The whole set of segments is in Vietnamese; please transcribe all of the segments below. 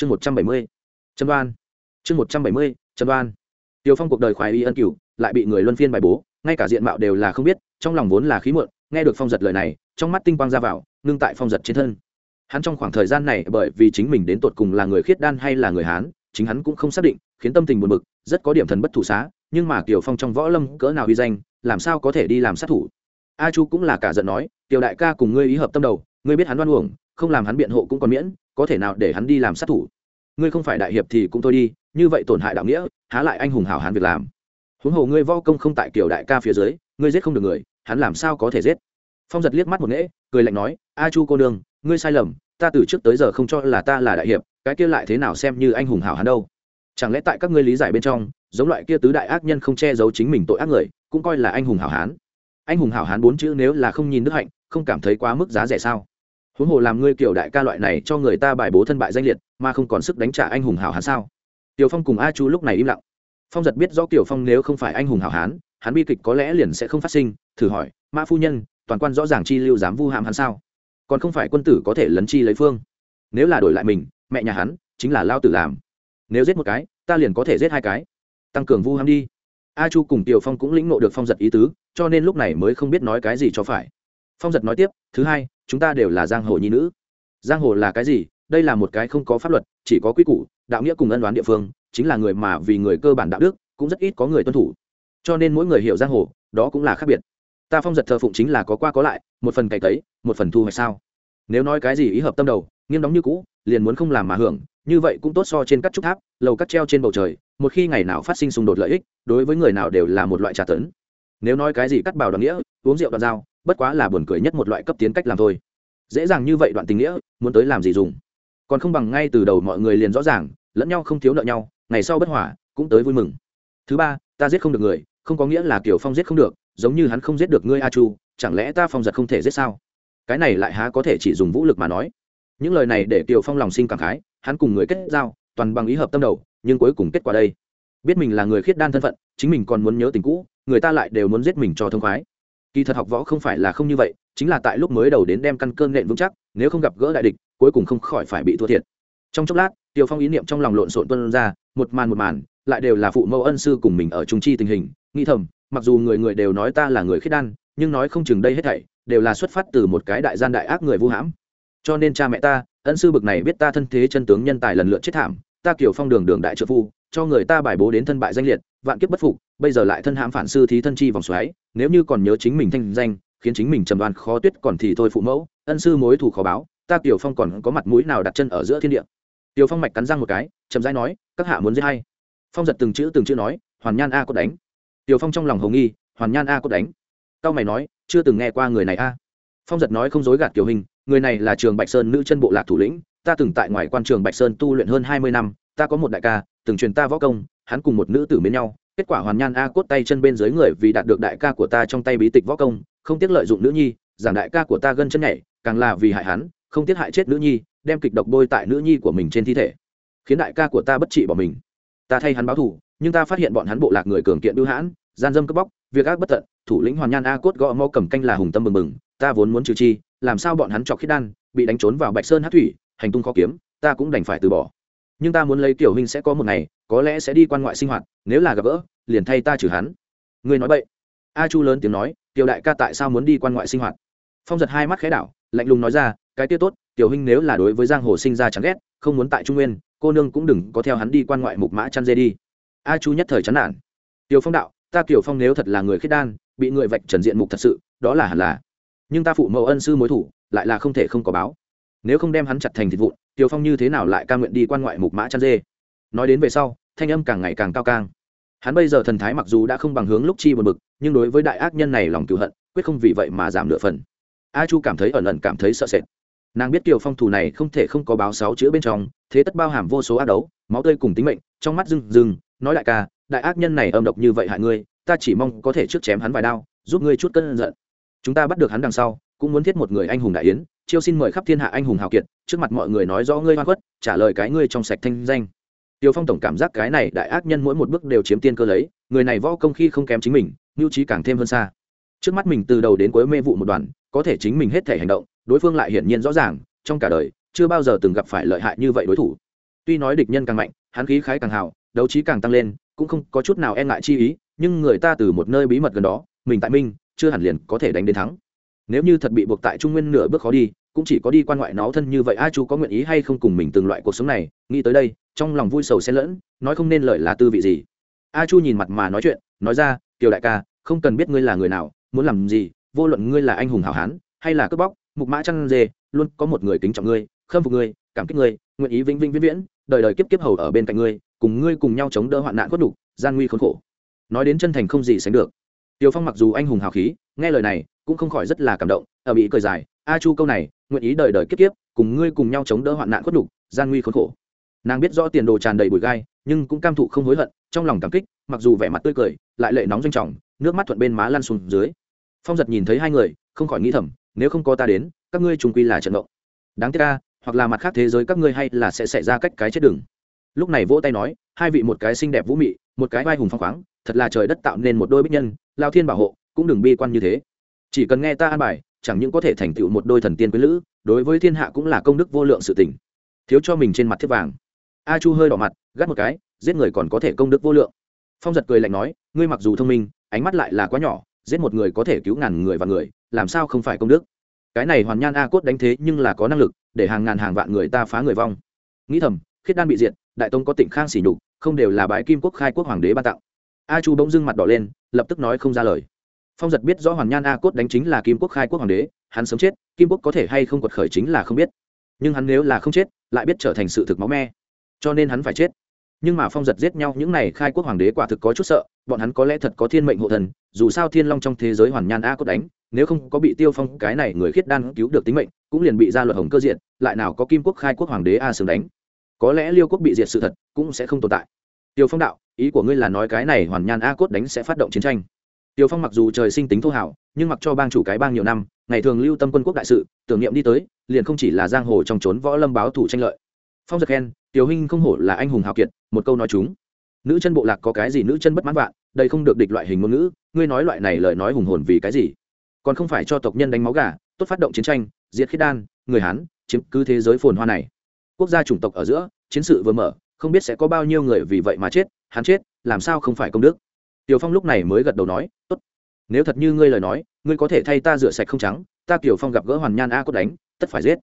chương một trăm bảy mươi trâm đoan. Chương một trăm bảy mươi trâm đoan. Tiều phong cuộc đời khoái y ân cửu, lại bị người luân phiên bài bố, ngay cả diện mạo đều là không biết, trong lòng vốn là khí muộn, nghe được phong giật lời này, trong mắt tinh quang ra vào, ngưng tại phong giật trên thân. Hắn trong khoảng thời gian này, bởi vì chính mình đến tột cùng là người khiết đan hay là người hán, chính hắn cũng không xác định, khiến tâm tình buồn bực, rất có điểm thần bất thủ xá, nhưng mà kiều phong trong võ lâm cỡ nào uy danh, làm sao có thể đi làm sát thủ? A chu cũng là cả giận nói, tiểu đại ca cùng ngươi ý hợp tâm đầu, ngươi biết hắn đoan uổng không làm hắn biện hộ cũng còn miễn, có thể nào để hắn đi làm sát thủ? Ngươi không phải đại hiệp thì cũng thôi đi, như vậy tổn hại đạo nghĩa, há lại anh hùng hảo hán việc làm. Huống hồ ngươi võ công không tại kiểu đại ca phía dưới, ngươi giết không được người, hắn làm sao có thể giết? Phong giật liếc mắt một nghễ, cười lạnh nói, a chu cô nương, ngươi sai lầm, ta từ trước tới giờ không cho là ta là đại hiệp, cái kia lại thế nào xem như anh hùng hảo hán đâu? Chẳng lẽ tại các ngươi lý giải bên trong, giống loại kia tứ đại ác nhân không che giấu chính mình tội ác người, cũng coi là anh hùng hảo hán? Anh hùng hảo hán bốn chữ nếu là không nhìn đức hạnh, không cảm thấy quá mức giá rẻ sao? Huống hồ làm ngươi kiểu đại ca loại này cho người ta bài bố thân bại danh liệt, mà không còn sức đánh trả anh hùng hảo hán sao? Tiểu phong cùng a chu lúc này im lặng. Phong giật biết rõ tiểu phong nếu không phải anh hùng hảo hán, hắn bi kịch có lẽ liền sẽ không phát sinh, thử hỏi, mã phu nhân, toàn quan rõ ràng chi lưu dám vu hàm hắn sao? Còn không phải quân tử có thể lấn chi lấy phương? Nếu là đổi lại mình, mẹ nhà hắn chính là lao tử làm. Nếu giết một cái, ta liền có thể giết hai cái. Tăng cường vu hàm đi. A chu cùng tiểu phong cũng lĩnh nộ được phong giật ý tứ, cho nên lúc này mới không biết nói cái gì cho phải phong giật nói tiếp, thứ hai, chúng ta đều là giang hồ nhi nữ. Giang hồ là cái gì? Đây là một cái không có pháp luật, chỉ có quy củ, đạo nghĩa cùng ân đoán địa phương, chính là người mà vì người cơ bản đạo đức, cũng rất ít có người tuân thủ. Cho nên mỗi người hiểu giang hồ, đó cũng là khác biệt. Ta phong giật thờ phụng chính là có qua có lại, một phần cày cấy một phần thu hoạch sao. Nếu nói cái gì ý hợp tâm đầu, nghiêm đóng như cũ, liền muốn không làm mà hưởng, như vậy cũng tốt so trên các trúc tháp, lầu cắt treo trên bầu trời, một khi ngày nào phát sinh xung đột lợi ích, đối với người nào đều là một loại trả tấn. Nếu nói cái gì cắt bảo đoàn nghĩa, uống rượu đoàn dao bất quá là buồn cười nhất một loại cấp tiến cách làm thôi. Dễ dàng như vậy đoạn tình nghĩa, muốn tới làm gì dùng? Còn không bằng ngay từ đầu mọi người liền rõ ràng, lẫn nhau không thiếu nợ nhau, ngày sau bất hỏa cũng tới vui mừng. Thứ ba, ta giết không được người, không có nghĩa là kiểu phong giết không được, giống như hắn không giết được ngươi a chu, chẳng lẽ ta phong giật không thể giết sao? Cái này lại há có thể chỉ dùng vũ lực mà nói. Những lời này để kiều phong lòng sinh cảm khái, hắn cùng người kết giao, toàn bằng ý hợp tâm đầu, nhưng cuối cùng kết quả đây. Biết mình là người khiết đan thân phận, chính mình còn muốn nhớ tình cũ, người ta lại đều muốn giết mình cho thông khoái kỳ thật học võ không phải là không như vậy, chính là tại lúc mới đầu đến đem căn cơn nện vững chắc, nếu không gặp gỡ đại địch, cuối cùng không khỏi phải bị thua thiệt. Trong chốc lát tiêu phong ý niệm trong lòng lộn xộn tuân ra, một màn một màn, lại đều là phụ mẫu ân sư cùng mình ở trung chi tình hình, nghĩ thầm, mặc dù người người đều nói ta là người khiết đan, nhưng nói không chừng đây hết thảy, đều là xuất phát từ một cái đại gian đại ác người vu hãm. Cho nên cha mẹ ta, ân sư bực này biết ta thân thế chân tướng nhân tài lần lượt chết thảm, ta kiểu phong đường đường đại trợ phu, cho người ta bài bố đến thân bại danh liệt, vạn kiếp bất phục, bây giờ lại thân hãm phản sư thí thân chi vòng xoáy nếu như còn nhớ chính mình thanh danh, khiến chính mình trầm đoan khó tuyết còn thì thôi phụ mẫu, ân sư mối thù khó báo, ta tiểu phong còn có mặt mũi nào đặt chân ở giữa thiên địa? Tiểu phong mạch cắn răng một cái, chậm rãi nói, các hạ muốn giết hay? Phong giật từng chữ từng chữ nói, hoàn nhan a có đánh. Tiểu phong trong lòng hồng nghi, hoàn nhan a có đánh. Cao mày nói, chưa từng nghe qua người này a. Phong giật nói không dối gạt tiểu hình, người này là trường bạch sơn nữ chân bộ lạc thủ lĩnh, ta từng tại ngoài quan trường bạch sơn tu luyện hơn hai mươi năm, ta có một đại ca, từng truyền ta võ công, hắn cùng một nữ tử mến nhau kết quả hoàn nhan a cốt tay chân bên dưới người vì đạt được đại ca của ta trong tay bí tịch võ công, không tiếc lợi dụng nữ nhi giảm đại ca của ta gân chân nhảy, càng là vì hại hắn, không tiếc hại chết nữ nhi, đem kịch độc bôi tại nữ nhi của mình trên thi thể, khiến đại ca của ta bất trị bỏ mình. Ta thay hắn báo thù, nhưng ta phát hiện bọn hắn bộ lạc người cường kiện bưu hãn, gian dâm cướp bóc, việc ác bất tận, thủ lĩnh hoàn nhan a cốt gõ mõ cầm canh là hùng tâm mừng mừng ta vốn muốn trừ chi, làm sao bọn hắn chọc khiết đan, bị đánh trốn vào bạch sơn hát thủy, hành tung khó kiếm, ta cũng đành phải từ bỏ. Nhưng ta muốn lấy tiểu huynh sẽ có một ngày có lẽ sẽ đi quan ngoại sinh hoạt, nếu là gặp gỡ, liền thay ta trừ hắn. Ngươi nói vậy a chu lớn tiếng nói, tiểu đại ca tại sao muốn đi quan ngoại sinh hoạt? Phong giật hai mắt khẽ đảo, lạnh lùng nói ra, cái tiết tốt, tiểu huynh nếu là đối với giang hồ sinh ra chán ghét, không muốn tại trung nguyên, cô nương cũng đừng có theo hắn đi quan ngoại mục mã chăn dê đi. A chu nhất thời chán nản. Tiểu phong đạo, ta tiểu phong nếu thật là người khiết đan, bị người vạch trần diện mục thật sự, đó là hẳn là. Nhưng ta phụ mẫu ân sư mối thủ, lại là không thể không có báo. Nếu không đem hắn chặt thành thịt vụn, tiểu phong như thế nào lại ca nguyện đi quan ngoại mục mã chăn dê? Nói đến về sau, thanh âm càng ngày càng cao càng hắn bây giờ thần thái mặc dù đã không bằng hướng lúc chi một bực, nhưng đối với đại ác nhân này lòng cựu hận, quyết không vì vậy mà giảm nửa phần. A chu cảm thấy ẩn ẩn cảm thấy sợ sệt. Nàng biết kiều phong thù này không thể không có báo sáu chữ bên trong, thế tất bao hàm vô số ác đấu, máu tươi cùng tính mệnh, trong mắt rừng rừng nói đại ca, đại ác nhân này âm độc như vậy hại ngươi, ta chỉ mong có thể trước chém hắn vài đao, giúp ngươi chút cân giận. Chúng ta bắt được hắn đằng sau, cũng muốn thiết một người anh hùng đại yến, chiêu xin mời khắp thiên hạ anh hùng hào kiệt, trước mặt mọi người nói rõ ngươi hoa khuất, trả lời cái ngươi trong sạch thanh danh tiêu phong tổng cảm giác cái này đại ác nhân mỗi một bước đều chiếm tiên cơ lấy, người này võ công khi không kém chính mình, mưu trí càng thêm hơn xa. Trước mắt mình từ đầu đến cuối mê vụ một đoàn có thể chính mình hết thể hành động, đối phương lại hiển nhiên rõ ràng, trong cả đời, chưa bao giờ từng gặp phải lợi hại như vậy đối thủ. Tuy nói địch nhân càng mạnh, hắn khí khái càng hào, đấu trí càng tăng lên, cũng không có chút nào e ngại chi ý, nhưng người ta từ một nơi bí mật gần đó, mình tại minh chưa hẳn liền có thể đánh đến thắng. Nếu như thật bị buộc tại trung nguyên nửa bước khó đi cũng chỉ có đi quan ngoại nó thân như vậy a chú có nguyện ý hay không cùng mình từng loại cuộc sống này? Nghĩ tới đây trong lòng vui sầu xen lẫn nói không nên lời là tư vị gì. A chu nhìn mặt mà nói chuyện nói ra kiều đại ca không cần biết ngươi là người nào muốn làm gì vô luận ngươi là anh hùng hảo hán hay là cướp bóc mục mã chăn dê luôn có một người kính trọng ngươi khâm phục ngươi cảm kích ngươi nguyện ý vĩnh vĩnh viễn viễn đời đời kiếp kiếp hầu ở bên cạnh ngươi cùng ngươi cùng nhau chống đỡ hoạn nạn khuất đục gian nguy khốn khổ. Nói đến chân thành không gì sánh được. Tiều Phong mặc dù anh hùng hào khí, nghe lời này cũng không khỏi rất là cảm động, ở bị cười dài, "A Chu câu này, nguyện ý đời đời kiếp kiếp, cùng ngươi cùng nhau chống đỡ hoạn nạn khuất đục gian nguy khốn khổ." Nàng biết rõ tiền đồ tràn đầy bụi gai, nhưng cũng cam thụ không hối hận, trong lòng cảm kích, mặc dù vẻ mặt tươi cười, lại lệ nóng doanh trọng, nước mắt thuận bên má lăn xuống dưới. Phong giật nhìn thấy hai người, không khỏi nghĩ thầm, nếu không có ta đến, các ngươi trùng quy là trận động. Đáng tiếc ta, hoặc là mặt khác thế giới các ngươi hay là sẽ xảy ra cách cái chết đường. Lúc này vỗ tay nói, hai vị một cái xinh đẹp vũ mị, một cái vai hùng phong khoáng, thật là trời đất tạo nên một đôi bích nhân, lao thiên bảo hộ cũng đừng bi quan như thế chỉ cần nghe ta an bài chẳng những có thể thành tựu một đôi thần tiên quý lữ, đối với thiên hạ cũng là công đức vô lượng sự tình. Thiếu cho mình trên mặt thiết vàng. A chu hơi đỏ mặt, gắt một cái, giết người còn có thể công đức vô lượng. Phong giật cười lạnh nói, ngươi mặc dù thông minh, ánh mắt lại là quá nhỏ, giết một người có thể cứu ngàn người và người, làm sao không phải công đức? Cái này hoàn nhan a cốt đánh thế nhưng là có năng lực, để hàng ngàn hàng vạn người ta phá người vong. Nghĩ thầm, khiết đan bị diệt, đại tông có tỉnh khang xỉ nhục, không đều là bái kim quốc khai quốc hoàng đế ban tặng. A chu bỗng dưng mặt đỏ lên, lập tức nói không ra lời phong giật biết rõ hoàn nhan a cốt đánh chính là kim quốc khai quốc hoàng đế, hắn sớm chết, kim quốc có thể hay không quật khởi chính là không biết. Nhưng hắn nếu là không chết, lại biết trở thành sự thực máu me. Cho nên hắn phải chết. Nhưng mà phong giật giết nhau, những n à y khai quốc hoàng đế quả thực có chút sợ, bọn hắn có lẽ thật có thiên mệnh hộ thần, dù sao thiên long trong thế giới hoàn nhan a cốt đánh, nếu không có bị tiêu phong, cái này người khiết đan cứu được tính mệnh, cũng liền bị ra luật hồng cơ diện lại nào có kim quốc khai quốc hoàng đế a sướng đánh. Có lẽ liêu quốc bị diệt sự thật, cũng sẽ không tồn tại. Tiêu phong đạo, ý của ngươi là nói cái này hoàn nhan a cốt đánh sẽ phát động chiến tranh tiêu phong mặc dù trời sinh tính thô hảo, nhưng mặc cho bang chủ cái bang nhiều năm, ngày thường lưu tâm quân quốc đại sự, tưởng niệm đi tới, liền không chỉ là giang hồ trong trốn võ lâm báo thủ tranh lợi. Phong giật khen, tiểu huynh không hổ là anh hùng hào kiệt, một câu nói chúng. Nữ chân bộ lạc có cái gì nữ chân bất mãn vạn, đây không được địch loại hình ngôn ngữ, ngươi nói loại này lời nói hùng hồn vì cái gì? Còn không phải cho tộc nhân đánh máu gà, tốt phát động chiến tranh, diệt khiết đan, người hán, chiếm cứ thế giới phồn hoa này. Quốc gia chủng tộc ở giữa, chiến sự vừa mở, không biết sẽ có bao nhiêu người vì vậy mà chết, hắn chết, làm sao không phải công đức? Tiểu phong lúc này mới gật đầu nói, tốt. Nếu thật như ngươi lời nói, ngươi có thể thay ta rửa sạch không trắng, ta tiểu phong gặp gỡ hoàn nhan a cốt đánh, tất phải giết.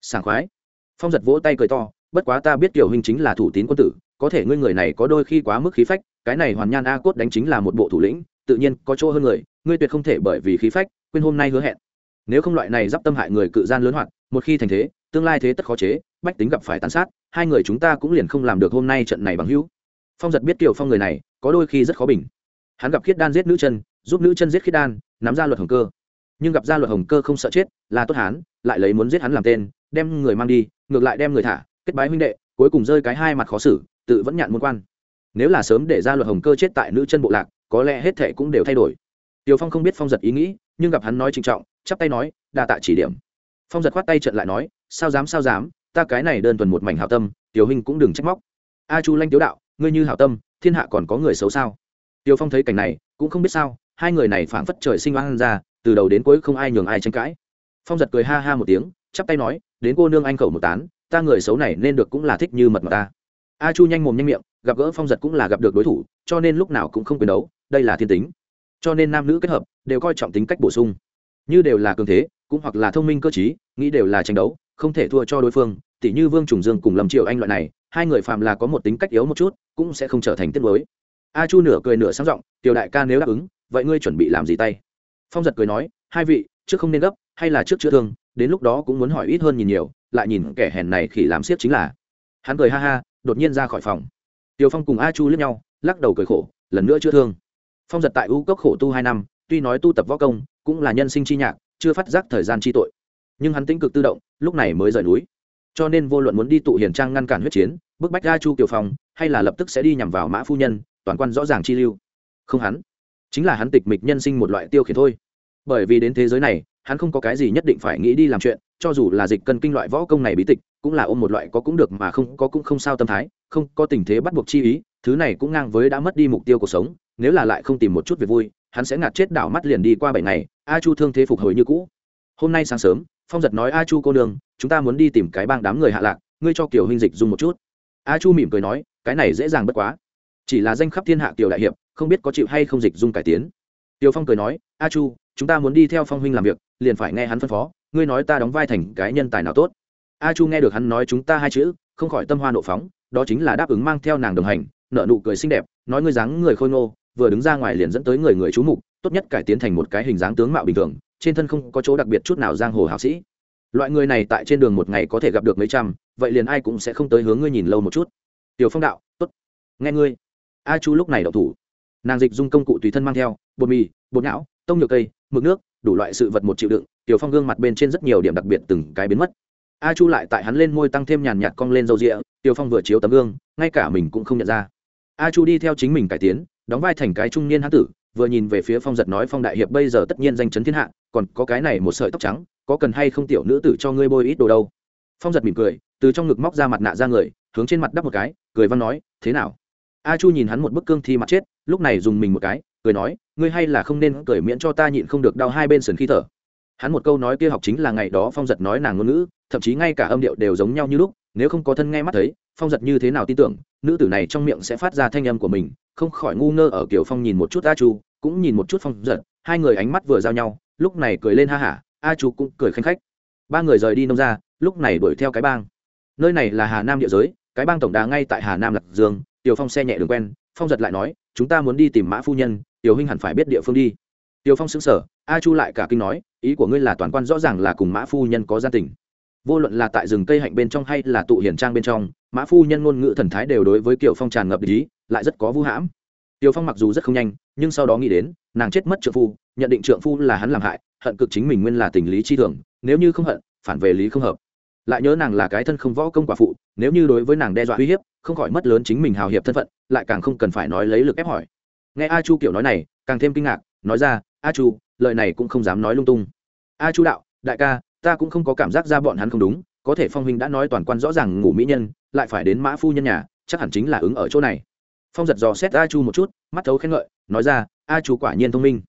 Sảng khoái. Phong giật vỗ tay cười to, bất quá ta biết tiểu huynh chính là thủ tín quân tử, có thể ngươi người này có đôi khi quá mức khí phách, cái này hoàn nhan a cốt đánh chính là một bộ thủ lĩnh, tự nhiên có chỗ hơn người, ngươi tuyệt không thể bởi vì khí phách, quên hôm nay hứa hẹn. Nếu không loại này giáp tâm hại người cự gian lớn hoạt, một khi thành thế, tương lai thế tất khó chế, bách tính gặp phải tàn sát, hai người chúng ta cũng liền không làm được hôm nay trận này bằng hữu. Phong giật biết tiểu phong người này, có đôi khi rất khó bình hắn gặp khiết đan giết nữ chân, giúp nữ chân giết khiết đan, nắm ra luật hồng cơ. Nhưng gặp ra luật hồng cơ không sợ chết, là tốt hắn, lại lấy muốn giết hắn làm tên, đem người mang đi, ngược lại đem người thả, kết bái huynh đệ, cuối cùng rơi cái hai mặt khó xử, tự vẫn nhạn môn quan. Nếu là sớm để ra luật hồng cơ chết tại nữ chân bộ lạc, có lẽ hết thệ cũng đều thay đổi. Tiểu phong không biết phong giật ý nghĩ, nhưng gặp hắn nói trịnh trọng, chắp tay nói, đa tạ chỉ điểm. Phong giật khoát tay trận lại nói, sao dám sao dám, ta cái này đơn thuần một mảnh hảo tâm tiểu huynh cũng đừng trách móc. A chu lanh tiếu đạo, ngươi như hảo tâm, thiên hạ còn có người xấu sao? Tiêu phong thấy cảnh này, cũng không biết sao, hai người này phảng phất trời sinh oan ra, từ đầu đến cuối không ai nhường ai tranh cãi. Phong giật cười ha ha một tiếng, chắp tay nói, đến cô nương anh khẩu một tán, ta người xấu này nên được cũng là thích như mật mà ta. A chu nhanh mồm nhanh miệng, gặp gỡ phong giật cũng là gặp được đối thủ, cho nên lúc nào cũng không quyền đấu, đây là thiên tính. Cho nên nam nữ kết hợp, đều coi trọng tính cách bổ sung. Như đều là cường thế, cũng hoặc là thông minh cơ t nghĩ đều là tranh đấu, không thể thua cho đối phương, Tỉ như vương trùng dương cùng lâm triệu anh loại này, hai người phàm là có một tính cách yếu một chút, cũng sẽ không trở thành tiết mới a chu nửa cười nửa sáng giọng, tiểu đại ca nếu đáp ứng, vậy ngươi chuẩn bị làm gì tay? Phong giật cười nói, hai vị, trước không nên gấp, hay là trước chữa thương, đến lúc đó cũng muốn hỏi ít hơn nhìn nhiều, lại nhìn kẻ hèn này khi làm siết chính là. Hắn cười ha ha, đột nhiên ra khỏi phòng. Tiểu phong cùng a chu lướt nhau, lắc đầu cười khổ, lần nữa chữa thương. Phong giật tại u cốc khổ tu hai năm, tuy nói tu tập võ công, cũng là nhân sinh chi nhạc, chưa phát giác thời gian chi tội. Nhưng hắn tính cực tự động, lúc này mới rời núi. Cho nên vô luận muốn đi tụ hiền trang ngăn cản huyết chiến, bức bách A chu kiều phong, hay là lập tức sẽ đi nhằm vào mã phu nhân toàn quan rõ ràng chi lưu. Không hắn, chính là hắn tịch mịch nhân sinh một loại tiêu khiển thôi. Bởi vì đến thế giới này, hắn không có cái gì nhất định phải nghĩ đi làm chuyện, cho dù là dịch cân kinh loại võ công này bí tịch, cũng là ôm một loại có cũng được mà không có cũng không sao tâm thái, không có tình thế bắt buộc chi ý, thứ này cũng ngang với đã mất đi mục tiêu cuộc sống, nếu là lại không tìm một chút việc vui, hắn sẽ ngạt chết đảo mắt liền đi qua bảy ngày, a chu thương thế phục hồi như cũ. Hôm nay sáng sớm, phong giật nói a chu cô đường chúng ta muốn đi tìm cái bang đám người hạ lạc, ngươi cho kiểu huynh dịch dùng một chút. A chu mỉm cười nói, cái này dễ dàng bất quá chỉ là danh khắp thiên hạ tiểu đại hiệp, không biết có chịu hay không dịch dung cải tiến. Tiểu phong cười nói, a chu, chúng ta muốn đi theo phong huynh làm việc, liền phải nghe hắn phân phó, ngươi nói ta đóng vai thành cái nhân tài nào tốt. A chu nghe được hắn nói chúng ta hai chữ, không khỏi tâm hoa nộ phóng, đó chính là đáp ứng mang theo nàng đồng hành nợ nụ cười xinh đẹp, nói ngươi dáng người khôi ngô, vừa đứng ra ngoài liền dẫn tới người người chú mục, tốt nhất cải tiến thành một cái hình dáng tướng mạo bình thường, trên thân không có chỗ đặc biệt chút nào giang hồ hào sĩ. Loại người này tại trên đường một ngày có thể gặp được mấy trăm, vậy liền ai cũng sẽ không tới hướng ngươi nhìn lâu một chút. Tiểu phong đạo, tốt, nghe ngươi a chu lúc này đậu thủ. Nàng dịch dung công cụ tùy thân mang theo, bột mì, bột não tông nhựa cây, mực nước, đủ loại sự vật một chịu đựng, tiểu phong gương mặt bên trên rất nhiều điểm đặc biệt từng cái biến mất. A chu lại tại hắn lên môi tăng thêm nhàn nhạt cong lên râu rịa, tiểu phong vừa chiếu tấm gương, ngay cả mình cũng không nhận ra. A chu đi theo chính mình cải tiến, đóng vai thành cái trung niên hán tử, vừa nhìn về phía phong giật nói phong đại hiệp bây giờ tất nhiên danh chấn thiên hạ, còn có cái này một sợi tóc trắng, có cần hay không tiểu nữ tử cho ngươi bôi ít đồ đâu? Phong giật mỉm cười, từ trong ngực móc ra mặt nạ ra người, hướng trên mặt đắp một cái, cười văn nói, thế nào? A chu nhìn hắn một bức cương thi mặt chết, lúc này dùng mình một cái, cười nói, ngươi hay là không nên cười miễn cho ta nhịn không được đau hai bên sườn khi thở. Hắn một câu nói kia học chính là ngày đó phong giật nói nàng ngôn ngữ, thậm chí ngay cả âm điệu đều giống nhau như lúc, nếu không có thân nghe mắt thấy, phong giật như thế nào tin tưởng, nữ tử này trong miệng sẽ phát ra thanh âm của mình, không khỏi ngu ngơ ở kiểu phong nhìn một chút a chu, cũng nhìn một chút phong giật, hai người ánh mắt vừa giao nhau, lúc này cười lên ha hả, a chu cũng cười khanh khách. Ba người rời đi nông ra lúc này đuổi theo cái bang. Nơi này là hà nam địa giới, cái bang tổng đà ngay tại hà nam lạc dương tiểu phong xe nhẹ đường quen, phong giật lại nói, chúng ta muốn đi tìm mã phu nhân, tiểu huynh hẳn phải biết địa phương đi. Tiểu phong xứng sở a chu lại cả kinh nói, ý của ngươi là toàn quan rõ ràng là cùng mã phu nhân có gia tình. Vô luận là tại rừng cây hạnh bên trong hay là tụ hiển trang bên trong, mã phu nhân ngôn ngữ thần thái đều đối với kiểu phong tràn ngập ý, lại rất có vũ hãm. Tiểu phong mặc dù rất không nhanh, nhưng sau đó nghĩ đến, nàng chết mất trượng phu, nhận định trượng phu là hắn làm hại, hận cực chính mình nguyên là tình lý chi thường, nếu như không hận, phản về lý không hợp lại nhớ nàng là cái thân không võ công quả phụ, nếu như đối với nàng đe dọa uy hiếp, không khỏi mất lớn chính mình hào hiệp thân phận, lại càng không cần phải nói lấy lực ép hỏi. Nghe a chu kiểu nói này, càng thêm kinh ngạc, nói ra, a chu, lời này cũng không dám nói lung tung. A chu đạo, đại ca, ta cũng không có cảm giác ra bọn hắn không đúng, có thể phong huynh đã nói toàn quan rõ ràng ngủ mỹ nhân, lại phải đến mã phu nhân nhà, chắc hẳn chính là ứng ở chỗ này. Phong giật dò xét a chu một chút, mắt thấu khen ngợi, nói ra, a chu quả nhiên thông minh.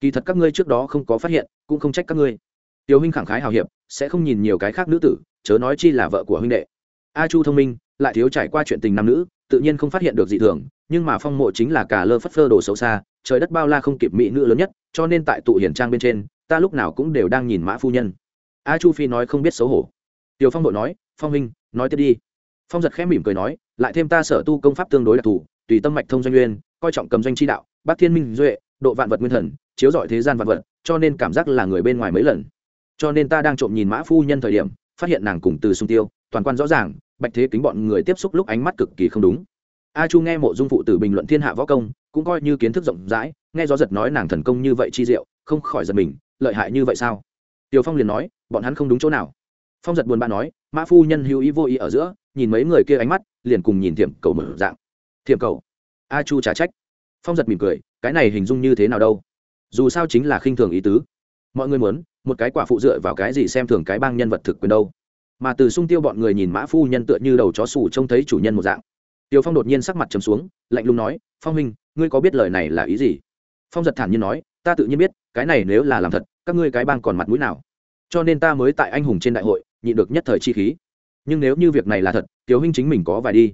Kỳ thật các ngươi trước đó không có phát hiện, cũng không trách các ngươi. Tiểu huynh khẳng khái hào hiệp, sẽ không nhìn nhiều cái khác nữ tử chớ nói chi là vợ của huynh đệ. A chu thông minh, lại thiếu trải qua chuyện tình nam nữ, tự nhiên không phát hiện được dị thường, nhưng mà phong mộ chính là cả lơ phất phơ đồ xấu xa, trời đất bao la không kịp mỹ nữ lớn nhất, cho nên tại tụ hiển trang bên trên, ta lúc nào cũng đều đang nhìn mã phu nhân. A chu phi nói không biết xấu hổ. Tiểu phong đội nói, phong huynh, nói tiếp đi. Phong giật khẽ mỉm cười nói, lại thêm ta sở tu công pháp tương đối đặc thù, tùy tâm mạch thông doanh nguyên, coi trọng cầm doanh chi đạo, bác thiên minh duệ, độ vạn vật nguyên thần, chiếu rọi thế gian vạn vật, cho nên cảm giác là người bên ngoài mấy lần. Cho nên ta đang trộm nhìn mã phu nhân thời điểm phát hiện nàng cùng từ sung tiêu, toàn quan rõ ràng, bạch thế kính bọn người tiếp xúc lúc ánh mắt cực kỳ không đúng. A chu nghe mộ dung phụ tử bình luận thiên hạ võ công, cũng coi như kiến thức rộng rãi, nghe gió giật nói nàng thần công như vậy chi diệu, không khỏi giật mình, lợi hại như vậy sao? Tiều phong liền nói, bọn hắn không đúng chỗ nào. Phong giật buồn bã nói, mã phu nhân hữu ý vô ý ở giữa, nhìn mấy người kia ánh mắt, liền cùng nhìn thiểm cầu mở dạng. Thiểm cầu? A chu trả trách. Phong giật mỉm cười, cái này hình dung như thế nào đâu? Dù sao chính là khinh thường ý tứ. Mọi người muốn một cái quả phụ dựa vào cái gì xem thường cái bang nhân vật thực quyền đâu? Mà từ sung tiêu bọn người nhìn mã phu nhân tựa như đầu chó sủ trông thấy chủ nhân một dạng. Tiêu phong đột nhiên sắc mặt trầm xuống, lạnh lùng nói, phong huynh, ngươi có biết lời này là ý gì? Phong giật thản nhiên nói, ta tự nhiên biết, cái này nếu là làm thật, các ngươi cái bang còn mặt mũi nào? Cho nên ta mới tại anh hùng trên đại hội, nhịn được nhất thời chi khí. Nhưng nếu như việc này là thật tiểu huynh chính mình có vài đi.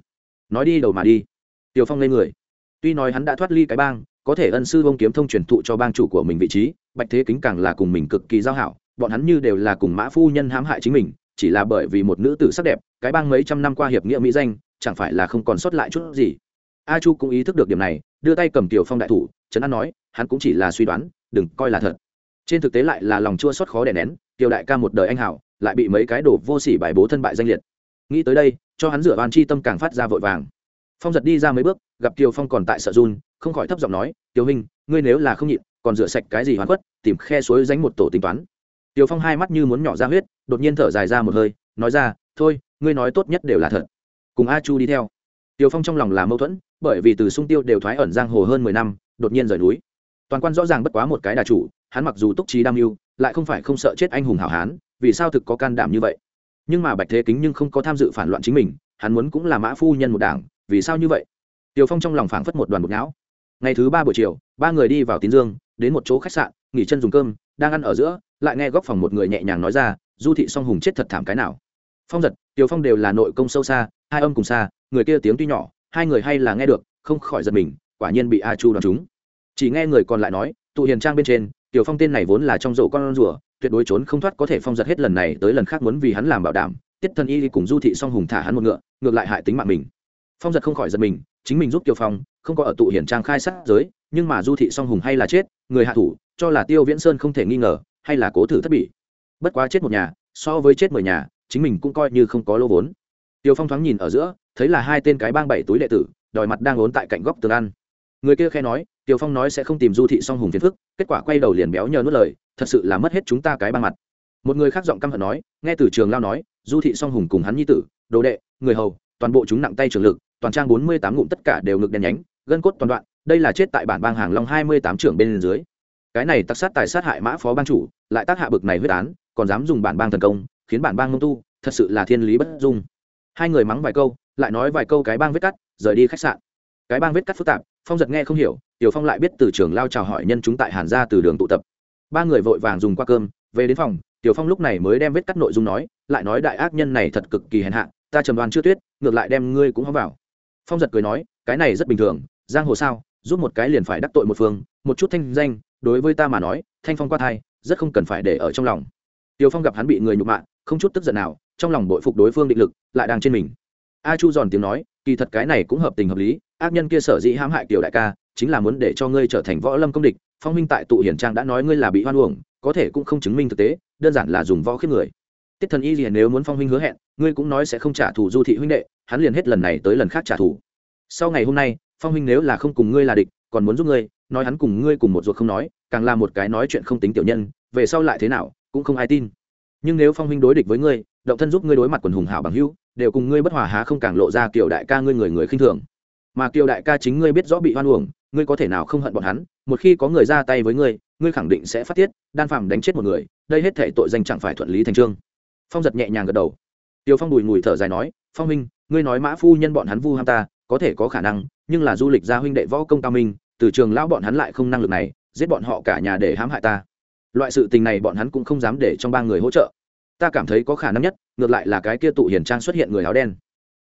Nói đi đầu mà đi. Tiểu phong lên người. Tuy nói hắn đã thoát ly cái bang có thể ân sư bông kiếm thông truyền thụ cho bang chủ của mình vị trí, bạch thế kính càng là cùng mình cực kỳ giao hảo, bọn hắn như đều là cùng mã phu nhân hãm hại chính mình, chỉ là bởi vì một nữ tử sắc đẹp, cái bang mấy trăm năm qua hiệp nghĩa mỹ danh, chẳng phải là không còn sót lại chút gì. A chu cũng ý thức được điểm này, đưa tay cầm tiểu phong đại thủ, trấn an nói, hắn cũng chỉ là suy đoán, đừng coi là thật. Trên thực tế lại là lòng chua xót khó đè nén, tiểu đại ca một đời anh hảo, lại bị mấy cái đồ vô sỉ bài bố thân bại danh liệt. Nghĩ tới đây, cho hắn rửa van chi tâm càng phát ra vội vàng. Phong giật đi ra mấy bước, gặp kiều phong còn tại sợ run không khỏi thấp giọng nói, tiểu hình ngươi nếu là không nhịn, còn rửa sạch cái gì hoàn khuất, tìm khe suối dánh một tổ tính toán. Tiểu phong hai mắt như muốn nhỏ ra huyết, đột nhiên thở dài ra một hơi, nói ra, thôi, ngươi nói tốt nhất đều là thật. Cùng a chu đi theo. Tiểu phong trong lòng là mâu thuẫn, bởi vì từ sung tiêu đều thoái ẩn giang hồ hơn mười năm, đột nhiên rời núi. Toàn quan rõ ràng bất quá một cái đà chủ, hắn mặc dù túc trí đam mưu, lại không phải không sợ chết anh hùng hảo hán, vì sao thực có can đảm như vậy? Nhưng mà bạch thế kính nhưng không có tham dự phản loạn chính mình, hắn muốn cũng là mã phu nhân một đảng, vì sao như vậy? Tiểu phong trong lòng phảng phất một đoàn bột não ngày thứ ba buổi chiều, ba người đi vào tín dương, đến một chỗ khách sạn, nghỉ chân dùng cơm, đang ăn ở giữa, lại nghe góc phòng một người nhẹ nhàng nói ra, du thị song hùng chết thật thảm cái nào? Phong giật, tiểu phong đều là nội công sâu xa, hai âm cùng xa, người kia tiếng tuy nhỏ, hai người hay là nghe được, không khỏi giật mình, quả nhiên bị a chu đoán chúng chỉ nghe người còn lại nói, tụ hiền trang bên trên, tiểu phong tên này vốn là trong rổ con rùa, tuyệt đối trốn không thoát có thể phong giật hết lần này tới lần khác muốn vì hắn làm bảo đảm, tiết Thân y cùng du thị song hùng thả hắn một ngựa, ngược lại hại tính mạng mình. Phong giật không khỏi giật mình chính mình giúp Kiều phong, không có ở tụ hiển trang khai sát giới, nhưng mà du thị song hùng hay là chết, người hạ thủ, cho là tiêu viễn sơn không thể nghi ngờ, hay là cố thử thất bỉ. Bất quá chết một nhà, so với chết mười nhà, chính mình cũng coi như không có lô vốn. Tiêu phong thoáng nhìn ở giữa, thấy là hai tên cái bang bảy túi đệ tử, đòi mặt đang ốn tại cạnh góc tường ăn. Người kia khe nói, tiêu phong nói sẽ không tìm du thị song hùng phiền phức, kết quả quay đầu liền béo nhờ nuốt lời, thật sự là mất hết chúng ta cái bang mặt. Một người khác giọng căm hận nói, nghe từ trường lao nói, du thị song hùng cùng hắn nhi tử, đồ đệ, người hầu, toàn bộ chúng nặng tay trường lực toàn trang bốn mươi tám ngụm tất cả đều ngực đen nhánh, gân cốt toàn đoạn, đây là chết tại bản bang hàng long hai mươi tám trưởng bên dưới. Cái này tặc sát tài sát hại mã phó bang chủ, lại tác hạ bực này huyết án, còn dám dùng bản bang thần công, khiến bản bang mông tu, thật sự là thiên lý bất dung. Hai người mắng vài câu, lại nói vài câu cái bang vết cắt, rời đi khách sạn. Cái bang vết cắt phức tạp, phong giật nghe không hiểu, tiểu phong lại biết từ trường lao chào hỏi nhân chúng tại hàn gia từ đường tụ tập. Ba người vội vàng dùng qua cơm, về đến phòng, tiểu phong lúc này mới đem vết cắt nội dung nói, lại nói đại ác nhân này thật cực kỳ hèn hạ, ta trầm đoan chưa tuyết, ngược lại đem ngươi cũng hóng vào phong giật cười nói, cái này rất bình thường, giang hồ sao, giúp một cái liền phải đắc tội một phương, một chút thanh danh, đối với ta mà nói, thanh phong qua thai, rất không cần phải để ở trong lòng. Tiều phong gặp hắn bị người nhục mạ, không chút tức giận nào, trong lòng bội phục đối phương định lực, lại đang trên mình. A chu giòn tiếng nói, kỳ thật cái này cũng hợp tình hợp lý, ác nhân kia sở dĩ hãm hại tiểu đại ca, chính là muốn để cho ngươi trở thành võ lâm công địch, phong minh tại tụ hiển trang đã nói ngươi là bị hoan uổng, có thể cũng không chứng minh thực tế, đơn giản là dùng võ khiếp người. Tiết thần y liền nếu muốn phong Minh hứa hẹn ngươi cũng nói sẽ không trả thù du thị huynh đệ, hắn liền hết lần này tới lần khác trả thù. Sau ngày hôm nay, phong huynh nếu là không cùng ngươi là địch, còn muốn giúp ngươi, nói hắn cùng ngươi cùng một ruột không nói, càng là một cái nói chuyện không tính tiểu nhân, về sau lại thế nào, cũng không ai tin. Nhưng nếu phong huynh đối địch với ngươi, động thân giúp ngươi đối mặt quần hùng hảo bằng hữu, đều cùng ngươi bất hòa há không càng lộ ra kiểu đại ca ngươi người người khinh thường. Mà kiều đại ca chính ngươi biết rõ bị hoan uổng, ngươi có thể nào không hận bọn hắn, một khi có người ra tay với ngươi ngươi khẳng định sẽ phát tiết, đan phàm đánh chết một người, đây hết thể tội danh chẳng phải thuận lý thành trương phong giật nhẹ nhàng gật đầu tiêu phong bùi ngùi thở dài nói, phong minh ngươi nói mã phu nhân bọn hắn vu ham ta, có thể có khả năng, nhưng là du lịch gia huynh đệ võ công cao minh, từ trường lão bọn hắn lại không năng lực này, giết bọn họ cả nhà để hãm hại ta. Loại sự tình này bọn hắn cũng không dám để trong ba người hỗ trợ. Ta cảm thấy có khả năng nhất, ngược lại là cái kia tụ hiền trang xuất hiện người áo đen.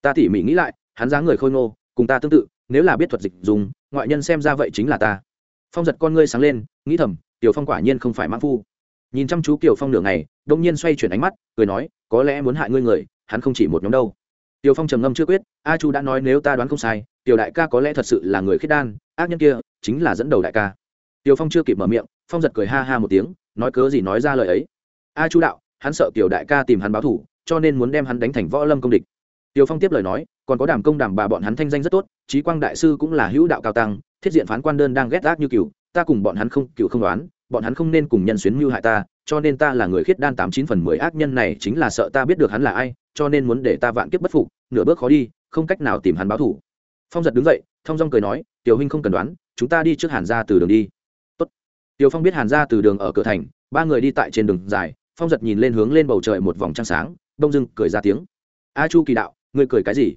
Ta tỉ mỉ nghĩ lại, hắn dáng người khôi ngô, cùng ta tương tự, nếu là biết thuật dịch dùng, ngoại nhân xem ra vậy chính là ta. Phong giật con ngươi sáng lên, nghĩ thầm, tiểu phong quả nhiên không phải mãn phu. Nhìn chăm chú kiều phong nửa ngày, đông nhiên xoay chuyển ánh mắt, cười nói có lẽ muốn hại ngươi người hắn không chỉ một nhóm đâu. Tiểu phong trầm ngâm chưa quyết a chu đã nói nếu ta đoán không sai tiểu đại ca có lẽ thật sự là người khiết đan ác nhân kia chính là dẫn đầu đại ca. Tiểu phong chưa kịp mở miệng phong giật cười ha ha một tiếng nói cớ gì nói ra lời ấy. A chu đạo hắn sợ tiểu đại ca tìm hắn báo thù, cho nên muốn đem hắn đánh thành võ lâm công địch. Tiểu phong tiếp lời nói còn có đàm công đàm bà bọn hắn thanh danh rất tốt Chí quang đại sư cũng là hữu đạo cao tăng thiết diện phán quan đơn đang ghét ác như kiểu ta cùng bọn hắn không kiểu không đoán bọn hắn không nên cùng nhân xuyến mưu hại ta, cho nên ta là người khiết đan tám chín phần mười ác nhân này chính là sợ ta biết được hắn là ai, cho nên muốn để ta vạn kiếp bất phục, nửa bước khó đi, không cách nào tìm hắn báo thủ. Phong giật đứng dậy thong dong cười nói, tiểu huynh không cần đoán, chúng ta đi trước hàn ra từ đường đi. Tốt. tiểu phong biết hàn ra từ đường ở cửa thành, ba người đi tại trên đường dài, phong giật nhìn lên hướng lên bầu trời một vòng trăng sáng, đông dưng cười ra tiếng. A chu kỳ đạo, ngươi cười cái gì?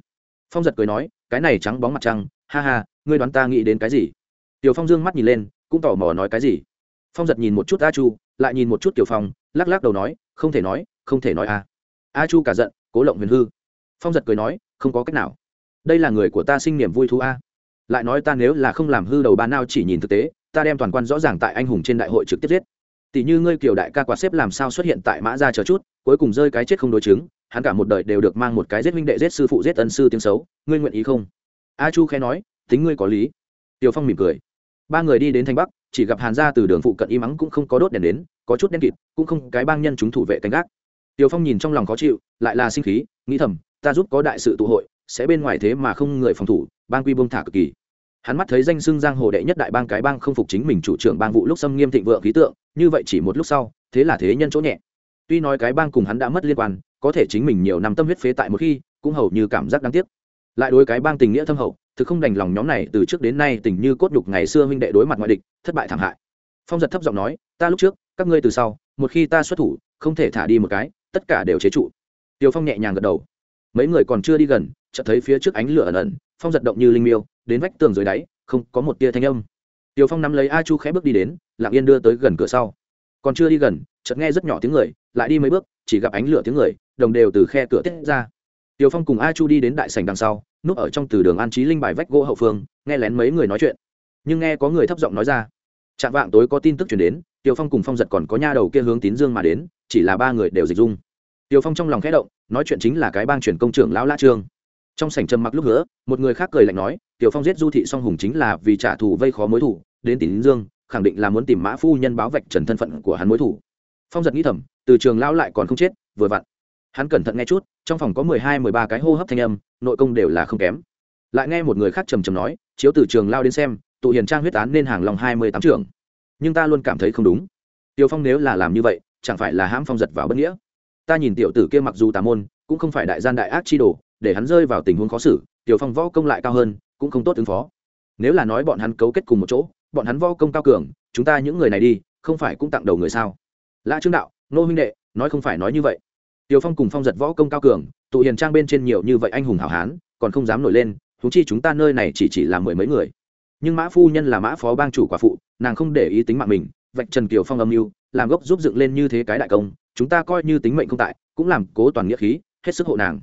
Phong giật cười nói, cái này trắng bóng mặt trăng, ha ha, ngươi đoán ta nghĩ đến cái gì? Tiểu phong dương mắt nhìn lên, cũng tò mò nói cái gì phong giật nhìn một chút a chu, lại nhìn một chút tiểu phong, lắc lắc đầu nói, không thể nói, không thể nói a a chu cả giận, cố lộng huyền hư. Phong giật cười nói, không có cách nào. Đây là người của ta sinh niềm vui thú a. Lại nói ta nếu là không làm hư đầu ba nào chỉ nhìn thực tế, ta đem toàn quan rõ ràng tại anh hùng trên đại hội trực tiếp giết. Tỷ như ngươi kiểu đại ca quạt xếp làm sao xuất hiện tại mã ra chờ chút, cuối cùng rơi cái chết không đối chứng, hắn cả một đời đều được mang một cái giết minh đệ, giết sư phụ, giết ân sư tiếng xấu, ngươi nguyện ý không? A chu khẽ nói, tính ngươi có lý. Tiều phong mỉm cười ba người đi đến thành bắc, chỉ gặp hàn gia từ đường phụ cận y mắng cũng không có đốt đèn đến, có chút đen kịt, cũng không cái bang nhân chúng thủ vệ canh gác. Tiều phong nhìn trong lòng khó chịu, lại là sinh khí, nghĩ thầm, ta giúp có đại sự tụ hội, sẽ bên ngoài thế mà không người phòng thủ, bang quy bông thả cực kỳ. Hắn mắt thấy danh xưng giang hồ đệ nhất đại bang cái bang không phục chính mình chủ trưởng bang vụ lúc xâm nghiêm thịnh vượng khí tượng, như vậy chỉ một lúc sau, thế là thế nhân chỗ nhẹ. Tuy nói cái bang cùng hắn đã mất liên quan, có thể chính mình nhiều năm tâm huyết phế tại một khi, cũng hầu như cảm giác đáng tiếc. Lại đối cái bang tình nghĩa thâm hậu thực không đành lòng nhóm này từ trước đến nay tình như cốt nhục ngày xưa huynh đệ đối mặt ngoại địch, thất bại thảm hại. Phong giật thấp giọng nói, ta lúc trước, các ngươi từ sau, một khi ta xuất thủ, không thể thả đi một cái, tất cả đều chế trụ. Tiều phong nhẹ nhàng gật đầu. Mấy người còn chưa đi gần, chợt thấy phía trước ánh lửa ẩn ẩn, phong giật động như linh miêu, đến vách tường dưới đáy, không có một tia thanh âm. Tiều phong nắm lấy a chu khẽ bước đi đến, lặng yên đưa tới gần cửa sau. Còn chưa đi gần, chợt nghe rất nhỏ tiếng người, lại đi mấy bước, chỉ gặp ánh lửa tiếng người, đồng đều từ khe cửa tiết ra. Tiều phong cùng a chu đi đến đại sảnh đằng sau núp ở trong từ đường an trí linh bài vách gỗ hậu phương, nghe lén mấy người nói chuyện. Nhưng nghe có người thấp giọng nói ra. Chạm vạng tối có tin tức chuyển đến tiều phong cùng phong giật còn có nha đầu kia hướng tín dương mà đến, chỉ là ba người đều dịch dung. Tiều phong trong lòng khẽ động, nói chuyện chính là cái bang chuyển công trưởng lão la trương. Trong sảnh trầm mặc lúc nữa một người khác cười lạnh nói tiều phong giết du thị song hùng chính là vì trả thù vây khó mối thủ, đến tín dương, khẳng định là muốn tìm mã phu nhân báo vạch trần thân phận của hắn mối thủ. Phong giật nghĩ thầm, từ trường lão lại còn không chết, vừa vặn. Hắn cẩn thận nghe chút trong phòng có mười hai, mười ba cái hô hấp thanh âm, nội công đều là không kém. Lại nghe một người khác trầm trầm nói, chiếu từ trường lao đến xem, tụ hiền trang huyết án nên hàng lòng hai mươi tám trường nhưng ta luôn cảm thấy không đúng. Tiêu phong nếu là làm như vậy, chẳng phải là hãm phong giật vào bất nghĩa. Ta nhìn tiểu tử kia mặc dù tà môn, cũng không phải đại gian đại ác chi đồ, để hắn rơi vào tình huống khó xử, tiểu phong võ công lại cao hơn, cũng không tốt ứng phó. Nếu là nói bọn hắn cấu kết cùng một chỗ, bọn hắn võ công cao cường, chúng ta những người này đi, không phải cũng tặng đầu người sao? Lã trương đạo, nô huynh đệ, nói không phải nói như vậy tiểu phong cùng phong giật võ công cao cường, tụ hiền trang bên trên nhiều như vậy anh hùng hảo hán, còn không dám nổi lên thú chi chúng ta nơi này chỉ chỉ là mười mấy người. Nhưng mã phu nhân là mã phó bang chủ quả phụ, nàng không để ý tính mạng mình, vạch trần kiều phong âm mưu, làm gốc giúp dựng lên như thế cái đại công, chúng ta coi như tính mệnh không tại, cũng làm cố toàn nghĩa khí, hết sức hộ nàng.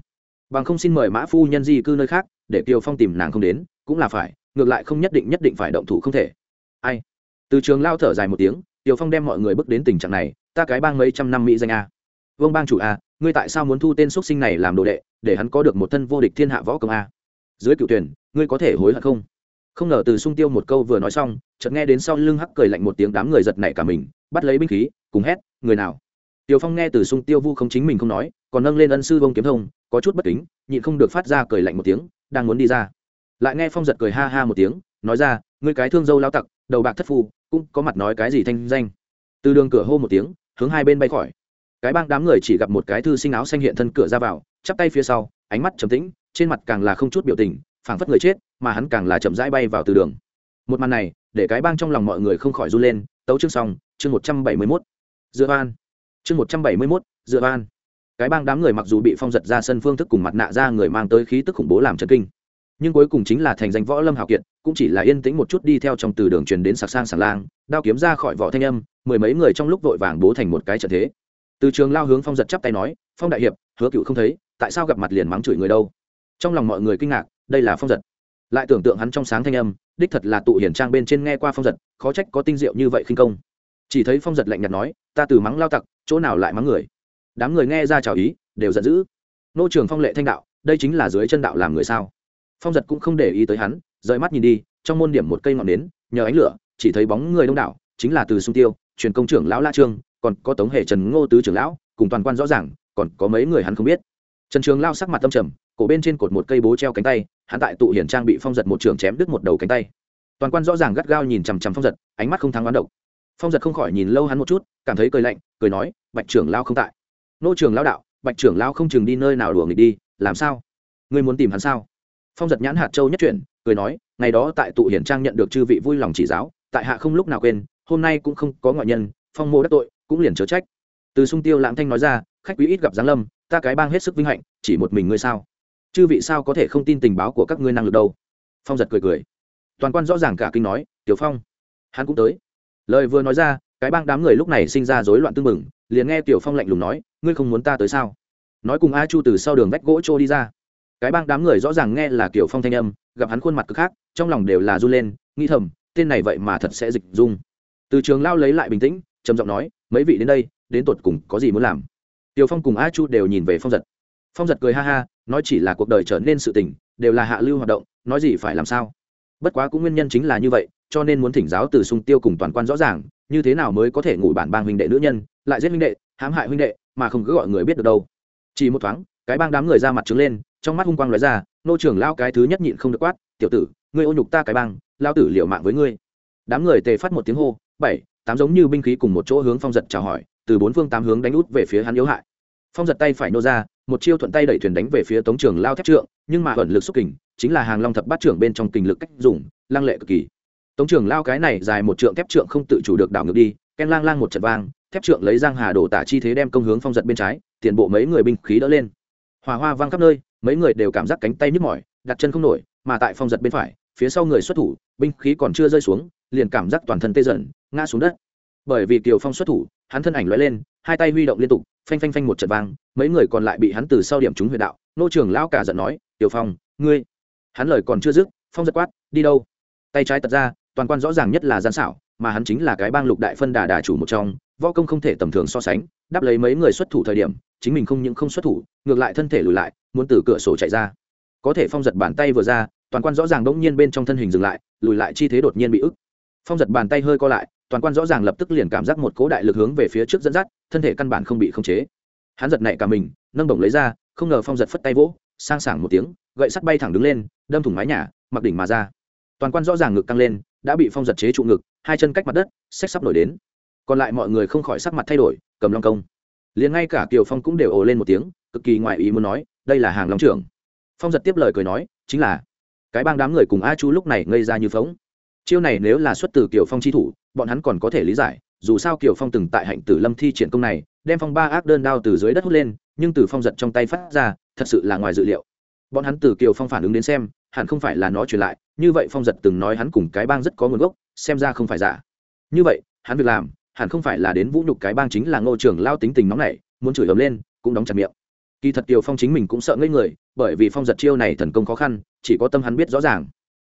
Bằng không xin mời mã phu nhân di cư nơi khác, để kiều phong tìm nàng không đến, cũng là phải, ngược lại không nhất định nhất định phải động thủ không thể. Ai? Từ trường lao thở dài một tiếng kiều phong đem mọi người bước đến tình trạng này, ta cái bang mấy trăm năm mỹ danh a. Vương bang chủ a ngươi tại sao muốn thu tên x sinh này làm đồ đệ để hắn có được một thân vô địch thiên hạ võ công a dưới cựu tuyển ngươi có thể hối hận không không ngờ từ sung tiêu một câu vừa nói xong chợt nghe đến sau lưng hắc cười lạnh một tiếng đám người giật nảy cả mình bắt lấy binh khí cùng hét người nào Tiêu Phong nghe từ Sung Tiêu Vu không chính mình không nói, còn nâng lên ân sư vông kiếm thông, có chút bất kính, nhịn không được phát ra cười lạnh một tiếng, đang muốn đi ra. Lại nghe Phong giật cười ha ha một tiếng, nói ra, ngươi cái thương dâu lao tặc, đầu bạc thất phu, cũng có mặt nói cái gì thanh danh. Từ đường cửa hô một tiếng, hướng hai bên bay khỏi. Cái bang đám người chỉ gặp một cái thư sinh áo xanh hiện thân cửa ra vào, chắp tay phía sau, ánh mắt trầm tĩnh, trên mặt càng là không chút biểu tình, phảng phất người chết, mà hắn càng là chậm rãi bay vào từ đường. Một màn này, để cái bang trong lòng mọi người không khỏi run lên, tấu chương xong, chương một trăm bảy mươi mốt. Dựa An chương một trăm bảy mươi mốt dựa van. Cái bang đám người mặc dù bị phong giật ra sân phương thức cùng mặt nạ ra người mang tới khí tức khủng bố làm chân kinh. Nhưng cuối cùng chính là thành danh võ lâm hào kiệt cũng chỉ là yên tĩnh một chút đi theo trong từ đường truyền đến sạc sang sạc lang đao kiếm ra khỏi vỏ thanh âm mười mấy người trong lúc vội vàng bố thành một cái trận thế từ trường lao hướng phong giật chắp tay nói, phong đại hiệp, hứa cựu không thấy, tại sao gặp mặt liền mắng chửi người đâu? Trong lòng mọi người kinh ngạc, đây là phong giật. Lại tưởng tượng hắn trong sáng thanh âm, đích thật là tụ hiển trang bên trên nghe qua phong giật, khó trách có tinh diệu như vậy khinh công. Chỉ thấy phong giật lạnh nhạt nói, ta từ mắng lao tặc, chỗ nào lại mắng người? Đám người nghe ra chào ý, đều giận dữ. Nô trường phong lệ thanh đạo, đây chính là dưới chân đạo làm người sao? Phong giật cũng không để ý tới hắn, rời mắt nhìn đi, trong môn điểm một cây ngọn nến, nhờ ánh lửa, chỉ thấy bóng người đông đảo, chính là từ sung tiêu, truyền công trưởng lão la trương còn có tống hệ trần ngô tứ trưởng lão, cùng toàn quan rõ ràng, còn có mấy người hắn không biết. Trần trường lao sắc mặt tâm trầm, cổ bên trên cột một cây bố treo cánh tay, hắn tại tụ hiển trang bị phong giật một trường chém đứt một đầu cánh tay. Toàn quan rõ ràng gắt gao nhìn chằm chằm phong giật, ánh mắt không thắng đoán độc. Phong giật không khỏi nhìn lâu hắn một chút, cảm thấy cười lạnh, cười nói, bạch trưởng lao không tại. Nô trường lao đạo, bạch trưởng lao không chừng đi nơi nào đùa nghịch đi, làm sao? Ngươi muốn tìm hắn sao? Phong giật nhãn hạt châu nhất chuyển, cười nói, ngày đó tại tụ hiển trang nhận được chư vị vui lòng chỉ giáo, tại hạ không lúc nào quên, hôm nay cũng không có ngoại nhân, phong mô đắc tội cũng liền chớ trách. Từ sung tiêu lãng thanh nói ra, khách quý ít gặp giáng lâm, ta cái bang hết sức vinh hạnh, chỉ một mình ngươi sao? Chư vị sao có thể không tin tình báo của các ngươi năng lực đâu? Phong giật cười cười. Toàn quan rõ ràng cả kinh nói, tiểu phong, hắn cũng tới. Lời vừa nói ra, cái bang đám người lúc này sinh ra rối loạn tưng mừng liền nghe tiểu phong lạnh lùng nói, ngươi không muốn ta tới sao? Nói cùng a chu từ sau đường vách gỗ trôi đi ra. Cái bang đám người rõ ràng nghe là kiểu phong thanh âm, gặp hắn khuôn mặt cực khác, trong lòng đều là run lên, nghĩ thầm, tên này vậy mà thật sẽ dịch dung. Từ trường lao lấy lại bình tĩnh, trầm giọng nói mấy vị đến đây, đến tột cùng có gì muốn làm? Tiều phong cùng a chu đều nhìn về phong giật. Phong giật cười ha ha, nói chỉ là cuộc đời trở nên sự tình, đều là hạ lưu hoạt động, nói gì phải làm sao? Bất quá cũng nguyên nhân chính là như vậy, cho nên muốn thỉnh giáo từ sung tiêu cùng toàn quan rõ ràng, như thế nào mới có thể ngủ bản bang huynh đệ nữ nhân, lại giết huynh đệ, hãm hại huynh đệ, mà không cứ gọi người biết được đâu. Chỉ một thoáng, cái bang đám người ra mặt trứng lên, trong mắt hung quang lóe ra, nô trưởng lao cái thứ nhất nhịn không được quát, tiểu tử, ngươi ô nhục ta cái bang lao tử liệu mạng với ngươi. Đám người tề phát một tiếng hô, bảy tám giống như binh khí cùng một chỗ hướng phong giật chào hỏi, từ bốn phương tám hướng đánh út về phía hắn yếu hại. Phong giật tay phải nô ra, một chiêu thuận tay đẩy thuyền đánh về phía tống trường lao thép trượng, nhưng mà thuận lực xúc kình, chính là hàng long thập bát trưởng bên trong kình lực cách dùng, lăng lệ cực kỳ. Tống trưởng lao cái này dài một trượng thép trượng không tự chủ được đảo ngược đi, ken lang lang một trận vang, thép trượng lấy giang hà đổ tả chi thế đem công hướng phong giật bên trái, tiền bộ mấy người binh khí đỡ lên. Hòa hoa vang khắp nơi, mấy người đều cảm giác cánh tay nhức mỏi, đặt chân không nổi, mà tại phong giật bên phải, phía sau người xuất thủ, binh khí còn chưa rơi xuống, liền cảm giác toàn thân tê dần ngã xuống đất. Bởi vì kiều phong xuất thủ, hắn thân ảnh lóe lên, hai tay huy động liên tục, phanh phanh phanh một trận vang, mấy người còn lại bị hắn từ sau điểm trúng huyệt đạo. Nô trưởng lão cả giận nói, tiểu phong, ngươi hắn lời còn chưa dứt, phong giật quát, đi đâu? Tay trái tật ra, toàn quan rõ ràng nhất là gian xảo, mà hắn chính là cái bang lục đại phân đà đà chủ một trong, võ công không thể tầm thường so sánh, đáp lấy mấy người xuất thủ thời điểm, chính mình không những không xuất thủ, ngược lại thân thể lùi lại, muốn từ cửa sổ chạy ra. Có thể phong giật bàn tay vừa ra, toàn quan rõ ràng đ ỗ n g nhiên bên trong thân hình dừng lại, lùi lại chi thế đột nhiên bị ức. Phong giật bàn tay hơi co lại toàn quan rõ ràng lập tức liền cảm giác một cố đại lực hướng về phía trước dẫn dắt, thân thể căn bản không bị khống chế. Hắn giật nảy cả mình, nâng bổng lấy ra, không ngờ phong giật phất tay vỗ, sang sảng một tiếng, gậy sắt bay thẳng đứng lên, đâm thủng mái nhà, mặc đỉnh mà ra. Toàn quan rõ ràng ngực căng lên, đã bị phong giật chế trụ ngực, hai chân cách mặt đất, xách sắp nổi đến. Còn lại mọi người không khỏi sắc mặt thay đổi, cầm long công. Liền ngay cả kiều phong cũng đều ồ lên một tiếng, cực kỳ ngoại ý muốn nói, đây là hàng long trưởng. Phong giật tiếp lời cười nói, chính là, cái bang đám người cùng a chu lúc này ngây ra như phóng. Chiêu này nếu là xuất từ kiều phong chi thủ bọn hắn còn có thể lý giải, dù sao kiều phong từng tại hạnh tử lâm thi triển công này, đem phong ba ác đơn đao từ dưới đất hút lên, nhưng từ phong giật trong tay phát ra, thật sự là ngoài dự liệu. Bọn hắn từ kiều phong phản ứng đến xem, hẳn không phải là nó truyền lại, như vậy phong giật từng nói hắn cùng cái bang rất có nguồn gốc, xem ra không phải giả. Như vậy, hắn việc làm, hẳn không phải là đến vũ nhục cái bang chính là ngô trưởng lao tính tình nóng này muốn chửi ấm lên, cũng đóng chặt miệng. Kỳ thật kiều phong chính mình cũng sợ ngây người, bởi vì phong giật chiêu này thần công khó khăn, chỉ có tâm hắn biết rõ ràng.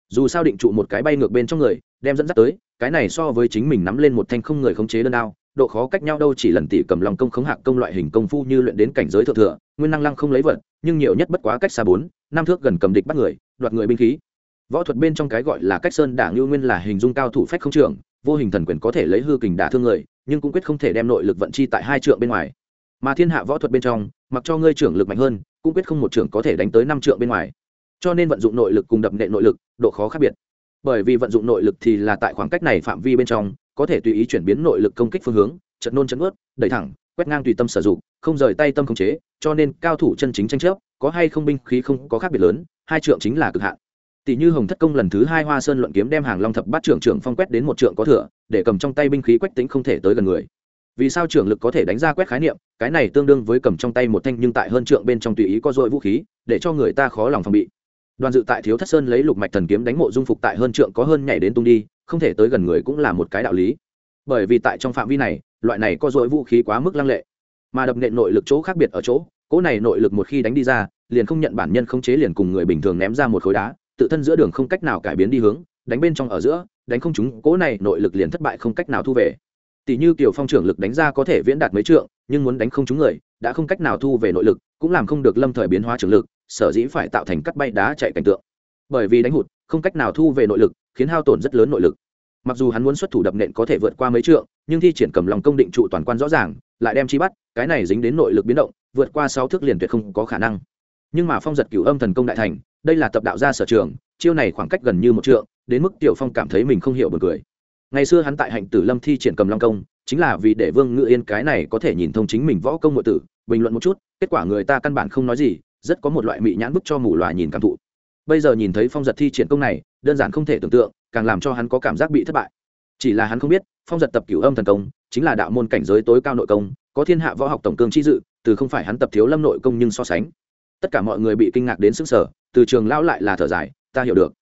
Dù sao định trụ một cái bay ngược bên trong người, đem dẫn dắt tới cái này so với chính mình nắm lên một thanh không người khống chế đơn đao, độ khó cách nhau đâu chỉ lần tỷ cầm lòng công khống hạc công loại hình công phu như luyện đến cảnh giới thượng thừa, nguyên năng lăng không lấy vật, nhưng nhiều nhất bất quá cách xa bốn, năm thước gần cầm địch bắt người, đoạt người binh khí. Võ thuật bên trong cái gọi là cách sơn đảng lưu nguyên là hình dung cao thủ phách không trưởng, vô hình thần quyền có thể lấy hư kình đả thương người, nhưng cũng quyết không thể đem nội lực vận chi tại hai trượng bên ngoài. Mà thiên hạ võ thuật bên trong, mặc cho ngươi trưởng lực mạnh hơn, cũng quyết không một trưởng có thể đánh tới năm trượng bên ngoài. Cho nên vận dụng nội lực cùng đập nệ nội lực, độ khó khác biệt bởi vì vận dụng nội lực thì là tại khoảng cách này phạm vi bên trong, có thể tùy ý chuyển biến nội lực công kích phương hướng trận nôn trận ướt đẩy thẳng, quét ngang tùy tâm sử dụng, không rời tay tâm khống chế, cho nên cao thủ chân chính tranh chấp, có hay không binh khí không có khác biệt lớn, hai trượng chính là cực hạn. Tỷ như hồng thất công lần thứ hai hoa sơn luận kiếm đem hàng long thập bát trưởng trưởng phong quét đến một trượng có thừa, để cầm trong tay binh khí quách tính không thể tới gần người. Vì sao trưởng lực có thể đánh ra quét khái niệm, cái này tương đương với cầm trong tay một thanh nhưng tại hơn trượng bên trong tùy ý có dội vũ khí, để cho người ta khó lòng phòng bị đoàn dự tại thiếu thất sơn lấy lục mạch thần kiếm đánh mộ dung phục tại hơn trượng có hơn nhảy đến tung đi, không thể tới gần người cũng là một cái đạo lý. Bởi vì tại trong phạm vi này, loại này có dội vũ khí quá mức lăng lệ. Mà đập nện nội lực chỗ khác biệt ở chỗ, cỗ này nội lực một khi đánh đi ra, liền không nhận bản nhân không chế liền cùng người bình thường ném ra một khối đá, tự thân giữa đường không cách nào cải biến đi hướng, đánh bên trong ở giữa, đánh không chúng cỗ này nội lực liền thất bại không cách nào thu về. Tỷ như kiểu phong trưởng lực đánh ra có thể viễn đạt mấy trượng, nhưng muốn đánh không chúng người, đã không cách nào thu về nội lực, cũng làm không được lâm thời biến hóa trưởng lực sở dĩ phải tạo thành cắt bay đá chạy cảnh tượng. Bởi vì đánh hụt, không cách nào thu về nội lực, khiến hao tổn rất lớn nội lực. Mặc dù hắn muốn xuất thủ đập nện có thể vượt qua mấy trượng, nhưng thi triển cầm lòng công định trụ toàn quan rõ ràng, lại đem chi bắt, cái này dính đến nội lực biến động, vượt qua sáu thước liền tuyệt không có khả năng. Nhưng mà phong giật cửu âm thần công đại thành, đây là tập đạo gia sở trường, chiêu này khoảng cách gần như một trượng, đến mức tiểu phong cảm thấy mình không hiểu buồn cười. Ngày xưa hắn tại hạnh tử lâm thi triển cầm long công, chính là vì để vương ngự yên cái này có thể nhìn thông chính mình võ công ngộ tử, bình luận một chút, kết quả người ta căn bản không nói gì rất có một loại mị nhãn bức cho mù loà nhìn cảm thụ. Bây giờ nhìn thấy phong giật thi triển công này, đơn giản không thể tưởng tượng, càng làm cho hắn có cảm giác bị thất bại. Chỉ là hắn không biết, phong giật tập cửu âm thần công, chính là đạo môn cảnh giới tối cao nội công, có thiên hạ võ học tổng cương chi dự, từ không phải hắn tập thiếu lâm nội công nhưng so sánh. Tất cả mọi người bị kinh ngạc đến sức sở từ trường lão lại là thở dài, ta hiểu được.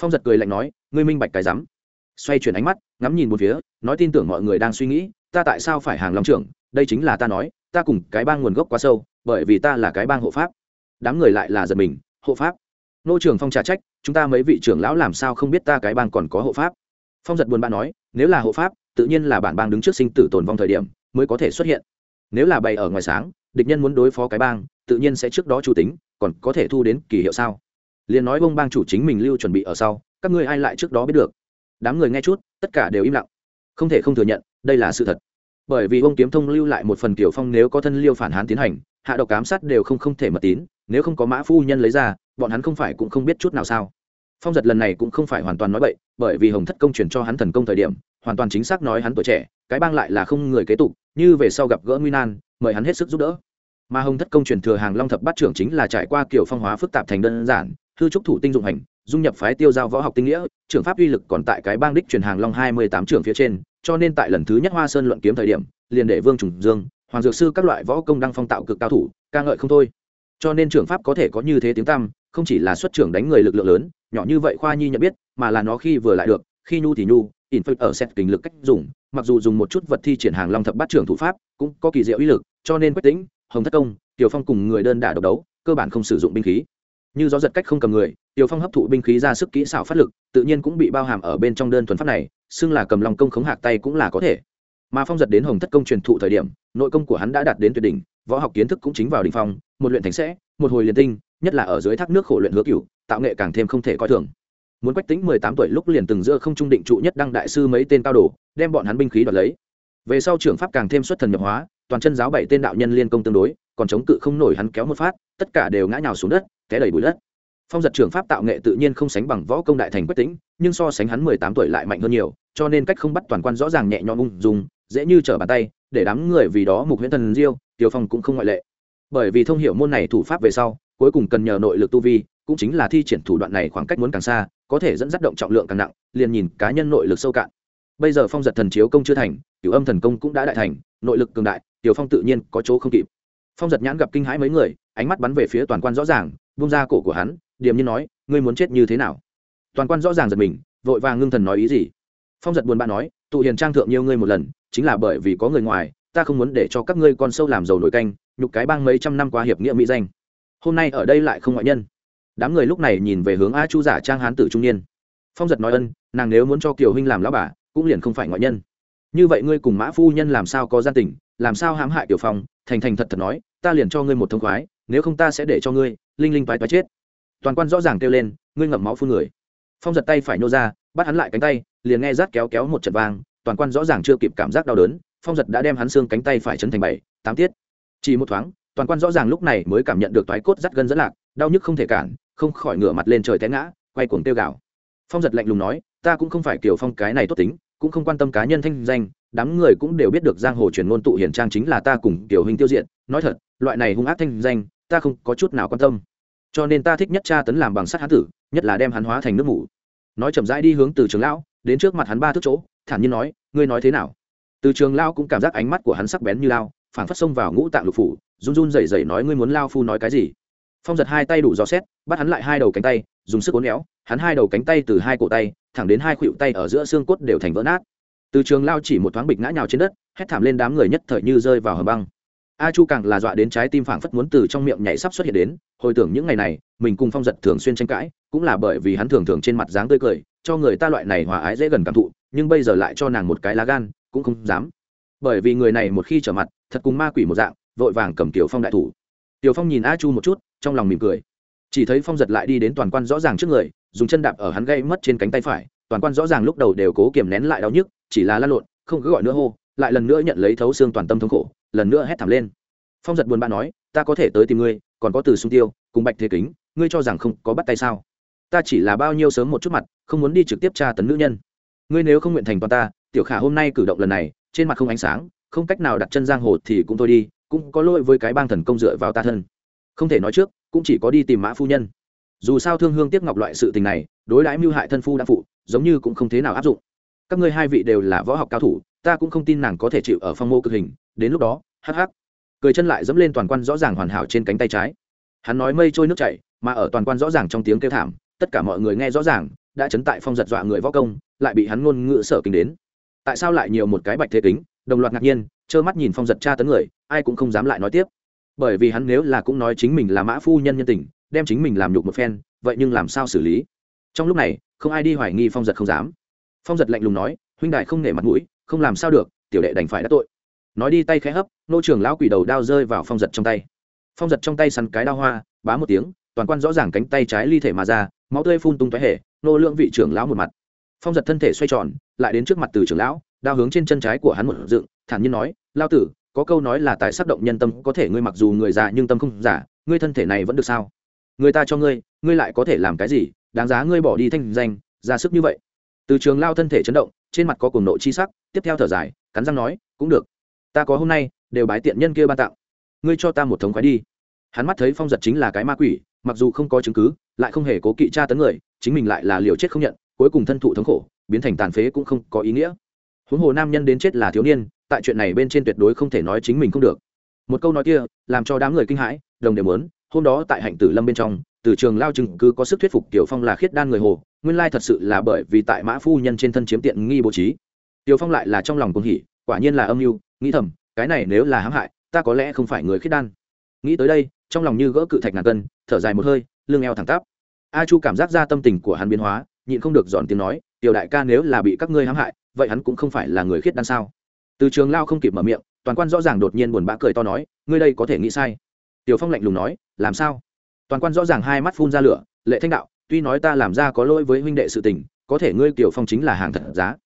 Phong giật cười lạnh nói, ngươi minh bạch cái rắm. Xoay chuyển ánh mắt, ngắm nhìn một phía, nói tin tưởng mọi người đang suy nghĩ, ta tại sao phải hàng long trưởng? Đây chính là ta nói, ta cùng cái bang nguồn gốc quá sâu, bởi vì ta là cái bang hộ pháp đám người lại là giật mình, hộ pháp. Nô trưởng phong trả trách, chúng ta mấy vị trưởng lão làm sao không biết ta cái bang còn có hộ pháp? Phong giật buồn bã nói, nếu là hộ pháp, tự nhiên là bản bang đứng trước sinh tử tồn vong thời điểm mới có thể xuất hiện. Nếu là bày ở ngoài sáng, địch nhân muốn đối phó cái bang, tự nhiên sẽ trước đó chủ tính, còn có thể thu đến kỳ hiệu sao? Liền nói bông bang chủ chính mình lưu chuẩn bị ở sau, các ngươi ai lại trước đó biết được? Đám người nghe chút, tất cả đều im lặng. Không thể không thừa nhận, đây là sự thật. Bởi vì ông kiếm thông lưu lại một phần kiểu phong nếu có thân liêu phản hán tiến hành hạ độc cám sát đều không không thể mật tín, nếu không có mã phu nhân lấy ra, bọn hắn không phải cũng không biết chút nào sao. Phong giật lần này cũng không phải hoàn toàn nói bậy, bởi vì hồng thất công truyền cho hắn thần công thời điểm, hoàn toàn chính xác nói hắn tuổi trẻ, cái bang lại là không người kế tục, như về sau gặp gỡ nguy nan, mời hắn hết sức giúp đỡ. Mà hồng thất công truyền thừa hàng long thập bát trưởng chính là trải qua kiểu phong hóa phức tạp thành đơn giản, hư trúc thủ tinh dụng hành, dung nhập phái tiêu giao võ học tinh nghĩa, trưởng pháp uy lực còn tại cái bang đích truyền hàng long hai mươi tám trưởng phía trên, cho nên tại lần thứ nhất hoa sơn luận kiếm thời điểm, liền để vương trùng dương hoàng dược sư các loại võ công đang phong tạo cực cao thủ, ca ngợi không thôi. Cho nên trưởng pháp có thể có như thế tiếng tăm, không chỉ là xuất trưởng đánh người lực lượng lớn, nhỏ như vậy khoa nhi nhận biết, mà là nó khi vừa lại được, khi nhu thì nhu in phật ở xét kình lực cách dùng, mặc dù dùng một chút vật thi triển hàng long thập bát trưởng thủ pháp, cũng có kỳ diệu uy lực, cho nên quyết tĩnh, hồng thất công, tiểu phong cùng người đơn đả độc đấu, cơ bản không sử dụng binh khí. Như gió giật cách không cầm người, tiểu phong hấp thụ binh khí ra sức kỹ xảo phát lực, tự nhiên cũng bị bao hàm ở bên trong đơn thuần pháp này, xưng là cầm lòng công khống hạc tay cũng là có thể. Mà phong giật đến hồng thất công truyền thụ thời điểm nội công của hắn đã đạt đến tuyệt đỉnh, võ học kiến thức cũng chính vào đỉnh phong, một luyện thành sẽ, một hồi liền tinh, nhất là ở dưới thác nước khổ luyện hứa cửu, tạo nghệ càng thêm không thể coi thường. Muốn quách tính mười tám tuổi lúc liền từng giữa không trung định trụ nhất đăng đại sư mấy tên cao đồ, đem bọn hắn binh khí đoạt lấy. Về sau trưởng pháp càng thêm xuất thần nhập hóa, toàn chân giáo bảy tên đạo nhân liên công tương đối, còn chống cự không nổi hắn kéo một phát, tất cả đều ngã nhào xuống đất, té đầy bụi đất phong giật trưởng pháp tạo nghệ tự nhiên không sánh bằng võ công đại thành quyết tĩnh, nhưng so sánh hắn mười tám tuổi lại mạnh hơn nhiều cho nên cách không bắt toàn quan rõ ràng nhẹ nhõm ung dùng dễ như trở bàn tay để đám người vì đó mục huyễn thần diêu tiêu phong cũng không ngoại lệ. Bởi vì thông hiểu môn này thủ pháp về sau cuối cùng cần nhờ nội lực tu vi cũng chính là thi triển thủ đoạn này khoảng cách muốn càng xa có thể dẫn dắt động trọng lượng càng nặng liền nhìn cá nhân nội lực sâu cạn. Bây giờ phong giật thần chiếu công chưa thành cửu âm thần công cũng đã đại thành nội lực cường đại tiểu phong tự nhiên có chỗ không kịp. Phong giật nhãn gặp kinh hãi mấy người ánh mắt bắn về phía toàn quan rõ ràng bung ra cổ của hắn điềm nhiên nói, ngươi muốn chết như thế nào? Toàn quan rõ ràng giật mình, vội vàng ngưng thần nói ý gì. Phong giật buồn bã nói, tụ hiền trang thượng nhiều ngươi một lần, chính là bởi vì có người ngoài, ta không muốn để cho các ngươi con sâu làm dầu nổi canh, nhục cái bang mấy trăm năm qua hiệp nghĩa mỹ danh. Hôm nay ở đây lại không ngoại nhân. Đám người lúc này nhìn về hướng a chu giả trang hán tử trung niên. Phong giật nói ân, nàng nếu muốn cho kiều huynh làm lão bà, cũng liền không phải ngoại nhân. Như vậy ngươi cùng mã phu nhân làm sao có gian tình, làm sao hãm hại tiểu phong? Thành thành thật thật nói, ta liền cho ngươi một thông khoái, nếu không ta sẽ để cho ngươi, linh linh toái toái chết toàn quan rõ ràng kêu lên, ngươi ngậm máu phun người. Phong giật tay phải nhô ra, bắt hắn lại cánh tay, liền nghe rát kéo kéo một trận vang, toàn quan rõ ràng chưa kịp cảm giác đau đớn, phong giật đã đem hắn xương cánh tay phải chấn thành bảy, tám tiết. Chỉ một thoáng, toàn quan rõ ràng lúc này mới cảm nhận được toái cốt rắt gân dẫn lạc, đau nhức không thể cản, không khỏi ngửa mặt lên trời té ngã, quay cuồng tiêu gạo phong giật lạnh lùng nói, ta cũng không phải kiểu phong cái này tốt tính, cũng không quan tâm cá nhân thanh danh, đám người cũng đều biết được giang hồ truyền ngôn tụ hiển trang chính là ta cùng kiểu hình tiêu diện nói thật, loại này hung ác thanh danh, ta không có chút nào quan tâm cho nên ta thích nhất cha tấn làm bằng sắt hán tử, nhất là đem hắn hóa thành nước mủ. Nói chậm rãi đi hướng từ trường lão, đến trước mặt hắn ba thước chỗ, thản nhiên nói, ngươi nói thế nào? Từ trường lão cũng cảm giác ánh mắt của hắn sắc bén như lao, phảng phất xông vào ngũ tạng lục phủ, run run rẩy rẩy nói, ngươi muốn lao phu nói cái gì? Phong giật hai tay đủ gió xét, bắt hắn lại hai đầu cánh tay, dùng sức uốn éo, hắn hai đầu cánh tay từ hai cổ tay, thẳng đến hai khuỵu tay ở giữa xương cốt đều thành vỡ nát. Từ trường lao chỉ một thoáng bịch ngã nhào trên đất, hét thảm lên đám người nhất thời như rơi vào hầm băng a chu càng là dọa đến trái tim phảng phất muốn từ trong miệng nhảy sắp xuất hiện đến, hồi tưởng những ngày này, mình cùng phong giật thường xuyên tranh cãi, cũng là bởi vì hắn thường thường trên mặt dáng tươi cười, cho người ta loại này hòa ái dễ gần cảm thụ, nhưng bây giờ lại cho nàng một cái lá gan, cũng không dám. Bởi vì người này một khi trở mặt, thật cùng ma quỷ một dạng, vội vàng cầm tiểu phong đại thủ. Tiểu phong nhìn a chu một chút, trong lòng mỉm cười. Chỉ thấy phong giật lại đi đến toàn quan rõ ràng trước người, dùng chân đạp ở hắn gây mất trên cánh tay phải, toàn quan rõ ràng lúc đầu đều cố kiềm nén lại đau nhức, chỉ là lăn lộn, không cứ gọi nữa hô lại lần nữa nhận lấy thấu xương toàn tâm thống khổ, lần nữa hét thảm lên. Phong giật buồn bã nói, ta có thể tới tìm ngươi, còn có từ sung tiêu, cùng bạch thế kính, ngươi cho rằng không có bắt tay sao? Ta chỉ là bao nhiêu sớm một chút mặt, không muốn đi trực tiếp tra tấn nữ nhân. Ngươi nếu không nguyện thành toàn ta, tiểu khả hôm nay cử động lần này, trên mặt không ánh sáng, không cách nào đặt chân giang hồ thì cũng thôi đi, cũng có lỗi với cái bang thần công dựa vào ta thân. Không thể nói trước, cũng chỉ có đi tìm mã phu nhân. Dù sao thương hương tiếc ngọc loại sự tình này, đối đãi mưu hại thân phu đã phụ, giống như cũng không thế nào áp dụng. Các ngươi hai vị đều là võ học cao thủ ta cũng không tin nàng có thể chịu ở phong mô cực hình, đến lúc đó, hắc hắc. Cười chân lại dẫm lên toàn quan rõ ràng hoàn hảo trên cánh tay trái. Hắn nói mây trôi nước chảy, mà ở toàn quan rõ ràng trong tiếng kêu thảm, tất cả mọi người nghe rõ ràng, đã chấn tại phong giật dọa người võ công, lại bị hắn ngôn ngữ sở kinh đến. Tại sao lại nhiều một cái bạch thế kính, đồng loạt ngạc nhiên, trơ mắt nhìn phong giật tra tấn người, ai cũng không dám lại nói tiếp. Bởi vì hắn nếu là cũng nói chính mình là mã phu nhân nhân tình, đem chính mình làm nhục một phen, vậy nhưng làm sao xử lý? Trong lúc này, không ai đi hoài nghi phong giật không dám. Phong giật lạnh lùng nói, huynh đại không nể mặt mũi không làm sao được, tiểu đệ đành phải đã tội. Nói đi tay khẽ hấp, nô trưởng lão quỷ đầu đao rơi vào phong giật trong tay. Phong giật trong tay săn cái đao hoa, bá một tiếng, toàn quan rõ ràng cánh tay trái ly thể mà ra, máu tươi phun tung tóe hể nô lượng vị trưởng lão một mặt. Phong giật thân thể xoay tròn, lại đến trước mặt từ trưởng lão, đao hướng trên chân trái của hắn một dựng, thản nhiên nói, lao tử, có câu nói là tại sắc động nhân tâm có thể ngươi mặc dù người già nhưng tâm không giả, ngươi thân thể này vẫn được sao? Người ta cho ngươi ngươi lại có thể làm cái gì? Đáng giá ngươi bỏ đi thanh danh, ra sức như vậy từ trường lao thân thể chấn động, trên mặt có cùng nộ chi sắc, tiếp theo thở dài, cắn răng nói, cũng được. Ta có hôm nay, đều bái tiện nhân kia ban tặng. Ngươi cho ta một thống khoái đi. Hắn mắt thấy phong giật chính là cái ma quỷ, mặc dù không có chứng cứ, lại không hề cố kỵ tra tấn người, chính mình lại là liều chết không nhận, cuối cùng thân thụ thống khổ, biến thành tàn phế cũng không có ý nghĩa. Huống hồ nam nhân đến chết là thiếu niên, tại chuyện này bên trên tuyệt đối không thể nói chính mình không được. Một câu nói kia, làm cho đám người kinh hãi, đồng đều muốn, hôm đó tại hạnh tử lâm bên trong từ trường lao chứng cứ có sức thuyết phục tiểu phong là khiết đan người hồ, nguyên lai thật sự là bởi vì tại mã phu nhân trên thân chiếm tiện nghi bố trí. Tiểu phong lại là trong lòng cuồng hỉ, quả nhiên là âm mưu, nghĩ thầm, cái này nếu là hãm hại, ta có lẽ không phải người khiết đan. Nghĩ tới đây, trong lòng như gỡ cự thạch ngàn cân, thở dài một hơi, lưng eo thẳng tắp. A chu cảm giác ra tâm tình của hắn biến hóa, nhịn không được dọn tiếng nói, tiểu đại ca nếu là bị các ngươi hãm hại, vậy hắn cũng không phải là người khiết đan sao? Từ trường lao không kịp mở miệng, toàn quan rõ ràng đột nhiên buồn bã cười to nói, ngươi đây có thể nghĩ sai. Tiểu phong lạnh lùng nói, làm sao? Toàn quan rõ ràng hai mắt phun ra lửa, lệ thanh đạo, tuy nói ta làm ra có lỗi với huynh đệ sự tình, có thể ngươi tiểu phong chính là hàng thật giá.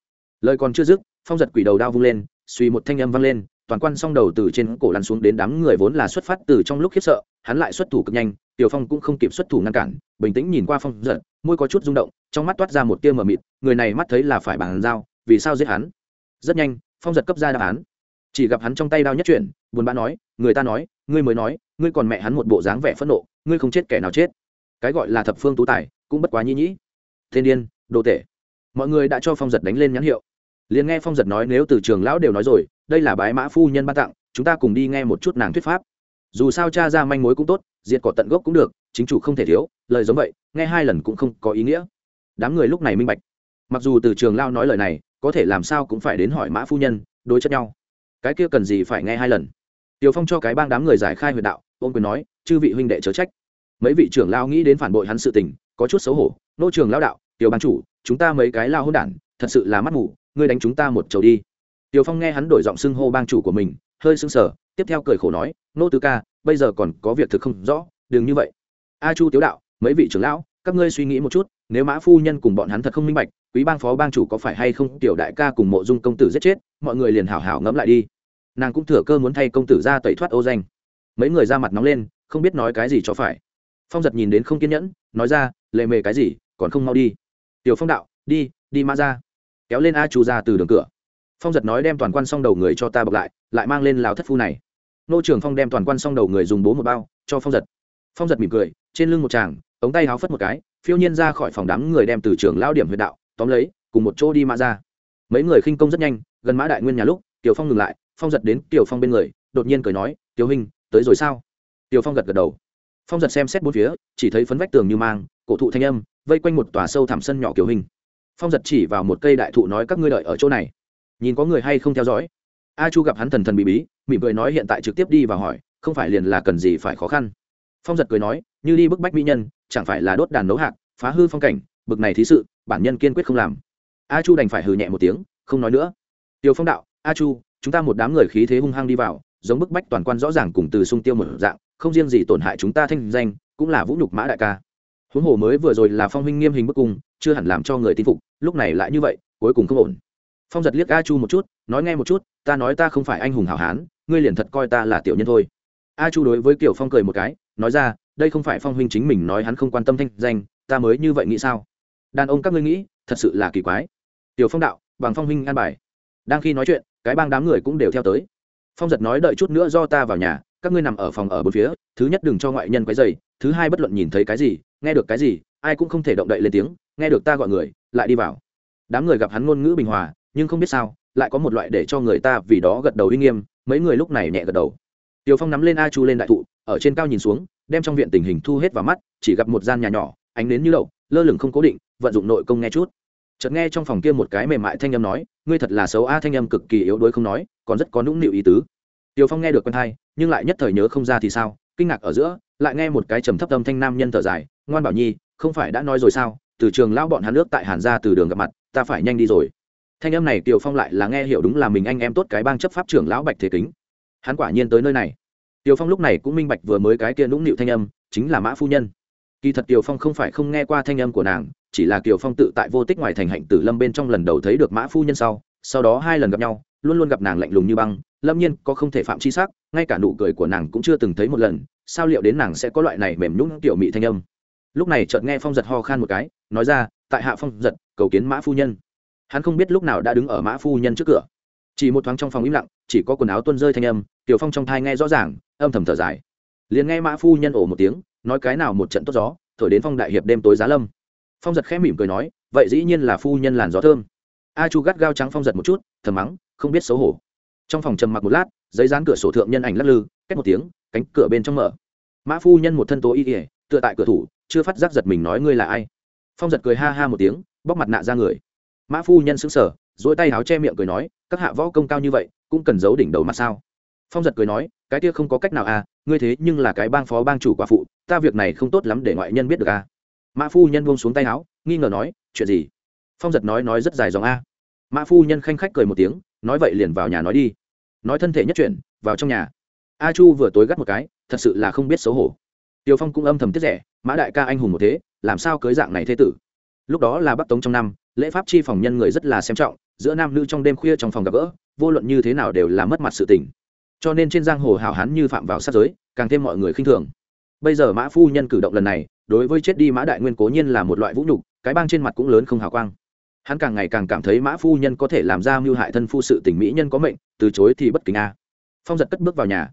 Lời còn chưa dứt, phong giật quỷ đầu đao vung lên, suy một thanh âm vang lên, toàn quan song đầu từ trên cổ lăn xuống đến đám người vốn là xuất phát từ trong lúc khiếp sợ, hắn lại xuất thủ cực nhanh tiểu phong cũng không kịp xuất thủ ngăn cản, bình tĩnh nhìn qua phong giật, môi có chút rung động, trong mắt toát ra một tia mờ mịt, người này mắt thấy là phải bàn giao, vì sao giết hắn? Rất nhanh, phong giật cấp ra đáp án. Chỉ gặp hắn trong tay đao nhất chuyển, buồn bã nói, người ta nói ngươi mới nói, ngươi còn mẹ hắn một bộ dáng vẻ phẫn nộ, ngươi không chết kẻ nào chết. Cái gọi là thập phương tú tài, cũng bất quá nhĩ nhĩ. Thiên điên, đồ tể. Mọi người đã cho phong giật đánh lên nhãn hiệu. Liền nghe phong giật nói nếu từ trường lão đều nói rồi, đây là bái mã phu nhân ban tặng, chúng ta cùng đi nghe một chút nàng thuyết pháp. Dù sao cha ra manh mối cũng tốt, diệt cỏ tận gốc cũng được, chính chủ không thể thiếu, lời giống vậy, nghe hai lần cũng không có ý nghĩa. Đám người lúc này minh bạch. Mặc dù từ trường lao nói lời này, có thể làm sao cũng phải đến hỏi mã phu nhân, đối chất nhau. Cái kia cần gì phải nghe hai lần? Tiều phong cho cái bang đám người giải khai huyệt đạo ôm quyền nói, chư vị huynh đệ chớ trách. Mấy vị trưởng lao nghĩ đến phản bội hắn sự tình, có chút xấu hổ. Nô trường lao đạo tiểu ban chủ, chúng ta mấy cái lao hôn đản, thật sự là mắt mù, ngươi đánh chúng ta một chầu đi. Tiểu phong nghe hắn đổi giọng xưng hô bang chủ của mình, hơi sưng sờ, tiếp theo cười khổ nói, nô tứ ca, bây giờ còn có việc thực không rõ, đừng như vậy. A chu tiếu đạo, mấy vị trưởng lão, các ngươi suy nghĩ một chút, nếu mã phu nhân cùng bọn hắn thật không minh bạch, quý bang phó bang chủ có phải hay không tiểu đại ca cùng mộ dung công tử giết chết, mọi người liền hảo hảo ngẫm lại đi nàng cũng thừa cơ muốn thay công tử ra tẩy thoát ô danh. Mấy người ra mặt nóng lên, không biết nói cái gì cho phải. Phong giật nhìn đến không kiên nhẫn, nói ra, lệ mề cái gì, còn không mau đi. Tiểu phong đạo, đi đi mã ra. Kéo lên a chu ra từ đường cửa. Phong giật nói đem toàn quan xong đầu người cho ta bọc lại lại mang lên lào thất phu này. Nô trưởng phong đem toàn quan xong đầu người dùng bố một bao, cho phong giật. Phong giật mỉm cười, trên lưng một chàng ống tay háo phất một cái, phiêu nhiên ra khỏi phòng đám người đem từ trường lao điểm huyện đạo, tóm lấy, cùng một chỗ đi mã ra. Mấy người khinh công rất nhanh, gần mã đại nguyên nhà lúc, tiểu phong ngừng lại phong giật đến tiểu phong bên người, đột nhiên cười nói, tiểu hình tới rồi sao? Tiểu phong gật gật đầu. Phong giật xem xét bốn phía, chỉ thấy phấn vách tường như mang, cổ thụ thanh âm, vây quanh một tòa sâu thẳm sân nhỏ kiểu hình phong giật chỉ vào một cây đại thụ nói, các ngươi đợi ở chỗ này. Nhìn có người hay không theo dõi. A chu gặp hắn thần thần bị bí, mỉm cười nói, hiện tại trực tiếp đi và hỏi, không phải liền là cần gì phải khó khăn? Phong giật cười nói, như đi bức bách mỹ nhân, chẳng phải là đốt đàn nấu hạc, phá hư phong cảnh, bực này thí sự, bản nhân kiên quyết không làm. A chu đành phải hừ nhẹ một tiếng, không nói nữa. Tiêu phong đạo, a chu chúng ta một đám người khí thế hung hăng đi vào, giống bức bách toàn quan rõ ràng cùng từ sung tiêu một dạng, không riêng gì tổn hại chúng ta thanh danh, cũng là vũ nhục mã đại ca. Huống hồ mới vừa rồi là phong huynh nghiêm hình bức cung, chưa hẳn làm cho người tin phục, lúc này lại như vậy, cuối cùng không ổn. Phong giật liếc a chu một chút, nói nghe một chút, ta nói ta không phải anh hùng hảo hán, ngươi liền thật coi ta là tiểu nhân thôi. A chu đối với kiểu phong cười một cái, nói ra, đây không phải phong huynh chính mình nói hắn không quan tâm thanh danh, ta mới như vậy nghĩ sao? Đàn ông các ngươi nghĩ, thật sự là kỳ quái. Tiểu phong đạo, bằng phong huynh an bài. Đang khi nói chuyện cái bang đám người cũng đều theo tới. Phong giật nói đợi chút nữa do ta vào nhà, các ngươi nằm ở phòng ở bốn phía, thứ nhất đừng cho ngoại nhân quấy dày thứ hai bất luận nhìn thấy cái gì, nghe được cái gì, ai cũng không thể động đậy lên tiếng, nghe được ta gọi người, lại đi vào. Đám người gặp hắn ngôn ngữ bình hòa, nhưng không biết sao, lại có một loại để cho người ta vì đó gật đầu uy nghiêm, mấy người lúc này nhẹ gật đầu. Tiều phong nắm lên a chu lên đại thụ, ở trên cao nhìn xuống, đem trong viện tình hình thu hết vào mắt, chỉ gặp một gian nhà nhỏ, ánh nến như đậu, lơ lửng không cố định, vận dụng nội công nghe chút chợt nghe trong phòng kia một cái mềm mại thanh âm nói, ngươi thật là xấu a, thanh âm cực kỳ yếu đuối không nói, còn rất có nũng nịu ý tứ. Tiều phong nghe được quen thai nhưng lại nhất thời nhớ không ra thì sao, kinh ngạc ở giữa, lại nghe một cái trầm thấp âm thanh nam nhân thở dài, ngoan bảo nhi, không phải đã nói rồi sao? Từ trường lão bọn hắn nước tại hàn gia từ đường gặp mặt, ta phải nhanh đi rồi. Thanh âm này tiều phong lại là nghe hiểu đúng là mình anh em tốt cái bang chấp pháp trưởng lão bạch thế kính. Hắn quả nhiên tới nơi này. Tiều phong lúc này cũng minh bạch vừa mới cái kia nũng nịu thanh âm, chính là mã phu nhân. Kỳ thật tiều phong không phải không nghe qua thanh âm của nàng chỉ là kiều phong tự tại vô tích ngoài thành hạnh tử lâm bên trong lần đầu thấy được mã phu nhân sau sau đó hai lần gặp nhau, luôn luôn gặp nàng lạnh lùng như băng, lâm nhiên có không thể phạm chi sắc, ngay cả nụ cười của nàng cũng chưa từng thấy một lần, sao liệu đến nàng sẽ có loại này mềm nhũng tiểu mị thanh âm? Lúc này chợt nghe phong giật ho khan một cái, nói ra, tại hạ phong giật, cầu kiến mã phu nhân. Hắn không biết lúc nào đã đứng ở mã phu nhân trước cửa. Chỉ một thoáng trong phòng im lặng, chỉ có quần áo tuân rơi thanh âm tiểu phong trong thai nghe rõ ràng, âm thầm thở dài. Liền nghe mã phu nhân ổ một tiếng, nói cái nào một trận tốt gió, thổi đến phong đại hiệp đêm tối giá lâm phong giật khẽ mỉm cười nói, vậy dĩ nhiên là phu nhân làn gió thơm. A chu gắt gao trắng phong giật một chút, thầm mắng, không biết xấu hổ. Trong phòng trầm mặc một lát, giấy dán cửa sổ thượng nhân ảnh lắc lư cách một tiếng, cánh cửa bên trong mở. Mã phu nhân một thân tố y ỉa tựa tại cửa thủ, chưa phát giác giật mình nói ngươi là ai. Phong giật cười ha ha một tiếng, bóc mặt nạ ra người. Mã phu nhân sững sờ dỗi tay áo che miệng cười nói, các hạ võ công cao như vậy, cũng cần giấu đỉnh đầu mặt sao? Phong giật cười nói, cái kia không có cách nào à ngươi thế nhưng là cái bang phó bang chủ quả phụ, ta việc này không tốt lắm để ngoại nhân biết được à mã phu nhân buông xuống tay áo, nghi ngờ nói, chuyện gì? Phong giật nói nói rất dài dòng a. Mã phu nhân khanh khách cười một tiếng, nói vậy liền vào nhà nói đi. Nói thân thể nhất chuyển, vào trong nhà. A chu vừa tối gắt một cái, thật sự là không biết xấu hổ. Tiều phong cũng âm thầm tiết rẻ, mã đại ca anh hùng một thế, làm sao cưới dạng này thế tử? Lúc đó là bắc tống trong năm, lễ pháp chi phòng nhân người rất là xem trọng, giữa nam nữ trong đêm khuya trong phòng gặp gỡ, vô luận như thế nào đều là mất mặt sự tình. Cho nên trên giang hồ hảo hán như phạm vào sát giới, càng thêm mọi người khinh thường. Bây giờ mã phu nhân cử động lần này đối với chết đi mã đại nguyên cố nhiên là một loại vũ nhục, cái bang trên mặt cũng lớn không hào quang. Hắn càng ngày càng cảm thấy mã phu nhân có thể làm ra mưu hại thân phu sự tình mỹ nhân có mệnh, từ chối thì bất kính a. Phong giật cất bước vào nhà.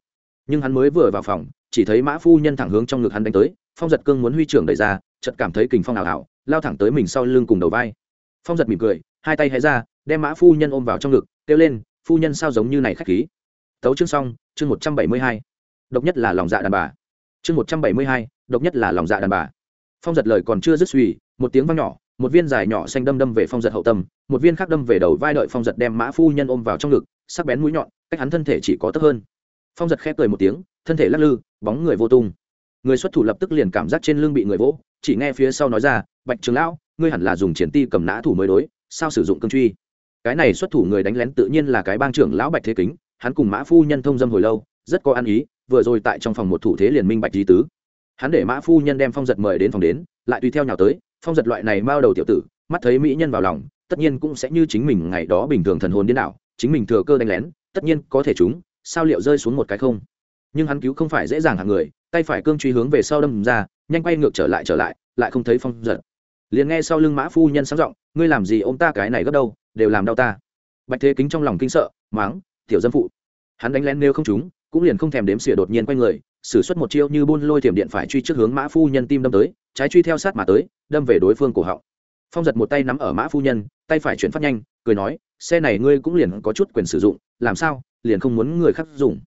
Nhưng hắn mới vừa vào phòng, chỉ thấy mã phu nhân thẳng hướng trong ngực hắn đánh tới, phong giật cương muốn huy trưởng đẩy ra, chợt cảm thấy kình phong ảo ảo, lao thẳng tới mình sau lưng cùng đầu vai. Phong giật mỉm cười, hai tay hé ra, đem mã phu nhân ôm vào trong ngực, kêu lên, phu nhân sao giống như này khách khí? Tấu chương xong, chương một trăm bảy mươi hai. Độc nhất là lòng dạ đàn bà chương một trăm bảy mươi hai, độc nhất là lòng dạ đàn bà. Phong giật lời còn chưa dứt suy một tiếng vang nhỏ, một viên dài nhỏ xanh đâm đâm về phong giật hậu tâm, một viên khác đâm về đầu vai đợi phong giật đem mã phu nhân ôm vào trong ngực, sắc bén mũi nhọn, cách hắn thân thể chỉ có tấp hơn. Phong giật khép cười một tiếng, thân thể lắc lư, bóng người vô tung. Người xuất thủ lập tức liền cảm giác trên lưng bị người vỗ, chỉ nghe phía sau nói ra, bạch trường lão, ngươi hẳn là dùng triển ti cầm nã thủ mới đối, sao sử dụng cương truy? Cái này xuất thủ người đánh lén tự nhiên là cái bang trưởng lão bạch thế kính, hắn cùng mã phu nhân thông dâm hồi lâu, rất có ăn ý vừa rồi tại trong phòng một thủ thế liền minh bạch di tứ. Hắn để mã phu nhân đem phong giật mời đến phòng đến, lại tùy theo nhào tới, phong giật loại này mao đầu tiểu tử, mắt thấy mỹ nhân vào lòng, tất nhiên cũng sẽ như chính mình ngày đó bình thường thần hồn điên đảo, chính mình thừa cơ đánh lén, tất nhiên có thể chúng sao liệu rơi xuống một cái không? Nhưng hắn cứu không phải dễ dàng hàng người, tay phải cương truy hướng về sau đâm ra, nhanh quay ngược trở lại trở lại lại không thấy phong giật. Liền nghe sau lưng mã phu nhân sáng giọng, ngươi làm gì ô m ta cái này gấp đâu, đều làm đau ta. Bạch thế kính trong lòng kinh sợ, máng, tiểu dân phụ, hắn đánh lén nếu không chúng cũng liền không thèm đếm xỉa đột nhiên quay người xử suất một chiêu như buôn lôi thiểm điện phải truy trước hướng mã phu nhân tim đâm tới, trái truy theo sát mà tới, đâm về đối phương cổ họng. Phong giật một tay nắm ở mã phu nhân, tay phải chuyển phát nhanh, cười nói, xe này ngươi cũng liền có chút quyền sử dụng, làm sao, liền không muốn người khác dùng.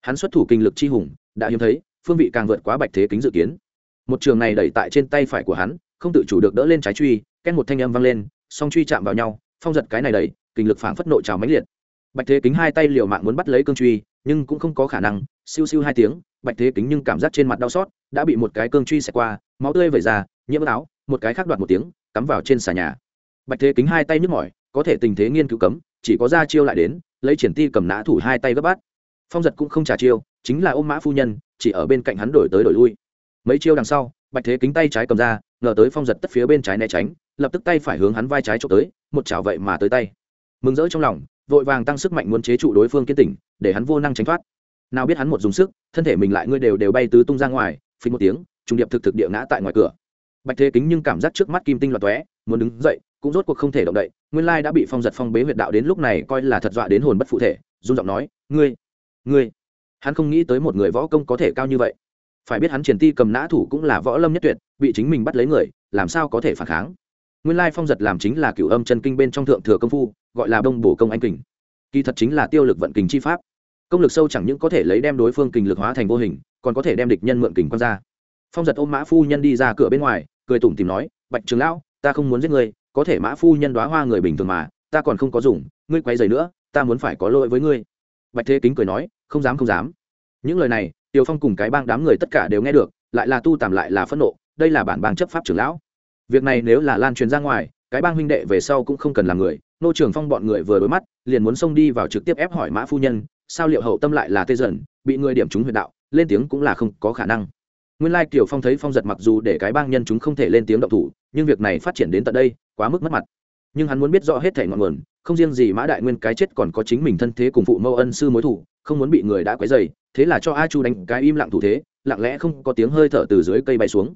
Hắn xuất thủ kinh lực chi hùng, đã hiếm thấy, phương vị càng vượt quá bạch thế kính dự kiến. Một trường này đẩy tại trên tay phải của hắn, không tự chủ được đỡ lên trái truy, két một thanh âm vang lên, song truy chạm vào nhau, phong giật cái này đẩy, kinh lực phảng phất nội trào mãnh liệt. Bạch thế kính hai tay liều mạng muốn bắt lấy cương truy nhưng cũng không có khả năng, siêu siêu hai tiếng, bạch thế kính nhưng cảm giác trên mặt đau xót, đã bị một cái cương truy xẹt qua, máu tươi vẩy ra, nhiễm áo, một cái khác đoạt một tiếng, cắm vào trên xà nhà. Bạch thế kính hai tay nhức mỏi, có thể tình thế nghiên cứu cấm, chỉ có ra chiêu lại đến, lấy triển ti cầm nã thủ hai tay gấp bát. Phong giật cũng không trả chiêu, chính là ôm mã phu nhân, chỉ ở bên cạnh hắn đổi tới đổi lui. Mấy chiêu đằng sau, bạch thế kính tay trái cầm ra, ngờ tới phong giật tất phía bên trái né tránh, lập tức tay phải hướng hắn vai trái trộm tới, một chảo vậy mà tới tay. Mừng rỡ trong lòng vội vàng tăng sức mạnh muốn chế trụ đối phương kiên tỉnh, để hắn vô năng tránh thoát. Nào biết hắn một dùng sức, thân thể mình lại ngươi đều đều bay tứ tung ra ngoài, phình một tiếng, trùng điệp thực thực địa ngã tại ngoài cửa. Bạch thế kính nhưng cảm giác trước mắt kim tinh loạt tóe, muốn đứng dậy, cũng rốt cuộc không thể động đậy, nguyên lai đã bị phong giật phong bế huyệt đạo đến lúc này coi là thật dọa đến hồn bất phụ thể, run giọng nói, ngươi ngươi. Hắn không nghĩ tới một người võ công có thể cao như vậy. Phải biết hắn triển ti cầm nã thủ cũng là võ lâm nhất tuyệt, bị chính mình bắt lấy người, làm sao có thể phản kháng? Nguyên lai phong giật làm chính là cửu âm chân kinh bên trong thượng thừa công phu gọi là đông bổ công anh kình. Kỳ thật chính là tiêu lực vận kình chi pháp. Công lực sâu chẳng những có thể lấy đem đối phương kình lực hóa thành vô hình còn có thể đem địch nhân mượn kình quan ra. Phong giật ôm mã phu nhân đi ra cửa bên ngoài cười tủm tìm nói bạch trường lão ta không muốn giết người, có thể mã phu nhân đoá hoa người bình thường mà ta còn không có dùng ngươi quay dày nữa ta muốn phải có lỗi với ngươi. Bạch thế kính cười nói không dám không dám. Những lời này tiều phong cùng cái bang đám người tất cả đều nghe được lại là tu tàm lại là phẫn nộ đây là bản bang chấp pháp trưởng lão việc này nếu là lan truyền ra ngoài, cái bang huynh đệ về sau cũng không cần làm người. Nô trưởng phong bọn người vừa đối mắt, liền muốn xông đi vào trực tiếp ép hỏi mã phu nhân, sao liệu hậu tâm lại là tê dần, bị người điểm trúng huyệt đạo, lên tiếng cũng là không có khả năng. Nguyên lai tiểu phong thấy phong giật mặc dù để cái bang nhân chúng không thể lên tiếng động thủ, nhưng việc này phát triển đến tận đây, quá mức mất mặt. Nhưng hắn muốn biết rõ hết thể ngọn nguồn, không riêng gì mã đại nguyên cái chết còn có chính mình thân thế cùng phụ mâu ân sư mối thủ, không muốn bị người đã quấy dày thế là cho a chu đánh cái im lặng thủ thế, lặng lẽ không có tiếng hơi thở từ dưới cây bay xuống.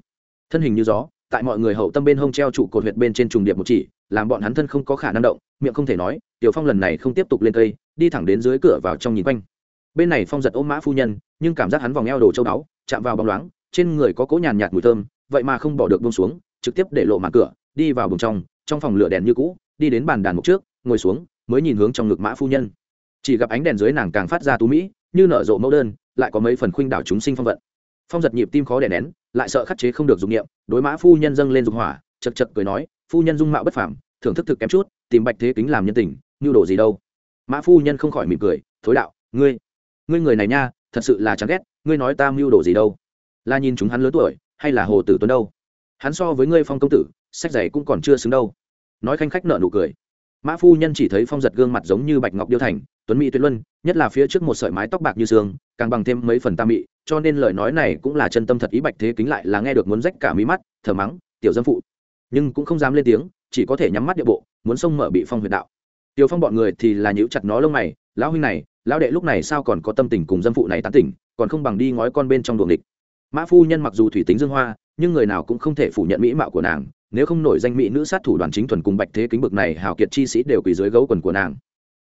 Thân hình như gió tại mọi người hậu tâm bên hông treo trụ cột huyệt bên trên trùng điệp một chỉ, làm bọn hắn thân không có khả năng động, miệng không thể nói, tiểu phong lần này không tiếp tục lên cây, đi thẳng đến dưới cửa vào trong nhìn quanh. Bên này phong giật ôm mã phu nhân, nhưng cảm giác hắn vòng eo đồ châu đáo chạm vào bóng loáng, trên người có cỗ nhàn nhạt mùi thơm, vậy mà không bỏ được bông xuống, trực tiếp để lộ mặt cửa, đi vào buồng trong trong phòng lửa đèn như cũ, đi đến bàn đàn mục trước, ngồi xuống, mới nhìn hướng trong ngực mã phu nhân. Chỉ gặp ánh đèn dưới nàng càng phát ra tú mỹ, như nở rộ mẫu đơn, lại có mấy phần khuynh đảo chúng sinh phong vận phong giật nhịp tim khó đè nén, lại sợ khắc chế không được dụng nghiệm đối mã phu nhân dâng lên dục hỏa, chật chật cười nói, phu nhân dung mạo bất phảm thưởng thức thực kém chút, tìm bạch thế kính làm nhân tình như đồ gì đâu. Mã phu nhân không khỏi mỉm cười, thối đạo, ngươi ngươi người này nha, thật sự là chán ghét, ngươi nói ta mưu đồ gì đâu? Là nhìn chúng hắn lớn tuổi, hay là hồ tử tuấn đâu? Hắn so với ngươi phong công tử, sách giày cũng còn chưa xứng đâu. Nói khanh khách nợ nụ cười. Mã phu nhân chỉ thấy phong giật gương mặt giống như bạch ngọc điêu thành, tuấn mỹ tuyệt luân, nhất là phía trước một sợi mái tóc bạc như sương càng bằng thêm mấy phần tam mị cho nên lời nói này cũng là chân tâm thật ý bạch thế kính lại là nghe được muốn rách cả mí mắt, thở mắng, tiểu dân phụ. Nhưng cũng không dám lên tiếng, chỉ có thể nhắm mắt địa bộ, muốn xông mở bị phong huyệt đạo. Tiểu phong bọn người thì là nhíu chặt nó lông mày, lão huynh này, lão đệ lúc này sao còn có tâm tình cùng dân phụ này tán tỉnh, còn không bằng đi ngói con bên trong đuồng địch mã phu nhân mặc dù thủy tính dương hoa, nhưng người nào cũng không thể phủ nhận mỹ mạo của nàng, nếu không nổi danh mỹ nữ sát thủ đoàn chính thuần cùng bạch thế kính bực này, hào kiệt chi sĩ đều quỳ dưới gấu quần của nàng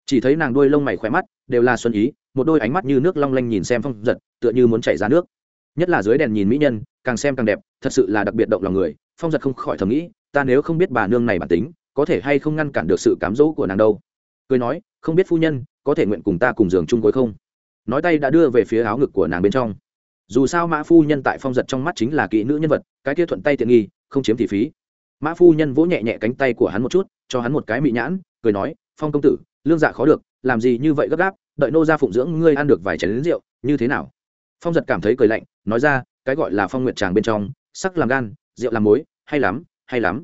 chỉ thấy nàng đuôi lông mày khỏe mắt, đều là xuân ý, một đôi ánh mắt như nước long lanh nhìn xem phong giật, tựa như muốn chảy ra nước. Nhất là dưới đèn nhìn mỹ nhân, càng xem càng đẹp, thật sự là đặc biệt động lòng người, phong giật không khỏi thầm nghĩ, ta nếu không biết bà nương này bản tính, có thể hay không ngăn cản được sự cám dỗ của nàng đâu? Cười nói, không biết phu nhân, có thể nguyện cùng ta cùng giường chung gối không? Nói tay đã đưa về phía áo ngực của nàng bên trong. Dù sao mã phu nhân tại phong giật trong mắt chính là kỹ nữ nhân vật, cái kia thuận tay tiện nghi, không chiếm thị phí. Mã phu nhân vỗ nhẹ nhẹ cánh tay của hắn một chút, cho hắn một cái mị nhãn, cười nói, phong công tử lương dạ khó được, làm gì như vậy gấp gáp, đợi nô ra phụng dưỡng ngươi ăn được vài chén lính rượu, như thế nào? Phong giật cảm thấy cười lạnh, nói ra, cái gọi là phong nguyệt tràng bên trong, sắc làm gan, rượu làm mối hay lắm hay lắm.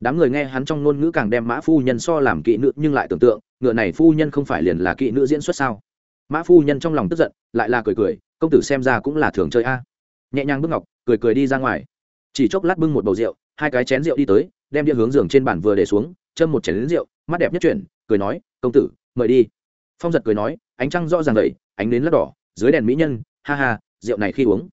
Đám người nghe hắn trong ngôn ngữ càng đem mã phu nhân so làm kỵ nữ, nhưng lại tưởng tượng, ngựa này phu nhân không phải liền là kỵ nữ diễn xuất sao? Mã phu nhân trong lòng tức giận, lại là cười cười, công tử xem ra cũng là thường chơi a. Nhẹ nhàng bước ngọc, cười cười đi ra ngoài. Chỉ chốc lát bưng một bầu rượu, hai cái chén rượu đi tới, đem đĩa hướng giường trên bàn vừa để xuống, châm một chén lính rượu, mắt đẹp nhất chuyển cười nói, công tử, mời đi. Phong giật cười nói, ánh trăng rõ ràng vậy, ánh đến lát đỏ, dưới đèn mỹ nhân, ha ha, rượu này khi uống.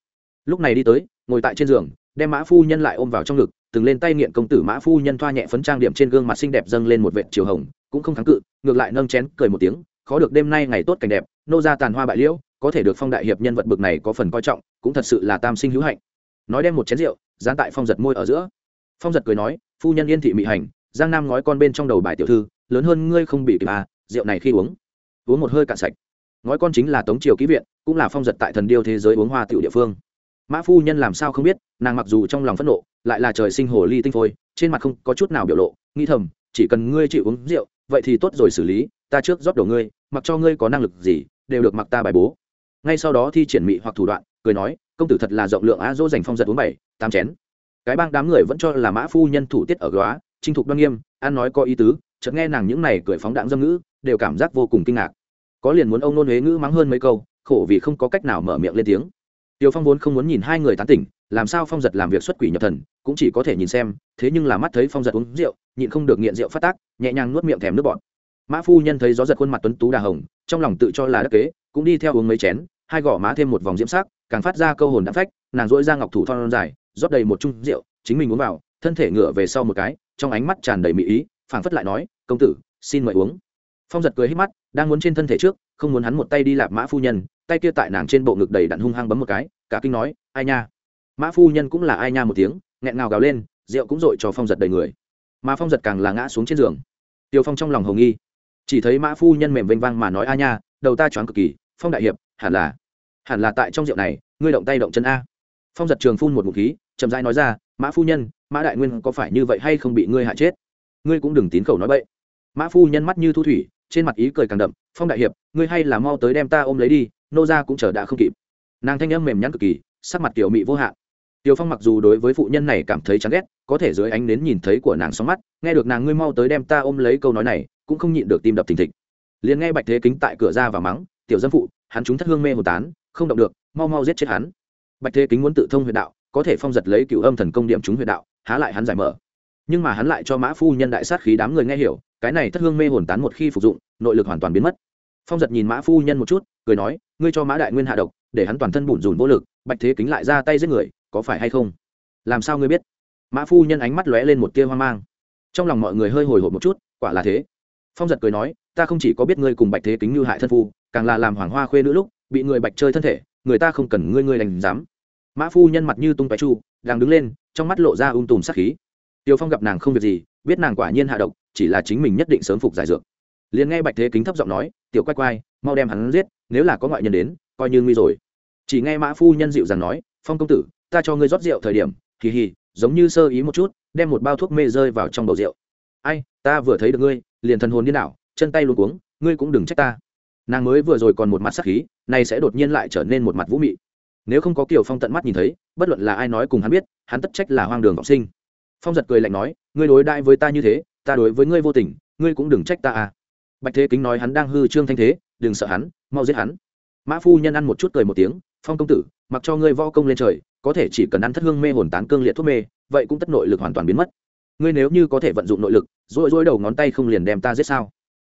Lúc này đi tới, ngồi tại trên giường, đem mã phu nhân lại ôm vào trong ngực, từng lên tay nghiện công tử mã phu nhân thoa nhẹ phấn trang điểm trên gương mặt xinh đẹp dâng lên một vệt chiều hồng, cũng không kháng cự, ngược lại nâng chén cười một tiếng, khó được đêm nay ngày tốt cảnh đẹp, nô ra tàn hoa bại liễu, có thể được phong đại hiệp nhân vật bực này có phần coi trọng, cũng thật sự là tam sinh hữu hạnh. Nói đem một chén rượu, dán tại phong giật môi ở giữa. Phong giật cười nói, phu nhân yên thị mị hành, giang nam ngói con bên trong đầu bài tiểu thư lớn hơn ngươi không bị kịp à rượu này khi uống uống một hơi cạn sạch. Ngói con chính là tống triều ký viện, cũng là phong giật tại thần điêu thế giới uống hoa tiểu địa phương. Mã phu nhân làm sao không biết, nàng mặc dù trong lòng phẫn nộ, lại là trời sinh hồ ly tinh phôi, trên mặt không có chút nào biểu lộ nghi thầm, chỉ cần ngươi chịu uống rượu, vậy thì tốt rồi xử lý, ta trước rót đổ ngươi, mặc cho ngươi có năng lực gì, đều được mặc ta bài bố. Ngay sau đó thi triển mị hoặc thủ đoạn, cười nói, công tử thật là rộng lượng á, dỗ dành phong giật uống bảy, tám chén. Cái bang đám người vẫn cho là mã phu nhân thủ tiết ở góa, chinh thục đoan nghiêm an nói có ý tứ chợt nghe nàng những này cười phóng đạn dâm ngữ, đều cảm giác vô cùng kinh ngạc. Có liền muốn ông nôn huế ngữ mắng hơn mấy câu, khổ vì không có cách nào mở miệng lên tiếng. Tiêu phong vốn không muốn nhìn hai người tán tỉnh, làm sao phong giật làm việc xuất quỷ nhập thần, cũng chỉ có thể nhìn xem, thế nhưng là mắt thấy phong giật uống rượu, nhịn không được nghiện rượu phát tác, nhẹ nhàng nuốt miệng thèm nước bọt. Mã phu nhân thấy gió giật khuôn mặt tuấn tú đà hồng, trong lòng tự cho là đắc kế, cũng đi theo uống mấy chén, hai gò má thêm một vòng diễm sắc, càng phát ra câu hồn đã phách, nàng dỗi ra ngọc thủ thon dài, rót đầy một chung rượu, chính mình uống vào, thân thể ngửa về sau một cái, trong ánh mắt tràn đầy mỹ ý phảng phất lại nói, công tử, xin mời uống. Phong giật cười hít mắt, đang muốn trên thân thể trước, không muốn hắn một tay đi lạp mã phu nhân, tay kia tại nàng trên bộ ngực đầy đặn hung hăng bấm một cái, cả kinh nói, ai nha. Mã phu nhân cũng là ai nha một tiếng, nghẹn ngào gào lên, rượu cũng dội cho phong giật đầy người. Mà phong giật càng là ngã xuống trên giường. Tiêu phong trong lòng hồng nghi. Chỉ thấy mã phu nhân mềm vênh vang mà nói, a nha, đầu ta choáng cực kỳ, phong đại hiệp, hẳn là hẳn là tại trong rượu này, ngươi động tay động chân a. Phong giật trường phun một ngụm khí, chậm rãi nói ra, mã phu nhân, mã đại nguyên có phải như vậy hay không bị ngươi hại chết? Ngươi cũng đừng tín khẩu nói bậy. Mã phu nhân mắt như thu thủy, trên mặt ý cười càng đậm, phong đại hiệp, ngươi hay là mau tới đem ta ôm lấy đi, nô ra cũng chờ đã không kịp. Nàng thanh âm mềm nhắn cực kỳ, sắc mặt tiểu mị vô hạn. Tiểu phong mặc dù đối với phụ nhân này cảm thấy chán ghét, có thể dưới ánh nến nhìn thấy của nàng sóng mắt, nghe được nàng ngươi mau tới đem ta ôm lấy câu nói này, cũng không nhịn được tim đập thình thịch. Liền nghe bạch thế kính tại cửa ra và mắng, tiểu dân phụ, hắn chúng thất hương mê hồ tán, không động được, mau mau giết chết hắn. Bạch thế kính muốn tự thông huyệt đạo, có thể phong giật lấy cựu âm thần công điểm chúng huyệt đạo, há lại hắn giải mở nhưng mà hắn lại cho mã phu nhân đại sát khí đám người nghe hiểu, cái này thất hương mê hồn tán một khi phục dụng, nội lực hoàn toàn biến mất. Phong giật nhìn mã phu nhân một chút, cười nói, ngươi cho mã đại nguyên hạ độc, để hắn toàn thân bủn rủn vô lực, bạch thế kính lại ra tay giết người, có phải hay không? Làm sao ngươi biết? Mã phu nhân ánh mắt lóe lên một tia hoang mang. Trong lòng mọi người hơi hồi hộp một chút, quả là thế. Phong giật cười nói, ta không chỉ có biết ngươi cùng bạch thế kính như hại thân phu, càng là làm hoàng hoa khuê nữ lúc, bị người bạch chơi thân thể, người ta không cần ngươi ngươi lành dám. Mã phu nhân mặt như tung tóe chu, đang đứng lên, trong mắt lộ ra ung tùm sát khí tiêu phong gặp nàng không việc gì, biết nàng quả nhiên hạ độc, chỉ là chính mình nhất định sớm phục giải dược. Liền nghe bạch thế kính thấp giọng nói, tiểu quay quay mau đem hắn giết, nếu là có ngoại nhân đến, coi như nguy rồi. Chỉ nghe mã phu nhân dịu rằng nói, phong công tử, ta cho ngươi rót rượu thời điểm, kỳ hì, giống như sơ ý một chút, đem một bao thuốc mê rơi vào trong bầu rượu. Ai, ta vừa thấy được ngươi, liền thần hồn điên đảo, chân tay luôn cuống, ngươi cũng đừng trách ta. Nàng mới vừa rồi còn một mặt sắc khí, nay sẽ đột nhiên lại trở nên một mặt vũ mị. Nếu không có kiều phong tận mắt nhìn thấy, bất luận là ai nói cùng hắn biết, hắn tất trách là hoang đường vọng sinh phong giật cười lạnh nói, ngươi đối đãi với ta như thế, ta đối với ngươi vô tình, ngươi cũng đừng trách ta à. Bạch thế kính nói hắn đang hư trương thanh thế, đừng sợ hắn, mau giết hắn. Mã phu nhân ăn một chút cười một tiếng, phong công tử, mặc cho ngươi võ công lên trời, có thể chỉ cần ăn thất hương mê hồn tán cương liệt thuốc mê, vậy cũng tất nội lực hoàn toàn biến mất. Ngươi nếu như có thể vận dụng nội lực rỗi rỗi đầu ngón tay không liền đem ta giết sao?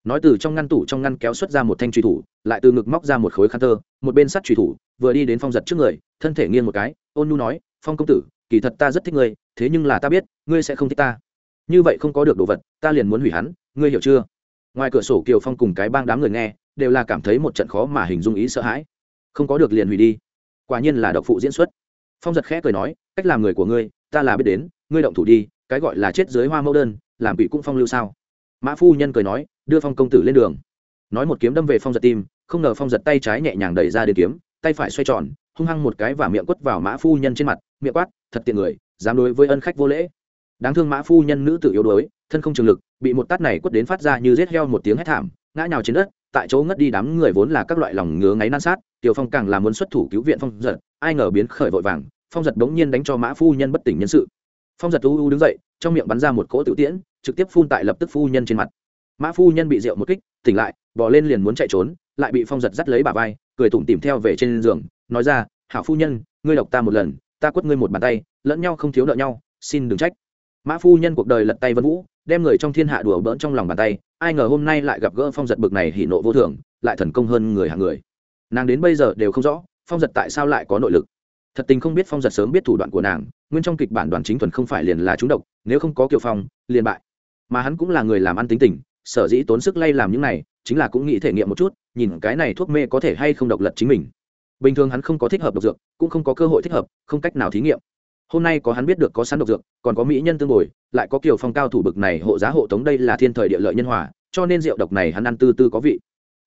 Nói từ trong ngăn tủ trong ngăn kéo xuất ra một thanh truy thủ, lại từ ngực móc ra một khối khăn tơ, một bên sắt truy thủ, vừa đi đến phong giật trước người, thân thể nghiêng một cái, ôn nhu nói, phong công tử kỳ thật ta rất thích ngươi, thế nhưng là ta biết, ngươi sẽ không thích ta. Như vậy không có được đồ vật, ta liền muốn hủy hắn, ngươi hiểu chưa? Ngoài cửa sổ kiều phong cùng cái bang đám người nghe, đều là cảm thấy một trận khó mà hình dung ý sợ hãi. Không có được liền hủy đi. Quả nhiên là độc phụ diễn xuất. Phong giật khẽ cười nói, cách làm người của ngươi, ta là biết đến, ngươi động thủ đi, cái gọi là chết dưới hoa mẫu đơn, làm bị cũng phong lưu sao? Mã phu nhân cười nói, đưa phong công tử lên đường. Nói một kiếm đâm về phong giật tim, không ngờ phong giật tay trái nhẹ nhàng đẩy ra đến kiếm, tay phải xoay tròn, hung hăng một cái và miệng quất vào mã phu nhân trên mặt, miệng quát thật tiện người, dám đối với ân khách vô lễ. Đáng thương mã phu nhân nữ tử yếu đuối, thân không trường lực, bị một tát này quất đến phát ra như rết heo một tiếng hét thảm, ngã nhào trên đất, tại chỗ ngất đi đám người vốn là các loại lòng ngứa ngáy nan sát, tiểu phong càng là muốn xuất thủ cứu viện phong giật, ai ngờ biến khởi vội vàng, phong giật đống nhiên đánh cho mã phu nhân bất tỉnh nhân sự. Phong giật u u đứng dậy, trong miệng bắn ra một cỗ tự tiễn, trực tiếp phun tại lập tức phu nhân trên mặt. Mã phu nhân bị rượu một kích, tỉnh lại bỏ lên liền muốn chạy trốn, lại bị phong giật dắt lấy bà vai, cười tủm tìm theo về trên giường, nói ra, hảo phu nhân, ngươi độc ta một lần ta quất ngươi một bàn tay, lẫn nhau không thiếu nợ nhau, xin đừng trách. Mã phu nhân cuộc đời lật tay vân vũ, đem người trong thiên hạ đùa bỡn trong lòng bàn tay, ai ngờ hôm nay lại gặp gỡ phong giật bực này hỉ nộ vô thường, lại thần công hơn người hàng người. Nàng đến bây giờ đều không rõ, phong giật tại sao lại có nội lực. Thật tình không biết phong giật sớm biết thủ đoạn của nàng, nguyên trong kịch bản đoàn chính thuần không phải liền là trúng độc, nếu không có kiều phong, liền bại. Mà hắn cũng là người làm ăn tính tình, sở dĩ tốn sức lay làm những này, chính là cũng nghĩ thể nghiệm một chút, nhìn cái này thuốc mê có thể hay không độc lật chính mình bình thường hắn không có thích hợp độc dược, cũng không có cơ hội thích hợp, không cách nào thí nghiệm. Hôm nay có hắn biết được có sẵn độc dược, còn có mỹ nhân tương bồi, lại có kiểu phong cao thủ bực này hộ giá hộ tống đây là thiên thời địa lợi nhân hòa, cho nên rượu độc này hắn ăn tư tư có vị.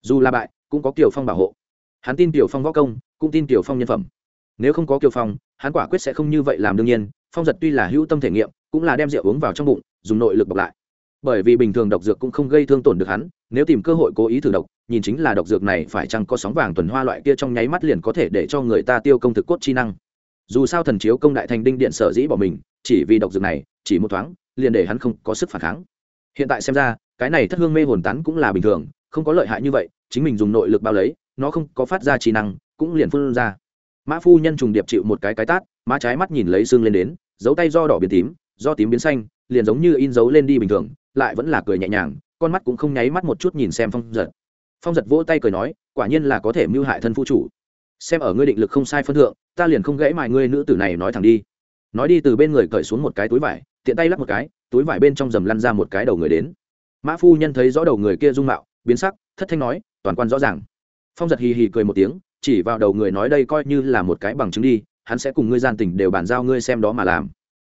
Dù là bại, cũng có kiểu phong bảo hộ. Hắn tin kiểu phong võ công, cũng tin kiểu phong nhân phẩm. Nếu không có kiểu phong, hắn quả quyết sẽ không như vậy làm đương nhiên, phong giật tuy là hữu tâm thể nghiệm, cũng là đem rượu uống vào trong bụng, dùng nội lực bọc lại. Bởi vì bình thường độc dược cũng không gây thương tổn được hắn nếu tìm cơ hội cố ý thử độc, nhìn chính là độc dược này phải chăng có sóng vàng tuần hoa loại kia trong nháy mắt liền có thể để cho người ta tiêu công thực cốt chi năng. Dù sao thần chiếu công đại thành đinh điện sở dĩ bỏ mình, chỉ vì độc dược này, chỉ một thoáng, liền để hắn không có sức phản kháng. Hiện tại xem ra, cái này thất hương mê hồn tán cũng là bình thường, không có lợi hại như vậy, chính mình dùng nội lực bao lấy, nó không có phát ra trí năng, cũng liền phun ra. Mã phu nhân trùng điệp chịu một cái cái tát, má trái mắt nhìn lấy xương lên đến dấu tay do đỏ biến tím, do tím biến xanh, liền giống như in dấu lên đi bình thường, lại vẫn là cười nhẹ nhàng con mắt cũng không nháy mắt một chút nhìn xem phong giật. Phong giật vỗ tay cười nói, quả nhiên là có thể mưu hại thân phu chủ. Xem ở ngươi định lực không sai phân thượng, ta liền không gãy mài ngươi nữ tử này nói thẳng đi. Nói đi từ bên người cởi xuống một cái túi vải, tiện tay lắp một cái, túi vải bên trong dầm lăn ra một cái đầu người đến. Mã phu nhân thấy rõ đầu người kia dung mạo, biến sắc, thất thanh nói, toàn quan rõ ràng. Phong giật hì hì cười một tiếng, chỉ vào đầu người nói đây coi như là một cái bằng chứng đi, hắn sẽ cùng ngươi gian tình đều bàn giao ngươi xem đó mà làm.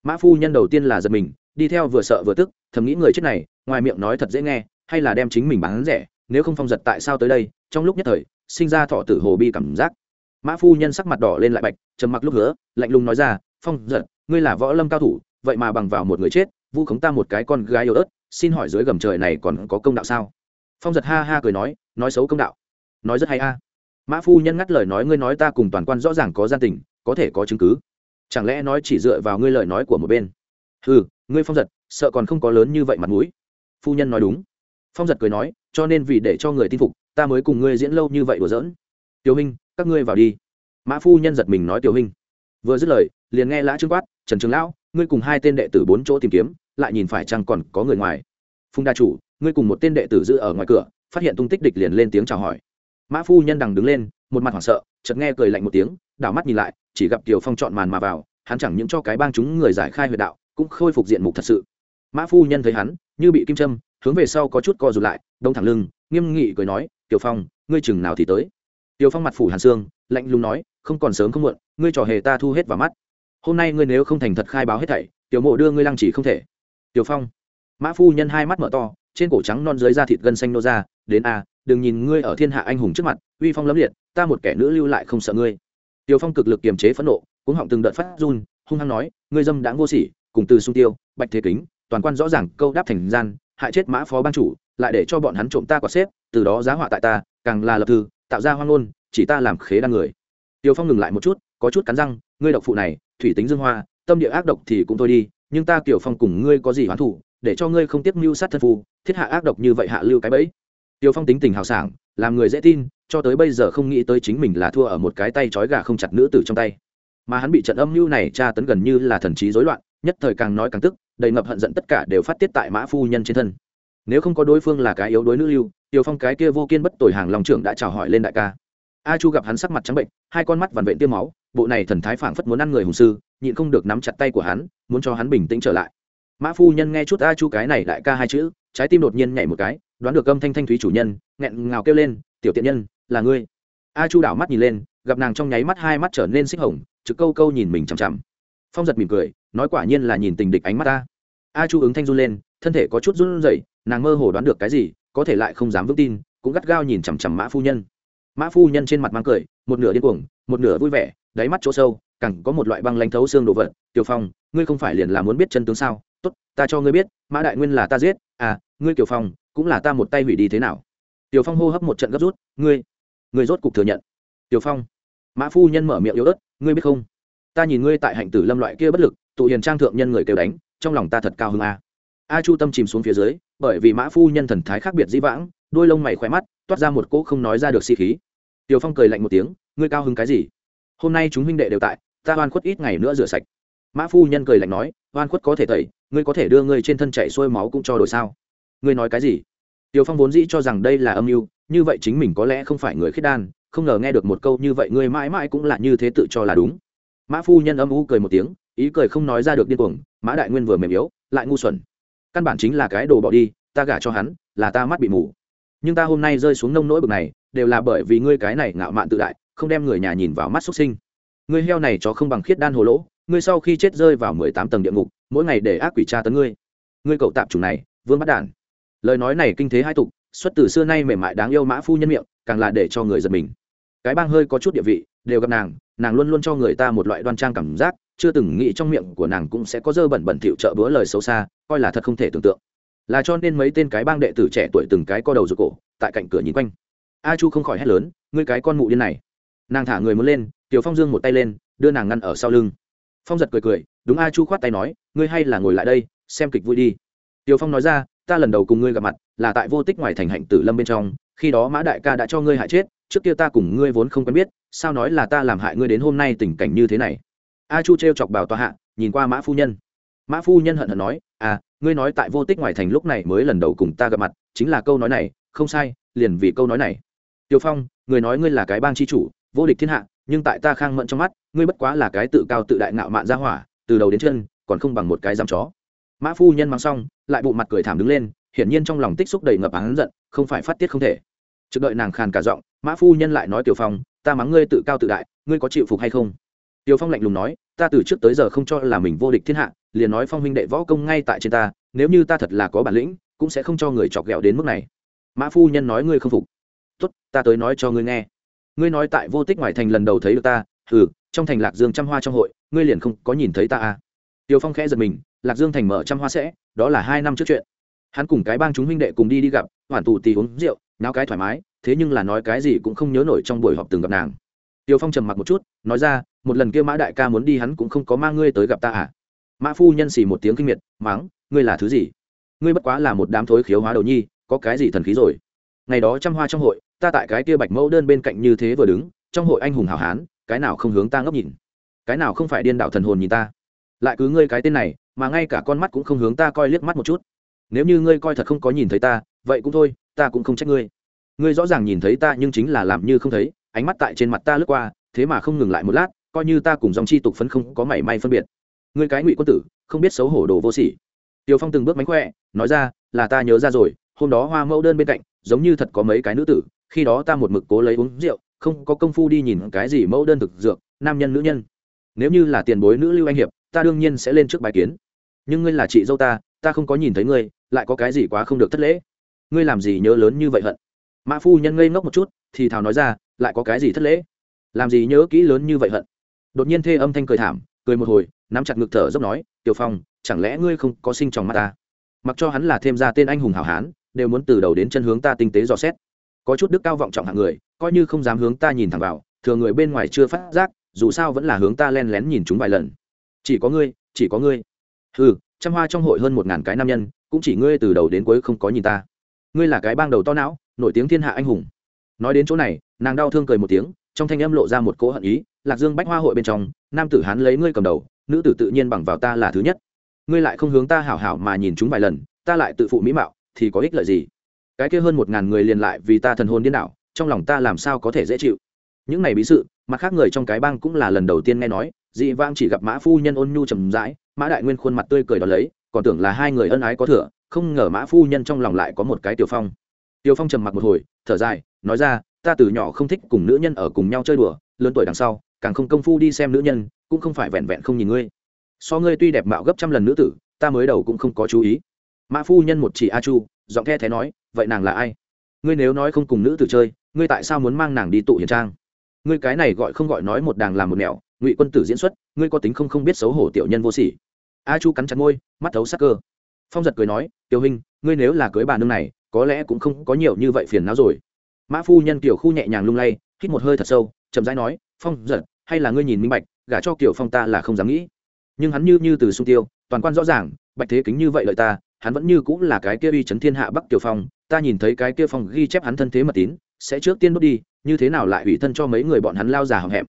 Mã phu nhân đầu tiên là giật mình đi theo vừa sợ vừa tức, thầm nghĩ người chết này, ngoài miệng nói thật dễ nghe, hay là đem chính mình bán rẻ, nếu không phong giật tại sao tới đây, trong lúc nhất thời, sinh ra thọ tử hồ bi cảm giác. Mã phu nhân sắc mặt đỏ lên lại bạch, trầm mặc lúc hứa, lạnh lùng nói ra, phong giật, ngươi là võ lâm cao thủ, vậy mà bằng vào một người chết, vu khống ta một cái con gái yêu ớt, xin hỏi dưới gầm trời này còn có công đạo sao? Phong giật ha ha cười nói nói xấu công đạo, nói rất hay a. Mã phu nhân ngắt lời nói, ngươi nói ta cùng toàn quan rõ ràng có gian tình, có thể có chứng cứ. Chẳng lẽ nói chỉ dựa vào ngươi lời nói của một bên? Ừ ngươi phong giật, sợ còn không có lớn như vậy mặt mũi. Phu nhân nói đúng. Phong giật cười nói, cho nên vì để cho người tin phục, ta mới cùng ngươi diễn lâu như vậy đùa giỡn. Tiểu hình các ngươi vào đi. Mã phu nhân giật mình nói tiểu hình vừa dứt lời, liền nghe lã trương quát, trần trường lão, ngươi cùng hai tên đệ tử bốn chỗ tìm kiếm, lại nhìn phải chăng còn có người ngoài? Phùng đa chủ, ngươi cùng một tên đệ tử giữ ở ngoài cửa, phát hiện tung tích địch liền lên tiếng chào hỏi. Mã phu nhân đằng đứng lên, một mặt hoảng sợ, chợt nghe cười lạnh một tiếng, đảo mắt nhìn lại, chỉ gặp tiểu phong chọn màn mà vào, hắn chẳng những cho cái bang chúng người giải khai huyệt đạo cũng khôi phục diện mục thật sự. Mã phu nhân thấy hắn, như bị kim châm, hướng về sau có chút co rụt lại, đông thẳng lưng, nghiêm nghị cười nói, tiểu phong, ngươi chừng nào thì tới? Tiểu phong mặt phủ hàn xương, lạnh lùng nói, không còn sớm không muộn, ngươi trò hề ta thu hết vào mắt. Hôm nay ngươi nếu không thành thật khai báo hết thảy, tiểu mộ đưa ngươi lăng chỉ không thể. Tiểu phong, mã phu nhân hai mắt mở to, trên cổ trắng non dưới da thịt gân xanh nô ra, đến a, đừng nhìn ngươi ở thiên hạ anh hùng trước mặt, uy phong lẫm liệt, ta một kẻ nữ lưu lại không sợ ngươi. Tiểu phong cực lực kiềm chế phẫn nộ cũng họng từng đợt phát run, hung hăng nói, ngươi dâm đãng vô sỉ cùng từ sung tiêu, bạch thế kính, toàn quan rõ ràng câu đáp thành gian, hại chết mã phó ban chủ, lại để cho bọn hắn trộm ta quả xếp, từ đó giá họa tại ta, càng là lập thư, tạo ra hoang ngôn, chỉ ta làm khế đăng người. Tiêu phong ngừng lại một chút, có chút cắn răng, ngươi độc phụ này, thủy tính dương hoa, tâm địa ác độc thì cũng thôi đi, nhưng ta tiểu phong cùng ngươi có gì hoán thủ, để cho ngươi không tiếp mưu sát thân phu, thiết hạ ác độc như vậy hạ lưu cái bẫy. Tiểu phong tính tình hào sảng, làm người dễ tin, cho tới bây giờ không nghĩ tới chính mình là thua ở một cái tay trói gà không chặt nữ tử trong tay. Mà hắn bị trận âm mưu này tra tấn gần như là thần trí rối loạn nhất thời càng nói càng tức, đầy ngập hận giận tất cả đều phát tiết tại mã phu nhân trên thân. Nếu không có đối phương là cái yếu đối nữ lưu, tiểu phong cái kia vô kiên bất tội hàng lòng trưởng đã chào hỏi lên đại ca. A chu gặp hắn sắc mặt trắng bệnh, hai con mắt vằn vện tiêm máu, bộ này thần thái phảng phất muốn ăn người hùng sư, nhịn không được nắm chặt tay của hắn, muốn cho hắn bình tĩnh trở lại. Mã phu nhân nghe chút a chu cái này đại ca hai chữ, trái tim đột nhiên nhảy một cái, đoán được âm thanh thanh thúy chủ nhân, nghẹn ngào kêu lên, tiểu tiện nhân, là ngươi. A chu đảo mắt nhìn lên, gặp nàng trong nháy mắt hai mắt trở nên xích hồng, trực câu câu nhìn mình chằm chằm. Phong giật mỉm cười nói quả nhiên là nhìn tình địch ánh mắt ta. A chu ứng thanh run lên, thân thể có chút run rẩy, nàng mơ hồ đoán được cái gì, có thể lại không dám vững tin, cũng gắt gao nhìn chằm chằm mã phu nhân. Mã phu nhân trên mặt mang cười, một nửa điên cuồng, một nửa vui vẻ, đáy mắt chỗ sâu cẳng có một loại băng lanh thấu xương đồ vật. Tiểu phong, ngươi không phải liền là muốn biết chân tướng sao? Tốt, ta cho ngươi biết, mã đại nguyên là ta giết à ngươi tiểu phong, cũng là ta một tay hủy đi thế nào? Tiểu phong hô hấp một trận gấp rút, ngươi ngươi rốt cục thừa nhận. Tiểu phong. Mã phu nhân mở miệng yếu ớt, ngươi biết không? Ta nhìn ngươi tại hạnh tử lâm loại kia bất lực tụ hiền trang thượng nhân người kêu đánh, trong lòng ta thật cao hơn a. A chu tâm chìm xuống phía dưới, bởi vì mã phu nhân thần thái khác biệt dĩ vãng, đôi lông mày khỏe mắt, toát ra một cỗ không nói ra được si-khí tiều phong cười lạnh một tiếng, ngươi cao hứng cái gì? Hôm nay chúng huynh đệ đều tại, ta oan khuất ít ngày nữa rửa sạch. Mã phu nhân cười lạnh nói, oan khuất có thể tẩy, ngươi có thể đưa ngươi trên thân chạy xuôi máu cũng cho đổi sao? Ngươi nói cái gì? Tiều phong vốn dĩ cho rằng đây là âm mưu, như vậy chính mình có lẽ không phải người khiết đan, không ngờ nghe được một câu như vậy, ngươi mãi mãi cũng là như thế tự cho là đúng. Mã phu nhân âm u cười một tiếng ý cười không nói ra được điên cuồng, mã đại nguyên vừa mềm yếu, lại ngu xuẩn. Căn bản chính là cái đồ bỏ đi, ta gả cho hắn, là ta mắt bị mù. Nhưng ta hôm nay rơi xuống nông nỗi bực này, đều là bởi vì ngươi cái này ngạo mạn tự đại, không đem người nhà nhìn vào mắt xuất sinh. Ngươi heo này cho không bằng khiết đan hồ lỗ, ngươi sau khi chết rơi vào mười tám tầng địa ngục, mỗi ngày để ác quỷ tra tấn ngươi. Ngươi cậu tạm chủng này, vương bắt đản. Lời nói này kinh thế hai tục, xuất từ xưa nay mềm mại đáng yêu mã phu nhân miệng, càng là để cho người giật mình. Cái bang hơi có chút địa vị, đều gặp nàng nàng luôn luôn cho người ta một loại đoan trang cảm giác chưa từng nghĩ trong miệng của nàng cũng sẽ có dơ bẩn bẩn thỉu trợ bữa lời xấu xa, coi là thật không thể tưởng tượng. Là cho nên mấy tên cái bang đệ tử trẻ tuổi từng cái co đầu rụt cổ, tại cạnh cửa nhìn quanh. A chu không khỏi hét lớn, ngươi cái con mụ điên này. Nàng thả người muốn lên, tiểu phong dương một tay lên, đưa nàng ngăn ở sau lưng. Phong giật cười cười, đúng a chu khoát tay nói, ngươi hay là ngồi lại đây, xem kịch vui đi. Tiểu phong nói ra, ta lần đầu cùng ngươi gặp mặt, là tại vô tích ngoài thành hạnh tử lâm bên trong, khi đó mã đại ca đã cho ngươi hại chết, trước kia ta cùng ngươi vốn không quen biết, sao nói là ta làm hại ngươi đến hôm nay tình cảnh như thế này? A chu t r e o chọc bào tòa hạ, nhìn qua mã phu nhân. Mã phu nhân hận hận nói à ngươi nói tại vô tích ngoài thành lúc này mới lần đầu cùng ta gặp mặt, chính là câu nói này, không sai, liền vì câu nói này. Tiêu phong, người nói ngươi là cái bang c h i chủ, vô địch thiên hạ, nhưng tại ta khang mận trong mắt, ngươi bất quá là cái tự cao tự đại ngạo mạn ra hỏa, từ đầu đến chân, còn không bằng một cái dám chó. Mã phu nhân mang xong, lại bộ mặt cười thảm đứng lên, hiển nhiên trong lòng tích xúc đầy ngập hắn giận, không phải phát tiết không thể. Trực đợi nàng khàn cả giọng, mã phu nhân lại nói tiểu phong, ta mắng ngươi tự cao tự đại, ngươi có chịu phục hay không? Tiêu Phong lạnh lùng nói, ta từ trước tới giờ không cho là mình vô địch thiên hạ, liền nói Phong huynh đệ võ công ngay tại trên ta, nếu như ta thật là có bản lĩnh, cũng sẽ không cho người chọc ghẹo đến mức này. Mã phu nhân nói ngươi không phục. Tốt, ta tới nói cho ngươi nghe. Ngươi nói tại vô tích ngoài thành lần đầu thấy được ta, hừ, trong thành Lạc Dương trăm hoa trong hội, ngươi liền không có nhìn thấy ta à? Tiêu Phong khẽ giật mình, Lạc Dương thành mở trăm hoa sẽ, đó là hai năm trước chuyện. Hắn cùng cái bang chúng huynh đệ cùng đi đi gặp, hoàn tù tì uống rượu, náo cái thoải mái, thế nhưng là nói cái gì cũng không nhớ nổi trong buổi họp từng gặp nàng. Tiêu Phong trầm mặc một chút, nói ra, một lần kia Mã đại ca muốn đi hắn cũng không có mang ngươi tới gặp ta à? Mã phu nhân xì một tiếng kinh miệt, mắng, ngươi là thứ gì? Ngươi bất quá là một đám thối khiếu hóa đầu nhi, có cái gì thần khí rồi? Ngày đó trăm hoa trong hội, ta tại cái kia bạch mẫu đơn bên cạnh như thế vừa đứng, trong hội anh hùng hảo hán, cái nào không hướng ta ngấp nhìn? Cái nào không phải điên đảo thần hồn nhìn ta? Lại cứ ngươi cái tên này, mà ngay cả con mắt cũng không hướng ta coi liếc mắt một chút. Nếu như ngươi coi thật không có nhìn thấy ta, vậy cũng thôi, ta cũng không trách ngươi. Ngươi rõ ràng nhìn thấy ta nhưng chính là làm như không thấy, ánh mắt tại trên mặt ta lướt qua, thế mà không ngừng lại một lát, coi như ta cùng dòng chi tục phấn không có mảy may phân biệt. Người cái ngụy quân tử, không biết xấu hổ đồ vô sỉ. Tiều phong từng bước mánh khỏe, nói ra, là ta nhớ ra rồi, hôm đó hoa mẫu đơn bên cạnh, giống như thật có mấy cái nữ tử, khi đó ta một mực cố lấy uống rượu, không có công phu đi nhìn cái gì mẫu đơn thực dược, nam nhân nữ nhân. Nếu như là tiền bối nữ lưu anh hiệp, ta đương nhiên sẽ lên trước bài kiến. Nhưng ngươi là chị dâu ta ta không có nhìn thấy ngươi, lại có cái gì quá không được thất lễ. Ngươi làm gì nhớ lớn như vậy hận? Mã phu nhân ngây ngốc một chút, thì thào nói ra lại có cái gì thất lễ? Làm gì nhớ kỹ lớn như vậy hận? Đột nhiên thê âm thanh cười thảm, cười một hồi, nắm chặt ngực thở dốc nói, tiểu phong, chẳng lẽ ngươi không có sinh trong mắt ta? Mặc cho hắn là thêm ra tên anh hùng hảo hán, đều muốn từ đầu đến chân hướng ta tinh tế dò xét. Có chút đức cao vọng trọng hạng người, coi như không dám hướng ta nhìn thẳng vào thừa người bên ngoài chưa phát giác, dù sao vẫn là hướng ta len lén nhìn chúng vài lần. Chỉ có ngươi, chỉ có ngươi. Ừ trăm hoa trong hội hơn một ngàn cái nam nhân, cũng chỉ ngươi từ đầu đến cuối không có nhìn ta. Ngươi là cái bang đầu to não, nổi tiếng thiên hạ anh hùng nói đến chỗ này, nàng đau thương cười một tiếng, trong thanh âm lộ ra một cỗ hận ý, lạc dương bách hoa hội bên trong, nam tử hán lấy ngươi cầm đầu, nữ tử tự nhiên bằng vào ta là thứ nhất. Ngươi lại không hướng ta hảo hảo mà nhìn chúng vài lần, ta lại tự phụ mỹ mạo, thì có ích lợi gì? Cái kia hơn một ngàn người liền lại vì ta thần hồn điên đảo, trong lòng ta làm sao có thể dễ chịu? Những này bí sự, mặt khác người trong cái bang cũng là lần đầu tiên nghe nói, dị vang chỉ gặp mã phu nhân ôn nhu trầm rãi, mã đại nguyên khuôn mặt tươi cười đón lấy, còn tưởng là hai người ân ái có thừa, không ngờ mã phu nhân trong lòng lại có một cái tiểu phong. Tiêu phong trầm mặc một hồi thở dài nói ra ta từ nhỏ không thích cùng nữ nhân ở cùng nhau chơi đùa lớn tuổi đằng sau càng không công phu đi xem nữ nhân cũng không phải vẹn vẹn không nhìn ngươi. So ngươi tuy đẹp mạo gấp trăm lần nữ tử ta mới đầu cũng không có chú ý. Mã phu nhân một chỉ a chu giọng the thế nói vậy nàng là ai? Ngươi nếu nói không cùng nữ tử chơi ngươi tại sao muốn mang nàng đi tụ hiền trang? Ngươi cái này gọi không gọi nói một đàng làm một nẻo ngụy quân tử diễn xuất ngươi có tính không không biết xấu hổ tiểu nhân vô sỉ. A chu cắn chặt môi mắt thấu sắc cơ. Phong giật cười nói tiểu huynh, ngươi nếu là cưới bà nương này có lẽ cũng không có nhiều như vậy phiền não rồi. Mã phu nhân kiểu khu nhẹ nhàng lung lay, hít một hơi thật sâu, chậm rãi nói, phong, giật, hay là ngươi nhìn minh bạch, gả cho kiểu phong ta là không dám nghĩ. Nhưng hắn như như từ sung tiêu, toàn quan rõ ràng, bạch thế kính như vậy lợi ta, hắn vẫn như cũng là cái kia uy chấn thiên hạ bắc tiểu phong, ta nhìn thấy cái kia phong ghi chép hắn thân thế mật tín, sẽ trước tiên đốt đi, như thế nào lại ủy thân cho mấy người bọn hắn lao già hậm hẹm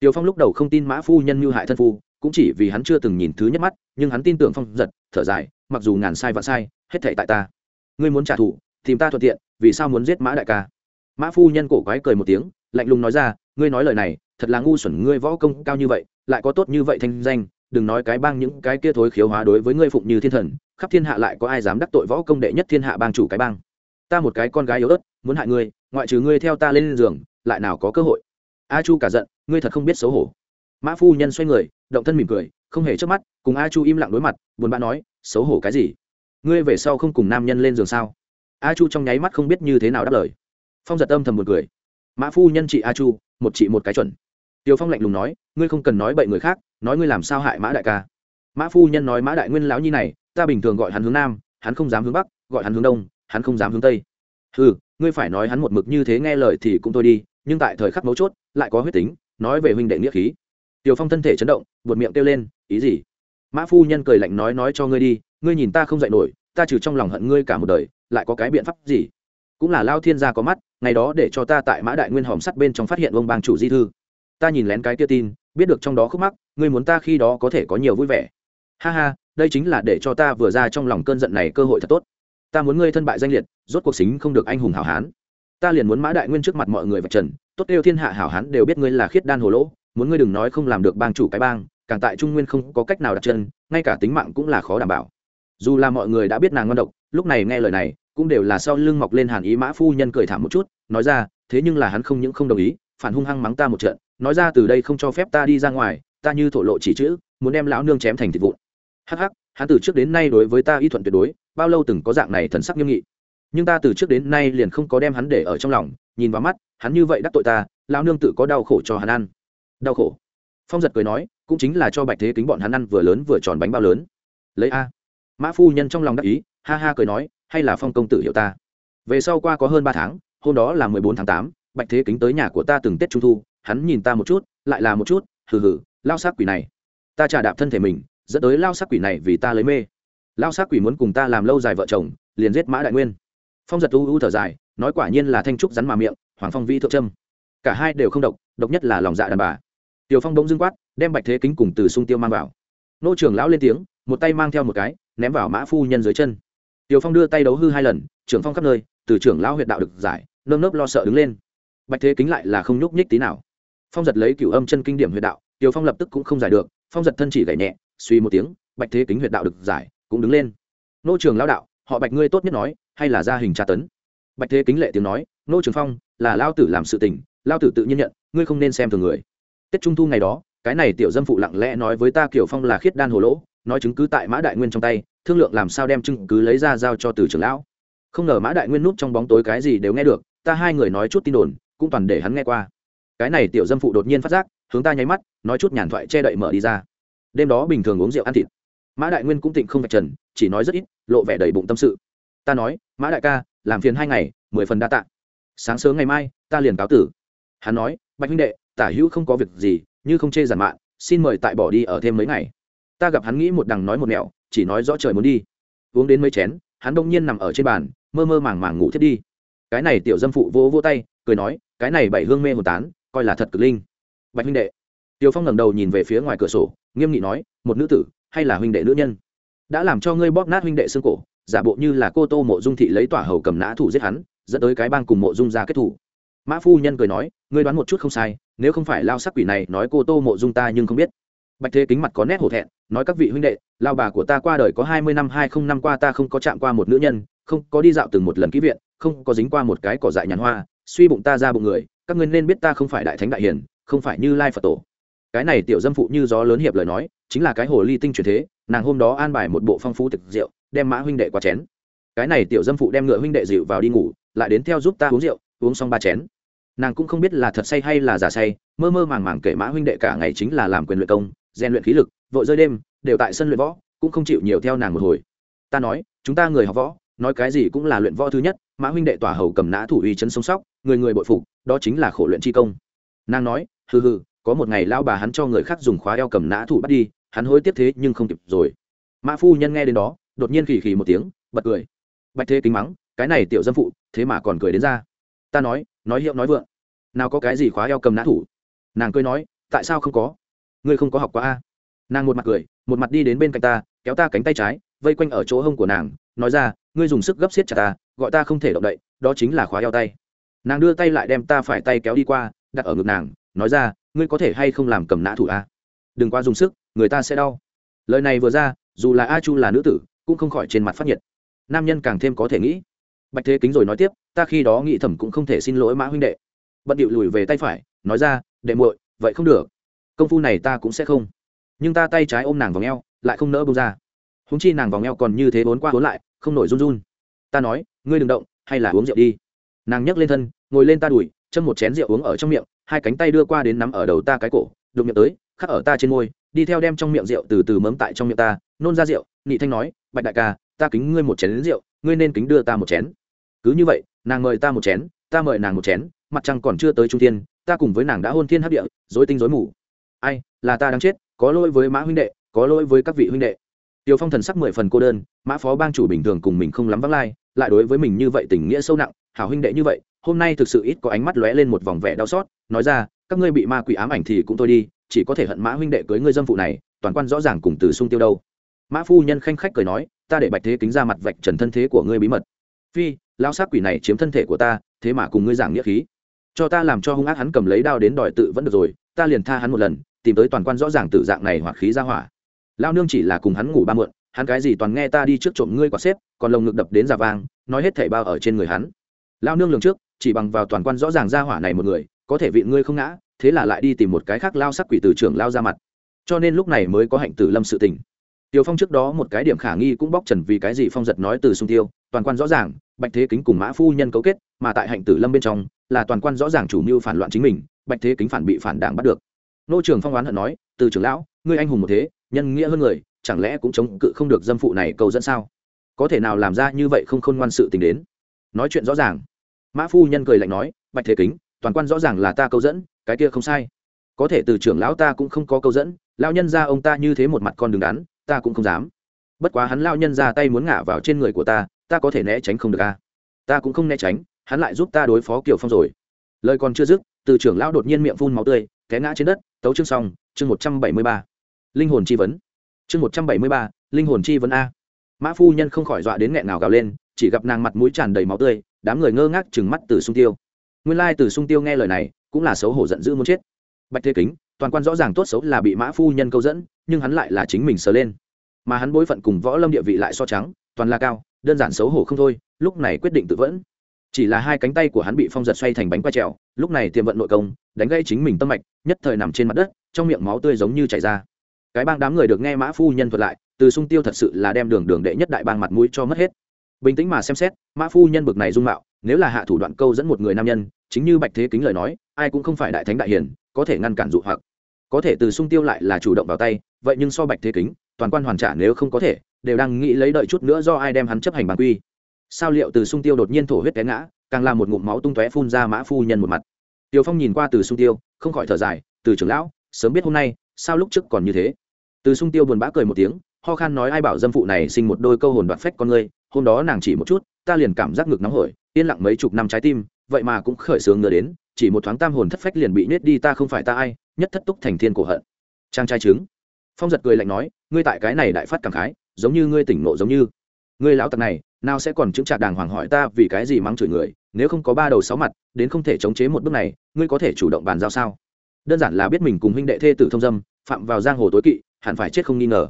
tiểu phong lúc đầu không tin mã phu nhân như hại thân phu, cũng chỉ vì hắn chưa từng nhìn thứ nhất mắt, nhưng hắn tin tưởng phong, giật, thở dài, mặc dù ngàn sai vạn sai, hết thảy tại ta ngươi muốn trả thù, tìm ta thuận tiện, vì sao muốn giết mã đại ca? Mã phu nhân cổ quái cười một tiếng, lạnh lùng nói ra, ngươi nói lời này, thật là ngu xuẩn, ngươi võ công cao như vậy, lại có tốt như vậy thanh danh, đừng nói cái bang những cái kia thối khiếu hóa đối với ngươi phụng như thiên thần, khắp thiên hạ lại có ai dám đắc tội võ công đệ nhất thiên hạ bang chủ cái bang? Ta một cái con gái yếu ớt, muốn hại ngươi, ngoại trừ ngươi theo ta lên giường, lại nào có cơ hội? A chu cả giận, ngươi thật không biết xấu hổ. Mã phu nhân xoay người, động thân mỉm cười, không hề trước mắt, cùng a chu im lặng đối mặt, buồn bã nói, xấu hổ cái gì? Ngươi về sau không cùng nam nhân lên giường sao? A chu trong nháy mắt không biết như thế nào đáp lời. Phong giật âm thầm một cười. Mã phu nhân chị a chu, một chị một cái chuẩn. Tiêu phong lạnh lùng nói, ngươi không cần nói bậy người khác, nói ngươi làm sao hại mã đại ca. Mã phu nhân nói mã đại nguyên lão nhi này, ta bình thường gọi hắn hướng nam, hắn không dám hướng bắc, gọi hắn hướng đông, hắn không dám hướng tây. Ừ ngươi phải nói hắn một mực như thế nghe lời thì cũng thôi đi, nhưng tại thời khắc mấu chốt, lại có huyết tính, nói về huynh đệ nghĩa khí. Tiều phong thân thể chấn động, buột miệng kêu lên, ý gì? Mã phu nhân cười lạnh nói nói cho ngươi đi ngươi nhìn ta không dạy nổi, ta trừ trong lòng hận ngươi cả một đời, lại có cái biện pháp gì? Cũng là lao thiên gia có mắt, ngày đó để cho ta tại mã đại nguyên hòm sắt bên trong phát hiện ông bang chủ di thư. Ta nhìn lén cái kia tin, biết được trong đó khúc mắc, ngươi muốn ta khi đó có thể có nhiều vui vẻ. Ha ha, đây chính là để cho ta vừa ra trong lòng cơn giận này cơ hội thật tốt. Ta muốn ngươi thân bại danh liệt, rốt cuộc xính không được anh hùng hảo hán. Ta liền muốn mã đại nguyên trước mặt mọi người vạch trần, tốt đều thiên hạ hảo hán đều biết ngươi là khiết đan hồ lỗ, muốn ngươi đừng nói không làm được bang chủ cái bang, càng tại trung nguyên không có cách nào đặt chân, ngay cả tính mạng cũng là khó đảm bảo dù là mọi người đã biết nàng ngon độc, lúc này nghe lời này, cũng đều là sau lưng mọc lên hàn ý mã phu nhân cười thảm một chút, nói ra, thế nhưng là hắn không những không đồng ý, phản hung hăng mắng ta một trận, nói ra từ đây không cho phép ta đi ra ngoài, ta như thổ lộ chỉ chữ, muốn đem lão nương chém thành thịt vụn. Hắc hắc, hắn từ trước đến nay đối với ta y thuận tuyệt đối, bao lâu từng có dạng này thần sắc nghiêm nghị. Nhưng ta từ trước đến nay liền không có đem hắn để ở trong lòng, nhìn vào mắt, hắn như vậy đắc tội ta, lão nương tự có đau khổ cho hắn ăn. Đau khổ. Phong giật cười nói, cũng chính là cho bạch thế kính bọn hắn ăn vừa lớn vừa tròn bánh bao lớn. Lấy a mã phu nhân trong lòng đắc ý, ha ha cười nói, hay là phong công tử hiểu ta. Về sau qua có hơn ba tháng, hôm đó là mười bốn tháng tám, bạch thế kính tới nhà của ta từng tết trung thu, hắn nhìn ta một chút, lại là một chút, hừ hừ, lao sắc quỷ này. Ta trả đạp thân thể mình, dẫn tới lao sắc quỷ này vì ta lấy mê. Lao sắc quỷ muốn cùng ta làm lâu dài vợ chồng, liền giết mã đại nguyên. Phong giật u u thở dài, nói quả nhiên là thanh trúc rắn mà miệng, hoàng phong vi thượng trâm. Cả hai đều không độc độc nhất là lòng dạ đàn bà. Tiểu phong bỗng dưng quát, đem bạch thế kính cùng từ sung tiêu mang vào. Nô trưởng lão lên tiếng, một tay mang theo một cái ném vào mã phu nhân dưới chân. Tiểu phong đưa tay đấu hư hai lần, trưởng phong khắp nơi, từ trưởng lão huyện đạo được giải, nơm nớp lo sợ đứng lên. Bạch thế kính lại là không nhúc nhích tí nào. Phong giật lấy cửu âm chân kinh điểm huyện đạo, tiểu phong lập tức cũng không giải được, phong giật thân chỉ gảy nhẹ, suy một tiếng, bạch thế kính huyện đạo được giải, cũng đứng lên. Nô trường lão đạo, họ bạch ngươi tốt nhất nói, hay là gia hình tra tấn? Bạch thế kính lệ tiếng nói, nô trường phong, là lao tử làm sự tình, lao tử tự nhiên nhận, ngươi không nên xem thường người. Tết trung thu ngày đó, cái này tiểu dâm phụ lặng lẽ nói với ta kiểu phong là khiết đan hồ lỗ, nói chứng cứ tại mã đại nguyên trong tay thương lượng làm sao đem chứng cứ lấy ra giao cho từ trưởng lão. Không ngờ mã đại nguyên núp trong bóng tối cái gì đều nghe được, ta hai người nói chút tin đồn, cũng toàn để hắn nghe qua. Cái này tiểu dâm phụ đột nhiên phát giác, hướng ta nháy mắt, nói chút nhàn thoại che đậy mở đi ra. Đêm đó bình thường uống rượu ăn thịt. Mã đại nguyên cũng tịnh không vạch trần, chỉ nói rất ít, lộ vẻ đầy bụng tâm sự. Ta nói, mã đại ca, làm phiền hai ngày, mười phần đa tạ. Sáng sớm ngày mai, ta liền cáo tử. Hắn nói, bạch huynh đệ, tả hữu không có việc gì, như không chê giản mạn, xin mời tại bỏ đi ở thêm mấy ngày. Ta gặp hắn nghĩ một đằng nói một mẹo chỉ nói rõ trời muốn đi. Uống đến mấy chén, hắn đông nhiên nằm ở trên bàn, mơ mơ màng màng ngủ thiết đi. Cái này tiểu dâm phụ vỗ vỗ tay, cười nói, cái này bảy hương mê hồn tán, coi là thật cực linh. Bạch huynh đệ. Tiểu phong ngẩng đầu nhìn về phía ngoài cửa sổ, nghiêm nghị nói, một nữ tử, hay là huynh đệ nữ nhân? Đã làm cho ngươi bóp nát huynh đệ xương cổ, giả bộ như là cô tô mộ dung thị lấy tỏa hầu cầm nã thủ giết hắn, dẫn tới cái bang cùng mộ dung ra kết thủ. Mã phu nhân cười nói, ngươi đoán một chút không sai, nếu không phải lao sắc quỷ này nói cô tô mộ dung ta nhưng không biết bạch thế kính mặt có nét hổ thẹn, nói các vị huynh đệ, lao bà của ta qua đời có hai mươi năm, hai không năm qua ta không có chạm qua một nữ nhân, không có đi dạo từng một lần ký viện, không có dính qua một cái cỏ dại nhàn hoa, suy bụng ta ra bụng người, các ngươi nên biết ta không phải đại thánh đại hiền, không phải như lai phật tổ. Cái này tiểu dâm phụ như gió lớn hiệp lời nói, chính là cái hồ ly tinh truyền thế, nàng hôm đó an bài một bộ phong phú thực rượu, đem mã huynh đệ qua chén. Cái này tiểu dâm phụ đem ngựa huynh đệ dịu vào đi ngủ, lại đến theo giúp ta uống rượu, uống xong ba chén. Nàng cũng không biết là thật say hay là giả say, mơ mơ màng màng kể mã huynh đệ cả ngày chính là làm quyền luyện công rèn luyện khí lực, vội rơi đêm, đều tại sân luyện võ, cũng không chịu nhiều theo nàng một hồi. Ta nói, chúng ta người học võ, nói cái gì cũng là luyện võ thứ nhất, mã huynh đệ tỏa hầu cầm nã thủ uy chân sống sóc, người người bội phục, đó chính là khổ luyện chi công. Nàng nói, hừ hừ, có một ngày lao bà hắn cho người khác dùng khóa eo cầm nã thủ bắt đi, hắn hối tiếp thế nhưng không kịp rồi. Mã phu nhân nghe đến đó, đột nhiên khì khì một tiếng, bật cười. Bạch thế kính mắng, cái này tiểu dâm phụ, thế mà còn cười đến ra. Ta nói nói hiệu nói vượng, nào có cái gì khóa eo cầm nã thủ? Nàng cười nói, tại sao không có? Ngươi không có học quá a? Nàng một mặt cười, một mặt đi đến bên cạnh ta, kéo ta cánh tay trái, vây quanh ở chỗ hông của nàng, nói ra, ngươi dùng sức gấp xiết chặt ta, gọi ta không thể động đậy, đó chính là khóa eo tay. Nàng đưa tay lại đem ta phải tay kéo đi qua, đặt ở ngực nàng, nói ra, ngươi có thể hay không làm cầm nã thủ a? Đừng qua dùng sức, người ta sẽ đau. Lời này vừa ra, dù là a chu là nữ tử, cũng không khỏi trên mặt phát nhiệt. Nam nhân càng thêm có thể nghĩ. Bạch thế kính rồi nói tiếp, ta khi đó nghĩ thầm cũng không thể xin lỗi mã huynh đệ. Bận điệu lùi về tay phải, nói ra, đệ muội, vậy không được công phu này ta cũng sẽ không. Nhưng ta tay trái ôm nàng vào ngheo lại không nỡ bông ra. Húng chi nàng vào ngheo còn như thế bốn qua bốn lại, không nổi run run. Ta nói, ngươi đừng động, hay là uống rượu đi. Nàng nhấc lên thân, ngồi lên ta đùi, châm một chén rượu uống ở trong miệng, hai cánh tay đưa qua đến nắm ở đầu ta cái cổ, đụng miệng tới, khắc ở ta trên môi, đi theo đem trong miệng rượu từ từ mấm tại trong miệng ta, nôn ra rượu nị thanh nói, bạch đại ca, ta kính ngươi một chén rượu, ngươi nên kính đưa ta một chén. Cứ như vậy, nàng mời ta một chén, ta mời nàng một chén, mặt trăng còn chưa tới trung thiên, ta cùng với nàng đã hôn thiên hấp địa dối tinh dối mù ai, là ta đang chết, có lỗi với mã huynh đệ, có lỗi với các vị huynh đệ. Tiêu phong thần sắc mười phần cô đơn, mã phó bang chủ bình thường cùng mình không lắm vắng lai, lại đối với mình như vậy tình nghĩa sâu nặng, hảo huynh đệ như vậy, hôm nay thực sự ít có ánh mắt lóe lên một vòng vẻ đau xót, nói ra, các ngươi bị ma quỷ ám ảnh thì cũng thôi đi, chỉ có thể hận mã huynh đệ cưới ngươi dâm phụ này, toàn quan rõ ràng cùng từ sung tiêu đâu. Mã phu nhân khanh khách cười nói, ta để bạch thế kính ra mặt vạch trần thân thế của ngươi bí mật. Phi lao sát quỷ này chiếm thân thể của ta, thế mà cùng ngươi giảng nghĩa khí. Cho ta làm cho hung ác hắn cầm lấy đao đến đòi tự vẫn được rồi, ta liền tha hắn một lần tìm tới toàn quan rõ ràng tử dạng này hoặc khí ra hỏa. Lao nương chỉ là cùng hắn ngủ ba mượn hắn cái gì toàn nghe ta đi trước trộm ngươi quả xếp còn lồng ngực đập đến giả vang nói hết thảy bao ở trên người hắn. Lao nương lường trước chỉ bằng vào toàn quan rõ ràng ra hỏa này một người có thể vị ngươi không ngã thế là lại đi tìm một cái khác lao sắc quỷ từ trưởng lao ra mặt. Cho nên lúc này mới có hạnh tử lâm sự tình. Tiêu Phong trước đó một cái điểm khả nghi cũng bóc trần vì cái gì Phong giật nói từ sung tiêu, toàn quan rõ ràng, Bạch Thế Kính cùng Mã phu nhân cấu kết, mà tại hạnh tử lâm bên trong, là toàn quan rõ ràng chủ mưu phản loạn chính mình, Bạch Thế Kính phản bị phản đảng bắt được. Nô trưởng Phong oán hận nói, từ trưởng lão, ngươi anh hùng một thế, nhân nghĩa hơn người, chẳng lẽ cũng chống cự không được dâm phụ này cầu dẫn sao? Có thể nào làm ra như vậy không khôn ngoan sự tình đến? Nói chuyện rõ ràng. Mã phu nhân cười lạnh nói, Bạch Thế Kính, toàn quan rõ ràng là ta câu dẫn, cái kia không sai. Có thể từ trưởng lão ta cũng không có câu dẫn, lão nhân gia ông ta như thế một mặt con đường đắn, ta cũng không dám bất quá hắn lão nhân ra tay muốn ngả vào trên người của ta ta có thể né tránh không được a ta cũng không né tránh hắn lại giúp ta đối phó kiều phong rồi lời còn chưa dứt, từ trưởng lão đột nhiên miệng phun máu tươi, té ngã trên đất, tấu chương xong, chương một trăm bảy mươi ba. Linh hồn chi vấn. Chương một trăm bảy mươi ba, linh hồn chi vấn a. Mã phu nhân không khỏi dọa đến nghẹn nào gào lên, chỉ gặp nàng mặt mũi tràn đầy máu tươi, đám người ngơ ngác chừng mắt từ sung tiêu. Nguyên lai từ sung tiêu nghe lời này, cũng là xấu hổ giận dữ muốn chết. Bạch thế kính, toàn quan rõ ràng tốt xấu là bị mã phu nhân câu dẫn, nhưng hắn lại là chính mình sờ lên. Mà hắn bối phận cùng võ lâm địa vị lại so trắng, toàn là cao, đơn giản xấu hổ không thôi, lúc này quyết định tự vẫn chỉ là hai cánh tay của hắn bị phong giật xoay thành bánh quay trèo, lúc này tiềm vận nội công, đánh gây chính mình tâm mạch, nhất thời nằm trên mặt đất, trong miệng máu tươi giống như chảy ra. Cái bang đám người được nghe mã phu nhân thuật lại, từ sung tiêu thật sự là đem đường đường đệ nhất đại bang mặt mũi cho mất hết. Bình tĩnh mà xem xét, mã phu nhân bực này dung mạo, nếu là hạ thủ đoạn câu dẫn một người nam nhân, chính như bạch thế kính lời nói, ai cũng không phải đại thánh đại hiền, có thể ngăn cản dụ hoặc. Có thể từ sung tiêu lại là chủ động vào tay, vậy nhưng so bạch thế kính, toàn quan hoàn trả nếu không có thể, đều đang nghĩ lấy đợi chút nữa do ai đem hắn chấp hành bản quy sao liệu từ sung tiêu đột nhiên thổ huyết té ngã, càng làm một ngụm máu tung tóe phun ra mã phu nhân một mặt. Tiều phong nhìn qua từ sung tiêu, không khỏi thở dài, từ trưởng lão, sớm biết hôm nay, sao lúc trước còn như thế? Từ sung tiêu buồn bã cười một tiếng, ho khan nói, ai bảo dâm phụ này sinh một đôi câu hồn đoạt phách con ngươi, hôm đó nàng chỉ một chút, ta liền cảm giác ngực nóng hổi, yên lặng mấy chục năm trái tim, vậy mà cũng khởi sướng ngờ đến, chỉ một thoáng tam hồn thất phách liền bị nết đi, ta không phải ta ai, nhất thất túc thành thiên cổ hận. Trang trai trứng. Phong giật cười lạnh nói, ngươi tại cái này đại phát cảm khái, giống như ngươi tỉnh nộ giống như. Ngươi lão tặc này nào sẽ còn chứng trạc đàng hoàng hỏi ta vì cái gì mắng chửi người, nếu không có ba đầu sáu mặt, đến không thể chống chế một bước này, ngươi có thể chủ động bàn giao sao? Đơn giản là biết mình cùng huynh đệ thê tử thông dâm, phạm vào giang hồ tối kỵ, hẳn phải chết không nghi ngờ.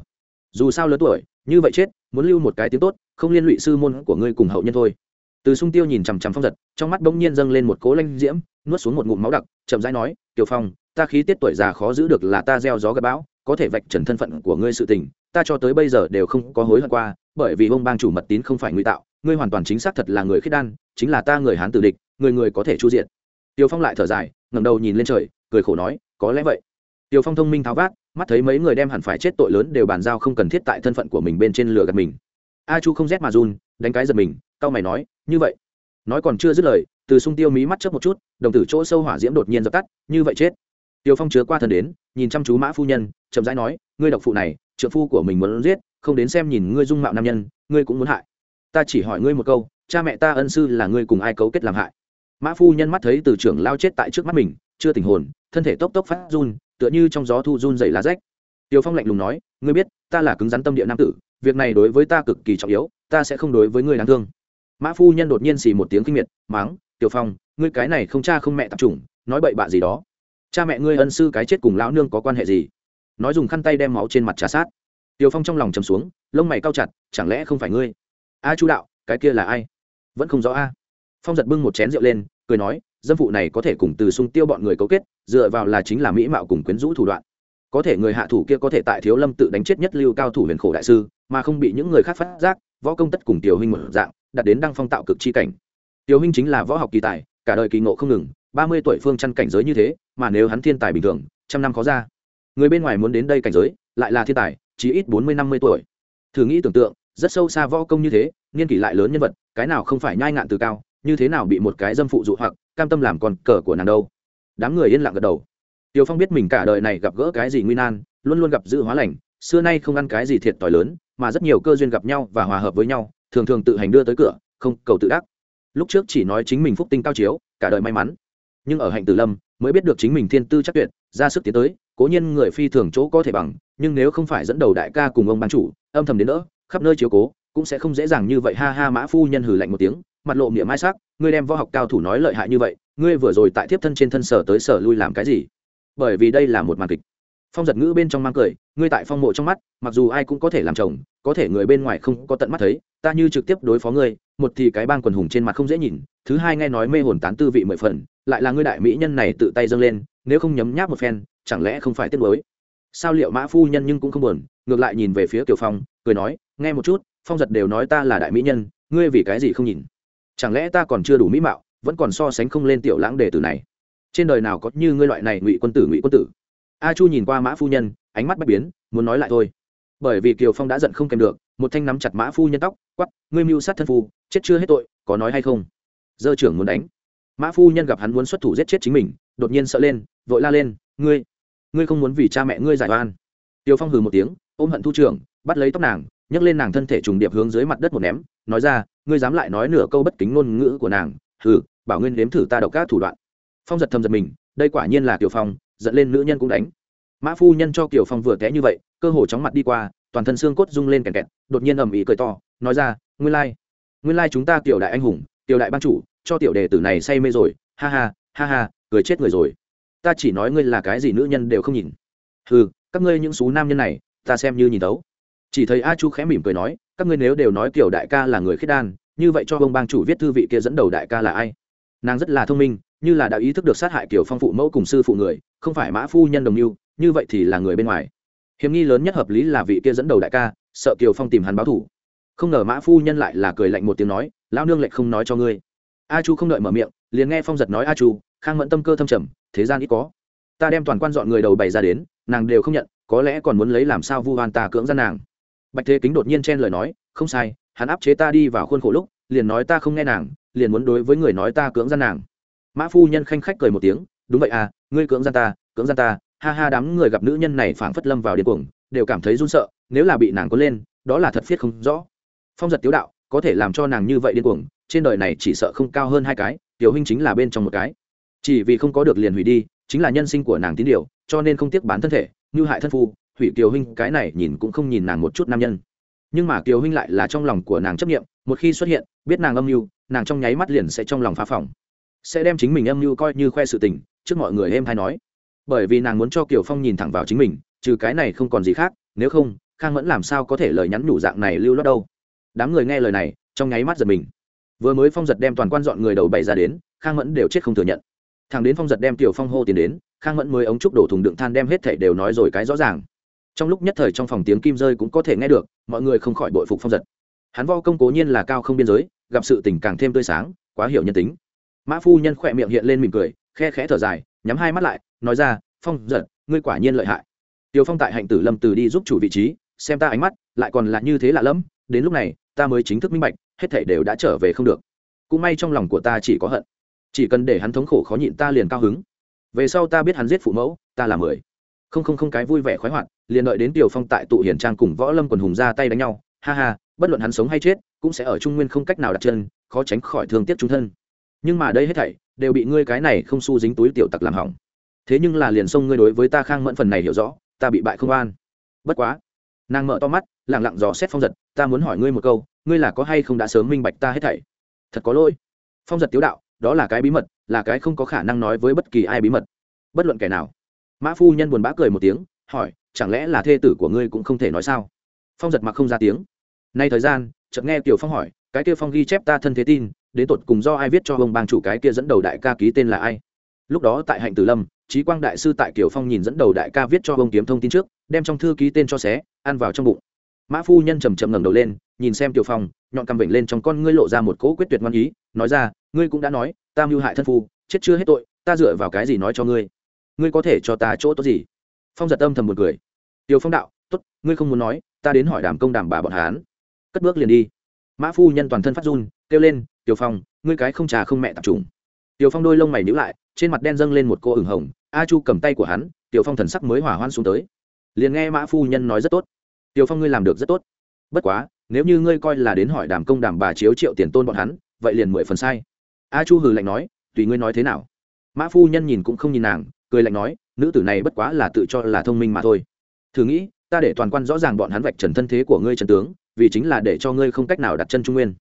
Dù sao lớn tuổi, như vậy chết, muốn lưu một cái tiếng tốt, không liên lụy sư môn của ngươi cùng hậu nhân thôi. Từ sung tiêu nhìn chằm chằm phong giật, trong mắt bỗng nhiên dâng lên một cố lanh diễm, nuốt xuống một ngụm máu đặc, chậm rãi nói, tiểu phong, ta khí tiết tuổi già khó giữ được là ta gieo gió gặp bão, có thể vạch trần thân phận của ngươi sự tình, ta cho tới bây giờ đều không có hối hận qua bởi vì ông bang chủ mật tín không phải nguy tạo, ngươi hoàn toàn chính xác thật là người khiết đan, chính là ta người hán tử địch, người người có thể chu diện. Tiêu phong lại thở dài, ngẩng đầu nhìn lên trời, cười khổ nói, có lẽ vậy. Tiêu phong thông minh tháo vát, mắt thấy mấy người đem hẳn phải chết tội lớn đều bàn giao không cần thiết tại thân phận của mình bên trên lửa gạt mình. A chu không rét mà run, đánh cái giật mình tao mày nói, như vậy? Nói còn chưa dứt lời, từ sung tiêu mí mắt chớp một chút, đồng tử chỗ sâu hỏa diễm đột nhiên dập tắt, như vậy chết. Tiêu phong chứa qua thần đến, nhìn chăm chú mã phu nhân, chậm rãi nói, ngươi độc phụ này trợ phu của mình muốn giết không đến xem nhìn ngươi dung mạo nam nhân, ngươi cũng muốn hại. Ta chỉ hỏi ngươi một câu, cha mẹ ta ân sư là ngươi cùng ai cấu kết làm hại? Mã phu nhân mắt thấy từ trưởng lao chết tại trước mắt mình, chưa tình hồn, thân thể tốc tốc phát run, tựa như trong gió thu run dày lá rách. Tiều phong lạnh lùng nói, ngươi biết, ta là cứng rắn tâm địa nam tử, việc này đối với ta cực kỳ trọng yếu, ta sẽ không đối với ngươi đáng thương. Mã phu nhân đột nhiên xì một tiếng kinh miệt máng tiểu phong, ngươi cái này không cha không mẹ tập trung nói bậy bạ gì đó? Cha mẹ ngươi ân sư cái chết cùng lão nương có quan hệ gì? Nói dùng khăn tay đem máu trên mặt trà sát tiêu phong trong lòng chầm xuống, lông mày cao chặt, chẳng lẽ không phải ngươi? A chu đạo, cái kia là ai? Vẫn không rõ a. Phong giật bưng một chén rượu lên, cười nói dân phụ này có thể cùng từ sung tiêu bọn người cấu kết, dựa vào là chính là mỹ mạo cùng quyến rũ thủ đoạn. Có thể người hạ thủ kia có thể tại thiếu lâm tự đánh chết nhất lưu cao thủ huyền khổ đại sư, mà không bị những người khác phát giác, võ công tất cùng tiểu huynh một dạng đặt đến đăng phong tạo cực chi cảnh. Tiểu huynh chính là võ học kỳ tài, cả đời kỳ ngộ không ngừng, ba mươi tuổi phương chăn cảnh giới như thế, mà nếu hắn thiên tài bình thường, trăm năm khó ra. Người bên ngoài muốn đến đây cảnh giới, lại là thiên tài chỉ ít bốn mươi năm mươi tuổi. Thử nghĩ tưởng tượng rất sâu xa võ công như thế niên kỷ lại lớn nhân vật cái nào không phải nhai ngạn từ cao như thế nào bị một cái dâm phụ dụ hoặc cam tâm làm con cờ của nàng đâu. Đám người yên lặng gật đầu. Tiêu Phong biết mình cả đời này gặp gỡ cái gì nguy nan, luôn luôn gặp dự hóa lành, xưa nay không ăn cái gì thiệt tỏi lớn, mà rất nhiều cơ duyên gặp nhau và hòa hợp với nhau, thường thường tự hành đưa tới cửa, không cầu tự đắc. Lúc trước chỉ nói chính mình phúc tinh cao chiếu, cả đời may mắn, nhưng ở hạnh tử lâm mới biết được chính mình thiên tư chắc tuyệt, ra sức tiến tới, cố nhiên người phi thường chỗ có thể bằng, nhưng nếu không phải dẫn đầu đại ca cùng ông ban chủ, âm thầm đến đỡ, khắp nơi chiếu cố, cũng sẽ không dễ dàng như vậy ha ha mã phu nhân hừ lạnh một tiếng, mặt lộ miệng mai sắc, ngươi đem võ học cao thủ nói lợi hại như vậy, ngươi vừa rồi tại tiếp thân trên thân sở tới sở lui làm cái gì? bởi vì đây là một màn kịch phong giật ngữ bên trong mang cười ngươi tại phong mộ trong mắt mặc dù ai cũng có thể làm chồng có thể người bên ngoài không có tận mắt thấy ta như trực tiếp đối phó ngươi một thì cái bang quần hùng trên mặt không dễ nhìn thứ hai nghe nói mê hồn tán tư vị mười phần lại là ngươi đại mỹ nhân này tự tay dâng lên nếu không nhấm nháp một phen chẳng lẽ không phải tiếc nuối? Sao liệu mã phu nhân nhưng cũng không buồn, ngược lại nhìn về phía kiều phong, cười nói, nghe một chút, phong giật đều nói ta là đại mỹ nhân, ngươi vì cái gì không nhìn? Chẳng lẽ ta còn chưa đủ mỹ mạo, vẫn còn so sánh không lên tiểu lãng đề từ này? Trên đời nào có như ngươi loại này ngụy quân tử ngụy quân tử? A chu nhìn qua mã phu nhân, ánh mắt bất biến, muốn nói lại thôi. Bởi vì kiều phong đã giận không kèm được, một thanh nắm chặt mã phu nhân tóc quắp ngươi mưu sát thân phu, chết chưa hết tội, có nói hay không? Dơ trưởng muốn đánh. Mã phu nhân gặp hắn muốn xuất thủ giết chết chính mình, đột nhiên sợ lên, vội la lên, ngươi ngươi không muốn vì cha mẹ ngươi giải oan. Tiêu phong hừ một tiếng ôm hận thu trưởng bắt lấy tóc nàng nhấc lên nàng thân thể trùng điệp hướng dưới mặt đất một ném nói ra ngươi dám lại nói nửa câu bất kính ngôn ngữ của nàng hừ bảo nguyên nếm thử ta độc các thủ đoạn. Phong giật thầm giật mình đây quả nhiên là tiểu phong dẫn lên nữ nhân cũng đánh. Mã phu nhân cho kiều phong vừa té như vậy cơ hồ chóng mặt đi qua toàn thân xương cốt rung lên kẹt kẹt đột nhiên ầm ĩ cười to nói ra nguyên lai, nguyên lai chúng ta tiểu đại anh hùng tiểu đại ban chủ cho tiểu đề tử này say mê rồi ha ha ha ha cười chết người rồi ta chỉ nói ngươi là cái gì nữ nhân đều không nhìn. Ừ các ngươi những xú nam nhân này, ta xem như nhìn tấu chỉ thấy a chu khẽ mỉm cười nói, các ngươi nếu đều nói kiểu đại ca là người khiết đan, như vậy cho ông bang chủ viết thư vị kia dẫn đầu đại ca là ai? Nàng rất là thông minh, như là đã ý thức được sát hại kiểu phong phụ mẫu cùng sư phụ người, không phải mã phu nhân đồng mưu, như vậy thì là người bên ngoài. Hiểm nghi lớn nhất hợp lý là vị kia dẫn đầu đại ca, sợ kiều phong tìm hắn báo thủ. Không ngờ mã phu nhân lại là cười lạnh một tiếng nói, lão nương lệnh không nói cho ngươi. A chu không đợi mở miệng, liền nghe phong giật nói a chu khang mẫn tâm cơ thâm trầm, thế gian ít có. Ta đem toàn quan dọn người đầu bày ra đến, nàng đều không nhận, có lẽ còn muốn lấy làm sao vu hoan ta cưỡng ra nàng. Bạch thế kính đột nhiên chen lời nói, không sai, hắn áp chế ta đi vào khuôn khổ lúc, liền nói ta không nghe nàng, liền muốn đối với người nói ta cưỡng ra nàng. Mã phu nhân khanh khách cười một tiếng, đúng vậy à ngươi cưỡng gian ta, cưỡng gian ta, ha ha đám người gặp nữ nhân này phảng phất lâm vào điên cuồng, đều cảm thấy run sợ, nếu là bị nàng có lên, đó là thật phiết không rõ. Phong giật tiếu đạo, có thể làm cho nàng như vậy điên cuồng, trên đời này chỉ sợ không cao hơn hai cái, tiểu huynh chính là bên trong một cái chỉ vì không có được liền hủy đi, chính là nhân sinh của nàng tín điều, cho nên không tiếc bán thân thể, như hại thân phu, hủy kiều huynh cái này nhìn cũng không nhìn nàng một chút nam nhân. Nhưng mà kiều huynh lại là trong lòng của nàng chấp nghiệm một khi xuất hiện, biết nàng âm mưu, nàng trong nháy mắt liền sẽ trong lòng phá phỏng. Sẽ đem chính mình âm mưu coi như khoe sự tình, trước mọi người êm hay nói. Bởi vì nàng muốn cho kiều phong nhìn thẳng vào chính mình, trừ cái này không còn gì khác, nếu không, khang mẫn làm sao có thể lời nhắn nhủ dạng này lưu lót đâu. Đám người nghe lời này, trong nháy mắt giật mình. Vừa mới phong giật đem toàn quan dọn người đầu bày ra đến, khang mẫn đều chết không thừa nhận thằng đến phong giật đem tiểu phong hô tiền đến, khang mẫn mới ống trúc đổ thùng đựng than đem hết thảy đều nói rồi cái rõ ràng. Trong lúc nhất thời trong phòng tiếng kim rơi cũng có thể nghe được, mọi người không khỏi bội phục phong giật. Hắn vo công cố nhiên là cao không biên giới, gặp sự tình càng thêm tươi sáng, quá hiểu nhân tính. Mã phu nhân khỏe miệng hiện lên mỉm cười, khe khẽ thở dài, nhắm hai mắt lại, nói ra, phong giật, ngươi quả nhiên lợi hại. Tiểu phong tại hạnh tử lâm từ đi giúp chủ vị trí, xem ta ánh mắt, lại còn là như thế lạ lẫm, đến lúc này, ta mới chính thức minh bạch, hết thảy đều đã trở về không được. Cũng may trong lòng của ta chỉ có hận chỉ cần để hắn thống khổ khó nhịn ta liền cao hứng. Về sau ta biết hắn giết phụ mẫu, ta là mười. Không không không cái vui vẻ khoái hoạt, liền đợi đến tiểu phong tại tụ hiển trang cùng võ lâm quần hùng ra tay đánh nhau. Ha ha, bất luận hắn sống hay chết, cũng sẽ ở trung nguyên không cách nào đặt chân, khó tránh khỏi thương tiếc trung thân. Nhưng mà đây hết thảy, đều bị ngươi cái này không su dính túi tiểu tặc làm hỏng. Thế nhưng là liền xông ngươi đối với ta khang mẫn phần này hiểu rõ, ta bị bại không an bất quá. Nàng mở to mắt lẳng lặng dò xét phong giật, ta muốn hỏi ngươi một câu, ngươi là có hay không đã sớm minh bạch ta hết thảy? Thật có lỗi. Phong giật tiếu đạo đó là cái bí mật, là cái không có khả năng nói với bất kỳ ai bí mật. Bất luận kẻ nào. Mã phu nhân buồn bã cười một tiếng, hỏi, chẳng lẽ là thê tử của ngươi cũng không thể nói sao? Phong giật mặc không ra tiếng. Nay thời gian, chợt nghe tiểu phong hỏi, cái kia phong ghi chép ta thân thế tin, đến tột cùng do ai viết cho ông bang chủ cái kia dẫn đầu đại ca ký tên là ai? Lúc đó tại hạnh tử lâm trí quang đại sư tại kiều phong nhìn dẫn đầu đại ca viết cho ông kiếm thông tin trước, đem trong thư ký tên cho xé, ăn vào trong bụng. Mã phu nhân trầm trầm ngẩng đầu lên, nhìn xem tiểu phong, nhọn cằm vểnh lên trong con ngươi lộ ra một cỗ quyết tuyệt ngoan ý, nói ra ngươi cũng đã nói, ta mưu hại thân phu, chết chưa hết tội, ta dựa vào cái gì nói cho ngươi? Ngươi có thể cho ta chỗ tốt gì? Phong giật âm thầm một cười. Tiểu phong đạo, tốt, ngươi không muốn nói, ta đến hỏi đàm công đàm bà bọn hán cất bước liền đi. Mã phu nhân toàn thân phát run, kêu lên, tiểu phong, ngươi cái không trà không mẹ tập trung tiểu phong đôi lông mày nhữ lại, trên mặt đen dâng lên một cô ửng hồng, a chu cầm tay của hắn, tiểu phong thần sắc mới hỏa hoan xuống tới. Liền nghe mã phu nhân nói rất tốt. Tiểu phong ngươi làm được rất tốt. Bất quá, nếu như ngươi coi là đến hỏi đàm công đàm bà chiếu triệu tiền tôn bọn hắn, vậy liền mười phần sai a chu hừ lạnh nói, tùy ngươi nói thế nào? Mã phu nhân nhìn cũng không nhìn nàng, cười lạnh nói, nữ tử này bất quá là tự cho là thông minh mà thôi. Thử nghĩ, ta để toàn quan rõ ràng bọn hắn vạch trần thân thế của ngươi trần tướng, vì chính là để cho ngươi không cách nào đặt chân trung nguyên.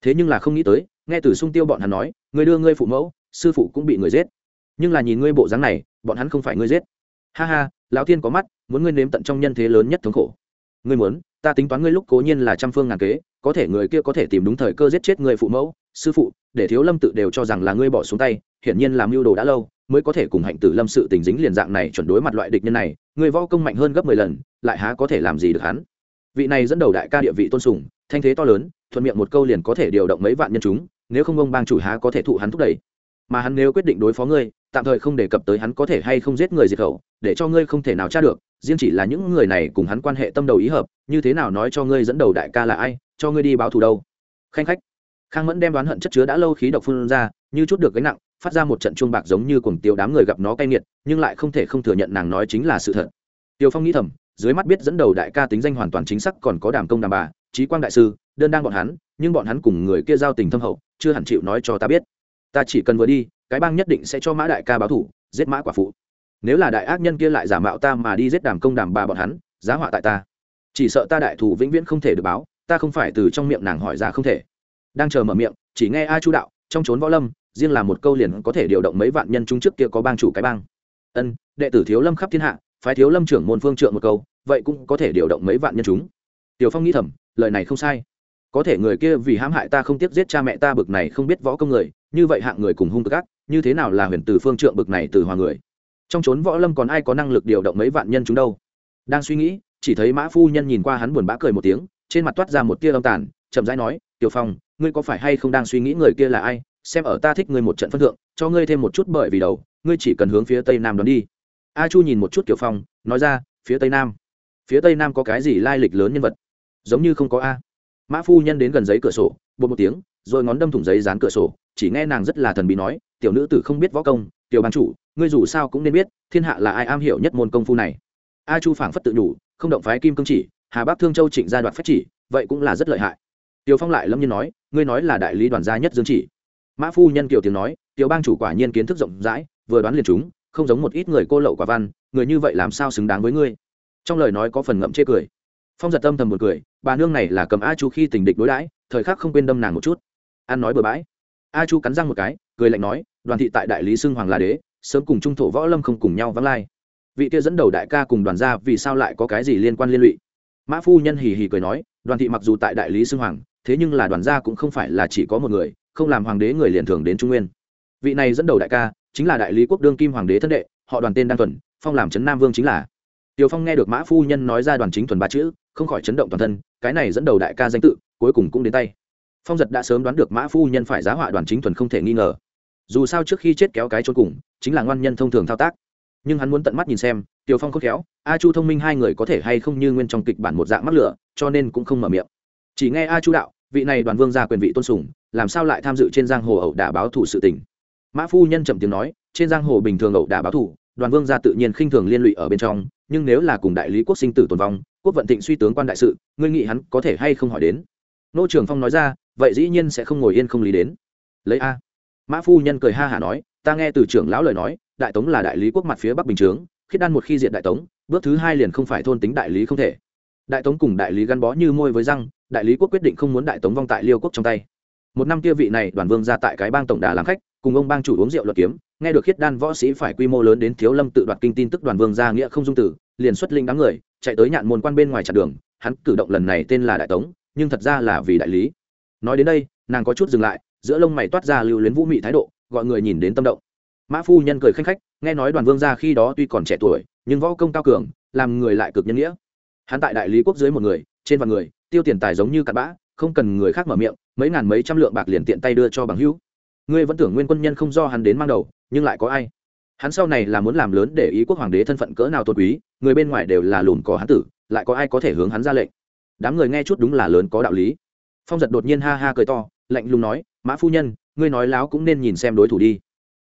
Thế nhưng là không nghĩ tới, nghe từ sung tiêu bọn hắn nói, ngươi đưa ngươi phụ mẫu, sư phụ cũng bị người giết. Nhưng là nhìn ngươi bộ dáng này, bọn hắn không phải ngươi giết. Ha ha, lão thiên có mắt, muốn ngươi nếm tận trong nhân thế lớn nhất thống khổ. Ngươi muốn ta tính toán ngươi lúc cố nhiên là trăm phương ngàn kế, có thể người kia có thể tìm đúng thời cơ giết chết người phụ mẫu, sư phụ, để thiếu lâm tự đều cho rằng là ngươi bỏ xuống tay, hiển nhiên làm mưu đồ đã lâu, mới có thể cùng hạnh tử lâm sự tình dính liền dạng này chuẩn đối mặt loại địch nhân này người võ công mạnh hơn gấp mười lần, lại há có thể làm gì được hắn? Vị này dẫn đầu đại ca địa vị tôn sùng, thanh thế to lớn, thuận miệng một câu liền có thể điều động mấy vạn nhân chúng, nếu không ông bang chủ há có thể thụ hắn thúc đẩy. Mà hắn nếu quyết định đối phó ngươi, tạm thời không đề cập tới hắn có thể hay không giết người diệt khẩu, để cho ngươi không thể nào tra được riêng chỉ là những người này cùng hắn quan hệ tâm đầu ý hợp, như thế nào nói cho ngươi dẫn đầu đại ca là ai, cho ngươi đi báo thù đâu? Khanh khách. Khang mẫn đem đoán hận chất chứa đã lâu khí độc phun ra, như chút được gánh nặng, phát ra một trận chuông bạc giống như cùng tiêu đám người gặp nó cay nghiệt, nhưng lại không thể không thừa nhận nàng nói chính là sự thật. Tiêu phong nghĩ thầm, dưới mắt biết dẫn đầu đại ca tính danh hoàn toàn chính xác còn có đảm công đàm bà trí quang đại sư, đơn đang bọn hắn, nhưng bọn hắn cùng người kia giao tình thâm hậu, chưa hẳn chịu nói cho ta biết. Ta chỉ cần vừa đi, cái bang nhất định sẽ cho mã đại ca báo thủ giết mã quả phụ nếu là đại ác nhân kia lại giả mạo ta mà đi giết đàm công đàm bà bọn hắn, giá họa tại ta. Chỉ sợ ta đại thù vĩnh viễn không thể được báo, ta không phải từ trong miệng nàng hỏi ra không thể. Đang chờ mở miệng, chỉ nghe a chu đạo, trong trốn võ lâm, riêng là một câu liền có thể điều động mấy vạn nhân chúng trước kia có bang chủ cái bang. Ân, đệ tử thiếu lâm khắp thiên hạ, phái thiếu lâm trưởng môn phương trượng một câu, vậy cũng có thể điều động mấy vạn nhân chúng. Tiểu phong nghĩ thầm, lời này không sai. Có thể người kia vì hãm hại ta không tiếc giết cha mẹ ta bực này không biết võ công người, như vậy hạng người cùng hung cực ác, như thế nào là huyền từ phương trượng bực này từ hòa người? Trong trốn võ lâm còn ai có năng lực điều động mấy vạn nhân chúng đâu? Đang suy nghĩ, chỉ thấy mã phu nhân nhìn qua hắn buồn bã cười một tiếng, trên mặt toát ra một tia âm tàn, chậm rãi nói, tiểu phong, ngươi có phải hay không đang suy nghĩ người kia là ai? Xem ở ta thích ngươi một trận phân thượng, cho ngươi thêm một chút bởi vì đầu, ngươi chỉ cần hướng phía tây nam đón đi. A chu nhìn một chút kiểu phong, nói ra, phía tây nam. Phía tây nam có cái gì lai lịch lớn nhân vật? Giống như không có a. Mã phu nhân đến gần giấy cửa sổ, bột một tiếng, rồi ngón đâm thủng giấy dán cửa sổ, chỉ nghe nàng rất là thần bí nói, tiểu nữ tử không biết võ công, tiểu ban chủ ngươi dù sao cũng nên biết, thiên hạ là ai am hiểu nhất môn công phu này. A chu phảng phất tự nhủ, không động phái kim cương chỉ, hà bắc thương châu trịnh gia đoạt phép chỉ, vậy cũng là rất lợi hại. Tiều phong lại lâm nhiên nói, ngươi nói là đại lý đoàn gia nhất dương chỉ. Mã phu nhân kiều tiếng nói, tiểu bang chủ quả nhiên kiến thức rộng rãi, vừa đoán liền chúng, không giống một ít người cô lậu quả văn, người như vậy làm sao xứng đáng với ngươi? Trong lời nói có phần ngậm chê cười. Phong giật tâm thầm một cười, bà nương này là cầm a chu khi tình địch đối đãi, thời khắc không quên đâm nàng một chút. An nói bừa bãi. A chu cắn răng một cái, cười lạnh nói, đoàn thị tại đại lý xưng hoàng là đế sớm cùng trung thổ võ lâm không cùng nhau vắng lai. Vị kia dẫn đầu đại ca cùng đoàn gia vì sao lại có cái gì liên quan liên lụy? Mã phu nhân hì hì cười nói, đoàn thị mặc dù tại đại lý xưng hoàng, thế nhưng là đoàn gia cũng không phải là chỉ có một người, không làm hoàng đế người liền thường đến trung nguyên. Vị này dẫn đầu đại ca, chính là đại lý quốc đương kim hoàng đế thân đệ, họ đoàn tên đăng thuần, phong làm trấn nam vương chính là. Tiều phong nghe được mã phu nhân nói ra đoàn chính thuần ba chữ, không khỏi chấn động toàn thân, cái này dẫn đầu đại ca danh tự, cuối cùng cũng đến tay. Phong giật đã sớm đoán được mã phu nhân phải giá họa đoàn chính thuần không thể nghi ngờ dù sao trước khi chết kéo cái trốn cùng, chính là ngoan nhân thông thường thao tác. Nhưng hắn muốn tận mắt nhìn xem tiều phong khôn khéo, a chu thông minh hai người có thể hay không như nguyên trong kịch bản một dạng mắc lửa, cho nên cũng không mở miệng. Chỉ nghe a chu đạo, vị này đoàn vương ra quyền vị tôn sùng, làm sao lại tham dự trên giang hồ ẩu đả báo thủ sự tình? Mã phu nhân trầm tiếng nói, trên giang hồ bình thường ẩu đả báo thủ, đoàn vương gia tự nhiên khinh thường liên lụy ở bên trong, nhưng nếu là cùng đại lý quốc sinh tử tồn vong, quốc vận thịnh suy tướng quan đại sự, ngươi nghĩ hắn có thể hay không hỏi đến? Nô trường phong nói ra, vậy dĩ nhiên sẽ không ngồi yên không lý đến. Lấy a mã phu nhân cười ha hả nói, ta nghe từ trưởng lão lời nói, đại tống là đại lý quốc mặt phía bắc bình chướng, khiết đan một khi diện đại tống, bước thứ hai liền không phải thôn tính đại lý không thể. Đại tống cùng đại lý gắn bó như môi với răng, đại lý quốc quyết định không muốn đại tống vong tại liêu quốc trong tay. Một năm kia vị này đoàn vương ra tại cái bang tổng đà làm khách, cùng ông bang chủ uống rượu luật kiếm, nghe được khiết đan võ sĩ phải quy mô lớn đến thiếu lâm tự đoạt kinh tin tức đoàn vương ra nghĩa không dung tử, liền xuất linh đám người, chạy tới nhạn môn quan bên ngoài chặn đường, hắn cử động lần này tên là đại tống, nhưng thật ra là vì đại lý. Nói đến đây, nàng có chút dừng lại giữa lông mày toát ra lưu luyến vũ mị thái độ, gọi người nhìn đến tâm động. Mã phu nhân cười khanh khách, nghe nói đoàn vương gia khi đó tuy còn trẻ tuổi, nhưng võ công cao cường, làm người lại cực nhân nghĩa. Hắn tại đại lý quốc dưới một người, trên vạn người, tiêu tiền tài giống như cặn bã, không cần người khác mở miệng, mấy ngàn mấy trăm lượng bạc liền tiện tay đưa cho bằng hữu. Ngươi vẫn tưởng nguyên quân nhân không do hắn đến mang đầu, nhưng lại có ai? Hắn sau này là muốn làm lớn để ý quốc hoàng đế thân phận cỡ nào tôn quý, người bên ngoài đều là lùn có hắn tử, lại có ai có thể hướng hắn ra lệnh? Đám người nghe chút đúng là lớn có đạo lý. Phong giật đột nhiên ha ha cười to lạnh lùng nói, mã phu nhân, ngươi nói láo cũng nên nhìn xem đối thủ đi.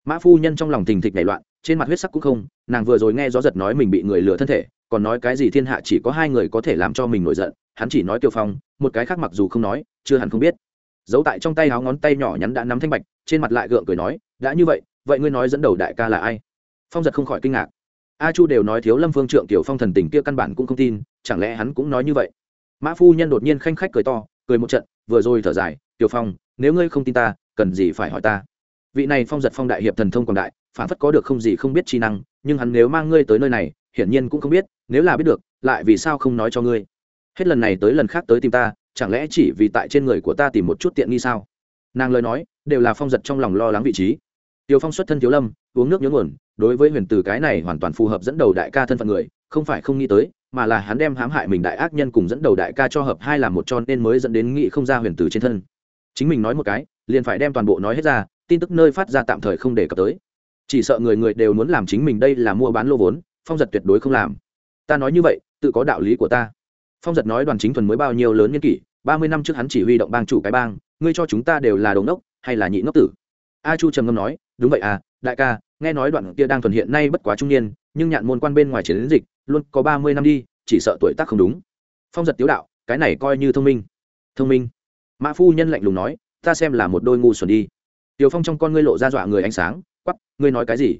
Mã phu nhân trong lòng thình thịch nảy loạn, trên mặt huyết sắc cũng không, nàng vừa rồi nghe gió giật nói mình bị người lừa thân thể, còn nói cái gì thiên hạ chỉ có hai người có thể làm cho mình nổi giận, hắn chỉ nói tiêu phong, một cái khác mặc dù không nói, chưa hẳn không biết. Giấu tại trong tay áo ngón tay nhỏ nhắn đã nắm thanh bạch, trên mặt lại gượng cười nói, đã như vậy vậy ngươi nói dẫn đầu đại ca là ai? Phong giật không khỏi kinh ngạc. A chu đều nói thiếu lâm phương trượng tiểu phong thần tình kia căn bản cũng không tin, chẳng lẽ hắn cũng nói như vậy? Mã phu nhân đột nhiên khanh khách cười to, cười một trận, vừa rồi thở dài tiểu phong, nếu ngươi không tin ta, cần gì phải hỏi ta? Vị này phong giật phong đại hiệp thần thông quảng đại, phản phất có được không gì không biết chi năng, nhưng hắn nếu mang ngươi tới nơi này, hiển nhiên cũng không biết, nếu là biết được, lại vì sao không nói cho ngươi? Hết lần này tới lần khác tới tìm ta, chẳng lẽ chỉ vì tại trên người của ta tìm một chút tiện nghi sao? Nàng lời nói, đều là phong giật trong lòng lo lắng vị trí. Tiêu phong xuất thân thiếu lâm, uống nước nhớ nguồn, đối với huyền từ cái này hoàn toàn phù hợp dẫn đầu đại ca thân phận người, không phải không nghĩ tới, mà là hắn đem hãm hại mình đại ác nhân cùng dẫn đầu đại ca cho hợp hai làm một cho nên mới dẫn đến nghị không ra huyền từ trên thân chính mình nói một cái, liền phải đem toàn bộ nói hết ra, tin tức nơi phát ra tạm thời không để cập tới. Chỉ sợ người người đều muốn làm chính mình đây là mua bán lô vốn, phong giật tuyệt đối không làm. Ta nói như vậy, tự có đạo lý của ta. Phong giật nói đoàn chính thuần mới bao nhiêu lớn nhân kỷ, ba mươi năm trước hắn chỉ huy động bang chủ cái bang, ngươi cho chúng ta đều là đống đốc hay là nhị ngốc tử? A chu trầm ngâm nói, đúng vậy à đại ca, nghe nói đoạn kia đang thuần hiện nay bất quá trung niên, nhưng nhạn môn quan bên ngoài chiến dịch, luôn có ba mươi năm đi, chỉ sợ tuổi tác không đúng. Phong giật tiếu đạo, cái này coi như thông minh. Thông minh mã phu nhân lạnh lùng nói, ta xem là một đôi ngu xuẩn đi. Tiểu phong trong con ngươi lộ ra dọa người ánh sáng quắp ngươi nói cái gì?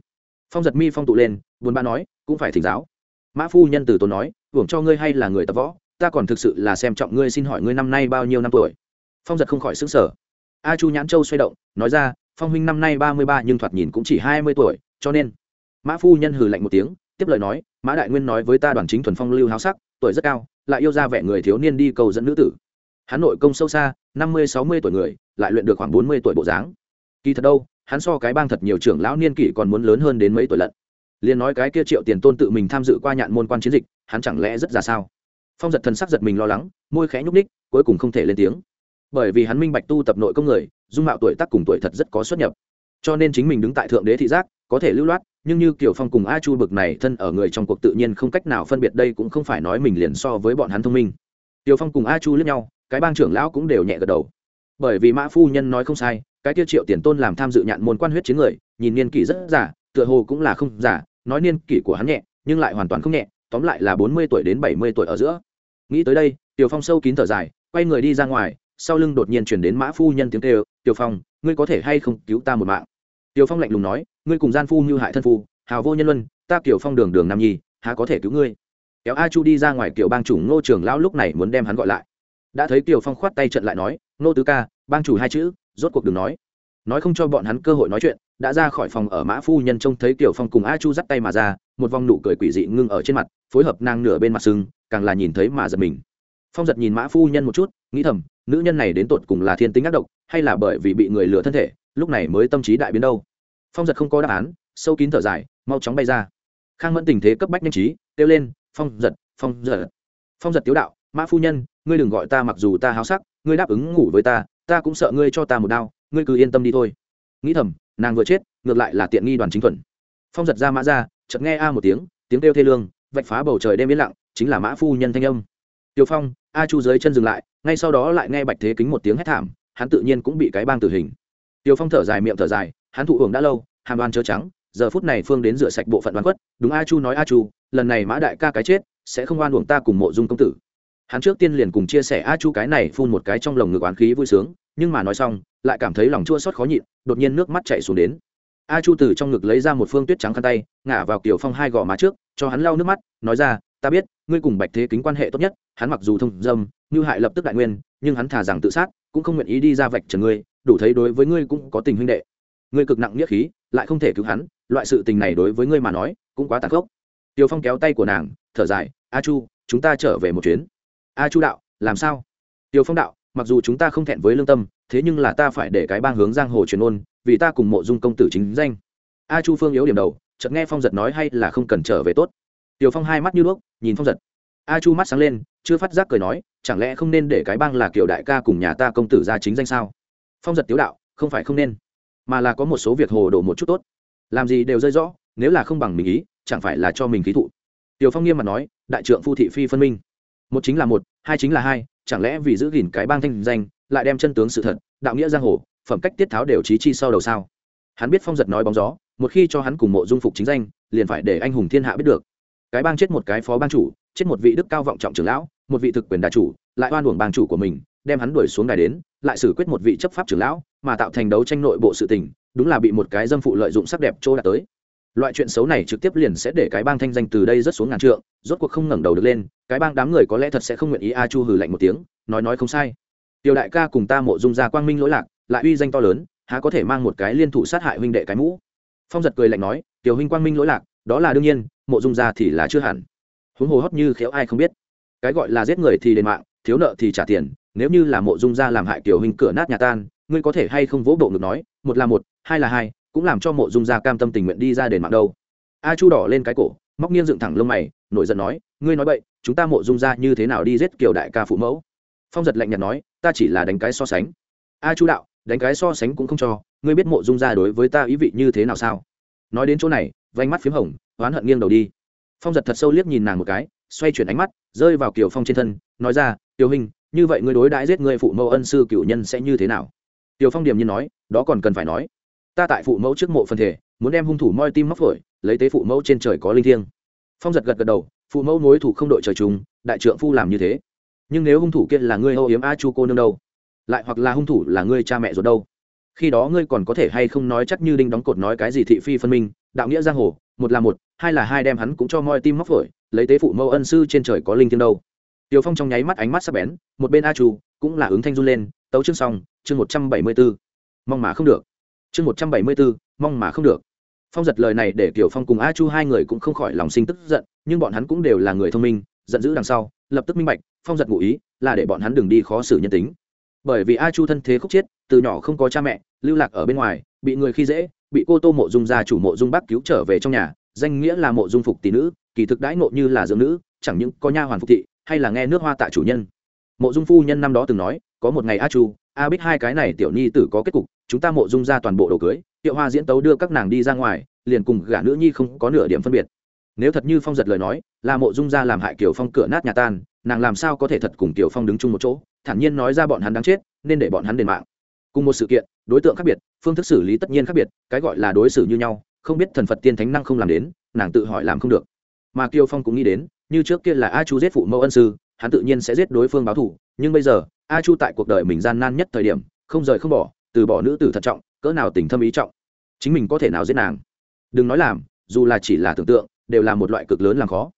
Phong giật mi phong tụ lên, buồn ba nói, cũng phải thỉnh giáo. Mã phu nhân từ tốn nói, hưởng cho ngươi hay là người tập võ, ta còn thực sự là xem trọng ngươi xin hỏi ngươi năm nay bao nhiêu năm tuổi? Phong giật không khỏi xứng sở a chu nhãn châu xoay động, nói ra, phong huynh năm nay ba mươi ba nhưng thoạt nhìn cũng chỉ hai mươi tuổi, cho nên mã phu nhân hừ lạnh một tiếng, tiếp lời nói, mã đại nguyên nói với ta đoàn chính thuần phong lưu háo sắc, tuổi rất cao, lại yêu ra vẻ người thiếu niên đi cầu dẫn nữ tử hắn nội công sâu xa, năm mươi, sáu mươi tuổi người, lại luyện được khoảng bốn mươi tuổi bộ dáng. Kỳ thật đâu, hắn so cái bang thật nhiều trưởng lão niên kỷ còn muốn lớn hơn đến mấy tuổi lận. Liền nói cái kia triệu tiền tôn tự mình tham dự qua nhạn môn quan chiến dịch, hắn chẳng lẽ rất già sao? Phong giật thần sắc giật mình lo lắng, môi khẽ nhúc ních cuối cùng không thể lên tiếng. Bởi vì hắn minh bạch tu tập nội công người, dung mạo tuổi tác cùng tuổi thật rất có xuất nhập. Cho nên chính mình đứng tại thượng đế thị giác, có thể lưu loát, nhưng như kiểu phong cùng a chu bực này thân ở người trong cuộc tự nhiên không cách nào phân biệt đây cũng không phải nói mình liền so với bọn hắn thông minh. Tiểu phong cùng a chu lẫn nhau cái bang trưởng lão cũng đều nhẹ gật đầu. Bởi vì mã phu nhân nói không sai, cái tiêu triệu tiền tôn làm tham dự nhạn môn quan huyết chiến người, nhìn niên kỷ rất giả tựa hồ cũng là không giả nói niên kỷ của hắn nhẹ, nhưng lại hoàn toàn không nhẹ, tóm lại là bốn mươi tuổi đến bảy mươi tuổi ở giữa. Nghĩ tới đây, tiểu phong sâu kín thở dài, quay người đi ra ngoài, sau lưng đột nhiên chuyển đến mã phu nhân tiếng kêu, tiểu phong, ngươi có thể hay không cứu ta một mạng? Tiểu phong lạnh lùng nói, ngươi cùng gian phu như hại thân phu, hào vô nhân luân, ta kiểu phong đường đường nam nhi, há có thể cứu ngươi? Kéo a chu đi ra ngoài kiểu bang chủ ngô trường lão lúc này muốn đem hắn gọi lại đã thấy tiểu phong khoát tay trận lại nói, nô tứ ca, bang chủ hai chữ, rốt cuộc đừng nói. Nói không cho bọn hắn cơ hội nói chuyện, đã ra khỏi phòng ở mã phu nhân trông thấy tiểu phong cùng a chu dắt tay mà ra, một vòng nụ cười quỷ dị ngưng ở trên mặt, phối hợp nang nửa bên mặt sưng càng là nhìn thấy mà giật mình. Phong giật nhìn mã phu nhân một chút, nghĩ thầm, nữ nhân này đến tột cùng là thiên tính ác độc, hay là bởi vì bị người lừa thân thể, lúc này mới tâm trí đại biến đâu. Phong giật không có đáp án, sâu kín thở dài, mau chóng bay ra. Khang mẫn tình thế cấp bách nhanh trí, kêu lên, phong giật phong giật. Phong giật tiếu đạo, mã phu nhân ngươi đừng gọi ta mặc dù ta háo sắc, ngươi đáp ứng ngủ với ta ta cũng sợ ngươi cho ta một đau, ngươi cứ yên tâm đi thôi. Nghĩ thầm, nàng vừa chết, ngược lại là tiện nghi đoàn chính thuần. Phong giật ra mã ra, chợt nghe a một tiếng tiếng kêu thê lương, vạch phá bầu trời đêm yên lặng, chính là mã phu nhân thanh âm. Tiêu phong, a chu dưới chân dừng lại, ngay sau đó lại nghe bạch thế kính một tiếng hét thảm, hắn tự nhiên cũng bị cái bang tử hình. Tiêu phong thở dài miệng thở dài, hắn thụ hưởng đã lâu, hàm đoan chớ trắng, giờ phút này phương đến rửa sạch bộ phận đoán quất đúng a chu nói a chu, lần này mã đại ca cái chết, sẽ không oan uổng ta cùng mộ dung công tử hắn trước tiên liền cùng chia sẻ a chu cái này phun một cái trong lồng ngực oán khí vui sướng, nhưng mà nói xong, lại cảm thấy lòng chua xót khó nhịn, đột nhiên nước mắt chạy xuống đến. A chu từ trong ngực lấy ra một phương tuyết trắng khăn tay, ngả vào kiểu phong hai gò má trước, cho hắn lau nước mắt, nói ra, ta biết, ngươi cùng bạch thế kính quan hệ tốt nhất, hắn mặc dù thông dâm, như hại lập tức đại nguyên, nhưng hắn thả rằng tự sát, cũng không nguyện ý đi ra vạch trần ngươi, đủ thấy đối với ngươi cũng có tình huynh đệ. Ngươi cực nặng nghĩa khí, lại không thể cứu hắn, loại sự tình này đối với ngươi mà nói, cũng quá tàn khốc. Tiêu phong kéo tay của nàng, thở dài, a chu, chúng ta trở về một chuyến a chu đạo, làm sao? Tiêu phong đạo, mặc dù chúng ta không thẹn với lương tâm, thế nhưng là ta phải để cái bang hướng giang hồ truyền ôn, vì ta cùng mộ dung công tử chính danh. A chu phương yếu điểm đầu, chợt nghe phong giật nói hay là không cần trở về tốt. Tiêu phong hai mắt như đuốc nhìn phong giật. A chu mắt sáng lên, chưa phát giác cười nói, chẳng lẽ không nên để cái bang là kiểu đại ca cùng nhà ta công tử ra chính danh sao? Phong giật tiếu đạo, không phải không nên, mà là có một số việc hồ đồ một chút tốt. Làm gì đều rơi rõ, nếu là không bằng mình ý, chẳng phải là cho mình ký thụ. Tiểu phong nghiêm mặt nói, đại trượng phu thị phi phân minh một chính là một, hai chính là hai, chẳng lẽ vì giữ gìn cái bang thanh danh, lại đem chân tướng sự thật, đạo nghĩa giang hồ, phẩm cách tiết tháo đều trí chi sau đầu sao? Hắn biết phong giật nói bóng gió, một khi cho hắn cùng mộ dung phục chính danh, liền phải để anh hùng thiên hạ biết được. Cái bang chết một cái phó bang chủ, chết một vị đức cao vọng trọng trưởng lão, một vị thực quyền đà chủ, lại oan uổng bang chủ của mình, đem hắn đuổi xuống đài đến, lại xử quyết một vị chấp pháp trưởng lão, mà tạo thành đấu tranh nội bộ sự tình, đúng là bị một cái dâm phụ lợi dụng sắc đẹp trô đạt tới loại chuyện xấu này trực tiếp liền sẽ để cái bang thanh danh từ đây rất xuống ngàn trượng, rốt cuộc không ngẩng đầu được lên, cái bang đám người có lẽ thật sẽ không nguyện ý a chu hừ lạnh một tiếng, nói nói không sai. Tiểu đại ca cùng ta mộ dung ra quang minh lỗi lạc, lại uy danh to lớn, há có thể mang một cái liên thủ sát hại huynh đệ cái mũ? Phong giật cười lạnh nói, tiểu huynh quang minh lỗi lạc, đó là đương nhiên, mộ dung ra thì là chưa hẳn. Huống hồ hót như khéo ai không biết. Cái gọi là giết người thì đền mạng, thiếu nợ thì trả tiền, nếu như là mộ dung ra làm hại tiểu huynh cửa nát nhà tan, ngươi có thể hay không vỗ bộ ngực nói, một là một, hai là hai cũng làm cho mộ dung gia cam tâm tình nguyện đi ra đền mạng đâu. A chu đỏ lên cái cổ, móc nghiêng dựng thẳng lông mày, nổi giận nói, ngươi nói vậy chúng ta mộ dung gia như thế nào đi giết kiều đại ca phụ mẫu? Phong giật lạnh nhạt nói, ta chỉ là đánh cái so sánh. A chu đạo, đánh cái so sánh cũng không cho, ngươi biết mộ dung gia đối với ta ý vị như thế nào sao? Nói đến chỗ này vánh mắt p h í m hồng, oán hận nghiêng đầu đi. Phong giật thật sâu liếc nhìn nàng một cái, xoay chuyển ánh mắt, rơi vào kiều phong trên thân, nói ra, tiểu hình như vậy ngươi đối đãi giết người phụ mẫu ân sư cựu nhân sẽ như thế nào? Tiểu phong điểm nhiên nói, đó còn cần phải nói ta tại phụ mẫu trước mộ phân thể muốn đem hung thủ moi tim móc phổi lấy tế phụ mẫu trên trời có linh thiêng. Phong giật gật gật đầu phụ mẫu mối thủ không đội trời chúng đại trượng phu làm như thế. Nhưng nếu hung thủ kia là ngươi âu yếm a chu cô nương đâu? Lại hoặc là hung thủ là ngươi cha mẹ ruột đâu? Khi đó ngươi còn có thể hay không nói chắc như đinh đóng cột nói cái gì thị phi phân minh đạo nghĩa giang hồ một là một hai là hai đem hắn cũng cho moi tim móc phổi lấy tế phụ mẫu ân sư trên trời có linh thiêng đâu? Tiểu Phong trong nháy mắt ánh mắt sắc bén, một bên A Chu cũng là ứng thanh run lên, tấu chương xong, chương một trăm bảy mươi 174. Mong mà không được chương một trăm bảy mươi bốn mong mà không được. Phong giật lời này để kiểu phong cùng a chu hai người cũng không khỏi lòng sinh tức giận, nhưng bọn hắn cũng đều là người thông minh, giận dữ đằng sau, lập tức minh bạch, phong giật ngụ ý là để bọn hắn đừng đi khó xử nhân tính. Bởi vì a chu thân thế khúc chết từ nhỏ không có cha mẹ, lưu lạc ở bên ngoài, bị người khi dễ, bị cô tô mộ dung gia chủ mộ dung bắc cứu trở về trong nhà, danh nghĩa là mộ dung phục tỷ nữ, kỳ thực đãi ngộ như là dưỡng nữ, chẳng những có nha hoàn phục thị, hay là nghe nước hoa tạ chủ nhân. Mộ dung phu nhân năm đó từng nói, có một ngày a chu a bích hai cái này tiểu nhi tử có kết cục, chúng ta mộ dung ra toàn bộ đồ cưới, tiệu hoa diễn tấu đưa các nàng đi ra ngoài, liền cùng gả nữ nhi không có nửa điểm phân biệt. Nếu thật như phong giật lời nói, là mộ dung ra làm hại kiểu phong cửa nát nhà tan, nàng làm sao có thể thật cùng kiểu phong đứng chung một chỗ, thản nhiên nói ra bọn hắn đáng chết, nên để bọn hắn đền mạng. Cùng một sự kiện, đối tượng khác biệt, phương thức xử lý tất nhiên khác biệt, cái gọi là đối xử như nhau, không biết thần phật tiên thánh năng không làm đến, nàng tự hỏi làm không được. Mà kiều phong cũng nghĩ đến, như trước kia là a chú giết phụ mẫu ân sư, hắn tự nhiên sẽ giết đối phương báo thù, nhưng bây giờ a chu tại cuộc đời mình gian nan nhất thời điểm, không rời không bỏ, từ bỏ nữ tử thật trọng, cỡ nào tình thâm ý trọng. Chính mình có thể nào giết nàng? Đừng nói làm, dù là chỉ là tưởng tượng, đều là một loại cực lớn làm khó.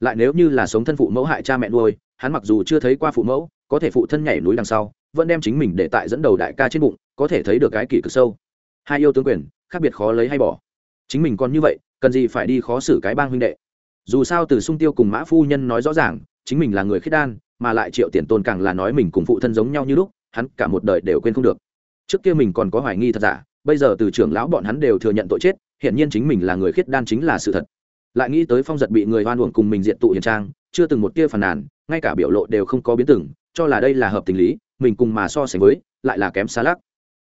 Lại nếu như là sống thân phụ mẫu hại cha mẹ nuôi, hắn mặc dù chưa thấy qua phụ mẫu, có thể phụ thân nhảy núi đằng sau, vẫn đem chính mình để tại dẫn đầu đại ca trên bụng, có thể thấy được cái kỷ cực sâu. Hai yêu tướng quyền, khác biệt khó lấy hay bỏ. Chính mình còn như vậy, cần gì phải đi khó xử cái bang huynh đệ? Dù sao từ sung tiêu cùng mã phu nhân nói rõ ràng, chính mình là người khiết đan mà lại triệu tiền tôn càng là nói mình cùng phụ thân giống nhau như lúc hắn cả một đời đều quên không được. Trước kia mình còn có hoài nghi thật giả bây giờ từ trưởng lão bọn hắn đều thừa nhận tội chết hiện nhiên chính mình là người khiết đan chính là sự thật. Lại nghĩ tới phong giật bị người hoan uổng cùng mình diện tụ hiền trang chưa từng một tia phàn nàn ngay cả biểu lộ đều không có biến từng cho là đây là hợp tình lý mình cùng mà so sánh với lại là kém xa lắc.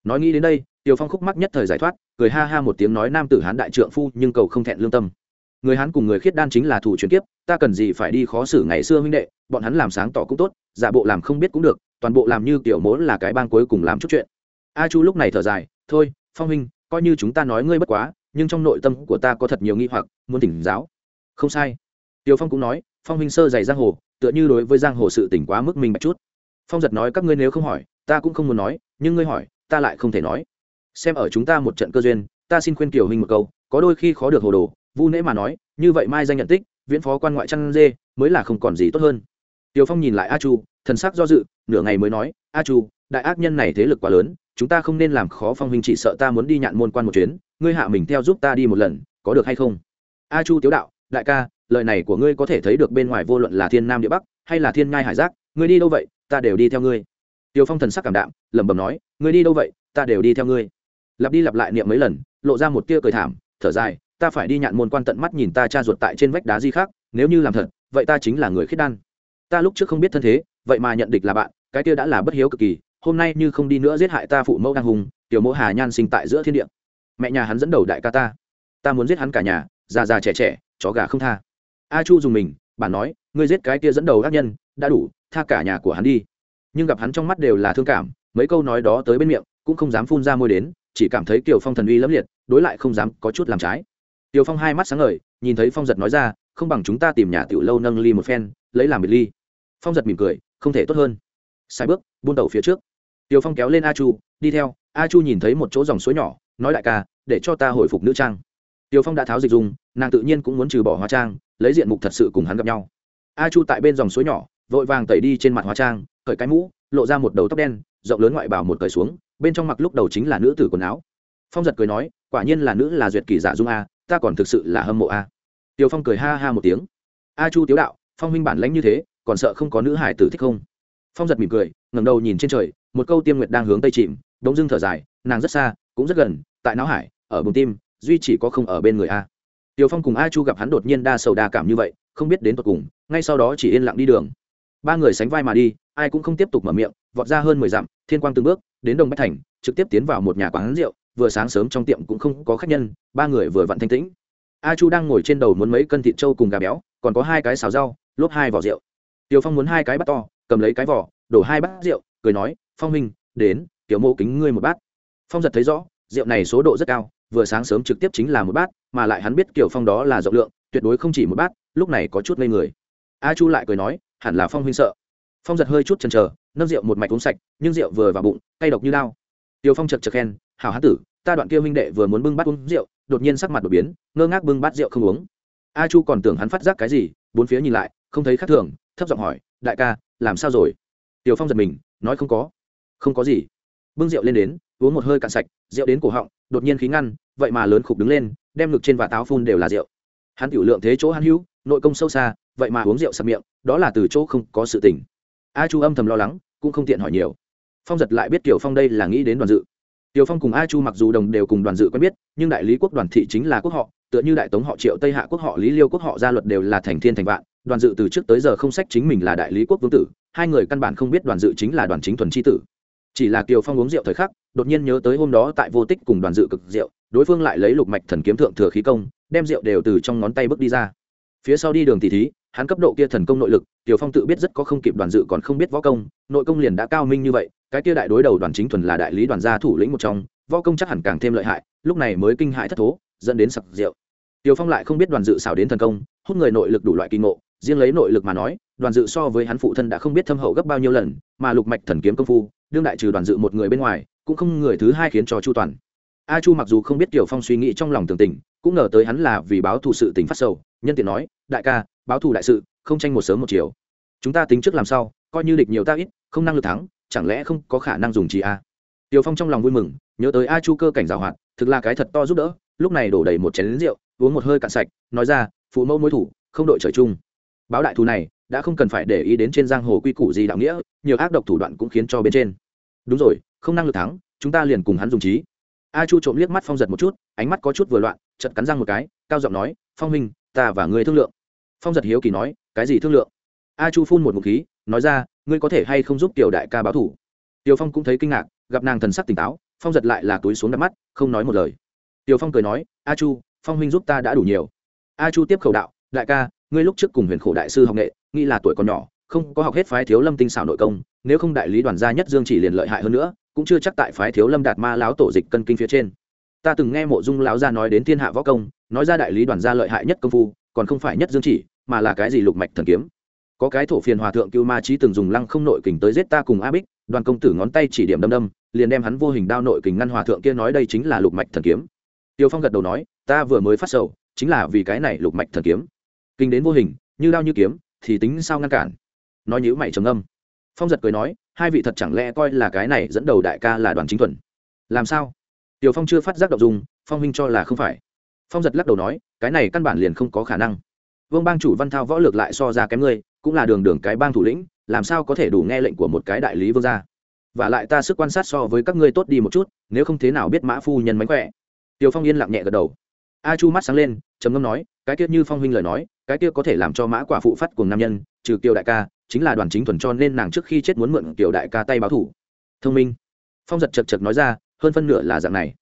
Nói nghĩ đến đây Tiêu Phong khúc mắc nhất thời giải thoát, cười ha ha một tiếng nói nam tử hán đại trượng phu nhưng cầu không thẹn lương tâm. Người hán cùng người khiết đan chính là thủ chuyển kiếp, ta cần gì phải đi khó xử ngày xưa huynh đệ, bọn hắn làm sáng tỏ cũng tốt, giả bộ làm không biết cũng được, toàn bộ làm như tiểu mốn là cái bang cuối cùng làm chút chuyện. A Chu lúc này thở dài, thôi, Phong huynh, coi như chúng ta nói ngươi bất quá, nhưng trong nội tâm của ta có thật nhiều nghi hoặc, muốn tỉnh giáo. Không sai. Tiểu Phong cũng nói, Phong huynh sơ dày giang hồ, tựa như đối với giang hồ sự tỉnh quá mức mình bạch chút. Phong giật nói các ngươi nếu không hỏi, ta cũng không muốn nói, nhưng ngươi hỏi, ta lại không thể nói xem ở chúng ta một trận cơ duyên ta xin khuyên kiều huynh một câu có đôi khi khó được hồ đồ vu nễ mà nói, như vậy mai danh nhận tích, viễn phó quan ngoại chăn dê, mới là không còn gì tốt hơn. Tiều phong nhìn lại a chu, thần sắc do dự, nửa ngày mới nói, a chu, đại ác nhân này thế lực quá lớn, chúng ta không nên làm khó phong huynh chỉ sợ ta muốn đi nhạn môn quan một chuyến, ngươi hạ mình theo giúp ta đi một lần, có được hay không? A chu tiếu đạo, đại ca, lời này của ngươi có thể thấy được bên ngoài vô luận là thiên nam địa bắc, hay là thiên ngai hải giác, ngươi đi đâu vậy, ta đều đi theo ngươi. Tiều phong thần sắc cảm đạm, lẩm bẩm nói, ngươi đi đâu vậy, ta đều đi theo ngươi. Lặp đi lặp lại niệm mấy lần, lộ ra một tia cười thảm, thở dài ta phải đi nhạn môn quan tận mắt nhìn ta cha ruột tại trên vách đá di khác, nếu như làm thật, vậy ta chính là người khiết đan. Ta lúc trước không biết thân thế, vậy mà nhận địch là bạn, cái kia đã là bất hiếu cực kỳ, hôm nay như không đi nữa giết hại ta phụ mẫu đang hùng, tiểu mẫu hà nhan sinh tại giữa thiên địa. Mẹ nhà hắn dẫn đầu đại ca ta. Ta muốn giết hắn cả nhà, già già trẻ trẻ, chó gà không tha. A chu dùng mình, bà nói, ngươi giết cái kia dẫn đầu ác nhân, đã đủ, tha cả nhà của hắn đi. Nhưng gặp hắn trong mắt đều là thương cảm, mấy câu nói đó tới bên miệng, cũng không dám phun ra môi đến, chỉ cảm thấy kiều phong thần uy lẫm liệt, đối lại không dám có chút làm trái kiều phong hai mắt sáng ngời, nhìn thấy phong giật nói ra, không bằng chúng ta tìm nhà tiểu lâu nâng ly một phen, lấy làm biệt ly. Phong giật mỉm cười, không thể tốt hơn. Sai bước, buôn đầu phía trước. Tiều phong kéo lên a chu, đi theo. A chu nhìn thấy một chỗ dòng suối nhỏ, nói đại ca, để cho ta hồi phục nữ trang. Tiều phong đã tháo dịch dùng, nàng tự nhiên cũng muốn trừ bỏ hóa trang, lấy diện mục thật sự cùng hắn gặp nhau. A chu tại bên dòng suối nhỏ, vội vàng tẩy đi trên mặt hóa trang, cởi cái mũ, lộ ra một đầu tóc đen, rộng lớn ngoại bảo một cởi xuống, bên trong mặc lúc đầu chính là nữ tử quần áo. Phong giật cười nói, quả nhiên là nữ là duyệt kỳ giả dung a ta còn thực sự là hâm mộ a. À. Tiều phong cười ha ha một tiếng. A chu tiếu đạo, phong huynh bản lãnh như thế, còn sợ không có nữ hải tử thích không? Phong giật mỉm cười, ngẩng đầu nhìn trên trời, một câu tiêm nguyệt đang hướng tây chìm đống dưng thở dài, nàng rất xa, cũng rất gần, tại não hải, ở bùng tim, duy chỉ có không ở bên người a. Tiều phong cùng a chu gặp hắn đột nhiên đa sầu đa cảm như vậy, không biết đến tột cùng, ngay sau đó chỉ yên lặng đi đường. Ba người sánh vai mà đi, ai cũng không tiếp tục mở miệng, vọt ra hơn mười dặm, thiên quang từng bước, đến đông bách thành, trực tiếp tiến vào một nhà quán rượu vừa sáng sớm trong tiệm cũng không có khách nhân, ba người vừa vặn thanh tĩnh. A chu đang ngồi trên đầu muốn mấy cân thịt trâu cùng gà béo, còn có hai cái xào rau, lốp hai vỏ rượu. Tiều phong muốn hai cái bát to, cầm lấy cái vỏ, đổ hai bát rượu, cười nói, phong minh đến, tiểu mô kính ngươi một bát. Phong giật thấy rõ, rượu này số độ rất cao, vừa sáng sớm trực tiếp chính là một bát, mà lại hắn biết kiểu phong đó là rộng lượng, tuyệt đối không chỉ một bát, lúc này có chút ngây người. A chu lại cười nói, hẳn là phong huynh sợ. Phong giật hơi chút chần chờ, nâng rượu một mạch uống sạch, nhưng rượu vừa vào bụng, cay độc như lao tiêu phong chật chật khen hảo hán tử, ta đoạn kia huynh đệ vừa muốn bưng bát uống rượu, đột nhiên sắc mặt đột biến, ngơ ngác bưng bát rượu không uống. A chu còn tưởng hắn phát giác cái gì, bốn phía nhìn lại, không thấy khác thường, thấp giọng hỏi, đại ca, làm sao rồi? Tiểu phong giật mình, nói, không có. Không có gì. Bưng rượu lên đến, uống một hơi cạn sạch, rượu đến cổ họng, đột nhiên khí ngăn, vậy mà lớn khục đứng lên, đem ngực trên và táo phun đều là rượu. Hắn tiểu lượng thế chỗ hắn hữu, nội công sâu xa, vậy mà uống rượu sặc miệng, đó là từ chỗ không có sự tình. A chu âm thầm lo lắng, cũng không tiện hỏi nhiều. Phong giật lại biết tiểu phong đây là nghĩ đến đoàn dự. Tiêu phong cùng a chu mặc dù đồng đều cùng đoàn dự quen biết, nhưng đại lý quốc đoàn thị chính là quốc họ, tựa như đại tống họ triệu, tây hạ quốc họ, lý liêu quốc họ gia luật đều là thành thiên thành vạn, đoàn dự từ trước tới giờ không sách chính mình là đại lý quốc vương tử, hai người căn bản không biết đoàn dự chính là đoàn chính thuần Chi tử. Chỉ là Tiêu phong uống rượu thời khắc, đột nhiên nhớ tới hôm đó tại vô tích cùng đoàn dự cực rượu, đối phương lại lấy lục mạch thần kiếm thượng thừa khí công, đem rượu đều từ trong ngón tay bước đi ra. Phía sau đi đường tỷ thí, hắn cấp độ kia thần công nội lực tiểu phong tự biết rất có không kịp đoàn dự còn không biết võ công, nội công liền đã cao minh như vậy cái kia đại đối đầu đoàn chính thuần là đại lý đoàn gia thủ lĩnh một trong, võ công chắc hẳn càng thêm lợi hại, lúc này mới kinh hãi thất thố, dẫn đến sặc rượu. Tiểu phong lại không biết đoàn dự xảo đến thần công, hút người nội lực đủ loại kinh ngộ, riêng lấy nội lực mà nói, đoàn dự so với hắn phụ thân đã không biết thâm hậu gấp bao nhiêu lần, mà lục mạch thần kiếm công phu, đương đại trừ đoàn dự một người bên ngoài, cũng không người thứ hai khiến cho chu toàn. A chu mặc dù không biết tiểu phong suy nghĩ trong lòng tường tình, cũng ngờ tới hắn là vì báo thù sự tình phát sầu, nhân tiện nói, đại ca, báo thù đại sự, không tranh một sớm một chiều. Chúng ta tính trước làm sao, coi như địch nhiều ta ít, không năng lực thắng chẳng lẽ không có khả năng dùng chỉ a? Tiểu phong trong lòng vui mừng, nhớ tới a chu cơ cảnh giảo hoạt thực là cái thật to giúp đỡ, lúc này đổ đầy một chén lính rượu, uống một hơi cạn sạch, nói ra, phụ mẫu mối thủ, không đội trời chung. Báo đại thù này, đã không cần phải để ý đến trên giang hồ quy củ gì đạo nghĩa, nhiều ác độc thủ đoạn cũng khiến cho bên trên. Đúng rồi, không năng lực thắng, chúng ta liền cùng hắn dùng trí. A chu trộm liếc mắt phong giật một chút, ánh mắt có chút vừa loạn chật cắn răng một cái, cao giọng nói, phong huynh, ta và ngươi thương lượng. Phong giật hiếu kỳ nói, cái gì thương lượng? A chu phun một ngụm khí, nói ra ngươi có thể hay không giúp tiểu đại ca báo thủ? Tiểu phong cũng thấy kinh ngạc, gặp nàng thần sắc tỉnh táo, phong giật lại là túi xuống đắp mắt, không nói một lời. Tiểu phong cười nói, a chu, phong huynh giúp ta đã đủ nhiều. A chu tiếp khẩu đạo, đại ca, ngươi lúc trước cùng huyền khổ đại sư học nghệ, nghĩ là tuổi còn nhỏ, không có học hết phái thiếu lâm tinh xảo nội công, nếu không đại lý đoàn gia nhất dương chỉ liền lợi hại hơn nữa, cũng chưa chắc tại phái thiếu lâm đạt ma láo tổ dịch cân kinh phía trên. Ta từng nghe mộ dung láo gia nói đến thiên hạ võ công, nói ra đại lý đoàn gia lợi hại nhất công phu, còn không phải nhất dương chỉ, mà là cái gì lục mạch thần kiếm có cái thổ phiền hòa thượng cưu ma trí từng dùng lăng không nội kình tới giết ta cùng a bích, đoàn công tử ngón tay chỉ điểm đâm đâm, liền đem hắn vô hình đao nội kình ngăn hòa thượng kia nói đây chính là lục mạch thần kiếm. Tiêu phong gật đầu nói, ta vừa mới phát sầu, chính là vì cái này lục mạch thần kiếm. Kinh đến vô hình, như đao như kiếm, thì tính sao ngăn cản? Nói nhữ mày trầm âm phong giật cười nói, hai vị thật chẳng lẽ coi là cái này dẫn đầu đại ca là đoàn chính thuần? Làm sao? Tiểu phong chưa phát giác động dùng phong huynh cho là không phải. Phong giật lắc đầu nói, cái này căn bản liền không có khả năng. Vương bang chủ văn thao võ lược lại so ra kém ngươi cũng là đường đường cái bang thủ lĩnh, làm sao có thể đủ nghe lệnh của một cái đại lý vương gia? Và lại ta sức quan sát so với các ngươi tốt đi một chút, nếu không thế nào biết mã phu nhân mánh khỏe. Tiều phong yên lặng nhẹ gật đầu. A chu mắt sáng lên, trầm ngâm nói, cái kia như phong huynh lời nói, cái kia có thể làm cho mã quả phụ phát cùng nam nhân, trừ kiều đại ca, chính là đoàn chính thuần cho nên nàng trước khi chết muốn mượn kiều đại ca tay báo thủ. Thông minh. Phong giật chật chật nói ra, hơn phân nửa là dạng này.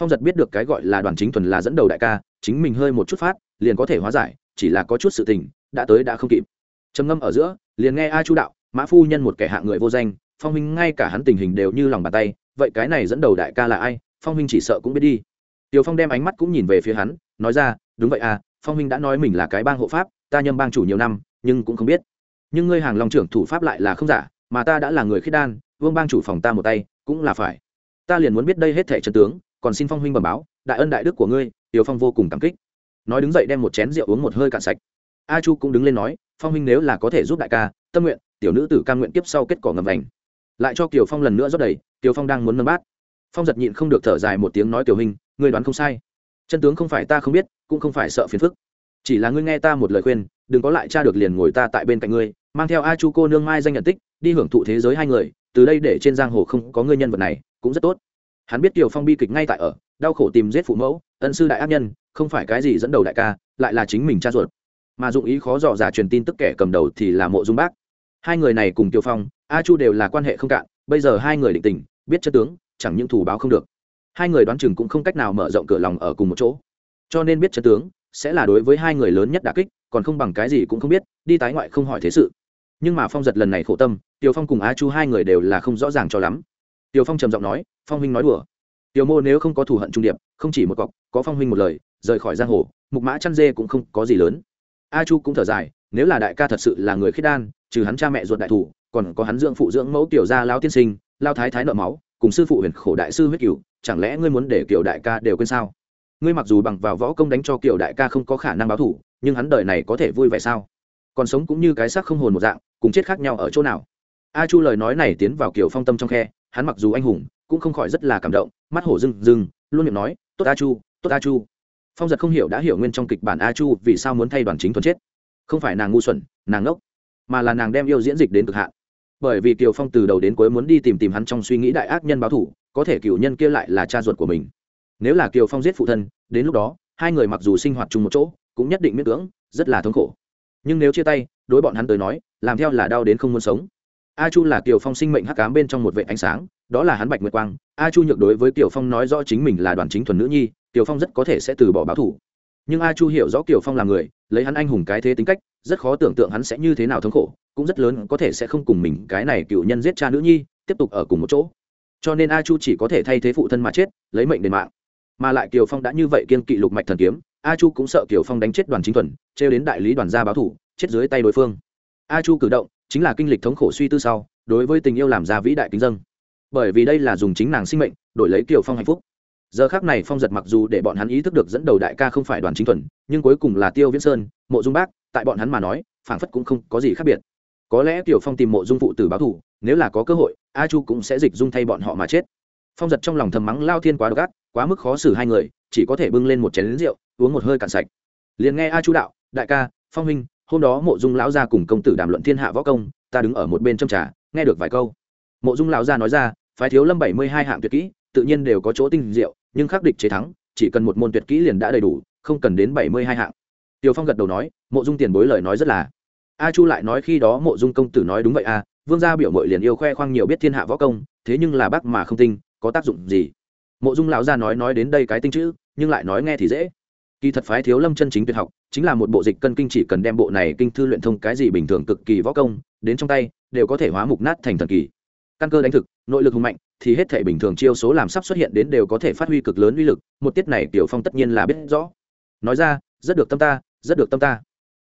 Phong giật biết được cái gọi là đoàn chính thuần là dẫn đầu đại ca, chính mình hơi một chút phát, liền có thể hóa giải, chỉ là có chút sự tình, đã tới đã không kịp trầm ngâm ở giữa liền nghe a chu đạo mã phu nhân một kẻ hạng người vô danh phong huynh ngay cả hắn tình hình đều như lòng bàn tay vậy cái này dẫn đầu đại ca là ai phong huynh chỉ sợ cũng biết đi Tiểu Phong đem ánh mắt cũng nhìn về phía hắn, nói ra, đúng vậy à, Phong huynh đã nói mình là cái bang hộ pháp, ta nhâm bang chủ nhiều năm, nhưng cũng không biết. Nhưng ngươi hàng long trưởng thủ pháp lại là không giả, mà ta đã là người khiết đan, Vương bang chủ phòng ta một tay, cũng là phải. Ta liền muốn biết đây hết thể trần tướng, còn xin Phong huynh bẩm báo, đại ân đại đức của ngươi, Tiểu Phong vô cùng cảm kích. Nói đứng dậy đem một chén rượu uống một hơi cạn sạch. A Chu cũng đứng lên nói, Phong huynh nếu là có thể giúp đại ca, tâm nguyện, tiểu nữ tử cam nguyện kiếp sau kết quả ngầm vành. Lại cho Kiều Phong lần nữa rót đầy, Kiều Phong đang muốn nâng bát. Phong giật nhịn không được thở dài một tiếng nói Tiểu huynh, ngươi đoán không sai chân tướng không phải ta không biết cũng không phải sợ phiền phức chỉ là ngươi nghe ta một lời khuyên đừng có lại cha được liền ngồi ta tại bên cạnh ngươi mang theo a chu cô nương mai danh nhận tích đi hưởng thụ thế giới hai người từ đây để trên giang hồ không có ngươi nhân vật này cũng rất tốt hắn biết kiều phong bi kịch ngay tại ở đau khổ tìm giết phụ mẫu ân sư đại ác nhân không phải cái gì dẫn đầu đại ca lại là chính mình cha ruột mà dụng ý khó dò giả truyền tin tức kẻ cầm đầu thì là mộ dung bác. Hai người này cùng Tiêu phong, a chu đều là quan hệ không cạn, bây giờ hai người định tình, biết chất tướng, chẳng những thủ báo không được. Hai người đoán chừng cũng không cách nào mở rộng cửa lòng ở cùng một chỗ. Cho nên biết chất tướng sẽ là đối với hai người lớn nhất đà kích, còn không bằng cái gì cũng không biết, đi tái ngoại không hỏi thế sự. Nhưng mà phong giật lần này khổ tâm tiều phong cùng a chu hai người đều là không rõ ràng cho lắm. Tiều phong trầm giọng nói, phong huynh nói đùa. Tiều mô nếu không có thù hận trung điệp, không chỉ một cọc, có phong huynh một lời, rời khỏi giang hồ, mục mã chăn dê cũng không có gì lớn a chu cũng thở dài, nếu là đại ca thật sự là người khiết đan, trừ hắn cha mẹ ruột đại thủ, còn có hắn dưỡng phụ dưỡng mẫu tiểu gia lao tiên sinh lao thái thái nợ máu, cùng sư phụ huyền khổ đại sư huyết cửu, chẳng lẽ ngươi muốn để kiểu đại ca đều quên sao? Ngươi mặc dù bằng vào võ công đánh cho kiểu đại ca không có khả năng báo thủ, nhưng hắn đời này có thể vui vẻ sao? Còn sống cũng như cái xác không hồn một dạng, cùng chết khác nhau ở chỗ nào? A chu lời nói này tiến vào kiểu phong tâm trong khe, hắn mặc dù anh hùng, cũng không khỏi rất là cảm động, mắt hổ rừng rừng luôn miệng nói, tốt a chu, tốt a chu phong giật không hiểu đã hiểu nguyên trong kịch bản a chu vì sao muốn thay đoàn chính thuần chết. Không phải nàng ngu xuẩn, nàng ngốc, mà là nàng đem yêu diễn dịch đến cực hạn. Bởi vì kiều phong từ đầu đến cuối muốn đi tìm tìm hắn trong suy nghĩ đại ác nhân báo thủ, có thể cựu nhân kia lại là cha ruột của mình. Nếu là kiều phong giết phụ thân, đến lúc đó, hai người mặc dù sinh hoạt chung một chỗ, cũng nhất định miễn cưỡng, rất là thống khổ. Nhưng nếu chia tay, đối bọn hắn tới nói, làm theo là đau đến không muốn sống. A chu là kiều phong sinh mệnh hắc cám bên trong một vệ ánh sáng, đó là hắn bạch nguyệt quang. A chu nhược đối với kiều phong nói rõ chính mình là đoàn chính thuần nữ nhi Tiểu phong rất có thể sẽ từ bỏ báo thủ. Nhưng a chu hiểu rõ Tiểu phong là người lấy hắn anh hùng cái thế tính cách rất khó tưởng tượng hắn sẽ như thế nào thống khổ cũng rất lớn có thể sẽ không cùng mình cái này cựu nhân giết cha nữ nhi tiếp tục ở cùng một chỗ. Cho nên a chu chỉ có thể thay thế phụ thân mà chết lấy mệnh đền mạng. Mà lại kiều phong đã như vậy kiên kỵ lục mạch thần kiếm a chu cũng sợ kiều phong đánh chết đoàn chính thuần trêu đến đại lý đoàn gia báo thủ chết dưới tay đối phương. A chu cử động chính là kinh lịch thống khổ suy tư sau đối với tình yêu làm ra vĩ đại kính dâng, bởi vì đây là dùng chính nàng sinh mệnh đổi lấy kiều phong hạnh phúc giờ khác này phong giật mặc dù để bọn hắn ý thức được dẫn đầu đại ca không phải đoàn chính thuần, nhưng cuối cùng là tiêu viễn sơn, mộ dung bác, tại bọn hắn mà nói, phảng phất cũng không có gì khác biệt. Có lẽ tiểu phong tìm mộ dung phụ tử báo thủ nếu là có cơ hội, a chu cũng sẽ dịch dung thay bọn họ mà chết. Phong giật trong lòng thầm mắng lao thiên quá độc ác, quá mức khó xử hai người, chỉ có thể bưng lên một chén lính rượu, uống một hơi cạn sạch. Liền nghe a chu đạo, đại ca, phong huynh, hôm đó mộ dung lão gia cùng công tử đàm luận thiên hạ võ công, ta đứng ở một bên trong trà, nghe được vài câu. Mộ dung lão gia nói ra, phái thiếu lâm bảy mươi hai hạng tuyệt kỹ tự nhiên đều có chỗ tinh diệu nhưng khắc địch chế thắng chỉ cần một môn tuyệt kỹ liền đã đầy đủ không cần đến bảy mươi hai hạng. Tiều phong gật đầu nói mộ dung tiền bối lời nói rất là. A chu lại nói khi đó mộ dung công tử nói đúng vậy à, vương gia biểu mội liền yêu khoe khoang nhiều biết thiên hạ võ công thế nhưng là bác mà không tinh có tác dụng gì? Mộ dung lão gia nói nói đến đây cái tinh chữ nhưng lại nói nghe thì dễ. Kỳ thật phái thiếu lâm chân chính tuyệt học chính là một bộ dịch cân kinh chỉ cần đem bộ này kinh thư luyện thông cái gì bình thường cực kỳ võ công đến trong tay đều có thể hóa mục nát thành thần kỳ căn cơ đánh thực, nội lực hùng mạnh, thì hết thể bình thường chiêu số làm sắp xuất hiện đến đều có thể phát huy cực lớn uy lực, một tiết này tiểu phong tất nhiên là biết rõ. Nói ra, rất được tâm ta, rất được tâm ta.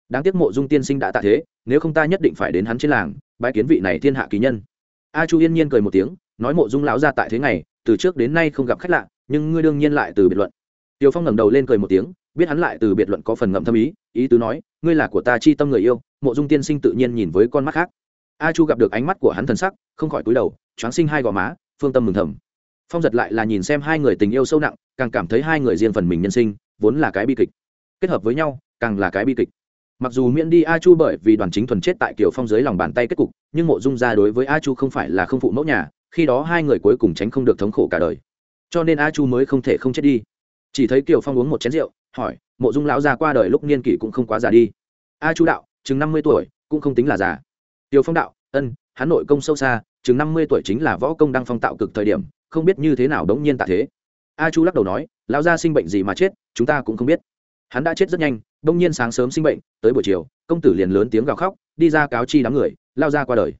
Đáng tiếc mộ dung tiên sinh đã tạ thế, nếu không ta nhất định phải đến hắn trên làng bãi kiến vị này thiên hạ kỳ nhân. A chu yên nhiên cười một tiếng, nói mộ dung lão ra tại thế này, từ trước đến nay không gặp khách lạ, nhưng ngươi đương nhiên lại từ biệt luận. Tiểu phong ngẩng đầu lên cười một tiếng, biết hắn lại từ biệt luận có phần ngậm thâm ý ý tứ nói, ngươi là của ta chi tâm người yêu, mộ dung tiên sinh tự nhiên nhìn với con mắt khác a chu gặp được ánh mắt của hắn thần sắc, không khỏi cúi đầu, choáng sinh hai gò má, phương tâm mừng thầm. Phong giật lại là nhìn xem hai người tình yêu sâu nặng, càng cảm thấy hai người riêng phần mình nhân sinh, vốn là cái bi kịch. Kết hợp với nhau, càng là cái bi kịch. Mặc dù miễn đi a chu bởi vì đoàn chính thuần chết tại kiểu phong dưới lòng bàn tay kết cục, nhưng mộ dung ra đối với a chu không phải là không phụ mẫu nhà, khi đó hai người cuối cùng tránh không được thống khổ cả đời. Cho nên a chu mới không thể không chết đi. Chỉ thấy kiều phong uống một chén rượu, hỏi, mộ dung lão già qua đời lúc niên kỷ cũng không quá già đi. A chu đạo, chừng năm mươi tuổi, cũng không tính là già. Tiêu phong đạo, ân hắn nội công sâu xa, chừng năm mươi tuổi chính là võ công đang phong tạo cực thời điểm, không biết như thế nào đống nhiên tạ thế. A chu lắc đầu nói, lão gia sinh bệnh gì mà chết, chúng ta cũng không biết. Hắn đã chết rất nhanh đông nhiên sáng sớm sinh bệnh, tới buổi chiều, công tử liền lớn tiếng gào khóc, đi ra cáo chi đám người, lao ra qua đời.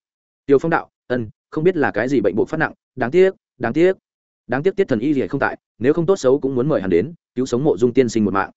Tiêu phong đạo, ân, không biết là cái gì bệnh bộ phát nặng, đáng tiếc đáng tiếc. Đáng tiếc tiết thần y gì không tại, nếu không tốt xấu cũng muốn mời hắn đến, cứu sống mộ dung tiên sinh một mạng.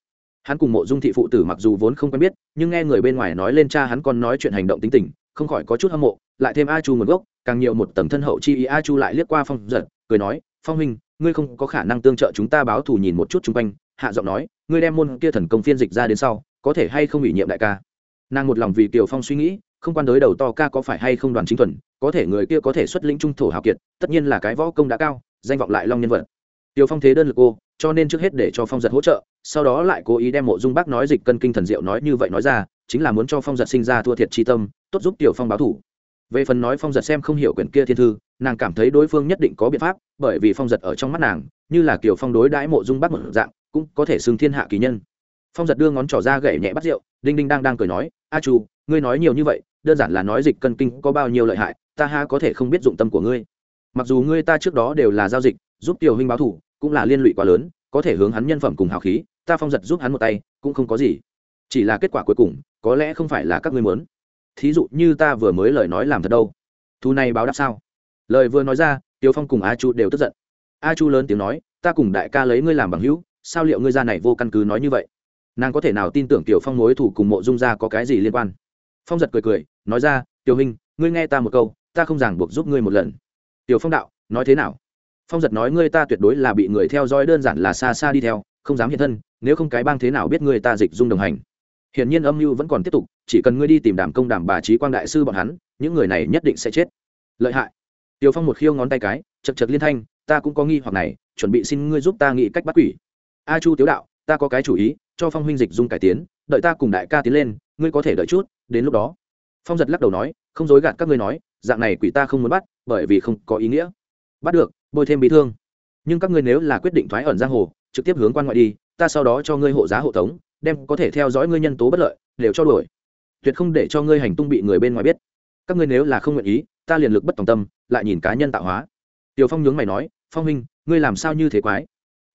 Hắn cùng mộ dung thị phụ tử mặc dù vốn không quen biết, nhưng nghe người bên ngoài nói lên cha hắn còn nói chuyện hành động tính tình không khỏi có chút hâm mộ, lại thêm a chu nguồn gốc, càng nhiều một tầng thân hậu chi ý a chu lại liếc qua phong giật, cười nói, phong huynh, ngươi không có khả năng tương trợ chúng ta báo thù nhìn một chút chung quanh. Hạ giọng nói, ngươi đem môn kia thần công phiên dịch ra đến sau, có thể hay không ủy nhiệm đại ca? Nàng một lòng vì kiều phong suy nghĩ, không quan đối đầu to ca có phải hay không đoàn chính thuần, có thể người kia có thể xuất lĩnh trung thổ hào kiệt, tất nhiên là cái võ công đã cao, danh vọng lại long nhân vật. Tiêu phong thế đơn lực cô, cho nên trước hết để cho phong giật hỗ trợ, sau đó lại cố ý đem mộ dung bác nói dịch cân kinh thần diệu nói như vậy nói ra, chính là muốn cho phong giật sinh ra thua thiệt chi tâm tốt giúp tiểu phong báo thủ. Về phần nói phong giật xem không hiểu quyển kia thiên thư, nàng cảm thấy đối phương nhất định có biện pháp, bởi vì phong giật ở trong mắt nàng, như là kiểu phong đối đãi mộ dung bắt một dạng, cũng có thể xưng thiên hạ kỳ nhân. Phong giật đưa ngón trỏ ra gậy nhẹ bắt rượu, đinh đinh đang đang cười nói, a chu, ngươi nói nhiều như vậy, đơn giản là nói dịch cân kinh có bao nhiêu lợi hại, ta ha có thể không biết dụng tâm của ngươi. Mặc dù ngươi ta trước đó đều là giao dịch, giúp tiểu huynh báo thủ, cũng là liên lụy quá lớn, có thể hướng hắn nhân phẩm cùng hào khí, ta phong giật giúp hắn một tay, cũng không có gì. Chỉ là kết quả cuối cùng, có lẽ không phải là các ngươi muốn thí dụ như ta vừa mới lời nói làm thật đâu. Thu này báo đáp sao? Lời vừa nói ra tiêu phong cùng a chu đều tức giận. A chu lớn tiếng nói, ta cùng đại ca lấy ngươi làm bằng hữu, sao liệu ngươi ra này vô căn cứ nói như vậy? Nàng có thể nào tin tưởng tiểu phong mối thủ cùng mộ dung ra có cái gì liên quan? Phong giật cười cười, nói ra, tiểu hình ngươi nghe ta một câu, ta không ràng buộc giúp ngươi một lần. Tiểu phong đạo, nói thế nào? Phong giật nói, ngươi ta tuyệt đối là bị người theo dõi, đơn giản là xa xa đi theo, không dám hiện thân, nếu không cái bang thế nào biết ngươi ta dịch dung đồng hành? Hiển nhiên âm mưu vẫn còn tiếp tục, chỉ cần ngươi đi tìm đảm công đảm bà trí quang đại sư bọn hắn, những người này nhất định sẽ chết. Lợi hại. Tiểu phong một khiêu ngón tay cái, chật chật liên thanh, ta cũng có nghi hoặc này, chuẩn bị xin ngươi giúp ta nghĩ cách bắt quỷ. A chu tiếu đạo, ta có cái chủ ý, cho phong huynh dịch dung cải tiến, đợi ta cùng đại ca tiến lên, ngươi có thể đợi chút, đến lúc đó. Phong giật lắc đầu nói, không dối gạt các ngươi nói, dạng này quỷ ta không muốn bắt, bởi vì không có ý nghĩa. Bắt được, bôi thêm bị thương. Nhưng các ngươi nếu là quyết định thoái ẩn giang hồ, trực tiếp hướng quan ngoại đi, ta sau đó cho ngươi hộ giá hộ tống đem có thể theo dõi ngươi nhân tố bất lợi, đều cho đuổi. Tuyệt không để cho ngươi hành tung bị người bên ngoài biết. Các ngươi nếu là không nguyện ý, ta liền lực bất tòng tâm, lại nhìn cá nhân tạo hóa. Tiểu phong nhướng mày nói, phong minh ngươi làm sao như thế quái?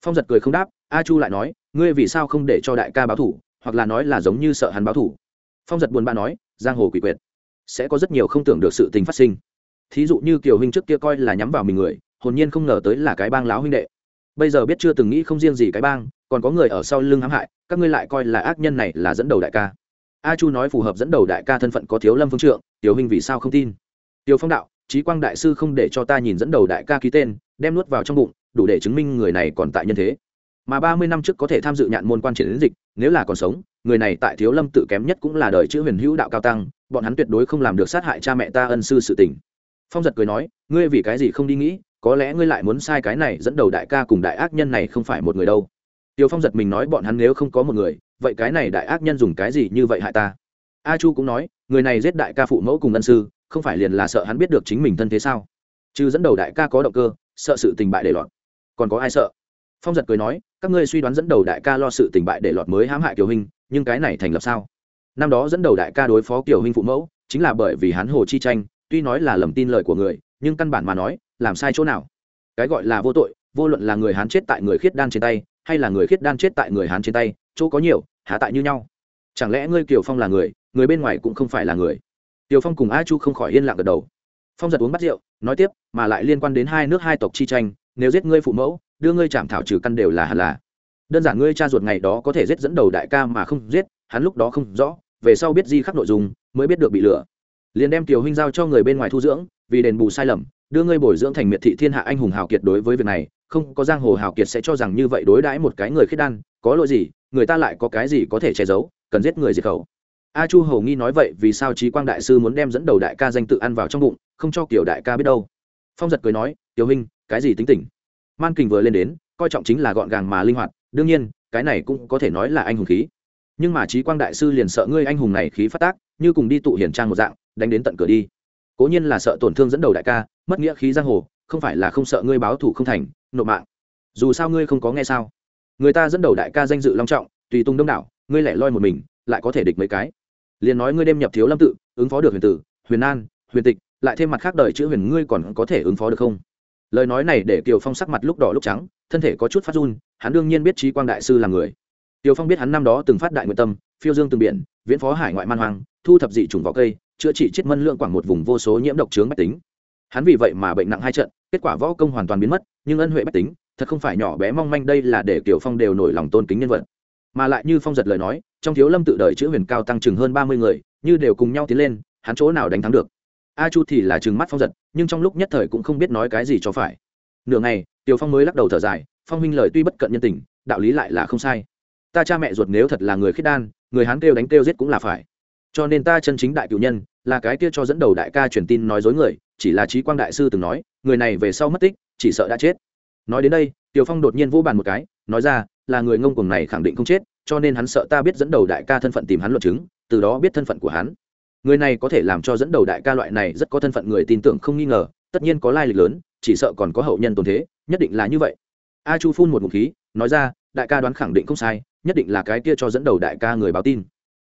Phong giật cười không đáp, a chu lại nói, ngươi vì sao không để cho đại ca báo thủ, hoặc là nói là giống như sợ hắn báo thủ? Phong giật buồn bã nói, giang hồ quỷ quyệt, sẽ có rất nhiều không tưởng được sự tình phát sinh. Thí dụ như kiều huynh trước kia coi là nhắm vào mình người, hồn nhiên không ngờ tới là cái bang láo huynh đệ. Bây giờ biết chưa từng nghĩ không riêng gì cái bang còn có người ở sau lưng hãm hại, các ngươi lại coi là ác nhân này là dẫn đầu đại ca. A chu nói phù hợp dẫn đầu đại ca thân phận có thiếu lâm phương trượng, tiểu huynh vì sao không tin? Tiểu phong đạo trí quang đại sư không để cho ta nhìn dẫn đầu đại ca ký tên, đem nuốt vào trong bụng, đủ để chứng minh người này còn tại nhân thế. Mà ba mươi năm trước có thể tham dự nhạn môn quan triển đến dịch, nếu là còn sống, người này tại thiếu lâm tự kém nhất cũng là đời chữ huyền hữu đạo cao tăng, bọn hắn tuyệt đối không làm được sát hại cha mẹ ta ân sư sự tình. Phong giật cười nói, ngươi vì cái gì không đi nghĩ, có lẽ ngươi lại muốn sai cái này dẫn đầu đại ca cùng đại ác nhân này không phải một người đâu tiêu phong giật mình nói bọn hắn nếu không có một người, vậy cái này đại ác nhân dùng cái gì như vậy hại ta? A chu cũng nói, người này giết đại ca phụ mẫu cùng ân sư, không phải liền là sợ hắn biết được chính mình thân thế sao? Chứ dẫn đầu đại ca có động cơ, sợ sự tình bại để lọt còn có ai sợ? Phong giật cười nói, các ngươi suy đoán dẫn đầu đại ca lo sự tình bại để lọt mới hãm hại kiều hình nhưng cái này thành lập sao? Năm đó dẫn đầu đại ca đối phó kiều hình phụ mẫu, chính là bởi vì hắn hồ chi tranh, tuy nói là lầm tin lời của người, nhưng căn bản mà nói, làm sai chỗ nào? Cái gọi là vô tội, vô luận là người hắn chết tại người khiết đan trên tay hay là người khiết đan chết tại người hán trên tay, chỗ có nhiều hạ tại như nhau. Chẳng lẽ ngươi kiều phong là người người bên ngoài cũng không phải là người? Tiều phong cùng a chu không khỏi yên lặng gật đầu. Phong giật uống bắt rượu, nói tiếp, mà lại liên quan đến hai nước hai tộc chi tranh, nếu giết ngươi phụ mẫu, đưa ngươi chạm thảo trừ căn đều là hẳn là. Đơn giản ngươi cha ruột ngày đó có thể giết dẫn đầu đại ca mà không giết, hắn lúc đó không rõ, về sau biết di khắc nội dung, mới biết được bị lừa. Liền đem tiểu huynh giao cho người bên ngoài thu dưỡng, vì đền bù sai lầm, đưa ngươi bồi dưỡng thành miệt thị thiên hạ anh hùng hào kiệt đối với việc này không có giang hồ hào kiệt sẽ cho rằng như vậy đối đãi một cái người khiết đan, có lỗi gì, người ta lại có cái gì có thể che giấu, cần giết người diệt khẩu. A chu hầu nghi nói vậy vì sao trí quang đại sư muốn đem dẫn đầu đại ca danh tự ăn vào trong bụng, không cho kiểu đại ca biết đâu. Phong giật cười nói, tiểu hình cái gì tính tình? Man kình vừa lên đến, coi trọng chính là gọn gàng mà linh hoạt, đương nhiên, cái này cũng có thể nói là anh hùng khí. Nhưng mà trí quang đại sư liền sợ ngươi anh hùng này khí phát tác, như cùng đi tụ hiển trang một dạng, đánh đến tận cửa đi. Cố nhiên là sợ tổn thương dẫn đầu đại ca, mất nghĩa khí giang hồ, không phải là không sợ ngươi báo thù không thành nộp mạng. Dù sao ngươi không có nghe sao? Người ta dẫn đầu đại ca danh dự long trọng, tùy tung đông đảo, ngươi lẻ loi một mình, lại có thể địch mấy cái. Liền nói ngươi đêm nhập thiếu lâm tự, ứng phó được huyền tử, huyền an, huyền tịch, lại thêm mặt khác đời chữ huyền ngươi còn có thể ứng phó được không? Lời nói này để kiều phong sắc mặt lúc đỏ lúc trắng, thân thể có chút phát run, hắn đương nhiên biết trí quang đại sư là người. Tiêu phong biết hắn năm đó từng phát đại nguyện tâm, phiêu dương từng biển, viễn phó hải ngoại man hoang, thu thập dị trùng vỏ cây, chữa trị chết mân lượng quảng một vùng vô số nhiễm độc chướng bách tính. Hắn vì vậy mà bệnh nặng hai trận kết quả võ công hoàn toàn biến mất, nhưng ân huệ bách tính, thật không phải nhỏ bé mong manh đây là để kiểu phong đều nổi lòng tôn kính nhân vật. Mà lại như phong giật lời nói, trong thiếu lâm tự đời chữ huyền cao tăng chừng hơn ba mươi người, như đều cùng nhau tiến lên, hắn chỗ nào đánh thắng được? A chu thì là chừng mắt phong giật, nhưng trong lúc nhất thời cũng không biết nói cái gì cho phải. Nửa ngày Tiểu phong mới lắc đầu thở dài, phong huynh lời tuy bất cận nhân tình, đạo lý lại là không sai. Ta cha mẹ ruột nếu thật là người khiết đan, người hán kêu đánh kêu giết cũng là phải. Cho nên ta chân chính đại cựu nhân, là cái kia cho dẫn đầu đại ca truyền tin nói dối người chỉ là trí quang đại sư từng nói, người này về sau mất tích, chỉ sợ đã chết. Nói đến đây tiều phong đột nhiên vô bàn một cái, nói ra, là người ngông cuồng này khẳng định không chết, cho nên hắn sợ ta biết dẫn đầu đại ca thân phận tìm hắn luận chứng, từ đó biết thân phận của hắn. Người này có thể làm cho dẫn đầu đại ca loại này rất có thân phận người tin tưởng không nghi ngờ, tất nhiên có lai lịch lớn, chỉ sợ còn có hậu nhân tồn thế, nhất định là như vậy. A chu phun một ngụm khí, nói ra, đại ca đoán khẳng định không sai, nhất định là cái kia cho dẫn đầu đại ca người báo tin.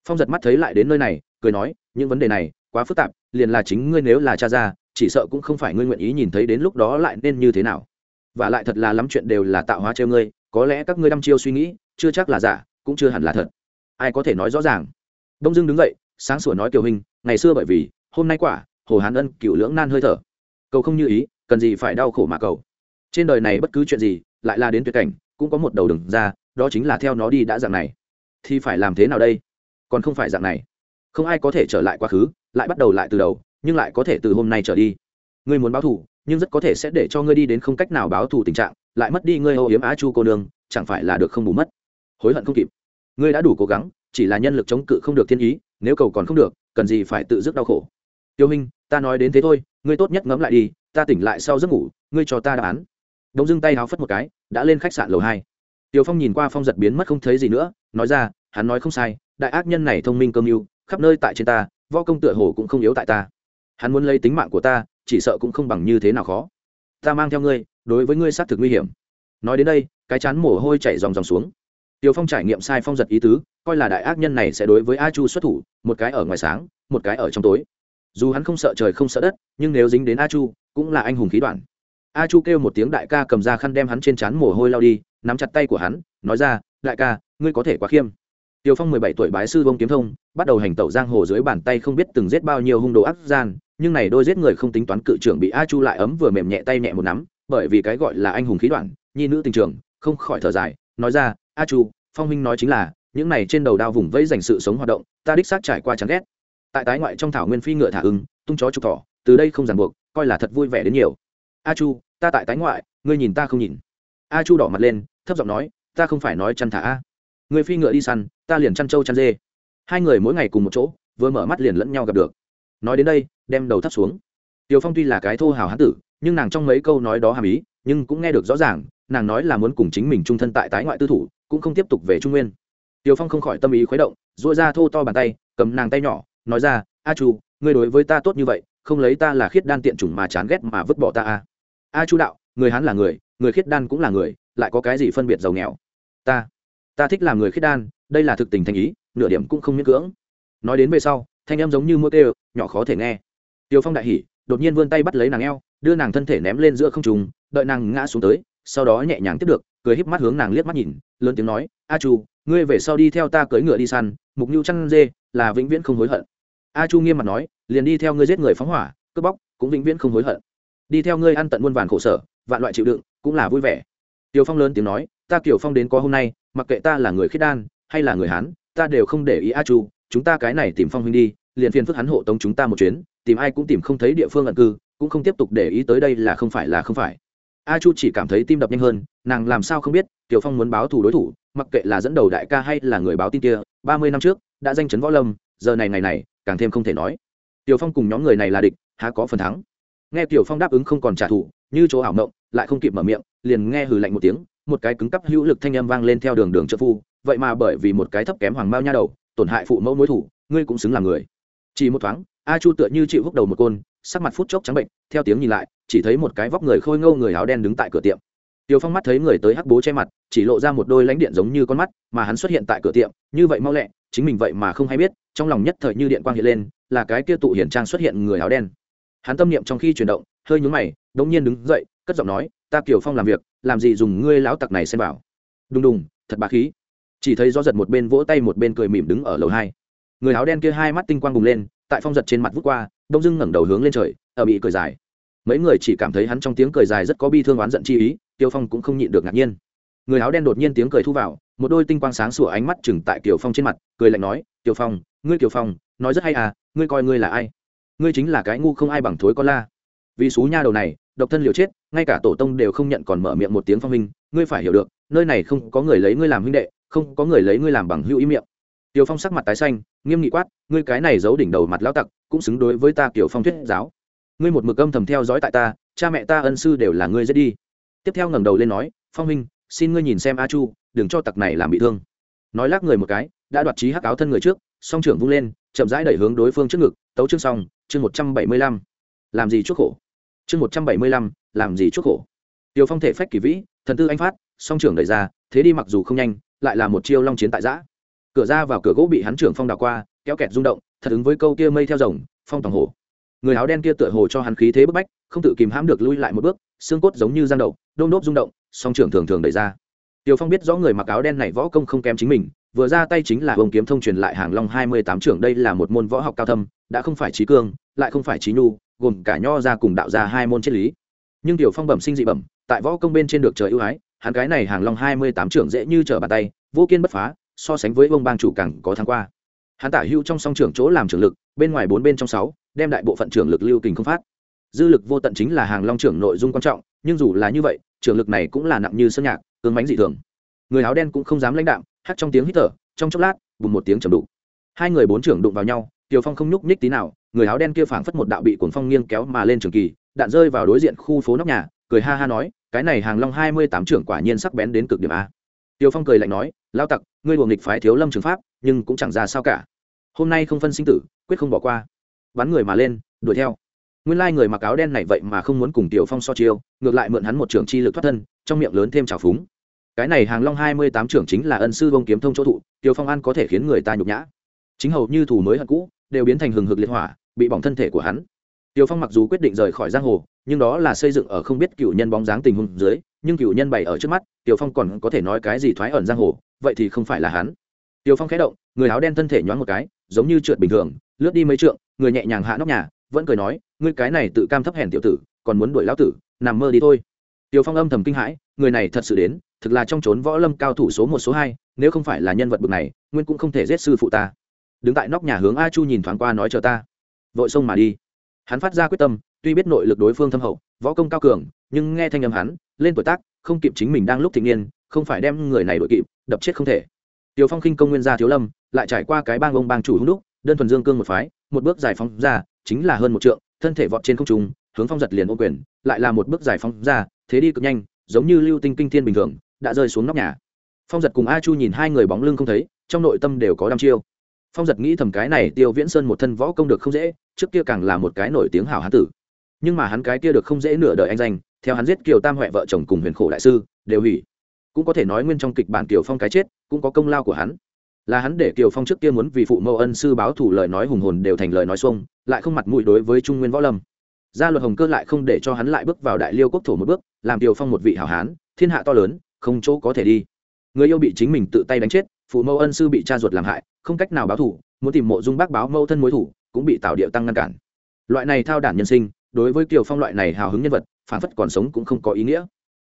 Phong giật mắt thấy lại đến nơi này, cười nói, những vấn đề này quá phức tạp, liền là chính ngươi nếu là cha ra, chỉ sợ cũng không phải ngươi nguyện ý nhìn thấy đến lúc đó lại nên như thế nào. Và lại thật là lắm chuyện đều là tạo hóa treo ngươi, có lẽ các ngươi đăm chiêu suy nghĩ, chưa chắc là giả, cũng chưa hẳn là thật. Ai có thể nói rõ ràng? Đông dưng đứng dậy, sáng sủa nói kiều hình ngày xưa bởi vì, hôm nay quả, hồ hán ân cựu lưỡng nan hơi thở. Cầu không như ý, cần gì phải đau khổ mà cầu. Trên đời này bất cứ chuyện gì, lại là đến tuyệt cảnh, cũng có một đầu đừng ra, đó chính là theo nó đi đã dạng này. Thì phải làm thế nào đây? Còn không phải dạng này không ai có thể trở lại quá khứ, lại bắt đầu lại từ đầu, nhưng lại có thể từ hôm nay trở đi. Ngươi muốn báo thù, nhưng rất có thể sẽ để cho ngươi đi đến không cách nào báo thù tình trạng, lại mất đi ngươi âu yếm á chu cô nương, chẳng phải là được không bù mất. Hối hận không kịp. Ngươi đã đủ cố gắng, chỉ là nhân lực chống cự không được thiên ý, nếu cầu còn không được, cần gì phải tự dứt đau khổ. Tiêu minh, ta nói đến thế thôi, ngươi tốt nhất ngẫm lại đi, ta tỉnh lại sau giấc ngủ, ngươi cho ta đáp án. Đông dưng tay háo phất một cái, đã lên khách sạn lầu hai. Tiêu phong nhìn qua phong giật biến mất không thấy gì nữa, nói ra, hắn nói không sai, đại ác nhân này thông minh cơ mưu khắp nơi tại trên ta võ công tựa hồ cũng không yếu tại ta hắn muốn lấy tính mạng của ta chỉ sợ cũng không bằng như thế nào khó ta mang theo ngươi đối với ngươi xác thực nguy hiểm nói đến đây cái chán mồ hôi chảy dòng dòng xuống tiều Phong trải nghiệm sai phong giật ý tứ, coi là đại ác nhân này sẽ đối với A Chu xuất thủ, một cái ở ngoài sáng, một cái ở trong tối. Dù hắn không sợ trời không sợ đất, nhưng nếu dính đến A Chu, cũng là anh hùng khí đoạn. A Chu kêu một tiếng đại ca cầm ra khăn đem hắn trên trán mồ hôi lao đi, nắm chặt tay của hắn, nói ra, "Đại ca, ngươi có thể quá khiêm." Tiêu Phong mười bảy tuổi bái sư Vong kiếm thông, bắt đầu hành tẩu giang hồ dưới bàn tay không biết từng giết bao nhiêu hung đồ ác gian, nhưng này đôi giết người không tính toán cự trưởng bị A Chu lại ấm vừa mềm nhẹ tay nhẹ một nắm, bởi vì cái gọi là anh hùng khí đoạn, nhi nữ tình trường, không khỏi thở dài, nói ra, a chu phong huynh nói chính là những này trên đầu đao vùng vẫy dành sự sống hoạt động ta đích xác trải qua chán ghét. Tại tái ngoại trong thảo nguyên phi ngựa thả ưng tung chó trục thỏ từ đây không ràng buộc coi là thật vui vẻ đến nhiều. A chu ta tại tái ngoại ngươi nhìn ta không nhìn. A chu đỏ mặt lên thấp giọng nói ta không phải nói chăn thả a người phi ngựa đi săn, ta liền chăn trâu chăn dê. Hai người mỗi ngày cùng một chỗ, vừa mở mắt liền lẫn nhau gặp được. Nói đến đây, đem đầu thấp xuống. Tiều phong tuy là cái thô hào hán tử, nhưng nàng trong mấy câu nói đó hàm ý, nhưng cũng nghe được rõ ràng, nàng nói là muốn cùng chính mình trung thân tại tái ngoại tư thủ, cũng không tiếp tục về trung nguyên. Tiều phong không khỏi tâm ý khuấy động dội ra thô to bàn tay, cầm nàng tay nhỏ, nói ra, a chu, ngươi đối với ta tốt như vậy, không lấy ta là khiết đan tiện chủng mà chán ghét mà vứt bỏ ta a a chu đạo, người hán là người người khiết đan cũng là người, lại có cái gì phân biệt giàu nghèo? Ta ta thích làm người khiết đan, đây là thực tình thành ý, nửa điểm cũng không miễn cưỡng. Nói đến về sau, thanh em giống như mưa kêu, nhỏ khó thể nghe. Tiêu phong đại hỉ, đột nhiên vươn tay bắt lấy nàng eo, đưa nàng thân thể ném lên giữa không trùng đợi nàng ngã xuống tới, sau đó nhẹ nhàng tiếp được, cười híp mắt hướng nàng liếc mắt nhìn, lớn tiếng nói, a chu, ngươi về sau đi theo ta cưỡi ngựa đi săn, mục nhu chăn dê, là vĩnh viễn không hối hận. A chu nghiêm mặt nói, liền đi theo ngươi giết người phóng hỏa, cướp bóc, cũng vĩnh viễn không hối hận. Đi theo ngươi ăn tận muôn vàn khổ sở, vạn loại chịu đựng, cũng là vui vẻ. Tiểu phong lớn tiếng nói, ta kiểu phong đến có hôm nay, mặc kệ ta là người khiết đan, hay là người hán, ta đều không để ý a chu, chúng ta cái này tìm phong huynh đi, liền phiền phức hắn hộ tống chúng ta một chuyến, tìm ai cũng tìm không thấy địa phương ẩn cư, cũng không tiếp tục để ý tới đây là không phải là không phải. A chu chỉ cảm thấy tim đập nhanh hơn, nàng làm sao không biết tiểu phong muốn báo thù đối thủ, mặc kệ là dẫn đầu đại ca hay là người báo tin kia, ba mươi năm trước, đã danh chấn võ lâm, giờ này ngày này, càng thêm không thể nói. Tiểu phong cùng nhóm người này là địch, há có phần thắng. Nghe tiểu phong đáp ứng không còn trả thù, như chỗ ảo mộng, lại không kịp mở miệng liền nghe hừ lạnh một tiếng một cái cứng cắp hữu lực thanh âm vang lên theo đường đường trợ phu vậy mà bởi vì một cái thấp kém hoàng mao nha đầu tổn hại phụ mẫu mối thủ ngươi cũng xứng làm người chỉ một thoáng a chu tựa như chịu húc đầu một côn sắc mặt phút chốc trắng bệnh theo tiếng nhìn lại chỉ thấy một cái vóc người khôi ngâu người áo đen đứng tại cửa tiệm Tiêu Phong mắt thấy người tới hắc bố che mặt, chỉ lộ ra một đôi lánh điện giống như con mắt, mà hắn xuất hiện tại cửa tiệm, như vậy mau lẹ, chính mình vậy mà không hay biết, trong lòng nhất thời như điện quang hiện lên, là cái kia tụ hiển trang xuất hiện người áo đen. Hắn tâm niệm trong khi chuyển động, hơi nhướng mày, đột nhiên đứng dậy, cất giọng nói, "Ta kiểu Phong làm việc, làm gì dùng ngươi lão tặc này xem vào?" Đùng đùng, thật bá khí. Chỉ thấy gió giật một bên vỗ tay một bên cười mỉm đứng ở lầu hai. Người áo đen kia hai mắt tinh quang bùng lên, tại phong giật trên mặt vút qua, đông dưng ngẩng đầu hướng lên trời, ở bị cười dài mấy người chỉ cảm thấy hắn trong tiếng cười dài rất có bi thương oán giận chi ý tiêu phong cũng không nhịn được ngạc nhiên người áo đen đột nhiên tiếng cười thu vào một đôi tinh quang sáng sủa ánh mắt chừng tại kiều phong trên mặt cười lạnh nói kiều phong ngươi kiều phong nói rất hay à ngươi coi ngươi là ai ngươi chính là cái ngu không ai bằng thối con la vì xú nha đầu này độc thân liều chết ngay cả tổ tông đều không nhận còn mở miệng một tiếng phong minh ngươi phải hiểu được nơi này không có người lấy ngươi làm huynh đệ không có người lấy ngươi làm bằng hữu ý miệng. Tiểu Phong sắc mặt tái xanh, nghiêm nghị quát, ngươi cái này giấu đỉnh đầu mặt lão tặc, cũng xứng đối với ta Tiểu Phong thuyết giáo. Ngươi một mực âm thầm theo dõi tại ta cha mẹ ta ân sư đều là ngươi giết đi. Tiếp theo ngẩng đầu lên nói phong huynh xin ngươi nhìn xem a chu đừng cho tặc này làm bị thương. Nói lác người một cái đã đoạt trí hắc áo thân người trước song trưởng vung lên chậm rãi đẩy hướng đối phương trước ngực tấu chương xong chương một trăm bảy mươi lăm. Làm gì chuốc khổ? Chương một trăm bảy mươi lăm làm gì chuốc khổ. Tiêu phong thể phách kỳ vĩ thần tư anh phát song trưởng đẩy ra thế đi mặc dù không nhanh lại là một chiêu long chiến tại giã. Cửa ra vào cửa gỗ bị hắn trưởng phong đào qua kéo kẹt rung động thật ứng với câu kia mây theo rồng phong tòng hổ. Người áo đen kia tựa hồ cho hắn khí thế bức bách không tự kìm hãm được lui lại một bước xương cốt giống như giang đậu đôn đốp rung động song trưởng thường thường đẩy ra. Tiêu Phong biết rõ người mặc áo đen này võ công không kém chính mình, vừa ra tay chính là Hồng kiếm thông truyền lại hàng long hai mươi tám trưởng đây là một môn võ học cao thâm, đã không phải trí cương, lại không phải trí nhu, gồm cả nho ra cùng đạo ra hai môn triết lý. Nhưng Tiểu Phong bẩm sinh dị bẩm, tại võ công bên trên được trời ưu ái, hắn cái này hàng long hai mươi tám trưởng dễ như trở bàn tay, vô kiên bất phá, so sánh với Vương bang chủ càng có thắng qua. Hắn tả hưu trong song trưởng chỗ làm trưởng lực, bên ngoài bốn bên trong sáu, đem đại bộ phận trưởng lực lưu kình không phát dư lực vô tận chính là hàng long trưởng nội dung quan trọng nhưng dù là như vậy trưởng lực này cũng là nặng như sơn nhạc cương mánh dị thường người áo đen cũng không dám lãnh đạm hắt trong tiếng hít thở, trong chốc lát, bùng một tiếng chầm đụng hai người bốn trưởng đụng vào nhau tiều phong không nhúc nhích tí nào, người áo đen kia phảng phất một đạo bị cuồng phong nghiêng kéo mà lên trường kỳ, đạn rơi vào đối diện khu phố nóc nhà, cười ha ha nói, cái này hàng long hai mươi tám trưởng quả nhiên sắc bén đến cực điểm a. Tiều phong cười lạnh nói lao tặc, ngươi buồng nghịch phái thiếu lâm trường pháp, nhưng cũng chẳng ra sao cả. Hôm nay không phân sinh tử, quyết không bỏ qua. Bắn người mà lên, đuổi theo. Nguyên lai người mặc áo đen này vậy mà không muốn cùng tiểu phong so chiêu, ngược lại mượn hắn một trường chi lực thoát thân, trong miệng lớn thêm trào phúng cái này hàng long hai mươi tám trưởng chính là ân sư bông kiếm thông chỗ thụ tiểu phong an có thể khiến người ta nhục nhã. Chính hầu như thủ mới hận cũ, đều biến thành hừng hực liệt hỏa, bị bỏng thân thể của hắn. Tiểu phong mặc dù quyết định rời khỏi giang hồ, nhưng đó là xây dựng ở không biết cựu nhân bóng dáng tình huống dưới, nhưng cựu nhân bày ở trước mắt tiểu phong còn có thể nói cái gì thoái ẩn giang hồ, vậy thì không phải là hắn. Tiểu phong khẽ động, người áo đen thân thể nhoáng một cái, giống như trượt bình thường, lướt đi mấy trượng, người nhẹ nhàng hạ nóc nhà, vẫn cười nói, ngươi cái này tự cam thấp hèn tiểu tử, còn muốn đuổi lão tử, nằm mơ đi thôi tiểu phong âm thầm kinh hãi người này thật sự đến thực là trong trốn võ lâm cao thủ số một số hai nếu không phải là nhân vật bực này nguyên cũng không thể giết sư phụ ta. Đứng tại nóc nhà hướng a chu nhìn thoáng qua nói chờ ta. Vội xông mà đi. Hắn phát ra quyết tâm tuy biết nội lực đối phương thâm hậu võ công cao cường nhưng nghe thanh âm hắn lên tuổi tác không kịp chính mình đang lúc thịnh niên không phải đem người này đội kịp đập chết không thể. Tiêu Phong khinh công nguyên gia thiếu lâm, lại trải qua cái bang ông bang chủ hung đúc, đơn thuần dương cương một phái, một bước giải phóng ra, chính là hơn một trượng, thân thể vọt trên không trung, hướng phong giật liền ô quyền, lại là một bước giải phóng ra, thế đi cực nhanh, giống như lưu tinh kinh thiên bình thường, đã rơi xuống nóc nhà. Phong giật cùng A Chu nhìn hai người bóng lưng không thấy, trong nội tâm đều có đăm chiêu. Phong giật nghĩ thầm cái này Tiêu Viễn Sơn một thân võ công được không dễ, trước kia càng là một cái nổi tiếng hảo hán tử. Nhưng mà hắn cái kia được không dễ nửa đời anh danh, theo hắn giết Kiều Tam Huệ vợ chồng cùng Huyền Khổ đại sư, đều hủy cũng có thể nói nguyên trong kịch bản kiều phong cái chết cũng có công lao của hắn là hắn để kiều phong trước kia muốn vì phụ mẫu ân sư báo thủ lời nói hùng hồn đều thành lời nói xuông lại không mặt mũi đối với trung nguyên võ lâm gia luật hồng cơ lại không để cho hắn lại bước vào đại liêu quốc thổ một bước, làm tiều phong một vị hảo hán, thiên hạ to lớn, không chỗ có thể đi. Người yêu bị chính mình tự tay đánh chết, phụ mẫu ân sư bị cha ruột làm hại, không cách nào báo thủ muốn tìm mộ dung bác báo mẫu thân mối thủ, cũng bị tạo điệu tăng ngăn cản. Loại này thao đản nhân sinh, đối với kiều phong loại này hào hứng nhân vật phản phất còn sống cũng không có ý nghĩa.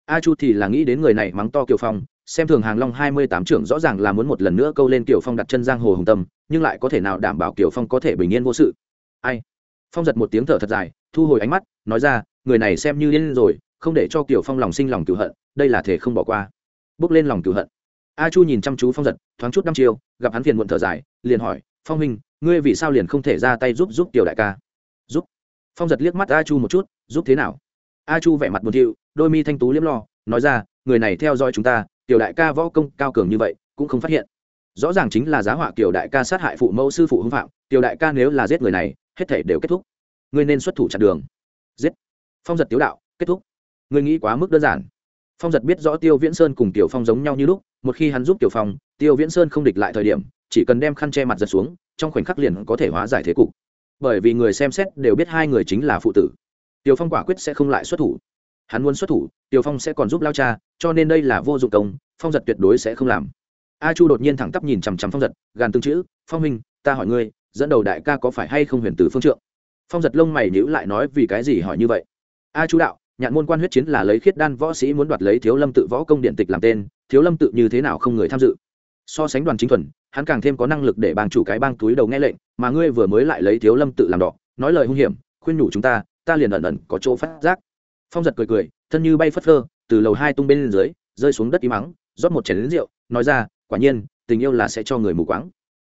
A chu thì là nghĩ đến người này mắng to kiều phong, xem thường hàng long hai mươi tám trưởng rõ ràng là muốn một lần nữa câu lên kiều phong đặt chân giang hồ hồng tâm, nhưng lại có thể nào đảm bảo kiều phong có thể bình yên vô sự. Ai? Phong giật một tiếng thở thật dài, thu hồi ánh mắt, nói ra, người này xem như điên rồi, không để cho kiểu phong lòng sinh lòng cựu hận, đây là thể không bỏ qua. Bước lên lòng cựu hận. A chu nhìn chăm chú phong giật, thoáng chút năm chiêu, gặp hắn phiền muộn thở dài, liền hỏi, phong minh ngươi vì sao liền không thể ra tay giúp giúp tiểu đại ca? Giúp? Phong giật liếc mắt a chu một chút, giúp thế nào? A chu vẻ mặt buồn thiu, đôi mi thanh tú liếm lo, nói ra, người này theo dõi chúng ta, tiểu đại ca võ công cao cường như vậy, cũng không phát hiện. Rõ ràng chính là giá họa Tiểu đại ca sát hại phụ mẫu sư phụ hưng phạm, tiểu đại ca nếu là giết người này hết thể đều kết thúc. Ngươi nên xuất thủ chặn đường. Giết. Phong giật tiếu đạo, kết thúc. Ngươi nghĩ quá mức đơn giản. Phong giật biết rõ tiêu viễn sơn cùng tiểu phong giống nhau như lúc, một khi hắn giúp tiểu phong, tiêu viễn sơn không địch lại thời điểm, chỉ cần đem khăn che mặt giật xuống, trong khoảnh khắc liền có thể hóa giải thế cục. Bởi vì người xem xét đều biết hai người chính là phụ tử. Tiểu phong quả quyết sẽ không lại xuất thủ. Hắn muốn xuất thủ, tiểu phong sẽ còn giúp lao cha, cho nên đây là vô dụng công, phong giật tuyệt đối sẽ không làm. A chu đột nhiên thẳng tắp nhìn chằm chằm phong giật, gàn tương chữ, phong minh ta hỏi ngươi dẫn đầu đại ca có phải hay không huyền tử phương trượng? Phong giật lông mày nhữ lại nói vì cái gì hỏi như vậy? A chú đạo, nhạn môn quan huyết chiến là lấy khiết đan võ sĩ muốn đoạt lấy thiếu lâm tự võ công điện tịch làm tên, thiếu lâm tự như thế nào không người tham dự? So sánh đoàn chính thuần, hắn càng thêm có năng lực để bang chủ cái bang túi đầu nghe lệnh, mà ngươi vừa mới lại lấy thiếu lâm tự làm đỏ, nói lời hung hiểm, khuyên nhủ chúng ta ta liền ẩn ẩn có chỗ phát giác. Phong giật cười cười, thân như bay phất phơ, từ lầu hai tung bên dưới, rơi xuống đất im mắng rót một chén lính rượu, nói ra, quả nhiên, tình yêu là sẽ cho người mù quáng.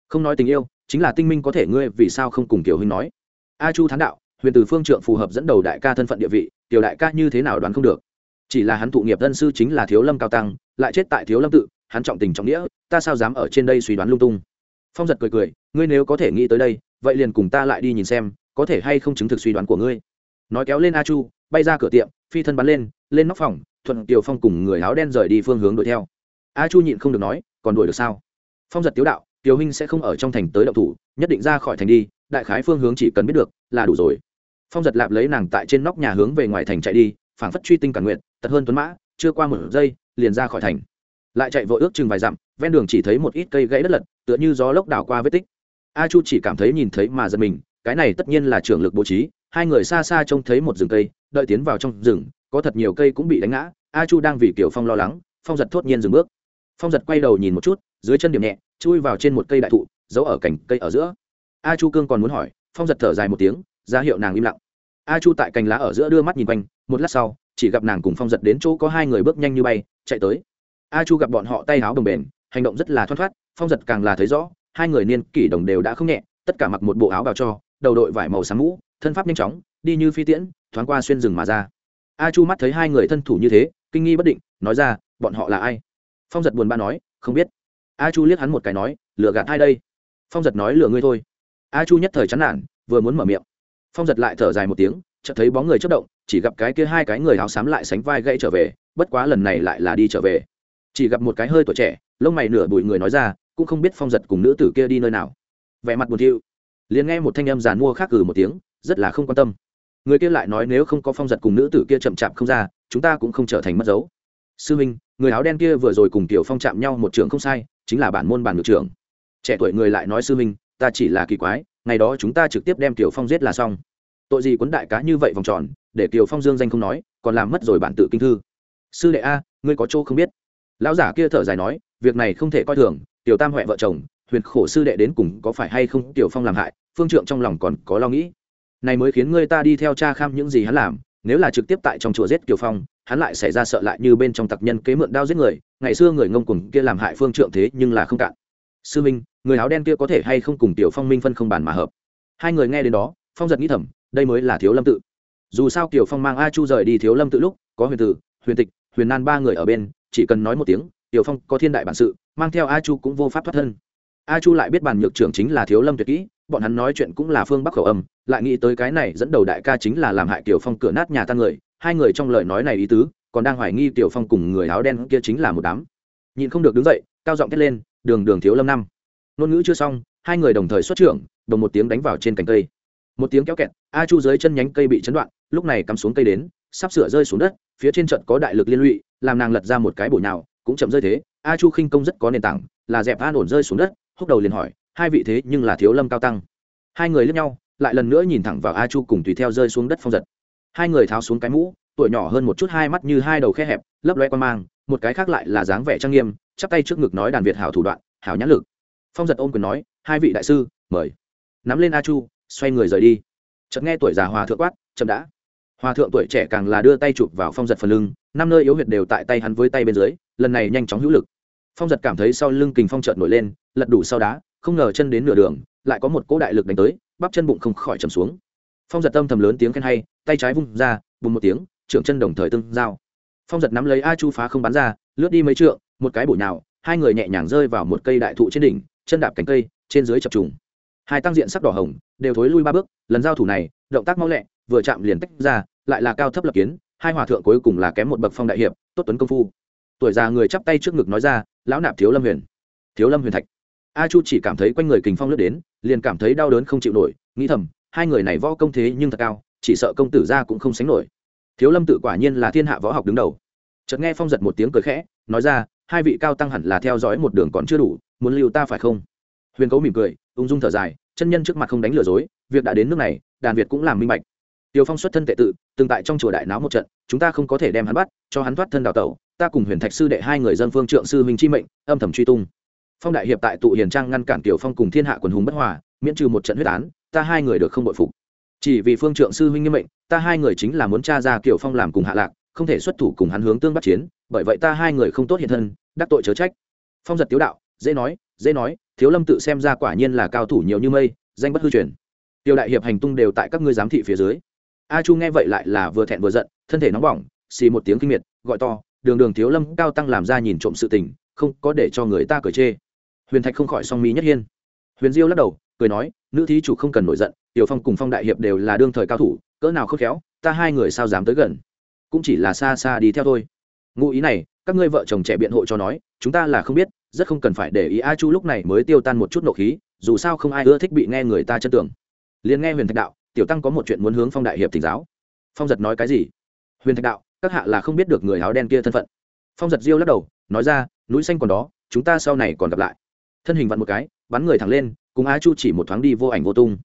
Không nói tình yêu chính là tinh minh có thể ngươi vì sao không cùng tiểu huynh nói? A chu thán đạo, huyền từ phương trượng phù hợp dẫn đầu đại ca thân phận địa vị, tiểu đại ca như thế nào đoán không được? Chỉ là hắn thụ nghiệp dân sư chính là thiếu lâm cao tăng, lại chết tại thiếu lâm tự, hắn trọng tình trọng nghĩa, ta sao dám ở trên đây suy đoán lung tung? Phong giật cười cười, ngươi nếu có thể nghĩ tới đây, vậy liền cùng ta lại đi nhìn xem, có thể hay không chứng thực suy đoán của ngươi? Nói kéo lên a chu, bay ra cửa tiệm, phi thân bắn lên lên nóc phòng, thuận tiều phong cùng người áo đen rời đi phương hướng đuổi theo. A chu nhịn không được nói, còn đuổi được sao? Phong giật tiếu đạo tiều huynh sẽ không ở trong thành tới động thủ, nhất định ra khỏi thành đi, đại khái phương hướng chỉ cần biết được là đủ rồi. Phong giật lạp lấy nàng tại trên nóc nhà hướng về ngoài thành chạy đi, phảng phất truy tinh cả nguyện tật hơn tuấn mã, chưa qua một giây, liền ra khỏi thành. Lại chạy vội ước chừng vài dặm, ven đường chỉ thấy một ít cây gãy đất lật, tựa như gió lốc đảo qua vết tích. A chu chỉ cảm thấy nhìn thấy mà giật mình, cái này tất nhiên là trưởng lực bố trí, hai người xa xa trông thấy một rừng cây, đợi tiến vào trong rừng, có thật nhiều cây cũng bị đánh ngã, a chu đang vì kiểu phong lo lắng, phong giật thốt nhiên dừng bước. Phong giật quay đầu nhìn một chút dưới chân điểm nhẹ, chui vào trên một cây đại thụ, giấu ở cành cây ở giữa. A chu cương còn muốn hỏi, phong giật thở dài một tiếng, ra hiệu nàng im lặng. A chu tại cành lá ở giữa đưa mắt nhìn quanh, một lát sau, chỉ gặp nàng cùng phong giật đến chỗ có hai người bước nhanh như bay, chạy tới. A chu gặp bọn họ tay áo đồng bền hành động rất là thoăn thoát, phong giật càng là thấy rõ, hai người niên kỷ đồng đều đã không nhẹ, tất cả mặc một bộ áo bào cho, đầu đội vải màu sáng mũ, thân pháp nhanh chóng, đi như phi tiễn, thoáng qua xuyên rừng mà ra. A chu mắt thấy hai người thân thủ như thế, kinh nghi bất định, nói ra, bọn họ là ai? Phong giật buồn bã nói, không biết a chu liếc hắn một cái nói lừa gạt ai đây? Phong giật nói lừa ngươi thôi. A chu nhất thời chán nản, vừa muốn mở miệng. Phong giật lại thở dài một tiếng, chợt thấy bóng người chất động, chỉ gặp cái kia hai cái người áo xám lại sánh vai gãy trở về, bất quá lần này lại là đi trở về. Chỉ gặp một cái hơi tuổi trẻ, lông mày nửa bụi người nói ra, cũng không biết phong giật cùng nữ tử kia đi nơi nào. Vẻ mặt buồn thiu. Liền nghe một thanh âm giàn mua khác cử một tiếng, rất là không quan tâm. Người kia lại nói, nếu không có phong giật cùng nữ tử kia chậm chạp không ra, chúng ta cũng không trở thành mất dấu sư minh người áo đen kia vừa rồi cùng tiểu phong chạm nhau một trường không sai, chính là bản môn bản ngược trưởng. Trẻ tuổi người lại nói sư minh ta chỉ là kỳ quái, ngày đó chúng ta trực tiếp đem tiểu phong giết là xong. Tội gì quấn đại cá như vậy vòng tròn, để tiểu phong dương danh không nói, còn làm mất rồi bản tự kinh thư. Sư đệ a, ngươi có chỗ không biết. Lão giả kia thở dài nói, việc này không thể coi thường, tiểu tam huệ vợ chồng, huyền khổ sư đệ đến cùng có phải hay không tiểu phong làm hại, phương trượng trong lòng còn có lo nghĩ. Này mới khiến ngươi ta đi theo cha kham những gì hắn làm, nếu là trực tiếp tại trong chùa giết Tiểu phong hắn lại xảy ra sợ lại như bên trong tặc nhân kế mượn đao giết người, ngày xưa người ngông cùng kia làm hại phương trượng thế nhưng là không cạn. Sư minh, người áo đen kia có thể hay không cùng tiểu phong minh phân không bàn mà hợp? Hai người nghe đến đó, phong giật nghĩ thầm, đây mới là thiếu lâm tự. Dù sao tiểu phong mang a chu rời đi thiếu lâm tự lúc, có huyền tử, huyền tịch, huyền nan ba người ở bên, chỉ cần nói một tiếng, tiểu phong có thiên đại bản sự, mang theo a chu cũng vô pháp thoát thân. A chu lại biết bản nhược trưởng chính là thiếu lâm tuyệt kỹ, bọn hắn nói chuyện cũng là phương bắc khẩu âm, lại nghĩ tới cái này dẫn đầu đại ca chính là làm hại tiểu phong cửa nát nhà tan người hai người trong lời nói này ý tứ, còn đang hoài nghi tiểu phong cùng người áo đen kia chính là một đám. Nhìn không được đứng dậy, cao giọng thét lên, đường đường thiếu lâm năm. Ngôn ngữ chưa xong, hai người đồng thời xuất trưởng, đồng một tiếng đánh vào trên cành cây. Một tiếng kéo kẹt, a chu dưới chân nhánh cây bị chấn đoạn, lúc này cắm xuống cây đến, sắp sửa rơi xuống đất, phía trên trận có đại lực liên lụy, làm nàng lật ra một cái bổ nhào, cũng chậm rơi thế. A chu khinh công rất có nền tảng, là dẹp an ổn rơi xuống đất, húc đầu liền hỏi, hai vị thế nhưng là thiếu lâm cao tăng? Hai người lướt nhau, lại lần nữa nhìn thẳng vào a chu cùng tùy theo rơi xuống đất phong giật hai người tháo xuống cái mũ, tuổi nhỏ hơn một chút, hai mắt như hai đầu khe hẹp, lấp loe quan mang, một cái khác lại là dáng vẻ trang nghiêm, chắp tay trước ngực nói đàn việt hảo thủ đoạn, hảo nhãn lực. Phong giật ôm quyền nói, hai vị đại sư, mời. Nắm lên a chu, xoay người rời đi. Chợt nghe tuổi già hòa thượng quát, chậm đã. Hòa thượng tuổi trẻ càng là đưa tay chụp vào phong giật phần lưng, năm nơi yếu huyệt đều tại tay hắn với tay bên dưới, lần này nhanh chóng hữu lực. Phong giật cảm thấy sau lưng kình phong trợn nổi lên, lật đủ sau đá, không ngờ chân đến nửa đường, lại có một cỗ đại lực đánh tới, bắp chân bụng không khỏi trầm xuống phong giật tâm thầm lớn tiếng khen hay, tay trái vung ra, bùng một tiếng, trưởng chân đồng thời tương giao. Phong giật nắm lấy a chu phá không bắn ra, lướt đi mấy trượng, một cái bụi nào hai người nhẹ nhàng rơi vào một cây đại thụ trên đỉnh, chân đạp cánh cây, trên dưới chập trùng. Hai tăng diện sắc đỏ hồng, đều thối lui ba bước, lần giao thủ này, động tác mau lẹ, vừa chạm liền tách ra, lại là cao thấp lập kiến, hai hòa thượng cuối cùng là kém một bậc phong đại hiệp, tốt tuấn công phu. Tuổi già người chắp tay trước ngực nói ra, lão nạp thiếu lâm huyền. Thiếu lâm huyền thạch. A chu chỉ cảm thấy quanh người kình phong lướt đến, liền cảm thấy đau đớn không chịu nổi, nghĩ thầm hai người này võ công thế nhưng thật cao chỉ sợ công tử ra cũng không sánh nổi. Thiếu lâm tự quả nhiên là thiên hạ võ học đứng đầu. Chợt nghe phong giật một tiếng cười khẽ nói ra hai vị cao tăng hẳn là theo dõi một đường còn chưa đủ muốn lưu ta phải không? Huyền cấu mỉm cười ung dung thở dài chân nhân trước mặt không đánh lừa dối việc đã đến nước này đàn việt cũng làm minh bạch. Tiêu Phong xuất thân tệ tự, từng tại trong chùa đại náo một trận, chúng ta không có thể đem hắn bắt, cho hắn thoát thân đào tẩu, ta cùng Huyền Thạch sư đệ hai người dân phương trượng sư huynh chi mệnh, âm thầm truy tung. Phong đại hiệp tại tụ hiền trang ngăn cản Tiểu Phong cùng thiên hạ quần hùng bất hòa, miễn trừ một trận huyết án, ta hai người được không bội phục. Chỉ vì phương trượng sư huynh nghiêm mệnh, ta hai người chính là muốn tra ra Tiểu Phong làm cùng hạ lạc, không thể xuất thủ cùng hắn hướng tương bắt chiến, bởi vậy ta hai người không tốt hiện thân, đắc tội chớ trách. Phong giật tiếu đạo, dễ nói, dễ nói, Thiếu Lâm tự xem ra quả nhiên là cao thủ nhiều như mây, danh bất hư truyền. Tiêu đại hiệp hành tung đều tại các ngươi giám thị phía dưới a chu nghe vậy lại là vừa thẹn vừa giận thân thể nóng bỏng xì một tiếng kinh miệt gọi to đường đường thiếu lâm cao tăng làm ra nhìn trộm sự tình không có để cho người ta cởi chê huyền thạch không khỏi song mi nhất hiên huyền diêu lắc đầu cười nói, nữ thí chủ không cần nổi giận, tiểu phong cùng phong đại hiệp đều là đương thời cao thủ, cỡ nào khớp khéo, ta hai người sao dám tới gần? Cũng chỉ là xa xa đi theo thôi. Ngụ ý này, các ngươi vợ chồng trẻ biện hộ cho nói, chúng ta là không biết, rất không cần phải để ý a chu lúc này mới tiêu tan một chút nộ khí, dù sao không ai ưa thích bị nghe người ta chân tưởng. Liền nghe huyền thạch đạo, tiểu tăng có một chuyện muốn hướng phong đại hiệp thỉnh giáo. Phong giật nói cái gì? Huyền thạch đạo, các hạ là không biết được người áo đen kia thân phận. Phong giật diêu lắc đầu, nói ra, núi xanh còn đó, chúng ta sau này còn gặp lại. Thân hình vặn một cái, bắn người thẳng lên cùng á chu chỉ một thoáng đi vô ảnh vô tung.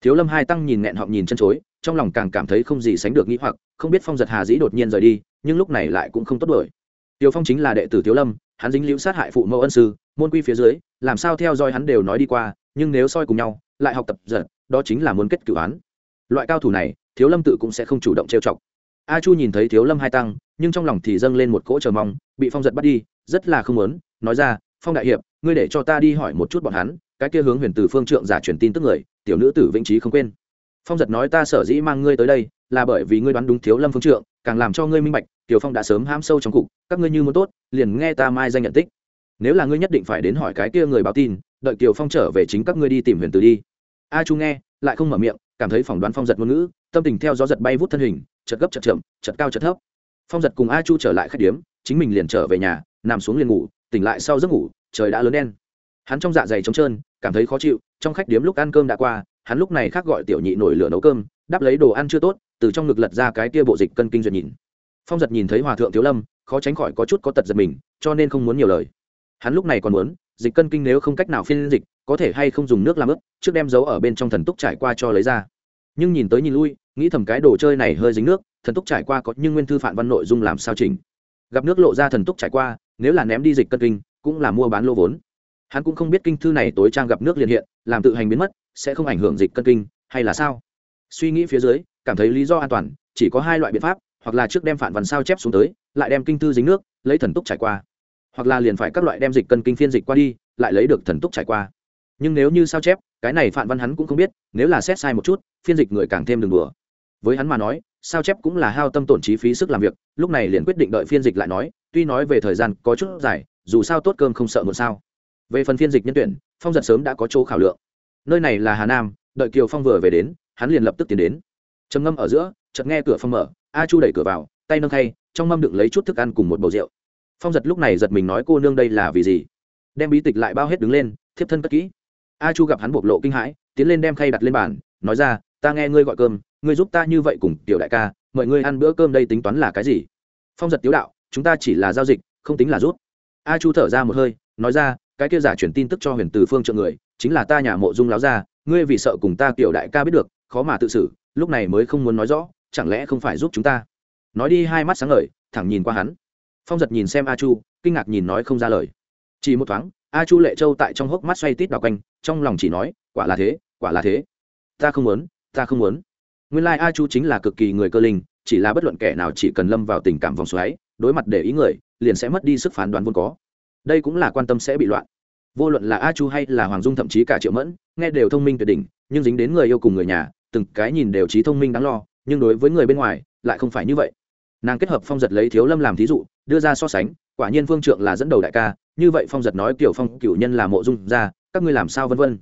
Thiếu lâm hai tăng nhìn nghẹn họng nhìn chân chối, trong lòng càng cảm thấy không gì sánh được nghĩ hoặc, không biết phong giật hà dĩ đột nhiên rời đi, nhưng lúc này lại cũng không tốt đổi tiêu phong chính là đệ tử thiếu lâm, hắn dính liễu sát hại phụ mẫu ân sư, môn quy phía dưới, làm sao theo dõi hắn đều nói đi qua, nhưng nếu soi cùng nhau, lại học tập giật, đó chính là muốn kết cửu án. Loại cao thủ này, thiếu lâm tự cũng sẽ không chủ động trêu chọc. A chu nhìn thấy thiếu lâm hai tăng, nhưng trong lòng thì dâng lên một cỗ chờ mong, bị phong giật bắt đi, rất là không muốn, nói ra, phong đại hiệp, ngươi để cho ta đi hỏi một chút bọn hắn cái kia hướng huyền từ phương trượng giả truyền tin tức người, tiểu nữ tử vĩnh trí không quên. Phong giật nói ta sở dĩ mang ngươi tới đây, là bởi vì ngươi đoán đúng thiếu lâm phương trượng, càng làm cho ngươi minh bạch, tiểu phong đã sớm ham sâu trong cục, các ngươi như muốn tốt, liền nghe ta mai danh nhận tích. Nếu là ngươi nhất định phải đến hỏi cái kia người báo tin, đợi tiểu phong trở về chính các ngươi đi tìm huyền từ đi. A chu nghe, lại không mở miệng, cảm thấy phỏng đoán phong giật ngôn ngữ, tâm tình theo gió giật bay vút thân hình chật gấp chật chậm chật cao chật thấp. Phong giật cùng a chu trở lại khách điếm, chính mình liền trở về nhà, nằm xuống liền ngủ, tỉnh lại sau giấc ngủ, trời đã lớn đen. Hắn trong dạ dày trống trơn cảm thấy khó chịu, trong khách điếm lúc ăn cơm đã qua, hắn lúc này khác gọi tiểu nhị nổi lửa nấu cơm, đắp lấy đồ ăn chưa tốt, từ trong ngực lật ra cái kia bộ dịch cân kinh duyệt nhìn. Phong giật nhìn thấy hòa thượng thiếu lâm, khó tránh khỏi có chút có tật giật mình, cho nên không muốn nhiều lời. Hắn lúc này còn muốn, dịch cân kinh nếu không cách nào phiên dịch, có thể hay không dùng nước làm ướp, trước đem dấu ở bên trong thần túc trải qua cho lấy ra. Nhưng nhìn tới nhìn lui, nghĩ thầm cái đồ chơi này hơi dính nước, thần túc trải qua có nhưng nguyên thư phản văn nội dung làm sao chỉnh. Gặp nước lộ ra thần túc trải qua, nếu là ném đi dịch cân kinh, cũng là mua bán lô vốn hắn cũng không biết kinh thư này tối trang gặp nước liền hiện, làm tự hành biến mất, sẽ không ảnh hưởng dịch cân kinh, hay là sao? Suy nghĩ phía dưới, cảm thấy lý do an toàn, chỉ có hai loại biện pháp, hoặc là trước đem phản văn sao chép xuống tới, lại đem kinh thư dính nước, lấy thần túc trải qua. Hoặc là liền phải các loại đem dịch cân kinh phiên dịch qua đi, lại lấy được thần túc trải qua. Nhưng nếu như sao chép, cái này phản văn hắn cũng không biết, nếu là xét sai một chút, phiên dịch người càng thêm đường đùa. Với hắn mà nói, sao chép cũng là hao tâm tổn chi phí sức làm việc, lúc này liền quyết định đợi phiên dịch lại nói, tuy nói về thời gian có chút dài, dù sao tốt cơm không sợ một sao về phần phiên dịch nhân tuyển, phong giật sớm đã có chỗ khảo lượng. Nơi này là hà nam, đợi kiều phong vừa về đến, hắn liền lập tức tiến đến. Trầm ngâm ở giữa, chợt nghe cửa phong mở, a chu đẩy cửa vào, tay nâng khay, trong mâm đựng lấy chút thức ăn cùng một bầu rượu. Phong giật lúc này giật mình nói, cô nương đây là vì gì? Đem bí tịch lại bao hết đứng lên, thiếp thân cất kỹ. A chu gặp hắn bộc lộ kinh hãi, tiến lên đem khay đặt lên bàn, nói ra, ta nghe ngươi gọi cơm, ngươi giúp ta như vậy cùng tiểu đại ca, mời ngươi ăn bữa cơm đây tính toán là cái gì? Phong giật tiếu đạo, chúng ta chỉ là giao dịch, không tính là rút. A chu thở ra một hơi, nói ra cái kia giả chuyển tin tức cho huyền từ phương trợ người, chính là ta nhà mộ dung láo ra ngươi vì sợ cùng ta tiểu đại ca biết được, khó mà tự xử, lúc này mới không muốn nói rõ, chẳng lẽ không phải giúp chúng ta? Nói đi, hai mắt sáng ngời, thẳng nhìn qua hắn. Phong giật nhìn xem a chu, kinh ngạc nhìn nói không ra lời. Chỉ một thoáng, a chu lệ châu tại trong hốc mắt xoay tít đào quanh, trong lòng chỉ nói, quả là thế, quả là thế. Ta không muốn, ta không muốn. Nguyên lai a chu chính là cực kỳ người cơ linh, chỉ là bất luận kẻ nào chỉ cần lâm vào tình cảm vòng xoáy, đối mặt để ý người, liền sẽ mất đi sức phán đoán vốn có đây cũng là quan tâm sẽ bị loạn. Vô luận là a chu hay là hoàng dung thậm chí cả triệu mẫn, nghe đều thông minh tuyệt đỉnh, nhưng dính đến người yêu cùng người nhà, từng cái nhìn đều trí thông minh đáng lo, nhưng đối với người bên ngoài, lại không phải như vậy. Nàng kết hợp phong giật lấy thiếu lâm làm thí dụ, đưa ra so sánh, quả nhiên phương trượng là dẫn đầu đại ca, như vậy phong giật nói kiểu phong cửu nhân là mộ dung ra, các ngươi làm sao vân vân.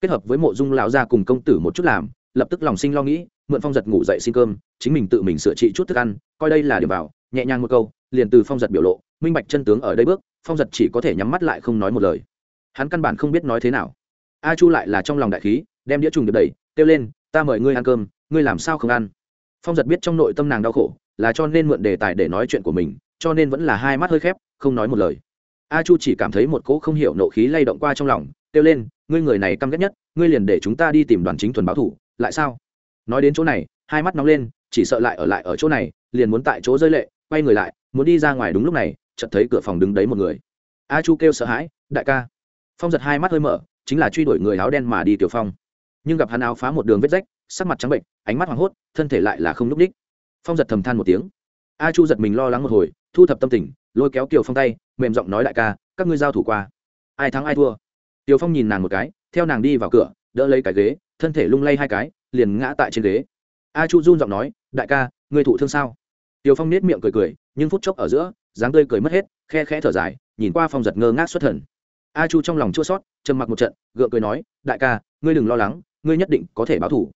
Kết hợp với mộ dung lão gia cùng công tử một chút làm, lập tức lòng sinh lo nghĩ, mượn phong giật ngủ dậy xin cơm, chính mình tự mình sửa trị chút thức ăn, coi đây là điểm vào, nhẹ nhàng một câu, liền từ phong giật biểu lộ minh bạch chân tướng ở đây bước, phong giật chỉ có thể nhắm mắt lại không nói một lời. Hắn căn bản không biết nói thế nào. A chu lại là trong lòng đại khí, đem đĩa trùng được đẩy, kêu lên, ta mời ngươi ăn cơm, ngươi làm sao không ăn? Phong giật biết trong nội tâm nàng đau khổ, là cho nên mượn đề tài để nói chuyện của mình, cho nên vẫn là hai mắt hơi khép, không nói một lời. A chu chỉ cảm thấy một cỗ không hiểu nộ khí lay động qua trong lòng, kêu lên, ngươi người này căm ghét nhất, ngươi liền để chúng ta đi tìm đoàn chính thuần báo thủ, lại sao? Nói đến chỗ này, hai mắt nóng lên, chỉ sợ lại ở lại ở chỗ này, liền muốn tại chỗ rơi lệ, quay người lại, muốn đi ra ngoài đúng lúc này chợt thấy cửa phòng đứng đấy một người. A chu kêu sợ hãi, đại ca. Phong giật hai mắt hơi mở, chính là truy đuổi người áo đen mà đi tiểu phong. Nhưng gặp hắn áo phá một đường vết rách, sắc mặt trắng bệnh, ánh mắt hoảng hốt, thân thể lại là không n ú c đích phong giật thầm than một tiếng. A chu giật mình lo lắng một hồi, thu thập tâm tình, lôi kéo kiều phong tay, mềm giọng nói, đại ca, các ngươi giao thủ qua. Ai thắng ai thua. Tiều phong nhìn nàng một cái, theo nàng đi vào cửa, đỡ lấy cái ghế, thân thể lung lay hai cái, liền ngã tại trên ghế. A chu run giọng nói, đại ca, ngươi thụ thương sao? Tiều phong nết miệng cười cười, nhưng phút chốc ở giữa dáng tươi cười mất hết, khe khẽ thở dài, nhìn qua phong giật ngơ ngác xuất thần. A chu trong lòng chua sót trầm mặc một trận, gượng cười nói, đại ca, ngươi đừng lo lắng, ngươi nhất định có thể báo thủ.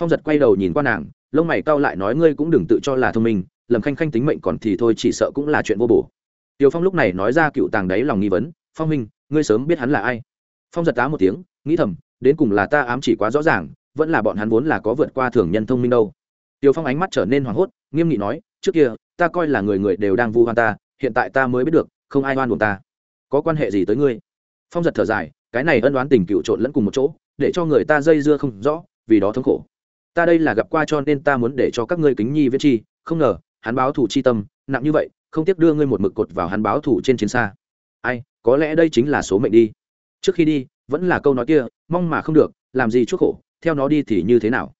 Phong giật quay đầu nhìn qua nàng, lông mày cau lại nói, ngươi cũng đừng tự cho là thông minh lầm khanh khanh tính mệnh còn thì thôi, chỉ sợ cũng là chuyện vô bổ. Tiều phong lúc này nói ra cựu tàng đáy lòng nghi vấn, phong minh ngươi sớm biết hắn là ai? Phong giật tá một tiếng, nghĩ thầm, đến cùng là ta ám chỉ quá rõ ràng, vẫn là bọn hắn vốn là có vượt qua thường nhân thông minh đâu. Tiều phong ánh mắt trở nên hoảng hốt, nghiêm nghị nói trước kia, ta coi là người người đều đang vu hoan ta, hiện tại ta mới biết được, không ai oan buồn ta. Có quan hệ gì tới ngươi? Phong giật thở dài, cái này ân đoán tình cựu trộn lẫn cùng một chỗ, để cho người ta dây dưa không rõ, vì đó thống khổ. Ta đây là gặp qua cho nên ta muốn để cho các ngươi kính nhi viết chi, không ngờ, hắn báo thủ chi tâm, nặng như vậy, không tiếc đưa ngươi một mực cột vào hắn báo thủ trên chiến xa. Ai, có lẽ đây chính là số mệnh đi. Trước khi đi, vẫn là câu nói kia, mong mà không được, làm gì chuốc khổ, theo nó đi thì như thế nào?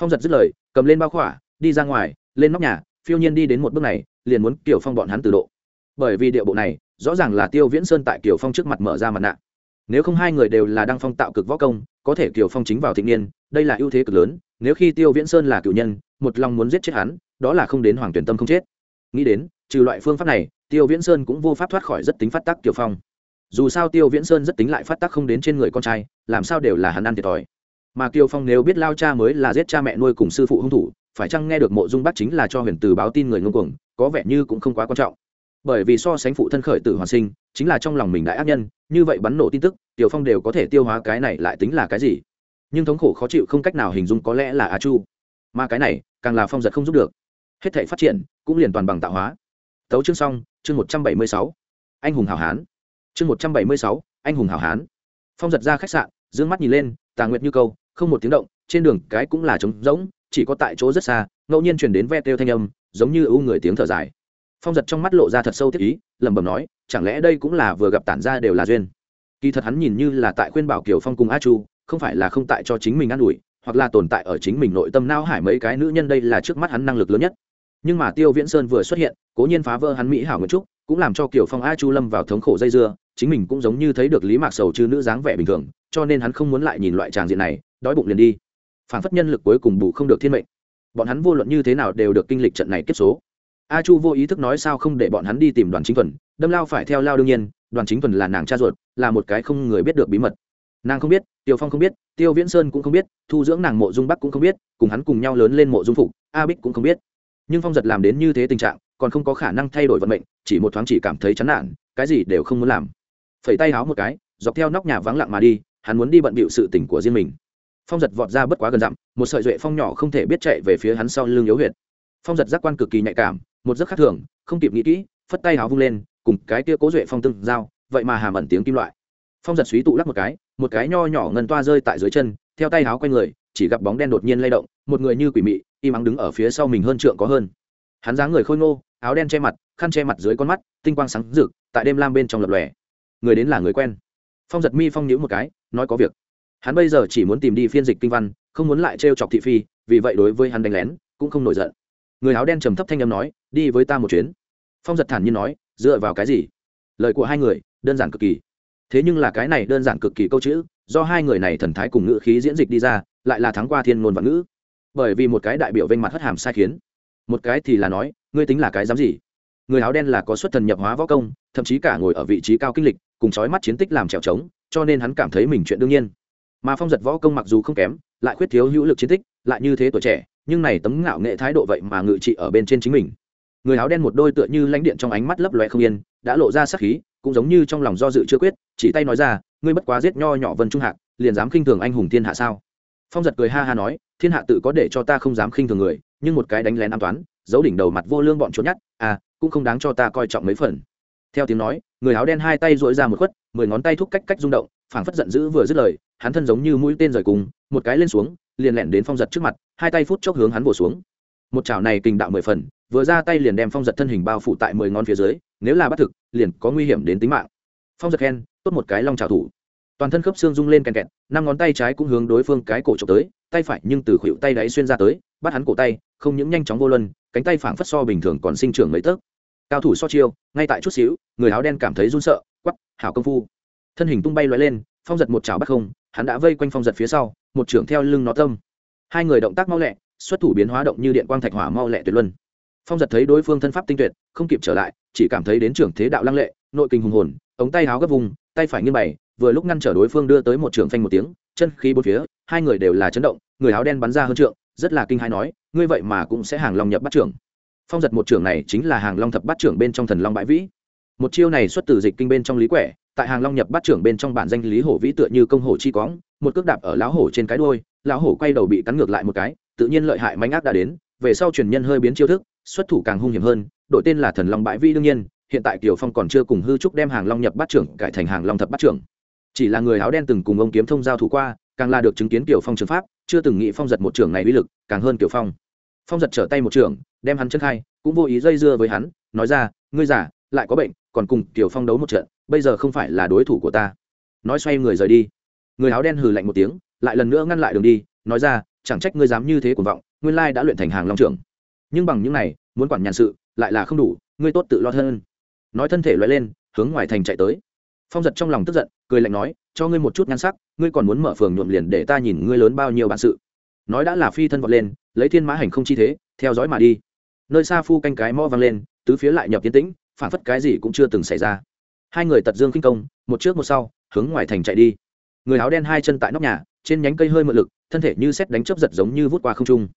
Phong giật dứt lời, cầm lên bao khỏa, đi ra ngoài, lên nóc nhà phiêu nhiên đi đến một bước này, liền muốn kiểu phong bọn hắn từ độ. Bởi vì điệu bộ này, rõ ràng là tiêu viễn sơn tại kiều phong trước mặt mở ra mặt nạ. Nếu không hai người đều là đăng phong tạo cực võ công, có thể kiều phong chính vào thịnh niên, đây là ưu thế cực lớn, nếu khi tiêu viễn sơn là cựu nhân, một lòng muốn giết chết hắn, đó là không đến hoàng tuyển tâm không chết. Nghĩ đến, trừ loại phương pháp này, tiêu viễn sơn cũng vô pháp thoát khỏi rất tính phát tác kiều phong. Dù sao tiêu viễn sơn rất tính lại phát tác không đến trên người con trai, làm sao đều là hắn ăn thiệt thòi. Mà kiều phong nếu biết lao cha mới là giết cha mẹ nuôi cùng sư phụ hung thủ phải chăng nghe được mộ dung bác chính là cho huyền từ báo tin người ngông cuồng, có vẻ như cũng không quá quan trọng. Bởi vì so sánh phụ thân khởi tử hoàn sinh, chính là trong lòng mình đại ác nhân, như vậy bắn nổ tin tức, tiểu phong đều có thể tiêu hóa cái này lại tính là cái gì. Nhưng thống khổ khó chịu không cách nào hình dung có lẽ là a chu. Mà cái này, càng là phong giật không giúp được. Hết thể phát triển, cũng liền toàn bằng tạo hóa. Tấu chương xong, chương một trăm bảy mươi sáu. Anh hùng hảo hán. Chương một trăm bảy mươi sáu, anh hùng hảo hán. Phong giật ra khách sạn d ư ơ n g mắt nhìn lên, tà nguyệt như câu, không một tiếng động, trên đường cái cũng là trống rỗng chỉ có tại chỗ rất xa, ngẫu nhiên chuyển đến ve têu thanh âm, giống như ưu người tiếng thở dài. Phong giật trong mắt lộ ra thật sâu thiết ý, lẩm bẩm nói, chẳng lẽ đây cũng là vừa gặp tản ra đều là duyên? Kỳ thật hắn nhìn như là tại khuyên bảo kiều phong cùng a chu, không phải là không tại cho chính mình ă n ủi, hoặc là tồn tại ở chính mình nội tâm nao hải mấy cái nữ nhân đây là trước mắt hắn năng lực lớn nhất. Nhưng mà tiêu viễn sơn vừa xuất hiện, cố nhiên phá vỡ hắn mỹ hảo nguyễn trúc, cũng làm cho kiều phong a chu lâm vào thống khổ dây dưa, chính mình cũng giống như thấy được lý mạc sầu chứ nữ dáng vẻ bình thường, cho nên hắn không muốn lại nhìn loại tràng diện này, đói bụng liền đi phản phất nhân lực cuối cùng bù không được thiên mệnh. Bọn hắn vô luận như thế nào đều được kinh lịch trận này kết số. A chu vô ý thức nói sao không để bọn hắn đi tìm đoàn chính thuần, đâm lao phải theo lao đương nhiên, đoàn chính thuần là nàng cha ruột, là một cái không người biết được bí mật. Nàng không biết, tiêu phong không biết, tiêu viễn sơn cũng không biết, thu dưỡng nàng mộ dung bắc cũng không biết, cùng hắn cùng nhau lớn lên mộ dung phục, a bích cũng không biết. Nhưng phong giật làm đến như thế tình trạng, còn không có khả năng thay đổi vận mệnh, chỉ một thoáng chỉ cảm thấy chán nản, cái gì đều không muốn làm. Phẩy tay háo một cái, dọc theo nóc nhà vắng lặng mà đi, hắn muốn đi bận bịu sự tỉnh của riêng mình phong giật vọt ra bất quá gần dặm, một sợi duệ phong nhỏ không thể biết chạy về phía hắn sau lưng yếu huyệt. Phong giật giác quan cực kỳ nhạy cảm, một giấc khác thường, không kịp nghĩ kỹ, phất tay háo vung lên, cùng cái tia cố duệ phong tương giao, vậy mà hàm ẩn tiếng kim loại. Phong giật suý tụ lắc một cái một cái nho nhỏ ngân toa rơi tại dưới chân, theo tay háo quanh người, chỉ gặp bóng đen đột nhiên lay động, một người như quỷ mị, im ắng đứng ở phía sau mình hơn trượng có hơn. Hắn dáng người khôi ngô, áo đen che mặt, khăn che mặt dưới con mắt, tinh quang sáng rực, tại đêm lam bên trong lập lòe. Người đến là người quen. Phong giật mi phong nhữ một cái, nói có việc hắn bây giờ chỉ muốn tìm đi phiên dịch kinh văn, không muốn lại trêu chọc thị phi, vì vậy đối với hắn đánh lén, cũng không nổi giận. Người áo đen trầm thấp thanh âm nói, đi với ta một chuyến. Phong giật thản nhiên nói, dựa vào cái gì? Lời của hai người, đơn giản cực kỳ. Thế nhưng là cái này đơn giản cực kỳ câu chữ, do hai người này thần thái cùng ngữ khí diễn dịch đi ra, lại là thắng qua thiên ngôn và ngữ. Bởi vì một cái đại biểu vênh mặt hất hàm sai khiến. Một cái thì là nói, ngươi tính là cái dám gì? Người áo đen là có xuất thần nhập hóa võ công, thậm chí cả ngồi ở vị trí cao kinh lịch, cùng trói mắt chiến tích làm trèo trống, cho nên hắn cảm thấy mình chuyện đương nhiên mà phong giật võ công mặc dù không kém, lại khuyết thiếu hữu lực chiến tích, lại như thế tuổi trẻ, nhưng này tấm ngạo nghệ thái độ vậy mà ngự trị ở bên trên chính mình. Người áo đen một đôi tựa như lãnh điện trong ánh mắt lấp loe không yên, đã lộ ra sắc khí, cũng giống như trong lòng do dự chưa quyết, chỉ tay nói ra, ngươi bất quá giết nho nhỏ vân trung hạc, liền dám khinh thường anh hùng thiên hạ sao? Phong giật cười ha ha nói, thiên hạ tự có để cho ta không dám khinh thường người, nhưng một cái đánh lén an toán, giấu đỉnh đầu mặt vô lương bọn trốn nhát à cũng không đáng cho ta coi trọng mấy phần theo tiếng nói, người áo đen hai tay dội ra một khuất, mười ngón tay thúc cách cách rung động, phảng phất giận dữ vừa dứt lời, hắn thân giống như mũi tên rời cùng, một cái lên xuống, liền lẹn đến phong giật trước mặt, hai tay phút chốc hướng hắn bổ xuống. Một chảo này kình đạo mười phần, vừa ra tay liền đem phong giật thân hình bao phủ tại mười ngón phía dưới, nếu là bắt thực, liền có nguy hiểm đến tính mạng. Phong giật khen, tốt một cái long trào thủ. Toàn thân khớp xương rung lên kèn kẹt, năm ngón tay trái cũng hướng đối phương cái cổ trộm tới, tay phải nhưng từ khuỷu tay đáy xuyên ra tới, bắt hắn cổ tay, không những nhanh chóng vô luân, cánh tay phảng phất so bình thường còn sinh trưởng mấy tấc cao thủ so chiêu, ngay tại chút xíu, người áo đen cảm thấy run sợ quắp hảo công phu. Thân hình tung bay loại lên, phong giật một chảo bắt không, hắn đã vây quanh phong giật phía sau, một trưởng theo lưng nó tâm. Hai người động tác mau lẹ, xuất thủ biến hóa động như điện quang thạch hỏa mau lẹ tuyệt luân. Phong giật thấy đối phương thân pháp tinh tuyệt, không kịp trở lại, chỉ cảm thấy đến trưởng thế đạo lăng lệ, nội kinh hùng hồn, ống tay háo gấp vùng, tay phải nghiêng bày, vừa lúc ngăn trở đối phương đưa tới một trường phanh một tiếng, chân khí bốn phía, hai người đều là chấn động, người áo đen bắn ra hơn trượng, rất là kinh hai nói, ngươi vậy mà cũng sẽ hàng lòng nhập bắt trưởng phong giật một trưởng này chính là hàng long thập bát trưởng bên trong thần long bãi vĩ. Một chiêu này xuất từ dịch kinh bên trong lý quẻ, tại hàng long nhập bát trưởng bên trong bản danh lý hổ vĩ tựa như công hổ chi cóng một cước đạp ở lão hổ trên cái đuôi, lão hổ quay đầu bị cắn ngược lại một cái, tự nhiên lợi hại manh ác đã đến, về sau truyền nhân hơi biến chiêu thức, xuất thủ càng hung hiểm hơn, đội tên là thần long bãi vĩ đương nhiên, hiện tại kiều phong còn chưa cùng hư trúc đem hàng long nhập bát trưởng cải thành hàng long thập bát trưởng. Chỉ là người áo đen từng cùng ông kiếm thông giao thủ qua, càng là được chứng kiến kiều phong trường pháp, chưa từng nghĩ phong giật một trưởng này uy lực, càng hơn kiều phong. Phong giật trở tay một trưởng đem hắn chân khai, cũng vô ý dây dưa với hắn, nói ra, ngươi giả lại có bệnh, còn cùng tiểu phong đấu một trận, bây giờ không phải là đối thủ của ta. Nói xoay người rời đi. Người áo đen hừ lạnh một tiếng, lại lần nữa ngăn lại đường đi, nói ra, chẳng trách ngươi dám như thế cuồng vọng, nguyên lai đã luyện thành hàng long trưởng. Nhưng bằng những này, muốn quản nhàn sự, lại là không đủ, ngươi tốt tự lo thân. Nói thân thể loại lên, hướng ngoài thành chạy tới. Phong giật trong lòng tức giận, cười lạnh nói, cho ngươi một chút nhan sắc, ngươi còn muốn mở phường nhuộm liền để ta nhìn ngươi lớn bao nhiêu bản sự. Nói đã là phi thân vọt lên, lấy thiên mã hành không chi thế, theo dõi mà đi nơi xa phu canh cái mo vang lên, tứ phía lại nhập tiến tĩnh, phản phất cái gì cũng chưa từng xảy ra. Hai người tật dương kinh công, một trước một sau, hướng ngoài thành chạy đi. Người áo đen hai chân tại nóc nhà, trên nhánh cây hơi mượn lực, thân thể như xét đánh chớp giật giống như vút qua không trung.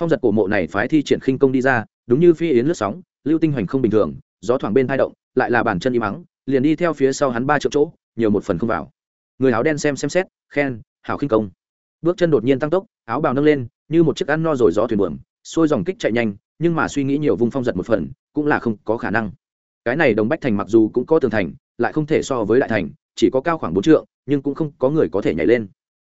Phong giật cổ mộ này phái thi triển khinh công đi ra, đúng như phi yến lướt sóng, lưu tinh hoành không bình thường, gió thoảng bên thai động, lại là bàn chân im mắng liền đi theo phía sau hắn ba triệu chỗ, nhiều một phần không vào. Người áo đen xem xem xét, khen, hảo khinh công. Bước chân đột nhiên tăng tốc, áo bào nâng lên, như một chiếc ăn no rồi gió thuyền buồm xuôi dòng kích chạy nhanh, nhưng mà suy nghĩ nhiều vùng phong giật một phần, cũng là không có khả năng. Cái này đồng bách thành mặc dù cũng có tường thành, lại không thể so với đại thành, chỉ có cao khoảng bốn trượng, nhưng cũng không có người có thể nhảy lên.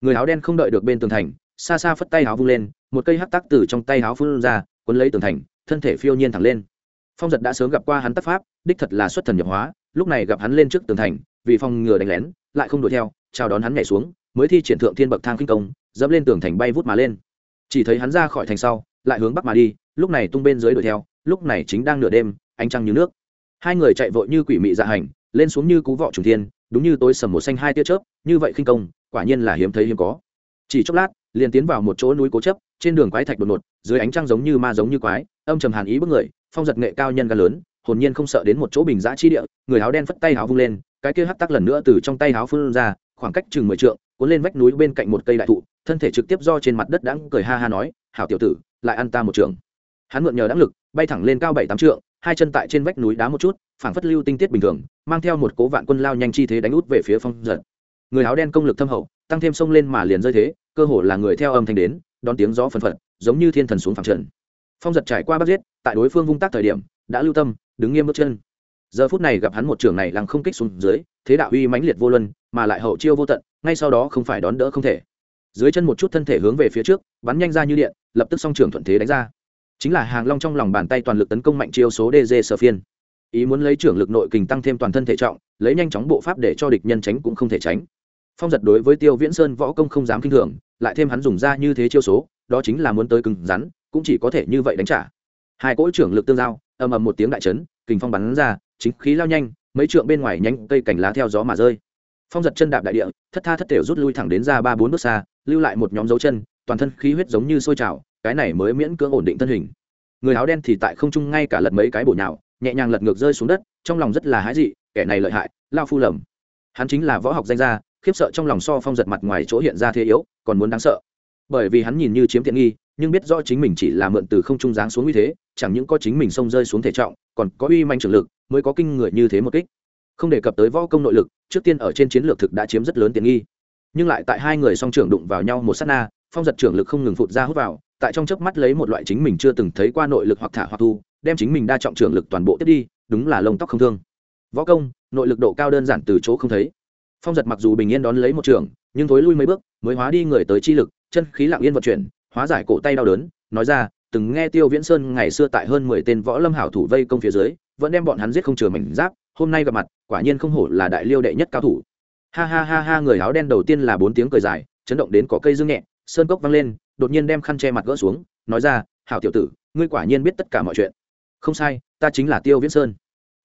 Người áo đen không đợi được bên tường thành, xa xa phất tay áo vung lên, một cây hắc tắc từ trong tay áo phun ra quấn lấy tường thành, thân thể phiêu nhiên thẳng lên. Phong giật đã sớm gặp qua hắn tác pháp, đích thật là xuất thần nhập hóa, lúc này gặp hắn lên trước tường thành, vì phong ngừa đánh lén, lại không đuổi theo, chào đón hắn nhảy xuống, mới thi triển thượng thiên bậc thang kinh công, dẫm lên tường thành bay vút mà lên. Chỉ thấy hắn ra khỏi thành sau lại hướng bắc mà đi, lúc này tung bên dưới đuổi theo, lúc này chính đang nửa đêm, ánh trăng như nước. Hai người chạy vội như quỷ mị dạ hành, lên xuống như cú vọ trùng thiên, đúng như tối sầm một xanh hai tia chớp, như vậy khinh công, quả nhiên là hiếm thấy hiếm có. Chỉ chốc lát, liền tiến vào một chỗ núi cố chấp, trên đường quái thạch đột ngột, dưới ánh trăng giống như ma giống như quái, âm trầm hàn ý bức người, phong giật nghệ cao nhân gan lớn, hồn nhiên không sợ đến một chỗ bình giã chi địa, người áo đen phất tay áo vung lên, cái kia hắt tắc lần nữa từ trong tay áo phun ra, khoảng cách chừng mười trượng, cuốn lên vách núi bên cạnh một cây đại thụ, thân thể trực tiếp do trên mặt đất đãng cười ha ha nói, hảo tiểu tử lại ăn ta một trường. Hắn mượn nhờ đáng lực, bay thẳng lên cao bảy tám trượng, hai chân tại trên vách núi đá một chút, phảng phất lưu tinh tiết bình thường, mang theo một cố vạn quân lao nhanh chi thế đánh út về phía phong giật. Người áo đen công lực thâm hậu, tăng thêm sông lên mà liền rơi thế, cơ hồ là người theo âm thanh đến, đón tiếng gió phần phật, giống như thiên thần xuống phẳng trần. Phong giật trải qua bắt giết, tại đối phương vung tác thời điểm, đã lưu tâm, đứng nghiêm bước chân. Giờ phút này gặp hắn một trường này lăng không kích xuống dưới, thế đạo uy mãnh liệt vô luân, mà lại hậu chiêu vô tận, ngay sau đó không phải đón đỡ không thể dưới chân một chút thân thể hướng về phía trước, bắn nhanh ra như điện, lập tức song trường thuận thế đánh ra. Chính là hàng long trong lòng bàn tay toàn lực tấn công mạnh chiêu số dg sở phiên. Ý muốn lấy trưởng lực nội kình tăng thêm toàn thân thể trọng, lấy nhanh chóng bộ pháp để cho địch nhân tránh cũng không thể tránh. Phong giật đối với tiêu viễn sơn võ công không dám k i n h thường, lại thêm hắn dùng ra như thế chiêu số, đó chính là muốn tới cứng rắn, cũng chỉ có thể như vậy đánh trả. Hai cỗ trưởng lực tương giao, ầm ầm một tiếng đại trấn kình phong bắn ra, chính khí lao nhanh, mấy trượng bên ngoài nhanh cây cành lá theo gió mà rơi. Phong giật chân đạp đại địa, thất tha thất thể rút lui thẳng đến ra ba bốn bước xa lưu lại một nhóm dấu chân, toàn thân khí huyết giống như sôi trào, cái này mới miễn cưỡng ổn định thân hình. Người áo đen thì tại không trung ngay cả lật mấy cái bổ nhào, nhẹ nhàng lật ngược rơi xuống đất, trong lòng rất là hái dị, kẻ này lợi hại, lao phu lầm. Hắn chính là võ học danh gia, khiếp sợ trong lòng so phong giật mặt ngoài chỗ hiện ra thế yếu, còn muốn đáng sợ. Bởi vì hắn nhìn như chiếm tiện nghi, nhưng biết rõ chính mình chỉ là mượn từ không trung giáng xuống như thế, chẳng những có chính mình xông rơi xuống thể trọng, còn có uy manh trường lực, mới có kinh người như thế một kích. Không đề cập tới võ công nội lực, trước tiên ở trên chiến lược thực đã chiếm rất lớn tiện nghi nhưng lại tại hai người song trưởng đụng vào nhau một sát na, phong giật trưởng lực không ngừng phụt ra hút vào, tại trong chớp mắt lấy một loại chính mình chưa từng thấy qua nội lực hoặc thả hoặc thu, đem chính mình đa trọng trưởng lực toàn bộ tiếp đi, đúng là lông tóc không thương. Võ công, nội lực độ cao đơn giản từ chỗ không thấy. Phong giật mặc dù bình yên đón lấy một trường, nhưng thối lui mấy bước, mới hóa đi người tới chi lực, chân khí lặng yên vận chuyển, hóa giải cổ tay đau đớn, nói ra, từng nghe tiêu viễn sơn ngày xưa tại hơn mười tên võ lâm hảo thủ vây công phía dưới, vẫn đem bọn hắn giết không chừa mảnh giáp, hôm nay gặp mặt, quả nhiên không hổ là đại liêu đệ nhất cao thủ ha ha ha ha, người áo đen đầu tiên là bốn tiếng cười dài, chấn động đến có cây dương nhẹ, sơn cốc văng lên, đột nhiên đem khăn che mặt gỡ xuống, nói ra, hảo tiểu tử, ngươi quả nhiên biết tất cả mọi chuyện. Không sai, ta chính là tiêu viễn sơn.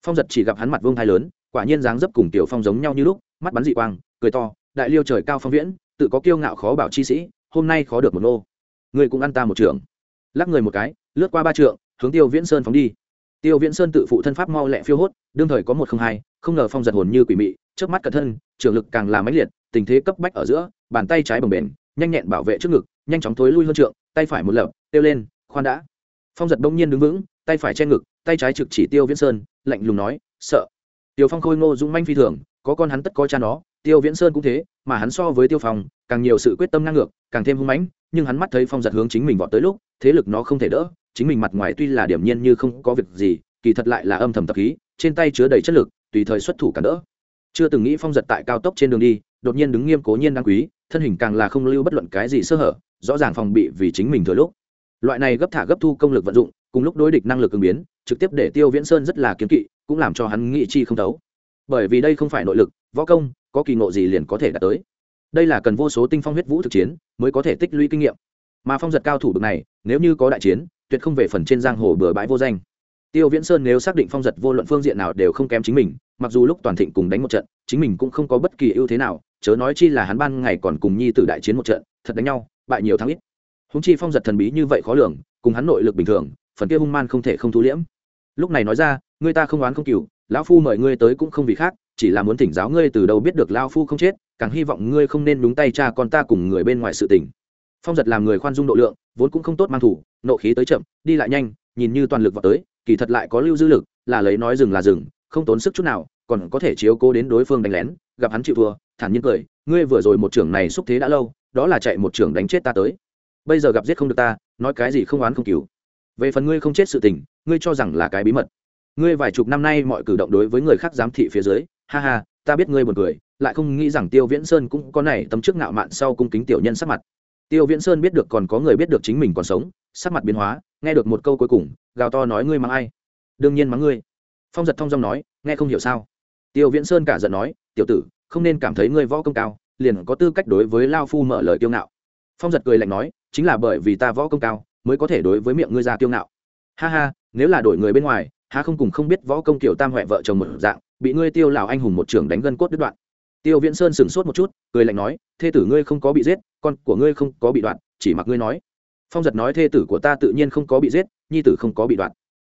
Phong giật chỉ gặp hắn mặt vương thai lớn, quả nhiên dáng dấp cùng tiểu phong giống nhau như lúc, mắt bắn dị quang, cười to, đại liêu trời cao phong viễn, tự có kiêu ngạo khó bảo chi sĩ, hôm nay khó được một nô. Ngươi cũng ăn ta một trưởng. Lắc người một cái, lướt qua ba trượng, hướng tiêu viễn sơn phóng đi. Tiêu viễn sơn tự phụ thân pháp mau lẹ phiêu hốt, đương thời có một không hai, không ngờ phong giật hồn như quỷ mị trước mắt cẩn thân trường lực càng là máy liệt, tình thế cấp bách ở giữa, bàn tay trái bồng bềnh, nhanh nhẹn bảo vệ trước ngực, nhanh chóng thối lui hơn trượng, tay phải một lập tiêu lên, khoan đã. Phong giật đông nhiên đứng vững, tay phải che ngực, tay trái trực chỉ tiêu viễn sơn, lạnh lùng nói, sợ. Tiêu phong khôi ngô dũng manh phi thường, có con hắn tất có cha nó, tiêu viễn sơn cũng thế, mà hắn so với tiêu phong, càng nhiều sự quyết tâm ngang ngược, càng thêm hung mãnh, nhưng hắn mắt thấy phong giật hướng chính mình vọt tới lúc, thế lực nó không thể đỡ, chính mình mặt ngoài tuy là điểm nhiên như không có việc gì, kỳ thật lại là âm thầm tập khí, trên tay chứa đầy chất lực, tùy thời xuất thủ cản đỡ chưa từng nghĩ phong giật tại cao tốc trên đường đi, đột nhiên đứng nghiêm cố nhiên đáng quý, thân hình càng là không lưu bất luận cái gì sơ hở, rõ ràng phòng bị vì chính mình thừa lúc. Loại này gấp thả gấp thu công lực vận dụng, cùng lúc đối địch năng lực ứng biến, trực tiếp để tiêu viễn sơn rất là kiếm kỵ, cũng làm cho hắn nghị chi không thấu. Bởi vì đây không phải nội lực, võ công, có kỳ ngộ gì liền có thể đạt tới. Đây là cần vô số tinh phong huyết vũ thực chiến mới có thể tích lũy kinh nghiệm. Mà phong giật cao thủ bực này, nếu như có đại chiến, tuyệt không về phần trên giang hồ bừa bãi vô danh. Tiêu viễn sơn nếu xác định phong giật vô luận phương diện nào đều không kém chính mình mặc dù lúc toàn thịnh cùng đánh một trận, chính mình cũng không có bất kỳ ưu thế nào, chớ nói chi là hắn ban ngày còn cùng nhi tử đại chiến một trận, thật đánh nhau, bại nhiều thắng ít. Húng chi phong giật thần bí như vậy khó lường, cùng hắn nội lực bình thường, phần kia hung man không thể không thu liễm. Lúc này nói ra, ngươi ta không oán không cừu, lão phu mời ngươi tới cũng không vì khác, chỉ là muốn thỉnh giáo ngươi từ đâu biết được lão phu không chết, càng hy vọng ngươi không nên đúng tay cha con ta cùng người bên ngoài sự tình. Phong giật làm người khoan dung độ lượng, vốn cũng không tốt mang thủ, nộ khí tới chậm, đi lại nhanh, nhìn như toàn lực vào tới, kỳ thật lại có lưu dư lực, là lấy nói dừng là dừng không tốn sức chút nào, còn có thể chiếu cố đến đối phương đánh lén, gặp hắn chịu thua, thản nhiên cười, ngươi vừa rồi một trưởng này xúc thế đã lâu, đó là chạy một trưởng đánh chết ta tới. Bây giờ gặp giết không được ta, nói cái gì không oán không cứu về phần ngươi không chết sự tình, ngươi cho rằng là cái bí mật. Ngươi vài chục năm nay mọi cử động đối với người khác giám thị phía dưới, ha ha, ta biết ngươi buồn cười, lại không nghĩ rằng tiêu viễn sơn cũng có này tấm trước ngạo mạn sau cung kính tiểu nhân sắc mặt. Tiêu viễn sơn biết được còn có người biết được chính mình còn sống, sắc mặt biến hóa, nghe được một câu cuối cùng, gào to nói ngươi mắng ai? Đương nhiên mắng ngươi phong giật thong dong nói, nghe không hiểu sao? Tiêu viễn sơn cả giận nói, tiểu tử, không nên cảm thấy ngươi võ công cao, liền có tư cách đối với lao phu mở lời kiêu ngạo. Phong giật cười lạnh nói, chính là bởi vì ta võ công cao, mới có thể đối với miệng ngươi ra kiêu ngạo. Ha ha, nếu là đổi người bên ngoài, há không cùng không biết võ công kiểu tam huệ vợ chồng một dạng, bị ngươi tiêu lào anh hùng một trưởng đánh gân cốt đứt đoạn. Tiêu viễn sơn sửng sốt một chút, cười lạnh nói, thê tử ngươi không có bị giết, con của ngươi không có bị đoạn, chỉ mặc ngươi nói. Phong giật nói, thê tử của ta tự nhiên không có bị giết, nhi tử không có bị đoạn.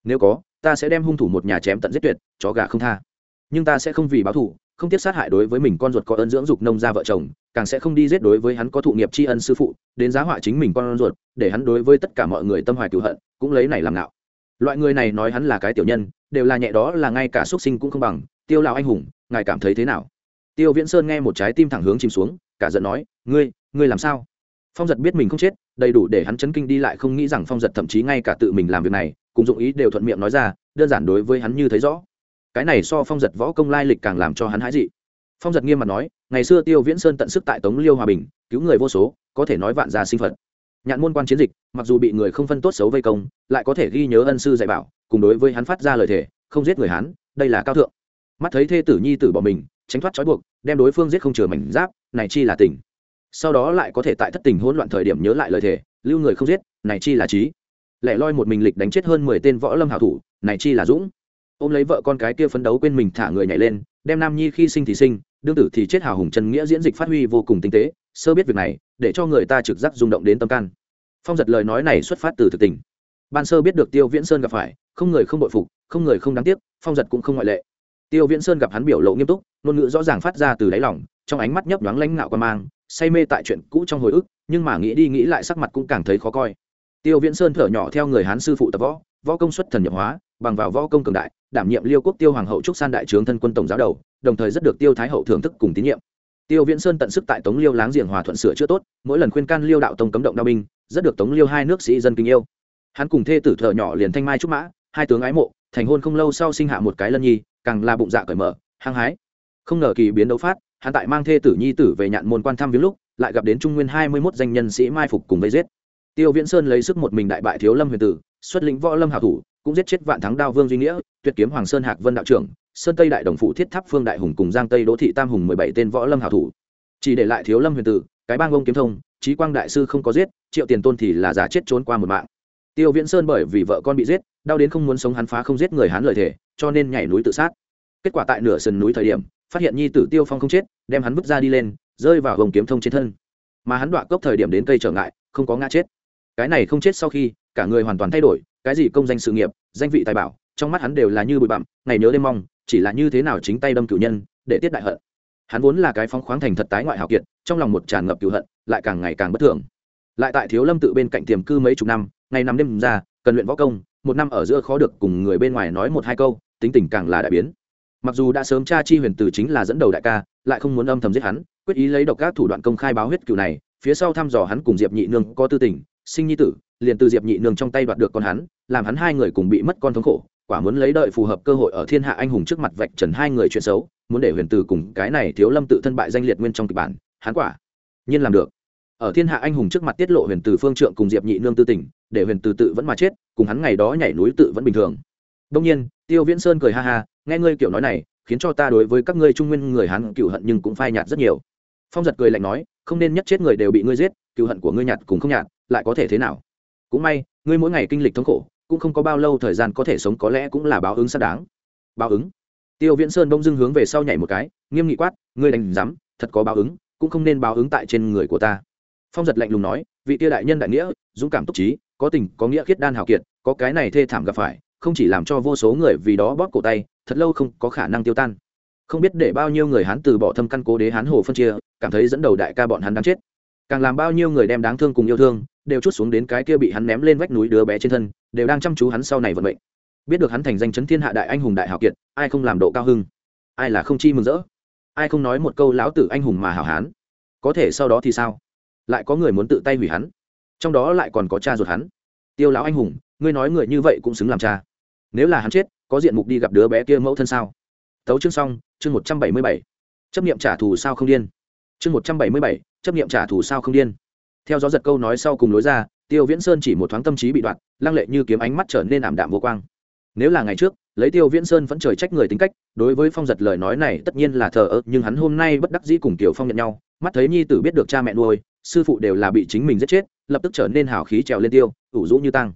Nếu có ta sẽ đem hung thủ một nhà chém tận giết tuyệt, chó gà không tha. Nhưng ta sẽ không vì báo thù, không tiếc sát hại đối với mình con ruột có ơn dưỡng dục nông gia vợ chồng, càng sẽ không đi giết đối với hắn có thụ nghiệp tri ân sư phụ, đến giá họa chính mình con ruột, để hắn đối với tất cả mọi người tâm hoài cựu hận, cũng lấy này làm ngạo. Loại người này nói hắn là cái tiểu nhân, đều là nhẹ đó là ngay cả xuất sinh cũng không bằng, tiêu lão anh hùng, ngài cảm thấy thế nào? Tiêu viễn sơn nghe một trái tim thẳng hướng chìm xuống, cả giận nói, ngươi ngươi làm sao? Phong giật biết mình không chết, đầy đủ để hắn chấn kinh đi lại không nghĩ rằng phong giật thậm chí ngay cả tự mình làm việc này cùng dụng ý đều thuận miệng nói ra, đơn giản đối với hắn như thấy rõ. Cái này so phong giật võ công lai lịch càng làm cho hắn hãi dị. Phong giật nghiêm mặt nói, ngày xưa tiêu viễn sơn tận sức tại tống liêu hòa bình, cứu người vô số, có thể nói vạn gia sinh phật. Nhạn môn quan chiến dịch, mặc dù bị người không phân tốt xấu vây công, lại có thể ghi nhớ ân sư dạy bảo, cùng đối với hắn phát ra lời thề, không giết người hắn, đây là cao thượng. Mắt thấy thê tử nhi tử bỏ mình, tránh thoát trói buộc, đem đối phương giết không chừa mảnh giáp, này chi là tình. Sau đó lại có thể tại thất tình hỗn loạn thời điểm nhớ lại lời thề, lưu người không giết, này chi là trí lẻ loi một mình lịch đánh chết hơn mười tên võ lâm hảo thủ, này chi là dũng. Ôm lấy vợ con cái kia phấn đấu quên mình thả người nhảy lên, đem nam nhi khi sinh thì sinh, đương tử thì chết hào hùng chân nghĩa diễn dịch phát huy vô cùng tinh tế, sơ biết việc này, để cho người ta trực giác rung động đến tâm can. Phong giật lời nói này xuất phát từ thực tình. Ban sơ biết được tiêu viễn sơn gặp phải, không người không bội phục, không người không đáng tiếc, phong giật cũng không ngoại lệ. Tiêu viễn sơn gặp hắn biểu lộ nghiêm túc, ngôn ngữ rõ ràng phát ra từ đáy lòng, trong ánh mắt nhấp nhoáng lãnh ngạo quan mang, say mê tại chuyện cũ trong hồi ức, nhưng mà nghĩ đi nghĩ lại sắc mặt cũng càng thấy khó coi tiêu viễn sơn thở nhỏ theo người hán sư phụ tập võ võ công xuất thần nhập hóa, bằng vào võ công cường đại, đảm nhiệm liêu quốc tiêu hoàng hậu trúc san đại trướng thân quân tổng giáo đầu, đồng thời rất được tiêu thái hậu thưởng thức cùng tín nhiệm. Tiêu viễn sơn tận sức tại tống liêu láng giềng hòa thuận sửa chữa tốt, mỗi lần khuyên can liêu đạo tông cấm động đao binh, rất được tống liêu hai nước sĩ dân kính yêu. Hắn cùng thê tử thợ nhỏ liền thanh mai trúc mã, hai tướng ái mộ, thành hôn không lâu sau sinh hạ một cái lân nhi, càng là bụng dạ cởi mở, hăng hái. Không ngờ kỳ biến đấu phát, hắn tại mang thê tử nhi tử về nhạn môn quan thăm viếng lúc, lại gặp đến trung nguyên hai mươi mốt danh nhân sĩ mai phục cùng vây giết tiêu viễn sơn lấy sức một mình đại bại thiếu lâm huyền tử, xuất lĩnh võ lâm hảo thủ, cũng giết chết vạn thắng đao vương duy nghĩa, tuyệt kiếm hoàng sơn hạc vân đạo trưởng, sơn tây đại đồng phụ thiết tháp phương đại hùng cùng giang tây đỗ thị tam hùng mười bảy tên võ lâm hảo thủ. Chỉ để lại thiếu lâm huyền tử, cái bang ông kiếm thông trí quang đại sư không có giết, triệu tiền tôn thì là giả chết trốn qua một mạng. Tiêu viễn sơn bởi vì vợ con bị giết, đau đến không muốn sống hắn phá không giết người hắn lời thể cho nên nhảy núi tự sát. Kết quả tại nửa sườn núi thời điểm, phát hiện nhi tử tiêu phong không chết, đem hắn vứt ra đi lên, rơi vào gồng kiếm thông trên thân. Mà hắn đoạn cốc thời điểm đến cây trở ngại, không có ngã chết cái này không chết sau khi, cả người hoàn toàn thay đổi, cái gì công danh sự nghiệp, danh vị tài bảo, trong mắt hắn đều là như bụi bặm, ngày nhớ đêm mong, chỉ là như thế nào chính tay đâm cửu nhân, để tiết đại hận. Hắn vốn là cái phóng khoáng thành thật tái ngoại hào kiệt, trong lòng một tràn ngập cửu hận, lại càng ngày càng bất thường. Lại tại thiếu lâm tự bên cạnh tiềm cư mấy chục năm, ngày nằm đêm ra, cần luyện võ công, một năm ở giữa khó được cùng người bên ngoài nói một hai câu, tính tình càng là đại biến. Mặc dù đã sớm cha chi huyền từ chính là dẫn đầu đại ca, lại không muốn âm thầm giết hắn, quyết ý lấy độc các thủ đoạn công khai báo huyết cựu này, phía sau thăm dò hắn cùng diệp nhị nương có tư tình sinh nhi tử liền từ diệp nhị nương trong tay đoạt được con hắn làm hắn hai người cùng bị mất con thống khổ quả muốn lấy đợi phù hợp cơ hội ở thiên hạ anh hùng trước mặt vạch trần hai người chuyện xấu muốn để huyền từ cùng cái này thiếu lâm tự thân bại danh liệt nguyên trong kịch bản hắn quả nhiên làm được. Ở thiên hạ anh hùng trước mặt tiết lộ huyền từ phương trượng cùng diệp nhị nương tư tỉnh, để huyền từ tự vẫn mà chết cùng hắn ngày đó nhảy núi tự vẫn bình thường. Đông nhiên tiêu viễn sơn cười ha ha nghe ngươi kiểu nói này khiến cho ta đối với các ngươi trung nguyên người hắn cựu hận nhưng cũng phai nhạt rất nhiều. Phong giật cười lạnh nói không nên nhất chết người đều bị ngươi giết cựu hận của ngươi nhạt cùng không nhạt lại có thể thế nào? Cũng may ngươi mỗi ngày kinh lịch thống khổ cũng không có bao lâu thời gian có thể sống có lẽ cũng là báo ứng xác đáng. Báo ứng? Tiêu viễn sơn bông dưng hướng về sau nhảy một cái nghiêm nghị quát ngươi đánh dám, thật có báo ứng cũng không nên báo ứng tại trên người của ta. Phong giật lạnh lùng nói vị tia đại nhân đại nghĩa dũng cảm túc trí có tình có nghĩa khiết đan hào kiệt có cái này thê thảm gặp phải không chỉ làm cho vô số người vì đó bóp cổ tay thật lâu không có khả năng tiêu tan. Không biết để bao nhiêu người hán từ bỏ thâm căn cố đế hán hồ phân chia cảm thấy dẫn đầu đại ca bọn hắn đáng chết. Càng làm bao nhiêu người đem đáng thương cùng yêu thương đều chút xuống đến cái kia bị hắn ném lên vách núi đứa bé trên thân, đều đang chăm chú hắn sau này vận mệnh. Biết được hắn thành danh chấn thiên hạ đại anh hùng đại hào kiệt, ai không làm độ cao hưng? Ai là không chi mừng rỡ? Ai không nói một câu lão tử anh hùng mà hảo hán? Có thể sau đó thì sao? Lại có người muốn tự tay hủy hắn. Trong đó lại còn có cha ruột hắn. Tiêu lão anh hùng, ngươi nói người như vậy cũng xứng làm cha. Nếu là hắn chết, có diện mục đi gặp đứa bé kia mẫu thân sao? Tấu chương xong, chương một trăm bảy mươi bảy. Chấp nghiệm trả thù sao không điên? Chương một trăm bảy mươi bảy, chấp nghiệm trả thù sao không điên? Theo gió giật câu nói sau cùng lối ra, tiêu viễn sơn chỉ một thoáng tâm trí bị đoạn, lăng lệ như kiếm ánh mắt trở nên ảm đạm vô quang. Nếu là ngày trước, lấy tiêu viễn sơn vẫn trời trách người tính cách, đối với phong giật lời nói này tất nhiên là thờ ơ, nhưng hắn hôm nay bất đắc dĩ cùng tiểu phong nhận nhau, mắt thấy nhi tử biết được cha mẹ nuôi, sư phụ đều là bị chính mình giết chết, lập tức trở nên hào khí trèo lên tiêu, ủ rũ như tăng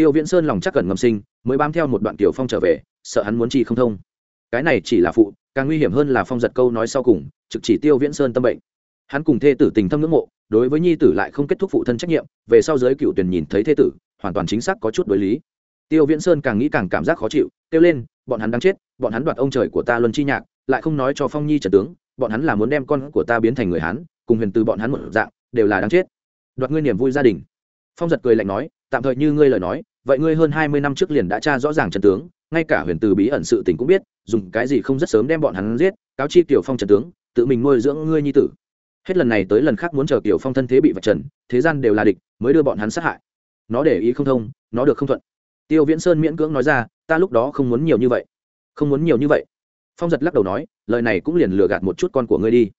tiêu viễn sơn lòng chắc cẩn ngầm sinh, mới bám theo một đoạn tiểu phong trở về, sợ hắn muốn chi không thông. Cái này chỉ là phụ, càng nguy hiểm hơn là phong giật câu nói sau cùng, trực chỉ tiêu viễn sơn tâm bệnh hắn cùng thê tử tình thâm ngưỡng mộ, đối với nhi tử lại không kết thúc phụ thân trách nhiệm, về sau giới cựu tuyển nhìn thấy thê tử, hoàn toàn chính xác có chút đối lý. Tiêu viễn sơn càng nghĩ càng cảm giác khó chịu, kêu lên, bọn hắn đang chết, bọn hắn đoạt ông trời của ta luân chi nhạc, lại không nói cho phong nhi trần tướng, bọn hắn là muốn đem con của ta biến thành người hán, cùng huyền từ bọn hắn một dạng, đều là đáng chết. Đoạt ngươi niềm vui gia đình. Phong giật cười lạnh nói, tạm thời như ngươi lời nói, vậy ngươi hơn hai mươi năm trước liền đã tra rõ ràng trần tướng, ngay cả huyền từ bí ẩn sự tình cũng biết, dùng cái gì không rất sớm đem bọn hắn giết, cáo chi tiểu phong trần tướng, tự mình nuôi dưỡng ngươi nhi tử hết lần này tới lần khác muốn chờ kiểu phong thân thế bị vạch trần, thế gian đều là địch, mới đưa bọn hắn sát hại. Nó để ý không thông, nó được không thuận. Tiêu viễn sơn miễn cưỡng nói ra, ta lúc đó không muốn nhiều như vậy. Không muốn nhiều như vậy. Phong giật lắc đầu nói, lời này cũng liền lừa gạt một chút con của ngươi đi.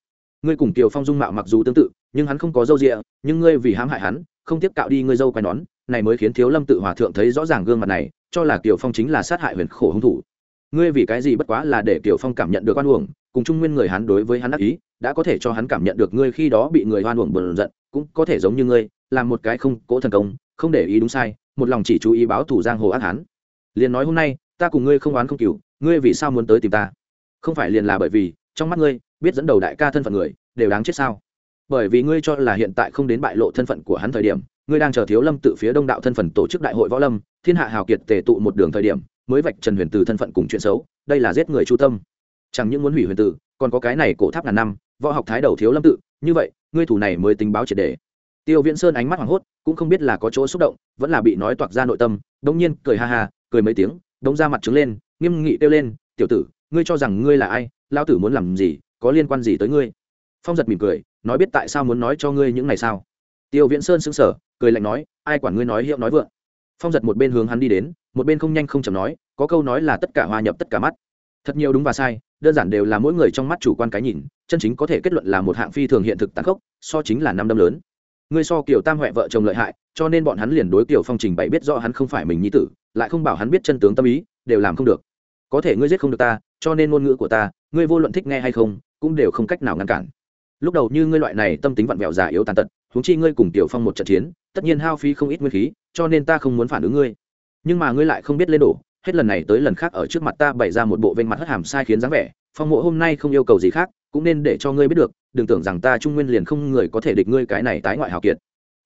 Ngươi cùng kiều phong dung mạo mặc dù tương tự, nhưng hắn không có dâu rịa nhưng ngươi vì hãm hại hắn, không tiếp cạo đi ngươi dâu quai nón, này mới khiến thiếu lâm tự hòa thượng thấy rõ ràng gương mặt này, cho là kiều phong chính là sát hại huyền khổ hung thủ. Ngươi vì cái gì bất quá là để kiều phong cảm nhận được oan uổng cùng trung nguyên người hắn đối với hắn ác ý, đã có thể cho hắn cảm nhận được ngươi khi đó bị người hoan uổng bờn giận, cũng có thể giống như ngươi, làm một cái không cố thần công, không để ý đúng sai, một lòng chỉ chú ý báo thủ giang hồ ác hắn. liền nói hôm nay, ta cùng ngươi không oán không cừu, ngươi vì sao muốn tới tìm ta? Không phải liền là bởi vì, trong mắt ngươi, biết dẫn đầu đại ca thân phận người, đều đáng chết sao? Bởi vì ngươi cho là hiện tại không đến bại lộ thân phận của hắn thời điểm, ngươi đang chờ thiếu lâm tự phía đông đạo thân phận tổ chức đại hội võ lâm, thiên hạ hào kiệt tề tụ một đường thời điểm, mới vạch trần huyền từ thân phận cùng chuyện xấu, đây là giết người chu tâm chẳng những muốn hủy huyền tử, còn có cái này cổ tháp ngàn năm, võ học thái đầu thiếu lâm tự, như vậy, ngươi thủ này mới tính báo triệt đề. Tiêu viễn sơn ánh mắt hoảng hốt, cũng không biết là có chỗ xúc động, vẫn là bị nói toạc ra nội tâm, đống nhiên cười ha ha, cười mấy tiếng, đống ra mặt trứng lên, nghiêm nghị kêu lên, tiểu tử, ngươi cho rằng ngươi là ai lao tử muốn làm gì, có liên quan gì tới ngươi? Phong giật mỉm cười, nói biết tại sao muốn nói cho ngươi những ngày sao? Tiêu viễn sơn sững sờ, cười lạnh nói, ai quản ngươi nói hiệu nói vượng. Phong giật một bên hướng hắn đi đến, một bên không nhanh không chậm nói, có câu nói là tất cả hòa nhập tất cả mắt thật nhiều đúng và sai, đơn giản đều là mỗi người trong mắt chủ quan cái nhìn, chân chính có thể kết luận là một hạng phi thường hiện thực tàn khốc, so chính là năm đâm lớn. Ngươi so kiểu tam huệ vợ chồng lợi hại, cho nên bọn hắn liền đối kiểu phong trình bày biết rõ hắn không phải mình nhi tử, lại không bảo hắn biết chân tướng tâm ý, đều làm không được. Có thể ngươi giết không được ta, cho nên ngôn ngữ của ta, ngươi vô luận thích nghe hay không, cũng đều không cách nào ngăn cản. Lúc đầu như ngươi loại này tâm tính vặn vẹo già yếu tàn tật, huống chi ngươi cùng tiểu phong một trận chiến, tất nhiên hao phí không ít nguyên khí, cho nên ta không muốn phản ứng ngươi. Nhưng mà ngươi lại không biết lên đổ hết lần này tới lần khác ở trước mặt ta bày ra một bộ vênh mặt hất hàm sai khiến dáng vẻ, phong mộ hôm nay không yêu cầu gì khác, cũng nên để cho ngươi biết được, đừng tưởng rằng ta trung nguyên liền không người có thể địch ngươi cái này tái ngoại hào kiệt.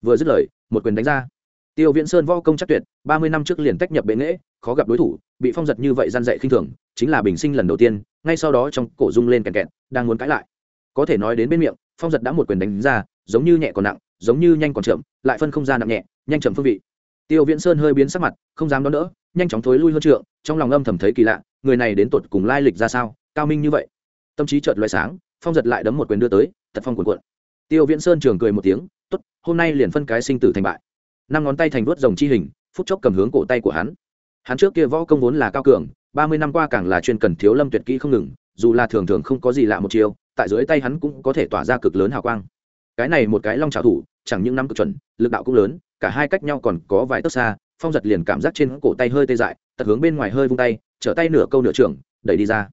Vừa dứt lời, một quyền đánh ra. Tiêu viễn sơn võ công chắc tuyệt, ba mươi năm trước liền tách nhập bệ nghễ khó gặp đối thủ, bị phong giật như vậy gian dạy khinh thường, chính là bình sinh lần đầu tiên, ngay sau đó trong cổ rung lên kèn kẹt, đang muốn cãi lại. Có thể nói đến bên miệng, phong giật đã một quyền đánh ra, giống như nhẹ còn nặng, giống như nhanh còn chậm, lại phân không ra nặng nhẹ, nhanh chậm phương vị. Tiêu viễn sơn hơi biến sắc mặt, không dám đón đỡ nhanh chóng thối lui hơn trượng, trong lòng âm thầm thấy kỳ lạ, người này đến tột cùng lai lịch ra sao, cao minh như vậy. Tâm trí chợt loại sáng, phong giật lại đấm một quyền đưa tới tật phong cuộn cuộn. Tiêu viễn sơn trường cười một tiếng, tốt, hôm nay liền phân cái sinh tử thành bại. Năm ngón tay thành vuốt rồng chi hình, phút chốc cầm hướng cổ tay của hắn. Hắn trước kia võ công vốn là cao cường, ba mươi năm qua càng là chuyên cần thiếu lâm tuyệt kỹ không ngừng, dù là thường thường không có gì lạ một chiều tại dưới tay hắn cũng có thể tỏa ra cực lớn hào quang. Cái này một cái long trào thủ, chẳng những năm cực chuẩn, lực đạo cũng lớn, cả hai cách nhau còn có vài tấc xa phong giật liền cảm giác trên cổ tay hơi tê dại, tật hướng bên ngoài hơi vung tay, trở tay nửa câu nửa trưởng, đẩy đi ra.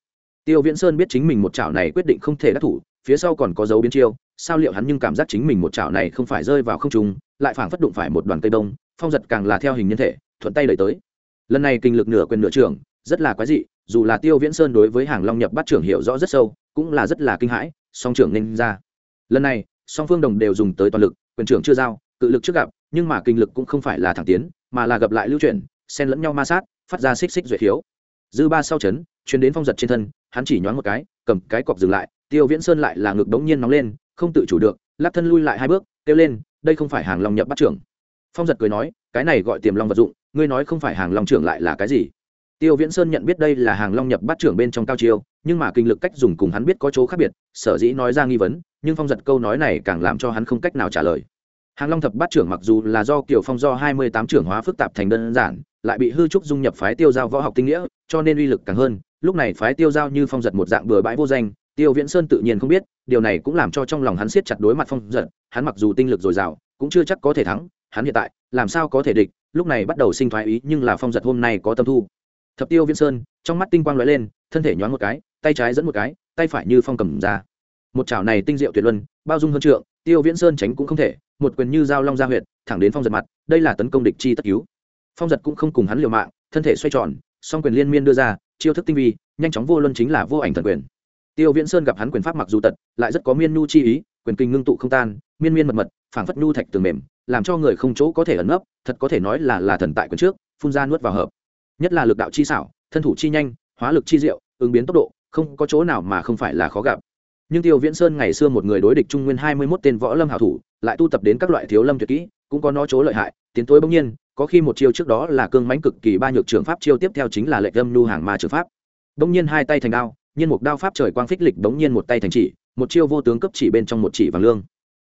Tiêu viễn sơn biết chính mình một chảo này quyết định không thể đắc thủ, phía sau còn có dấu biến chiêu, sao liệu hắn nhưng cảm giác chính mình một chảo này không phải rơi vào không trung, lại phảng phất đụng phải một đoàn cây đông, phong giật càng là theo hình nhân thể, thuận tay đẩy tới. Lần này kinh lực nửa quyền nửa trưởng, rất là quái dị, dù là tiêu viễn sơn đối với hàng long nhập bắt trưởng hiểu rõ rất sâu, cũng là rất là kinh hãi, song trưởng nên ra. Lần này, song phương đồng đều dùng tới toàn lực, quyền trưởng chưa giao, cự lực trước gặp, nhưng mà kinh lực cũng không phải là thẳng tiến mà là gặp lại lưu chuyển, xen lẫn nhau ma sát, phát ra xích xích duệ khiếu. Dư ba sau chấn, chuyến đến phong giật trên thân, hắn chỉ nhoáng một cái, cầm cái cọc dừng lại, tiêu viễn sơn lại là ngực đống nhiên nóng lên, không tự chủ được, lắc thân lui lại hai bước, kêu lên, đây không phải hàng long nhập bắt trưởng. Phong giật cười nói, cái này gọi tiềm long vật dụng, ngươi nói không phải hàng long trưởng lại là cái gì? Tiêu viễn sơn nhận biết đây là hàng long nhập bắt trưởng bên trong cao chiêu, nhưng mà kinh lực cách dùng cùng hắn biết có chỗ khác biệt, sở dĩ nói ra nghi vấn, nhưng phong giật câu nói này càng làm cho hắn không cách nào trả lời hàng long thập bát trưởng mặc dù là do kiểu phong do hai mươi tám trưởng hóa phức tạp thành đơn giản, lại bị hư trúc dung nhập phái tiêu giao võ học tinh nghĩa, cho nên uy lực càng hơn. Lúc này phái tiêu giao như phong giật một dạng bừa bãi vô danh, tiêu viễn sơn tự nhiên không biết, điều này cũng làm cho trong lòng hắn siết chặt đối mặt phong giật. Hắn mặc dù tinh lực dồi dào, cũng chưa chắc có thể thắng, hắn hiện tại, làm sao có thể địch? Lúc này bắt đầu sinh thoái ý, nhưng là phong giật hôm nay có tâm thu. Thập tiêu viễn sơn, trong mắt tinh quang lóe lên, thân thể nhoáng một cái, tay trái dẫn một cái, tay phải như phong cầm ra. Một chảo này tinh diệu tuyệt luân, bao dung hơn trượng, tiêu viễn sơn tránh cũng không thể một quyền như dao long ra huyệt, thẳng đến phong giật mặt, đây là tấn công địch chi tất cứu. Phong giật cũng không cùng hắn liều mạng, thân thể xoay tròn, song quyền liên miên đưa ra, chiêu thức tinh vi, nhanh chóng vô luân chính là vô ảnh thần quyền. Tiêu viễn sơn gặp hắn quyền pháp mặc dù tật, lại rất có miên nhu chi ý, quyền kinh ngưng tụ không tan, miên miên mật mật, phảng phất nhu thạch tường mềm, làm cho người không chỗ có thể ẩn nấp, thật có thể nói là là thần tại quyền trước, phun ra nuốt vào hợp. Nhất là lực đạo chi xảo, thân thủ chi nhanh, hóa lực chi diệu, ứng biến tốc độ, không có chỗ nào mà không phải là khó gặp nhưng tiêu viễn sơn ngày xưa một người đối địch trung nguyên hai mươi mốt tên võ lâm hảo thủ, lại tu tập đến các loại thiếu lâm tuyệt kỹ, cũng có nó chỗ lợi hại, tiến tối bỗng nhiên, có khi một chiêu trước đó là cương mãnh cực kỳ ba nhược trường pháp chiêu tiếp theo chính là lệnh âm lưu hàng ma trường pháp. Bỗng nhiên hai tay thành đao, nhiên một đao pháp trời quang phích lịch bỗng nhiên một tay thành chỉ, một chiêu vô tướng cấp chỉ bên trong một chỉ vàng lương.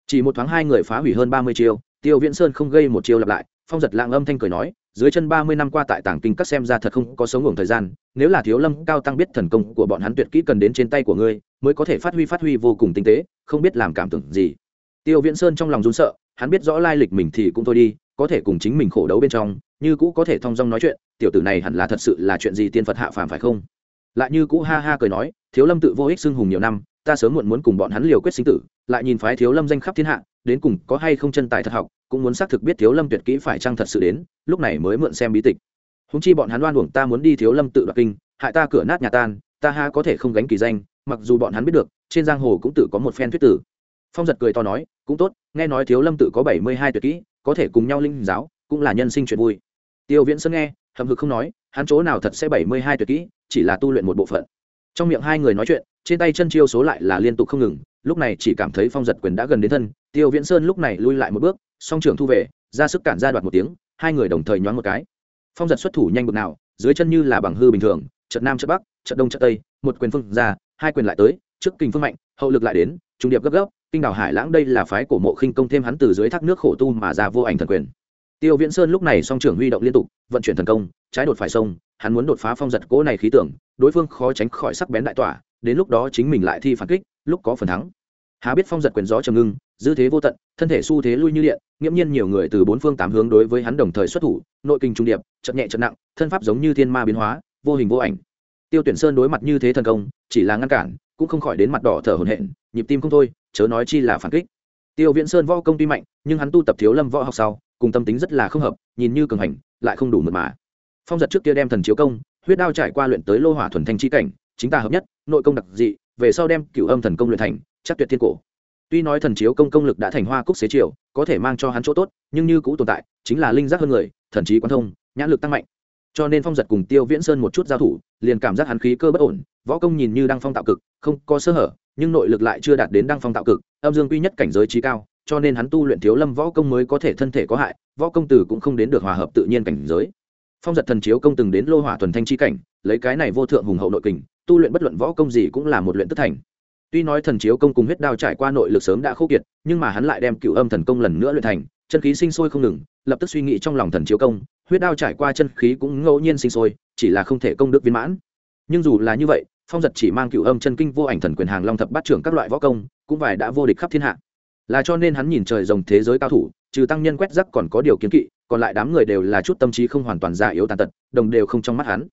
Chỉ một thoáng hai người phá hủy hơn ba mươi chiêu, tiêu viễn sơn không gây một chiêu lặp lại, phong giật lạng âm thanh cười nói dưới chân ba mươi năm qua tại tảng kinh các xem ra thật không có sống ngủ thời gian, nếu là thiếu lâm, cao tăng biết thần công của bọn hắn tuyệt kỹ cần đến trên tay của ngươi, mới có thể phát huy phát huy vô cùng tinh tế, không biết làm cảm tưởng gì. Tiêu viễn sơn trong lòng run sợ, hắn biết rõ lai lịch mình thì cũng thôi đi, có thể cùng chính mình khổ đấu bên trong, như cũ có thể thông dong nói chuyện, tiểu tử này hẳn là thật sự là chuyện gì tiên phật hạ phàm phải không? Lại như cũ ha ha cười nói, thiếu lâm tự vô ích xưng hùng nhiều năm ta sớm muộn muốn cùng bọn hắn liều quyết sinh tử, lại nhìn phái thiếu lâm danh khắp thiên hạ, đến cùng có hay không chân tài thật học, cũng muốn xác thực biết thiếu lâm tuyệt kỹ phải chăng thật sự đến, lúc này mới mượn xem bí tịch. Húng chi bọn hắn đoan uổng ta muốn đi thiếu lâm tự đoạt kinh, hại ta cửa nát nhà tan, ta ha có thể không gánh kỳ danh, mặc dù bọn hắn biết được, trên giang hồ cũng tự có một phen thuyết tử. Phong giật cười to nói, cũng tốt, nghe nói thiếu lâm tự có bảy mươi hai tuyệt kỹ, có thể cùng nhau linh giáo, cũng là nhân sinh chuyện vui. Tiêu viễn sơn nghe hầm hực không nói, hắn chỗ nào thật sẽ bảy mươi hai tuyệt kỹ, chỉ là tu luyện một bộ phận. Trong miệng hai người nói chuyện trên tay chân chiêu số lại là liên tục không ngừng, lúc này chỉ cảm thấy phong giật quyền đã gần đến thân, tiêu viễn sơn lúc này lui lại một bước, song trưởng thu về, ra sức cản ra đoạt một tiếng, hai người đồng thời nhoáng một cái. Phong giật xuất thủ nhanh bực nào, dưới chân như là bằng hư bình thường, trận nam trận bắc, trận đông trận tây, một quyền phương ra, hai quyền lại tới, trước kình phương mạnh, hậu lực lại đến, trung điệp gấp gấp, kinh đảo hải lãng đây là phái cổ mộ khinh công thêm hắn từ dưới thác nước khổ tu mà ra vô ảnh thần quyền. Tiêu viễn sơn lúc này song trưởng huy động liên tục, vận chuyển thần công, trái đột phải sông, hắn muốn đột phá phong giật cỗ này khí tưởng, đối phương khó tránh khỏi sắc bén đại tỏa đến lúc đó chính mình lại thi phản kích, lúc có phần thắng. Há biết phong giật quyền gió trầm ngưng, dư thế vô tận, thân thể xu thế lui như điện, nghiễm nhiên nhiều người từ bốn phương tám hướng đối với hắn đồng thời xuất thủ, nội kinh trung điệp chậm nhẹ chậm nặng, thân pháp giống như thiên ma biến hóa, vô hình vô ảnh. Tiêu tuyển sơn đối mặt như thế thần công, chỉ là ngăn cản, cũng không khỏi đến mặt đỏ thở hổn hển, nhịp tim không thôi, chớ nói chi là phản kích. Tiêu viễn sơn võ công tuy mạnh, nhưng hắn tu tập thiếu lâm võ học sau, cùng tâm tính rất là không hợp, nhìn như cường hành, lại không đủ mượt mà. Phong giật trước kia đem thần chiếu công, huyết đao trải qua luyện tới lô hỏa thuần thanh chi cảnh chính ta hợp nhất, nội công đặc dị, về sau đem cửu âm thần công luyện thành, chắc tuyệt thiên cổ. Tuy nói thần chiếu công công lực đã thành hoa cúc xế chiều, có thể mang cho hắn chỗ tốt, nhưng như cũ tồn tại, chính là linh giác hơn người, thần trí quan thông, nhãn lực tăng mạnh. Cho nên phong giật cùng tiêu viễn sơn một chút giao thủ, liền cảm giác hắn khí cơ bất ổn, võ công nhìn như đang phong tạo cực, không có sơ hở, nhưng nội lực lại chưa đạt đến đang phong tạo cực, âm dương quy nhất cảnh giới trí cao, cho nên hắn tu luyện thiếu lâm võ công mới có thể thân thể có hại, võ công tử cũng không đến được hòa hợp tự nhiên cảnh giới. Phong giật thần chiếu công từng đến lô hỏa thuần thanh chi cảnh, lấy cái này vô thượng hùng hậu nội kình tu luyện bất luận võ công gì cũng là một luyện tất thành. Tuy nói thần chiếu công cùng huyết đao trải qua nội lực sớm đã khô kiệt, nhưng mà hắn lại đem cựu âm thần công lần nữa luyện thành, chân khí sinh sôi không ngừng, lập tức suy nghĩ trong lòng thần chiếu công, huyết đao trải qua chân khí cũng ngẫu nhiên sinh sôi, chỉ là không thể công đức viên mãn. Nhưng dù là như vậy, phong giật chỉ mang cựu âm chân kinh vô ảnh thần quyền hàng long thập bát trưởng các loại võ công, cũng vài đã vô địch khắp thiên hạ. Là cho nên hắn nhìn trời rồng thế giới cao thủ, trừ tăng nhân quét rắc còn có điều kiến kỵ, còn lại đám người đều là chút tâm trí không hoàn toàn già yếu tàn tật, đồng đều không trong mắt hắn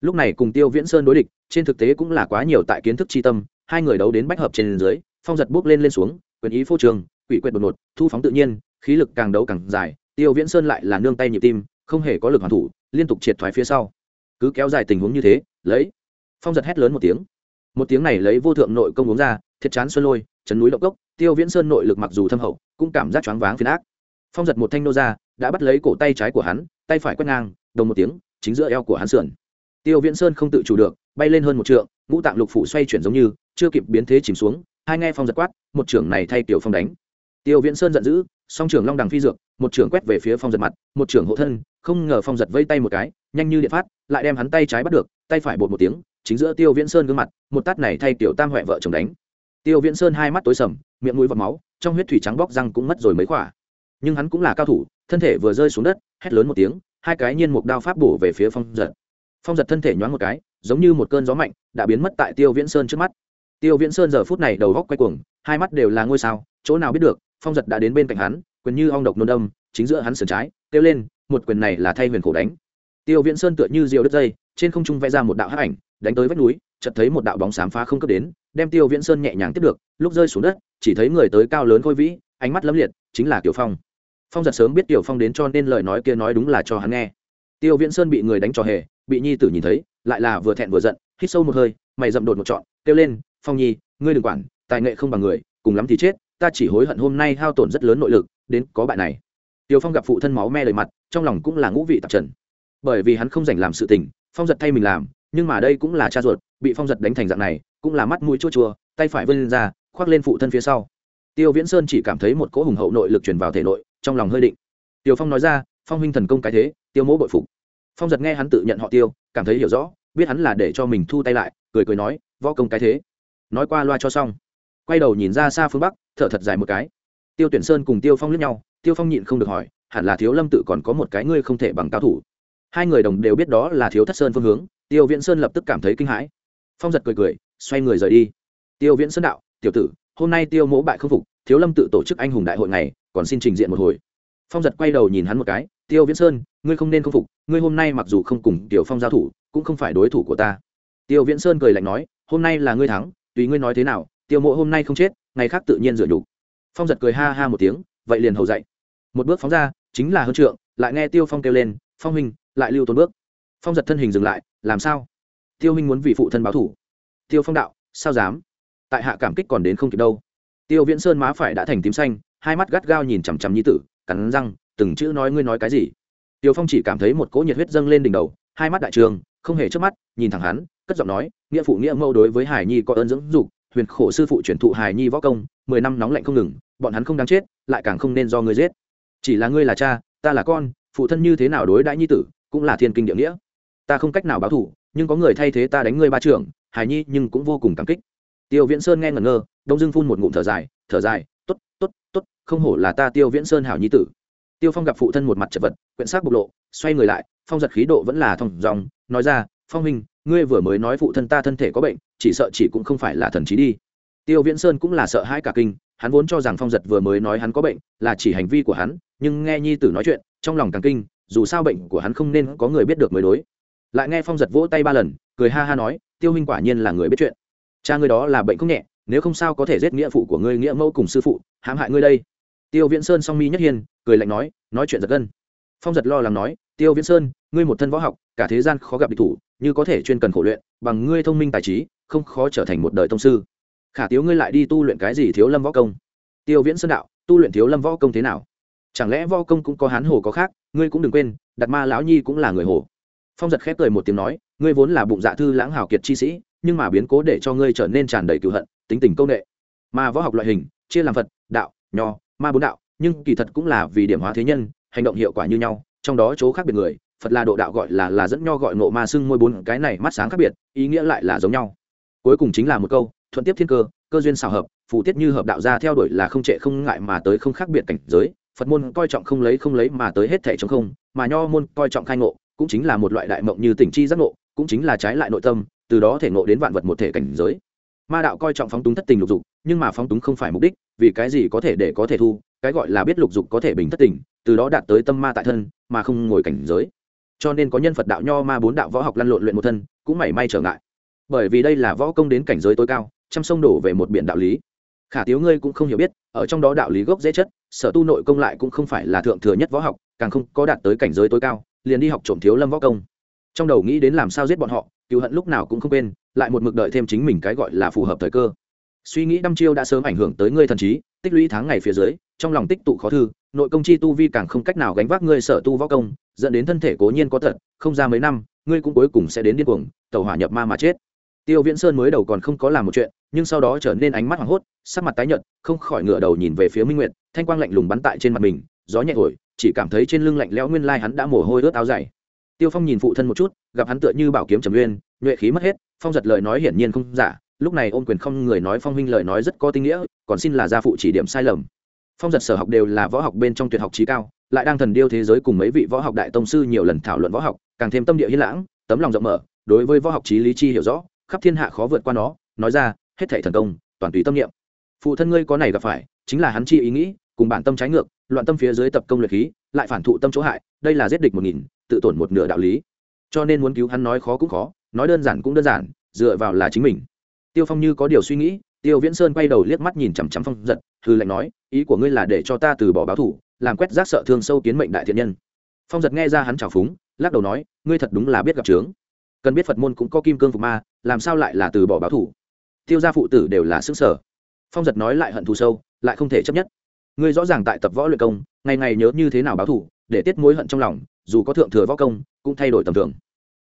lúc này cùng tiêu viễn sơn đối địch, trên thực tế cũng là quá nhiều tại kiến thức tri tâm, hai người đấu đến bách hợp trên dưới, phong giật bước lên lên xuống, quyền ý phô trường, quỷ quyệt đột ngột, thu phóng tự nhiên, khí lực càng đấu càng dài, tiêu viễn sơn lại là nương tay nhịp tim, không hề có lực hoàn thủ, liên tục triệt thoái phía sau. Cứ kéo dài tình huống như thế, lấy. Phong giật hét lớn một tiếng. Một tiếng này lấy vô thượng nội công uống ra, thiệt chán xuân lôi, chấn núi động cốc, tiêu viễn sơn nội lực mặc dù thâm hậu, cũng cảm giác choáng váng phiền ác. Phong giật một thanh nô ra, đã bắt lấy cổ tay trái của hắn, tay phải quét ngang, đồng một tiếng, chính giữa eo của hắn sườn tiêu viễn sơn không tự chủ được, bay lên hơn một trượng, ngũ tạng lục phủ xoay chuyển giống như, chưa kịp biến thế chìm xuống, hai nghe phong giật quát, một trưởng này thay tiểu phong đánh. Tiêu viễn sơn giận dữ, song trưởng long đằng phi dược, một trưởng quét về phía phong giật mặt, một trưởng hộ thân, không ngờ phong giật vây tay một cái, nhanh như điện phát, lại đem hắn tay trái bắt được, tay phải bột một tiếng, chính giữa tiêu viễn sơn gương mặt, một tát này thay tiểu tam huệ vợ chồng đánh. Tiêu viễn sơn hai mắt tối sầm, miệng mũi vọt máu, trong huyết thủy trắng bóc răng cũng mất rồi mấy khỏa nhưng hắn cũng là cao thủ, thân thể vừa rơi xuống đất, hét lớn một tiếng, hai cái nhiên mục đao pháp bổ về phía phong giật phong giật thân thể nhoáng một cái, giống như một cơn gió mạnh, đã biến mất tại tiêu viễn sơn trước mắt. Tiêu viễn sơn giờ phút này đầu góc quay cuồng, hai mắt đều là ngôi sao, chỗ nào biết được, phong giật đã đến bên cạnh hắn, quyền như ong độc nôn đâm, chính giữa hắn sườn trái, kêu lên, một quyền này là thay huyền khổ đánh. Tiêu viễn sơn tựa như diều đứt dây, trên không trung vẽ ra một đạo hắc ảnh, đánh tới vách núi, chợt thấy một đạo bóng xám phá không cấp đến, đem tiêu viễn sơn nhẹ nhàng tiếp được, lúc rơi xuống đất, chỉ thấy người tới cao lớn khôi vĩ, ánh mắt lấm liệt, chính là kiều phong. Phong giật sớm biết kiều phong đến cho nên lời nói kia nói đúng là cho hắn nghe tiêu viễn sơn bị người đánh trò hề, bị nhi tử nhìn thấy, lại là vừa thẹn vừa giận, hít sâu một hơi, mày dậm đột một trọn, kêu lên, phong nhi, ngươi đừng quản, tài nghệ không bằng người, cùng lắm thì chết, ta chỉ hối hận hôm nay hao tổn rất lớn nội lực, đến có bại này. Tiêu phong gặp phụ thân máu me lời mặt, trong lòng cũng là ngũ vị tạp trần. Bởi vì hắn không dành làm sự tình, phong giật thay mình làm, nhưng mà đây cũng là cha ruột, bị phong giật đánh thành dạng này, cũng là mắt mũi chua chua, tay phải vươn lên ra, khoác lên phụ thân phía sau. Tiêu viễn sơn chỉ cảm thấy một cỗ hùng hậu nội lực truyền vào thể nội, trong lòng hơi định. Tiêu phong nói ra phong huynh thần công cái thế, tiêu mỗ bội phục. Phong giật nghe hắn tự nhận họ tiêu, cảm thấy hiểu rõ, biết hắn là để cho mình thu tay lại, cười cười nói, võ công cái thế. Nói qua loa cho xong. Quay đầu nhìn ra xa phương bắc, thở thật dài một cái. Tiêu tuyển sơn cùng tiêu phong lướt nhau, tiêu phong nhịn không được hỏi, hẳn là thiếu lâm tự còn có một cái ngươi không thể bằng cao thủ? Hai người đồng đều biết đó là thiếu thất sơn phương hướng, tiêu viễn sơn lập tức cảm thấy kinh hãi. Phong giật cười cười, xoay người rời đi. Tiêu viễn sơn đạo, tiểu tử, hôm nay tiêu mỗ bại không phục, thiếu lâm tự tổ chức anh hùng đại hội này còn xin trình diện một hồi. Phong giật quay đầu nhìn hắn một cái tiêu viễn sơn, ngươi không nên không phục, ngươi hôm nay mặc dù không cùng tiểu phong giao thủ, cũng không phải đối thủ của ta. Tiêu viễn sơn cười lạnh nói, hôm nay là ngươi thắng, tùy ngươi nói thế nào, tiêu mộ hôm nay không chết, ngày khác tự nhiên rửa nhục. Phong giật cười ha ha một tiếng, vậy liền hầu dậy. Một bước phóng ra, chính là hơn trượng, lại nghe tiêu phong kêu lên, phong huynh, lại lưu tốn bước. Phong giật thân hình dừng lại, làm sao? Tiêu huynh muốn vì phụ thân báo thủ. Tiêu phong đạo, sao dám? Tại hạ cảm kích còn đến không kịp đâu. Tiêu viễn sơn má phải đã thành tím xanh, hai mắt gắt gao nhìn chằm chằm nhi tử, cắn răng từng chữ nói ngươi nói cái gì? Tiêu phong chỉ cảm thấy một cỗ nhiệt huyết dâng lên đỉnh đầu, hai mắt đại trường, không hề trước mắt, nhìn thẳng hắn, cất giọng nói, nghĩa phụ nghĩa mẫu đối với hải nhi có ơn dưỡng dục, huyền khổ sư phụ truyền thụ Hải nhi võ công, mười năm nóng lạnh không ngừng, bọn hắn không đáng chết, lại càng không nên do ngươi giết. Chỉ là ngươi là cha, ta là con, phụ thân như thế nào đối đãi nhi tử, cũng là thiên kinh địa nghĩa. Ta không cách nào báo thủ nhưng có người thay thế ta đánh ngươi ba trưởng, Hải nhi nhưng cũng vô cùng cảm kích. Tiêu viễn sơn nghe ngẩn ngơ, đông dưng phun một ngụm thở dài thở dài t ố t t ố t t ố t không hổ là ta tiêu viễn sơn hảo nhi tử tiêu phong gặp phụ thân một mặt chật vật, quyện sắc bộc lộ, xoay người lại, phong giật khí độ vẫn là thong dòng, nói ra, phong minh ngươi vừa mới nói phụ thân ta thân thể có bệnh, chỉ sợ chỉ cũng không phải là thần trí đi. Tiêu viễn sơn cũng là sợ hãi cả kinh, hắn vốn cho rằng phong giật vừa mới nói hắn có bệnh là chỉ hành vi của hắn, nhưng nghe nhi tử nói chuyện, trong lòng càng kinh, dù sao bệnh của hắn không nên có người biết được mới đối. Lại nghe phong giật vỗ tay ba lần, cười ha ha nói, tiêu Minh quả nhiên là người biết chuyện. Cha ngươi đó là bệnh không nhẹ, nếu không sao có thể giết nghĩa phụ của ngươi, nghĩa mẫu cùng sư phụ, hãm hại ngươi đây tiêu viễn sơn song mi nhất hiên, cười lạnh nói nói chuyện giật gân. Phong giật lo lắng nói, tiêu viễn sơn, ngươi một thân võ học, cả thế gian khó gặp địch thủ, như có thể chuyên cần khổ luyện, bằng ngươi thông minh tài trí, không khó trở thành một đời tông sư. Khả tiếu ngươi lại đi tu luyện cái gì thiếu lâm võ công? Tiêu viễn sơn đạo, tu luyện thiếu lâm võ công thế nào? Chẳng lẽ võ công cũng có hán hồ có khác, ngươi cũng đừng quên đặt ma lão nhi cũng là người hồ phong giật khép cười một tiếng nói, ngươi vốn là bụng dạ thư lãng hào kiệt chi sĩ, nhưng mà biến cố để cho ngươi trở nên tràn đầy cựu hận, tính tình công nghệ mà võ học loại hình, chia làm phật, đạo, nho ma bốn đạo, nhưng kỳ thật cũng là vì điểm hóa thế nhân, hành động hiệu quả như nhau, trong đó chỗ khác biệt người, phật là độ đạo gọi là là dẫn nho gọi nộ ma xưng môi bốn, cái này mắt sáng khác biệt, ý nghĩa lại là giống nhau. Cuối cùng chính là một câu, thuận tiếp thiên cơ cơ duyên xào hợp, phù tiết như hợp đạo ra theo đuổi là không trệ không ngại mà tới không khác biệt cảnh giới, phật môn coi trọng không lấy không lấy mà tới hết thể trong không, mà nho môn coi trọng khai ngộ, cũng chính là một loại đại mộng như tỉnh chi giác ngộ, cũng chính là trái lại nội tâm, từ đó thể ngộ đến vạn vật một thể cảnh giới. Ma đạo coi trọng phóng túng thất tình lục dục nhưng mà phóng túng không phải mục đích, vì cái gì có thể để có thể thu, cái gọi là biết lục dục có thể bình thất tình, từ đó đạt tới tâm ma tại thân, mà không ngồi cảnh giới. Cho nên có nhân phật đạo nho ma bốn đạo võ học lăn lộn luyện một thân, cũng mảy may trở ngại. Bởi vì đây là võ công đến cảnh giới tối cao trăm sông đổ về một biển đạo lý. Khả tiếu ngươi cũng không hiểu biết, ở trong đó đạo lý gốc dễ chất, sở tu nội công lại cũng không phải là thượng thừa nhất võ học, càng không có đạt tới cảnh giới tối cao, liền đi học trộm thiếu lâm võ công. Trong đầu nghĩ đến làm sao giết bọn họ cựu hận lúc nào cũng không quên, lại một mực đợi thêm chính mình cái gọi là phù hợp thời cơ suy nghĩ đăm chiêu đã sớm ảnh hưởng tới ngươi thần trí, tích lũy tháng ngày phía dưới, trong lòng tích tụ khó thư, nội công chi tu vi càng không cách nào gánh vác ngươi sở tu võ công, dẫn đến thân thể cố nhiên có thật không ra mấy năm, ngươi cũng cuối cùng sẽ đến điên cuồng tàu hỏa nhập ma mà chết. Tiêu viễn sơn mới đầu còn không có làm một chuyện, nhưng sau đó trở nên ánh mắt hoảng hốt, sắc mặt tái nhợt, không khỏi ngửa đầu nhìn về phía minh nguyệt, thanh quang lạnh lùng bắn tại trên mặt mình, gió nhẹ thổi, chỉ cảm thấy trên lưng lạnh lẽo nguyên lai hắn đã mồ hôi ướt áo dày. Tiêu phong nhìn phụ thân một chút, gặp hắn tựa như bảo kiếm trầm nguyên, nhuệ khí mất hết, phong giật lời nói hiển nhiên không giả lúc này ôm quyền không người nói phong huynh lời nói rất có tinh nghĩa, còn xin là gia phụ chỉ điểm sai lầm. Phong giật sở học đều là võ học bên trong tuyệt học trí cao, lại đang thần điêu thế giới cùng mấy vị võ học đại tông sư nhiều lần thảo luận võ học, càng thêm tâm địa hiên lãng, tấm lòng rộng mở, đối với võ học trí lý chi hiểu rõ, khắp thiên hạ khó vượt qua nó, nói ra, hết thể thần công, toàn tùy tâm niệm. Phụ thân ngươi có này gặp phải, chính là hắn chi ý nghĩ, cùng bản tâm trái ngược, loạn tâm phía dưới tập công luyện khí, lại phản thụ tâm chỗ hại, đây là giết địch một nghìn, tự tổn một nửa đạo lý. Cho nên muốn cứu hắn nói khó cũng khó, nói đơn giản cũng đơn giản, dựa vào là chính mình tiêu phong như có điều suy nghĩ, tiêu viễn sơn quay đầu liếc mắt nhìn chằm chằm phong giật hư lệnh nói, ý của ngươi là để cho ta từ bỏ báo thủ, làm quét rác sợ thương sâu kiến mệnh đại thiện nhân. Phong giật nghe ra hắn trào phúng, lắc đầu nói, ngươi thật đúng là biết gặp trướng cần biết phật môn cũng có kim cương phục ma, làm sao lại là từ bỏ báo thủ? Tiêu gia phụ tử đều là xứ sở phong giật nói lại hận thù sâu, lại không thể chấp nhất. Ngươi rõ ràng tại tập võ luyện công, ngày ngày nhớ như thế nào báo thủ, để tiết mối hận trong lòng, dù có thượng thừa võ công, cũng thay đổi tầm thường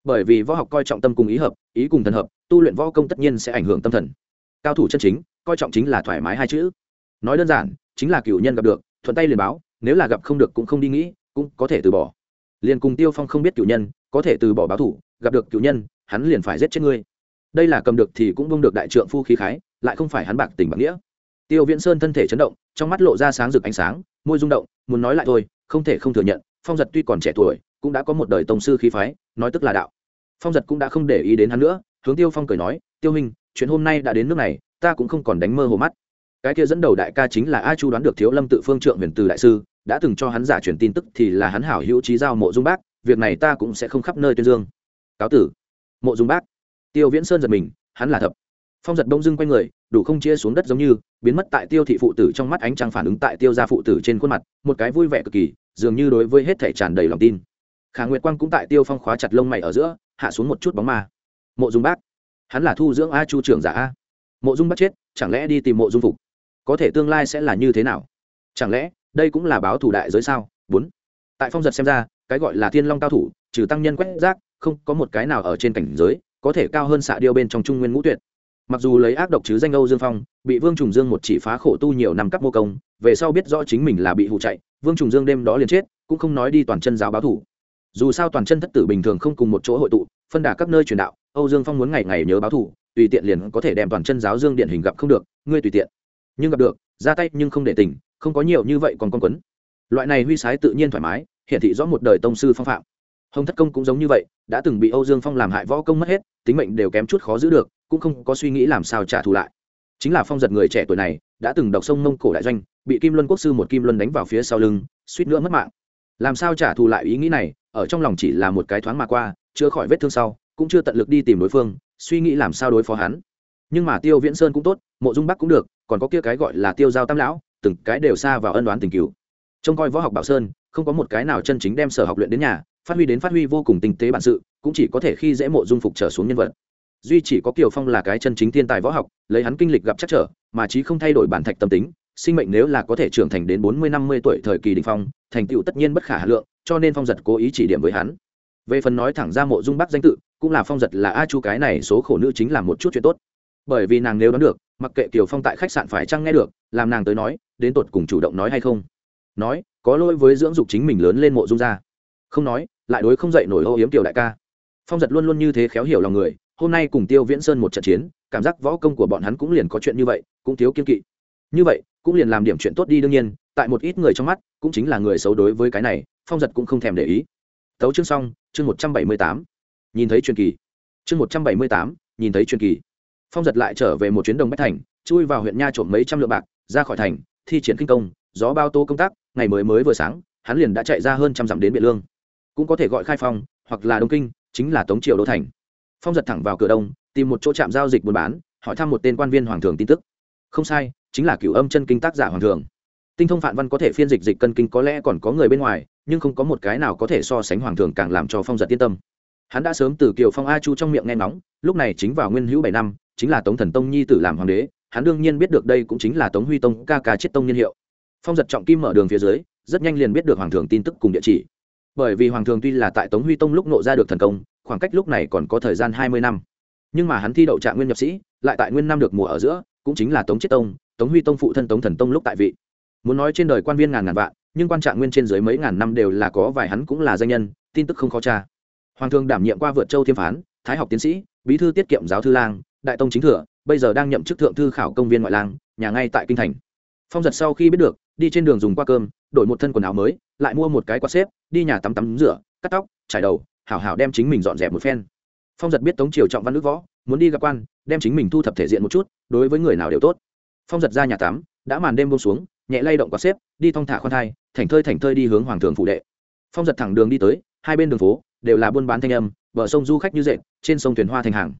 bởi vì võ học coi trọng tâm cùng ý hợp, ý cùng thần hợp, tu luyện võ công tất nhiên sẽ ảnh hưởng tâm thần. Cao thủ chân chính, coi trọng chính là thoải mái hai chữ. Nói đơn giản, chính là cựu nhân gặp được, thuận tay liền báo, nếu là gặp không được cũng không đi nghĩ, cũng có thể từ bỏ. Liền cùng tiêu phong không biết cựu nhân, có thể từ bỏ báo thủ, gặp được cựu nhân, hắn liền phải giết chết ngươi. Đây là cầm được thì cũng bông được đại trượng phu khí khái, lại không phải hắn bạc tình bạc nghĩa. Tiêu viễn sơn thân thể chấn động, trong mắt lộ ra sáng rực ánh sáng, môi rung động, muốn nói lại thôi, không thể không thừa nhận, phong giật tuy còn trẻ tuổi, cũng đã có một đời tổng sư khí phái, nói tức là đạo phong giật cũng đã không để ý đến hắn nữa, hướng tiêu phong cười nói, tiêu minh chuyện hôm nay đã đến nước này, ta cũng không còn đánh mơ hồ mắt. Cái kia dẫn đầu đại ca chính là a chu đoán được thiếu lâm tự phương trượng huyền từ đại sư, đã từng cho hắn giả truyền tin tức thì là hắn hảo hữu trí giao mộ dung bác, việc này ta cũng sẽ không khắp nơi tuyên dương. Cáo tử. Mộ dung bác. Tiêu viễn sơn giật mình, hắn là thập. Phong giật đông dưng quanh người, đủ không chia xuống đất giống như, biến mất tại tiêu thị phụ tử trong mắt ánh trăng phản ứng tại tiêu gia phụ tử trên khuôn mặt, một cái vui vẻ cực kỳ, dường như đối với hết thể tràn đầy lòng tin. Khả nguyệt quang cũng tại tiêu phong khóa chặt lông mày ở giữa hạ xuống một chút bóng ma. Mộ dung bác, hắn là thu dưỡng a chu trưởng giả a. Mộ dung bắt chết, chẳng lẽ đi tìm mộ dung phục? Có thể tương lai sẽ là như thế nào? Chẳng lẽ đây cũng là báo thủ đại giới sao? Bốn. Tại phong giật xem ra, cái gọi là thiên long cao thủ, trừ tăng nhân quét rác, không có một cái nào ở trên cảnh giới, có thể cao hơn xạ điêu bên trong trung nguyên ngũ tuyệt. Mặc dù lấy ác độc chứ danh âu dương phong, bị vương trùng dương một chỉ phá khổ tu nhiều năm cấp mô công, về sau biết rõ chính mình là bị hụ chạy, vương trùng dương đêm đó liền chết, cũng không nói đi toàn chân giáo báo thủ dù sao toàn chân thất tử bình thường không cùng một chỗ hội tụ phân đà các nơi truyền đạo âu dương phong muốn ngày ngày nhớ báo thù, tùy tiện liền có thể đem toàn chân giáo dương điện hình gặp không được ngươi tùy tiện. Nhưng gặp được ra tay nhưng không để tình không có nhiều như vậy còn con quấn. Loại này huy sái tự nhiên thoải mái hiển thị rõ một đời tông sư phong phạm. Hồng thất công cũng giống như vậy đã từng bị âu dương phong làm hại võ công mất hết tính mệnh đều kém chút khó giữ được cũng không có suy nghĩ làm sao trả thù lại. Chính là phong giật người trẻ tuổi này đã từng đọc sông mông cổ đại doanh bị kim luân quốc sư một kim luân đánh vào phía sau lưng suýt nữa mất mạng. Làm sao trả thù lại ý nghĩ này ở trong lòng chỉ là một cái thoáng mà qua chưa khỏi vết thương sau, cũng chưa tận lực đi tìm đối phương, suy nghĩ làm sao đối phó hắn nhưng mà tiêu viễn sơn cũng tốt, mộ dung bắc cũng được, còn có kia cái gọi là tiêu giao tam lão, từng cái đều xa vào ân đoán tình cựu. trông coi võ học bảo sơn, không có một cái nào chân chính đem sở học luyện đến nhà, phát huy đến phát huy vô cùng tinh tế bản sự, cũng chỉ có thể khi dễ mộ dung phục trở xuống nhân vật duy chỉ có kiều phong là cái chân chính thiên tài võ học, lấy hắn kinh lịch gặp chắc trở, mà chí không thay đổi bản thạch tâm tính sinh mệnh nếu là có thể trưởng thành đến bốn mươi, năm mươi tuổi thời kỳ đỉnh phong, thành tựu tất nhiên bất khả hà lượng, cho nên phong giật cố ý chỉ điểm với hắn. Về phần nói thẳng ra mộ dung bắc danh tự, cũng là phong giật là a chu cái này số khổ nữ chính là một chút chuyện tốt. Bởi vì nàng nếu đoán được, mặc kệ kiều phong tại khách sạn phải chăng nghe được, làm nàng tới nói, đến tột cùng chủ động nói hay không? Nói, có lỗi với dưỡng dục chính mình lớn lên mộ dung ra. Không nói, lại đối không dậy nổi ô yếm tiểu đại ca. Phong giật luôn luôn như thế khéo hiểu lòng người, hôm nay cùng tiêu viễn sơn một trận chiến, cảm giác võ công của bọn hắn cũng liền có chuyện như vậy, cũng thiếu kiên kỵ. Như vậy cũng liền làm điểm chuyện tốt đi đương nhiên, tại một ít người trong mắt, cũng chính là người xấu đối với cái này, phong giật cũng không thèm để ý. Tấu chương xong, chương một trăm bảy mươi tám. Nhìn thấy truyền kỳ. Chương một trăm bảy mươi tám, nhìn thấy truyền kỳ. Phong giật lại trở về một chuyến đồng bách thành, chui vào huyện nha trộm mấy trăm lượng bạc, ra khỏi thành, thi triển kinh công, gió bao tô công tác, ngày mới mới vừa sáng, hắn liền đã chạy ra hơn trăm dặm đến biện lương. Cũng có thể gọi khai phong, hoặc là đông kinh, chính là tống triều đô thành. Phong giật thẳng vào cửa đông, tìm một chỗ trạm giao dịch buôn bán, hỏi thăm một tên quan viên hoàng thường tin tức. Không sai chính là cửu âm chân kinh tác giả hoàng thường. Tinh thông phạn văn có thể phiên dịch dịch cân kinh có lẽ còn có người bên ngoài, nhưng không có một cái nào có thể so sánh hoàng thường càng làm cho phong giật yên tâm. Hắn đã sớm từ kiều phong a chu trong miệng nghe ngóng, lúc này chính vào nguyên hữu bảy năm, chính là tống thần tông nhi tử làm hoàng đế, hắn đương nhiên biết được đây cũng chính là tống huy tông ca ca chết tông niên hiệu. Phong giật trọng kim mở đường phía dưới, rất nhanh liền biết được hoàng thường tin tức cùng địa chỉ. Bởi vì hoàng thường tuy là tại tống huy tông lúc nộ ra được thần công, khoảng cách lúc này còn có thời gian hai mươi năm. Nhưng mà hắn thi đậu trạng nguyên nhập sĩ, lại tại nguyên năm được mùa ở giữa cũng chính là tống chiết tông, tống huy tông phụ thân tống thần tông lúc tại vị. Muốn nói trên đời quan viên ngàn ngàn vạn, nhưng quan trạng nguyên trên dưới mấy ngàn năm đều là có vài hắn cũng là danh nhân, tin tức không khó tra. Hoàng thương đảm nhiệm qua vượt châu thiêm phán, thái học tiến sĩ, bí thư tiết kiệm giáo thư lang, đại tông chính thừa, bây giờ đang nhậm chức thượng thư khảo công viên ngoại lang, nhà ngay tại kinh thành. Phong giật sau khi biết được, đi trên đường dùng qua cơm, đổi một thân quần áo mới, lại mua một cái quạt xếp, đi nhà tắm tắm rửa, cắt tóc, trải đầu, hảo hảo đem chính mình dọn dẹp một phen phong giật biết tống triều trọng văn nước võ muốn đi gặp quan đem chính mình thu thập thể diện một chút đối với người nào đều tốt. Phong giật ra nhà tắm đã màn đêm bông xuống nhẹ lay động quạt xếp đi thong thả khoan thai thảnh thơi thảnh thơi đi hướng hoàng thường phụ đệ. Phong giật thẳng đường đi tới hai bên đường phố đều là buôn bán thanh âm bờ sông du khách như dệt trên sông thuyền hoa thành hàng.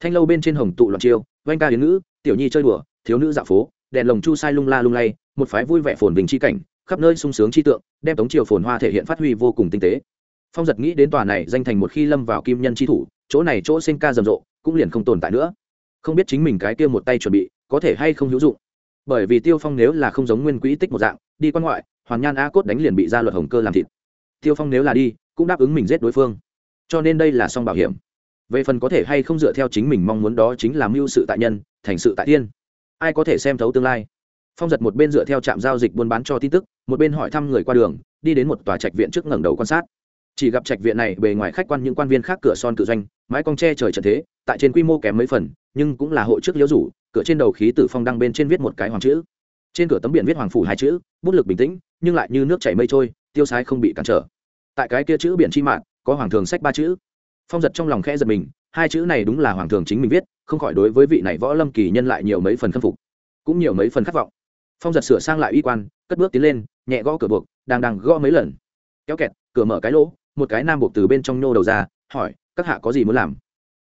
Thanh lâu bên trên hồng tụ loạn chiêu oanh ca hiến nữ, tiểu nhi chơi đùa thiếu nữ dạo phố đèn lồng chu sai lung la lung lay một phái vui vẻ phồn bình chi cảnh khắp nơi sung sướng chi tượng đem tống triều phồn hoa thể hiện phát huy vô cùng tinh tế. Phong giật nghĩ đến tòa này danh thành một khi lâm vào kim nhân chi thủ chỗ này chỗ sinh ca rầm rộ, cũng liền không tồn tại nữa. Không biết chính mình cái kia một tay chuẩn bị, có thể hay không hữu dụng. Bởi vì tiêu phong nếu là không giống nguyên quỹ tích một dạng, đi quan ngoại, hoàn nhan a cốt đánh liền bị ra luật hồng cơ làm thịt. Tiêu phong nếu là đi, cũng đáp ứng mình giết đối phương. Cho nên đây là song bảo hiểm. Về phần có thể hay không dựa theo chính mình mong muốn đó chính là mưu sự tại nhân, thành sự tại tiên ai có thể xem thấu tương lai? Phong giật một bên dựa theo trạm giao dịch buôn bán cho tin tức, một bên hỏi thăm người qua đường, đi đến một tòa trạch viện trước ngẩng đầu quan sát chỉ gặp trạch viện này bề ngoài khách quan những quan viên khác cửa son cự doanh, mái cong tre trời trận thế, tại trên quy mô kém mấy phần, nhưng cũng là hội trước liễu rủ, cửa trên đầu khí tử phong đăng bên trên viết một cái hoàng chữ. Trên cửa tấm biển viết hoàng phủ hai chữ, bút lực bình tĩnh, nhưng lại như nước chảy mây trôi, tiêu sái không bị cản trở. Tại cái kia chữ biển chi mạng có hoàng thường sách ba chữ. Phong giật trong lòng khẽ giật mình, hai chữ này đúng là hoàng thường chính mình viết, không khỏi đối với vị này võ lâm kỳ nhân lại nhiều mấy phần khâm phục, cũng nhiều mấy phần khát vọng. Phong giật sửa sang lại uy quan, cất bước tiến lên, nhẹ gõ cửa buộc, đang đang gõ mấy lần. Kéo kẹt, cửa mở cái lỗ một cái nam buộc từ bên trong nhô đầu ra, hỏi, các hạ có gì muốn làm?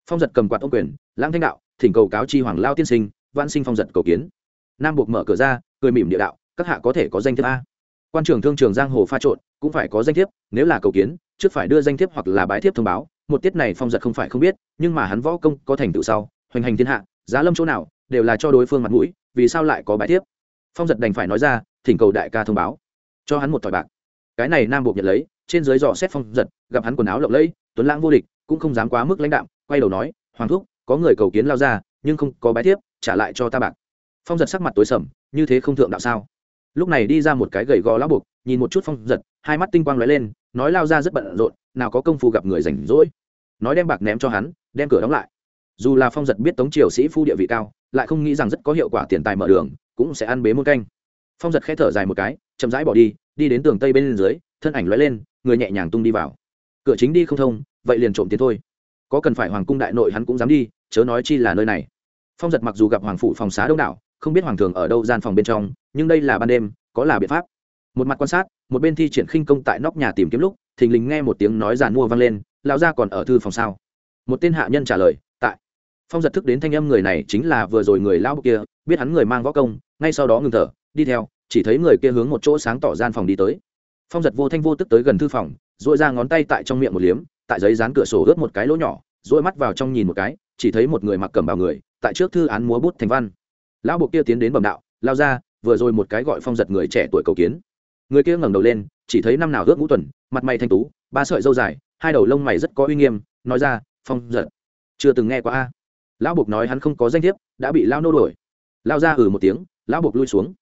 Phong giật cầm quạt ông quyền lãng thanh đạo, thỉnh cầu cáo chi hoàng lao tiên sinh, vãn sinh phong giật cầu kiến. Nam buộc mở cửa ra, cười mỉm địa đạo, các hạ có thể có danh thiếp a. Quan trưởng thương trường giang hồ pha trộn, cũng phải có danh thiếp, nếu là cầu kiến, trước phải đưa danh thiếp hoặc là bái thiếp thông báo, một tiết này phong giật không phải không biết, nhưng mà hắn võ công có thành tựu sau, hoành hành thiên hạ, giá lâm chỗ nào, đều là cho đối phương mặt mũi, vì sao lại có bái thiếp? Phong giật đành phải nói ra, thỉnh cầu đại ca thông báo. Cho hắn một thỏi bạc. Cái này nam buộc nhận lấy trên dưới dò xét phong giật, gặp hắn quần áo lộng lẫy, tuấn lãng vô địch, cũng không dám quá mức lãnh đạm, quay đầu nói, hoàng thúc, có người cầu kiến lao ra, nhưng không có bái thiếp, trả lại cho ta bạc. Phong giật sắc mặt tối sầm, như thế không thượng đạo sao? Lúc này đi ra một cái gầy gò lão buộc, nhìn một chút phong giật, hai mắt tinh quang lóe lên, nói lao ra rất bận rộn, nào có công phu gặp người rảnh rỗi. Nói đem bạc ném cho hắn, đem cửa đóng lại. Dù là phong giật biết tống triều sĩ phu địa vị cao, lại không nghĩ rằng rất có hiệu quả tiền tài mở đường, cũng sẽ ăn bế muôn canh. Phong giật khẽ thở dài một cái, chậm rãi bỏ đi đi đến tường tây bên dưới, thân ảnh lóe lên người nhẹ nhàng tung đi vào. Cửa chính đi không thông, vậy liền trộm tiền thôi. Có cần phải hoàng cung đại nội hắn cũng dám đi, chớ nói chi là nơi này. Phong giật mặc dù gặp hoàng phủ phòng xá đông đảo, không biết hoàng thường ở đâu gian phòng bên trong, nhưng đây là ban đêm, có là biện pháp. Một mặt quan sát, một bên thi triển khinh công tại nóc nhà tìm kiếm lúc, thình lình nghe một tiếng nói giàn mua vang lên, lão gia còn ở thư phòng sao? Một tên hạ nhân trả lời, tại. Phong giật thức đến thanh âm người này chính là vừa rồi người lão kia, biết hắn người mang võ công, ngay sau đó ngừng thở, đi theo, chỉ thấy người kia hướng một chỗ sáng tỏ gian phòng đi tới phong giật vô thanh vô tức tới gần thư phòng dội ra ngón tay tại trong miệng một liếm, tại giấy dán cửa sổ ướt một cái lỗ nhỏ dội mắt vào trong nhìn một cái, chỉ thấy một người mặc cẩm bào người, tại trước thư án múa bút thành văn. Lão bộ kia tiến đến bầm đạo, lao ra, vừa rồi một cái gọi phong giật người trẻ tuổi cầu kiến. Người kia ngẩng đầu lên, chỉ thấy năm nào ước ngũ tuần, mặt mày thanh tú, ba sợi dâu dài, hai đầu lông mày rất có uy nghiêm, nói ra, phong giật, chưa từng nghe qua a. Lão buộc nói hắn không có danh thiếp, đã bị lao nô đuổi. Lao ra ừ một tiếng, lão buộc lui xuống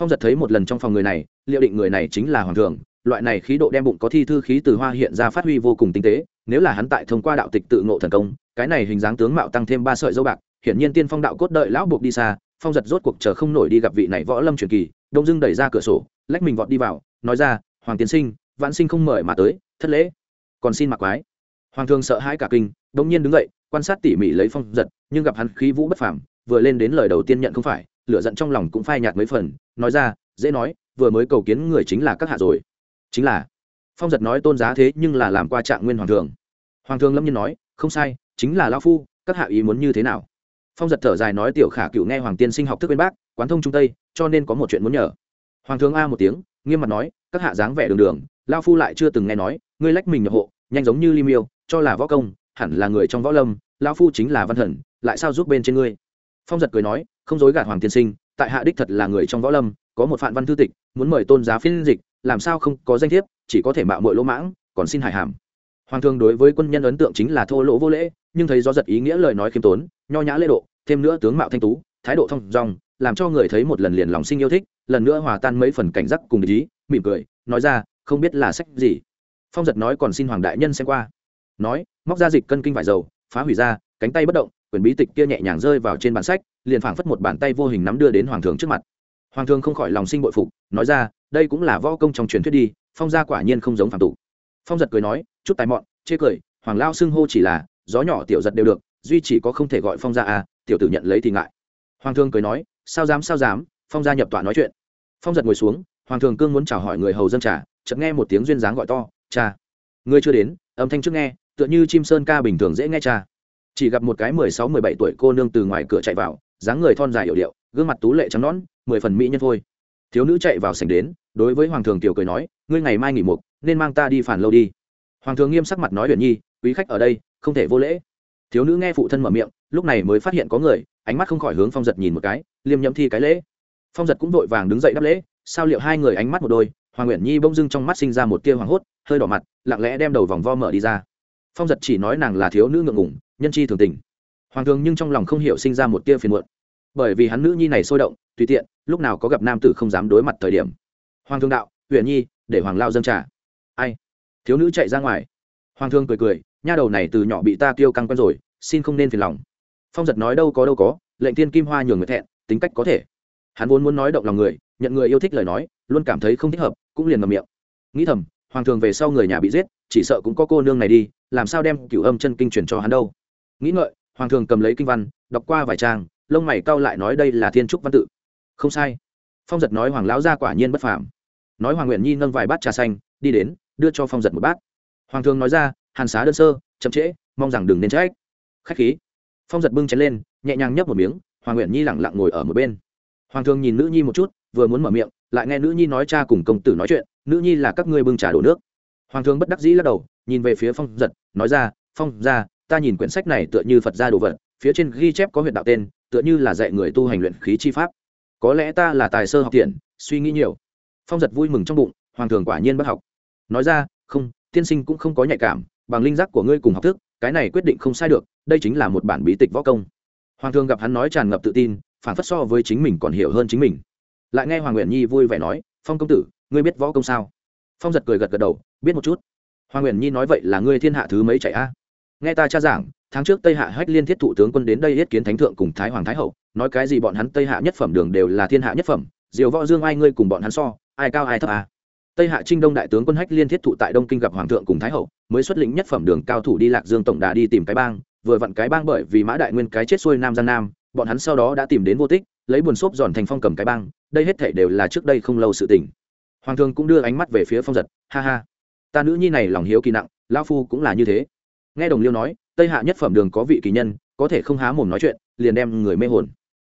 phong giật thấy một lần trong phòng người này liệu định người này chính là hoàng Thường, loại này khí độ đem bụng có thi thư khí từ hoa hiện ra phát huy vô cùng tinh tế nếu là hắn tại thông qua đạo tịch tự ngộ thần công cái này hình dáng tướng mạo tăng thêm ba sợi dâu bạc hiển nhiên tiên phong đạo cốt đợi lão buộc đi xa phong giật rốt cuộc chờ không nổi đi gặp vị này võ lâm truyền kỳ đông dưng đẩy ra cửa sổ lách mình vọt đi vào nói ra hoàng tiến sinh vãn sinh không mời mà tới thất lễ. Còn xin mặc quái. Hoàng Thường sợ hãi cả kinh đông nhiên đứng dậy quan sát tỉ mỉ lấy phong giật nhưng gặp hắn khí vũ bất phàm vừa lên đến lời đầu tiên nhận không phải lửa giận trong lòng cũng phai nhạt mấy phần, nói ra, dễ nói, vừa mới cầu kiến người chính là các hạ rồi. Chính là. Phong giật nói tôn giá thế nhưng là làm qua trạng nguyên hoàng thường hoàng thường lâm nhiên nói, không sai, chính là lao phu, các hạ ý muốn như thế nào? Phong giật thở dài nói, tiểu khả cựu nghe hoàng tiên sinh học thức bên bác, quán thông trung tây, cho nên có một chuyện muốn nhờ. Hoàng thường a một tiếng, nghiêm mặt nói, các hạ dáng vẻ đường đường lao phu lại chưa từng nghe nói, ngươi lách mình nhập hộ, nhanh giống như li miêu cho là võ công, hẳn là người trong võ lâm lao phu chính là văn thần, lại sao giúp bên trên ngươi? Phong giật cười nói không dối gạt hoàng tiên sinh, tại hạ đích thật là người trong võ lâm, có một phạn văn thư tịch, muốn mời tôn giá phiên dịch, làm sao không có danh thiếp, chỉ có thể mạo mội lỗ mãng, còn xin hải hàm. Hoàng thương đối với quân nhân ấn tượng chính là thô lỗ vô lễ, nhưng thấy do giật ý nghĩa lời nói khiêm tốn, nho nhã lễ độ, thêm nữa tướng mạo thanh tú, thái độ thông dong, làm cho người thấy một lần liền lòng sinh yêu thích, lần nữa hòa tan mấy phần cảnh giác cùng ý, mỉm cười, nói ra, không biết là sách gì. Phong giật nói còn xin hoàng đại nhân xem qua. Nói, móc ra dịch cân kinh vải dầu, phá hủy ra, cánh tay bất động quyển bí tịch kia nhẹ nhàng rơi vào trên bản sách, liền phảng phất một bàn tay vô hình nắm đưa đến hoàng thường trước mặt. Hoàng thường không khỏi lòng sinh bội phục, nói ra, đây cũng là võ công trong truyền thuyết đi, phong gia quả nhiên không giống phản tục. Phong giật cười nói, chút tài mọn, chê cười, hoàng lao xưng hô chỉ là, gió nhỏ tiểu giật đều được, duy chỉ có không thể gọi phong gia à tiểu tử nhận lấy thì ngại. Hoàng thường cười nói, sao dám sao dám, phong gia nhập tọa nói chuyện. Phong giật ngồi xuống, hoàng thường cương muốn chào hỏi người hầu dân trà, chợt nghe một tiếng duyên dáng gọi to, cha. Ngươi chưa đến, âm thanh trước nghe, tựa như chim sơn ca bình thường dễ nghe cha chỉ gặp một cái mười sáu, mười bảy tuổi cô nương từ ngoài cửa chạy vào, dáng người thon dài hiệu điệu, gương mặt tú lệ trắng nõn, mười phần mỹ nhân thôi. Thiếu nữ chạy vào sảnh đến, đối với hoàng thường tiểu cười nói, ngươi ngày mai nghỉ mục, nên mang ta đi phản lâu đi. Hoàng thường nghiêm sắc mặt nói huyền nhi, quý khách ở đây, không thể vô lễ. Thiếu nữ nghe phụ thân mở miệng, lúc này mới phát hiện có người, ánh mắt không khỏi hướng phong giật nhìn một cái, liêm nhậm thi cái lễ. Phong giật cũng vội vàng đứng dậy đáp lễ, sao liệu hai người ánh mắt một đôi, hoàng nguyện nhi bỗng dưng trong mắt sinh ra một tia hoàng hốt, hơi đỏ mặt, lặng lẽ đem đầu vòng vo mở đi ra phong giật chỉ nói nàng là thiếu nữ ngượng ngủng nhân chi thường tình. Hoàng thường nhưng trong lòng không hiểu sinh ra một tia phiền muộn. Bởi vì hắn nữ nhi này sôi động, tùy tiện, lúc nào có gặp nam tử không dám đối mặt thời điểm. Hoàng thương đạo huyện nhi, để hoàng lao dâng trả ai? Thiếu nữ chạy ra ngoài. Hoàng thương cười cười, nha đầu này từ nhỏ bị ta tiêu căng quen rồi, xin không nên phiền lòng. Phong giật nói, đâu có đâu có, lệnh tiên kim hoa nhường người thẹn, tính cách có thể. Hắn vốn muốn nói động lòng người, nhận người yêu thích lời nói, luôn cảm thấy không thích hợp, cũng liền ngầm miệng. Nghĩ thầm, hoàng thường về sau người nhà bị giết, chỉ sợ cũng có cô nương này đi làm sao đem cửu âm chân kinh truyền cho hắn đâu? Nghĩ ngợi, hoàng thường cầm lấy kinh văn, đọc qua vài trang, lông mày cau lại nói đây là thiên trúc văn tự. Không sai. Phong giật nói hoàng lão gia quả nhiên bất phàm. Nói hoàng nguyện nhi nâng vài bát trà xanh, đi đến, đưa cho phong giật một bát. Hoàng thường nói ra, hàn xá đơn sơ, chậm trễ, mong rằng đừng nên trách. Khách khí. Phong giật bưng chén lên, nhẹ nhàng nhấp một miếng, hoàng nguyện nhi lẳng lặng ngồi ở một bên. Hoàng thường nhìn nữ nhi một chút, vừa muốn mở miệng, lại nghe nữ nhi nói cha cùng công tử nói chuyện, nữ nhi là các ngươi bưng trà đổ nước hoàng thương bất đắc dĩ lắc đầu nhìn về phía phong giật nói ra phong ra ta nhìn quyển sách này tựa như phật gia đồ vật phía trên ghi chép có huyện đạo tên tựa như là dạy người tu hành luyện khí chi pháp. Có lẽ ta là tài sơ học tiện, suy nghĩ nhiều. Phong giật vui mừng trong bụng hoàng thường quả nhiên bất học. Nói ra không tiên sinh cũng không có nhạy cảm bằng linh giác của ngươi cùng học thức cái này quyết định không sai được đây chính là một bản bí tịch võ công. Hoàng thường gặp hắn nói tràn ngập tự tin phản phất so với chính mình còn hiểu hơn chính mình. Lại nghe hoàng nguyện nhi vui vẻ nói phong công tử ngươi biết võ công sao? Phong giật cười gật gật đầu biết một chút. Hoàng nguyện nhi nói vậy là ngươi thiên hạ thứ mấy chạy a? Nghe ta cha giảng, tháng trước tây hạ hách liên thiết thủ tướng quân đến đây yết kiến thánh thượng cùng thái hoàng thái hậu, nói cái gì bọn hắn tây hạ nhất phẩm đường đều là thiên hạ nhất phẩm, diều võ dương ai ngươi cùng bọn hắn so, ai cao ai thấp à. tây hạ trinh đông đại tướng quân hách liên thiết thụ tại đông kinh gặp hoàng thượng cùng thái hậu, mới xuất lĩnh nhất phẩm đường cao thủ đi lạc dương tổng đà đi tìm cái bang, vừa vặn cái bang bởi vì mã đại nguyên cái chết xuôi nam gian nam, bọn hắn sau đó đã tìm đến vô tích, lấy buồn xốp giòn thành phong cầm cái bang, đây hết thể đều là trước đây không lâu sự tình. Hoàng thượng cũng đưa ánh mắt về phía phong giật, ha ha ta nữ nhi này lòng hiếu kỳ nặng lao phu cũng là như thế. Nghe đồng liêu nói, tây hạ nhất phẩm đường có vị kỳ nhân, có thể không há mồm nói chuyện, liền đem người mê hồn.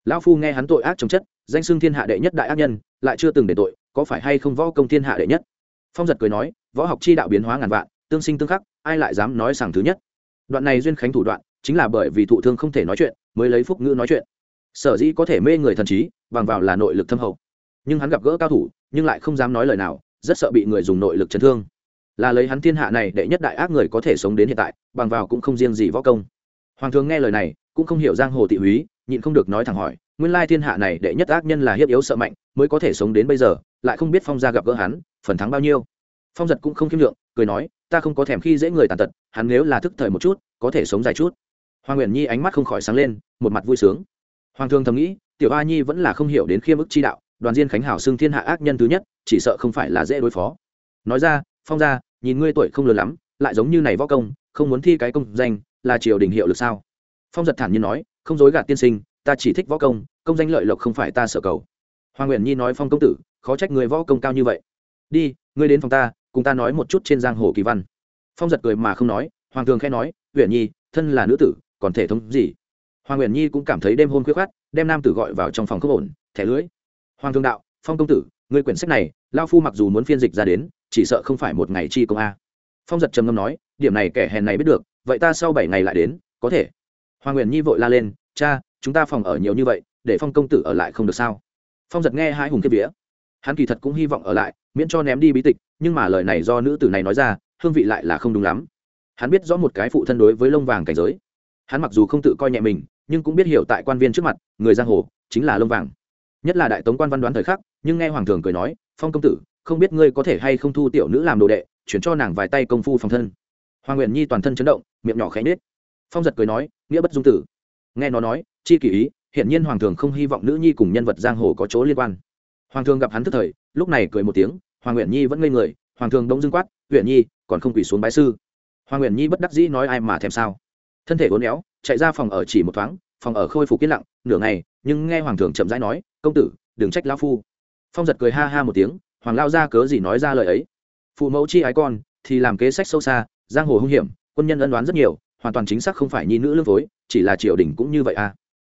Lão phu nghe hắn tội ác chống chất, danh xưng thiên hạ đệ nhất đại ác nhân, lại chưa từng để tội, có phải hay không võ công thiên hạ đệ nhất? Phong giật cười nói, võ học chi đạo biến hóa ngàn vạn, tương sinh tương khắc, ai lại dám nói sảng thứ nhất? Đoạn này duyên khánh thủ đoạn, chính là bởi vì thụ thương không thể nói chuyện, mới lấy phúc ngữ nói chuyện. Sở dĩ có thể mê người thần trí, bằng vào là nội lực thâm hậu. Nhưng hắn gặp gỡ cao thủ, nhưng lại không dám nói lời nào, rất sợ bị người dùng nội lực chấn thương là lấy hắn thiên hạ này đệ nhất đại ác người có thể sống đến hiện tại, bằng vào cũng không riêng gì võ công. Hoàng thường nghe lời này, cũng không hiểu giang hồ thị húy, nhịn không được nói thẳng hỏi, nguyên lai thiên hạ này đệ nhất ác nhân là hiếp yếu sợ mạnh, mới có thể sống đến bây giờ, lại không biết phong gia gặp gỡ hắn, phần thắng bao nhiêu. Phong giật cũng không khiêm lượng cười nói, ta không có thèm khi dễ người tàn tật, hắn nếu là thức thời một chút, có thể sống dài chút. Hoàng nguyện nhi ánh mắt không khỏi sáng lên, một mặt vui sướng. Hoàng thường thầm nghĩ, tiểu a nhi vẫn là không hiểu đến khiêm ức chi đạo, đoàn diên khánh hảo xưng thiên hạ ác nhân thứ nhất, chỉ sợ không phải là dễ đối phó. Nói ra, phong gia nhìn ngươi tuổi không lớn lắm, lại giống như này võ công, không muốn thi cái công danh, là triều đình hiệu lực sao? Phong giật thản nhiên nói, không dối gạt tiên sinh, ta chỉ thích võ công công danh lợi lộc không phải ta sở cầu. Hoàng nguyện nhi nói phong công tử, khó trách người võ công cao như vậy. Đi, ngươi đến phòng ta, cùng ta nói một chút trên giang hồ kỳ văn. Phong giật cười mà không nói, hoàng thường khẽ nói, nguyện nhi, thân là nữ tử, còn thể thống gì? Hoàng nguyện nhi cũng cảm thấy đêm hôn khuyết khát đem nam tử gọi vào trong phòng không ổn, thẻ lưới. Hoàng thường đạo, phong công tử, ngươi quyển sách này, lao phu mặc dù muốn phiên dịch ra đến chỉ sợ không phải một ngày chi công a. Phong giật trầm ngâm nói, điểm này kẻ hèn này biết được, vậy ta sau bảy ngày lại đến, có thể. Hoàng nguyện nhi vội la lên, cha, chúng ta phòng ở nhiều như vậy, để phong công tử ở lại không được sao? Phong giật nghe hai hùng kiếp vía. Hắn kỳ thật cũng hy vọng ở lại, miễn cho ném đi bí tịch, nhưng mà lời này do nữ tử này nói ra, hương vị lại là không đúng lắm. Hắn biết rõ một cái phụ thân đối với lông vàng cảnh giới. Hắn mặc dù không tự coi nhẹ mình, nhưng cũng biết hiểu tại quan viên trước mặt, người giang hồ, chính là lông vàng. Nhất là đại tống quan văn đoán thời khắc, nhưng nghe hoàng thường cười nói, phong công tử không biết ngươi có thể hay không thu tiểu nữ làm đồ đệ, chuyển cho nàng vài tay công phu phòng thân. Hoàng nguyện nhi toàn thân chấn động, miệng nhỏ khẽ nết phong giật cười nói, nghĩa bất dung tử. Nghe nó nói, chi kỷ ý hiện nhiên hoàng thường không hy vọng nữ nhi cùng nhân vật giang hồ có chỗ liên quan. Hoàng thường gặp hắn tức thời, lúc này cười một tiếng, hoàng nguyện nhi vẫn ngây người, hoàng thường đông dưng quát nguyện nhi, còn không quỳ xuống bái sư? Hoàng nguyện nhi bất đắc dĩ nói, ai mà thèm sao? Thân thể uốn éo, chạy ra phòng ở chỉ một thoáng, phòng ở khôi phục yên lặng, nửa ngày, nhưng nghe hoàng thường chậm rãi nói, công tử, đừng trách lão phu. Phong giật cười ha ha một tiếng hoàng lao ra cớ gì nói ra lời ấy. Phụ mẫu chi ái con, thì làm kế sách sâu xa, giang hồ hung hiểm, quân nhân ân đoán rất nhiều, hoàn toàn chính xác không phải nhi nữ lương phối, chỉ là triều đình cũng như vậy à.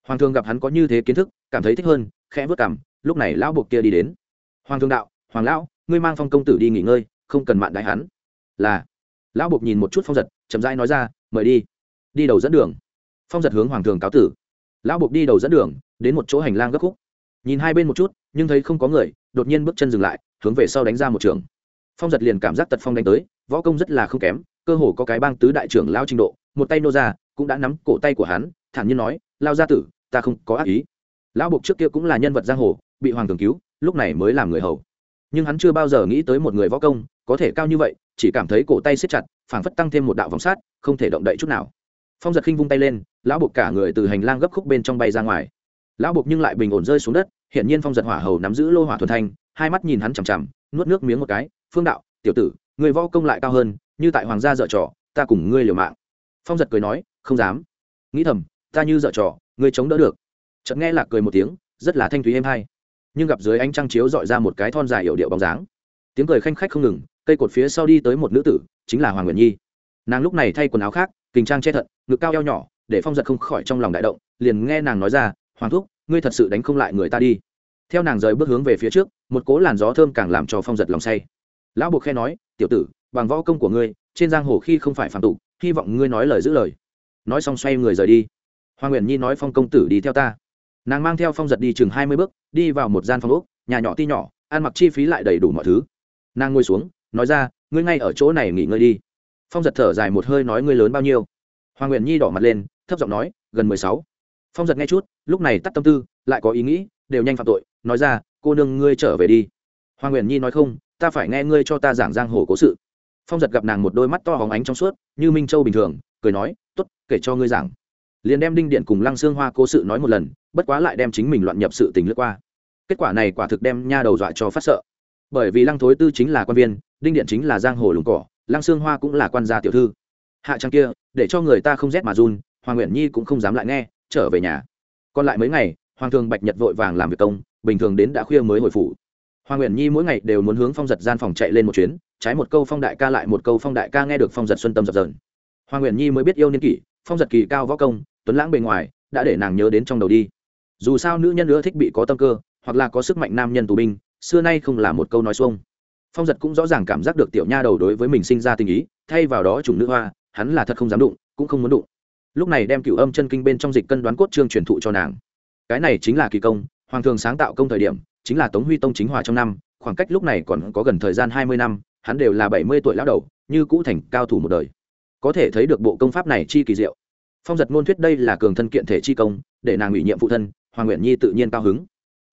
Hoàng thường gặp hắn có như thế kiến thức, cảm thấy thích hơn, khẽ vớt cảm lúc này lão buộc kia đi đến. Hoàng thương đạo, hoàng lão, ngươi mang phong công tử đi nghỉ ngơi, không cần mạn đại hắn. Là. Lão buộc nhìn một chút phong giật, chậm rãi nói ra, mời đi. Đi đầu dẫn đường. Phong giật hướng hoàng thường cáo tử. Lão buộc đi đầu dẫn đường, đến một chỗ hành lang gấp khúc. Nhìn hai bên một chút, nhưng thấy không có người, đột nhiên bước chân dừng lại hướng về sau đánh ra một trường. Phong giật liền cảm giác tật phong đánh tới, võ công rất là không kém, cơ hồ có cái bang tứ đại trưởng lao trình độ, một tay nô ra, cũng đã nắm cổ tay của hắn, thản nhiên nói, lao gia tử, ta không có ác ý. Lão buộc trước kia cũng là nhân vật giang hồ, bị hoàng thường cứu, lúc này mới làm người hầu. Nhưng hắn chưa bao giờ nghĩ tới một người võ công, có thể cao như vậy, chỉ cảm thấy cổ tay siết chặt, phảng phất tăng thêm một đạo vòng sát, không thể động đậy chút nào. Phong giật khinh vung tay lên, lão buộc cả người từ hành lang gấp khúc bên trong bay ra ngoài. Lão buộc nhưng lại bình ổn rơi xuống đất hiện nhiên phong giật hỏa hầu nắm giữ lô hỏa thuần thanh hai mắt nhìn hắn chằm chằm, nuốt nước miếng một cái, phương đạo, tiểu tử, người võ công lại cao hơn, như tại hoàng gia dợ trò, ta cùng ngươi liều mạng. Phong giật cười nói, không dám. Nghĩ thầm, ta như dợ trò, ngươi chống đỡ được. Chợt nghe lạc cười một tiếng, rất là thanh thúy êm hay, nhưng gặp dưới ánh trăng chiếu dọi ra một cái thon dài hiệu điệu bóng dáng. Tiếng cười khanh khách không ngừng, cây cột phía sau đi tới một nữ tử, chính là hoàng nguyện nhi. Nàng lúc này thay quần áo khác, kình trang che thận, ngực cao eo nhỏ, để phong giật không khỏi trong lòng đại động, liền nghe nàng nói ra, hoàng thúc, ngươi thật sự đánh không lại người ta đi theo nàng rời bước hướng về phía trước, một cố làn gió thơm càng làm cho phong giật lòng say. Lão buộc khe nói, tiểu tử, bằng võ công của ngươi, trên giang hồ khi không phải phạm tục, hy vọng ngươi nói lời giữ lời. Nói xong xoay người rời đi. Hoa nguyện nhi nói, phong công tử đi theo ta. Nàng mang theo phong giật đi chừng hai mươi bước, đi vào một gian phòng úc nhà nhỏ ti nhỏ, ăn mặc chi phí lại đầy đủ mọi thứ. Nàng ngồi xuống, nói ra, ngươi ngay ở chỗ này nghỉ ngơi đi. Phong giật thở dài một hơi nói, ngươi lớn bao nhiêu? Hoa nguyện nhi đỏ mặt lên, thấp giọng nói, gần mười sáu. Phong giật nghe chút, lúc này tắt tâm tư, lại có ý nghĩ, đều nhanh phạm tội nói ra, cô nương, ngươi trở về đi. Hoàng nguyện nhi nói không, ta phải nghe ngươi cho ta giảng giang hồ cố sự. Phong giật gặp nàng một đôi mắt to hóng ánh trong suốt, như minh châu bình thường, cười nói t ố t kể cho ngươi giảng. Liền đem đinh điện cùng lăng xương hoa cố sự nói một lần, bất quá lại đem chính mình loạn nhập sự tình lướt qua. Kết quả này quả thực đem nha đầu dọa cho phát sợ. Bởi vì lăng thối tư chính là quan viên, đinh điện chính là giang hồ lùng cỏ, lăng xương hoa cũng là quan gia tiểu thư. Hạ trang kia, để cho người ta không rét mà run, hoàng nguyện nhi cũng không dám lại nghe, trở về nhà. Còn lại mấy ngày, hoàng thường bạch nhật vội vàng làm việc công bình thường đến đã khuya mới hồi phủ. Hoàng nguyện nhi mỗi ngày đều muốn hướng phong giật gian phòng chạy lên một chuyến, trái một câu phong đại ca lại một câu phong đại ca nghe được phong giật xuân tâm dập dờn. Hoàng nguyện nhi mới biết yêu niên kỷ, phong giật kỳ cao võ công, tuấn lãng bề ngoài, đã để nàng nhớ đến trong đầu đi. Dù sao nữ nhân nữa thích bị có tâm cơ, hoặc là có sức mạnh nam nhân tù binh, xưa nay không là một câu nói xuông. Phong giật cũng rõ ràng cảm giác được tiểu nha đầu đối với mình sinh ra tình ý, thay vào đó chủng nữ hoa, hắn là thật không dám đụng, cũng không muốn đụng. Lúc này đem cửu âm chân kinh bên trong dịch cân đoán cốt trương truyền thụ cho nàng. Cái này chính là kỳ công hoàng thường sáng tạo công thời điểm, chính là tống huy tông chính hòa trong năm, khoảng cách lúc này còn có gần thời gian hai mươi năm, hắn đều là bảy mươi tuổi lão đầu, như cũ thành cao thủ một đời. Có thể thấy được bộ công pháp này chi kỳ diệu. Phong giật ngôn thuyết đây là cường thân kiện thể chi công, để nàng ủy nhiệm phụ thân, hoàng nguyện nhi tự nhiên cao hứng.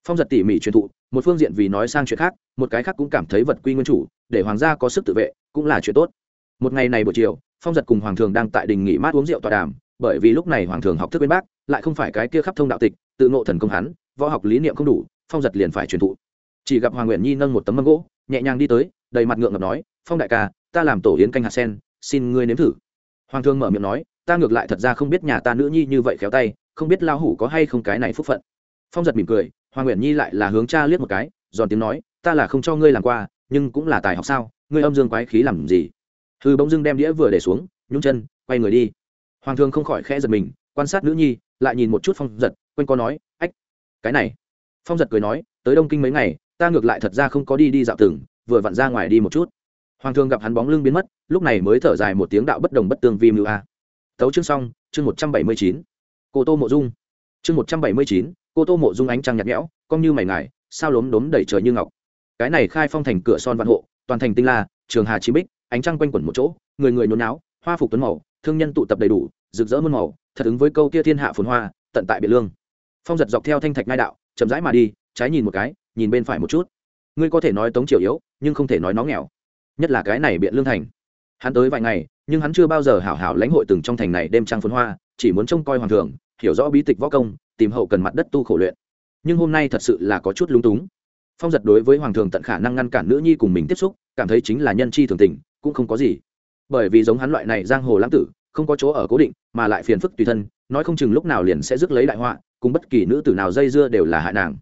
Phong giật tỉ mỉ truyền thụ, một phương diện vì nói sang chuyện khác, một cái khác cũng cảm thấy vật quy nguyên chủ, để hoàng gia có sức tự vệ, cũng là chuyện tốt. Một ngày này buổi chiều, phong giật cùng hoàng thường đang tại đình nghỉ mát uống rượu tọa đàm, bởi vì lúc này hoàng thường học thức bên bác lại không phải cái kia khắp thông đạo tịch, tự ngộ thần công hắn võ học lý niệm không đủ, phong giật liền phải truyền thụ. Chỉ gặp hoàng nguyện nhi nâng một tấm mâm gỗ, nhẹ nhàng đi tới, đầy mặt ngượng ngập nói, phong đại ca, ta làm tổ yến canh hạt sen, xin ngươi nếm thử. Hoàng thương mở miệng nói, ta ngược lại thật ra không biết nhà ta nữ nhi như vậy khéo tay, không biết lao hủ có hay không cái này phúc phận. Phong giật mỉm cười, hoàng nguyện nhi lại là hướng cha liếc một cái, giòn tiếng nói, ta là không cho ngươi làm qua, nhưng cũng là tài học sao, ngươi âm dương quái khí làm gì? Hư bỗng dưng đem đĩa vừa để xuống, nhúng chân, quay người đi. Hoàng thương không khỏi khẽ giật mình, quan sát nữ nhi, lại nhìn một chút phong giật, quanh co nói, ách cái này. Phong giật cười nói, tới đông kinh mấy ngày, ta ngược lại thật ra không có đi đi dạo từng, vừa vặn ra ngoài đi một chút. Hoàng thương gặp hắn bóng lưng biến mất, lúc này mới thở dài một tiếng đạo bất đồng bất tương vi mưu a. Tấu chương xong, chương một trăm bảy mươi chín. Cô tô mộ dung. Chương một trăm bảy mươi chín, cô tô mộ dung ánh trăng nhạt nhẽo cong như mày ngài sao lốm đốm đẩy trời như ngọc. Cái này khai phong thành cửa son vạn hộ, toàn thành tinh la, trường hà chí bích, ánh trăng quanh quẩn một chỗ, người người nhốn náo, hoa phục tuấn màu, thương nhân tụ tập đầy đủ, rực rỡ muôn màu, thật ứng với câu kia thiên hạ phồn hoa, tận tại biệt lương phong giật dọc theo thanh thạch ngai đạo, chậm rãi mà đi, trái nhìn một cái, nhìn bên phải một chút. Ngươi có thể nói tống triều yếu, nhưng không thể nói nó nghèo. Nhất là cái này biện lương thành. Hắn tới vài ngày, nhưng hắn chưa bao giờ hảo hảo lãnh hội từng trong thành này đêm trăng phấn hoa, chỉ muốn trông coi hoàng thượng, hiểu rõ bí tịch võ công, tìm hậu cần mặt đất tu khổ luyện. Nhưng hôm nay thật sự là có chút lúng túng. Phong giật đối với hoàng thường tận khả năng ngăn cản nữ nhi cùng mình tiếp xúc, cảm thấy chính là nhân chi thường tình, cũng không có gì. Bởi vì giống hắn loại này giang hồ lãng tử, không có chỗ ở cố định, mà lại phiền phức tùy thân, nói không chừng lúc nào liền sẽ rước lấy đại họa cùng bất kỳ nữ tử nào dây dưa đều là hại nàng.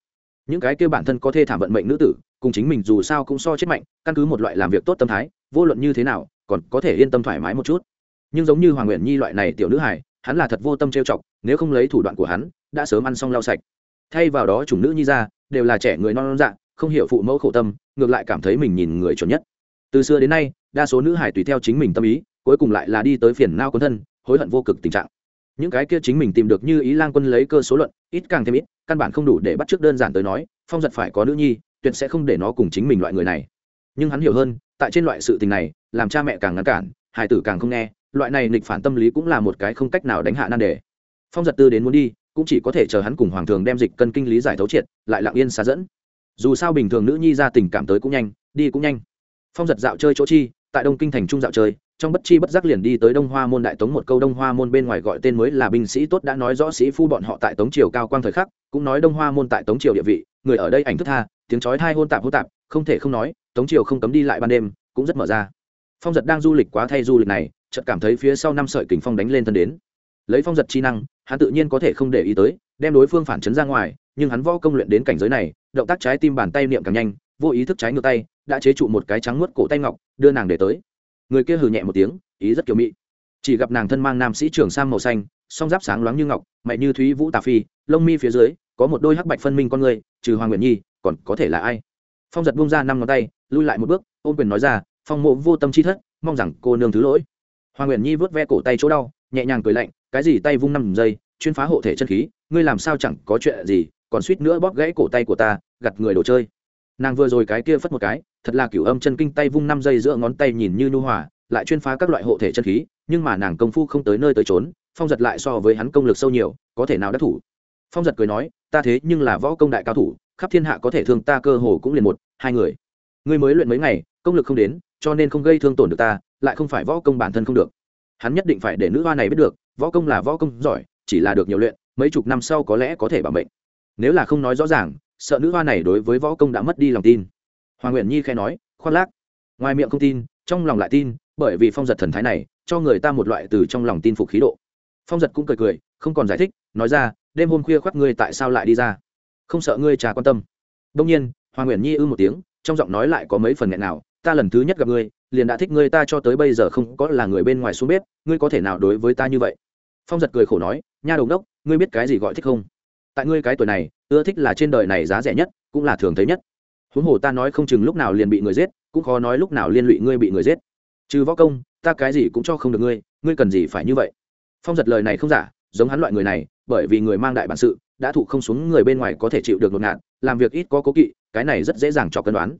Những cái kêu bản thân có thể thảm vận mệnh nữ tử, cùng chính mình dù sao cũng so chết mạnh, căn cứ một loại làm việc tốt tâm thái, vô luận như thế nào, còn có thể yên tâm thoải mái một chút. Nhưng giống như hoàng nguyện nhi loại này tiểu nữ hải hắn là thật vô tâm trêu chọc, nếu không lấy thủ đoạn của hắn, đã sớm ăn xong lau sạch. Thay vào đó chủng nữ nhi ra, đều là trẻ người non non dạng không hiểu phụ mẫu khổ tâm, ngược lại cảm thấy mình nhìn người chuẩn nhất. Từ xưa đến nay, đa số nữ hải tùy theo chính mình tâm ý, cuối cùng lại là đi tới phiền nao quân thân, hối hận vô cực tình trạng những cái kia chính mình tìm được như ý lang quân lấy cơ số luận, ít càng thêm ít, căn bản không đủ để bắt trước đơn giản tới nói, phong giật phải có nữ nhi, tuyệt sẽ không để nó cùng chính mình loại người này. Nhưng hắn hiểu hơn, tại trên loại sự tình này, làm cha mẹ càng ngăn cản hải tử càng không nghe, loại này nghịch phản tâm lý cũng là một cái không cách nào đánh hạ nan đề. Phong giật tư đến muốn đi, cũng chỉ có thể chờ hắn cùng hoàng thường đem dịch cân kinh lý giải thấu triệt, lại lặng yên xa dẫn. Dù sao bình thường nữ nhi ra tình cảm tới cũng nhanh, đi cũng nhanh. Phong giật dạo chơi chỗ chi, tại đông kinh thành trung dạo chơi trong bất chi bất giác liền đi tới đông hoa môn đại tống một câu đông hoa môn bên ngoài gọi tên mới là binh sĩ tốt đã nói rõ sĩ phu bọn họ tại tống triều cao quang thời khắc, cũng nói đông hoa môn tại tống triều địa vị, người ở đây ảnh thức tha, tiếng chói thai hôn tạp hôn tạp, không thể không nói, tống triều không cấm đi lại ban đêm, cũng rất mở ra. Phong giật đang du lịch quá thay du lịch này, chợt cảm thấy phía sau năm sợi kình phong đánh lên thân đến. Lấy phong giật chi năng, hắn tự nhiên có thể không để ý tới, đem đối phương phản chấn ra ngoài, nhưng hắn võ công luyện đến cảnh giới này, động tác trái tim bàn tay niệm càng nhanh, vô ý thức trái ngược tay, đã chế trụ một cái trắng nuốt cổ tay ngọc, đưa nàng để tới người kia hừ nhẹ một tiếng, ý rất kiểu mị. Chỉ gặp nàng thân mang nam sĩ trường sang màu xanh, song giáp sáng loáng như ngọc mẹ như thúy vũ tà phi, lông mi phía dưới, có một đôi hắc bạch phân minh con người, trừ hoàng nguyện nhi, còn có thể là ai? Phong giật bung ra năm ngón tay, lui lại một bước, ôm quyền nói ra, phong mộ vô tâm chi thất, mong rằng cô nương thứ lỗi. Hoàng nguyện nhi vớt ve cổ tay chỗ đau, nhẹ nhàng cười lạnh, cái gì tay vung năm giây, chuyên phá hộ thể chân khí, ngươi làm sao chẳng có chuyện gì, còn suýt nữa bóp gãy cổ tay của ta gặt người đồ chơi nàng vừa rồi cái kia phất một cái, thật là cửu âm chân kinh tay vung năm giây giữa ngón tay nhìn như nhu hòa, lại chuyên phá các loại hộ thể chân khí, nhưng mà nàng công phu không tới nơi tới trốn phong giật lại so với hắn công lực sâu nhiều, có thể nào đắc thủ? Phong giật cười nói, ta thế nhưng là võ công đại cao thủ, khắp thiên hạ có thể thương ta cơ hồ cũng liền một, hai người. Ngươi mới luyện mấy ngày, công lực không đến, cho nên không gây thương tổn được ta, lại không phải võ công bản thân không được. Hắn nhất định phải để nữ hoa này biết được, võ công là võ công giỏi, chỉ là được nhiều luyện, mấy chục năm sau có lẽ có thể bảo mệnh. Nếu là không nói rõ ràng sợ nữ hoa này đối với võ công đã mất đi lòng tin. Hoàng nguyện nhi khai nói, khoác lác. Ngoài miệng không tin, trong lòng lại tin, bởi vì phong giật thần thái này, cho người ta một loại từ trong lòng tin phục khí độ. Phong giật cũng cười cười, không còn giải thích, nói ra, đêm hôm khuya khoác ngươi tại sao lại đi ra? Không sợ ngươi trà quan tâm. Đông nhiên, hoàng nguyện nhi ư một tiếng, trong giọng nói lại có mấy phần nghẹn nào, ta lần thứ nhất gặp ngươi, liền đã thích ngươi ta cho tới bây giờ không có là người bên ngoài xuống bếp, ngươi có thể nào đối với ta như vậy? Phong giật cười khổ nói, nha đồng đốc, ngươi biết cái gì gọi thích không? Tại ngươi cái tuổi này, ưa thích là trên đời này giá rẻ nhất, cũng là thường thấy nhất. Huống hồ ta nói không chừng lúc nào liền bị người giết, cũng khó nói lúc nào liên lụy ngươi bị người giết. Trừ võ công, ta cái gì cũng cho không được ngươi ngươi cần gì phải như vậy? Phong giật lời này không giả, giống hắn loại người này, bởi vì người mang đại bản sự, đã thụ không xuống người bên ngoài có thể chịu được ngột ngạt làm việc ít có cố kỵ, cái này rất dễ dàng cho cân đoán.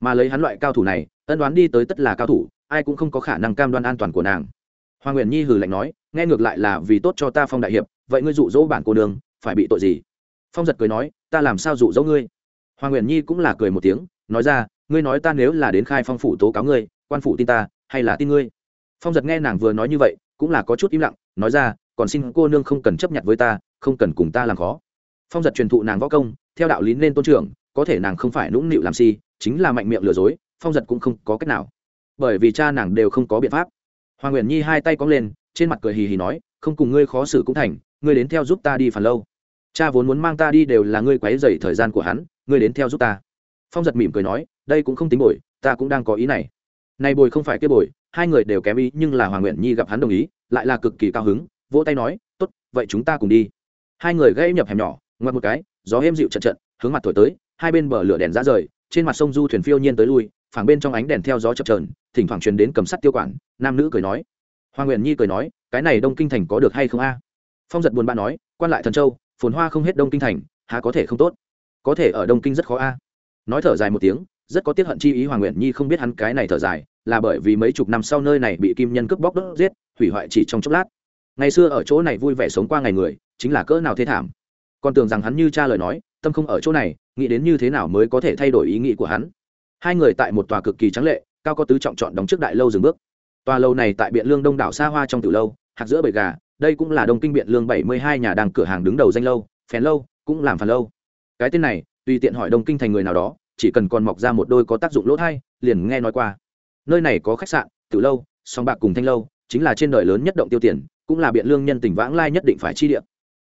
Mà lấy hắn loại cao thủ này, ân đoán đi tới tất là cao thủ, ai cũng không có khả năng cam đoan an toàn của nàng. Hoàng nguyện nhi hừ lạnh nói, nghe ngược lại là vì tốt cho ta phong đại hiệp, vậy ngươi dụ dỗ bản cô đường phải bị tội gì? Phong giật cười nói, ta làm sao dụ dỗ ngươi? Hoàng nguyện nhi cũng là cười một tiếng, nói ra, ngươi nói ta nếu là đến khai phong phủ tố cáo ngươi, quan phủ tin ta, hay là tin ngươi? Phong giật nghe nàng vừa nói như vậy, cũng là có chút im lặng, nói ra, còn xin cô nương không cần chấp nhận với ta, không cần cùng ta làm khó. Phong giật truyền thụ nàng võ công, theo đạo lý nên tôn trưởng, có thể nàng không phải nũng nịu làm si, chính là mạnh miệng lừa dối, phong giật cũng không có cách nào. Bởi vì cha nàng đều không có biện pháp. Hoàng nguyện nhi hai tay cong lên, trên mặt cười hì hì nói, không cùng ngươi khó xử cũng thành, ngươi đến theo giúp ta đi phần lâu cha vốn muốn mang ta đi đều là ngươi quấy dày thời gian của hắn, ngươi đến theo giúp ta. Phong giật mỉm cười nói, đây cũng không tính bồi, ta cũng đang có ý này. Này bồi không phải kia bồi, hai người đều kém ý nhưng là hoàng nguyện nhi gặp hắn đồng ý, lại là cực kỳ cao hứng, vỗ tay nói, tốt, vậy chúng ta cùng đi. Hai người gây nhập hẻm nhỏ, ngoặt một cái, gió êm dịu trận trận, hướng mặt thổi tới, hai bên bờ lửa đèn ra rời, trên mặt sông du thuyền phiêu nhiên tới lui, phảng bên trong ánh đèn theo gió chập trờn thỉnh thoảng truyền đến cầm sắt tiêu quản, nam nữ cười nói. Hoàng nguyện nhi cười nói, cái này đông kinh thành có được hay không a? Phong giật buồn bã nói, quan lại thần châu phồn hoa không hết đông kinh thành, há có thể không tốt? Có thể ở đông kinh rất khó a. Nói thở dài một tiếng, rất có tiết hận chi ý hoàng nguyện nhi không biết hắn cái này thở dài, là bởi vì mấy chục năm sau nơi này bị kim nhân cướp bóc đốt giết, hủy hoại chỉ trong chốc lát. Ngày xưa ở chỗ này vui vẻ sống qua ngày người, chính là cỡ nào thế thảm. Còn tưởng rằng hắn như cha lời nói, tâm không ở chỗ này, nghĩ đến như thế nào mới có thể thay đổi ý nghĩ của hắn. Hai người tại một tòa cực kỳ trắng lệ, cao có tứ trọng chọn đóng trước đại lâu dừng bước. Tòa lâu này tại biện lương đông đảo xa hoa trong từ lâu, hạt giữa bầy gà đây cũng là đông kinh biện lương bảy mươi hai nhà đang cửa hàng đứng đầu danh lâu phèn lâu cũng làm phản lâu. Cái tên này tùy tiện hỏi đông kinh thành người nào đó chỉ cần còn mọc ra một đôi có tác dụng lỗ thai, liền nghe nói qua. Nơi này có khách sạn từ lâu song bạc cùng thanh lâu chính là trên đời lớn nhất động tiêu tiền cũng là biện lương nhân tình vãng lai nhất định phải chi địa.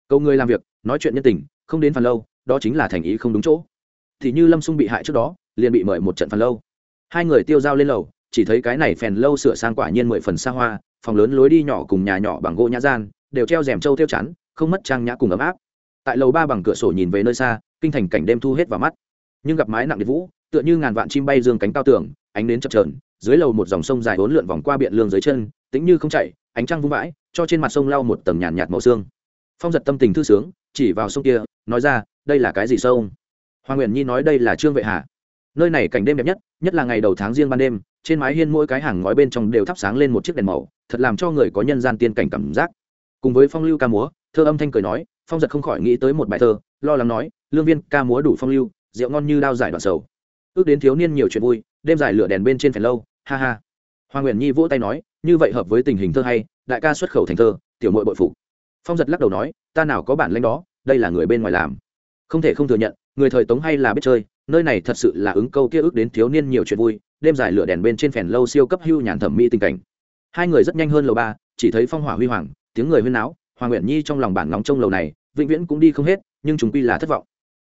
câu người làm việc nói chuyện nhân tình không đến phần lâu đó chính là thành ý không đúng chỗ. Thì như lâm sung bị hại trước đó liền bị mời một trận phần lâu. Hai người tiêu dao lên lầu chỉ thấy cái này phèn lâu sửa sang quả nhiên mười phần xa hoa phòng lớn lối đi nhỏ cùng nhà nhỏ bằng gỗ nhã gian đều treo rèm trâu theo chắn không mất trang nhã cùng ấm áp. Tại lầu ba bằng cửa sổ nhìn về nơi xa kinh thành cảnh đêm thu hết vào mắt. Nhưng gặp mái nặng liệt vũ tựa như ngàn vạn chim bay dương cánh cao tường ánh đến chập trờn dưới lầu một dòng sông dài hỗn lượn vòng qua biện lương dưới chân tĩnh như không chạy ánh trăng vung vãi cho trên mặt sông lau một tầng nhàn nhạt, màu xương. Phong giật tâm tình thư sướng chỉ vào sông kia nói ra đây là cái gì sông? Hoàng nguyện nhi nói đây là trương vệ hà nơi này cảnh đêm đẹp nhất nhất là ngày đầu tháng riêng ban đêm, trên mái hiên mỗi cái hàng ngói bên trong đều thắp sáng lên một chiếc đèn màu, thật làm cho người có nhân gian tiên cảnh cảm giác. Cùng với phong lưu ca múa, thơ âm thanh cười nói, phong giật không khỏi nghĩ tới một bài thơ, lo lắng nói, lương viên, ca múa đủ phong lưu, rượu ngon như đao giải đoạn sầu. Ước đến thiếu niên nhiều chuyện vui, đêm dài lửa đèn bên trên phèn lâu, ha ha. Hoàng nguyện nhi vỗ tay nói, như vậy hợp với tình hình thơ hay, đại ca xuất khẩu thành thơ, tiểu mội bội phụ phong giật lắc đầu nói, ta nào có bản lãnh đó, đây là người bên ngoài làm không thể không thừa nhận, người thời tống hay là biết chơi, nơi này thật sự là ứng câu kia ước đến thiếu niên nhiều chuyện vui, đêm dài lửa đèn bên trên phèn lâu siêu cấp hưu nhàn thẩm mỹ tình cảnh. Hai người rất nhanh hơn lầu ba, chỉ thấy phong hỏa huy hoàng, tiếng người huyên náo, hoàng nguyện nhi trong lòng bản nóng trong lầu này, vĩnh viễn cũng đi không hết, nhưng chúng quy là thất vọng.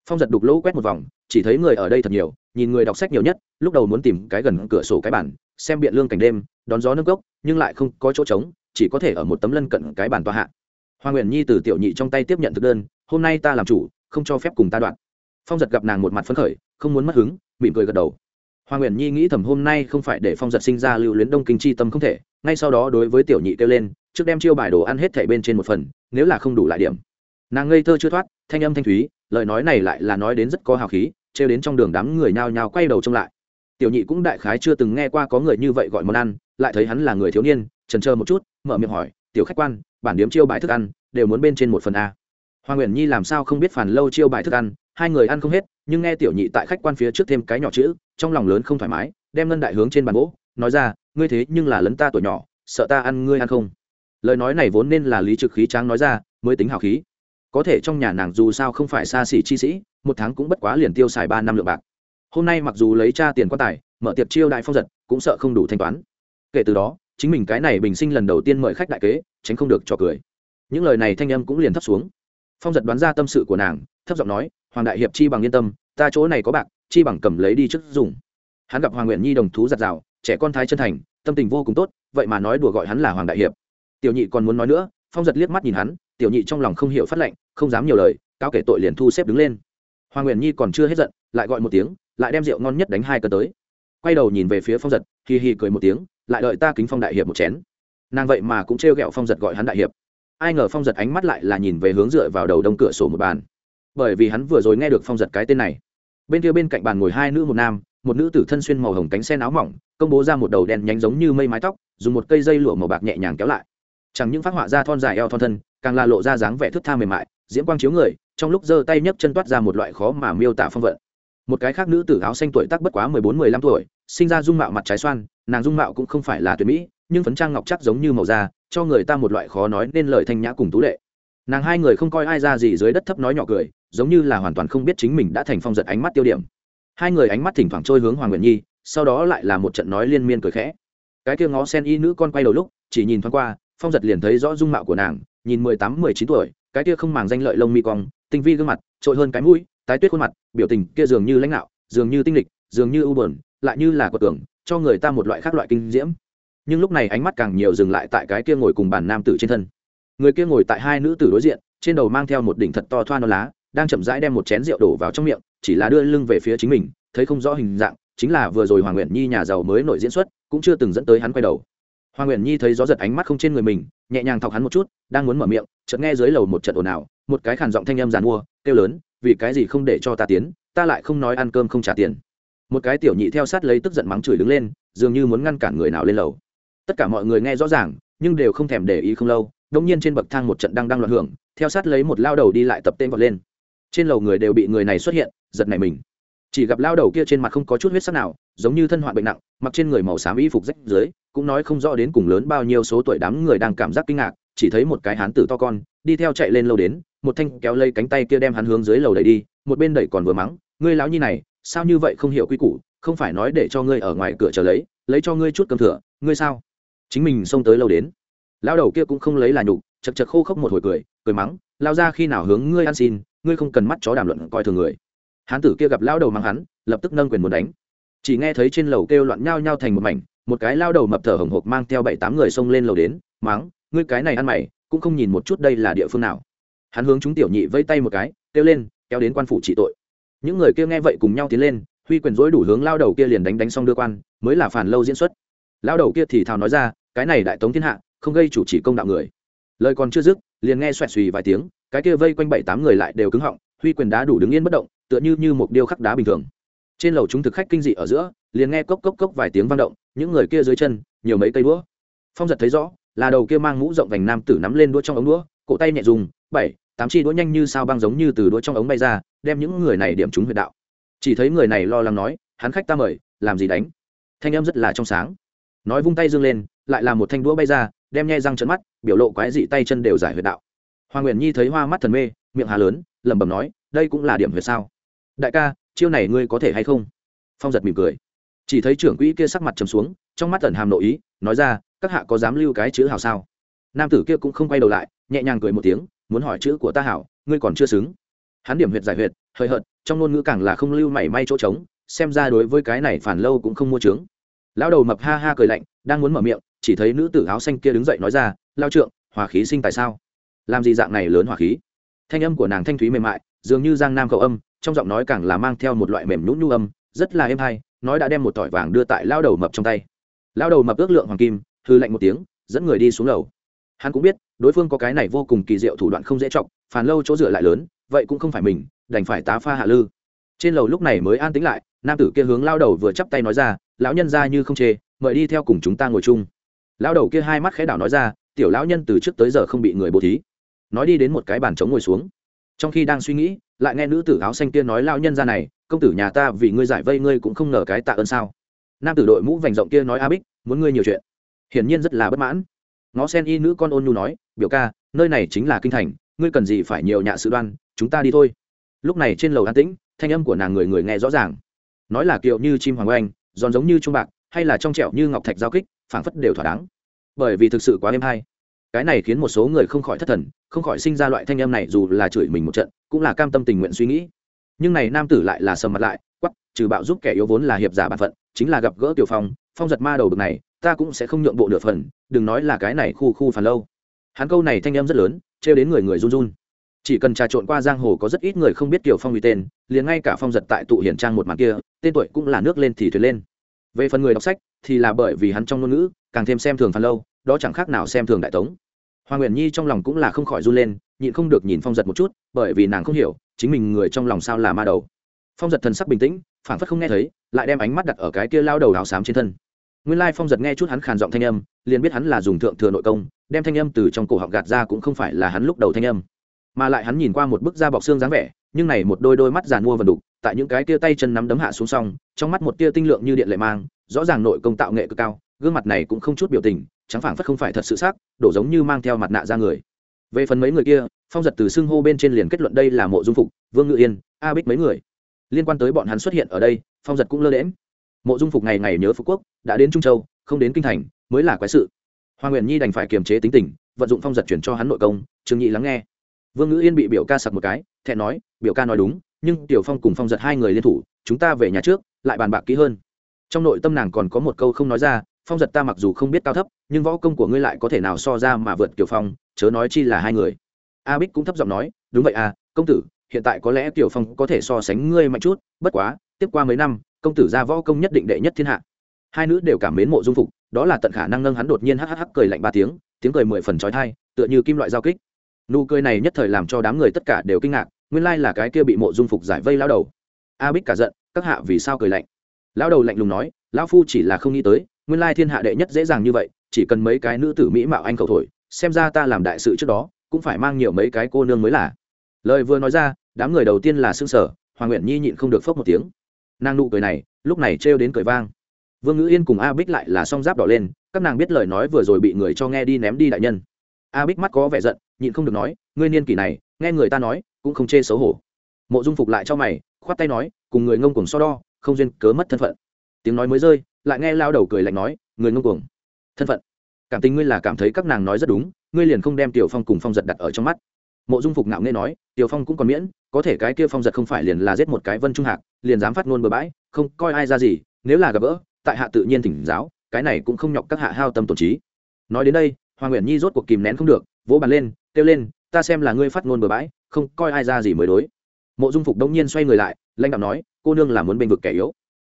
Phong giật đục lỗ quét một vòng, chỉ thấy người ở đây thật nhiều, nhìn người đọc sách nhiều nhất, lúc đầu muốn tìm cái gần cửa sổ cái bản xem biện lương cảnh đêm, đón gió nâng gốc nhưng lại không có chỗ trống, chỉ có thể ở một tấm lân cận cái bản tòa hạ. Hoa nguyện nhi từ tiểu nhị trong tay tiếp nhận thực đơn, hôm nay ta làm chủ không cho phép cùng ta đoạn. Phong giật gặp nàng một mặt phấn khởi, không muốn mất hứng, mỉm cười gật đầu. Hoa nguyện nhi nghĩ thầm hôm nay không phải để phong giật sinh ra lưu luyến đông kinh chi tâm không thể, ngay sau đó đối với tiểu nhị kêu lên, trước đem chiêu bài đồ ăn hết thảy bên trên một phần, nếu là không đủ lại điểm. Nàng ngây thơ chưa thoát, thanh âm thanh thúy, lời nói này lại là nói đến rất có hào khí, trêu đến trong đường đám người nhao nhao quay đầu trông lại. Tiểu nhị cũng đại khái chưa từng nghe qua có người như vậy gọi món ăn, lại thấy hắn là người thiếu niên, trần chờ một chút, mở miệng hỏi, tiểu khách quan, bản điếm chiêu bài thức ăn, đều muốn bên trên một phần a? Hoàng nguyện nhi làm sao không biết phản lâu chiêu bài thức ăn, hai người ăn không hết, nhưng nghe tiểu nhị tại khách quan phía trước thêm cái nhỏ chữ, trong lòng lớn không thoải mái, đem ngân đại hướng trên bàn gỗ, nói ra, ngươi thế nhưng là lấn ta tuổi nhỏ, sợ ta ăn ngươi ăn không? Lời nói này vốn nên là lý trực khí tráng nói ra, mới tính hào khí. Có thể trong nhà nàng dù sao không phải xa xỉ chi sĩ, một tháng cũng bất quá liền tiêu xài ba năm lượng bạc. Hôm nay mặc dù lấy cha tiền quan tài, mở tiệc chiêu đại phong giật, cũng sợ không đủ thanh toán. Kể từ đó, chính mình cái này bình sinh lần đầu tiên mời khách đại kế, tránh không được cho cười. Những lời này thanh âm cũng liền thấp xuống phong giật đoán ra tâm sự của nàng, thấp giọng nói, hoàng đại hiệp chi bằng yên tâm, ta chỗ này có bạc, chi bằng cầm lấy đi trước dùng. Hắn gặp hoàng nguyện nhi đồng thú giặt rào, trẻ con thái chân thành, tâm tình vô cùng tốt, vậy mà nói đùa gọi hắn là hoàng đại hiệp. Tiểu nhị còn muốn nói nữa, phong giật liếc mắt nhìn hắn, tiểu nhị trong lòng không hiểu phát lệnh, không dám nhiều lời cao kể tội liền thu xếp đứng lên. Hoàng nguyện nhi còn chưa hết giận, lại gọi một tiếng, lại đem rượu ngon nhất đánh hai cân tới. Quay đầu nhìn về phía phong giật, hì hì cười một tiếng, lại đợi ta kính phong đại hiệp một chén. Nàng vậy mà cũng trêu ghẹo phong giật gọi hắn đại hiệp ai ngờ phong giật ánh mắt lại là nhìn về hướng dựa vào đầu đông cửa sổ một bàn. Bởi vì hắn vừa rồi nghe được phong giật cái tên này. Bên kia bên cạnh bàn ngồi hai nữ một nam, một nữ tử thân xuyên màu hồng cánh sen áo mỏng, công bố ra một đầu đen nhánh giống như mây mái tóc, dùng một cây dây lụa màu bạc nhẹ nhàng kéo lại. Chẳng những phát họa ra thon dài eo thon thân, càng là lộ ra dáng vẻ thức tha mềm mại, diễm quang chiếu người, trong lúc giơ tay nhấc chân toát ra một loại khó mà miêu tả phong vận. Một cái khác nữ tử áo xanh tuổi tác bất quá mười bốn, mười lăm tuổi, sinh ra dung mạo mặt trái xoan, nàng dung mạo cũng không phải là tuyệt mỹ, nhưng phấn trang ngọc chắc giống như màu da cho người ta một loại khó nói nên lời thanh nhã cùng tú lệ. Nàng hai người không coi ai ra gì dưới đất thấp nói nhỏ cười, giống như là hoàn toàn không biết chính mình đã thành phong giật ánh mắt tiêu điểm. Hai người ánh mắt thỉnh thoảng trôi hướng hoàng nguyện nhi, sau đó lại là một trận nói liên miên cười khẽ. Cái kia ngó sen y nữ con quay đầu lúc, chỉ nhìn thoáng qua, phong giật liền thấy rõ dung mạo của nàng, nhìn mười tám, mười chín tuổi, cái kia không màng danh lợi lông mi cong, tinh vi gương mặt, trội hơn cái mũi, tái tuyết khuôn mặt, biểu tình kia dường như lãnh đạo, dường như tinh lịch, dường như ưu bờn lại như là quật tưởng cho người ta một loại khác loại kinh diễm nhưng lúc này ánh mắt càng nhiều dừng lại tại cái kia ngồi cùng bàn nam tử trên thân. Người kia ngồi tại hai nữ tử đối diện, trên đầu mang theo một đỉnh thật to thoa non lá, đang chậm rãi đem một chén rượu đổ vào trong miệng, chỉ là đưa lưng về phía chính mình, thấy không rõ hình dạng, chính là vừa rồi hoàng nguyện nhi nhà giàu mới nổi diễn xuất, cũng chưa từng dẫn tới hắn quay đầu. Hoàng nguyện nhi thấy gió giật ánh mắt không trên người mình, nhẹ nhàng thọc hắn một chút, đang muốn mở miệng, chợt nghe dưới lầu một trận ồn ào, một cái khàn giọng thanh âm giàn mua, kêu lớn, vì cái gì không để cho ta tiến, ta lại không nói ăn cơm không trả tiền. Một cái tiểu nhị theo sát lấy tức giận mắng chửi đứng lên, dường như muốn ngăn cản người nào lên lầu tất cả mọi người nghe rõ ràng, nhưng đều không thèm để ý không lâu đông nhiên trên bậc thang một trận đang đang loạn hưởng, theo sát lấy một lao đầu đi lại tập tên vọt lên. Trên lầu người đều bị người này xuất hiện, giật này mình. Chỉ gặp lao đầu kia trên mặt không có chút huyết sắc nào, giống như thân hoạn bệnh nặng, mặc trên người màu xám y phục rách dưới, cũng nói không rõ đến cùng lớn bao nhiêu số tuổi đám người đang cảm giác kinh ngạc, chỉ thấy một cái hán tử to con, đi theo chạy lên lâu đến, một thanh kéo lây cánh tay kia đem hắn hướng dưới lầu đẩy đi, một bên đẩy còn vừa mắng, ngươi lão nhi này, sao như vậy không hiểu quy củ, không phải nói để cho ngươi ở ngoài cửa chờ lấy lấy cho ngươi chút cơm thừa, ngươi sao? Chính mình xông tới lâu đến. Lao đầu kia cũng không lấy là nhục chật chật khô khốc một hồi cười cười mắng lao ra khi nào hướng ngươi ăn xin ngươi không cần mắt chó đàm luận coi thường người. Hán tử kia gặp lao đầu mắng hắn lập tức nâng quyền muốn đánh. Chỉ nghe thấy trên lầu kêu loạn nhao nhao thành một mảnh một cái lao đầu mập thở hồng hộc mang theo bảy tám người xông lên lầu đến mắng, ngươi cái này ăn mày cũng không nhìn một chút đây là địa phương nào. Hắn hướng chúng tiểu nhị vây tay một cái kêu lên kéo đến quan phủ trị tội. Những người kia nghe vậy cùng nhau tiến lên huy quyền dối đủ hướng lao đầu kia liền đánh đánh xong đưa quan mới là phản lâu diễn xuất. Lao đầu kia thì thào nói ra cái này đại tống thiên hạ, không gây chủ chỉ công đạo người. Lời còn chưa dứt, liền nghe xoẹt xùy vài tiếng, cái kia vây quanh bảy tám người lại đều cứng họng, huy quyền đá đủ đứng yên bất động, tựa như như một điêu khắc đá bình thường. Trên lầu chúng thực khách kinh dị ở giữa, liền nghe cốc cốc cốc vài tiếng vang động, những người kia dưới chân, nhiều mấy cây đũa. Phong giật thấy rõ, là đầu kia mang mũ rộng vành nam tử nắm lên đũa trong ống đũa, cổ tay nhẹ dùng, bảy, tám chi đũa nhanh như sao băng giống như từ đũa trong ống bay ra, đem những người này điểm trúng huyệt đạo. Chỉ thấy người này lo lắng nói, hắn khách ta mời, làm gì đánh? Thanh em rất là trong sáng. Nói vung tay dương lên lại là một thanh đũa bay ra, đem nhai răng trận mắt, biểu lộ quái dị tay chân đều giải huyệt đạo. Hoàng nguyện nhi thấy hoa mắt thần mê, miệng hà lớn, lẩm bẩm nói, đây cũng là điểm huyệt sao? Đại ca, chiêu này ngươi có thể hay không? Phong giật mỉm cười. Chỉ thấy trưởng quỹ kia sắc mặt trầm xuống, trong mắt tẩn hàm nội ý, nói ra, các hạ có dám lưu cái chữ hào sao? Nam tử kia cũng không quay đầu lại, nhẹ nhàng cười một tiếng, muốn hỏi chữ của ta hảo, ngươi còn chưa xứng. Hắn điểm huyệt giải huyệt, hơi hợt, trong ngôn ngữ càng là không lưu mảy may chỗ trống, xem ra đối với cái này phản lâu cũng không mua trướng lão đầu mập ha ha cười lạnh, đang muốn mở miệng chỉ thấy nữ tử áo xanh kia đứng dậy nói ra, lao trượng hòa khí sinh tại sao? Làm gì dạng này lớn hòa khí? Thanh âm của nàng thanh thúy mềm mại, dường như giang nam cầu âm, trong giọng nói càng là mang theo một loại mềm nhũn nhu âm, rất là êm hay, nói đã đem một tỏi vàng đưa tại lao đầu mập trong tay. Lao đầu mập ước lượng hoàng kim hư lạnh một tiếng, dẫn người đi xuống lầu. Hắn cũng biết, đối phương có cái này vô cùng kỳ diệu thủ đoạn không dễ trọng phản lâu chỗ dựa lại lớn, vậy cũng không phải mình, đành phải tá pha hạ lư. Trên lầu lúc này mới an tĩnh lại, nam tử kia hướng lao đầu vừa chắp tay nói ra, lão nhân ra như không chê, mời đi theo cùng chúng ta ngồi chung lão đầu kia hai mắt khẽ đảo nói ra, tiểu lão nhân từ trước tới giờ không bị người bố thí. Nói đi đến một cái bàn trống ngồi xuống. Trong khi đang suy nghĩ, lại nghe nữ tử áo xanh kia nói, lão nhân ra này, công tử nhà ta vì ngươi giải vây ngươi cũng không ngờ cái tạ ơn sao? Nam tử đội mũ vành rộng kia nói, a bích, muốn ngươi nhiều chuyện. Hiển nhiên rất là bất mãn. Ngó sen y nữ con ôn nhu nói, biểu ca, nơi này chính là kinh thành, ngươi cần gì phải nhiều nhạ sự đoan, chúng ta đi thôi. Lúc này trên lầu an tĩnh, thanh âm của nàng người người nghe rõ ràng. Nói là kiệu như chim hoàng oanh, giòn giống như trung bạc, hay là trong trẻo như ngọc thạch giao kích phảng phất đều thỏa đáng. Bởi vì thực sự quá êm hay. Cái này khiến một số người không khỏi thất thần, không khỏi sinh ra loại thanh âm này dù là chửi mình một trận, cũng là cam tâm tình nguyện suy nghĩ. Nhưng này nam tử lại là sầm mặt lại quắp trừ bạo giúp kẻ yếu vốn là hiệp giả bản phận, chính là gặp gỡ tiểu phong phong giật ma đầu bực này, ta cũng sẽ không nhượng bộ nửa phần, đừng nói là cái này khu khu phản lâu. Hắn câu này thanh âm rất lớn, trêu đến người người run run. Chỉ cần trà trộn qua giang hồ có rất ít người không biết tiểu phong uy tên, liền ngay cả phong giật tại tụ hiển trang một màn kia, tên tuổi cũng là nước lên thì thuyền lên. Về phần người đọc sách thì là bởi vì hắn trong ngôn ngữ, càng thêm xem thường phan lâu, đó chẳng khác nào xem thường đại tống. Hoàng nguyện nhi trong lòng cũng là không khỏi run lên, nhịn không được nhìn phong giật một chút, bởi vì nàng không hiểu, chính mình người trong lòng sao là ma đầu. Phong giật thần sắc bình tĩnh phản phất không nghe thấy, lại đem ánh mắt đặt ở cái kia lao đầu áo xám trên thân. Nguyên lai phong giật nghe chút hắn khàn giọng thanh âm, liền biết hắn là dùng thượng thừa nội công, đem thanh âm từ trong cổ họng gạt ra cũng không phải là hắn lúc đầu thanh âm. Mà lại hắn nhìn qua một bức da bọc xương dáng vẻ, nhưng này một đôi đôi mắt giàn mua vần đục, tại những cái tia tay chân nắm đấm hạ xuống xong, trong mắt một tia tinh lượng như điện lệ mang rõ ràng nội công tạo nghệ cực cao, gương mặt này cũng không chút biểu tình chẳng phảng phất không phải thật sự xác, đổ giống như mang theo mặt nạ ra người. Về phần mấy người kia, phong giật từ xưng hô bên trên liền kết luận đây là mộ dung phục, vương ngự yên, a bích mấy người. Liên quan tới bọn hắn xuất hiện ở đây, phong giật cũng lơ lễm mộ dung phục ngày ngày nhớ phú quốc, đã đến trung châu, không đến kinh thành, mới là quái sự. Hoàng nguyện nhi đành phải kiềm chế tính tình, vận dụng phong giật chuyển cho hắn nội công, trương nhị lắng nghe. Vương ngữ yên bị biểu ca sặc một cái, thẹn nói, biểu ca nói đúng, nhưng tiểu phong cùng phong giật hai người liên thủ, chúng ta về nhà trước, lại bàn bạc kỹ hơn trong nội tâm nàng còn có một câu không nói ra, phong giật ta mặc dù không biết cao thấp, nhưng võ công của ngươi lại có thể nào so ra mà vượt tiểu phong, chớ nói chi là hai người. A bích cũng thấp giọng nói, đúng vậy à công tử, hiện tại có lẽ tiểu phong có thể so sánh ngươi mạnh chút, bất quá, tiếp qua mấy năm, công tử ra võ công nhất định đệ nhất thiên hạ. Hai nữ đều cảm mến mộ dung phục, đó là tận khả năng nâng hắn đột nhiên hắc hắc cười lạnh ba tiếng tiếng cười mười phần trói thai tựa như kim loại giao kích. Nụ cười này nhất thời làm cho đám người tất cả đều kinh ngạc, nguyên lai là cái kia bị mộ dung phục giải vây lao đầu. A bích cả giận, các hạ vì sao cười lạnh? Lão đầu lạnh lùng nói, lão phu chỉ là không nghĩ tới, nguyên lai thiên hạ đệ nhất dễ dàng như vậy, chỉ cần mấy cái nữ tử mỹ mạo anh cầu thổi, xem ra ta làm đại sự trước đó, cũng phải mang nhiều mấy cái cô nương mới là. Lời vừa nói ra, đám người đầu tiên là xương sở hoàng nguyện nhi nhịn không được phốc một tiếng. Nàng nụ cười này, lúc này trêu đến cười vang. Vương ngữ yên cùng a bích lại là song giáp đỏ lên, các nàng biết lời nói vừa rồi bị người cho nghe đi ném đi đại nhân. A bích mắt có vẻ giận, nhịn không được nói, ngươi niên kỷ này, nghe người ta nói, cũng không chê xấu hổ. Mộ dung phục lại cho mày, khoát tay nói, cùng người ngông cuồng so đo không duyên cớ mất thân phận. Tiếng nói mới rơi, lại nghe lao đầu cười lạnh nói, người ngông cuồng. Thân phận? Cảm tình ngươi là cảm thấy các nàng nói rất đúng, ngươi liền không đem tiểu phong cùng phong giật đặt ở trong mắt. Mộ dung phục ngạo nghe nói, tiểu phong cũng còn miễn, có thể cái kia phong giật không phải liền là giết một cái vân trung hạc, liền dám phát ngôn bừa bãi, không coi ai ra gì, nếu là gặp gỡ, tại hạ tự nhiên thỉnh giáo, cái này cũng không nhọc các hạ hao tâm tổn trí. Nói đến đây hoàng nguyện nhi rốt cuộc kìm nén không được, vỗ bàn lên, kêu lên, ta xem là ngươi phát ngôn bừa bãi, không coi ai ra gì mới đối. Mộ dung phục đông nhiên xoay người lại, lãnh đạo nói cô nương là muốn bênh vực kẻ yếu.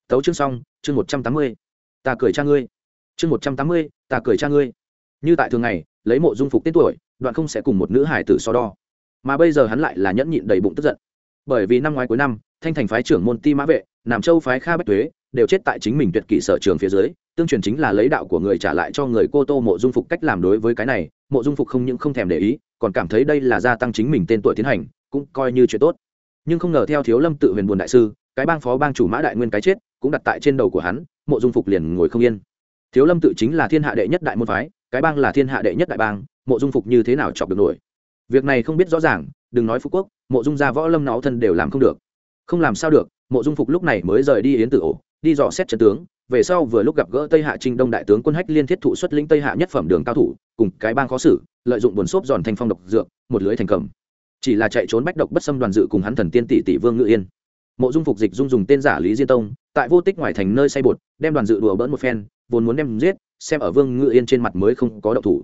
Tấu chương xong, chương một trăm tám mươi. Ta cười cha ngươi. Chương một trăm tám mươi, ta cười cha ngươi. Như tại thường ngày, lấy mộ dung phục tên tuổi, đoạn không sẽ cùng một nữ hải tử so đo. Mà bây giờ hắn lại là nhẫn nhịn đầy bụng tức giận. Bởi vì năm ngoái cuối năm, thanh thành phái trưởng môn ti mã vệ, nam châu phái kha bách thuế đều chết tại chính mình tuyệt kỷ sở trường phía dưới, tương truyền chính là lấy đạo của người trả lại cho người cô tô mộ dung phục cách làm đối với cái này, mộ dung phục không những không thèm để ý, còn cảm thấy đây là gia tăng chính mình tên tuổi tiến hành, cũng coi như chuyện tốt. Nhưng không ngờ theo thiếu lâm tự huyền buồn đại sư cái bang phó bang chủ mã đại nguyên cái chết, cũng đặt tại trên đầu của hắn, mộ dung phục liền ngồi không yên. Thiếu lâm tự chính là thiên hạ đệ nhất đại môn phái, cái bang là thiên hạ đệ nhất đại bang, mộ dung phục như thế nào chọc được nổi? Việc này không biết rõ ràng, đừng nói phú quốc, mộ dung gia võ lâm náo thân đều làm không được. Không làm sao được, mộ dung phục lúc này mới rời đi yến tử ổ, đi dò xét trận tướng, về sau vừa lúc gặp gỡ tây hạ trinh đông đại tướng quân hách liên thiết thụ xuất lĩnh tây hạ nhất phẩm đường cao thủ, cùng cái bang khó xử, lợi dụng buồn xốp giòn thanh phong độc dược, một lưới thành cầm. Chỉ là chạy trốn bách độc bất xâm đoàn dự cùng hắn thần tiên tỷ tỷ vương ngự yên mộ dung phục dịch dung dùng tên giả lý diên tông, tại vô tích ngoài thành nơi say bột, đem đoàn dự đùa bỡn một phen, vốn muốn đem giết, xem ở vương ngự yên trên mặt mới không có động thủ.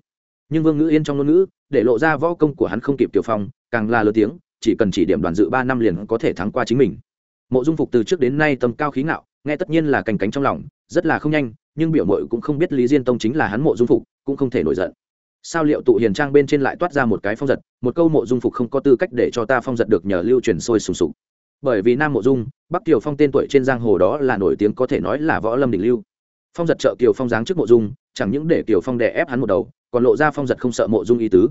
Nhưng vương ngự yên trong ngôn ngữ, để lộ ra võ công của hắn không kịp tiểu phong, càng là lớn tiếng, chỉ cần chỉ điểm đoàn dự ba năm liền có thể thắng qua chính mình. Mộ dung phục từ trước đến nay tầm cao khí ngạo, nghe tất nhiên là cành cánh trong lòng, rất là không nhanh, nhưng biểu mội cũng không biết lý diên tông chính là hắn mộ dung phục, cũng không thể nổi giận. Sao liệu tụ hiền trang bên trên lại toát ra một cái phong giật, một câu mộ dung phục không có tư cách để cho ta phong giật được nhờ lưu truyền sôi sùng sục bởi vì nam mộ dung bắc kiều phong tên tuổi trên giang hồ đó là nổi tiếng có thể nói là võ lâm đỉnh lưu phong giật trợ kiều phong giáng trước mộ dung chẳng những để kiều phong đè ép hắn một đầu còn lộ ra phong giật không sợ mộ dung ý tứ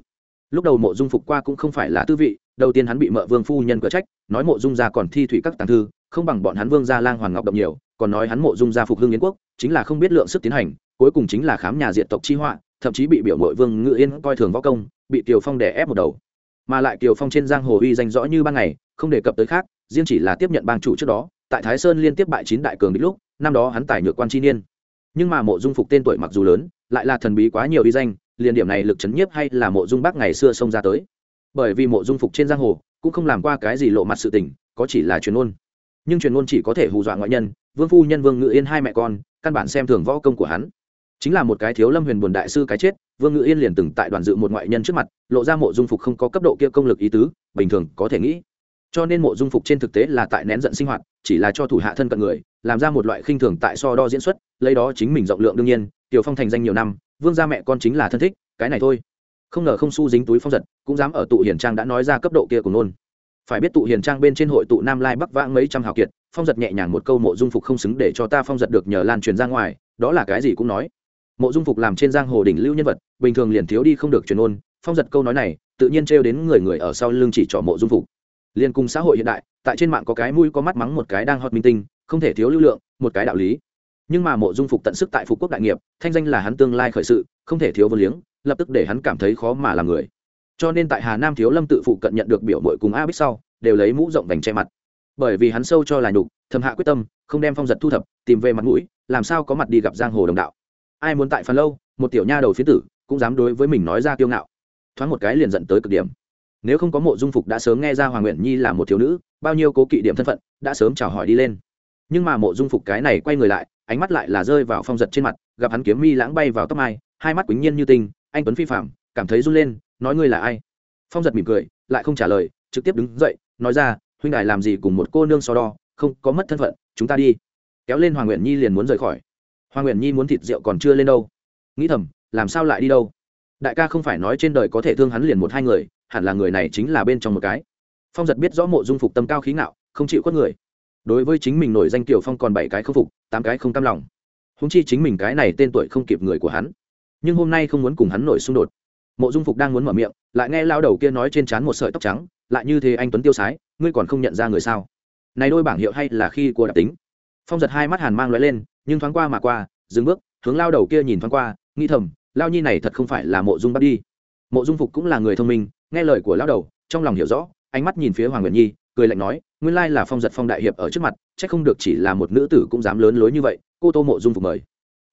lúc đầu mộ dung phục qua cũng không phải là tư vị đầu tiên hắn bị mợ vương phu nhân cở trách nói mộ dung gia còn thi thủy các tàng thư không bằng bọn hắn vương gia lang hoàng ngọc động nhiều còn nói hắn mộ dung gia phục hương yến quốc chính là không biết lượng sức tiến hành cuối cùng chính là khám nhà diện tộc chi họa thậm chí bị biểu mội vương ngự yên coi thường võ công bị kiều phong đè ép một đầu mà lại kiều phong trên giang hồ uy danh rõ như ban ngày không đề cập tới khác riêng chỉ là tiếp nhận bang chủ trước đó, tại thái sơn liên tiếp bại chín đại cường đích lúc, năm đó hắn tài nhược quan chi niên. Nhưng mà mộ dung phục tên tuổi mặc dù lớn, lại là thần bí quá nhiều uy danh, liền điểm này lực chấn nhiếp hay là mộ dung bác ngày xưa xông ra tới. Bởi vì mộ dung phục trên giang hồ, cũng không làm qua cái gì lộ mặt sự tình, có chỉ là truyền ôn nhưng truyền ôn chỉ có thể hù dọa ngoại nhân, vương phu nhân vương ngự yên hai mẹ con, căn bản xem thường võ công của hắn. Chính là một cái thiếu lâm huyền buồn đại sư cái chết, vương ngự yên liền từng tại đoàn dự một ngoại nhân trước mặt, lộ ra mộ dung phục không có cấp độ kia công lực ý tứ, bình thường có thể nghĩ cho nên mộ dung phục trên thực tế là tại nén giận sinh hoạt, chỉ là cho thủ hạ thân cận người, làm ra một loại khinh thường tại so đo diễn xuất, lấy đó chính mình rộng lượng đương nhiên, tiểu phong thành danh nhiều năm, vương gia mẹ con chính là thân thích, cái này thôi. Không ngờ không su dính túi phong giật, cũng dám ở tụ hiền trang đã nói ra cấp độ kia của nôn phải biết tụ hiền trang bên trên hội tụ nam lai bắc vãng mấy trăm hào kiệt, phong giật nhẹ nhàng một câu mộ dung phục không xứng để cho ta phong giật được nhờ lan truyền ra ngoài, đó là cái gì cũng nói. Mộ dung phục làm trên giang hồ đỉnh lưu nhân vật, bình thường liền thiếu đi không được truyền ôn phong giật câu nói này, tự nhiên trêu đến người người ở sau lưng chỉ trỏ mộ dung phục liên cùng xã hội hiện đại, tại trên mạng có cái mũi có mắt mắng một cái đang hot minh tinh, không thể thiếu lưu lượng, một cái đạo lý. Nhưng mà mộ dung phục tận sức tại phục quốc đại nghiệp, thanh danh là hắn tương lai khởi sự, không thể thiếu vô liếng, lập tức để hắn cảm thấy khó mà làm người. Cho nên tại hà nam thiếu lâm tự phụ cận nhận được biểu mội cùng a bích sau, đều lấy mũ rộng vành che mặt. Bởi vì hắn sâu cho là nhục, thầm hạ quyết tâm, không đem phong giật thu thập, tìm về mặt mũi, làm sao có mặt đi gặp giang hồ đồng đạo. Ai muốn tại phần lâu, một tiểu nha đầu phía tử, cũng dám đối với mình nói ra kiêu ngạo. Thoáng một cái liền dẫn tới cực điểm nếu không có mộ dung phục đã sớm nghe ra hoàng nguyện nhi là một thiếu nữ, bao nhiêu cố kỵ điểm thân phận đã sớm chào hỏi đi lên. Nhưng mà mộ dung phục cái này quay người lại, ánh mắt lại là rơi vào phong giật trên mặt, gặp hắn kiếm mi lãng bay vào tóc mai, hai mắt quýnh nhiên như tinh, anh tuấn phi phạm cảm thấy run lên, nói ngươi là ai? Phong giật mỉm cười, lại không trả lời, trực tiếp đứng dậy, nói ra, huynh đài làm gì cùng một cô nương so đo, không có mất thân phận, chúng ta đi. Kéo lên hoàng nguyện nhi liền muốn rời khỏi. Hoàng nguyện nhi muốn thịt rượu còn chưa lên đâu. Nghĩ thầm, làm sao lại đi đâu? Đại ca không phải nói trên đời có thể thương hắn liền một hai người hẳn là người này chính là bên trong một cái. Phong giật biết rõ mộ dung phục tâm cao khí ngạo, không chịu khuất người. Đối với chính mình nổi danh tiểu phong còn bảy cái không phục, tám cái không cam lòng. Húng chi chính mình cái này tên tuổi không kịp người của hắn. Nhưng hôm nay không muốn cùng hắn nổi xung đột. Mộ dung phục đang muốn mở miệng, lại nghe lao đầu kia nói trên trán một sợi tóc trắng, lại như thế anh tuấn tiêu sái, ngươi còn không nhận ra người sao? Này đôi bảng hiệu hay là khi của đặc tính? Phong giật hai mắt hàn mang lóe lên, nhưng thoáng qua mà qua, dừng bước, hướng lao đầu kia nhìn thoáng qua, nghĩ thầm, lao nhi này thật không phải là mộ dung bắt đi. Mộ dung phục cũng là người thông minh nghe lời của lão đầu, trong lòng hiểu rõ, ánh mắt nhìn phía hoàng nguyệt nhi, cười lạnh nói, nguyên lai là phong giật phong đại hiệp ở trước mặt c h ắ c không được chỉ là một nữ tử cũng dám lớn lối như vậy, cô tô mộ dung phục mời.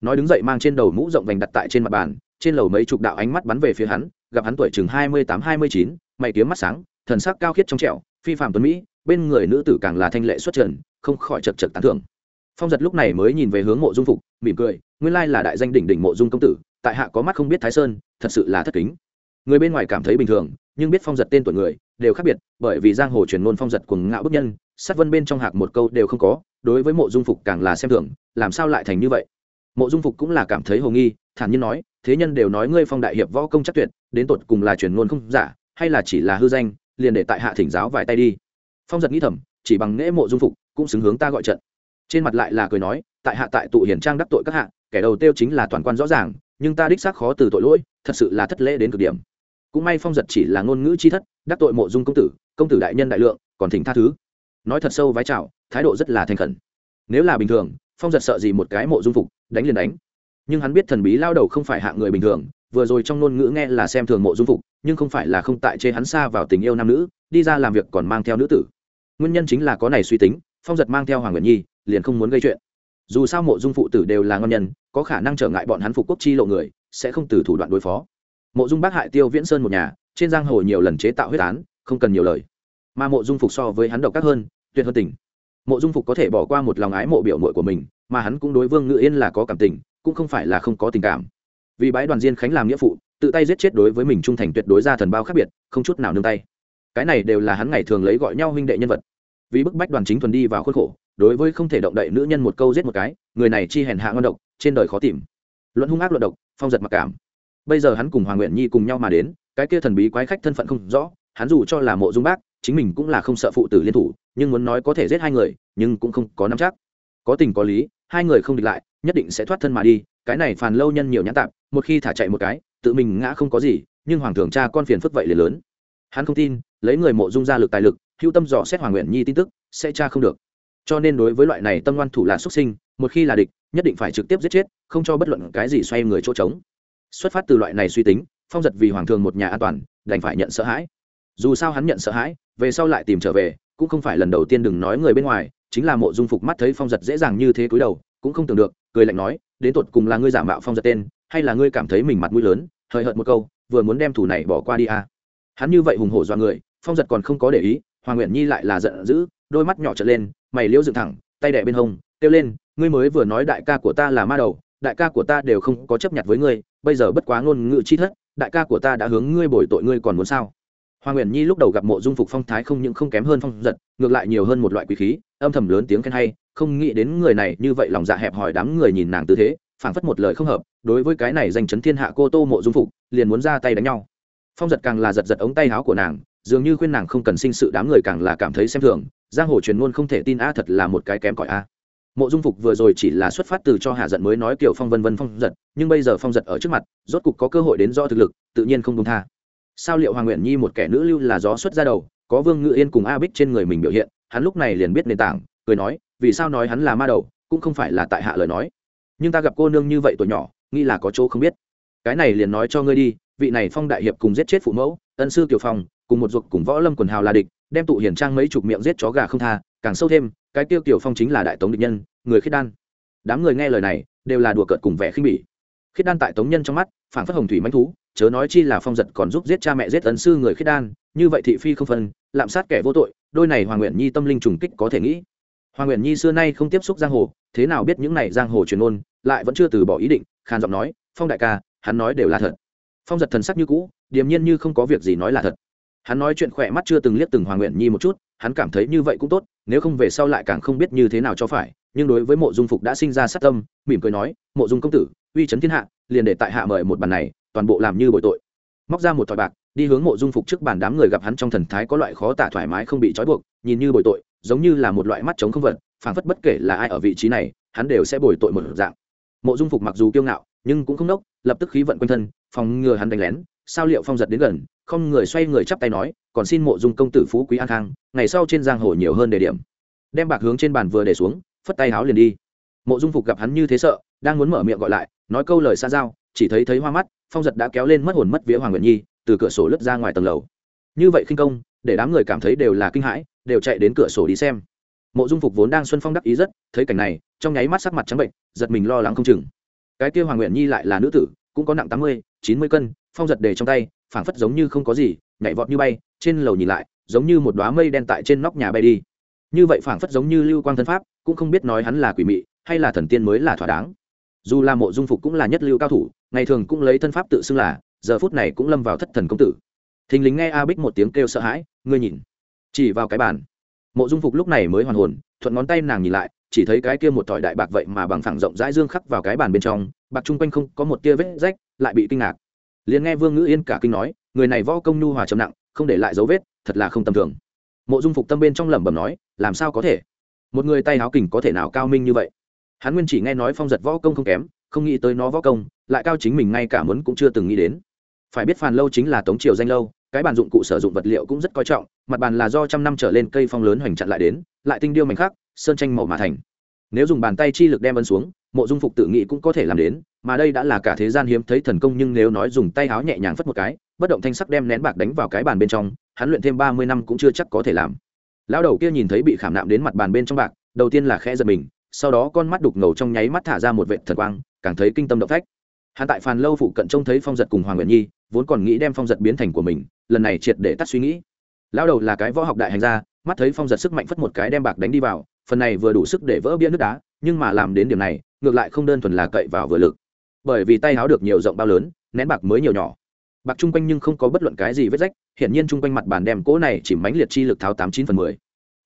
Nói đứng dậy mang trên đầu mũ rộng vành đặt tại trên mặt bàn, trên lầu mấy chục đạo ánh mắt bắn về phía hắn, gặp hắn tuổi chừng hai mươi tám, hai mươi chín, mày kiếm mắt sáng, thần sắc cao khiết trong trẻo, phi phạm tuấn mỹ, bên người nữ tử càng là thanh lệ xuất trần, không khỏi chật chật tán thưởng. Phong giật lúc này mới nhìn về hướng mộ dung phục, mỉm cười, nguyên lai là đại danh đỉnh đỉnh mộ dung công tử, tại hạ có mắt không biết thái sơn, thật sự là thất kính. Người bên ngoài cảm thấy bình thường nhưng biết phong giật tên tuổi người đều khác biệt, bởi vì giang hồ truyền ngôn phong giật cuồng ngạo bức nhân, sát vân bên trong hạc một câu đều không có, đối với mộ dung phục càng là xem thường, làm sao lại thành như vậy? Mộ dung phục cũng là cảm thấy hồ nghi, thản nhiên nói, thế nhân đều nói ngươi phong đại hiệp võ công chắc tuyệt, đến tột cùng là truyền ngôn không giả, hay là chỉ là hư danh, liền để tại hạ thỉnh giáo vài tay đi. Phong giật nghĩ thầm, chỉ bằng nễ mộ dung phục, cũng xứng hướng ta gọi trận. Trên mặt lại là cười nói, tại hạ tại tụ hiển trang đắc tội các hạ, kẻ đầu tiêu chính là toàn quan rõ ràng, nhưng ta đích xác khó từ tội lỗi, thật sự là thất lễ đến cực điểm cũng may phong giật chỉ là ngôn ngữ chi thất, đắc tội mộ dung công tử công tử đại nhân đại lượng, còn thỉnh tha thứ. Nói thật sâu vái chào, thái độ rất là thành khẩn. Nếu là bình thường, phong giật sợ gì một cái mộ dung phục, đánh liền đánh. Nhưng hắn biết thần bí lao đầu không phải hạng người bình thường, vừa rồi trong ngôn ngữ nghe là xem thường mộ dung phục, nhưng không phải là không tại chê hắn xa vào tình yêu nam nữ, đi ra làm việc còn mang theo nữ tử. Nguyên nhân chính là có này suy tính, phong giật mang theo hoàng nguyện nhi, liền không muốn gây chuyện. Dù sao mộ dung phụ tử đều là ngon nhân, có khả năng trở ngại bọn hắn phục quốc chi lộ người, sẽ không từ thủ đoạn đối phó mộ dung bác hại tiêu viễn sơn một nhà, trên giang hồ nhiều lần chế tạo huyết án, không cần nhiều lời. Mà mộ dung phục so với hắn độc các hơn, tuyệt hơn tình. Mộ dung phục có thể bỏ qua một lòng ái mộ biểu mội của mình, mà hắn cũng đối vương ngự yên là có cảm tình, cũng không phải là không có tình cảm. Vì bái đoàn diên khánh làm nghĩa phụ, tự tay giết chết đối với mình trung thành tuyệt đối ra thần bao khác biệt, không chút nào nương tay. Cái này đều là hắn ngày thường lấy gọi nhau huynh đệ nhân vật. Vì bức bách đoàn chính thuần đi vào khuôn khổ, đối với không thể động đậy nữ nhân một câu giết một cái, người này chi hèn hạ ngon độc, trên đời khó tìm. Luận hung ác luận độc, phong giật mặc cảm bây giờ hắn cùng hoàng nguyện nhi cùng nhau mà đến, cái kia thần bí quái khách thân phận không rõ, hắn dù cho là mộ dung bác, chính mình cũng là không sợ phụ tử liên thủ, nhưng muốn nói có thể giết hai người, nhưng cũng không có nắm chắc. Có tình có lý, hai người không địch lại, nhất định sẽ thoát thân mà đi, cái này phàn lâu nhân nhiều nhãn tạp, một khi thả chạy một cái, tự mình ngã không có gì, nhưng hoàng thượng cha con phiền phức vậy liền lớn. Hắn không tin, lấy người mộ dung ra lực tài lực, hữu tâm dò xét hoàng nguyện nhi tin tức, sẽ cha không được. Cho nên đối với loại này tâm ngoan thủ là xuất sinh, một khi là địch, nhất định phải trực tiếp giết chết, không cho bất luận cái gì xoay người chỗ trống xuất phát từ loại này suy tính, phong giật vì hoàng thường một nhà an toàn, đành phải nhận sợ hãi dù sao hắn nhận sợ hãi, về sau lại tìm trở về, cũng không phải lần đầu tiên đừng nói người bên ngoài, chính là mộ dung phục mắt thấy phong giật dễ dàng như thế cúi đầu, cũng không tưởng được, cười lạnh nói, đến tột cùng là ngươi giả mạo phong giật tên, hay là ngươi cảm thấy mình mặt mũi lớn, hời hợt một câu, vừa muốn đem thủ này bỏ qua đi à. hắn như vậy hùng hổ do người, phong giật còn không có để ý, hoàng nguyện nhi lại là giận dữ, đôi mắt nhỏ trở lên, mày liễu dựng thẳng, tay đẻ bên hông, kêu lên, ngươi mới vừa nói đại ca của ta là ma đầu đại ca của ta đều không có chấp nhận với ngươi, bây giờ bất quá ngôn ngữ chi thất, đại ca của ta đã hướng ngươi bồi tội ngươi còn muốn sao? Hoàng nguyện nhi lúc đầu gặp mộ dung phục phong thái không những không kém hơn phong giật, ngược lại nhiều hơn một loại quý khí, âm thầm lớn tiếng khen hay, không nghĩ đến người này như vậy lòng dạ hẹp hỏi đám người nhìn nàng tư thế, phảng phất một lời không hợp, đối với cái này danh chấn thiên hạ cô tô mộ dung phục, liền muốn ra tay đánh nhau. Phong giật càng là giật giật ống tay áo của nàng, dường như khuyên nàng không cần sinh sự đám người càng là cảm thấy xem thường, giang hồ truyền ngôn không thể tin a thật là một cái kém cỏi a mộ dung phục vừa rồi chỉ là xuất phát từ cho hạ giận mới nói kiểu phong vân vân phong giật, nhưng bây giờ phong giật ở trước mặt, rốt cục có cơ hội đến do thực lực, tự nhiên không công tha. Sao liệu hoàng nguyện nhi một kẻ nữ lưu là gió xuất ra đầu, có vương ngự yên cùng a bích trên người mình biểu hiện, hắn lúc này liền biết nền tảng, cười nói, vì sao nói hắn là ma đầu, cũng không phải là tại hạ lời nói. Nhưng ta gặp cô nương như vậy tuổi nhỏ, nghĩ là có chỗ không biết. Cái này liền nói cho ngươi đi, vị này phong đại hiệp cùng giết chết phụ mẫu, ân sư kiều phong, cùng một ruột cùng võ lâm quần hào là địch, đem tụ hiển trang mấy chục miệng giết chó gà không tha, càng sâu thêm cái tiêu tiểu phong chính là đại tống địch nhân, người khiết đan. Đám người nghe lời này, đều là đùa cợt cùng vẻ khinh bỉ. Khiết đan tại tống nhân trong mắt phản phất hồng thủy manh thú, chớ nói chi là phong giật còn giúp giết cha mẹ giết ấn sư người khiết đan, như vậy thị phi không phân, lạm sát kẻ vô tội, đôi này hoàng nguyện nhi tâm linh trùng kích có thể nghĩ. Hoàng nguyện nhi xưa nay không tiếp xúc giang hồ, thế nào biết những này giang hồ truyền ôn lại vẫn chưa từ bỏ ý định, khàn giọng nói, phong đại ca, hắn nói đều là thật. Phong giật thần sắc như cũ, điềm nhiên như không có việc gì nói là thật. Hắn nói chuyện khỏe mắt chưa từng liếc từng hoàng nguyện nhi một chút, hắn cảm thấy như vậy cũng tốt nếu không về sau lại càng không biết như thế nào cho phải, nhưng đối với mộ dung phục đã sinh ra sát tâm, mỉm cười nói, mộ dung công tử, uy chấn thiên hạ, liền để tại hạ mời một bàn này, toàn bộ làm như bội tội. Móc ra một thỏi bạc, đi hướng mộ dung phục trước bàn đám người gặp hắn trong thần thái có loại khó tả thoải mái không bị trói buộc, nhìn như bồi tội, giống như là một loại mắt chống không vật phảng phất bất kể là ai ở vị trí này, hắn đều sẽ bồi tội một dạng. Mộ dung phục mặc dù kiêu ngạo, nhưng cũng không nốc lập tức khí vận quanh thân, phòng ngừa hắn đánh lén, sao liệu phong giật đến gần không người xoay người chắp tay nói, còn xin mộ dung công tử phú quý an khang, ngày sau trên giang hồ nhiều hơn đề điểm. Đem bạc hướng trên bàn vừa để xuống, phất tay háo liền đi. Mộ dung phục gặp hắn như thế sợ, đang muốn mở miệng gọi lại, nói câu lời xa giao, chỉ thấy thấy hoa mắt, phong giật đã kéo lên mất hồn mất vía hoàng nguyện nhi, từ cửa sổ lướt ra ngoài tầng lầu. Như vậy khinh công, để đám người cảm thấy đều là kinh hãi, đều chạy đến cửa sổ đi xem. Mộ dung phục vốn đang xuân phong đắc ý rất, thấy cảnh này, trong nháy mắt sắc mặt trắng bệnh, giật mình lo lắng không chừng. Cái kia hoàng nguyện nhi lại là nữ tử, cũng có nặng tám mươi chín mươi cân, phong giật để trong tay, phảng phất giống như không có gì, nhảy vọt như bay, trên lầu nhìn lại, giống như một đoá mây đen tại trên nóc nhà bay đi. Như vậy phảng phất giống như lưu quang thân pháp, cũng không biết nói hắn là quỷ mị, hay là thần tiên mới là thỏa đáng. Dù là mộ dung phục cũng là nhất lưu cao thủ, ngày thường cũng lấy thân pháp tự xưng là, giờ phút này cũng lâm vào thất thần công tử. Thình lính nghe a bích một tiếng kêu sợ hãi, ngươi nhìn, chỉ vào cái bàn. Mộ dung phục lúc này mới hoàn hồn, thuận ngón tay nàng nhìn lại, chỉ thấy cái kia một tỏi đại bạc vậy mà bằng phẳng rộng rãi dương khắc vào cái bàn bên trong bạc chung quanh không có một tia vết rách, lại bị kinh ngạc. Liền nghe vương ngữ yên cả kinh nói, người này võ công nhu hòa trầm nặng, không để lại dấu vết, thật là không tầm thường. Mộ dung phục tâm bên trong lẩm bẩm nói, làm sao có thể? Một người tay háo kình có thể nào cao minh như vậy? Hắn nguyên chỉ nghe nói phong giật võ công không kém, không nghĩ tới nó võ công, lại cao chính mình ngay cả muốn cũng chưa từng nghĩ đến. Phải biết phàn lâu chính là tống triều danh lâu, cái bàn dụng cụ sử dụng vật liệu cũng rất coi trọng, mặt bàn là do trăm năm trở lên cây phong lớn hoành chặn lại đến, lại tinh điêu mảnh khắc, sơn tranh màu mà thành. Nếu dùng bàn tay chi lực đem ấn xuống mộ dung phục tự nghĩ cũng có thể làm đến, mà đây đã là cả thế gian hiếm thấy thần công nhưng nếu nói dùng tay háo nhẹ nhàng phất một cái, bất động thanh sắc đem nén bạc đánh vào cái bàn bên trong, hắn luyện thêm ba mươi năm cũng chưa chắc có thể làm. Lão đầu kia nhìn thấy bị khảm nạm đến mặt bàn bên trong bạc, đầu tiên là khẽ giật mình, sau đó con mắt đục ngầu trong nháy mắt thả ra một vệ thần quang, càng thấy kinh tâm động phách. Hắn tại phàn lâu phụ cận trông thấy phong giật cùng hoàng nguyện nhi, vốn còn nghĩ đem phong giật biến thành của mình, lần này triệt để tắt suy nghĩ. Lão đầu là cái võ học đại hành gia, mắt thấy phong giật sức mạnh phất một cái đem bạc đánh đi vào, phần này vừa đủ sức để vỡ bia nước đá, nhưng mà làm đến điểm này ngược lại không đơn thuần là cậy vào vừa lực. Bởi vì tay háo được nhiều rộng bao lớn, nén bạc mới nhiều nhỏ. Bạc chung quanh nhưng không có bất luận cái gì vết rách hiện nhiên chung quanh mặt bàn đem cỗ này chỉ mánh liệt chi lực tháo tám chín phần mười.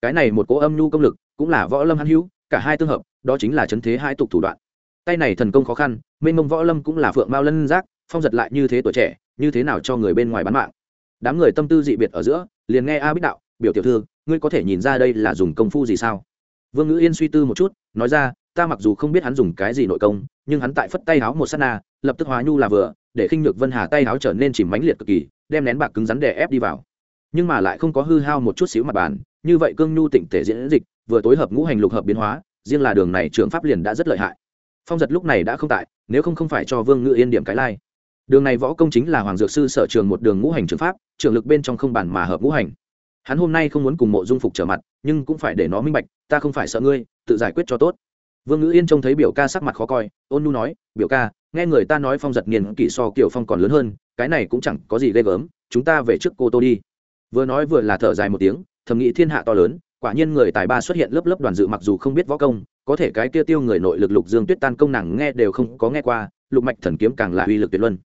Cái này một cỗ âm nhu công lực, cũng là võ lâm hãn hữu, cả hai tương hợp, đó chính là chấn thế hai tục thủ đoạn. Tay này thần công khó khăn, mênh mông võ lâm cũng là phượng mao lân giác, phong giật lại như thế tuổi trẻ, như thế nào cho người bên ngoài bán mạng. Đám người tâm tư dị biệt ở giữa, liền nghe a bích đạo, biểu tiểu thư, ngươi có thể nhìn ra đây là dùng công phu gì sao? Vương ngữ yên suy tư một chút, nói ra ta mặc dù không biết hắn dùng cái gì nội công, nhưng hắn tại phất tay áo một s á t na, lập tức hóa nhu là vừa, để khinh nhược vân hà tay áo trở nên chìm mánh liệt cực kỳ, đem nén bạc cứng rắn đè ép đi vào. Nhưng mà lại không có hư hao một chút xíu mặt bàn, như vậy cương nhu tịnh thể diễn dịch, vừa tối hợp ngũ hành lục hợp biến hóa, riêng là đường này trường pháp liền đã rất lợi hại. Phong giật lúc này đã không tại, nếu không không phải cho vương ngự yên điểm cái lai. Đường này võ công chính là hoàng dược sư sở trường một đường ngũ hành trường pháp trường lực bên trong không bản mà hợp ngũ hành. Hắn hôm nay không muốn cùng mộ dung phục trở mặt, nhưng cũng phải để nó minh bạch, ta không phải sợ ngươi, tự giải quyết cho tốt vương ngữ yên trông thấy biểu ca sắc mặt khó coi, ôn nu nói, biểu ca, nghe người ta nói phong giật niên kỷ so kiểu phong còn lớn hơn, cái này cũng chẳng có gì ghê gớm, chúng ta về trước cô tô đi. Vừa nói vừa là thở dài một tiếng, thầm nghĩ thiên hạ to lớn, quả nhiên người tài ba xuất hiện lớp lớp đoàn dự mặc dù không biết võ công, có thể cái kia tiêu người nội lực lục dương tuyết tan công nàng nghe đều không có nghe qua, lục mạch thần kiếm càng là uy lực tuyệt luân.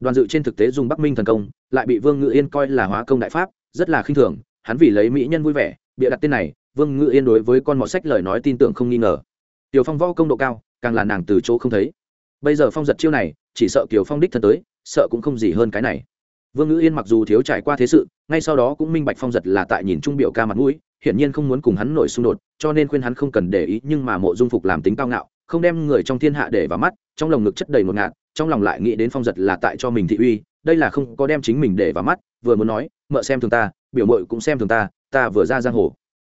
Đoàn dự trên thực tế dùng bắc minh thần công, lại bị vương ngự yên coi là hóa công đại pháp, rất là khinh thường, hắn vì lấy mỹ nhân vui vẻ, bịa đặt tên này, vương ngự yên đối với con mọt sách lời nói tin tưởng không nghi ngờ tiểu phong võ công độ cao, càng là nàng từ chỗ không thấy. Bây giờ phong giật chiêu này, chỉ sợ kiều phong đích thân tới, sợ cũng không gì hơn cái này. Vương ngữ yên mặc dù thiếu trải qua thế sự, ngay sau đó cũng minh bạch phong giật là tại nhìn trung biểu ca mặt mũi, hiển nhiên không muốn cùng hắn nổi xung đột, cho nên khuyên hắn không cần để ý, nhưng mà mộ dung phục làm tính cao ngạo, không đem người trong thiên hạ để vào mắt, trong lồng ngực chất đầy một ngạt, trong lòng lại nghĩ đến phong giật là tại cho mình thị uy, đây là không có đem chính mình để vào mắt, vừa muốn nói, mợ xem thường ta, biểu mội cũng xem thường ta ta vừa ra giang hồ.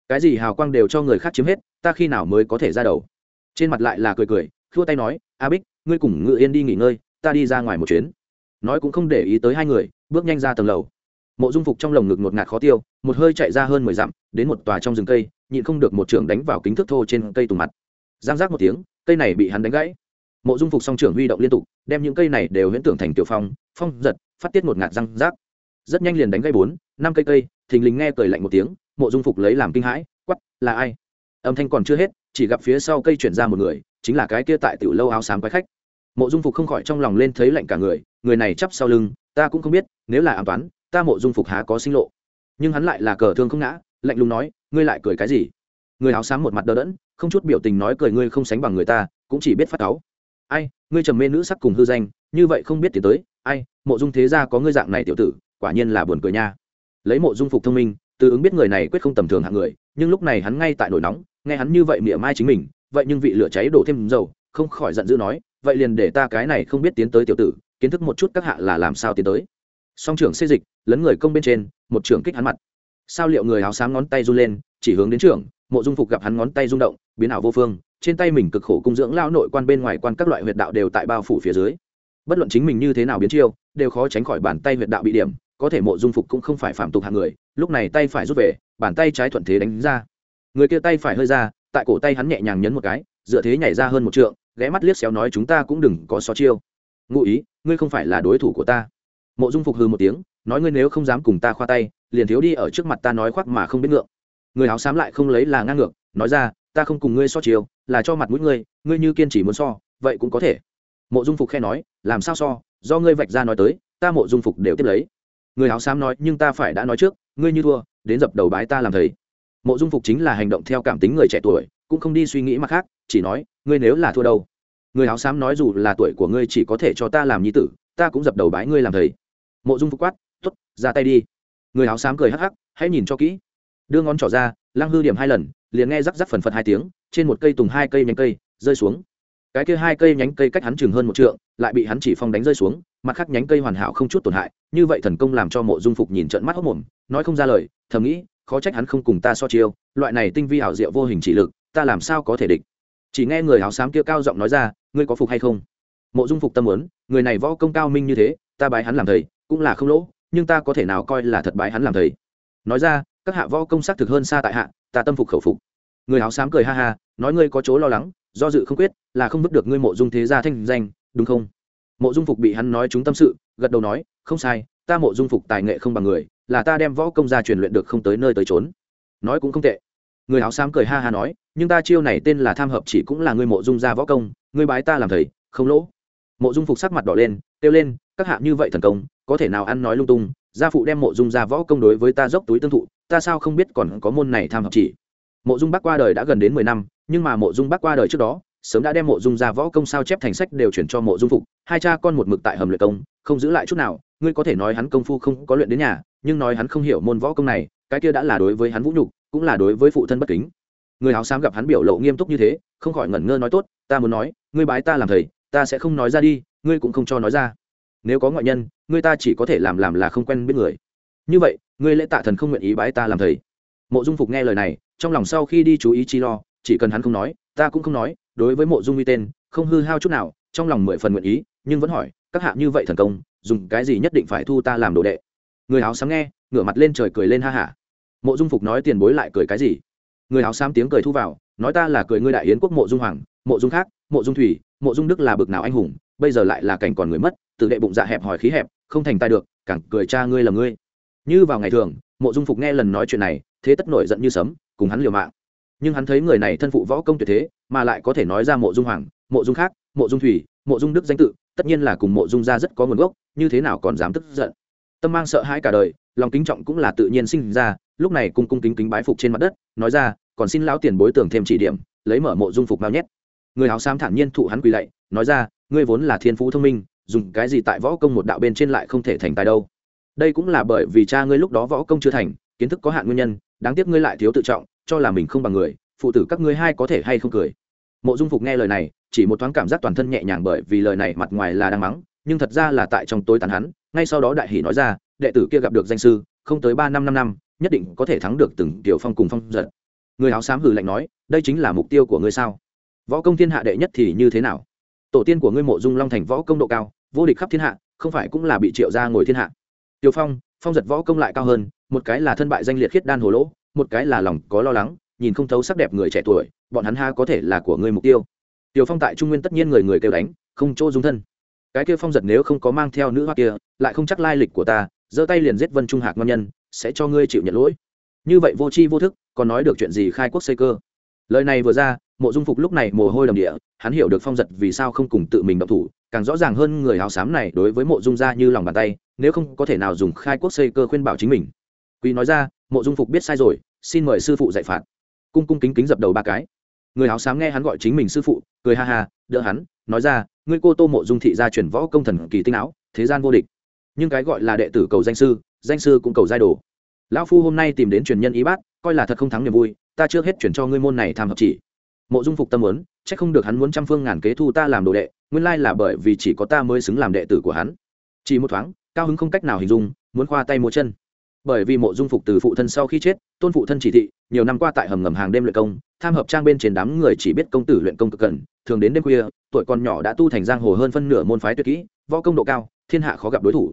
Cái gì hào quang đều cho người khác chiếm hết, ta khi nào mới có thể ra đầu? Trên mặt lại là cười cười, khua tay nói, a bích, ngươi cùng ngự yên đi nghỉ ngơi, ta đi ra ngoài một chuyến. Nói cũng không để ý tới hai người, bước nhanh ra tầng lầu. Mộ dung phục trong lồng ngực ngột ngạt khó tiêu, một hơi chạy ra hơn mười dặm, đến một tòa trong rừng cây, nhịn không được một trưởng đánh vào kính thước thô trên cây tùng mặt. Giang giác một tiếng, cây này bị hắn đánh gãy. Mộ dung phục song trưởng huy động liên tục, đem những cây này đều huyễn tưởng thành tiểu phong phong giật, phát tiết một ngạt răng rác. Rất nhanh liền đánh gãy bốn, năm cây cây, thình lình nghe cười lạnh một tiếng, mộ dung phục lấy làm kinh hãi quắp là ai? Âm thanh còn chưa hết chỉ gặp phía sau cây chuyển ra một người, chính là cái kia tại tiểu lâu áo xám quái khách. Mộ dung phục không khỏi trong lòng lên thấy lạnh cả người người này chắp sau lưng, ta cũng không biết, nếu là an toán ta mộ dung phục há có sinh lộ. Nhưng hắn lại là cờ thương không ngã, lạnh lùng nói, ngươi lại cười cái gì? Người áo xám một mặt đờ đẫn, không chút biểu tình nói cười ngươi không sánh bằng người ta, cũng chỉ biết phát cáu. Ai, ngươi trầm mê nữ sắc cùng hư danh, như vậy không biết tiến tới, ai, mộ dung thế ra có ngươi dạng này tiểu tử, quả nhiên là buồn cười nha. Lấy mộ dung phục thông minh từ ứng biết người này quyết không tầm thường hạng người, nhưng lúc này hắn ngay tại nổi nóng nghe hắn như vậy mỉa mai chính mình, vậy nhưng vị lửa cháy đổ thêm dầu, không khỏi giận dữ nói, vậy liền để ta cái này không biết tiến tới tiểu tử, kiến thức một chút các hạ là làm sao tiến tới. Song trưởng xê dịch, lấn người công bên trên, một trưởng kích hắn mặt. Sao liệu người áo sáng ngón tay run lên, chỉ hướng đến trưởng, mộ dung phục gặp hắn ngón tay rung động, biến ảo vô phương, trên tay mình cực khổ cung dưỡng lao nội quan bên ngoài quan các loại huyệt đạo đều tại bao phủ phía dưới. Bất luận chính mình như thế nào biến chiêu, đều khó tránh khỏi bàn tay huyệt đạo bị điểm, có thể mộ dung phục cũng không phải phạm tục hạng người, lúc này tay phải rút về, bàn tay trái thuận thế đánh ra người kia tay phải hơi ra, tại cổ tay hắn nhẹ nhàng nhấn một cái, dựa thế nhảy ra hơn một trượng, ghé mắt liếc xéo nói chúng ta cũng đừng có xó chiêu. Ngụ ý, ngươi không phải là đối thủ của ta. Mộ dung phục hư một tiếng, nói ngươi nếu không dám cùng ta khoa tay, liền thiếu đi ở trước mặt ta nói khoác mà không biết ngượng. Người áo xám lại không lấy là ngang ngược, nói ra, ta không cùng ngươi so chiều là cho mặt mũi ngươi ngươi như kiên trì muốn so, vậy cũng có thể. Mộ dung phục khe nói, làm sao so, do ngươi vạch ra nói tới, ta mộ dung phục đều tiếp lấy. Người áo xám nói, nhưng ta phải đã nói trước, ngươi như thua, đến dập đầu bái ta làm thầy mộ dung phục chính là hành động theo cảm tính người trẻ tuổi, cũng không đi suy nghĩ mặt khác, chỉ nói, ngươi nếu là thua đâu? Người áo xám nói dù là tuổi của ngươi chỉ có thể cho ta làm nhi tử, ta cũng dập đầu bái ngươi làm thầy. Mộ dung phục quát t ố t ra tay đi. Người áo xám cười hắc hắc, hãy nhìn cho kỹ. Đưa ngón trỏ ra, lăng hư điểm hai lần, liền nghe rắc rắc phần phật hai tiếng, trên một cây tùng hai cây nhánh cây, rơi xuống. Cái kia hai cây nhánh cây cách hắn chừng hơn một trượng, lại bị hắn chỉ phong đánh rơi xuống, mặt khác nhánh cây hoàn hảo không chút tổn hại, như vậy thần công làm cho mộ dung phục nhìn trận mắt hốc mồm, nói không ra lời, thầm nghĩ khó trách hắn không cùng ta so chiêu, loại này tinh vi ảo diệu vô hình chỉ lực, ta làm sao có thể địch? Chỉ nghe người áo xám kia cao giọng nói ra, ngươi có phục hay không? Mộ dung phục tâm muốn, người này võ công cao minh như thế, ta bái hắn làm thầy, cũng là không lỗ, nhưng ta có thể nào coi là thật bái hắn làm thầy? Nói ra, các hạ võ công xác thực hơn xa tại hạ, ta tâm phục khẩu phục. Người áo xám cười ha ha, nói ngươi có chỗ lo lắng, do dự không quyết, là không vứt được ngươi mộ dung thế gia thanh danh, đúng không? Mộ dung phục bị hắn nói chúng tâm sự, gật đầu nói, không sai, ta mộ dung phục tài nghệ không bằng người là ta đem võ công ra truyền luyện được không tới nơi tới trốn nói cũng không tệ. Người áo xám cười ha ha nói, nhưng ta chiêu này tên là tham hợp chỉ cũng là ngươi mộ dung gia võ công ngươi bái ta làm thầy, không lỗ. Mộ dung phục sắc mặt đỏ lên, kêu lên, các hạ như vậy thần công, có thể nào ăn nói lung tung, gia phụ đem mộ dung gia võ công đối với ta dốc túi tương thụ, ta sao không biết còn có môn này tham hợp chỉ. Mộ dung bác qua đời đã gần đến mười năm, nhưng mà mộ dung bác qua đời trước đó, sớm đã đem mộ dung gia võ công sao chép thành sách đều chuyển cho mộ dung phục, hai cha con một mực tại hầm luyện công, không giữ lại chút nào ngươi có thể nói hắn công phu không có luyện đến nhà, nhưng nói hắn không hiểu môn võ công này, cái kia đã là đối với hắn vũ nhục, cũng là đối với phụ thân bất kính. Người áo xám gặp hắn biểu lộ nghiêm túc như thế, không khỏi ngẩn ngơ nói tốt, ta muốn nói, ngươi bái ta làm thầy, ta sẽ không nói ra đi, ngươi cũng không cho nói ra. Nếu có ngoại nhân, ngươi ta chỉ có thể làm làm là không quen biết người. Như vậy, ngươi lễ tạ thần không nguyện ý bái ta làm thầy. Mộ dung phục nghe lời này, trong lòng sau khi đi chú ý chi lo, chỉ cần hắn không nói, ta cũng không nói, đối với mộ dung uy tên, không hư hao chút nào, trong lòng mười phần nguyện ý, nhưng vẫn hỏi các hạ như vậy thần công, dùng cái gì nhất định phải thu ta làm đồ đệ? Người áo sáng nghe, ngửa mặt lên trời cười lên ha hả. Mộ dung phục nói tiền bối lại cười cái gì? Người áo xám tiếng cười thu vào, nói ta là cười ngươi đại yến quốc mộ dung hoàng, mộ dung khác, mộ dung thủy, mộ dung đức là bực nào anh hùng, bây giờ lại là cảnh còn người mất, tự đệ bụng dạ hẹp hòi khí hẹp, không thành tài được, càng cười cha ngươi là ngươi. Như vào ngày thường, mộ dung phục nghe lần nói chuyện này, thế tất nổi giận như sấm, cùng hắn liều mạng. Nhưng hắn thấy người này thân phụ võ công tuyệt thế, mà lại có thể nói ra mộ dung hoàng, mộ dung khác, mộ dung thủy mộ dung đức danh tự, tất nhiên là cùng mộ dung gia rất có nguồn gốc, như thế nào còn dám tức giận. Tâm mang sợ hãi cả đời, lòng kính trọng cũng là tự nhiên sinh ra, lúc này cung cung kính kính bái phục trên mặt đất, nói ra, còn xin lão tiền bối tưởng thêm chỉ điểm, lấy mở mộ dung phục bao nhét. Người áo xám thản nhiên thụ hắn quỳ lạy, nói ra, ngươi vốn là thiên phú thông minh, dùng cái gì tại võ công một đạo bên trên lại không thể thành tài đâu. Đây cũng là bởi vì cha ngươi lúc đó võ công chưa thành, kiến thức có hạn nguyên nhân, đáng tiếc ngươi lại thiếu tự trọng, cho là mình không bằng người, phụ tử các ngươi hai có thể hay không cười mộ dung phục nghe lời này, chỉ một thoáng cảm giác toàn thân nhẹ nhàng bởi vì lời này mặt ngoài là đang mắng, nhưng thật ra là tại trong tối tàn hắn. Ngay sau đó đại hỷ nói ra, đệ tử kia gặp được danh sư, không tới ba năm năm năm, nhất định có thể thắng được từng tiểu phong cùng phong giật. Người áo xám hử lạnh nói, đây chính là mục tiêu của ngươi sao? Võ công thiên hạ đệ nhất thì như thế nào? Tổ tiên của ngươi mộ dung long thành võ công độ cao, vô địch khắp thiên hạ, không phải cũng là bị triệu ra ngồi thiên hạ? Tiểu phong phong giật võ công lại cao hơn, một cái là thân bại danh liệt khiết đan hồ lỗ, một cái là lòng có lo lắng nhìn không thấu sắc đẹp người trẻ tuổi, bọn hắn ha có thể là của ngươi mục tiêu. Tiêu phong tại trung nguyên tất nhiên người người kêu đánh, không chỗ dung thân. Cái kia phong giật nếu không có mang theo nữ hoa kia, lại không chắc lai lịch của ta, giơ tay liền giết vân trung hạc ngon nhân, sẽ cho ngươi chịu nhận lỗi. Như vậy vô tri vô thức, còn nói được chuyện gì khai quốc xây cơ? Lời này vừa ra, mộ dung phục lúc này mồ hôi đầm địa, hắn hiểu được phong giật vì sao không cùng tự mình động thủ, càng rõ ràng hơn người hào xám này đối với mộ dung ra như lòng bàn tay, nếu không có thể nào dùng khai quốc xây cơ khuyên bảo chính mình. Quý nói ra, mộ dung phục biết sai rồi, xin mời sư phụ dạy phạt cung cung kính kính dập đầu ba cái. Người áo xám nghe hắn gọi chính mình sư phụ, cười ha ha, đỡ hắn, nói ra, ngươi cô tô mộ dung thị gia truyền võ công thần kỳ tinh áo, thế gian vô địch. Nhưng cái gọi là đệ tử cầu danh sư danh sư cũng cầu giai đồ. Lão phu hôm nay tìm đến truyền nhân ý bát, coi là thật không thắng niềm vui, ta chưa hết chuyển cho ngươi môn này tham hợp chỉ. Mộ dung phục tâm muốn, chắc không được hắn muốn trăm phương ngàn kế thu ta làm đồ đệ, nguyên lai là bởi vì chỉ có ta mới xứng làm đệ tử của hắn. Chỉ một thoáng, cao hứng không cách nào hình dung, muốn khoa tay múa chân bởi vì mộ dung phục từ phụ thân sau khi chết, tôn phụ thân chỉ thị, nhiều năm qua tại hầm ngầm hàng đêm luyện công, tham hợp trang bên trên đám người chỉ biết công tử luyện công cực cần thường đến đêm khuya, tuổi còn nhỏ đã tu thành giang hồ hơn phân nửa môn phái tuyệt kỹ, võ công độ cao, thiên hạ khó gặp đối thủ.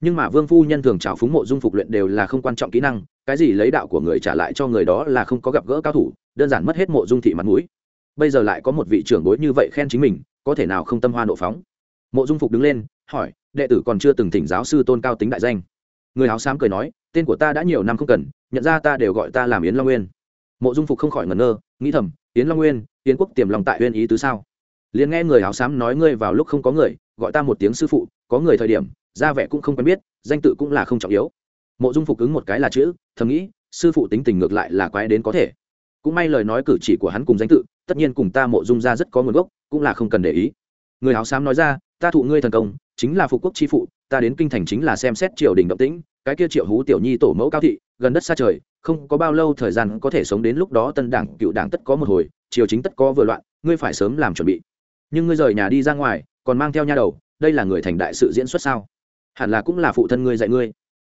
Nhưng mà vương phu nhân thường trào phúng mộ dung phục luyện đều là không quan trọng kỹ năng, cái gì lấy đạo của người trả lại cho người đó là không có gặp gỡ cao thủ, đơn giản mất hết mộ dung thị mặt mũi. Bây giờ lại có một vị trưởng bối như vậy khen chính mình, có thể nào không tâm hoa nộ phóng? Mộ dung phục đứng lên, hỏi, đệ tử còn chưa từng thỉnh giáo sư tôn cao tính đại danh? Người áo xám cười nói tên của ta đã nhiều năm không cần, nhận ra ta đều gọi ta làm yến long nguyên. Mộ dung phục không khỏi ngẩn ngơ, nghĩ thầm, yến long nguyên, yến quốc tiềm lòng tại uyên ý tứ sao? Liền nghe người áo xám nói ngươi vào lúc không có người, gọi ta một tiếng sư phụ, có người thời điểm, ra vẻ cũng không quen biết, danh tự cũng là không trọng yếu. Mộ dung phục ứng một cái là chữ, thầm nghĩ, sư phụ tính tình ngược lại là quái đến có thể. Cũng may lời nói cử chỉ của hắn cùng danh tự, tất nhiên cùng ta mộ dung ra rất có nguồn gốc, cũng là không cần để ý. Người áo xám nói ra, ta thụ ngươi thần công, chính là phục quốc chi phụ, ta đến kinh thành chính là xem xét triều đình động tĩnh cái kia triệu hú tiểu nhi tổ mẫu cao thị, gần đất xa trời, không có bao lâu thời gian có thể sống đến lúc đó tân đảng, cựu đảng tất có một hồi, triều chính tất có vừa loạn, ngươi phải sớm làm chuẩn bị. Nhưng ngươi rời nhà đi ra ngoài, còn mang theo nha đầu, đây là người thành đại sự diễn xuất sao? Hẳn là cũng là phụ thân ngươi dạy ngươi.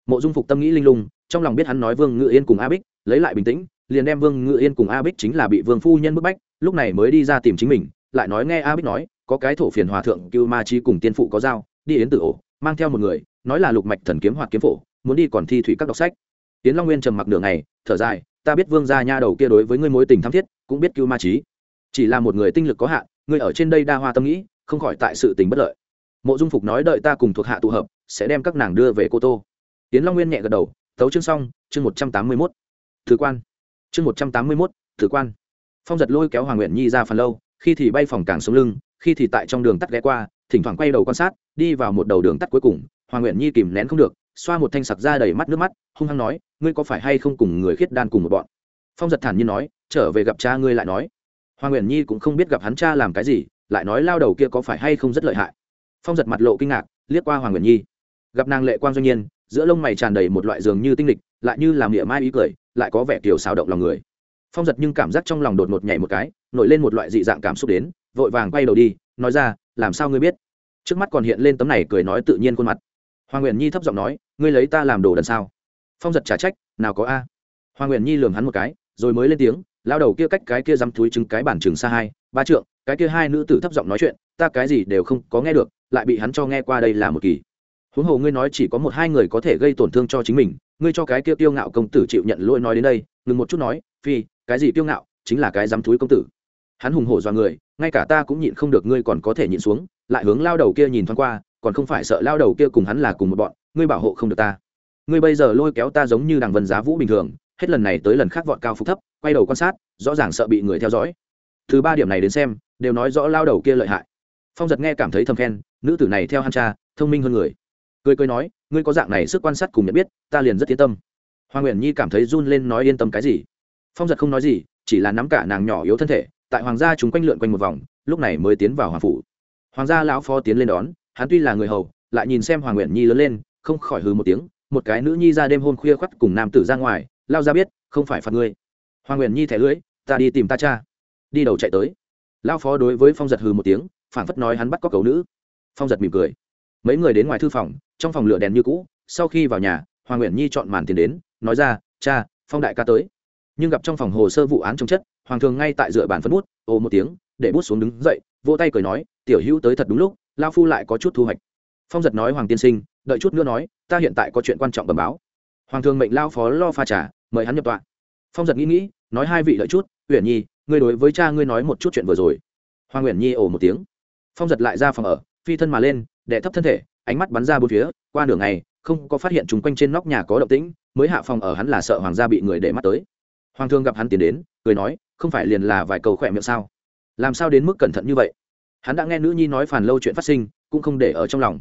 Mộ dung phục tâm nghĩ linh lung, trong lòng biết hắn nói vương ngự yên cùng a bích, lấy lại bình tĩnh, liền đem vương ngự yên cùng a bích chính là bị vương phu nhân bức bách, lúc này mới đi ra tìm chính mình, lại nói nghe a bích nói, có cái thổ phiền hòa thượng cưu ma chi cùng tiên phụ có dao đi yến tử ổ, mang theo một người, nói là lục mạch thần kiếm hoặc kiếm phổ muốn đi còn thi thủy các đọc sách. Tiến long nguyên trầm mặc nửa ngày, thở dài, ta biết vương gia nha đầu kia đối với ngươi mối tình thắm thiết, cũng biết cứu ma trí. Chỉ là một người tinh lực có hạn, ngươi ở trên đây đa hoa tâm nghĩ, không khỏi tại sự tình bất lợi. Mộ dung phục nói đợi ta cùng thuộc hạ tụ hợp, sẽ đem các nàng đưa về cô tô. Tiến long nguyên nhẹ gật đầu, tấu chương xong, chương một trăm tám mươi mốt. Thứ quan. Chương một trăm tám mươi mốt thứ quan. Phong giật lôi kéo hoàng nguyện nhi ra phần lâu, khi thì bay phòng càng sống lưng, khi thì tại trong đường tắt ghé qua, thỉnh thoảng quay đầu quan sát, đi vào một đầu đường tắt cuối cùng, hoàng nguyện nhi kìm nén không được xoa một thanh sặc ra đầy mắt nước mắt, hung hăng nói, ngươi có phải hay không cùng người khiết đan cùng một bọn? Phong giật thản nhiên nói, trở về gặp cha ngươi lại nói. Hoàng nguyện nhi cũng không biết gặp hắn cha làm cái gì, lại nói lao đầu kia có phải hay không rất lợi hại. Phong giật mặt lộ kinh ngạc, liếc qua hoàng nguyện nhi. Gặp nàng lệ quang doanh nhiên, giữa lông mày tràn đầy một loại giường như tinh lịch, lại như làm địa mai ý cười, lại có vẻ kiểu xào động lòng người. Phong giật nhưng cảm giác trong lòng đột ngột nhảy một cái, nổi lên một loại dị dạng cảm xúc đến, vội vàng quay đầu đi, nói ra, làm sao ngươi biết? Trước mắt còn hiện lên tấm này cười nói tự nhiên khuôn mặt. Hoàng nguyện nhi thấp giọng nói ngươi lấy ta làm đồ đần sao? Phong giật trả trách, nào có a. Hoàng nguyện nhi lường hắn một cái, rồi mới lên tiếng, lao đầu kia cách cái kia dăm túi trứng cái bản trường xa hai, ba trượng, cái kia hai nữ tử thấp giọng nói chuyện, ta cái gì đều không có nghe được, lại bị hắn cho nghe qua đây là một kỳ. Huống hồ ngươi nói chỉ có một hai người có thể gây tổn thương cho chính mình, ngươi cho cái kia tiêu ngạo công tử chịu nhận lỗi nói đến đây, ngừng một chút nói, phi, cái gì tiêu ngạo, chính là cái dám túi công tử. Hắn hùng hổ do người, ngay cả ta cũng nhịn không được ngươi còn có thể nhịn xuống, lại hướng lao đầu kia nhìn thoáng qua, còn không phải sợ lao đầu kia cùng hắn là cùng một bọn ngươi bảo hộ không được ta. Ngươi bây giờ lôi kéo ta giống như đằng vân giá vũ bình thường, hết lần này tới lần khác vọt cao phục thấp, quay đầu quan sát, rõ ràng sợ bị người theo dõi. Thứ ba điểm này đến xem, đều nói rõ lao đầu kia lợi hại. Phong giật nghe cảm thấy thầm khen, nữ tử này theo han cha, thông minh hơn người. Cười cười nói, ngươi có dạng này sức quan sát cùng nhận biết, ta liền rất yên tâm. Hoàng nguyện nhi cảm thấy run lên nói yên tâm cái gì? Phong giật không nói gì, chỉ là nắm cả nàng nhỏ yếu thân thể, tại hoàng gia chúng quanh lượn quanh một vòng, lúc này mới tiến vào hoàng phủ. Hoàng gia lão phó tiến lên đón, hắn tuy là người hầu, lại nhìn xem hoàng nguyện nhi lớn lên không khỏi hừ một tiếng, một cái nữ nhi ra đêm hôn khuya khoắt cùng nam tử ra ngoài, lao ra biết, không phải phạt ngươi. Hoàng nguyện nhi thẻ lưỡi, ta đi tìm ta cha. Đi đầu chạy tới. Lao phó đối với phong giật hừ một tiếng phản phất nói hắn bắt có cầu nữ. Phong giật mỉm cười. Mấy người đến ngoài thư phòng, trong phòng lửa đèn như cũ, sau khi vào nhà, hoàng nguyện nhi chọn màn tiền đến, nói ra, cha, phong đại ca tới. Nhưng gặp trong phòng hồ sơ vụ án trong chất, hoàng thường ngay tại dựa bàn phân bút ồ một tiếng, để bút xuống đứng dậy, vỗ tay cười nói, tiểu hữu tới thật đúng lúc lao phu lại có chút thu hoạch. Phong giật nói hoàng tiên sinh đợi chút nữa nói, ta hiện tại có chuyện quan trọng bẩm báo. Hoàng thường mệnh lao phó lo pha trà, mời hắn nhập tọa. Phong giật nghĩ nghĩ, nói hai vị đợi chút, uyển nhi, ngươi đối với cha ngươi nói một chút chuyện vừa rồi. Hoàng uyển nhi ồ một tiếng. Phong giật lại ra phòng ở, phi thân mà lên đệ thấp thân thể, ánh mắt bắn ra bốn phía, qua nửa ngày, không có phát hiện chúng quanh trên nóc nhà có động tĩnh, mới hạ phòng ở hắn là sợ hoàng gia bị người để mắt tới. Hoàng thương gặp hắn tiến đến, cười nói, không phải liền là vài cầu khỏe miệng sao? Làm sao đến mức cẩn thận như vậy? Hắn đã nghe nữ nhi nói phản lâu chuyện phát sinh, cũng không để ở trong lòng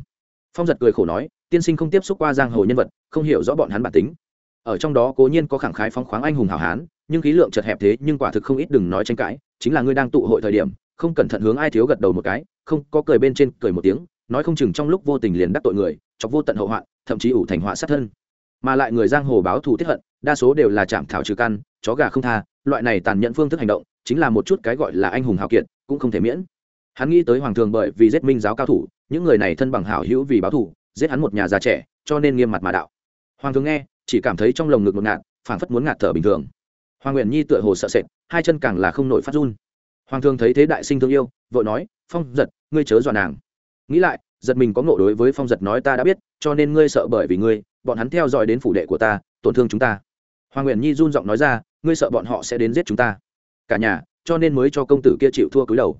phong giật cười khổ nói, tiên sinh không tiếp xúc qua giang hồ nhân vật, không hiểu rõ bọn hắn bản tính. Ở trong đó cố nhiên có khẳng khái phóng khoáng anh hùng hảo hán, nhưng khí lượng chật hẹp thế nhưng quả thực không ít đừng nói tranh cãi, chính là ngươi đang tụ hội thời điểm, không cẩn thận hướng ai thiếu gật đầu một cái, không, có cười bên trên cười một tiếng, nói không chừng trong lúc vô tình liền đắc tội người, chọc vô tận hậu hoạn, thậm chí ủ thành họa sát thân. Mà lại người giang hồ báo thù tiết hận, đa số đều là chạm thảo trừ căn, chó gà không tha, loại này tàn nhẫn phương thức hành động, chính là một chút cái gọi là anh hùng hào kiệt, cũng không thể miễn hắn nghĩ tới hoàng thường bởi vì giết minh giáo cao thủ, những người này thân bằng hảo hữu vì báo thù, giết hắn một nhà già trẻ, cho nên nghiêm mặt mà đạo. Hoàng thường nghe, chỉ cảm thấy trong lồng ngực một ngạt, phảng phất muốn ngạt thở bình thường. Hoàng nguyện nhi tựa hồ sợ sệt, hai chân càng là không nổi phát run. Hoàng thường thấy thế đại sinh thương yêu, vội nói, phong giật, ngươi chớ dọa nàng. Nghĩ lại, giật mình có ngộ đối với phong giật nói, ta đã biết, cho nên ngươi sợ bởi vì ngươi, bọn hắn theo dõi đến phủ đệ của ta, tổn thương chúng ta. Hoàng nguyện nhi run giọng nói ra, ngươi sợ bọn họ sẽ đến giết chúng ta. Cả nhà, cho nên mới cho công tử kia chịu thua cúi đầu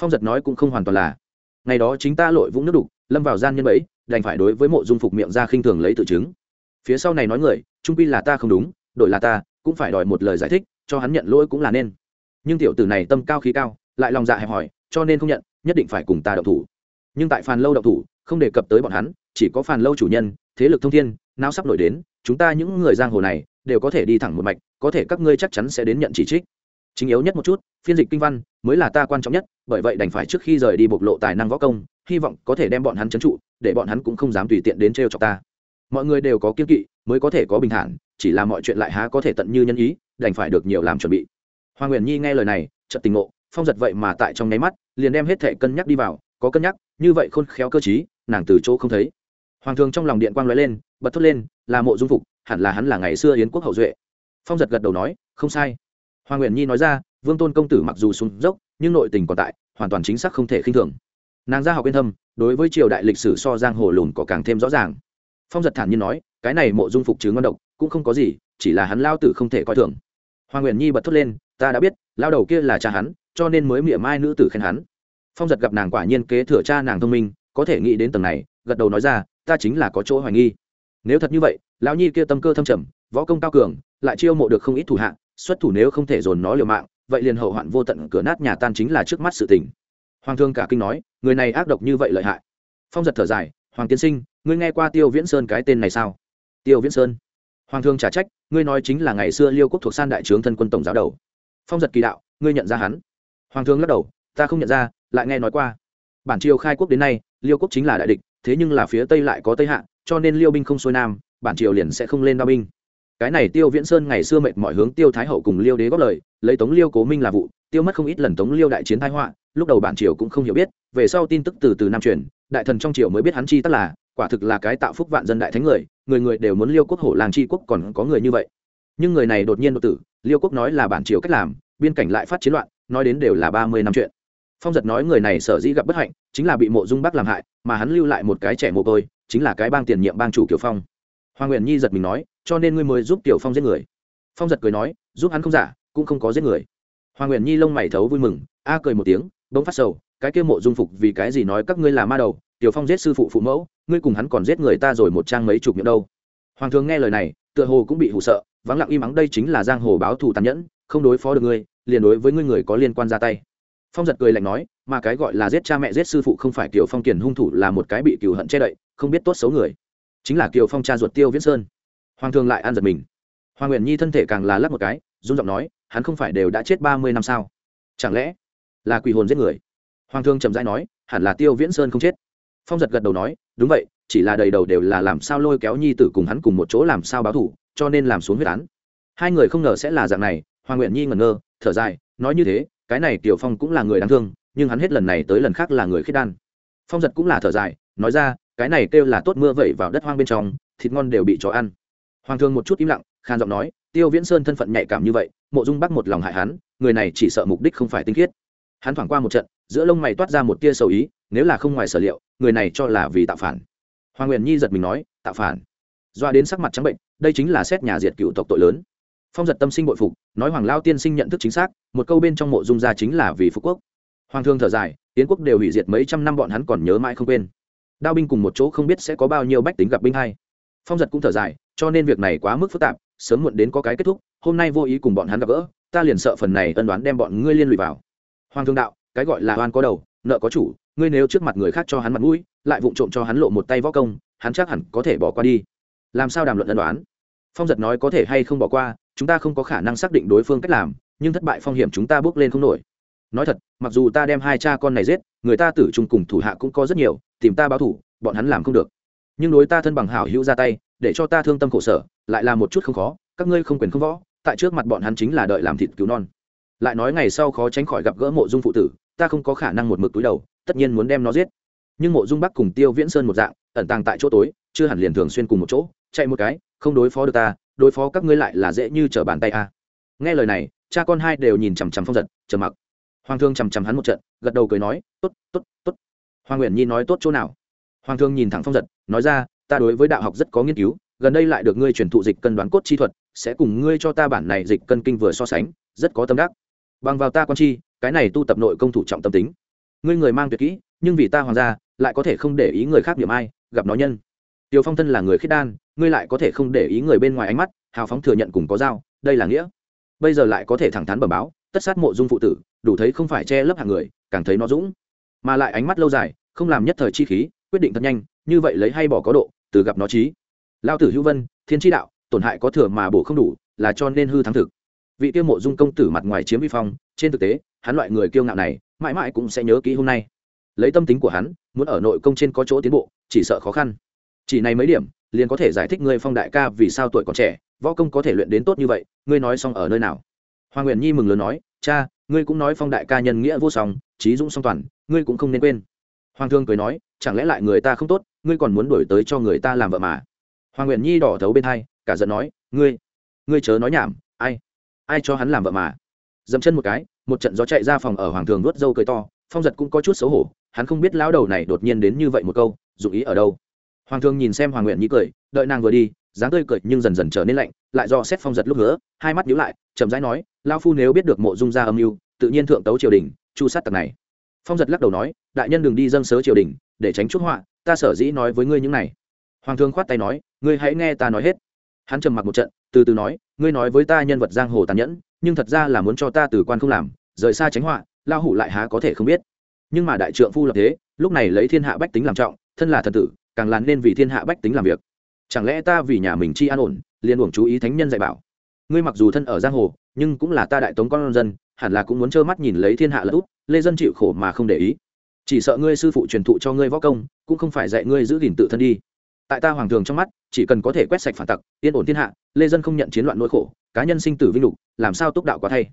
phong giật nói cũng không hoàn toàn là. Ngày đó chính ta lội vũng nước đục, lâm vào gian nhân bẫy, đành phải đối với mộ dung phục miệng ra khinh thường lấy tự chứng. Phía sau này nói người, trung pi là ta không đúng, đổi là ta, cũng phải đòi một lời giải thích, cho hắn nhận lỗi cũng là nên. Nhưng tiểu tử này tâm cao khí cao, lại lòng dạ hẹp hòi, cho nên không nhận, nhất định phải cùng ta động thủ. Nhưng tại phàn lâu động thủ, không đề cập tới bọn hắn, chỉ có phàn lâu chủ nhân, thế lực thông thiên nào sắp nổi đến, chúng ta những người giang hồ này, đều có thể đi thẳng một mạch, có thể các ngươi chắc chắn sẽ đến nhận chỉ trích chính yếu nhất một chút, phiên dịch kinh văn mới là ta quan trọng nhất, bởi vậy đành phải trước khi rời đi bộc lộ tài năng võ công, hy vọng có thể đem bọn hắn trấn trụ, để bọn hắn cũng không dám tùy tiện đến trêu chọc ta. Mọi người đều có kiên kỵ, mới có thể có bình thản, chỉ là mọi chuyện lại há có thể tận như nhân ý, đành phải được nhiều làm chuẩn bị. Hoàng nguyện nhi nghe lời này, chợt tình ngộ, phong giật vậy mà tại trong nháy mắt, liền đem hết thể cân nhắc đi vào, có cân nhắc, như vậy khôn khéo cơ chí nàng từ chỗ không thấy. Hoàng thường trong lòng điện quang lóe lên, bật thốt lên, là mộ dung phục, hẳn là hắn là ngày xưa yến quốc hậu duệ. Phong giật gật đầu nói, không sai hoàng nguyện nhi nói ra, vương tôn công tử mặc dù xuống dốc, nhưng nội tình còn tại, hoàn toàn chính xác không thể khinh thường. Nàng ra học yên thâm, đối với triều đại lịch sử so giang hồ lùn có càng thêm rõ ràng. Phong giật thản nhiên nói, cái này mộ dung phục chứ ngon độc, cũng không có gì, chỉ là hắn lao tử không thể coi thường. Hoàng nguyện nhi bật thốt lên, ta đã biết, lao đầu kia là cha hắn, cho nên mới mỉa mai nữ tử khen hắn. Phong giật gặp nàng quả nhiên kế thừa cha nàng thông minh, có thể nghĩ đến tầng này, gật đầu nói ra, ta chính là có chỗ hoài nghi. Nếu thật như vậy, lão nhi kia tâm cơ thâm trầm, võ công cao cường, lại chiêu mộ được không ít thủ hạ xuất thủ nếu không thể dồn nó liều mạng, vậy liền hậu hoạn vô tận cửa nát nhà tan chính là trước mắt sự tình. Hoàng thương cả kinh nói, người này ác độc như vậy lợi hại. Phong giật thở dài, hoàng tiên sinh, ngươi nghe qua tiêu viễn sơn cái tên này sao? Tiêu viễn sơn? Hoàng thương trả trách, ngươi nói chính là ngày xưa liêu quốc thuộc san đại trướng thân quân tổng giáo đầu. Phong giật kỳ đạo, ngươi nhận ra hắn? Hoàng thương lắc đầu, ta không nhận ra, lại nghe nói qua. Bản triều khai quốc đến nay, liêu quốc chính là đại địch, thế nhưng là phía tây lại có tây hạ, cho nên liêu binh không xuôi nam, bản triều liền sẽ không lên đao binh cái này tiêu viễn sơn ngày xưa mệt mọi hướng tiêu thái hậu cùng liêu đế góp lời, lấy tống liêu cố minh là vụ, tiêu mất không ít lần tống liêu đại chiến thái họa, lúc đầu bản triều cũng không hiểu biết, về sau tin tức từ từ nam truyền, đại thần trong triều mới biết hắn chi tất là, quả thực là cái tạo phúc vạn dân đại thánh người người người đều muốn liêu quốc hổ làng tri quốc còn có người như vậy. Nhưng người này đột nhiên đột tử, liêu quốc nói là bản triều cách làm, biên cảnh lại phát chiến loạn, nói đến đều là ba mươi năm chuyện. Phong giật nói người này sở dĩ gặp bất hạnh, chính là bị mộ dung bắc làm hại, mà hắn lưu lại một cái trẻ mồ côi, chính là cái bang tiền nhiệm bang chủ kiều phong hoàng nguyện nhi giật mình nói, cho nên ngươi mới giúp Tiểu phong giết người. Phong giật cười nói, giúp hắn không giả, cũng không có giết người. Hoàng nguyện nhi lông mày thấu vui mừng, a cười một tiếng, bỗng phát sầu, cái kia mộ dung phục vì cái gì nói các ngươi là ma đầu, tiểu phong giết sư phụ phụ mẫu, ngươi cùng hắn còn giết người ta rồi một trang mấy chục miệng đâu. Hoàng thường nghe lời này, tựa hồ cũng bị hụ sợ, vắng lặng im mắng đây chính là giang hồ báo thù tàn nhẫn, không đối phó được ngươi, liền đối với ngươi người có liên quan ra tay. Phong giật cười lạnh nói, mà cái gọi là giết cha mẹ giết sư phụ không phải Tiểu phong kiền hung thủ là một cái bị cừu hận che đậy, không biết tốt xấu người chính là kiều phong cha ruột tiêu viễn sơn hoàng thường lại an giật mình hoàng nguyện nhi thân thể càng là lắc một cái run giọng nói hắn không phải đều đã chết ba mươi năm sao chẳng lẽ là quỷ hồn giết người hoàng thương trầm rãi nói hẳn là tiêu viễn sơn không chết phong giật gật đầu nói đúng vậy chỉ là đầy đầu đều là làm sao lôi kéo nhi tử cùng hắn cùng một chỗ làm sao báo thủ cho nên làm xuống huyết án hai người không ngờ sẽ là dạng này hoàng nguyện nhi ngẩn ngơ thở dài nói như thế cái này tiểu phong cũng là người đáng thương nhưng hắn hết lần này tới lần khác là người khiết đan phong giật cũng là thở dài nói ra cái này kêu là tốt mưa vẩy vào đất hoang bên trong, thịt ngon đều bị chó ăn. Hoàng thương một chút im lặng, khan giọng nói, tiêu viễn sơn thân phận nhạy cảm như vậy, mộ dung bắc một lòng hại hắn, người này chỉ sợ mục đích không phải tinh khiết. Hắn thoảng qua một trận, giữa lông mày toát ra một tia sầu ý, nếu là không ngoài sở liệu, người này cho là vì tạo phản. Hoàng nguyện nhi giật mình nói, tạo phản? Doa đến sắc mặt trắng bệnh, đây chính là xét nhà diệt cựu tộc tội lớn. Phong giật tâm sinh bội phục, nói hoàng lao tiên sinh nhận thức chính xác, một câu bên trong mộ dung gia chính là vì phú quốc. Hoàng thương thở dài tiến quốc đều hủy diệt mấy trăm năm bọn hắn còn nhớ mãi không quên đao binh cùng một chỗ không biết sẽ có bao nhiêu bách tính gặp binh hay. Phong giật cũng thở dài, cho nên việc này quá mức phức tạp, sớm muộn đến có cái kết thúc, hôm nay vô ý cùng bọn hắn gặp gỡ, ta liền sợ phần này ân đoán đem bọn ngươi liên lụy vào. Hoàng thương đạo, cái gọi là oan có đầu, nợ có chủ, ngươi nếu trước mặt người khác cho hắn mặt mũi, lại vụng trộm cho hắn lộ một tay võ công, hắn chắc hẳn có thể bỏ qua đi. Làm sao đàm luận ân đoán? Phong giật nói có thể hay không bỏ qua, chúng ta không có khả năng xác định đối phương cách làm, nhưng thất bại phong hiểm chúng ta bước lên không nổi nói thật, mặc dù ta đem hai cha con này giết, người ta tử trung cùng thủ hạ cũng có rất nhiều, tìm ta báo thủ bọn hắn làm không được. Nhưng đối ta thân bằng hảo hữu ra tay, để cho ta thương tâm khổ sở, lại là một chút không khó, các ngươi không quyền không võ, tại trước mặt bọn hắn chính là đợi làm thịt cứu non. Lại nói ngày sau khó tránh khỏi gặp gỡ mộ dung phụ tử, ta không có khả năng một mực túi đầu, tất nhiên muốn đem nó giết. Nhưng mộ dung bắc cùng tiêu viễn sơn một dạng, ẩn tàng tại chỗ tối, chưa hẳn liền thường xuyên cùng một chỗ, chạy một cái, không đối phó được ta, đối phó các ngươi lại là dễ như trở bàn tay a. Nghe lời này, cha con hai đều nhìn chằm chằm phong giật, trầm mặc hoàng thương chằm chằm hắn một trận, gật đầu cười nói, tốt tốt tốt. Hoàng nguyện nhi nói tốt chỗ nào? Hoàng thương nhìn thẳng phong giật, nói ra, ta đối với đạo học rất có nghiên cứu, gần đây lại được ngươi truyền thụ dịch cân đoán cốt chi thuật, sẽ cùng ngươi cho ta bản này dịch cân kinh vừa so sánh, rất có tâm đắc. Bằng vào ta con chi cái này tu tập nội công thủ trọng tâm tính. Ngươi người mang tuyệt kỹ, nhưng vì ta hoàng gia, lại có thể không để ý người khác điểm ai, gặp nó nhân. Tiêu phong thân là người khiết đan, ngươi lại có thể không để ý người bên ngoài ánh mắt, hào phóng thừa nhận cùng có dao đây là nghĩa. Bây giờ lại có thể thẳng thắn bẩm báo tất sát mộ dung phụ tử, đủ thấy không phải che lấp hàng người, càng thấy nó dũng. Mà lại ánh mắt lâu dài, không làm nhất thời chi khí, quyết định thật nhanh, như vậy lấy hay bỏ có độ, từ gặp nó trí lao tử hữu vân, thiên tri đạo, tổn hại có thừa mà bổ không đủ, là cho nên hư thắng thực. Vị tiêu mộ dung công tử mặt ngoài chiếm vi phong, trên thực tế, hắn loại người kiêu ngạo này, mãi mãi cũng sẽ nhớ kỹ hôm nay. Lấy tâm tính của hắn, muốn ở nội công trên có chỗ tiến bộ, chỉ sợ khó khăn. Chỉ này mấy điểm, liền có thể giải thích ngươi phong đại ca vì sao tuổi còn trẻ, võ công có thể luyện đến tốt như vậy, ngươi nói xong ở nơi nào? Hoàng nguyện nhi mừng lớn nói, cha, ngươi cũng nói phong đại ca nhân nghĩa vô song, trí dũng song toàn, ngươi cũng không nên quên. Hoàng thương cười nói, chẳng lẽ lại người ta không tốt, ngươi còn muốn đổi tới cho người ta làm vợ mà? Hoàng nguyện nhi đỏ thấu bên hai, cả giận nói, ngươi ngươi chớ nói nhảm, ai ai cho hắn làm vợ mà? Dậm chân một cái, một trận gió chạy ra phòng ở hoàng thường nuốt dâu cười to, phong giật cũng có chút xấu hổ, hắn không biết lão đầu này đột nhiên đến như vậy một câu, dụng ý ở đâu. Hoàng thương nhìn xem hoàng nguyện nhi cười, đợi nàng vừa đi dáng tươi cười nhưng dần dần trở nên lạnh, lại do xét phong giật lúc nữa hai mắt nhíu lại, chậm rãi nói lao phu nếu biết được mộ dung gia âm mưu, tự nhiên thượng tấu triều đình, chu sát tặc này. Phong giật lắc đầu nói, đại nhân đừng đi dâng sớ triều đình, để tránh chút họa, ta sở dĩ nói với ngươi những này. Hoàng thương khoát tay nói, ngươi hãy nghe ta nói hết. Hắn trầm mặc một trận, từ từ nói, ngươi nói với ta nhân vật giang hồ tàn nhẫn, nhưng thật ra là muốn cho ta từ quan không làm, rời xa tránh họa lao hủ lại há có thể không biết. Nhưng mà đại trượng phu lập thế, lúc này lấy thiên hạ bách tính làm trọng, thân là thần tử, càng làn nên vì thiên hạ bách tính làm việc chẳng lẽ ta vì nhà mình chi an ổn liền uổng chú ý thánh nhân dạy bảo? Ngươi mặc dù thân ở giang hồ nhưng cũng là ta đại tống con dân hẳn là cũng muốn trơ mắt nhìn lấy thiên hạ lút, lê dân chịu khổ mà không để ý. Chỉ sợ ngươi sư phụ truyền thụ cho ngươi võ công cũng không phải dạy ngươi giữ gìn tự thân đi. Tại ta hoàng thường trong mắt chỉ cần có thể quét sạch phản tặc yên ổn thiên hạ lê dân không nhận chiến loạn nỗi khổ cá nhân sinh tử vinh lục làm sao túc đạo quá thay?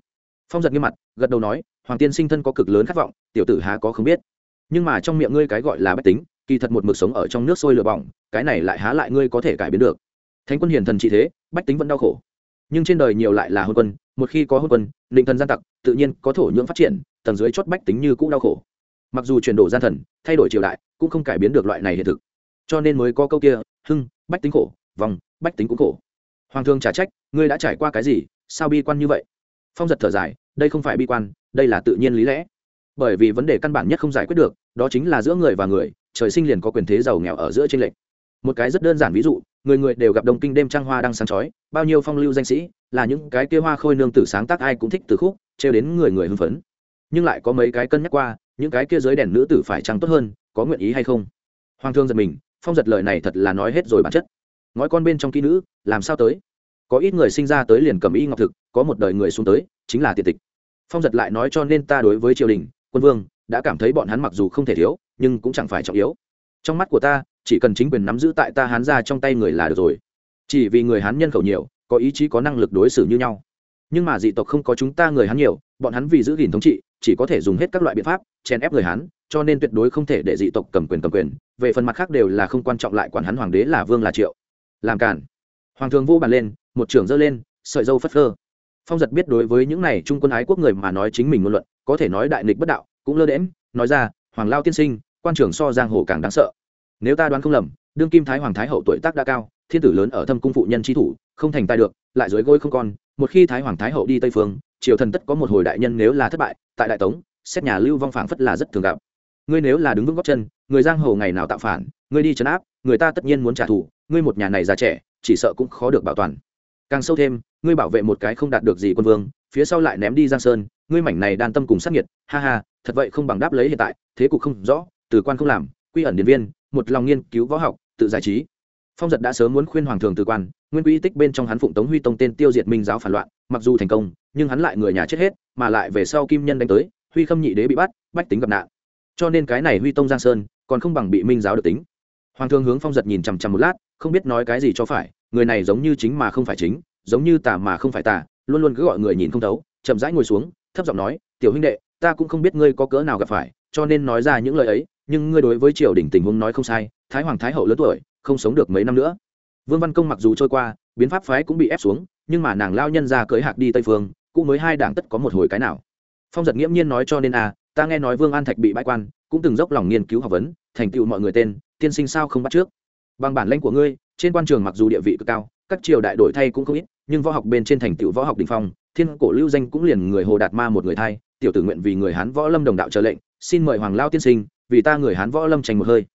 Phong giật nghiêm mặt gật đầu nói hoàng tiên sinh thân có cực lớn khát vọng tiểu tử há có không biết. Nhưng mà trong miệng ngươi cái gọi là bách tính kỳ thật một mực sống ở trong nước sôi lửa bỏng, cái này lại há lại ngươi có thể cải biến được. Thánh quân hiền thần trị thế, bách tính vẫn đau khổ. Nhưng trên đời nhiều lại là hôn quân, một khi có hôn quân, định thần gian tặc, tự nhiên có thổ nhưỡng phát triển, tầng dưới chót bách tính như cũ đau khổ. Mặc dù chuyển đổi gian thần, thay đổi triều đại, cũng không cải biến được loại này hiện thực. Cho nên mới có câu kia, hưng, bách tính khổ, vòng, bách tính cũng khổ. Hoàng thương trả trách, ngươi đã trải qua cái gì? Sao bi quan như vậy? Phong giật thở dài, đây không phải bi quan, đây là tự nhiên lý lẽ. Bởi vì vấn đề căn bản nhất không giải quyết được, đó chính là giữa người và người trời sinh liền có quyền thế giàu nghèo ở giữa trên lệnh một cái rất đơn giản ví dụ, người người đều gặp đồng kinh đêm trăng hoa đang sáng chói, bao nhiêu phong lưu danh sĩ, là những cái kia hoa khôi nương tử sáng tác ai cũng thích từ khúc, trêu đến người người hưng phấn. Nhưng lại có mấy cái cân nhắc qua, những cái kia dưới đèn nữ tử phải trăng tốt hơn, có nguyện ý hay không? Hoàng thương giật mình, phong giật lời này thật là nói hết rồi bản chất. Nói con bên trong kỹ nữ, làm sao tới? Có ít người sinh ra tới liền cầm y ngọc thực, có một đời người xuống tới, chính là tiệt tịch. Phong giật lại nói cho nên ta đối với triều đình, quân vương, đã cảm thấy bọn hắn mặc dù không thể thiếu nhưng cũng chẳng phải trọng yếu. Trong mắt của ta, chỉ cần chính quyền nắm giữ tại ta hán ra trong tay người là được rồi. Chỉ vì người hán nhân khẩu nhiều, có ý chí có năng lực đối xử như nhau. Nhưng mà dị tộc không có chúng ta người hán nhiều, bọn hắn vì giữ gìn thống trị, chỉ có thể dùng hết các loại biện pháp, chèn ép người hán, cho nên tuyệt đối không thể để dị tộc cầm quyền cầm quyền. Về phần mặt khác đều là không quan trọng lại quản hắn hoàng đế là vương là triệu. Làm cản hoàng thường vô bàn lên, một trưởng dơ lên, sợi dâu phất phơ. Phong giật biết đối với những này trung quân ái quốc người mà nói chính mình ngôn luận, có thể nói đại nghịch bất đạo, cũng lơ đễm nói ra hoàng lao tiên sinh, quan trưởng so giang hồ càng đáng sợ. Nếu ta đoán không lầm, đương kim thái hoàng thái hậu tuổi tác đã cao, thiên tử lớn ở thâm cung phụ nhân tri thủ, không thành tài được, lại dưới gối không còn một khi thái hoàng thái hậu đi tây phương, triều thần tất có một hồi đại nhân nếu là thất bại, tại đại tống, xét nhà lưu vong phảng phất là rất thường gặp. Ngươi nếu là đứng vững góc chân, người giang hồ ngày nào tạo phản, ngươi đi chấn áp, người ta tất nhiên muốn trả thù, ngươi một nhà này già trẻ, chỉ sợ cũng khó được bảo toàn. Càng sâu thêm, ngươi bảo vệ một cái không đạt được gì quân vương, phía sau lại ném đi giang sơn, ngươi mảnh này đan tâm cùng sát nhiệt ha ha thật vậy không bằng đáp lấy hiện tại, thế cục không rõ, từ quan không làm, quy ẩn điện viên, một lòng nghiên cứu võ học, tự giải trí. Phong giật đã sớm muốn khuyên hoàng thường từ quan, nguyên quy tích bên trong hắn phụng tống huy tông tên tiêu diệt minh giáo phản loạn, mặc dù thành công, nhưng hắn lại người nhà chết hết, mà lại về sau kim nhân đánh tới, huy khâm nhị đế bị bắt, bách tính gặp nạn. Cho nên cái này huy tông giang sơn, còn không bằng bị minh giáo được tính. Hoàng thương hướng phong giật nhìn chằm chằm một lát, không biết nói cái gì cho phải, người này giống như chính mà không phải chính, giống như tà mà không phải tà, luôn luôn cứ gọi người nhìn không thấu, chậm rãi ngồi xuống, thấp giọng nói, tiểu huynh đệ ta cũng không biết ngươi có cỡ nào gặp phải, cho nên nói ra những lời ấy, nhưng ngươi đối với triều đình tình huống nói không sai, thái hoàng thái hậu lớn tuổi, không sống được mấy năm nữa. Vương văn công mặc dù trôi qua, biến pháp phái cũng bị ép xuống, nhưng mà nàng lao nhân ra cưới hạc đi tây phương, cũng mới hai đảng tất có một hồi cái nào. Phong giật nghiễm nhiên nói cho nên à ta nghe nói vương an thạch bị bãi quan, cũng từng dốc lòng nghiên cứu học vấn, thành tựu mọi người tên, tiên sinh sao không bắt trước? Bằng bản lãnh của ngươi, trên quan trường mặc dù địa vị cực cao, các triều đại đổi thay cũng không ít, nhưng võ học bên trên thành tựu võ học đình phong, thiên cổ lưu danh cũng liền người hồ đạt ma một người thay tiểu tử nguyện vì người hán võ lâm đồng đạo chờ lệnh, xin mời hoàng lao tiên sinh, vì ta người hán võ lâm tranh một hơi.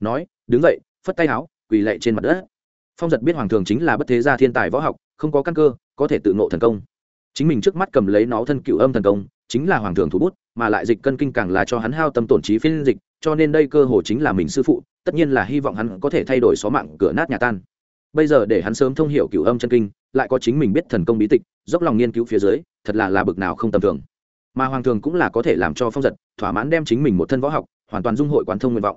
Nói, đứng dậy, phất tay áo, quỳ lệ trên mặt đất. Phong giật biết hoàng thường chính là bất thế gia thiên tài võ học, không có căn cơ, có thể tự ngộ thần công. Chính mình trước mắt cầm lấy nó thân cựu âm thần công, chính là hoàng thường thủ bút, mà lại dịch cân kinh càng là cho hắn hao tâm tổn trí phiên dịch, cho nên đây cơ hồ chính là mình sư phụ, tất nhiên là hy vọng hắn có thể thay đổi xó mạng cửa nát nhà tan. Bây giờ để hắn sớm thông hiểu cửu âm chân kinh, lại có chính mình biết thần công bí tịch, dốc lòng nghiên cứu phía dưới, thật là là bực nào không tầm thường mà hoàng thường cũng là có thể làm cho phong giật thỏa mãn đem chính mình một thân võ học, hoàn toàn dung hội quán thông nguyện vọng.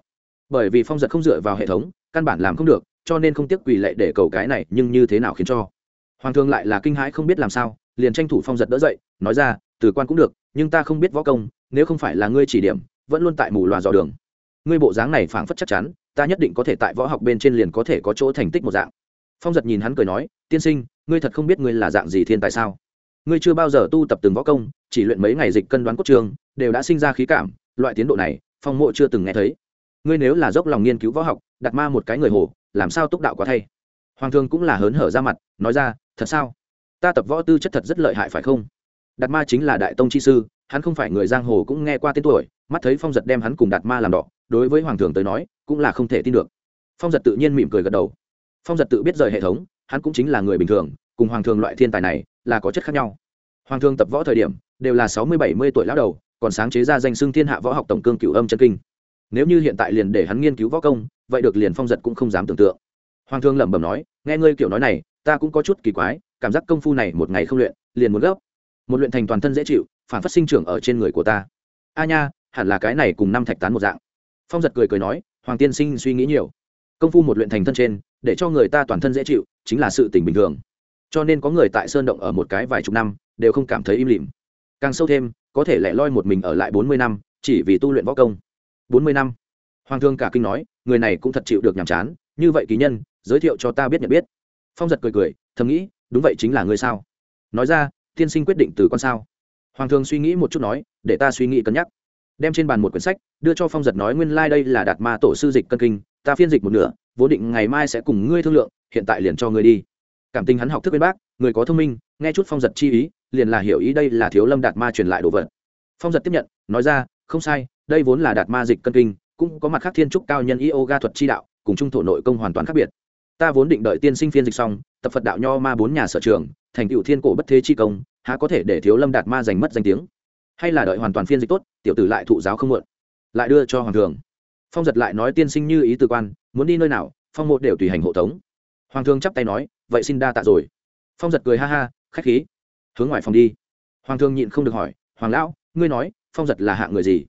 Bởi vì phong giật không dựa vào hệ thống, căn bản làm không được, cho nên không tiếc quỳ lệ để cầu cái này, nhưng như thế nào khiến cho? Hoàng thường lại là kinh hãi không biết làm sao, liền tranh thủ phong giật đỡ dậy, nói ra, từ quan cũng được, nhưng ta không biết võ công, nếu không phải là ngươi chỉ điểm, vẫn luôn tại mù loà dò đường. Ngươi bộ dáng này phảng phất chắc chắn, ta nhất định có thể tại võ học bên trên liền có thể có chỗ thành tích một dạng. Phong giật nhìn hắn cười nói, tiên sinh, ngươi thật không biết ngươi là dạng gì thiên tài sao? Ngươi chưa bao giờ tu tập từng võ công chỉ luyện mấy ngày dịch cân đoán cốt trường, đều đã sinh ra khí cảm, loại tiến độ này, phong mộ chưa từng nghe thấy. Ngươi nếu là dốc lòng nghiên cứu võ học, đặt ma một cái người hồ, làm sao túc đạo quá thay? Hoàng thương cũng là hớn hở ra mặt, nói ra, thật sao? Ta tập võ tư chất thật rất lợi hại phải không? Đạt ma chính là đại tông chi sư, hắn không phải người giang hồ cũng nghe qua tên tuổi, mắt thấy phong giật đem hắn cùng đạt ma làm đỏ, đối với hoàng thường tới nói, cũng là không thể tin được. Phong giật tự nhiên mỉm cười gật đầu. Phong giật tự biết rời hệ thống, hắn cũng chính là người bình thường, cùng hoàng thường loại thiên tài này, là có chất khác nhau. Hoàng thường tập võ thời điểm đều là sáu mươi, bảy mươi tuổi lão đầu, còn sáng chế ra danh xưng thiên hạ võ học tổng cương cửu âm chân kinh. Nếu như hiện tại liền để hắn nghiên cứu võ công, vậy được liền phong giật cũng không dám tưởng tượng. Hoàng thương lẩm bẩm nói, nghe ngươi kiểu nói này, ta cũng có chút kỳ quái, cảm giác công phu này một ngày không luyện, liền muốn gấp. Một luyện thành toàn thân dễ chịu, phản phát sinh trưởng ở trên người của ta. A nha, hẳn là cái này cùng năm thạch tán một dạng. Phong giật cười cười nói, hoàng tiên sinh suy nghĩ nhiều. Công phu một luyện thành thân trên, để cho người ta toàn thân dễ chịu, chính là sự tình bình thường. Cho nên có người tại sơn động ở một cái vài chục năm, đều không cảm thấy im lìm càng sâu thêm, có thể lẻ loi một mình ở lại bốn mươi năm, chỉ vì tu luyện võ công. Bốn mươi năm. Hoàng thương cả kinh nói, người này cũng thật chịu được nhàm chán, như vậy kỳ nhân, giới thiệu cho ta biết nhận biết. Phong giật cười cười, thầm nghĩ, đúng vậy chính là người sao? Nói ra, tiên sinh quyết định từ con sao? Hoàng thương suy nghĩ một chút nói, để ta suy nghĩ cân nhắc. Đem trên bàn một quyển sách, đưa cho phong giật nói nguyên lai、like、đây là đạt ma tổ sư dịch cân kinh, ta phiên dịch một nửa, vốn định ngày mai sẽ cùng ngươi thương lượng, hiện tại liền cho ngươi đi. Cảm tình hắn học thức bên bác người có thông minh, nghe chút phong giật chi ý, liền là hiểu ý đây là thiếu lâm đạt ma truyền lại đồ vật. Phong giật tiếp nhận, nói ra, không sai, đây vốn là đạt ma dịch cân kinh, cũng có mặt khác thiên trúc cao nhân yoga thuật chi đạo, cùng trung thổ nội công hoàn toàn khác biệt. Ta vốn định đợi tiên sinh phiên dịch xong, tập phật đạo nho ma bốn nhà sở trường, thành cựu thiên cổ bất thế chi công, há có thể để thiếu lâm đạt ma giành mất danh tiếng? Hay là đợi hoàn toàn phiên dịch tốt, tiểu tử lại thụ giáo không muộn? Lại đưa cho hoàng thường. Phong giật lại nói tiên sinh như ý tư quan, muốn đi nơi nào, phong một đều tùy hành hộ tống. Hoàng thường chắp tay nói, vậy xin đa tạ rồi phong giật cười ha ha, khách khí. Hướng ngoài phòng đi. Hoàng thương nhịn không được hỏi, hoàng lão, ngươi nói, phong giật là hạng người gì?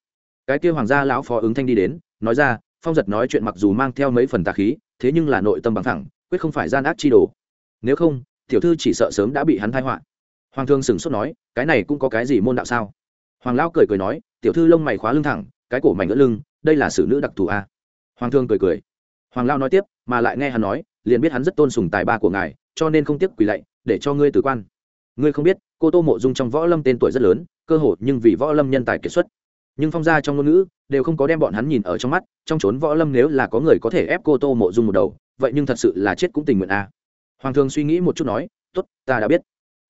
Cái kia hoàng gia lão phó ứng thanh đi đến, nói ra, phong giật nói chuyện mặc dù mang theo mấy phần tà khí, thế nhưng là nội tâm bằng thẳng, quyết không phải gian ác chi đồ. Nếu không, tiểu thư chỉ sợ sớm đã bị hắn thai họa. Hoàng thương sửng sốt nói, cái này cũng có cái gì môn đạo sao? Hoàng lão cười cười nói, tiểu thư lông mày khóa lưng thẳng, cái cổ mảnh ngỡ lưng, đây là xử nữ đặc thù a. À? hoàng thương cười cười. Hoàng lão nói tiếp, mà lại nghe hắn nói, liền biết hắn rất tôn sùng tài ba của ngài, cho nên không tiếc quỳ lạy để cho ngươi từ quan. Ngươi không biết, cô tô mộ dung trong võ lâm tên tuổi rất lớn, cơ hội nhưng vì võ lâm nhân tài kiệt xuất. Nhưng phong gia trong ngôn ngữ đều không có đem bọn hắn nhìn ở trong mắt, trong trốn võ lâm nếu là có người có thể ép cô tô mộ dung một đầu, vậy nhưng thật sự là chết cũng tình nguyện a. À. hoàng thường suy nghĩ một chút nói, tốt, ta đã biết.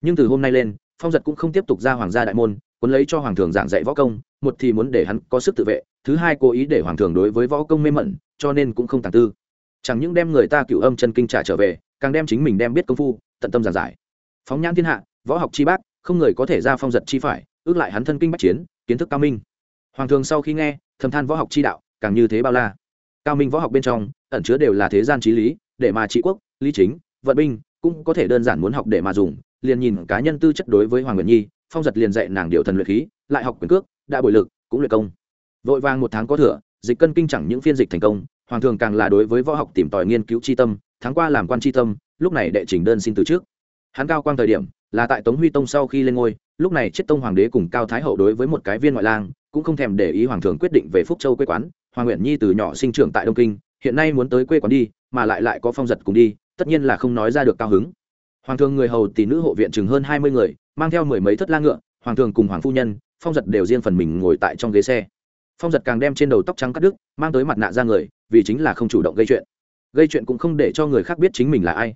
Nhưng từ hôm nay lên, phong giật cũng không tiếp tục ra hoàng gia đại môn, cuốn lấy cho hoàng thường giảng dạy võ công, một thì muốn để hắn có sức tự vệ, thứ hai cố ý để hoàng thường đối với võ công mê mẩn, cho nên cũng không tàng tư. Chẳng những đem người ta cựu âm chân kinh trả trở về, càng đem chính mình đem biết công phu tận tâm giảng giải. Phóng nhãn thiên hạ, võ học chi bác, không người có thể ra phong giật chi phải, ước lại hắn thân kinh bách chiến, kiến thức cao minh. Hoàng thường sau khi nghe, thầm than võ học chi đạo, càng như thế bao la. Cao minh võ học bên trong, ẩn chứa đều là thế gian trí lý, để mà trị quốc, lý chính, vận binh, cũng có thể đơn giản muốn học để mà dùng, liền nhìn cá nhân tư chất đối với hoàng nguyện nhi, phong giật liền dạy nàng điều thần luyện khí, lại học quyền cước, đã bồi lực, cũng luyện công. Vội vàng một tháng có thừa, dịch cân kinh chẳng những phiên dịch thành công, hoàng thường càng là đối với võ học tìm tòi nghiên cứu tri tâm tháng qua làm quan tri tâm, lúc này đệ trình đơn xin từ trước. Hắn cao quang thời điểm, là tại tống huy tông sau khi lên ngôi, lúc này chiết tông hoàng đế cùng cao thái hậu đối với một cái viên ngoại lang, cũng không thèm để ý hoàng thường quyết định về phúc châu quê quán. Hoàng nguyện nhi từ nhỏ sinh trưởng tại đông kinh, hiện nay muốn tới quê quán đi, mà lại lại có phong giật cùng đi, tất nhiên là không nói ra được cao hứng. Hoàng thường người hầu tỷ nữ hộ viện chừng hơn hai mươi người, mang theo mười mấy thất la ngựa, hoàng thường cùng hoàng phu nhân, phong giật đều riêng phần mình ngồi tại trong ghế xe. Phong giật càng đem trên đầu tóc trắng cắt đứt, mang tới mặt nạ ra người, vì chính là không chủ động gây chuyện gây chuyện cũng không để cho người khác biết chính mình là ai.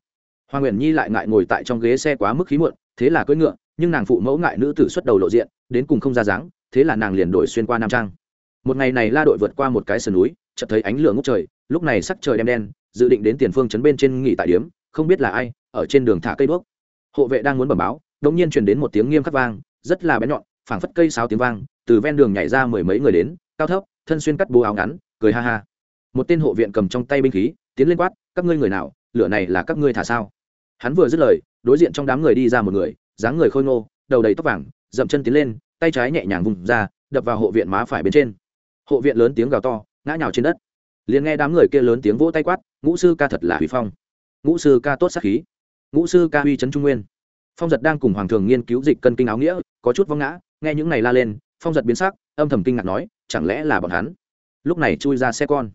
Hoàng nguyện nhi lại ngại ngồi tại trong ghế xe quá mức khí muộn, thế là cưỡi ngựa, nhưng nàng phụ mẫu ngại nữ tử xuất đầu lộ diện, đến cùng không ra dáng, thế là nàng liền đổi xuyên qua nam trang. Một ngày này la đội vượt qua một cái sườn núi, chợt thấy ánh lửa ngốc trời, lúc này sắc trời đem đen, dự định đến tiền phương chấn bên trên nghỉ tại điếm không biết là ai, ở trên đường thả cây đuốc. Hộ vệ đang muốn bẩm báo đống nhiên truyền đến một tiếng nghiêm khắc vang, rất là bén nhọn, phảng phất cây sáo tiếng vang, từ ven đường nhảy ra mười mấy người đến, cao thấp, thân xuyên cắt bố áo ngắn, cười ha ha. Một tên hộ viện cầm trong tay binh khí tiến lên quát, các ngươi người nào, lửa này là các ngươi thả sao? Hắn vừa dứt lời, đối diện trong đám người đi ra một người, dáng người khôi ngô, đầu đầy tóc vàng, dậm chân tiến lên, tay trái nhẹ nhàng vùng ra, đập vào hộ viện má phải bên trên. Hộ viện lớn tiếng gào to, ngã nhào trên đất. Liền nghe đám người kia lớn tiếng vỗ tay quát, ngũ sư ca thật là hủy phong. Ngũ sư ca tốt sắc khí. Ngũ sư ca huy trấn trung nguyên. Phong giật đang cùng hoàng thường nghiên cứu dịch cân kinh áo nghĩa, có chút vong ngã, nghe những này la lên, phong giật biến sắc, âm thầm kinh ngạc nói, chẳng lẽ là bọn hắn? Lúc này chui ra xe con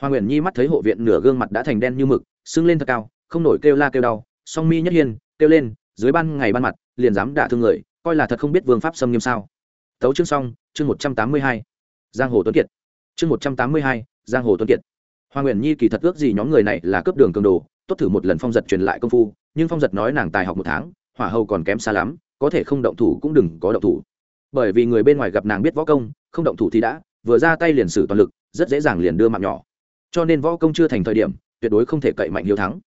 hoàng nguyện nhi mắt thấy hộ viện nửa gương mặt đã thành đen như mực, sưng lên thật cao, không nổi kêu la kêu đau, song mi nhất hiên, kêu lên, dưới ban ngày ban mặt, liền dám đả thương người, coi là thật không biết vương pháp xâm nghiêm sao. Tấu chương xong, chương một trăm tám mươi hai, giang hồ tuấn kiệt. Chương một trăm tám mươi hai, giang hồ tuấn kiệt. Hoàng nguyện nhi kỳ thật ước gì nhóm người này là cướp đường cường đồ, tốt thử một lần phong giật truyền lại công phu, nhưng phong giật nói nàng tài học một tháng, hỏa hầu còn kém xa lắm, có thể không động thủ cũng đừng có động thủ. Bởi vì người bên ngoài gặp nàng biết võ công, không động thủ thì đã, vừa ra tay liền sử toàn lực, rất dễ dàng liền đưa mạng nhỏ cho nên võ công chưa thành thời điểm, tuyệt đối không thể cậy mạnh hiếu thắng.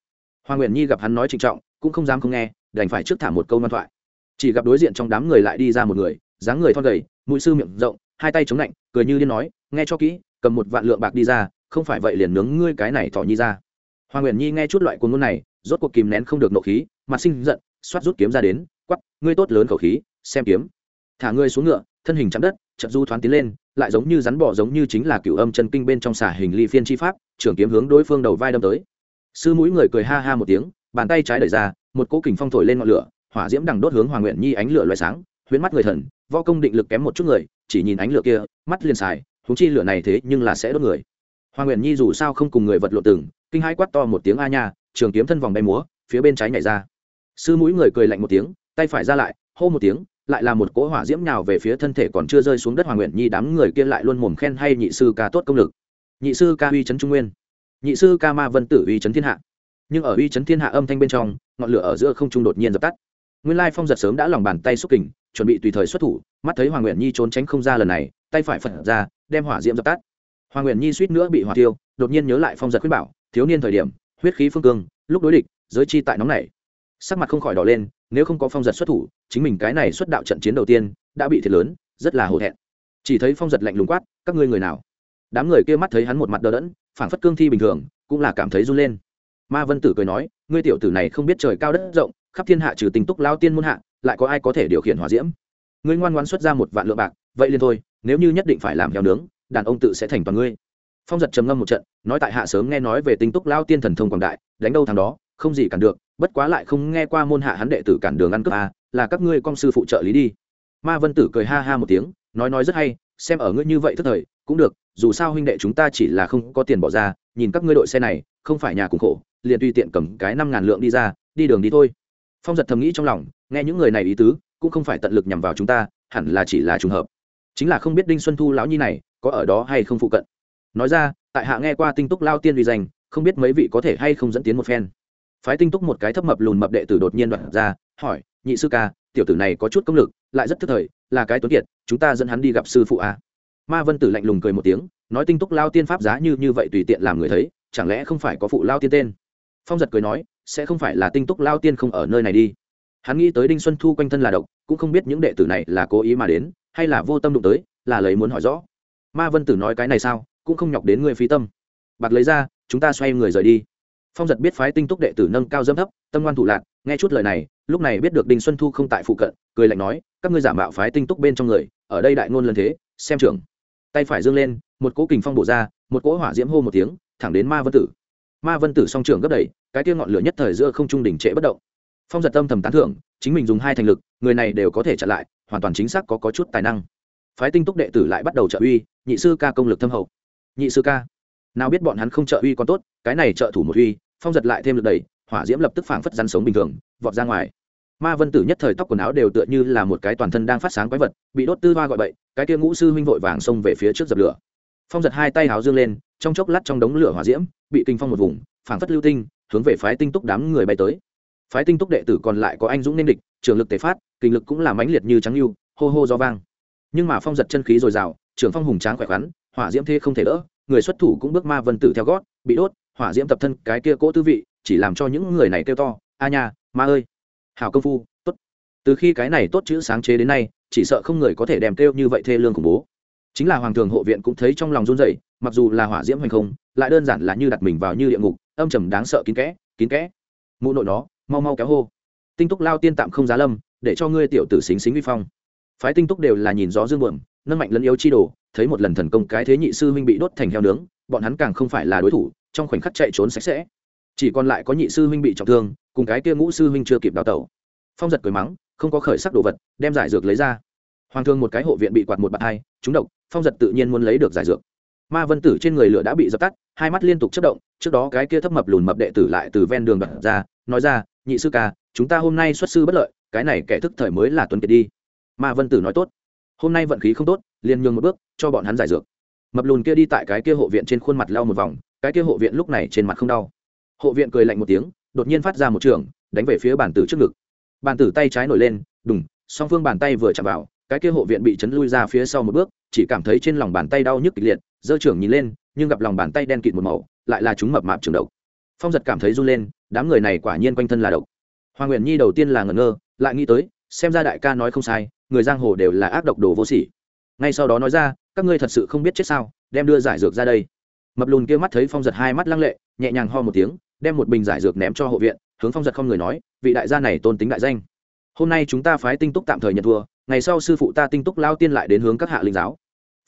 Hoàng nguyện nhi gặp hắn nói trịnh trọng, cũng không dám không nghe, đành phải trước thả một câu ngoan thoại. Chỉ gặp đối diện trong đám người lại đi ra một người, dáng người thon gầy, mũi sư miệng rộng, hai tay chống lạnh, cười như điên nói, nghe cho kỹ, cầm một vạn lượng bạc đi ra, không phải vậy liền nướng ngươi cái này thỏ nhi ra. Hoàng nguyện nhi nghe chút loại cuồng ngôn này, rốt cuộc kìm nén không được nộ khí, mặt sinh giận, xoát rút kiếm ra đến, quắp, ngươi tốt lớn khẩu khí, xem kiếm. Thả ngươi xuống ngựa, thân hình chạm đất trận du thoáng tiến lên, lại giống như rắn bỏ giống như chính là cựu âm chân kinh bên trong xả hình ly phiên chi pháp, trưởng kiếm hướng đối phương đầu vai đâm tới. Sư mũi người cười ha ha một tiếng, bàn tay trái đẩy ra, một cỗ kình phong thổi lên ngọn lửa, hỏa diễm đằng đốt hướng hoàng nguyện nhi ánh lửa loài sáng, huyễn mắt người thần, võ công định lực kém một chút người, chỉ nhìn ánh lửa kia, mắt liền xài húng chi lửa này thế nhưng là sẽ đốt người. Hoàng nguyện nhi dù sao không cùng người vật lộn từng, kinh hai quát to một tiếng a nha, trường kiếm thân vòng bay múa, phía bên trái nhảy ra. Sư mũi người cười lạnh một tiếng, tay phải ra lại, hô một tiếng lại là một cỗ hỏa diễm nhào về phía thân thể còn chưa rơi xuống đất hoàng nguyện nhi, đám người kia lại luôn mồm khen hay nhị sư ca tốt công lực. Nhị sư ca uy trấn trung nguyên. Nhị sư ca ma vân tử uy trấn thiên hạ. Nhưng ở uy trấn thiên hạ âm thanh bên trong, ngọn lửa ở giữa không trung đột nhiên dập tắt. Nguyên lai phong giật sớm đã lòng bàn tay xúc kình, chuẩn bị tùy thời xuất thủ, mắt thấy hoàng nguyện nhi trốn tránh không ra lần này, tay phải phật ra, đem hỏa diễm dập tắt. Hoàng nguyện nhi suýt nữa bị hỏa tiêu đột nhiên nhớ lại phong giật khuyết bảo, thiếu niên thời điểm, huyết khí phương cương, lúc đối địch, giới chi tại nóng này sắc mặt không khỏi đỏ lên nếu không có phong giật xuất thủ, chính mình cái này xuất đạo trận chiến đầu tiên đã bị thiệt lớn, rất là hổ thẹn. Chỉ thấy phong giật lạnh lùng quát, các ngươi người nào? Đám người kia mắt thấy hắn một mặt đờ đẫn, phảng phất cương thi bình thường, cũng là cảm thấy run lên. Ma vân tử cười nói, ngươi tiểu tử này không biết trời cao đất rộng, khắp thiên hạ trừ tình túc lao tiên muôn hạ, lại có ai có thể điều khiển hỏa diễm? Ngươi ngoan ngoan xuất ra một vạn lượng bạc, vậy liền thôi, nếu như nhất định phải làm heo nướng, đàn ông tự sẽ thành toàn ngươi. Phong giật trầm ngâm một trận, nói tại hạ sớm nghe nói về tinh túc lao tiên thần thông quảng đại, đánh đâu thằng đó, không gì cản được bất quá lại không nghe qua môn hạ hắn đệ tử cản đường ăn cướp à, là các ngươi con sư phụ trợ lý đi. Ma vân tử cười ha ha một tiếng nói nói rất hay xem ở ngươi như vậy thức thời cũng được dù sao huynh đệ chúng ta chỉ là không có tiền bỏ ra nhìn các ngươi đội xe này không phải nhà cùng khổ liền tùy tiện cầm cái năm ngàn lượng đi ra đi đường đi thôi. Phong giật thầm nghĩ trong lòng nghe những người này ý tứ cũng không phải tận lực nhằm vào chúng ta hẳn là chỉ là trùng hợp. Chính là không biết đinh xuân thu lão nhi này có ở đó hay không phụ cận. Nói ra tại hạ nghe qua tinh túc lao tiên vì danh không biết mấy vị có thể hay không dẫn tiến một phen phái tinh túc một cái thấp mập lùn mập đệ tử đột nhiên đoạt ra, hỏi, nhị sư ca, tiểu tử này có chút công lực, lại rất thức thời, là cái tuấn kiệt, chúng ta dẫn hắn đi gặp sư phụ a. Ma vân tử lạnh lùng cười một tiếng, nói tinh túc lao tiên pháp giá như như vậy tùy tiện làm người thấy, chẳng lẽ không phải có phụ lao tiên tên? Phong giật cười nói, sẽ không phải là tinh túc lao tiên không ở nơi này đi. Hắn nghĩ tới đinh xuân thu quanh thân là độc, cũng không biết những đệ tử này là cố ý mà đến, hay là vô tâm đụng tới, là lấy muốn hỏi rõ. Ma vân tử nói cái này sao, cũng không nhọc đến người phí tâm. Bạc lấy ra, chúng ta xoay người rời đi phong giật biết phái tinh túc đệ tử nâng cao dâm thấp tâm ngoan thủ lạc nghe chút lời này lúc này biết được đinh xuân thu không tại phụ cận cười lạnh nói các ngươi giả mạo phái tinh túc bên trong người ở đây đại ngôn lần thế xem trưởng. Tay phải dương lên một cỗ kình phong bổ ra một cỗ hỏa diễm hô một tiếng thẳng đến ma vân tử. Ma vân tử song trưởng gấp đẩy cái tiêu ngọn lửa nhất thời giữa không trung đỉnh trệ bất động. Phong giật tâm thầm tán thưởng chính mình dùng hai thành lực người này đều có thể chặn lại hoàn toàn chính xác có, có chút tài năng. Phái tinh túc đệ tử lại bắt đầu trợ uy nhị sư ca công lực thâm hậu. Nhị sư ca nào biết bọn hắn không trợ uy còn tốt cái này trợ thủ một uy phong giật lại thêm lực đầy, hỏa diễm lập tức phảng phất rắn sống bình thường vọt ra ngoài. Ma vân tử nhất thời tóc quần áo đều tựa như là một cái toàn thân đang phát sáng quái vật bị đốt tư hoa gọi bậy cái kia ngũ sư huynh vội vàng xông về phía trước dập lửa. Phong giật hai tay háo dương lên trong chốc lát trong đống lửa hỏa diễm bị kinh phong một vùng phảng phất lưu tinh hướng về phái tinh túc đám người bay tới. Phái tinh túc đệ tử còn lại có anh dũng nên địch trường lực tế phát kinh lực cũng là mãnh liệt như trắng lưu hô hô do vang. Nhưng mà phong giật chân khí dồi dào trưởng phong hùng tráng khỏe khoắn hỏa diễm thế không thể đỡ người xuất thủ cũng bước ma vân tử theo gót, bị đốt, hỏa diễm tập thân cái kia cỗ tư vị, chỉ làm cho những người này kêu to, a nha, ma ơi hào công phu, tốt. Từ khi cái này tốt chữ sáng chế đến nay, chỉ sợ không người có thể đem kêu như vậy thê lương khủng bố. Chính là hoàng thường hộ viện cũng thấy trong lòng run rẩy, mặc dù là hỏa diễm hoành không, lại đơn giản là như đặt mình vào như địa ngục, âm trầm đáng sợ kín kẽ kín kẽ. Mụ nội nó, mau mau kéo hô. Tinh túc lao tiên tạm không giá lâm, để cho ngươi tiểu tử xính xính vi phong. Phái tinh túc đều là nhìn gió dương buồm, nâng mạnh lẫn yếu chi đồ thấy một lần thần công cái thế nhị sư huynh bị đốt thành heo nướng, bọn hắn càng không phải là đối thủ, trong khoảnh khắc chạy trốn sạch sẽ. Chỉ còn lại có nhị sư huynh bị trọng thương, cùng cái kia ngũ sư huynh chưa kịp đào tẩu. Phong giật cười mắng, không có khởi sắc đồ vật, đem giải dược lấy ra. Hoàng thương một cái hộ viện bị quạt một bạt hai, trúng độc, phong giật tự nhiên muốn lấy được giải dược. Ma vân tử trên người lửa đã bị dập tắt, hai mắt liên tục chất động, trước đó cái kia thấp mập lùn mập đệ tử lại từ ven đường đặt ra, nói ra, nhị sư ca, chúng ta hôm nay xuất sư bất lợi, cái này kẻ thức thời mới là tuấn kiệt đi. Ma vân tử nói tốt. Hôm nay vận khí không tốt liền nhường một bước, cho bọn hắn giải dược. Mập lùn kia đi tại cái kia hộ viện trên khuôn mặt lau một vòng, cái kia hộ viện lúc này trên mặt không đau. Hộ viện cười lạnh một tiếng, đột nhiên phát ra một trường, đánh về phía bản tử trước ngực. Bản tử tay trái nổi lên, đùng, song phương bàn tay vừa chạm vào, cái kia hộ viện bị chấn lui ra phía sau một bước, chỉ cảm thấy trên lòng bàn tay đau nhức kịch liệt dơ trưởng nhìn lên, nhưng gặp lòng bàn tay đen kịt một màu, lại là chúng mập mạp trường độc. Phong giật cảm thấy run lên, đám người này quả nhiên quanh thân là độc. Hoàng nguyện nhi đầu tiên là ngẩn ngơ, lại nghĩ tới, xem ra đại ca nói không sai, người giang hồ đều là ác độc đồ vô sỉ ngay sau đó nói ra, các ngươi thật sự không biết chết sao, đem đưa giải dược ra đây. Mập lùn kia mắt thấy phong giật hai mắt lăng lệ, nhẹ nhàng ho một tiếng, đem một bình giải dược ném cho hộ viện, hướng phong giật không người nói, vị đại gia này tôn tính đại danh. Hôm nay chúng ta phái tinh túc tạm thời nhận thua, ngày sau sư phụ ta tinh túc lao tiên lại đến hướng các hạ linh giáo.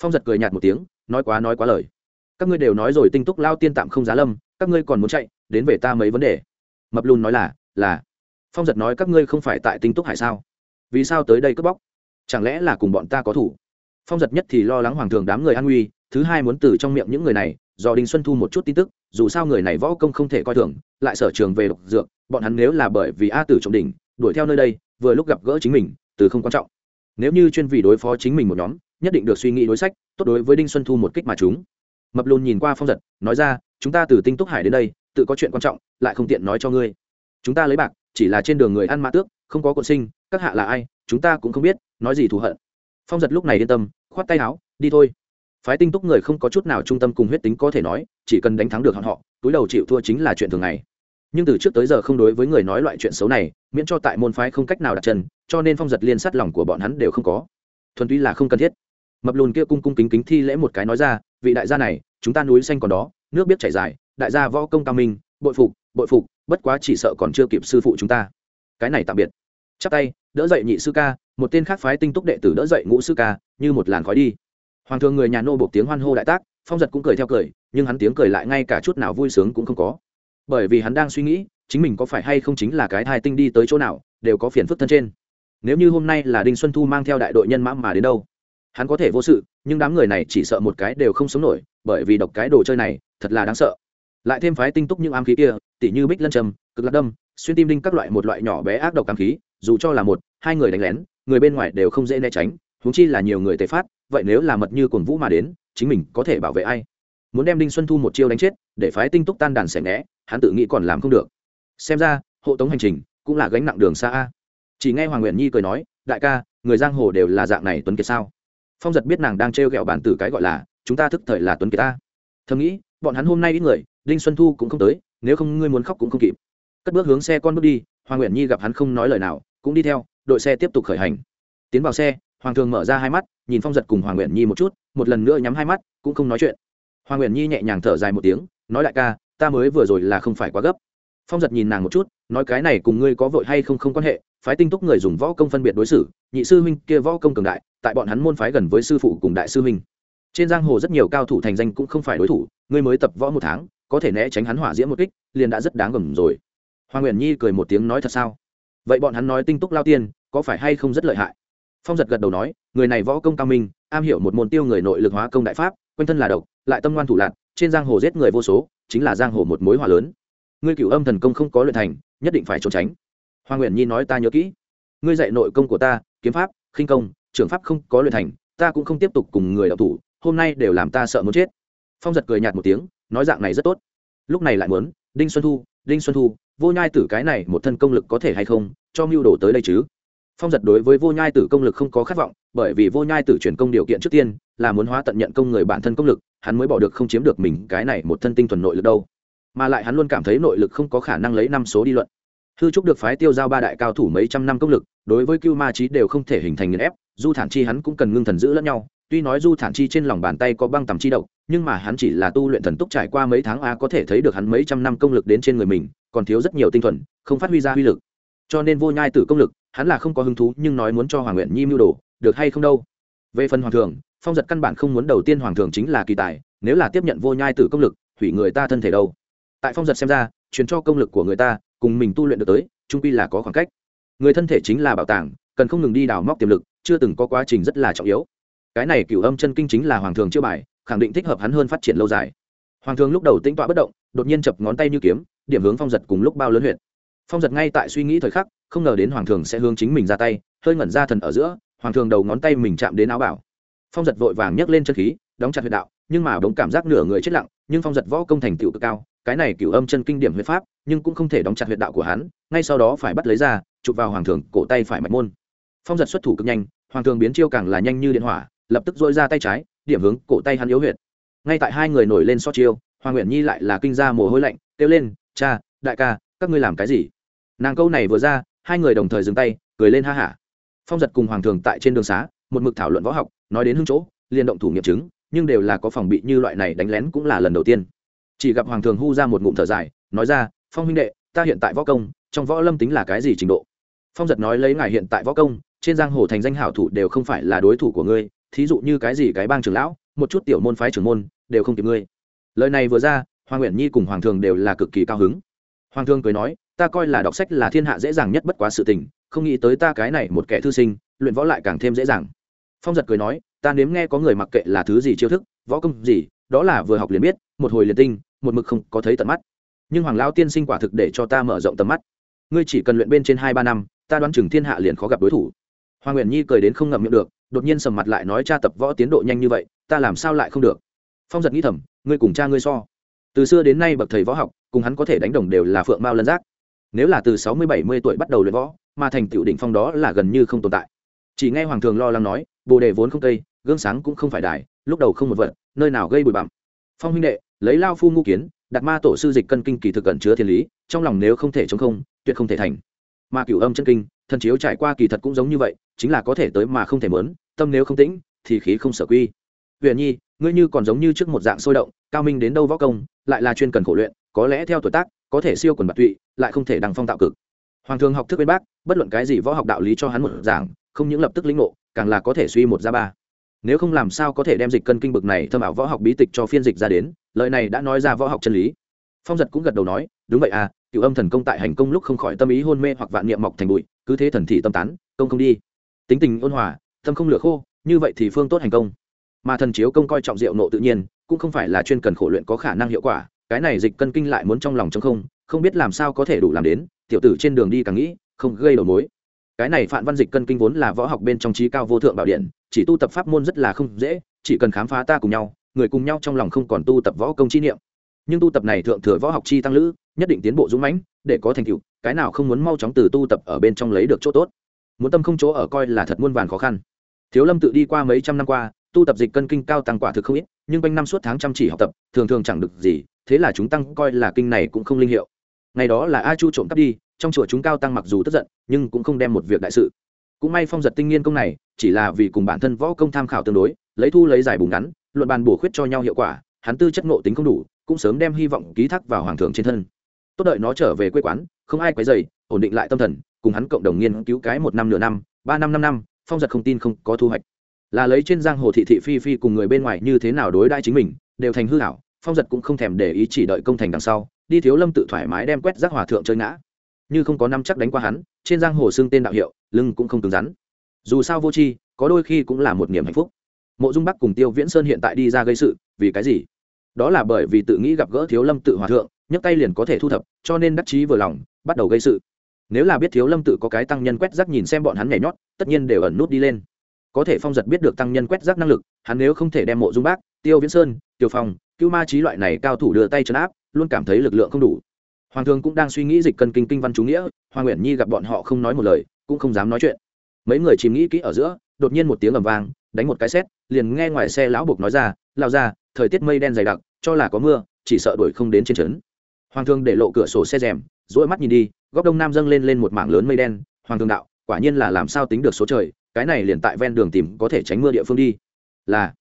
Phong giật cười nhạt một tiếng, nói quá nói quá lời. Các ngươi đều nói rồi tinh túc lao tiên tạm không giá lâm, các ngươi còn muốn chạy, đến về ta mấy vấn đề. Mập lùn nói là là. Phong giật nói các ngươi không phải tại tinh túc hải sao? Vì sao tới đây cướp bóc? Chẳng lẽ là cùng bọn ta có thủ? Phong giật nhất thì lo lắng hoàng thường đám người an nguy, thứ hai muốn từ trong miệng những người này, do đinh xuân thu một chút tin tức, dù sao người này võ công không thể coi thường, lại sở trường về độc dược, bọn hắn nếu là bởi vì a tử trọng đỉnh, đuổi theo nơi đây, vừa lúc gặp gỡ chính mình, từ không quan trọng. Nếu như chuyên vì đối phó chính mình một nhóm, nhất định được suy nghĩ đối sách, tốt đối với đinh xuân thu một kích mà chúng. Mập lùn nhìn qua phong giật, nói ra, chúng ta từ tinh túc hải đến đây, tự có chuyện quan trọng, lại không tiện nói cho ngươi. Chúng ta lấy bạc, chỉ là trên đường người ăn mã tước, không có quân sinh, các hạ là ai, chúng ta cũng không biết, nói gì thù hận phong giật lúc này yên tâm, khoát tay áo, đi thôi. Phái tinh túc người không có chút nào trung tâm cùng huyết tính có thể nói, chỉ cần đánh thắng được họ họ, túi đầu chịu thua chính là chuyện thường ngày. Nhưng từ trước tới giờ không đối với người nói loại chuyện xấu này, miễn cho tại môn phái không cách nào đặt chân, cho nên phong giật liên sát lòng của bọn hắn đều không có. Thuần túy là không cần thiết. Mập lùn kia cung cung kính kính thi lễ một cái nói ra, vị đại gia này, chúng ta núi xanh còn đó, nước biết chảy dài, đại gia võ công cao minh, bội phục bội phục, bất quá chỉ sợ còn chưa kịp sư phụ chúng ta. Cái này tạm biệt. Chắp tay, đỡ dậy nhị sư ca một tên khác phái tinh túc đệ tử đỡ dậy ngũ sư ca, như một làn khói đi. Hoàng thường người nhà nô buộc tiếng hoan hô đại tác, phong giật cũng cười theo cười, nhưng hắn tiếng cười lại ngay cả chút nào vui sướng cũng không có. Bởi vì hắn đang suy nghĩ, chính mình có phải hay không chính là cái thai tinh đi tới chỗ nào, đều có phiền phức thân trên. Nếu như hôm nay là đinh xuân thu mang theo đại đội nhân mã mà đến đâu, hắn có thể vô sự, nhưng đám người này chỉ sợ một cái đều không sống nổi, bởi vì độc cái đồ chơi này, thật là đáng sợ. Lại thêm phái tinh túc những ám khí kia, tỉ như bích lân trầm, cực lạc đâm, xuyên tim đinh các loại một loại nhỏ bé ác độc ám khí, dù cho là một, hai người đánh lén người bên ngoài đều không dễ né tránh húng chi là nhiều người tề phát, vậy nếu là mật như cồn vũ mà đến, chính mình có thể bảo vệ ai? Muốn đem đinh xuân thu một chiêu đánh chết, để phái tinh túc tan đàn sẻ né, hắn tự nghĩ còn làm không được. Xem ra, hộ tống hành trình cũng là gánh nặng đường xa a. Chỉ nghe hoàng nguyện nhi cười nói, đại ca, người giang hồ đều là dạng này tuấn kiệt sao? Phong giật biết nàng đang trêu ghẹo bản tử cái gọi là, chúng ta thức thời là tuấn kiệt ta. Thầm nghĩ, bọn hắn hôm nay ít người, đinh xuân thu cũng không tới, nếu không ngươi muốn khóc cũng không kịp. Cất bước hướng xe con bước đi, hoàng nguyện nhi gặp hắn không nói lời nào, cũng đi theo đội xe tiếp tục khởi hành. Tiến vào xe, hoàng thường mở ra hai mắt, nhìn phong giật cùng hoàng nguyện nhi một chút, một lần nữa nhắm hai mắt, cũng không nói chuyện. Hoàng nguyện nhi nhẹ nhàng thở dài một tiếng, nói đại ca, ta mới vừa rồi là không phải quá gấp. Phong giật nhìn nàng một chút, nói cái này cùng ngươi có vội hay không không quan hệ, phái tinh túc người dùng võ công phân biệt đối xử, nhị sư huynh kia võ công cường đại, tại bọn hắn môn phái gần với sư phụ cùng đại sư huynh. Trên giang hồ rất nhiều cao thủ thành danh cũng không phải đối thủ, ngươi mới tập võ một tháng, có thể né tránh hắn hỏa diễm một kích, liền đã rất đáng gầm rồi. Hoàng nguyện nhi cười một tiếng nói thật sao? Vậy bọn hắn nói tinh túc lao tiên, có phải hay không rất lợi hại? Phong giật gật đầu nói, người này võ công cao minh, am hiểu một môn tiêu người nội lực hóa công đại pháp, quanh thân là độc, lại tâm ngoan thủ lạc trên giang hồ giết người vô số, chính là giang hồ một mối hỏa lớn. Ngươi cựu âm thần công không có luyện thành, nhất định phải trốn tránh. Hoa nguyện nhi nói ta nhớ kỹ. Ngươi dạy nội công của ta, kiếm pháp, khinh công, trưởng pháp không có luyện thành, ta cũng không tiếp tục cùng người đạo thủ, hôm nay đều làm ta sợ muốn chết. Phong giật cười nhạt một tiếng, nói dạng này rất tốt. Lúc này lại muốn, đinh xuân thu, đinh xuân thu vô nhai tử cái này một thân công lực có thể hay không, cho mưu đồ tới đây chứ? Phong giật đối với vô nhai tử công lực không có khát vọng, bởi vì vô nhai tử chuyển công điều kiện trước tiên là muốn hóa tận nhận công người bản thân công lực, hắn mới bỏ được không chiếm được mình cái này một thân tinh thuần nội lực đâu. Mà lại hắn luôn cảm thấy nội lực không có khả năng lấy năm số đi luận. Hư trúc được phái tiêu giao ba đại cao thủ mấy trăm năm công lực, đối với cưu ma trí đều không thể hình thành nghiền ép du thản chi hắn cũng cần ngưng thần giữ lẫn nhau tuy nói du thản chi trên lòng bàn tay có băng tầm chi độc, nhưng mà hắn chỉ là tu luyện thần túc trải qua mấy tháng a có thể thấy được hắn mấy trăm năm công lực đến trên người mình, còn thiếu rất nhiều tinh thuần, không phát huy ra uy lực. Cho nên vô nhai tử công lực, hắn là không có hứng thú, nhưng nói muốn cho hoàng nguyện nhi mưu đồ, được hay không đâu. Về phần hoàng thường, phong giật căn bản không muốn đầu tiên hoàng thường chính là kỳ tài, nếu là tiếp nhận vô nhai tử công lực, hủy người ta thân thể đâu. Tại phong giật xem ra, truyền cho công lực của người ta, cùng mình tu luyện được tới, trung quy là có khoảng cách. Người thân thể chính là bảo tàng, cần không ngừng đi đào móc tiềm lực, chưa từng có quá trình rất là trọng yếu cái này cửu âm chân kinh chính là hoàng thường chưa bài, khẳng định thích hợp hắn hơn phát triển lâu dài. Hoàng thường lúc đầu tĩnh tọa bất động, đột nhiên chập ngón tay như kiếm, điểm hướng phong giật cùng lúc bao lớn huyện phong giật ngay tại suy nghĩ thời khắc, không ngờ đến hoàng thường sẽ hướng chính mình ra tay, hơi ngẩn ra thần ở giữa, hoàng thường đầu ngón tay mình chạm đến áo bảo. Phong giật vội vàng nhấc lên chân khí, đóng chặt huyệt đạo, nhưng mà đống cảm giác nửa người chết lặng, nhưng phong giật võ công thành tựu cực cao, cái này cửu âm chân kinh điểm huyết pháp, nhưng cũng không thể đóng chặt huyệt đạo của hắn, ngay sau đó phải bắt lấy ra, chụp vào hoàng thường cổ tay phải mạch môn. Phong giật xuất thủ cực nhanh, hoàng thường biến chiêu càng là nhanh như điện hỏa lập tức dội ra tay trái, điểm hướng cổ tay hắn yếu huyệt. Ngay tại hai người nổi lên so chiêu, hoàng nguyện nhi lại là kinh ra mồ hôi lạnh, kêu lên, cha, đại ca, các ngươi làm cái gì? Nàng câu này vừa ra, hai người đồng thời dừng tay, cười lên ha hả. Phong giật cùng hoàng thường tại trên đường xá, một mực thảo luận võ học, nói đến hưng chỗ liên động thủ nghiệm chứng, nhưng đều là có phòng bị như loại này đánh lén cũng là lần đầu tiên. Chỉ gặp hoàng thường hu ra một ngụm thở dài, nói ra, phong huynh đệ, ta hiện tại võ công, trong võ lâm tính là cái gì trình độ? Phong giật nói lấy ngài hiện tại võ công, trên giang hồ thành danh hảo thủ đều không phải là đối thủ của ngươi thí dụ như cái gì cái bang trưởng lão, một chút tiểu môn phái trưởng môn, đều không kịp ngươi. Lời này vừa ra, hoàng nguyện nhi cùng hoàng thường đều là cực kỳ cao hứng. Hoàng thương cười nói, ta coi là đọc sách là thiên hạ dễ dàng nhất bất quá sự tình, không nghĩ tới ta cái này một kẻ thư sinh, luyện võ lại càng thêm dễ dàng. Phong giật cười nói, ta nếm nghe có người mặc kệ là thứ gì chiêu thức, võ công gì, đó là vừa học liền biết, một hồi liền tinh, một mực không có thấy tận mắt. Nhưng hoàng lão tiên sinh quả thực để cho ta mở rộng tầm mắt. Ngươi chỉ cần luyện bên trên hai ba năm, ta đoán chừng thiên hạ liền khó gặp đối thủ. Hoàng nguyện nhi cười đến không ngậm miệng được đột nhiên sầm mặt lại nói, cha tập võ tiến độ nhanh như vậy, ta làm sao lại không được? Phong giật nghĩ thầm, ngươi cùng cha ngươi so. Từ xưa đến nay bậc thầy võ học, cùng hắn có thể đánh đồng đều là phượng mao lân giác. Nếu là từ sáu mươi bảy mươi tuổi bắt đầu luyện võ, mà thành tựu đỉnh phong đó là gần như không tồn tại. Chỉ nghe hoàng thường lo lắng nói, bồ đề vốn không tây gương sáng cũng không phải đài, lúc đầu không một vật, nơi nào gây bụi bặm. Phong huynh đệ, lấy lao phu ngũ kiến đặt ma tổ sư dịch cân kinh kỳ thực cẩn chứa thiên lý, trong lòng nếu không thể chống không, tuyệt không thể thành. Mà cửu âm chân kinh, thần chiếu trải qua kỳ thật cũng giống như vậy, chính là có thể tới mà không thể mớn tâm nếu không tĩnh, thì khí không sở quy. Huyền nhi, ngươi như còn giống như trước một dạng sôi động, cao minh đến đâu võ công, lại là chuyên cần khổ luyện, có lẽ theo tuổi tác, có thể siêu quần bạc tụy, lại không thể đăng phong tạo cực. Hoàng thường học thức bên bác, bất luận cái gì võ học đạo lý cho hắn một giảng không những lập tức lĩnh ngộ, càng là có thể suy một ra ba. Nếu không làm sao có thể đem dịch cân kinh bực này thâm ảo võ học bí tịch cho phiên dịch ra đến, lời này đã nói ra võ học chân lý. Phong giật cũng gật đầu nói, đúng vậy à cựu âm thần công tại hành công lúc không khỏi tâm ý hôn mê hoặc vạn niệm mọc thành bụi, cứ thế thần thị tâm tán, công không đi. Tính tình ôn hòa tâm không lửa khô, như vậy thì phương tốt hành công. Mà thần chiếu công coi trọng diệu nộ tự nhiên, cũng không phải là chuyên cần khổ luyện có khả năng hiệu quả, cái này dịch cân kinh lại muốn trong lòng trong không không biết làm sao có thể đủ làm đến, tiểu tử trên đường đi càng nghĩ, không gây đầu mối. Cái này phản văn dịch cân kinh vốn là võ học bên trong trí cao vô thượng bảo điện, chỉ tu tập pháp môn rất là không dễ, chỉ cần khám phá ta cùng nhau, người cùng nhau trong lòng không còn tu tập võ công chi niệm. Nhưng tu tập này thượng thừa võ học chi tăng lữ, nhất định tiến bộ dũng mãnh, để có thành tựu, cái nào không muốn mau chóng từ tu tập ở bên trong lấy được chỗ tốt. Muốn tâm không chỗ ở coi là thật muôn vàn khó khăn thiếu lâm tự đi qua mấy trăm năm qua, tu tập dịch cân kinh cao tăng quả thực không ít, nhưng quanh năm suốt tháng chăm chỉ học tập, thường thường chẳng được gì, thế là chúng tăng coi là kinh này cũng không linh hiệu. Ngày đó là a chu trộm cắp đi, trong chùa chúng cao tăng mặc dù tức giận, nhưng cũng không đem một việc đại sự. Cũng may phong giật tinh nghiên công này, chỉ là vì cùng bản thân võ công tham khảo tương đối, lấy thu lấy giải bùng ngắn, luận bàn bổ khuyết cho nhau hiệu quả, hắn tư chất ngộ tính không đủ, cũng sớm đem hy vọng ký thác vào hoàng thượng trên thân. Tốt đợi nó trở về quê quán, không ai quấy dày ổn định lại tâm thần, cùng hắn cộng đồng nghiên cứu cái một năm nửa năm, ba năm năm năm phong giật không tin không có thu hoạch. Là lấy trên giang hồ thị thị phi phi cùng người bên ngoài như thế nào đối đãi chính mình, đều thành hư hảo, phong giật cũng không thèm để ý chỉ đợi công thành đằng sau, đi thiếu lâm tự thoải mái đem quét rác hòa thượng chơi ngã. Như không có năm chắc đánh qua hắn, trên giang hồ xưng tên đạo hiệu, lưng cũng không cứng rắn. Dù sao vô tri, có đôi khi cũng là một niềm hạnh phúc. Mộ dung bắc cùng tiêu viễn sơn hiện tại đi ra gây sự, vì cái gì? Đó là bởi vì tự nghĩ gặp gỡ thiếu lâm tự hòa thượng, nhấc tay liền có thể thu thập, cho nên đắc chí vừa lòng, bắt đầu gây sự nếu là biết thiếu lâm tự có cái tăng nhân quét rác nhìn xem bọn hắn nhảy nhót, tất nhiên đều ẩn nút đi lên. Có thể phong giật biết được tăng nhân quét rác năng lực, hắn nếu không thể đem mộ dung bác, tiêu viễn sơn, tiêu phong, cưu ma trí loại này cao thủ đưa tay chấn áp, luôn cảm thấy lực lượng không đủ. Hoàng thương cũng đang suy nghĩ dịch cân kinh kinh văn chú nghĩa, hoàng nguyện nhi gặp bọn họ không nói một lời, cũng không dám nói chuyện. Mấy người chìm nghĩ kỹ ở giữa, đột nhiên một tiếng ầm vang, đánh một cái xét liền nghe ngoài xe lão buộc nói ra lao ra thời tiết mây đen dày đặc, cho là có mưa, chỉ sợ đuổi không đến trên trấn. Hoàng thương để lộ cửa sổ xe rèm dỗi mắt nhìn đi, góc đông nam dâng lên lên một mảng lớn mây đen, hoàng thường đạo, quả nhiên là làm sao tính được số trời, cái này liền tại ven đường tìm có thể tránh mưa địa phương đi. Là,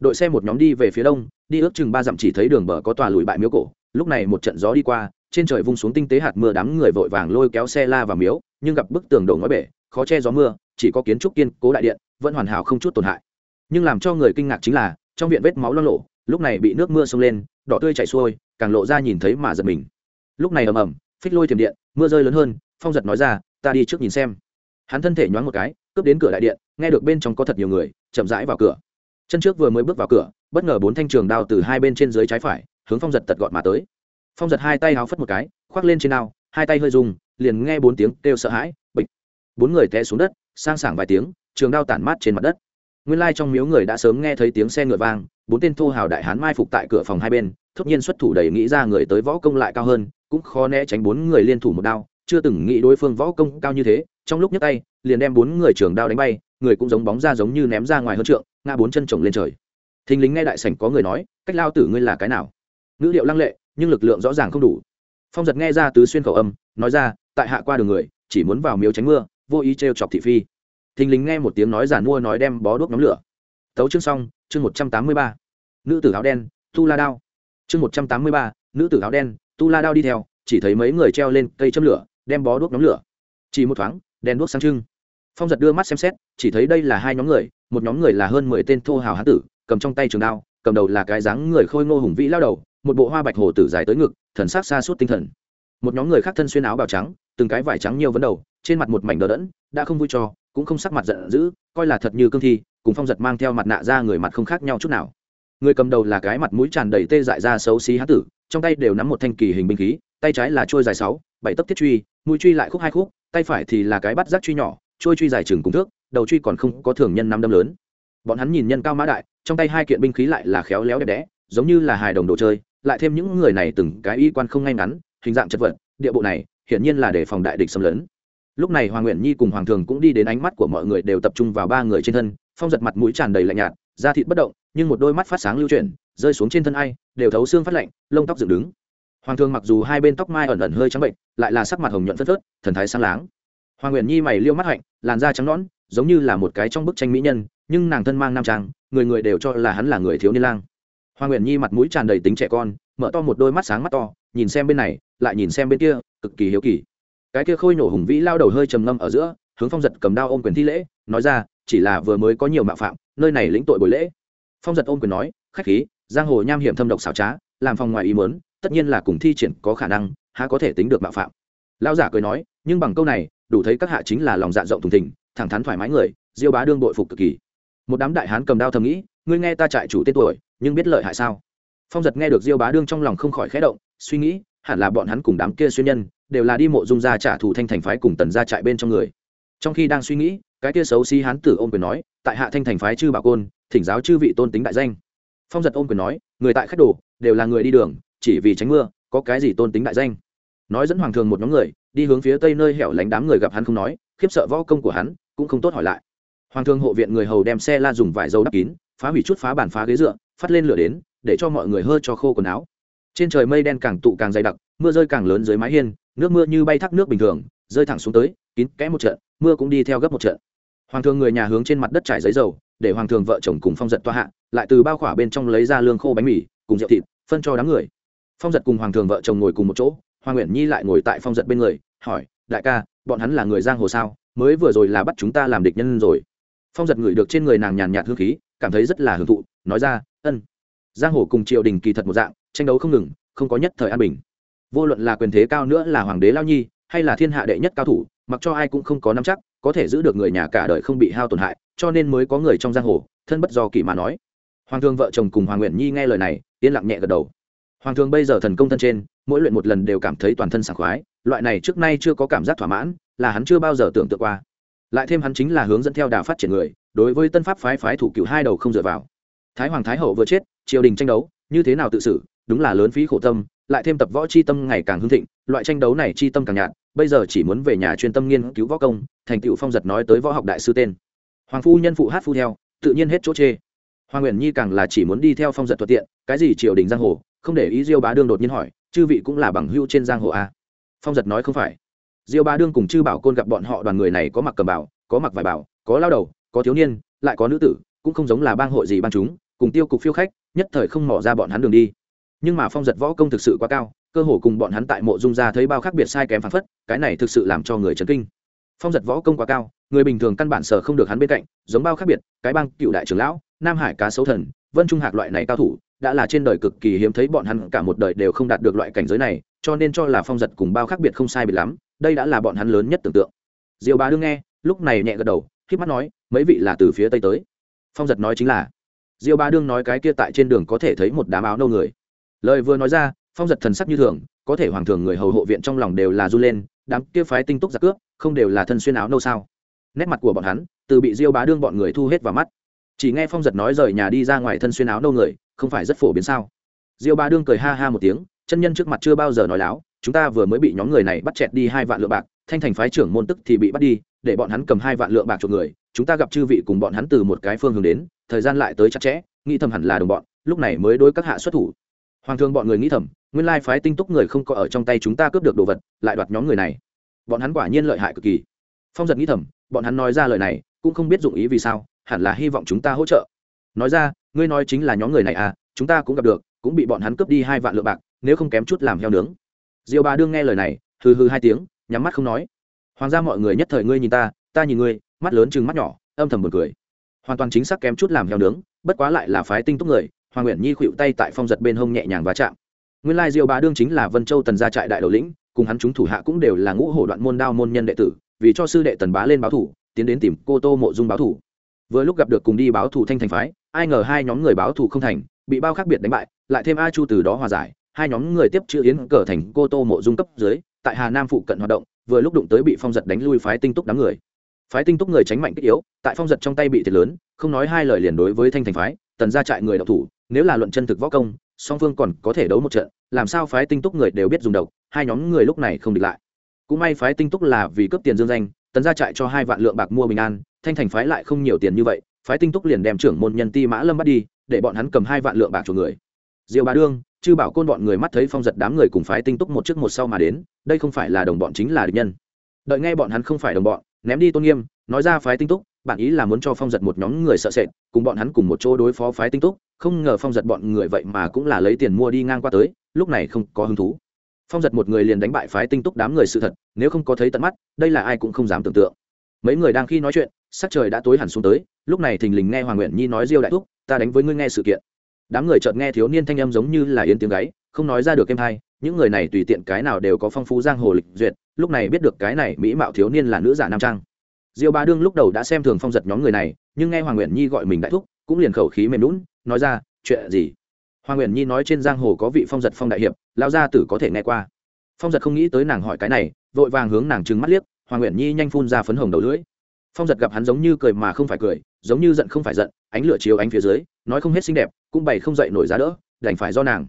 đội xe một nhóm đi về phía đông, đi ước chừng ba dặm chỉ thấy đường bờ có tòa lùi bại miếu cổ, lúc này một trận gió đi qua, trên trời vung xuống tinh tế hạt mưa đám người vội vàng lôi kéo xe la vào miếu, nhưng gặp bức tường đổ ngói bể, khó che gió mưa, chỉ có kiến trúc kiên cố đại điện, vẫn hoàn hảo không chút tổn hại. Nhưng làm cho người kinh ngạc chính là, trong viện vết máu lo lộ, lúc này bị nước mưa xông lên, đỏ tươi chảy xuôi, càng lộ ra nhìn thấy mà giật mình. Lúc này ầm ầm phích lôi tiềm điện mưa rơi lớn hơn phong giật nói ra ta đi trước nhìn xem. Hắn thân thể nhoáng một cái cướp đến cửa đại điện nghe được bên trong có thật nhiều người chậm rãi vào cửa. Chân trước vừa mới bước vào cửa bất ngờ bốn thanh trường đao từ hai bên trên dưới trái phải hướng phong giật tật gọn mà tới. Phong giật hai tay háo phất một cái khoác lên trên ao, hai tay hơi dùng liền nghe bốn tiếng kêu sợ hãi bịch. Bốn người té xuống đất sang sảng vài tiếng trường đao tản mát trên mặt đất. Nguyên lai trong miếu người đã sớm nghe thấy tiếng xe ngựa vang bốn tên thô hào đại hán mai phục tại cửa phòng hai bên thốt nhiên xuất thủ đầy nghĩ ra người tới võ công lại cao hơn cũng khó né tránh bốn người liên thủ một đao, chưa từng nghĩ đối phương võ công cao như thế, trong lúc nhấc tay, liền đem bốn người trường đao đánh bay, người cũng giống bóng ra giống như ném ra ngoài hơn trượng, ngã bốn chân chồng lên trời. Thình lính nghe đại sảnh có người nói, cách lao tử ngươi là cái nào? Ngữ liệu lăng lệ, nhưng lực lượng rõ ràng không đủ. Phong giật nghe ra tứ xuyên khẩu âm, nói ra, tại hạ qua đường người, chỉ muốn vào miếu tránh mưa, vô ý t chọc thị phi. Thình lính nghe một tiếng nói giản mua nói đem bó đuốc nhóm lửa. Tấu chương xong, chương một trăm tám mươi ba. Nữ tử áo đen tu la đao. Chương một trăm tám mươi ba, nữ tử áo đen tu la đao đi theo, chỉ thấy mấy người treo lên cây châm lửa, đem bó đuốc nhóm lửa. Chỉ một thoáng, đèn đuốc sáng trưng. Phong giật đưa mắt xem xét, chỉ thấy đây là hai nhóm người, một nhóm người là hơn mười tên thô hào hán tử, cầm trong tay trường đao, cầm đầu là cái dáng người khôi ngô hùng vĩ lao đầu, một bộ hoa bạch hồ tử dài tới ngực, thần sắc xa suốt tinh thần. Một nhóm người khác thân xuyên áo bào trắng, từng cái vải trắng nhiều vấn đầu, trên mặt một mảnh đờ đẫn, đã không vui cho, cũng không sắc mặt giận dữ, coi là thật như cương thi, cùng phong giật mang theo mặt nạ ra người mặt không khác nhau chút nào. Người cầm đầu là cái mặt mũi tràn đầy tê dại ra xấu xí hán tử trong tay đều nắm một thanh kỳ hình binh khí, tay trái là trôi dài sáu, bảy tấc thiết truy, mũi truy lại khúc hai khúc, tay phải thì là cái bắt giác truy nhỏ, trôi truy dài chừng cùng thước, đầu truy còn không có thường nhân năm đâm lớn. Bọn hắn nhìn nhân cao mã đại, trong tay hai kiện binh khí lại là khéo léo đẹp đẽ, giống như là hài đồng đồ chơi, lại thêm những người này từng cái y quan không ngay ngắn, hình dạng chật vật, địa bộ này hiển nhiên là để phòng đại địch xâm lấn. Lúc này hoàng nguyện nhi cùng hoàng thường cũng đi đến ánh mắt của mọi người đều tập trung vào ba người trên thân, phong giật mặt mũi tràn đầy lạnh nhạt, da thịt bất động, nhưng một đôi mắt phát sáng lưu chuyển, rơi xuống trên thân ai đều thấu xương phát lạnh, lông tóc dựng đứng. Hoàng Thương mặc dù hai bên tóc mai ẩn ẩn hơi trắng bệnh, lại là sắc mặt hồng nhuận phất phớt, thần thái sáng láng. Hoàng nguyện nhi mày liêu mắt hạnh, làn da trắng nõn, giống như là một cái trong bức tranh mỹ nhân, nhưng nàng thân mang nam trang, người người đều cho là hắn là người thiếu niên lang. Hoàng nguyện nhi mặt mũi tràn đầy tính trẻ con, mở to một đôi mắt sáng mắt to, nhìn xem bên này, lại nhìn xem bên kia, cực kỳ hiếu kỳ. Cái kia khôi nổ hùng vĩ lao đầu hơi trầm ngâm ở giữa, hướng phong giật cầm đao ôm quyền thi lễ, nói ra, chỉ là vừa mới có nhiều mạo phạm, nơi này lĩnh tội buổi lễ. Phong giật ôm quyền nói, khách khí giang hồ nham hiểm thâm độc xảo trá, làm phòng ngoài ý mớn tất nhiên là cùng thi triển có khả năng, há có thể tính được mạo phạm. Lao giả cười nói, nhưng bằng câu này, đủ thấy các hạ chính là lòng dạ rộng thùng thình, thẳng thắn thoải mái người, diêu bá đương bội phục cực kỳ. Một đám đại hán cầm đao thầm nghĩ, ngươi nghe ta trại chủ tên tuổi, nhưng biết lợi hại sao? Phong giật nghe được diêu bá đương trong lòng không khỏi khẽ động, suy nghĩ, hẳn là bọn hắn cùng đám kia xuyên nhân, đều là đi mộ dung gia trả thù thanh thành phái cùng tần gia trại bên trong người. Trong khi đang suy nghĩ, cái kia xấu xí hán tử ôm quyền nói, tại hạ thanh thành phái chư bà côn, thỉnh giáo chư vị tôn tính đại danh phong giật ôm quyền nói, người tại khách đồ, đều là người đi đường, chỉ vì tránh mưa, có cái gì tôn tính đại danh. Nói dẫn hoàng thường một nhóm người, đi hướng phía tây nơi hẻo lánh đám người gặp hắn không nói, khiếp sợ võ công của hắn, cũng không tốt hỏi lại. Hoàng thương hộ viện người hầu đem xe la dùng vải dầu đắp kín, phá hủy chút phá bàn phá ghế dựa, phát lên lửa đến, để cho mọi người hơ cho khô quần áo. Trên trời mây đen càng tụ càng dày đặc, mưa rơi càng lớn dưới mái hiên, nước mưa như bay thác nước bình thường, rơi thẳng xuống tới, kín kẽ một trận, mưa cũng đi theo gấp một trận. Hoàng thường người nhà hướng trên mặt đất trải giấy dầu để hoàng thường vợ chồng cùng phong giật toa hạ, lại từ bao khỏa bên trong lấy ra lương khô bánh mì, cùng rượu thịt, phân cho đám người. Phong giật cùng hoàng thường vợ chồng ngồi cùng một chỗ, hoàng nguyện nhi lại ngồi tại phong giật bên người, hỏi, đại ca, bọn hắn là người giang hồ sao? Mới vừa rồi là bắt chúng ta làm địch nhân rồi. Phong giật ngửi được trên người nàng nhàn nhạt hương khí, cảm thấy rất là hưởng thụ, nói ra, ân. Giang hồ cùng triều đình kỳ thật một dạng, tranh đấu không ngừng, không có nhất thời an bình. Vô luận là quyền thế cao nữa là hoàng đế lao nhi, hay là thiên hạ đệ nhất cao thủ, mặc cho ai cũng không có nắm chắc có thể giữ được người nhà cả đời không bị hao tổn hại, cho nên mới có người trong giang hồ, thân bất do kỳ mà nói. Hoàng thương vợ chồng cùng hoàng nguyện nhi nghe lời này, yên lặng nhẹ gật đầu. Hoàng thương bây giờ thần công thân trên, mỗi luyện một lần đều cảm thấy toàn thân sảng khoái, loại này trước nay chưa có cảm giác thỏa mãn, là hắn chưa bao giờ tưởng tượng qua. Lại thêm hắn chính là hướng dẫn theo đà phát triển người, đối với tân pháp phái phái thủ cựu hai đầu không dựa vào. Thái hoàng thái hậu vừa chết, triều đình tranh đấu, như thế nào tự xử, đúng là lớn phí khổ tâm, lại thêm tập võ c h i tâm ngày càng hưng thịnh, loại tranh đấu này chi tâm càng nhạt bây giờ chỉ muốn về nhà chuyên tâm nghiên cứu võ công, thành tựu phong giật nói tới võ học đại sư tên. Hoàng phu nhân phụ hát phu theo, tự nhiên hết chỗ chê. Hoàng nguyện nhi càng là chỉ muốn đi theo phong giật thuận tiện, cái gì triều đình giang hồ, không để ý diêu bá đương đột nhiên hỏi, chư vị cũng là bằng hưu trên giang hồ a phong giật nói không phải. Diêu bá đương cùng chư bảo côn gặp bọn họ đoàn người này có mặc cầm bảo, có mặc vải bảo, có lao đầu, có thiếu niên, lại có nữ tử, cũng không giống là bang hội gì bang chúng, cùng tiêu cục phiêu khách, nhất thời không mỏ ra bọn hắn đường đi. Nhưng mà phong giật võ công thực sự quá cao cơ hồ cùng bọn hắn tại mộ dung ra thấy bao khác biệt sai kém phản phất, cái này thực sự làm cho người chấn kinh. Phong giật võ công quá cao, người bình thường căn bản sở không được hắn bên cạnh, giống bao khác biệt, cái bang cựu đại trưởng lão, nam hải cá sấu thần, vân trung hạc loại này cao thủ, đã là trên đời cực kỳ hiếm thấy bọn hắn cả một đời đều không đạt được loại cảnh giới này, cho nên cho là phong giật cùng bao khác biệt không sai biệt lắm, đây đã là bọn hắn lớn nhất tưởng tượng. Diệu bà đương nghe, lúc này nhẹ gật đầu k mắt nói, mấy vị là từ phía tây tới. Phong giật nói chính là, diêu ba đương nói cái kia tại trên đường có thể thấy một đám áo nâu người. Lời vừa nói ra phong giật thần sắc như thường, có thể hoàng thường người hầu hộ viện trong lòng đều là run lên, đám kia phái tinh túc giặc cướp, không đều là thân xuyên áo nâu sao? Nét mặt của bọn hắn, từ bị diêu bá đương bọn người thu hết vào mắt. Chỉ nghe phong giật nói rời nhà đi ra ngoài thân xuyên áo nâu người, không phải rất phổ biến sao? Diêu bá đương cười ha ha một tiếng, chân nhân trước mặt chưa bao giờ nói láo, chúng ta vừa mới bị nhóm người này bắt chẹt đi hai vạn lượng bạc, thanh thành phái trưởng môn tức thì bị bắt đi, để bọn hắn cầm hai vạn lượng bạc chuộc người, chúng ta gặp chư vị cùng bọn hắn từ một cái phương hướng đến, thời gian lại tới chặt chẽ, nghĩ thầm hẳn là đồng bọn, lúc này mới đối các hạ xuất thủ hoàng thương bọn người nghĩ thầm, nguyên lai phái tinh túc người không có ở trong tay chúng ta cướp được đồ vật, lại đoạt nhóm người này. Bọn hắn quả nhiên lợi hại cực kỳ. Phong giật nghĩ thầm, bọn hắn nói ra lời này, cũng không biết dụng ý vì sao, hẳn là hy vọng chúng ta hỗ trợ. Nói ra, ngươi nói chính là nhóm người này à chúng ta cũng gặp được, cũng bị bọn hắn cướp đi hai vạn lượng bạc, nếu không kém chút làm heo nướng. Diêu ba đương nghe lời này, hừ hừ hai tiếng, nhắm mắt không nói. Hoàng gia mọi người nhất thời ngươi nhìn ta ta nhìn ngươi, mắt lớn chừng mắt nhỏ, âm thầm một cười. Hoàn toàn chính xác kém chút làm heo nướng, bất quá lại là phái tinh túc người hoàng nguyện nhi khuỵu tay tại phong giật bên hông nhẹ nhàng va chạm. Nguyên lai diêu bá đương chính là vân châu tần gia trại đại đầu lĩnh, cùng hắn chúng thủ hạ cũng đều là ngũ hổ đoạn môn đao môn nhân đệ tử, vì cho sư đệ tần bá lên báo thủ, tiến đến tìm cô tô mộ dung báo thủ. Vừa lúc gặp được cùng đi báo thủ thanh thành phái, ai ngờ hai nhóm người báo thủ không thành, bị bao khác biệt đánh bại, lại thêm a chu từ đó hòa giải, hai nhóm người tiếp chữ yến cờ thành cô tô mộ dung cấp dưới, tại hà nam phụ cận hoạt động, vừa lúc đụng tới bị phong giật đánh lui phái tinh túc đám người. Phái tinh túc người tránh mạnh kích yếu, tại phong giật trong tay bị thiệt lớn, không nói hai lời liền đối với thanh thành phái, tần ra trại người đạo thủ nếu là luận chân thực võ công, song phương còn có thể đấu một trận, làm sao phái tinh túc người đều biết dùng độc, hai nhóm người lúc này không địch lại. Cũng may phái tinh túc là vì cướp tiền dương danh tấn ra trại cho hai vạn lượng bạc mua bình an, thanh thành phái lại không nhiều tiền như vậy, phái tinh túc liền đem trưởng môn nhân ti mã lâm bắt đi, để bọn hắn cầm hai vạn lượng bạc cho người. Diều bà đương, chư bảo côn bọn người mắt thấy phong giật đám người cùng phái tinh túc một trước một sau mà đến, đây không phải là đồng bọn chính là địch nhân. Đợi ngay bọn hắn không phải đồng bọn, ném đi tôn nghiêm, nói ra phái tinh túc bản ý là muốn cho phong giật một nhóm người sợ sệt, cùng bọn hắn cùng một chỗ đối phó phái tinh túc, không ngờ phong giật bọn người vậy mà cũng là lấy tiền mua đi ngang qua tới, lúc này không có hứng thú. Phong giật một người liền đánh bại phái tinh túc đám người sự thật, nếu không có thấy tận mắt, đây là ai cũng không dám tưởng tượng. Mấy người đang khi nói chuyện, sắc trời đã tối hẳn xuống tới, lúc này thình lình nghe hoàng nguyện nhi nói diêu đại thúc, ta đánh với ngươi nghe sự kiện. Đám người chợt nghe thiếu niên thanh âm giống như là yến tiếng gáy, không nói ra được em hay những người này tùy tiện cái nào đều có phong phú giang hồ lịch duyệt, lúc này biết được cái này mỹ mạo thiếu niên là nữ giả nam trang diêu ba đương lúc đầu đã xem thường phong giật nhóm người này, nhưng nghe hoàng nguyện nhi gọi mình đại thúc, cũng liền khẩu khí mềm lún nói ra, chuyện gì? Hoàng nguyện nhi nói trên giang hồ có vị phong giật phong đại hiệp lao gia tử có thể nghe qua. Phong giật không nghĩ tới nàng hỏi cái này, vội vàng hướng nàng trừng mắt liếc, hoàng nguyện nhi nhanh phun ra phấn hồng đầu lưỡi. Phong giật gặp hắn giống như cười mà không phải cười, giống như giận không phải giận, ánh lửa chiếu ánh phía dưới, nói không hết xinh đẹp, cũng bày không dậy nổi giá đỡ, đành phải do nàng.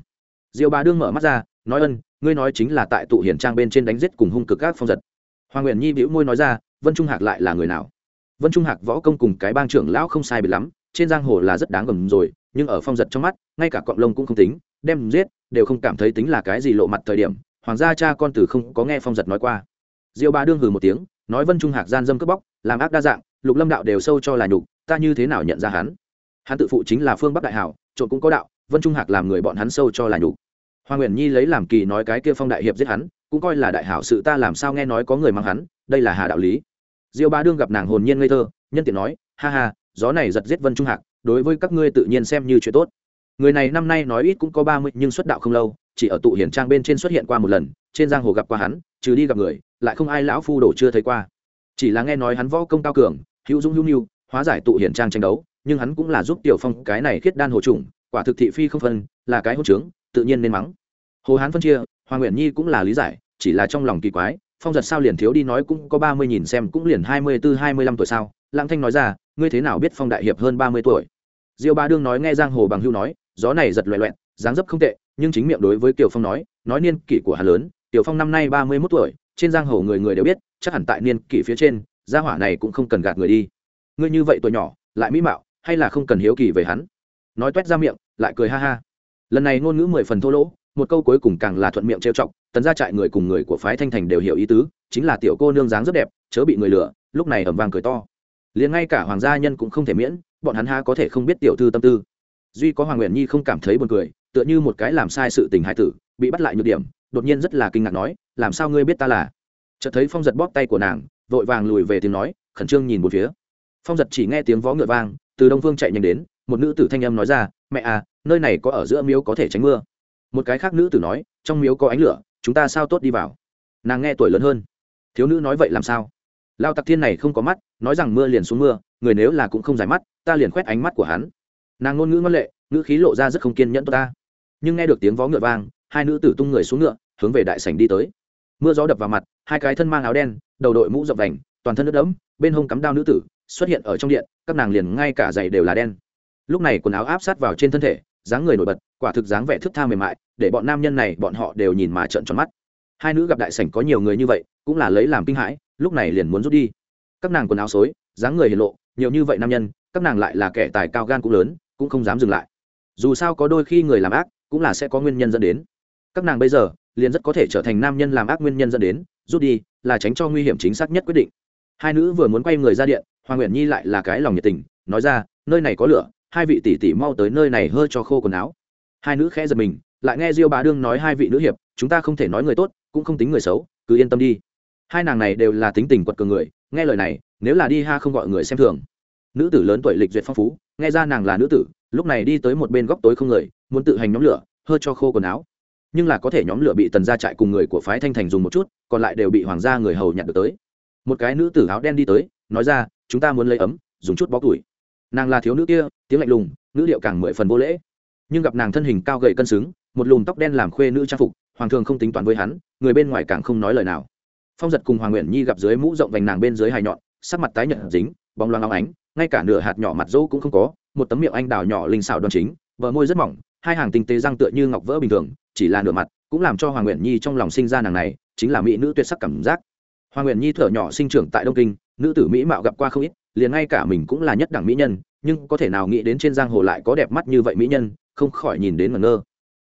Diêu ba đương mở mắt ra, nói ân, ngươi nói chính là tại tụ hiển trang bên trên đánh giết cùng hung cực các phong giật. Hoàng nguyện nhi bĩu môi nói ra vân trung hạc lại là người nào? Vân trung hạc võ công cùng cái bang trưởng lão không sai biệt lắm, trên giang hồ là rất đáng gầm rồi, nhưng ở phong giật trong mắt, ngay cả cọng lông cũng không tính, đem giết, đều không cảm thấy tính là cái gì lộ mặt thời điểm, hoàng gia cha con tử không có nghe phong giật nói qua. Diêu ba đương hừ một tiếng, nói vân trung hạc gian dâm cướp bóc, làm ác đa dạng, lục lâm đạo đều sâu cho là nhục, ta như thế nào nhận ra hắn? Hắn tự phụ chính là phương bắc đại hảo trộn cũng có đạo, vân trung hạc làm người bọn hắn sâu cho là nhục. Hoàng nguyện nhi lấy làm kỳ nói cái kia phong đại hiệp giết hắn, cũng coi là đại hảo sự, ta làm sao nghe nói có người mang hắn, đây là hà đạo lý diêu ba đương gặp nàng hồn nhiên ngây thơ, nhân tiện nói, ha ha, gió này giật giết vân trung hạc, đối với các ngươi tự nhiên xem như chuyện tốt. Người này năm nay nói ít cũng có ba mươi, nhưng xuất đạo không lâu, chỉ ở tụ hiển trang bên trên xuất hiện qua một lần, trên giang hồ gặp qua hắn, trừ đi gặp người, lại không ai lão phu đổ chưa thấy qua. Chỉ là nghe nói hắn võ công cao cường, hữu dũng hữu nhu hóa giải tụ hiển trang tranh đấu, nhưng hắn cũng là giúp tiểu phong cái này khiết đan hồ trùng, quả thực thị phi không phân, là cái hôn trướng, tự nhiên nên mắng. Hồ hán phân chia hoàng nguyện nhi cũng là lý giải, chỉ là trong lòng kỳ quái phong giật sao liền thiếu đi nói cũng có ba mươi nhìn xem cũng liền hai mươi b ố hai mươi lăm tuổi sao? Lãng thanh nói ra, ngươi thế nào biết phong đại hiệp hơn ba mươi tuổi? Diêu ba đương nói nghe giang hồ bằng hưu nói, gió này giật loẹ loẹn dáng dấp không tệ, nhưng chính miệng đối với kiều phong nói nói niên kỷ của hà lớn, kiều phong năm nay ba mươi mốt tuổi, trên giang hồ người người đều biết, chắc hẳn tại niên kỷ phía trên, gia hỏa này cũng không cần gạt người đi. Ngươi như vậy tuổi nhỏ, lại mỹ mạo, hay là không cần hiếu kỳ về hắn? Nói t ra miệng, lại cười ha ha. Lần này ngôn ngữ mười phần thô lỗ, một câu cuối cùng càng là thuận miệng trêu chọc tần gia trại người cùng người của phái thanh thành đều hiểu ý tứ, chính là tiểu cô nương dáng rất đẹp, chớ bị người lừa, lúc này ẩm vang cười to. Liền ngay cả hoàng gia nhân cũng không thể miễn, bọn hắn ha có thể không biết tiểu thư tâm tư. Duy có hoàng nguyện nhi không cảm thấy buồn cười, tựa như một cái làm sai sự tình hại tử, bị bắt lại nhược điểm, đột nhiên rất là kinh ngạc nói, làm sao ngươi biết ta là? Chợt thấy phong giật bóp tay của nàng, vội vàng lùi về tiếng nói, khẩn trương nhìn một phía. Phong giật chỉ nghe tiếng vó ngựa vang, từ đông phương chạy nhanh đến, một nữ tử thanh âm nói ra, mẹ à nơi này có ở giữa miếu có thể tránh mưa. Một cái khác nữ tử nói, trong miếu có ánh lửa chúng ta sao tốt đi vào? Nàng nghe tuổi lớn hơn. Thiếu nữ nói vậy làm sao? Lao tặc thiên này không có mắt, nói rằng mưa liền xuống mưa, người nếu là cũng không giải mắt, ta liền khoét ánh mắt của hắn. Nàng ngôn ngữ ngân lệ, ngữ khí lộ ra rất không kiên nhẫn tốt ta. Nhưng nghe được tiếng vó ngựa vang, hai nữ tử tung người xuống ngựa, hướng về đại sảnh đi tới. Mưa gió đập vào mặt, hai cái thân mang áo đen, đầu đội mũ dập vành, toàn thân nước đẫm, bên hông cắm đao nữ tử, xuất hiện ở trong điện, các nàng liền ngay cả giày đều là đen. Lúc này quần áo áp sát vào trên thân thể, dáng người nổi bật, quả thực dáng vẻ thức tha mềm mại để bọn nam nhân này bọn họ đều nhìn mà trợn tròn mắt. Hai nữ gặp đại sảnh có nhiều người như vậy, cũng là lấy làm kinh hãi, lúc này liền muốn rút đi. Các nàng quần áo xối, dáng người hiền lộ, nhiều như vậy nam nhân, các nàng lại là kẻ tài cao gan cũng lớn, cũng không dám dừng lại. Dù sao có đôi khi người làm ác, cũng là sẽ có nguyên nhân dẫn đến. Các nàng bây giờ, liền rất có thể trở thành nam nhân làm ác nguyên nhân dẫn đến, rút đi, là tránh cho nguy hiểm chính xác nhất quyết định. Hai nữ vừa muốn quay người ra điện, hoàng nguyện nhi lại là cái lòng nhiệt tình, nói ra, nơi này có lửa, hai vị tỷ tỷ mau tới nơi này hơi cho khô quần áo. Hai nữ khẽ giật mình lại nghe diêu bá đương nói hai vị nữ hiệp, chúng ta không thể nói người tốt, cũng không tính người xấu, cứ yên tâm đi. Hai nàng này đều là tính tình quật cường người, nghe lời này, nếu là đi ha không gọi người xem thường. Nữ tử lớn tuổi lịch duyệt phong phú, nghe ra nàng là nữ tử, lúc này đi tới một bên góc tối không người, muốn tự hành nhóm lửa hơi cho khô quần áo. Nhưng là có thể nhóm lửa bị tần gia trại cùng người của phái thanh thành dùng một chút, còn lại đều bị hoàng gia người hầu nhặt được tới. Một cái nữ tử áo đen đi tới, nói ra, chúng ta muốn lấy ấm, dùng chút bó tuổi nàng là thiếu nữ kia, tiếng lạnh lùng nữ điệu càng mười phần vô lễ. Nhưng gặp nàng thân hình cao gầy cân xứng một lùm tóc đen làm khuê nữ trang phục, hoàng thường không tính toán với hắn, người bên ngoài càng không nói lời nào. Phong giật cùng hoàng nguyện nhi gặp dưới mũ rộng vành nàng bên dưới hài nhọn, sắc mặt tái nhợt dính, bóng loang óng ánh, ngay cả nửa hạt nhỏ mặt dỗ cũng không có, một tấm miệng anh đào nhỏ linh xảo đoan chính, bờ môi rất mỏng, hai hàng tinh tế răng tựa như ngọc vỡ bình thường, chỉ là nửa mặt, cũng làm cho hoàng nguyện nhi trong lòng sinh ra nàng này, chính là mỹ nữ tuyệt sắc cảm giác. Hoàng nguyện nhi thở nhỏ sinh trưởng tại đông kinh, nữ tử mỹ mạo gặp qua không ít, liền ngay cả mình cũng là nhất đẳng mỹ nhân, nhưng có thể nào nghĩ đến trên giang hồ lại có đẹp mắt như vậy mỹ nhân, không khỏi nhìn đến mà ngơ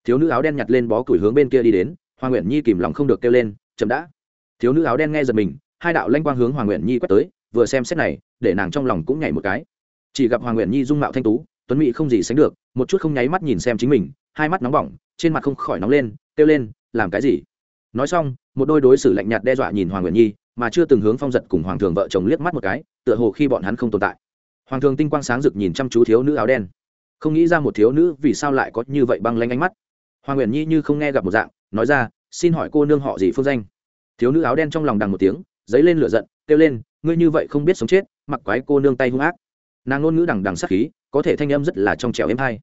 thiếu nữ áo đen nhặt lên bó củi hướng bên kia đi đến, hoàng nguyện nhi kìm lòng không được kêu lên, chậm đã. Thiếu nữ áo đen nghe giật mình, hai đạo lanh quang hướng hoàng nguyện nhi quét tới, vừa xem xét này, để nàng trong lòng cũng nhảy một cái. Chỉ gặp hoàng nguyện nhi dung mạo thanh tú, tuấn mỹ không gì sánh được, một chút không nháy mắt nhìn xem chính mình, hai mắt nóng bỏng, trên mặt không khỏi nóng lên, kêu lên, làm cái gì? Nói xong, một đôi đối xử lạnh nhạt đe dọa nhìn hoàng nguyện nhi, mà chưa từng hướng phong giật cùng hoàng thường vợ chồng liếc mắt một cái, tựa hồ khi bọn hắn không tồn tại. Hoàng thường tinh quang sáng rực nhìn chăm chú thiếu nữ áo đen. Không nghĩ ra một thiếu nữ vì sao lại có như vậy băng lanh ánh mắt hoàng nguyện nhi như không nghe gặp một dạng, nói ra, xin hỏi cô nương họ gì phương danh? Thiếu nữ áo đen trong lòng đằng một tiếng dấy lên lửa giận, kêu lên, ngươi như vậy không biết sống chết, mặc quái cô nương tay hung ác. Nàng ngôn ngữ đằng đằng sắc khí, có thể thanh âm rất là trong trẻo êm hay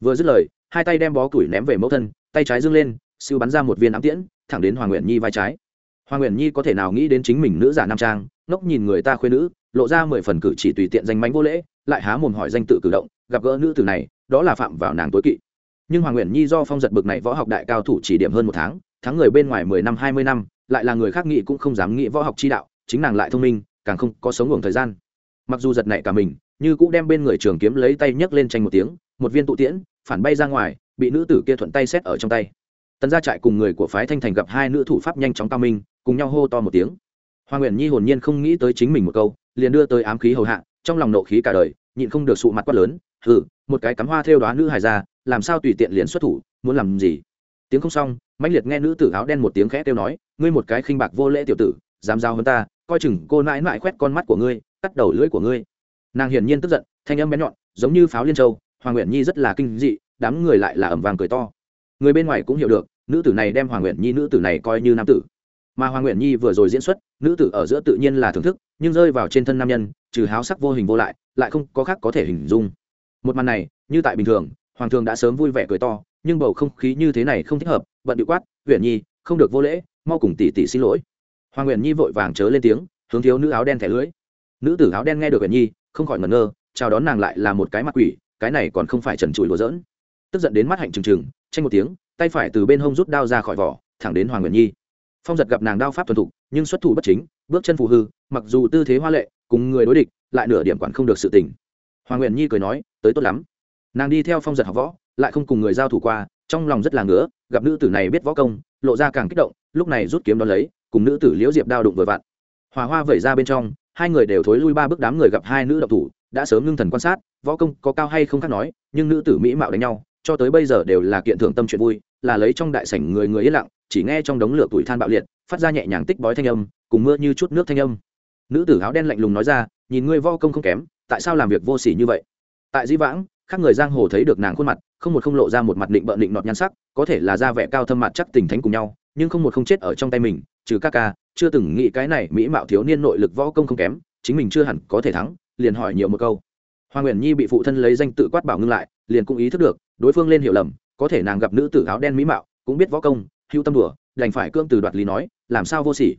vừa dứt lời, hai tay đem bó củi ném về mẫu thân, tay trái dâng lên, siêu bắn ra một viên ám tiễn, thẳng đến hoàng nguyện nhi vai trái. Hoàng nguyện nhi có thể nào nghĩ đến chính mình nữ giả nam trang, ngốc nhìn người ta khuyên nữ, lộ ra mười phần cử chỉ tùy tiện danh mánh vô lễ, lại há mồm hỏi danh tự cử động, gặp gỡ nữ tử này, đó là phạm vào nàng tối kỵ nhưng hoàng nguyện nhi do phong giật bực này võ học đại cao thủ chỉ điểm hơn một tháng tháng người bên ngoài mười năm, hai mươi năm, lại là người khác nghĩ cũng không dám nghĩ võ học chi đạo, chính nàng lại thông minh, càng không có sống ngủ thời gian. Mặc dù giật này cả mình, như cũng đem bên người trường kiếm lấy tay nhấc lên tranh một tiếng, một viên tụ tiễn, phản bay ra ngoài, bị nữ tử kia thuận tay xét ở trong tay. Tần gia trại cùng người của phái thanh thành gặp hai nữ thủ pháp nhanh chóng cao minh, cùng nhau hô to một tiếng. Hoa nguyện nhi hồn nhiên không nghĩ tới chính mình một câu, liền đưa tới ám khí hầu hạ, trong lòng nộ khí cả đời, nhịn không được sụ mặt quát lớn, hừ, một cái cắm hoa theo đoá nữ hài ra làm sao tùy tiện liền xuất thủ, muốn làm gì? Tiếng không xong, mãnh liệt nghe nữ tử áo đen một tiếng khẽ kêu nói, ngươi một cái khinh bạc vô lễ tiểu tử, dám giao hơn ta, coi chừng cô nãi nãi quét con mắt của ngươi, cắt đầu lưỡi của ngươi. Nàng hiển nhiên tức giận, thanh âm bén nhọn, giống như pháo liên châu, hoàng nguyện nhi rất là kinh dị, đám người lại là ẩm vàng cười to. Người bên ngoài cũng hiểu được, nữ tử này đem hoàng nguyện nhi nữ tử này coi như nam tử. Mà hoàng nguyện nhi vừa rồi diễn xuất, nữ tử ở giữa tự nhiên là thưởng thức, nhưng rơi vào trên thân nam nhân, trừ háo sắc vô hình vô lại lại không có khác có thể hình dung. Một màn này, như tại bình thường hoàng thường đã sớm vui vẻ cười to, nhưng bầu không khí như thế này không thích hợp, bận bị quát huyện nhi, không được vô lễ, mau cùng tỷ tỷ xin lỗi. Hoàng nguyện nhi vội vàng chớ lên tiếng, hướng thiếu nữ áo đen thẻ lưới nữ tử áo đen nghe được huyện nhi, không khỏi ngẩn ngơ, chào đón nàng lại là một cái mặt quỷ, cái này còn không phải trần trụi đùa dỡn tức giận đến mắt hạnh trừng trừng, tranh một tiếng, tay phải từ bên hông rút đao ra khỏi vỏ, thẳng đến hoàng nguyện nhi. Phong giật gặp nàng đao pháp thuần thục, nhưng xuất thủ bất chính, bước chân phù hư, mặc dù tư thế hoa lệ, cùng người đối địch, lại nửa điểm quản không được sự tình. Hoàng nguyện nhi cười nói, tới tốt lắm nàng đi theo phong giật học võ, lại không cùng người giao thủ qua, trong lòng rất là ngứa, gặp nữ tử này biết võ công, lộ ra càng kích động, lúc này rút kiếm đón lấy, cùng nữ tử liễu diệp đao đụng vừa vặn. Hòa hoa vẩy ra bên trong, hai người đều thối lui ba bước đám người gặp hai nữ độc thủ, đã sớm ngưng thần quan sát, võ công có cao hay không khác nói, nhưng nữ tử mỹ mạo đánh nhau, cho tới bây giờ đều là kiện thưởng tâm chuyện vui, là lấy trong đại sảnh người người yên lặng, chỉ nghe trong đống lửa tuổi than bạo liệt, phát ra nhẹ nhàng tích bói thanh âm, cùng mưa như chút nước thanh âm. Nữ tử áo đen lạnh lùng nói ra, nhìn ngươi võ công không kém, tại sao làm việc vô sỉ như vậy? Tại di vãng khác người giang hồ thấy được nàng khuôn mặt, không một không lộ ra một mặt định bợn định nọt nhan sắc, có thể là ra vẻ cao thâm mặt chắc tình thánh cùng nhau, nhưng không một không chết ở trong tay mình, trừ ca ca, chưa từng nghĩ cái này mỹ mạo thiếu niên nội lực võ công không kém, chính mình chưa hẳn có thể thắng, liền hỏi nhiều một câu. Hoa nguyện nhi bị phụ thân lấy danh tự quát bảo ngưng lại, liền cũng ý thức được, đối phương lên hiểu lầm, có thể nàng gặp nữ tử áo đen mỹ mạo, cũng biết võ công hữu tâm đùa, đành phải cương từ đoạt lý nói, làm sao vô sỉ.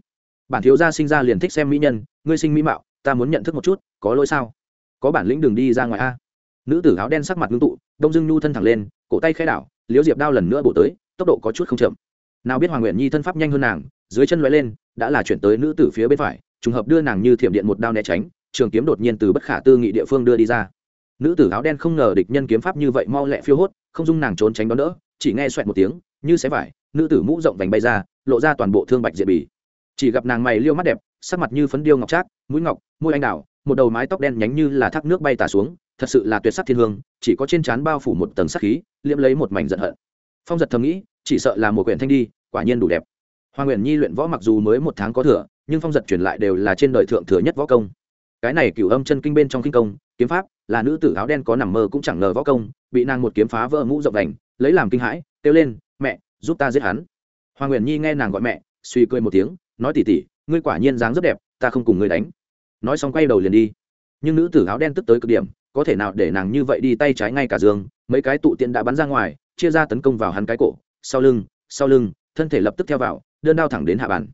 Bản thiếu gia sinh ra liền thích xem mỹ nhân, ngươi sinh mỹ mạo, ta muốn nhận thức một chút, có lỗi sao? Có bản lĩnh đường đi ra ngoài a nữ tử áo đen sắc mặt ngưng tụ, đông dưng nhu thân thẳng lên, cổ tay khai đảo, liễu diệp đao lần nữa bổ tới, tốc độ có chút không chậm. Nào biết hoàng nguyện nhi thân pháp nhanh hơn nàng, dưới chân loại lên, đã là chuyển tới nữ tử phía bên phải, trùng hợp đưa nàng như thiểm điện một đao né tránh, trường kiếm đột nhiên từ bất khả tư nghị địa phương đưa đi ra. Nữ tử áo đen không ngờ địch nhân kiếm pháp như vậy mau lẹ phiêu hốt, không dung nàng trốn tránh đón đỡ, chỉ nghe xoẹt một tiếng, như xé vải, nữ tử mũ rộng vành bay ra, lộ ra toàn bộ thương bạch diện bì. Chỉ gặp nàng mày liêu mắt đẹp, sắc mặt như phấn điêu ngọc trác, mũi ngọc, môi anh đào, một đầu mái tóc đen nhánh như là thác nước bay tả xuống thật sự là tuyệt sắc thiên hương, chỉ có trên trán bao phủ một tầng sắc khí liễm lấy một mảnh giận hận. Phong giật thầm nghĩ, chỉ sợ là một quyển thanh đi, quả nhiên đủ đẹp. Hoa nguyện nhi luyện võ mặc dù mới một tháng có thừa, nhưng phong giật truyền lại đều là trên đời thượng thừa nhất võ công. Cái này cửu âm chân kinh bên trong kinh công, kiếm pháp, là nữ tử áo đen có nằm mơ cũng chẳng ngờ võ công, bị nàng một kiếm phá vỡ mũ rộng đành, lấy làm kinh hãi, kêu lên, mẹ, giúp ta giết hắn. Hoa nguyện nhi nghe nàng gọi mẹ, suy cười một tiếng, nói tỉ tỉ ngươi quả nhiên dáng rất đẹp, ta không cùng ngươi đánh. Nói xong quay đầu liền đi. Nhưng nữ tử áo đen tức tới cực điểm có thể nào để nàng như vậy đi tay trái ngay cả giường, mấy cái tụ tiện đã bắn ra ngoài, chia ra tấn công vào hắn cái cổ, sau lưng sau lưng, thân thể lập tức theo vào, đơn đao thẳng đến hạ bàn.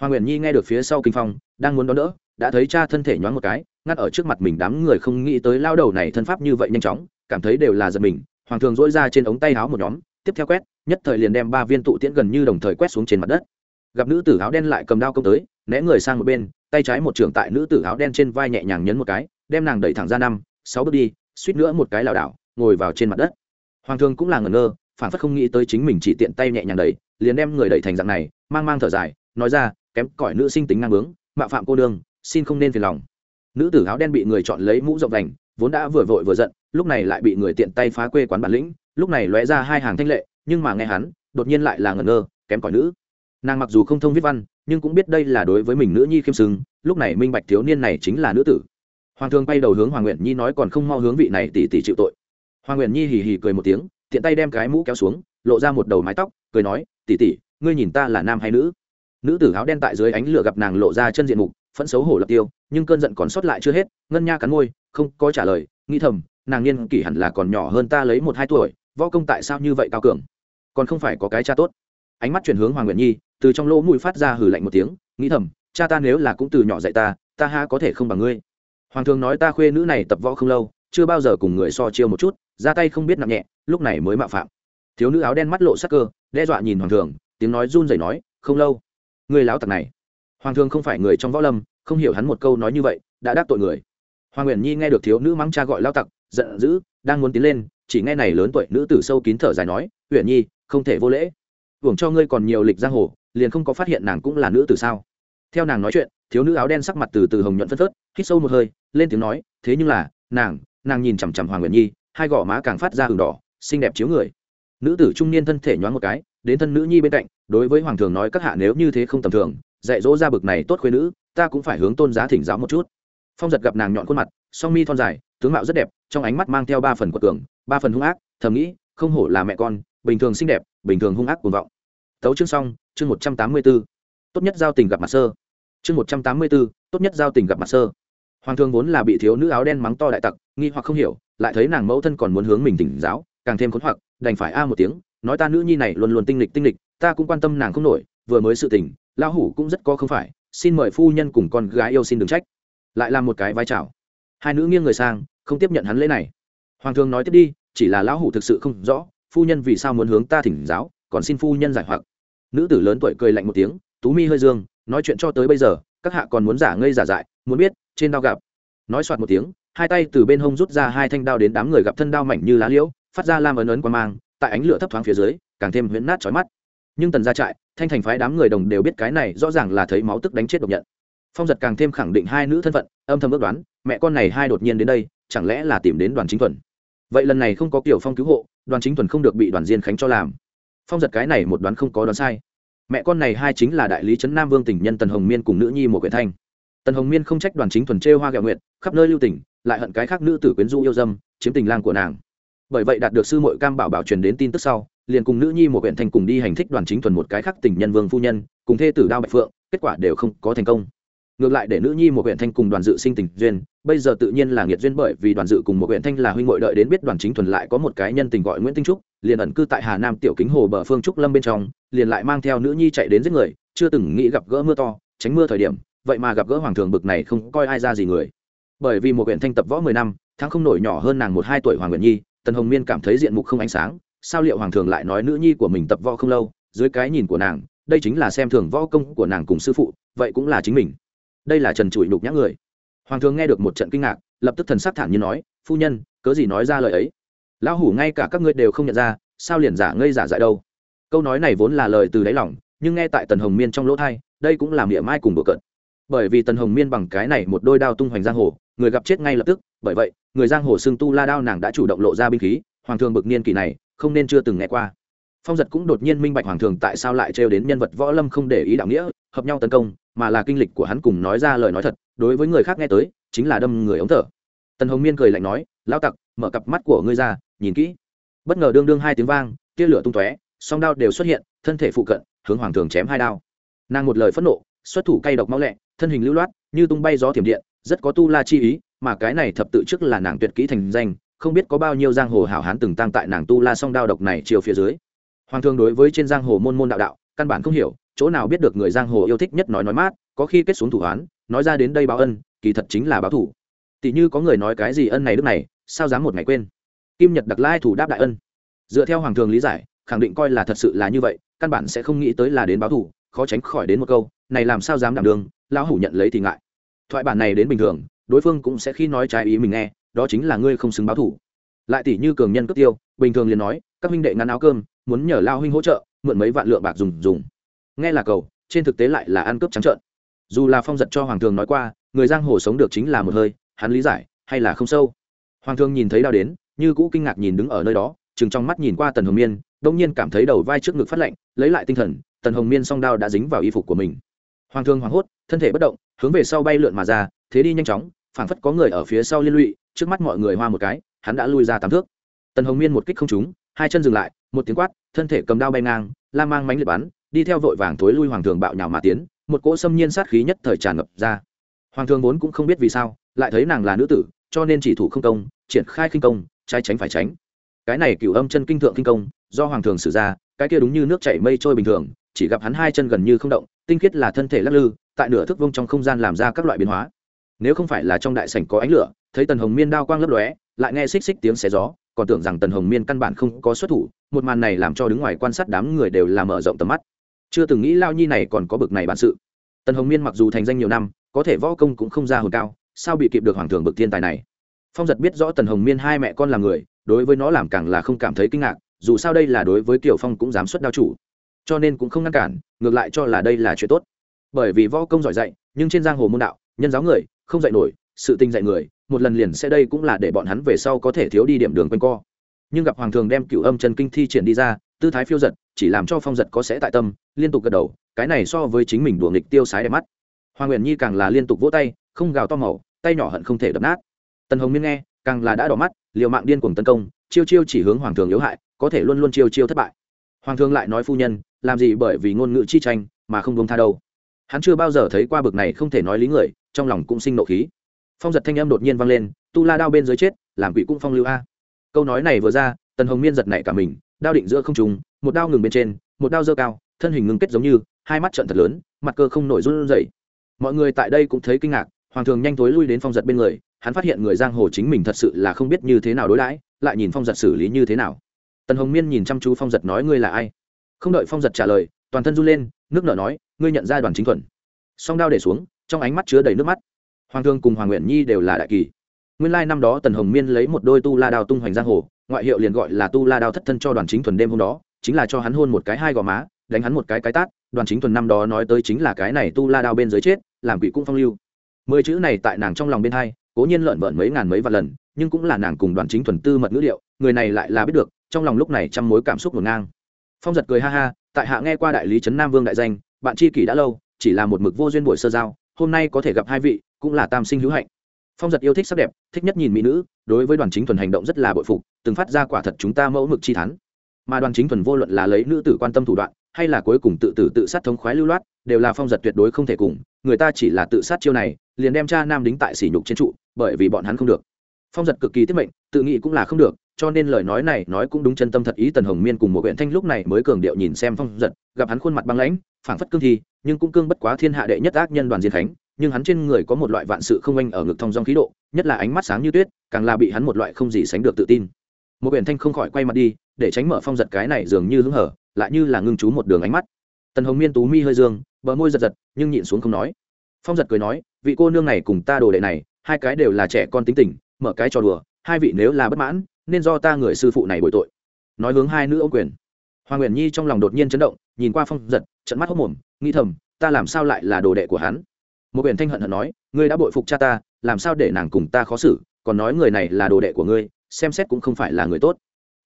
Hoàng nguyện nhi nghe được phía sau kinh phong, đang muốn đón đỡ, đã thấy cha thân thể nhoáng một cái, ngắt ở trước mặt mình đám người không nghĩ tới lao đầu này thân pháp như vậy nhanh chóng, cảm thấy đều là giật mình, hoàng thường dỗi ra trên ống tay áo một nhóm, tiếp theo quét, nhất thời liền đem ba viên tụ tiễn gần như đồng thời quét xuống trên mặt đất. Gặp nữ tử áo đen lại cầm đao công tới, né người sang một bên, tay trái một trường tại nữ tử áo đen trên vai nhẹ nhàng nhấn một cái, đem nàng đẩy thẳng ra năm sáu bước đi, suýt nữa một cái lảo đảo, ngồi vào trên mặt đất. Hoàng thương cũng là ngẩn ngơ phản phất không nghĩ tới chính mình chỉ tiện tay nhẹ nhàng đẩy, liền đem người đẩy thành dạng này, mang mang thở dài, nói ra, kém cỏi nữ sinh tính ngang bướng, mạo phạm cô đương, xin không nên phiền lòng. Nữ tử áo đen bị người chọn lấy mũ rộng đành vốn đã vừa vội vừa giận, lúc này lại bị người tiện tay phá quê quán bản lĩnh, lúc này lóe ra hai hàng thanh lệ, nhưng mà nghe hắn, đột nhiên lại là ngẩn ngơ, kém cỏi nữ. Nàng mặc dù không thông viết văn, nhưng cũng biết đây là đối với mình nữ nhi khiêm sừng, lúc này minh bạch thiếu niên này chính là nữ tử hoàng thương bay đầu hướng hoàng nguyện nhi nói còn không mau hướng vị này tỷ tỷ chịu tội. Hoàng nguyện nhi hì hì cười một tiếng, tiện tay đem cái mũ kéo xuống, lộ ra một đầu mái tóc, cười nói tỷ tỷ ngươi nhìn ta là nam hay nữ? Nữ tử áo đen tại dưới ánh lửa gặp nàng lộ ra chân diện mục, phẫn xấu hổ lập tiêu, nhưng cơn giận còn sót lại chưa hết, ngân nha cắn môi, không có trả lời, nghĩ thầm, nàng niên kỷ hẳn là còn nhỏ hơn ta lấy một hai tuổi, võ công tại sao như vậy cao cường? Còn không phải có cái cha tốt. Ánh mắt chuyển hướng hoàng nguyện nhi, từ trong lỗ mũi phát ra hử lạnh một tiếng, nghĩ thầm, cha ta nếu là cũng từ nhỏ dạy ta ta ha có thể không bằng ngươi? Hoàng thường nói ta khuê nữ này tập võ không lâu, chưa bao giờ cùng người so chiêu một chút, ra tay không biết nặng nhẹ, lúc này mới mạo phạm. Thiếu nữ áo đen mắt lộ sắc cơ, đe dọa nhìn hoàng thường tiếng nói run rẩy nói, không lâu, người láo tặc này. Hoàng thường không phải người trong võ lâm, không hiểu hắn một câu nói như vậy, đã đắc tội người. Hoàng nguyện nhi nghe được thiếu nữ mắng cha gọi lao tặc, giận dữ, đang muốn tiến lên, chỉ nghe này lớn tuổi nữ tử sâu kín thở dài nói huyện nhi, không thể vô lễ. Hưởng cho ngươi còn nhiều lịch giang hồ, liền không có phát hiện nàng cũng là nữ tử sao? Theo nàng nói chuyện, thiếu nữ áo đen sắc mặt từ từ hồng nhuận phân phớt, hít sâu một hơi lên tiếng nói, thế nhưng là, nàng nàng nhìn chằm chằm hoàng nguyện nhi, hai gò má càng phát ra hừng đỏ, xinh đẹp chiếu người. Nữ tử trung niên thân thể nhoáng một cái, đến thân nữ nhi bên cạnh, đối với hoàng thường nói, các hạ nếu như thế không tầm thường, dạy dỗ ra bực này tốt khuyên nữ, ta cũng phải hướng tôn giá thỉnh giáo một chút. Phong giật gặp nàng nhọn khuôn mặt, song mi thon dài, tướng mạo rất đẹp, trong ánh mắt mang theo ba phần của tường ba phần hung ác, thầm nghĩ, không hổ là mẹ con, bình thường xinh đẹp, bình thường hung ác cuồng vọng. Tấu chương xong, chương một trăm tám mươi b ố tốt nhất giao tình gặp mặt sơ. Chương một trăm tám mươi b ố tốt nhất giao tình gặp mặt sơ hoàng thương vốn là bị thiếu nữ áo đen mắng to đại tặc, nghi hoặc không hiểu, lại thấy nàng mẫu thân còn muốn hướng mình tỉnh giáo, càng thêm khốn hoặc, đành phải a một tiếng, nói ta nữ nhi này luôn luôn tinh lịch tinh lịch ta cũng quan tâm nàng không nổi, vừa mới sự tình, lão hủ cũng rất có không phải, xin mời phu nhân cùng con gái yêu xin đừng trách. Lại làm một cái vai trào. Hai nữ nghiêng người sang, không tiếp nhận hắn lễ này. Hoàng thương nói tiếp đi, chỉ là lão hủ thực sự không rõ, phu nhân vì sao muốn hướng ta thỉnh giáo, còn xin phu nhân giải hoặc. Nữ tử lớn tuổi cười lạnh một tiếng, tú mi hơi dương, nói chuyện cho tới bây giờ, các hạ còn muốn giả ngây giả dại, muốn biết trên đao gặp. Nói soạt một tiếng, hai tay từ bên hông rút ra hai thanh đao đến đám người gặp thân đao mảnh như lá liễu, phát ra lam ấn ấn qua mang, tại ánh lửa thấp thoáng phía dưới, càng thêm huyễn nát chói mắt. Nhưng tần gia trại, thanh thành phái đám người đồng đều biết cái này rõ ràng là thấy máu tức đánh chết độc nhận. Phong giật càng thêm khẳng định hai nữ thân phận, âm thầm ước đoán, mẹ con này hai đột nhiên đến đây, chẳng lẽ là tìm đến đoàn chính thuần. Vậy lần này không có kiểu phong cứu hộ, đoàn chính thuần không được bị đoàn diên khánh cho làm. Phong giật cái này một đoán không có đoán sai. Mẹ con này hai chính là đại lý trấn nam vương tỉnh nhân tần hồng miên cùng nữ nhi một quyển thanh tần hồng miên không trách đoàn chính thuần chê hoa gạo nguyện khắp nơi lưu tỉnh lại hận cái khác nữ tử quyến du yêu dâm, chiếm tình lang của nàng. Bởi vậy đạt được sư mội cam bảo bảo truyền đến tin tức sau, liền cùng nữ nhi một huyện thành cùng đi hành thích đoàn chính thuần một cái khác tình nhân vương phu nhân, cùng thê tử đao bạch phượng, kết quả đều không có thành công. Ngược lại để nữ nhi một huyện thanh cùng đoàn dự sinh tình duyên, bây giờ tự nhiên là nghiệt duyên bởi vì đoàn dự cùng một huyện thanh là huynh ngội đợi đến biết đoàn chính thuần lại có một cái nhân tình gọi nguyễn tinh trúc, liền ẩn cư tại hà nam tiểu kính hồ bờ phương trúc lâm bên trong, liền lại mang theo nữ nhi chạy đến giết người, chưa từng nghĩ gặp gỡ mưa to, tránh mưa thời điểm vậy mà gặp gỡ hoàng thường bực này không coi ai ra gì người. Bởi vì một huyện thanh tập võ mười năm, thắng không nổi nhỏ hơn nàng một hai tuổi hoàng nguyện nhi, tần hồng miên cảm thấy diện mục không ánh sáng, sao liệu hoàng thường lại nói nữ nhi của mình tập võ không lâu, dưới cái nhìn của nàng, đây chính là xem thường võ công của nàng cùng sư phụ, vậy cũng là chính mình. Đây là trần trụi đục nhã người. Hoàng thường nghe được một trận kinh ngạc, lập tức thần sắc thản như nói, phu nhân, cớ gì nói ra lời ấy? Lão hủ ngay cả các ngươi đều không nhận ra, sao liền giả ngây giả dại đâu? Câu nói này vốn là lời từ đáy lòng, nhưng nghe tại tần hồng miên trong lỗ thai đây cũng là miệng mai cùng bừa cận bởi vì tần hồng miên bằng cái này một đôi đao tung hoành giang hồ, người gặp chết ngay lập tức, bởi vậy, người giang hồ xưng tu la đao nàng đã chủ động lộ ra binh khí, hoàng thường bực niên kỳ này, không nên chưa từng nghe qua. Phong giật cũng đột nhiên minh bạch hoàng thường tại sao lại trêu đến nhân vật võ lâm không để ý đạo nghĩa, hợp nhau tấn công, mà là kinh lịch của hắn cùng nói ra lời nói thật, đối với người khác nghe tới, chính là đâm người ống thở. Tần hồng miên cười lạnh nói, lão tặc, mở cặp mắt của ngươi ra, nhìn kỹ. Bất ngờ đương đương hai tiếng vang, tia lửa tung tóe, song đao đều xuất hiện, thân thể phụ cận, hướng hoàng thường chém hai đao. Nàng một lời phẫn nộ, xuất thủ cay độc máu lẹ thân hình lưu loát, như tung bay gió thiểm điện, rất có tu la chi ý, mà cái này thập tự trước là nàng tuyệt kỹ thành danh, không biết có bao nhiêu giang hồ hảo hán từng tăng tại nàng tu la song đao độc này chiều phía dưới. Hoàng thương đối với trên giang hồ môn môn đạo đạo, căn bản không hiểu, chỗ nào biết được người giang hồ yêu thích nhất nói nói mát, có khi kết xuống thủ án nói ra đến đây báo ân, kỳ thật chính là báo thủ. Tỷ như có người nói cái gì ân này đức này, sao dám một ngày quên? Kim nhật đặc lai thủ đáp đại ân. Dựa theo hoàng thường lý giải, khẳng định coi là thật sự là như vậy, căn bản sẽ không nghĩ tới là đến báo thủ, khó tránh khỏi đến một câu này làm sao dám đảm đường lão hủ nhận lấy thì ngại. Thoại bản này đến bình thường, đối phương cũng sẽ khi nói trái ý mình nghe, đó chính là ngươi không xứng báo thủ. Lại tỷ như cường nhân cướp tiêu, bình thường liền nói, các huynh đệ ngắn áo cơm, muốn nhờ lao huynh hỗ trợ, mượn mấy vạn lượng bạc dùng dùng. Nghe là cầu, trên thực tế lại là ăn cướp trắng trợn. Dù là phong giật cho hoàng thường nói qua, người giang hồ sống được chính là một hơi, hắn lý giải, hay là không sâu. Hoàng thường nhìn thấy đao đến, như cũ kinh ngạc nhìn đứng ở nơi đó chừng trong mắt nhìn qua tần hồng miên, đông nhiên cảm thấy đầu vai trước ngực phát lạnh, lấy lại tinh thần, tần hồng miên song đao đã dính vào y phục của mình hoàng thương hoảng hốt, thân thể bất động, hướng về sau bay lượn mà ra, thế đi nhanh chóng, phảng phất có người ở phía sau liên lụy, trước mắt mọi người hoa một cái, hắn đã lui ra tám thước. Tần hồng miên một kích không trúng, hai chân dừng lại, một tiếng quát, thân thể cầm đao bay ngang, la mang mánh liệt bắn, đi theo vội vàng thối lui hoàng thường bạo nhào mà tiến, một cỗ xâm nhiên sát khí nhất thời tràn ngập ra. Hoàng thường vốn cũng không biết vì sao, lại thấy nàng là nữ tử, cho nên chỉ thủ không công, triển khai khinh công, trái tránh phải tránh. Cái này cửu âm chân kinh thượng kinh công, do hoàng thường sử ra, cái kia đúng như nước chảy mây trôi bình thường chỉ gặp hắn hai chân gần như không động, tinh khiết là thân thể lắc lư, tại nửa thước vông trong không gian làm ra các loại biến hóa. Nếu không phải là trong đại sảnh có ánh lửa, thấy tần hồng miên đao quang lấp lóe, lại nghe xích xích tiếng xé gió, còn tưởng rằng tần hồng miên căn bản không có xuất thủ, một màn này làm cho đứng ngoài quan sát đám người đều làm mở rộng tầm mắt. Chưa từng nghĩ lao nhi này còn có bực này bản sự. Tần hồng miên mặc dù thành danh nhiều năm, có thể võ công cũng không ra hồn cao, sao bị kịp được hoàng thường bực thiên tài này? Phong giật biết rõ tần hồng miên hai mẹ con là người, đối với nó làm càng là không cảm thấy kinh ngạc, dù sao đây là đối với tiểu phong cũng dám xuất đao chủ cho nên cũng không ngăn cản, ngược lại cho là đây là chuyện tốt. Bởi vì võ công giỏi dạy, nhưng trên giang hồ môn đạo, nhân giáo người, không dạy nổi, sự tinh dạy người, một lần liền sẽ đây cũng là để bọn hắn về sau có thể thiếu đi điểm đường quanh co. Nhưng gặp hoàng thường đem cựu âm chân kinh thi triển đi ra, tư thái phiêu giật, chỉ làm cho phong giật có sẽ tại tâm, liên tục gật đầu, cái này so với chính mình đùa nghịch tiêu sái đẹp mắt. Hoàng nguyện nhi càng là liên tục vỗ tay, không gào to màu, tay nhỏ hận không thể đập nát. Tần hồng miên nghe, càng là đã đỏ mắt, liều mạng điên cuồng tấn công, chiêu chiêu chỉ hướng hoàng thường yếu hại, có thể luôn luôn chiêu chiêu thất bại. Hoàng thường lại nói phu nhân làm gì bởi vì ngôn ngữ chi tranh mà không đông tha đâu. Hắn chưa bao giờ thấy qua bực này không thể nói lý người, trong lòng cũng sinh nộ khí. Phong giật thanh âm đột nhiên vang lên, tu la đao bên dưới chết, làm quỷ cung phong lưu a. Câu nói này vừa ra, tần hồng miên giật nảy cả mình, đao định giữa không trùng một đao ngừng bên trên, một đao dơ cao, thân hình ngừng kết giống như, hai mắt trận thật lớn, mặt cơ không nổi run rẩy. Mọi người tại đây cũng thấy kinh ngạc, hoàng thường nhanh tối lui đến phong giật bên người, hắn phát hiện người giang hồ chính mình thật sự là không biết như thế nào đối đãi, lại nhìn phong giật xử lý như thế nào. Tần hồng miên nhìn chăm chú phong giật nói, ngươi là ai? Không đợi phong giật trả lời, toàn thân run lên, nước nở nói, ngươi nhận ra đoàn chính thuần. Song đao để xuống, trong ánh mắt chứa đầy nước mắt. Hoàng thương cùng hoàng nguyện nhi đều là đại kỳ. Nguyên lai năm đó tần hồng miên lấy một đôi tu la đao tung hoành giang hồ, ngoại hiệu liền gọi là tu la đao thất thân cho đoàn chính thuần đêm hôm đó, chính là cho hắn hôn một cái hai gò má, đánh hắn một cái cái tát, đoàn chính thuần năm đó nói tới chính là cái này tu la đao bên dưới chết, làm quỷ cũng phong lưu. Mười chữ này tại nàng trong lòng bên hai, cố nhiên lợn vợn mấy ngàn mấy vạn lần, nhưng cũng là nàng cùng đoàn chính thuần tư mật ngữ liệu người này lại là biết được, trong lòng lúc này trăm mối cảm xúc ngổn ngang phong giật cười ha ha tại hạ nghe qua đại lý trấn nam vương đại danh bạn chi kỷ đã lâu chỉ là một mực vô duyên buổi sơ giao hôm nay có thể gặp hai vị cũng là tam sinh hữu hạnh phong giật yêu thích sắc đẹp thích nhất nhìn mỹ nữ đối với đoàn chính thuần hành động rất là bội phục từng phát ra quả thật chúng ta mẫu mực chi thắn mà đoàn chính thuần vô luận là lấy nữ tử quan tâm thủ đoạn hay là cuối cùng tự tử tự sát thống khoái lưu loát đều là phong giật tuyệt đối không thể cùng người ta chỉ là tự sát chiêu này liền đem cha nam đính tại sỉ nhục trên trụ bởi vì bọn hắn không được phong giật cực kỳ tiết mệnh tự nghĩ cũng là không được cho nên lời nói này nói cũng đúng chân tâm thật ý tần hồng miên cùng một huyện thanh lúc này mới cường điệu nhìn xem phong giật, gặp hắn khuôn mặt băng lãnh, phảng phất cương thi, nhưng cũng cương bất quá thiên hạ đệ nhất ác nhân đoàn diên khánh nhưng hắn trên người có một loại vạn sự không anh ở ngực thông dong khí độ, nhất là ánh mắt sáng như tuyết, càng là bị hắn một loại không gì sánh được tự tin. Một huyện thanh không khỏi quay mặt đi, để tránh mở phong giật cái này dường như hứng hở, lại như là ngưng chú một đường ánh mắt. Tần hồng miên tú mi hơi dương, bờ môi giật giật, nhưng nhịn xuống không nói. Phong giật cười nói, vị cô nương này cùng ta đồ đệ này, hai cái đều là trẻ con tính tình, mở cái trò đùa, hai vị nếu là bất mãn nên do ta người sư phụ này bồi tội. Nói hướng hai nữ ô quyền. Hoàng nguyện nhi trong lòng đột nhiên chấn động, nhìn qua phong giật trận mắt hốc mồm, nghĩ thầm, ta làm sao lại là đồ đệ của hắn? Một quyển thanh hận hận nói, ngươi đã bội phục cha ta, làm sao để nàng cùng ta khó xử, còn nói người này là đồ đệ của ngươi, xem xét cũng không phải là người tốt.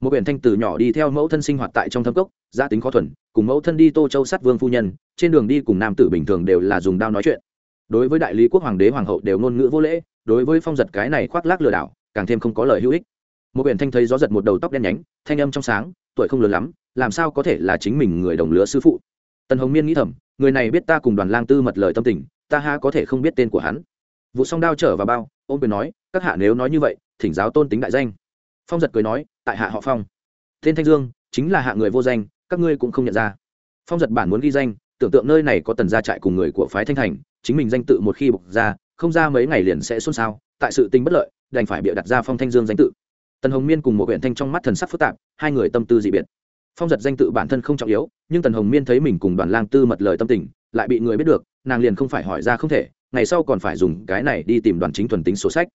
Một quyển thanh từ nhỏ đi theo mẫu thân sinh hoạt tại trong thâm cốc, gia tính khó thuần, cùng mẫu thân đi tô châu sát vương phu nhân, trên đường đi cùng nam tử bình thường đều là dùng đao nói chuyện. Đối với đại lý quốc hoàng đế hoàng hậu đều ngôn ngữ vô lễ, đối với phong giật cái này khoác lác lừa đảo, càng thêm không có lời hữu ích một biển thanh thấy gió giật một đầu tóc đen nhánh, thanh âm trong sáng, tuổi không lớn lắm, làm sao có thể là chính mình người đồng lứa sư phụ? Tần hồng miên nghĩ thầm, người này biết ta cùng đoàn lang tư mật lời tâm tình, ta ha có thể không biết tên của hắn. Vụ song đao trở vào bao, ôm quyền nói, các hạ nếu nói như vậy, thỉnh giáo tôn tính đại danh. Phong giật cười nói, tại hạ họ phong. Tên thanh dương, chính là hạ người vô danh, các ngươi cũng không nhận ra. Phong giật bản muốn ghi danh, tưởng tượng nơi này có tần gia trại cùng người của phái thanh thành, chính mình danh tự một khi bộc ra, không ra mấy ngày liền sẽ xôn xao, tại sự tình bất lợi, đành phải bịa đặt ra phong thanh dương danh tự tần hồng miên cùng một huyện thanh trong mắt thần sắc phức tạp, hai người tâm tư dị biệt. Phong giật danh tự bản thân không trọng yếu, nhưng tần hồng miên thấy mình cùng đoàn lang tư mật lời tâm tình, lại bị người biết được, nàng liền không phải hỏi ra không thể, ngày sau còn phải dùng cái này đi tìm đoàn chính thuần tính sổ sách.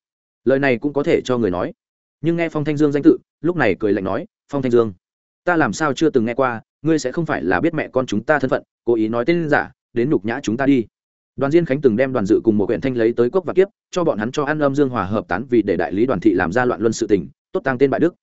Lời này cũng có thể cho người nói. Nhưng nghe phong thanh dương danh tự, lúc này cười lạnh nói, phong thanh dương, ta làm sao chưa từng nghe qua, ngươi sẽ không phải là biết mẹ con chúng ta thân phận, cố ý nói tên giả, đến nhục nhã chúng ta đi. Đoàn diên khánh từng đem đoàn dự cùng một huyện thanh lấy tới cốc và kiếp, cho bọn hắn cho ăn âm dương hòa hợp tán vì để đại lý đoàn thị làm ra loạn luân sự tình tốt tăng tên bại đức.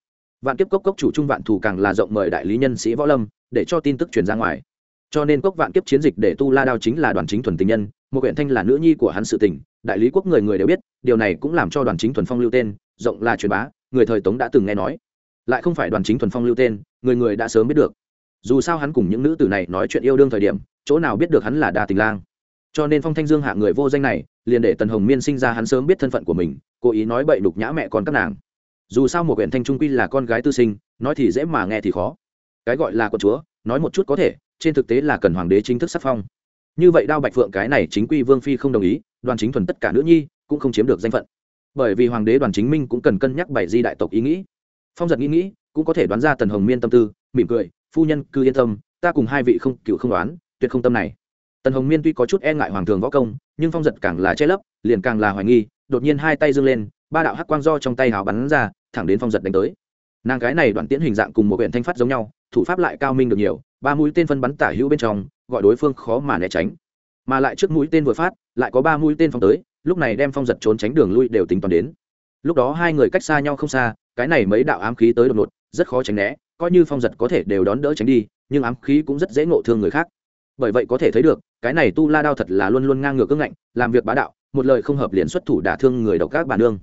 Vạn kiếp cốc cốc chủ trung vạn thủ càng là rộng mời đại lý nhân sĩ võ lâm, để cho tin tức truyền ra ngoài. Cho nên cốc vạn kiếp chiến dịch để tu la đao chính là đoàn chính thuần tình nhân, một huyện thanh là nữ nhi của hắn sự tình, đại lý quốc người người đều biết, điều này cũng làm cho đoàn chính thuần phong lưu tên, rộng là truyền bá, người thời tống đã từng nghe nói. Lại không phải đoàn chính thuần phong lưu tên, người người đã sớm biết được. Dù sao hắn cùng những nữ tử này nói chuyện yêu đương thời điểm, chỗ nào biết được hắn là đa tình lang. Cho nên phong thanh dương hạ người vô danh này, liền để tần hồng miên sinh ra hắn sớm biết thân phận của mình, cố ý nói bậy đục nhã mẹ con các nàng dù sao một huyện thanh trung quy là con gái tư sinh, nói thì dễ mà nghe thì khó. Cái gọi là con chúa, nói một chút có thể, trên thực tế là cần hoàng đế chính thức sắc phong. Như vậy đao bạch phượng cái này chính quy vương phi không đồng ý, đoàn chính thuần tất cả nữ nhi cũng không chiếm được danh phận. Bởi vì hoàng đế đoàn chính minh cũng cần cân nhắc bảy di đại tộc ý nghĩ. Phong giật nghĩ nghĩ, cũng có thể đoán ra tần hồng miên tâm tư, mỉm cười, phu nhân, cứ yên tâm, ta cùng hai vị không, cựu không đoán, tuyệt không tâm này. Tần hồng miên tuy có chút e ngại hoàng thường võ công, nhưng phong giật càng là che lấp, liền càng là hoài nghi, đột nhiên hai tay dâng lên ba đạo hắc quang do trong tay hào bắn ra, thẳng đến phong giật đánh tới. Nàng cái này đoạn tiễn hình dạng cùng một huyện thanh phát giống nhau, thủ pháp lại cao minh được nhiều, ba mũi tên phân bắn tả hữu bên trong, gọi đối phương khó mà né tránh. Mà lại trước mũi tên vừa phát, lại có ba mũi tên phong tới, lúc này đem phong giật trốn tránh đường lui đều tính toán đến. Lúc đó hai người cách xa nhau không xa, cái này mấy đạo ám khí tới đột ngột, rất khó tránh né, coi như phong giật có thể đều đón đỡ tránh đi, nhưng ám khí cũng rất dễ ngộ thương người khác. Bởi vậy có thể thấy được, cái này tu la đao thật là luôn luôn ngang ngược cưng ngạnh, làm việc bá đạo, một lời không hợp liền xuất thủ đả thương người độc các bản nương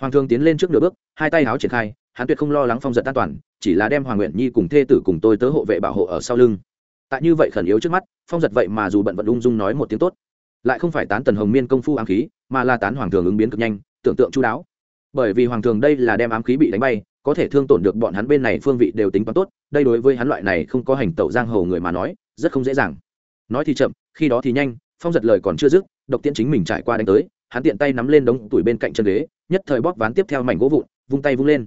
hoàng thương tiến lên trước nửa bước, hai tay háo triển khai, hắn tuyệt không lo lắng phong giật an toàn, chỉ là đem hoàng nguyện nhi cùng thê tử cùng tôi tớ hộ vệ bảo hộ ở sau lưng. Tại như vậy khẩn yếu trước mắt, phong giật vậy mà dù bận vận ung dung nói một tiếng tốt. Lại không phải tán tần hồng miên công phu ám khí, mà là tán hoàng thường ứng biến cực nhanh, tưởng tượng chú đáo. Bởi vì hoàng thường đây là đem ám khí bị đánh bay, có thể thương tổn được bọn hắn bên này phương vị đều tính toán tốt, đây đối với hắn loại này không có hành tẩu giang hồ người mà nói, rất không dễ dàng. Nói thì chậm, khi đó thì nhanh, phong giật lời còn chưa dứt, độc tiễn chính mình trải qua đánh tới, hắn tiện tay nắm lên đống tuổi bên cạnh chân ghế nhất thời bóp ván tiếp theo mảnh gỗ vụn, vung tay vung lên.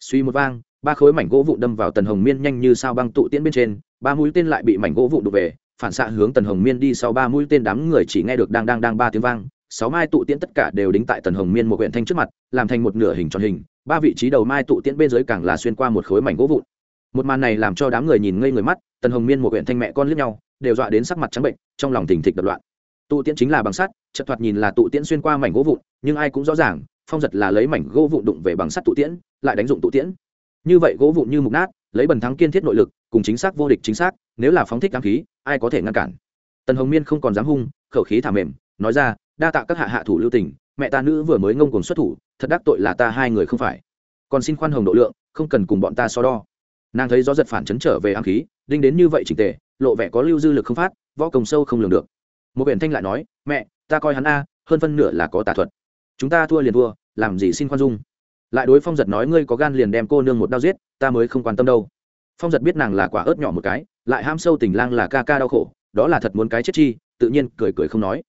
Suy một vang, ba khối mảnh gỗ vụn đâm vào tần hồng miên nhanh như sao băng tụ tiễn bên trên, ba mũi tên lại bị mảnh gỗ vụn đục về, phản xạ hướng tần hồng miên đi sau ba mũi tên đám người chỉ nghe được đang đang đang ba tiếng vang, sáu mai tụ tiễn tất cả đều đính tại tần hồng miên một huyện thanh trước mặt, làm thành một nửa hình tròn hình, ba vị trí đầu mai tụ tiễn bên dưới càng là xuyên qua một khối mảnh gỗ vụn. Một màn này làm cho đám người nhìn ngây người mắt, tần hồng miên một huyện thanh mẹ con lướt nhau, đều dọa đến sắc mặt trắng bệnh, trong lòng thình thịch đập loạn. Tụ tiễn chính là bằng sắt chật thoạt nhìn là tụ tiễn xuyên qua mảnh gỗ vụn, nhưng ai cũng rõ ràng phong giật là lấy mảnh gỗ vụn đụng về bằng sắt tụ tiễn, lại đánh dụng tụ tiễn. Như vậy gỗ vụn như mục nát, lấy bần thắng kiên thiết nội lực, cùng chính xác vô địch chính xác, nếu là phóng thích đăng khí, ai có thể ngăn cản? Tần hồng miên không còn dám hung, khẩu khí thả mềm, nói ra, đa tạ các hạ hạ thủ lưu tình, mẹ ta nữ vừa mới ngông cùng xuất thủ, thật đắc tội là ta hai người không phải. Còn xin khoan hồng độ lượng, không cần cùng bọn ta so đo. Nàng thấy gió giật phản chấn trở về ám khí, đinh đến như vậy trình tề, lộ vẻ có lưu dư lực không phát, võ công sâu không lường được. Một biển thanh lại nói, mẹ, ta coi hắn a, hơn phân nửa là có tà thuật chúng ta thua liền thua, làm gì xin khoan dung? Lại đối phong giật nói ngươi có gan liền đem cô nương một đau giết, ta mới không quan tâm đâu. Phong giật biết nàng là quả ớt nhỏ một cái, lại ham sâu tình lang là ca ca đau khổ, đó là thật muốn cái chết chi, tự nhiên cười cười không nói.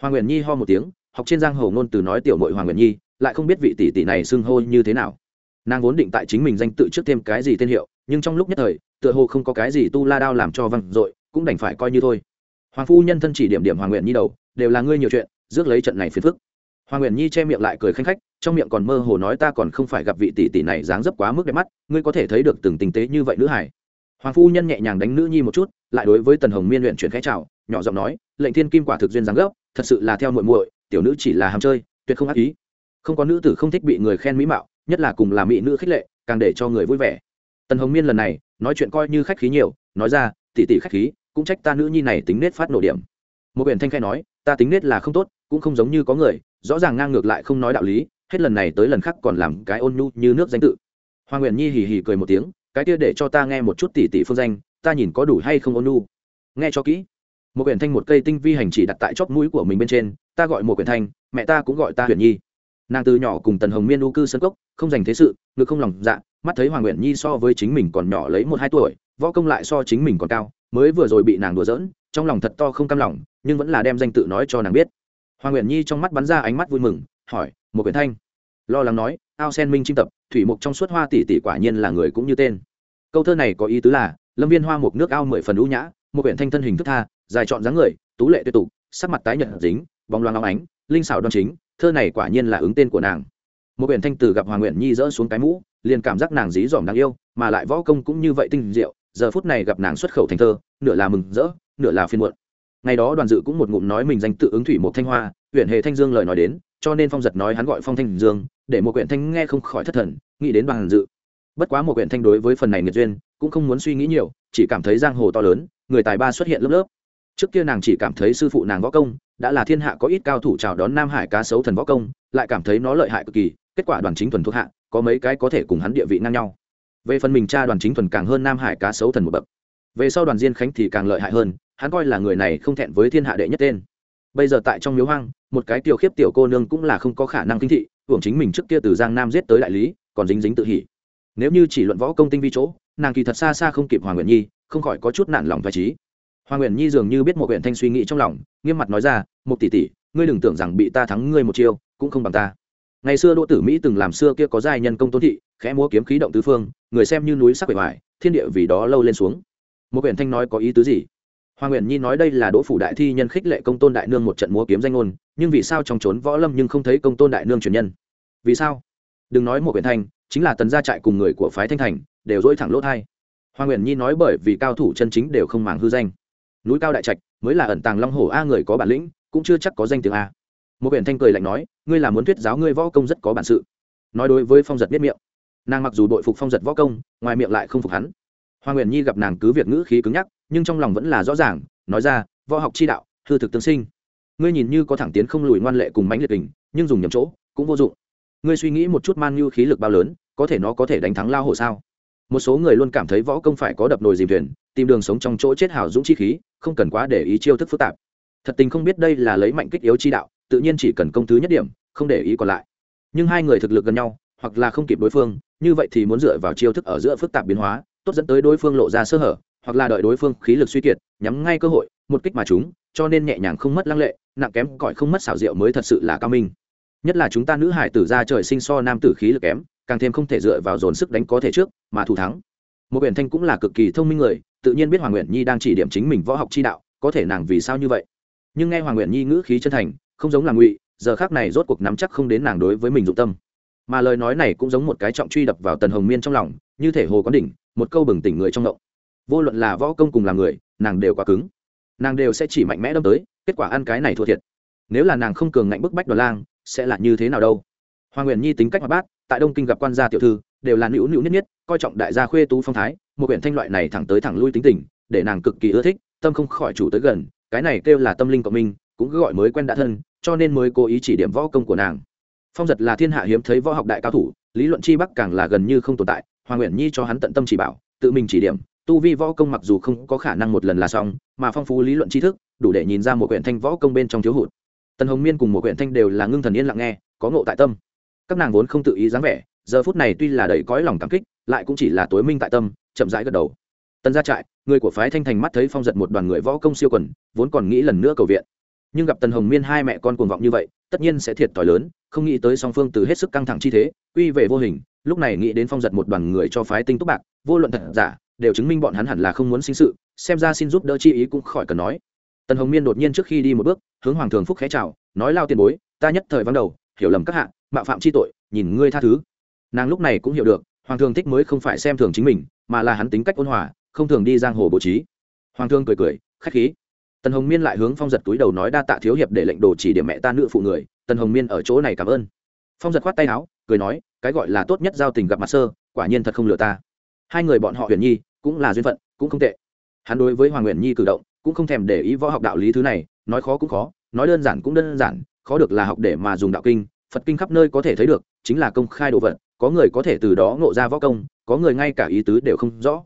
Hoàng nguyện nhi ho một tiếng, học trên giang hồ ngôn từ nói tiểu mội hoàng nguyện nhi, lại không biết vị tỷ tỷ này xưng hô như thế nào. Nàng vốn định tại chính mình danh tự trước thêm cái gì tên hiệu, nhưng trong lúc nhất thời, tựa hồ không có cái gì tu la đao làm cho văng dội, cũng đành phải coi như thôi. Hoàng phu nhân thân chỉ điểm điểm hoàng nguyện nhi đầu, đều là ngươi nhiều chuyện, rước lấy trận này phiền phức hoàng nguyện nhi che miệng lại cười khanh khách, trong miệng còn mơ hồ nói ta còn không phải gặp vị tỷ tỷ này dáng dấp quá mức đẹp mắt, ngươi có thể thấy được từng tình tế như vậy nữ hải hoàng phu nhân nhẹ nhàng đánh nữ nhi một chút, lại đối với tần hồng miên luyện chuyển khẽ chào, nhỏ giọng nói, lệnh thiên kim quả thực duyên dáng gốc, thật sự là theo muội muội, tiểu nữ chỉ là ham chơi, tuyệt không ác ý. Không có nữ tử không thích bị người khen mỹ mạo, nhất là cùng là mỹ nữ khích lệ, càng để cho người vui vẻ. Tần hồng miên lần này, nói chuyện coi như khách khí nhiều, nói ra, tỷ tỷ khách khí, cũng trách ta nữ nhi này tính nết phát nổ điểm một biển thanh khai nói, ta tính nết là không tốt, cũng không giống như có người, rõ ràng ngang ngược lại không nói đạo lý, hết lần này tới lần khác còn làm cái ôn nhu như nước danh tự. Hoàng nguyện nhi hì hì cười một tiếng, cái kia để cho ta nghe một chút tỷ tỷ phương danh, ta nhìn có đủ hay không ôn nhu. Nghe cho kỹ. Một quyển thanh một cây tinh vi hành chỉ đặt tại chóp mũi của mình bên trên, ta gọi một quyển thanh, mẹ ta cũng gọi ta huyền nhi. Nàng từ nhỏ cùng tần hồng miên u cư sân cốc, không dành thế sự, ngực không lòng dạ mắt thấy hoàng nguyện nhi so với chính mình còn nhỏ lấy một hai tuổi, võ công lại so chính mình còn cao mới vừa rồi bị nàng đùa giỡn, trong lòng thật to không cam lòng, nhưng vẫn là đem danh tự nói cho nàng biết. Hoàng nguyện nhi trong mắt bắn ra ánh mắt vui mừng, hỏi, một quyển thanh? Lo lắng nói, ao sen minh chim tập, thủy mục trong suốt hoa tỷ tỷ quả nhiên là người cũng như tên. Câu thơ này có ý tứ là, lâm viên hoa mục nước ao mười phần ưu nhã, một quyển thanh thân hình thức tha, dài trọn dáng người, tú lệ tuyệt tục, sắc mặt tái nhợt dính, bóng loáng óng ánh, linh xảo đoan chính, thơ này quả nhiên là ứng tên của nàng. Một quyển thanh từ gặp hoàng nguyện nhi dỡ xuống cái mũ, liền cảm giác nàng dí dỏm đáng yêu, mà lại võ công cũng như vậy tinh diệu giờ phút này gặp nàng xuất khẩu thành thơ, nửa là mừng rỡ, nửa là phiên muộn. Ngày đó đoàn dự cũng một ngụm nói mình danh tự ứng thủy một thanh hoa, huyện hề thanh dương lời nói đến, cho nên phong giật nói hắn gọi phong thanh dương, để một quyển thanh nghe không khỏi thất thần, nghĩ đến đoàn dự. Bất quá một quyển thanh đối với phần này nghiệt duyên, cũng không muốn suy nghĩ nhiều, chỉ cảm thấy giang hồ to lớn, người tài ba xuất hiện lớp lớp. Trước kia nàng chỉ cảm thấy sư phụ nàng võ công, đã là thiên hạ có ít cao thủ chào đón nam hải cá sấu thần võ công, lại cảm thấy nó lợi hại cực kỳ, kết quả đoàn chính thuần thuộc hạ, có mấy cái có thể cùng hắn địa vị ngang nhau về phần mình cha đoàn chính thuần càng hơn nam hải cá sấu thần một bậc. Về sau đoàn diên khánh thì càng lợi hại hơn, hắn coi là người này không thẹn với thiên hạ đệ nhất tên. Bây giờ tại trong miếu hoang, một cái tiểu khiếp tiểu cô nương cũng là không có khả năng kinh thị, hưởng chính mình trước kia từ giang nam giết tới đại lý, còn dính dính tự hỉ. Nếu như chỉ luận võ công tinh vi chỗ, nàng kỳ thật xa xa không kịp hoàng nguyện nhi, không khỏi có chút nản lòng phải trí hoàng nguyện nhi dường như biết một huyện thanh suy nghĩ trong lòng, nghiêm mặt nói ra một tỷ tỷ, ngươi đừng tưởng rằng bị ta thắng ngươi một chiêu, cũng không bằng ta. Ngày xưa đỗ tử mỹ từng làm xưa kia có giai nhân công tôn thị khẽ múa kiếm khí động tứ phương, người xem như núi sắc bề ngoài, thiên địa vì đó lâu lên xuống. Một quyển thanh nói có ý tứ gì? Hoàng nguyện nhi nói đây là đỗ phủ đại thi nhân khích lệ công tôn đại nương một trận múa kiếm danh ngôn, nhưng vì sao trong trốn võ lâm nhưng không thấy công tôn đại nương truyền nhân? Vì sao? Đừng nói một quyển thanh, chính là tần gia trại cùng người của phái thanh thành, đều dỗi thẳng lỗ thai. Hoàng nguyện nhi nói bởi vì cao thủ chân chính đều không màng hư danh. Núi cao đại trạch, mới là ẩn tàng long hổ a người có bản lĩnh, cũng chưa chắc có danh tiếng a. Một quyển thanh cười lạnh nói, ngươi là muốn thuyết giáo ngươi võ công rất có bản sự. Nói đối với phong giật biết miệng nàng mặc dù đội phục phong giật võ công, ngoài miệng lại không phục hắn. Hoa nguyện nhi gặp nàng cứ việc ngữ khí cứng nhắc, nhưng trong lòng vẫn là rõ ràng, nói ra, võ học chi đạo, hư thực tương sinh. Ngươi nhìn như có thẳng tiến không lùi ngoan lệ cùng mãnh liệt tình, nhưng dùng nhầm chỗ, cũng vô dụng. Ngươi suy nghĩ một chút man như khí lực bao lớn, có thể nó có thể đánh thắng lao hổ sao? Một số người luôn cảm thấy võ công phải có đập nồi dìm thuyền, tìm đường sống trong chỗ chết hào dũng chi khí, không cần quá để ý chiêu thức phức tạp. Thật tình không biết đây là lấy mạnh kích yếu chi đạo, tự nhiên chỉ cần công thứ nhất điểm, không để ý còn lại. Nhưng hai người thực lực gần nhau, hoặc là không kịp đối phương như vậy thì muốn dựa vào chiêu thức ở giữa phức tạp biến hóa, tốt dẫn tới đối phương lộ ra sơ hở, hoặc là đợi đối phương khí lực suy kiệt, nhắm ngay cơ hội, một kích mà chúng cho nên nhẹ nhàng không mất lăng lệ, nặng kém cỏi không mất xảo diệu mới thật sự là cao minh. Nhất là chúng ta nữ hải tử ra trời sinh so nam tử khí lực kém, càng thêm không thể dựa vào dồn sức đánh có thể trước, mà thủ thắng. Một biển thanh cũng là cực kỳ thông minh người, tự nhiên biết hoàng nguyện nhi đang chỉ điểm chính mình võ học chi đạo, có thể nàng vì sao như vậy? Nhưng nghe hoàng nguyện nhi ngữ khí chân thành, không giống là ngụy, giờ khác này rốt cuộc nắm chắc không đến nàng đối với mình dụng tâm mà lời nói này cũng giống một cái trọng truy đập vào tần hồng miên trong lòng, như thể hồ có đỉnh, một câu bừng tỉnh người trong động. Vô luận là võ công cùng là người, nàng đều quá cứng. Nàng đều sẽ chỉ mạnh mẽ đâm tới, kết quả ăn cái này thua thiệt. Nếu là nàng không cường ngạnh bức bách đoàn lang, sẽ là như thế nào đâu? Hoàng nguyện nhi tính cách hoạt bát, tại đông kinh gặp quan gia tiểu thư, đều là nữu nữu nhất nhất, coi trọng đại gia khuê tú phong thái, một huyện thanh loại này thẳng tới thẳng lui tính tình, để nàng cực kỳ ưa thích, tâm không khỏi chủ tới gần, cái này kêu là tâm linh cộng minh, cũng cứ gọi mới quen đã thân, cho nên mới cố ý chỉ điểm võ công của nàng phong giật là thiên hạ hiếm thấy võ học đại cao thủ, lý luận chi bắc càng là gần như không tồn tại, hoàng nguyện nhi cho hắn tận tâm chỉ bảo, tự mình chỉ điểm, tu vi võ công mặc dù không có khả năng một lần là xong, mà phong phú lý luận tri thức, đủ để nhìn ra một quyển thanh võ công bên trong thiếu hụt. Tần hồng miên cùng một quyển thanh đều là ngưng thần yên lặng nghe, có ngộ tại tâm. Các nàng vốn không tự ý dáng vẻ, giờ phút này tuy là đầy cõi lòng cảm kích, lại cũng chỉ là tối minh tại tâm, chậm rãi gật đầu. Tần gia trại, người của phái thanh thành mắt thấy phong giật một đoàn người võ công siêu quần, vốn còn nghĩ lần nữa cầu viện. Nhưng gặp tần hồng miên hai mẹ con cuồng vọng như vậy, tất nhiên sẽ thiệt t lớn không nghĩ tới song phương từ hết sức căng thẳng chi thế uy về vô hình, lúc này nghĩ đến phong giật một đoàn người cho phái tinh túc bạc, vô luận thật giả, đều chứng minh bọn hắn hẳn là không muốn sinh sự, xem ra xin giúp đỡ chi ý cũng khỏi cần nói. Tần hồng miên đột nhiên trước khi đi một bước, hướng hoàng thường phúc khẽ chào, nói lao tiền bối, ta nhất thời vắng đầu, hiểu lầm các hạ, mạo phạm chi tội, nhìn ngươi tha thứ. Nàng lúc này cũng hiểu được, hoàng thường thích mới không phải xem thường chính mình, mà là hắn tính cách ôn hòa, không thường đi giang hồ bố trí. Hoàng thương cười cười, khách khí tần hồng miên lại hướng phong giật túi đầu nói đa tạ thiếu hiệp để lệnh đồ chỉ điểm mẹ ta nữ phụ người, tần hồng miên ở chỗ này cảm ơn. Phong giật khoát tay áo, cười nói, cái gọi là tốt nhất giao tình gặp mặt sơ, quả nhiên thật không lừa ta. Hai người bọn họ huyền nhi, cũng là duyên phận, cũng không tệ. Hắn đối với hoàng nguyện nhi cử động, cũng không thèm để ý võ học đạo lý thứ này, nói khó cũng khó, nói đơn giản cũng đơn giản, khó được là học để mà dùng đạo kinh, phật kinh khắp nơi có thể thấy được, chính là công khai đồ vật, có người có thể từ đó ngộ ra võ công, có người ngay cả ý tứ đều không rõ.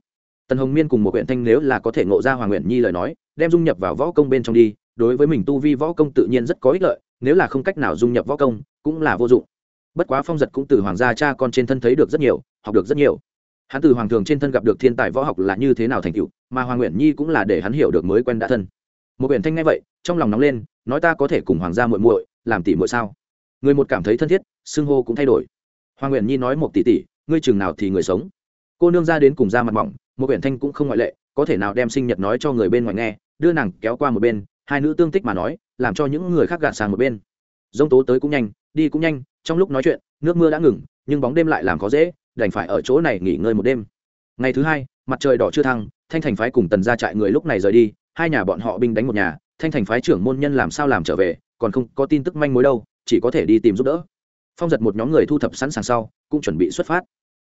Tần hồng miên cùng một huyện thanh nếu là có thể ngộ ra hoàng nguyện nhi lời nói đem dung nhập vào võ công bên trong đi, đối với mình tu vi võ công tự nhiên rất có ích lợi, nếu là không cách nào dung nhập võ công, cũng là vô dụng. Bất quá phong giật cũng từ hoàng gia cha con trên thân thấy được rất nhiều, học được rất nhiều. Hắn từ hoàng thường trên thân gặp được thiên tài võ học là như thế nào thành tựu, mà hoàng nguyện nhi cũng là để hắn hiểu được mới quen đã thân. Một huyện thanh ngay vậy, trong lòng nóng lên, nói ta có thể cùng hoàng gia muội muội làm tỷ muội sao? Người một cảm thấy thân thiết, xưng hô cũng thay đổi. Hoàng nguyện nhi nói một tỷ tỷ, ngươi chừng nào thì người sống. Cô nương ra đến cùng ra mặt mỏng, một huyện thanh cũng không ngoại lệ, có thể nào đem sinh nhật nói cho người bên ngoài nghe đưa nàng kéo qua một bên, hai nữ tương tích mà nói, làm cho những người khác gạt sang một bên. Dông tố tới cũng nhanh, đi cũng nhanh, trong lúc nói chuyện, nước mưa đã ngừng, nhưng bóng đêm lại làm khó dễ, đành phải ở chỗ này nghỉ ngơi một đêm. Ngày thứ hai, mặt trời đỏ chưa thăng, thanh thành phái cùng tần ra trại người lúc này rời đi, hai nhà bọn họ binh đánh một nhà, thanh thành phái trưởng môn nhân làm sao làm trở về, còn không có tin tức manh mối đâu, chỉ có thể đi tìm giúp đỡ. Phong giật một nhóm người thu thập sẵn sàng sau, cũng chuẩn bị xuất phát.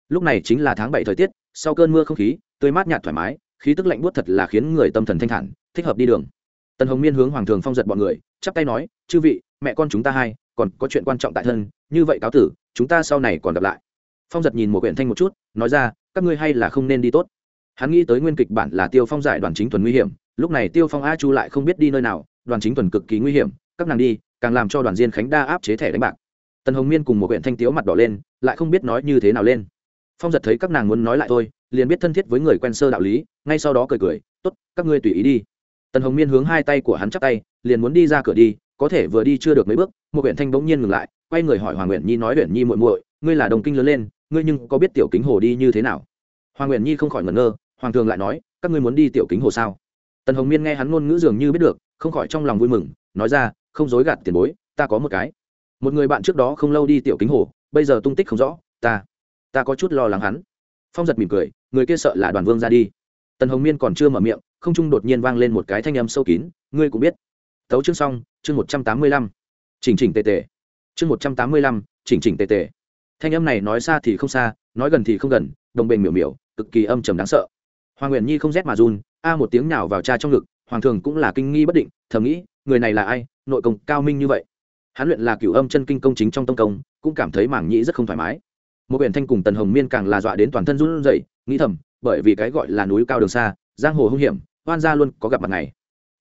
Lúc này chính là tháng bảy thời tiết, sau cơn mưa không khí, tươi mát nhạt thoải mái khí tức lạnh buốt thật là khiến người tâm thần thanh thản, thích hợp đi đường. Tần hồng miên hướng hoàng thường phong giật bọn người, chắp tay nói, chư vị, mẹ con chúng ta hai, còn có chuyện quan trọng tại thân, như vậy cáo tử, chúng ta sau này còn gặp lại. Phong giật nhìn một quyển thanh một chút, nói ra, các ngươi hay là không nên đi tốt. Hắn nghĩ tới nguyên kịch bản là tiêu phong giải đoàn chính thuần nguy hiểm, lúc này tiêu phong a chu lại không biết đi nơi nào, đoàn chính thuần cực kỳ nguy hiểm, các nàng đi, càng làm cho đoàn diên khánh đa áp chế thẻ đánh bạc. Tần hồng miên cùng một huyện thanh tiếu mặt đỏ lên, lại không biết nói như thế nào lên. Phong giật thấy các nàng muốn nói lại thôi liền biết thân thiết với người quen sơ đạo lý, ngay sau đó cười cười t ố t các ngươi tùy ý đi. Tần hồng miên hướng hai tay của hắn chắp tay, liền muốn đi ra cửa đi, có thể vừa đi chưa được mấy bước, một huyện thanh bỗng nhiên ngừng lại, quay người hỏi hoàng nguyện nhi nói huyện nhi muội muội, ngươi là đồng kinh lớn lên, ngươi nhưng có biết tiểu kính hồ đi như thế nào? Hoàng nguyện nhi không khỏi ngẩn ngơ, hoàng thường lại nói, các ngươi muốn đi tiểu kính hồ sao? Tần hồng miên nghe hắn ngôn ngữ dường như biết được, không khỏi trong lòng vui mừng, nói ra, không dối gạt tiền bối, ta có một cái. Một người bạn trước đó không lâu đi tiểu kính hồ, bây giờ tung tích không rõ, ta ta có chút lo lắng hắn phong giật mỉm cười, người kia sợ là đoàn vương ra đi. Tần hồng miên còn chưa mở miệng, không trung đột nhiên vang lên một cái thanh âm sâu kín, ngươi cũng biết. Tấu chương xong, chương một trăm tám mươi lăm. Chỉnh chỉnh tề tề. Chương một trăm tám mươi lăm, chỉnh chỉnh tề tề. Thanh âm này nói xa thì không xa, nói gần thì không gần, đồng bền miểu miểu, cực kỳ âm trầm đáng sợ. Hoàng nguyện nhi không rét mà run, a một tiếng nào vào cha trong ngực, hoàng thường cũng là kinh nghi bất định, thầm nghĩ, người này là ai, nội công cao minh như vậy. Hắn luyện là cửu âm chân kinh công chính trong tông công, cũng cảm thấy mảng nhĩ rất không thoải mái một biển thanh cùng tần hồng miên càng là dọa đến toàn thân run rẩy, nghĩ thầm, bởi vì cái gọi là núi cao đường xa, giang hồ hung hiểm, oan gia luôn có gặp mặt này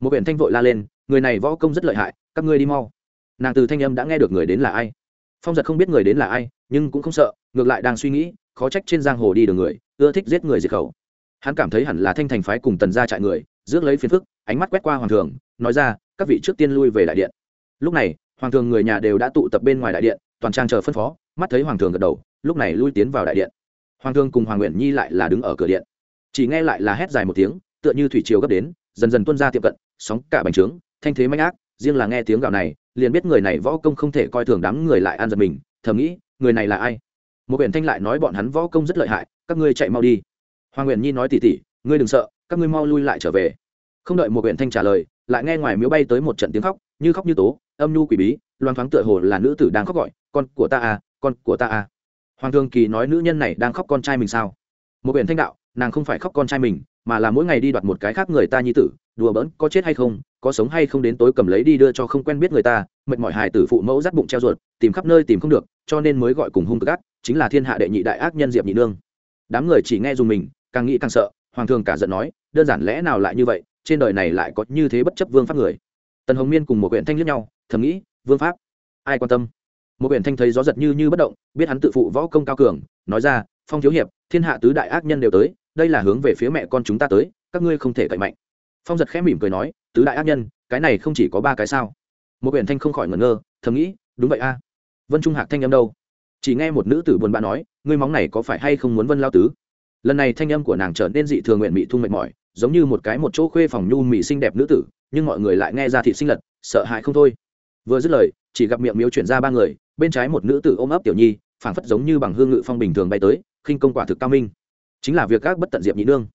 một biển thanh vội la lên, người này võ công rất lợi hại, các ngươi đi mau. Nàng từ thanh âm đã nghe được người đến là ai. Phong giật không biết người đến là ai, nhưng cũng không sợ, ngược lại đang suy nghĩ, khó trách trên giang hồ đi đường người, ưa thích giết người diệt khẩu. Hắn cảm thấy hẳn là thanh thành phái cùng tần gia trại người, rước lấy phiền phức, ánh mắt quét qua hoàng thường, nói ra, các vị trước tiên lui về đại điện. Lúc này, hoàng thường người nhà đều đã tụ tập bên ngoài đại điện, toàn trang chờ phân phó, mắt thấy hoàng thường gật đầu lúc này lui tiến vào đại điện. Hoàng thương cùng hoàng nguyện nhi lại là đứng ở cửa điện. Chỉ nghe lại là hét dài một tiếng, tựa như thủy triều gấp đến, dần dần tuân ra tiệm cận, sóng cả bành trướng, thanh thế manh ác, riêng là nghe tiếng gạo này, liền biết người này võ công không thể coi thường đám người lại ăn giật mình, thầm nghĩ, người này là ai? Một huyện thanh lại nói bọn hắn võ công rất lợi hại, các ngươi chạy mau đi. Hoàng nguyện nhi nói tỉ tỉ, ngươi đừng sợ, các ngươi mau lui lại trở về. Không đợi một huyện thanh trả lời, lại nghe ngoài miếu bay tới một trận tiếng khóc, như khóc như tố, âm nhu quỷ bí loan thoáng tựa hồ là nữ tử đang khóc gọi, con của ta à con của ta à hoàng thương kỳ nói nữ nhân này đang khóc con trai mình sao? Một biển thanh đạo, nàng không phải khóc con trai mình, mà là mỗi ngày đi đoạt một cái khác người ta nhi tử, đùa bỡn có chết hay không, có sống hay không đến tối cầm lấy đi đưa cho không quen biết người ta, mệt mỏi hài tử phụ mẫu dắt bụng treo ruột, tìm khắp nơi tìm không được, cho nên mới gọi cùng hung cực ác, chính là thiên hạ đệ nhị đại ác nhân diệp nhị nương. Đám người chỉ nghe dùng mình, càng nghĩ càng sợ, hoàng thường cả giận nói, đơn giản lẽ nào lại như vậy, trên đời này lại có như thế bất chấp vương pháp người. Tần hồng miên cùng một huyện thanh liếc nhau, thầm nghĩ, vương pháp, ai quan tâm? Một biển thanh thấy gió giật như như bất động, biết hắn tự phụ võ công cao cường, nói ra, phong thiếu hiệp, thiên hạ tứ đại ác nhân đều tới, đây là hướng về phía mẹ con chúng ta tới, các ngươi không thể cậy mạnh. Phong giật khẽ mỉm cười nói, tứ đại ác nhân, cái này không chỉ có ba cái sao? Một biển thanh không khỏi ngẩn ngơ, thầm nghĩ, đúng vậy a. Vân trung hạc thanh âm đâu? Chỉ nghe một nữ tử buồn bã nói, ngươi móng này có phải hay không muốn vân lao tứ? Lần này thanh âm của nàng trở nên dị thường nguyện mị thung mệt mỏi, giống như một cái một chỗ khuê phòng nhu mị xinh đẹp nữ tử, nhưng mọi người lại nghe ra thị sinh lật, sợ hãi không thôi. Vừa dứt lời, chỉ gặp miệng miếu chuyển ra ba người bên trái một nữ tử ôm ấp tiểu nhi, phảng phất giống như bằng hương ngự phong bình thường bay tới, khinh công quả thực cao minh. Chính là việc các bất tận diệp nhị nương.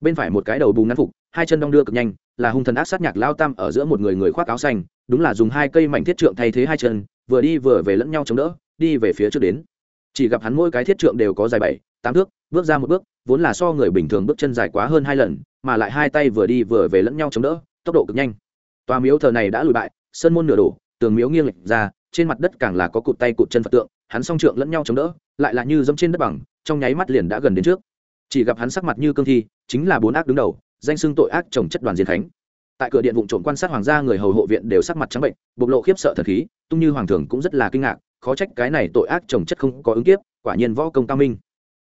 Bên phải một cái đầu bù ngắn phục, hai chân đong đưa cực nhanh, là hung thần ác sát nhạc lao tam ở giữa một người người khoác áo xanh, đúng là dùng hai cây mảnh thiết trượng thay thế hai chân, vừa đi vừa về lẫn nhau chống đỡ, đi về phía trước đến. Chỉ gặp hắn mỗi cái thiết trượng đều có dài bảy, tám thước, bước ra một bước, vốn là so người bình thường bước chân dài quá hơn hai lần, mà lại hai tay vừa đi vừa về lẫn nhau chống đỡ, tốc độ cực nhanh. Tòa miếu thờ này đã lùi bại sân môn nửa đổ, tường miếu nghiêng lệch ra trên mặt đất càng là có cụt tay cụt chân phật tượng, hắn song trượng lẫn nhau chống đỡ, lại là như dẫm trên đất bằng, trong nháy mắt liền đã gần đến trước. Chỉ gặp hắn sắc mặt như cương thi, chính là bốn ác đứng đầu, danh xưng tội ác trồng chất đoàn diên khánh. Tại cửa điện vụ trộm quan sát hoàng gia người hầu hộ viện đều sắc mặt trắng bệnh, bộc lộ khiếp sợ thật khí, tung như hoàng thường cũng rất là kinh ngạc, khó trách cái này tội ác trồng chất không có ứng kiếp, quả nhiên võ công cao minh.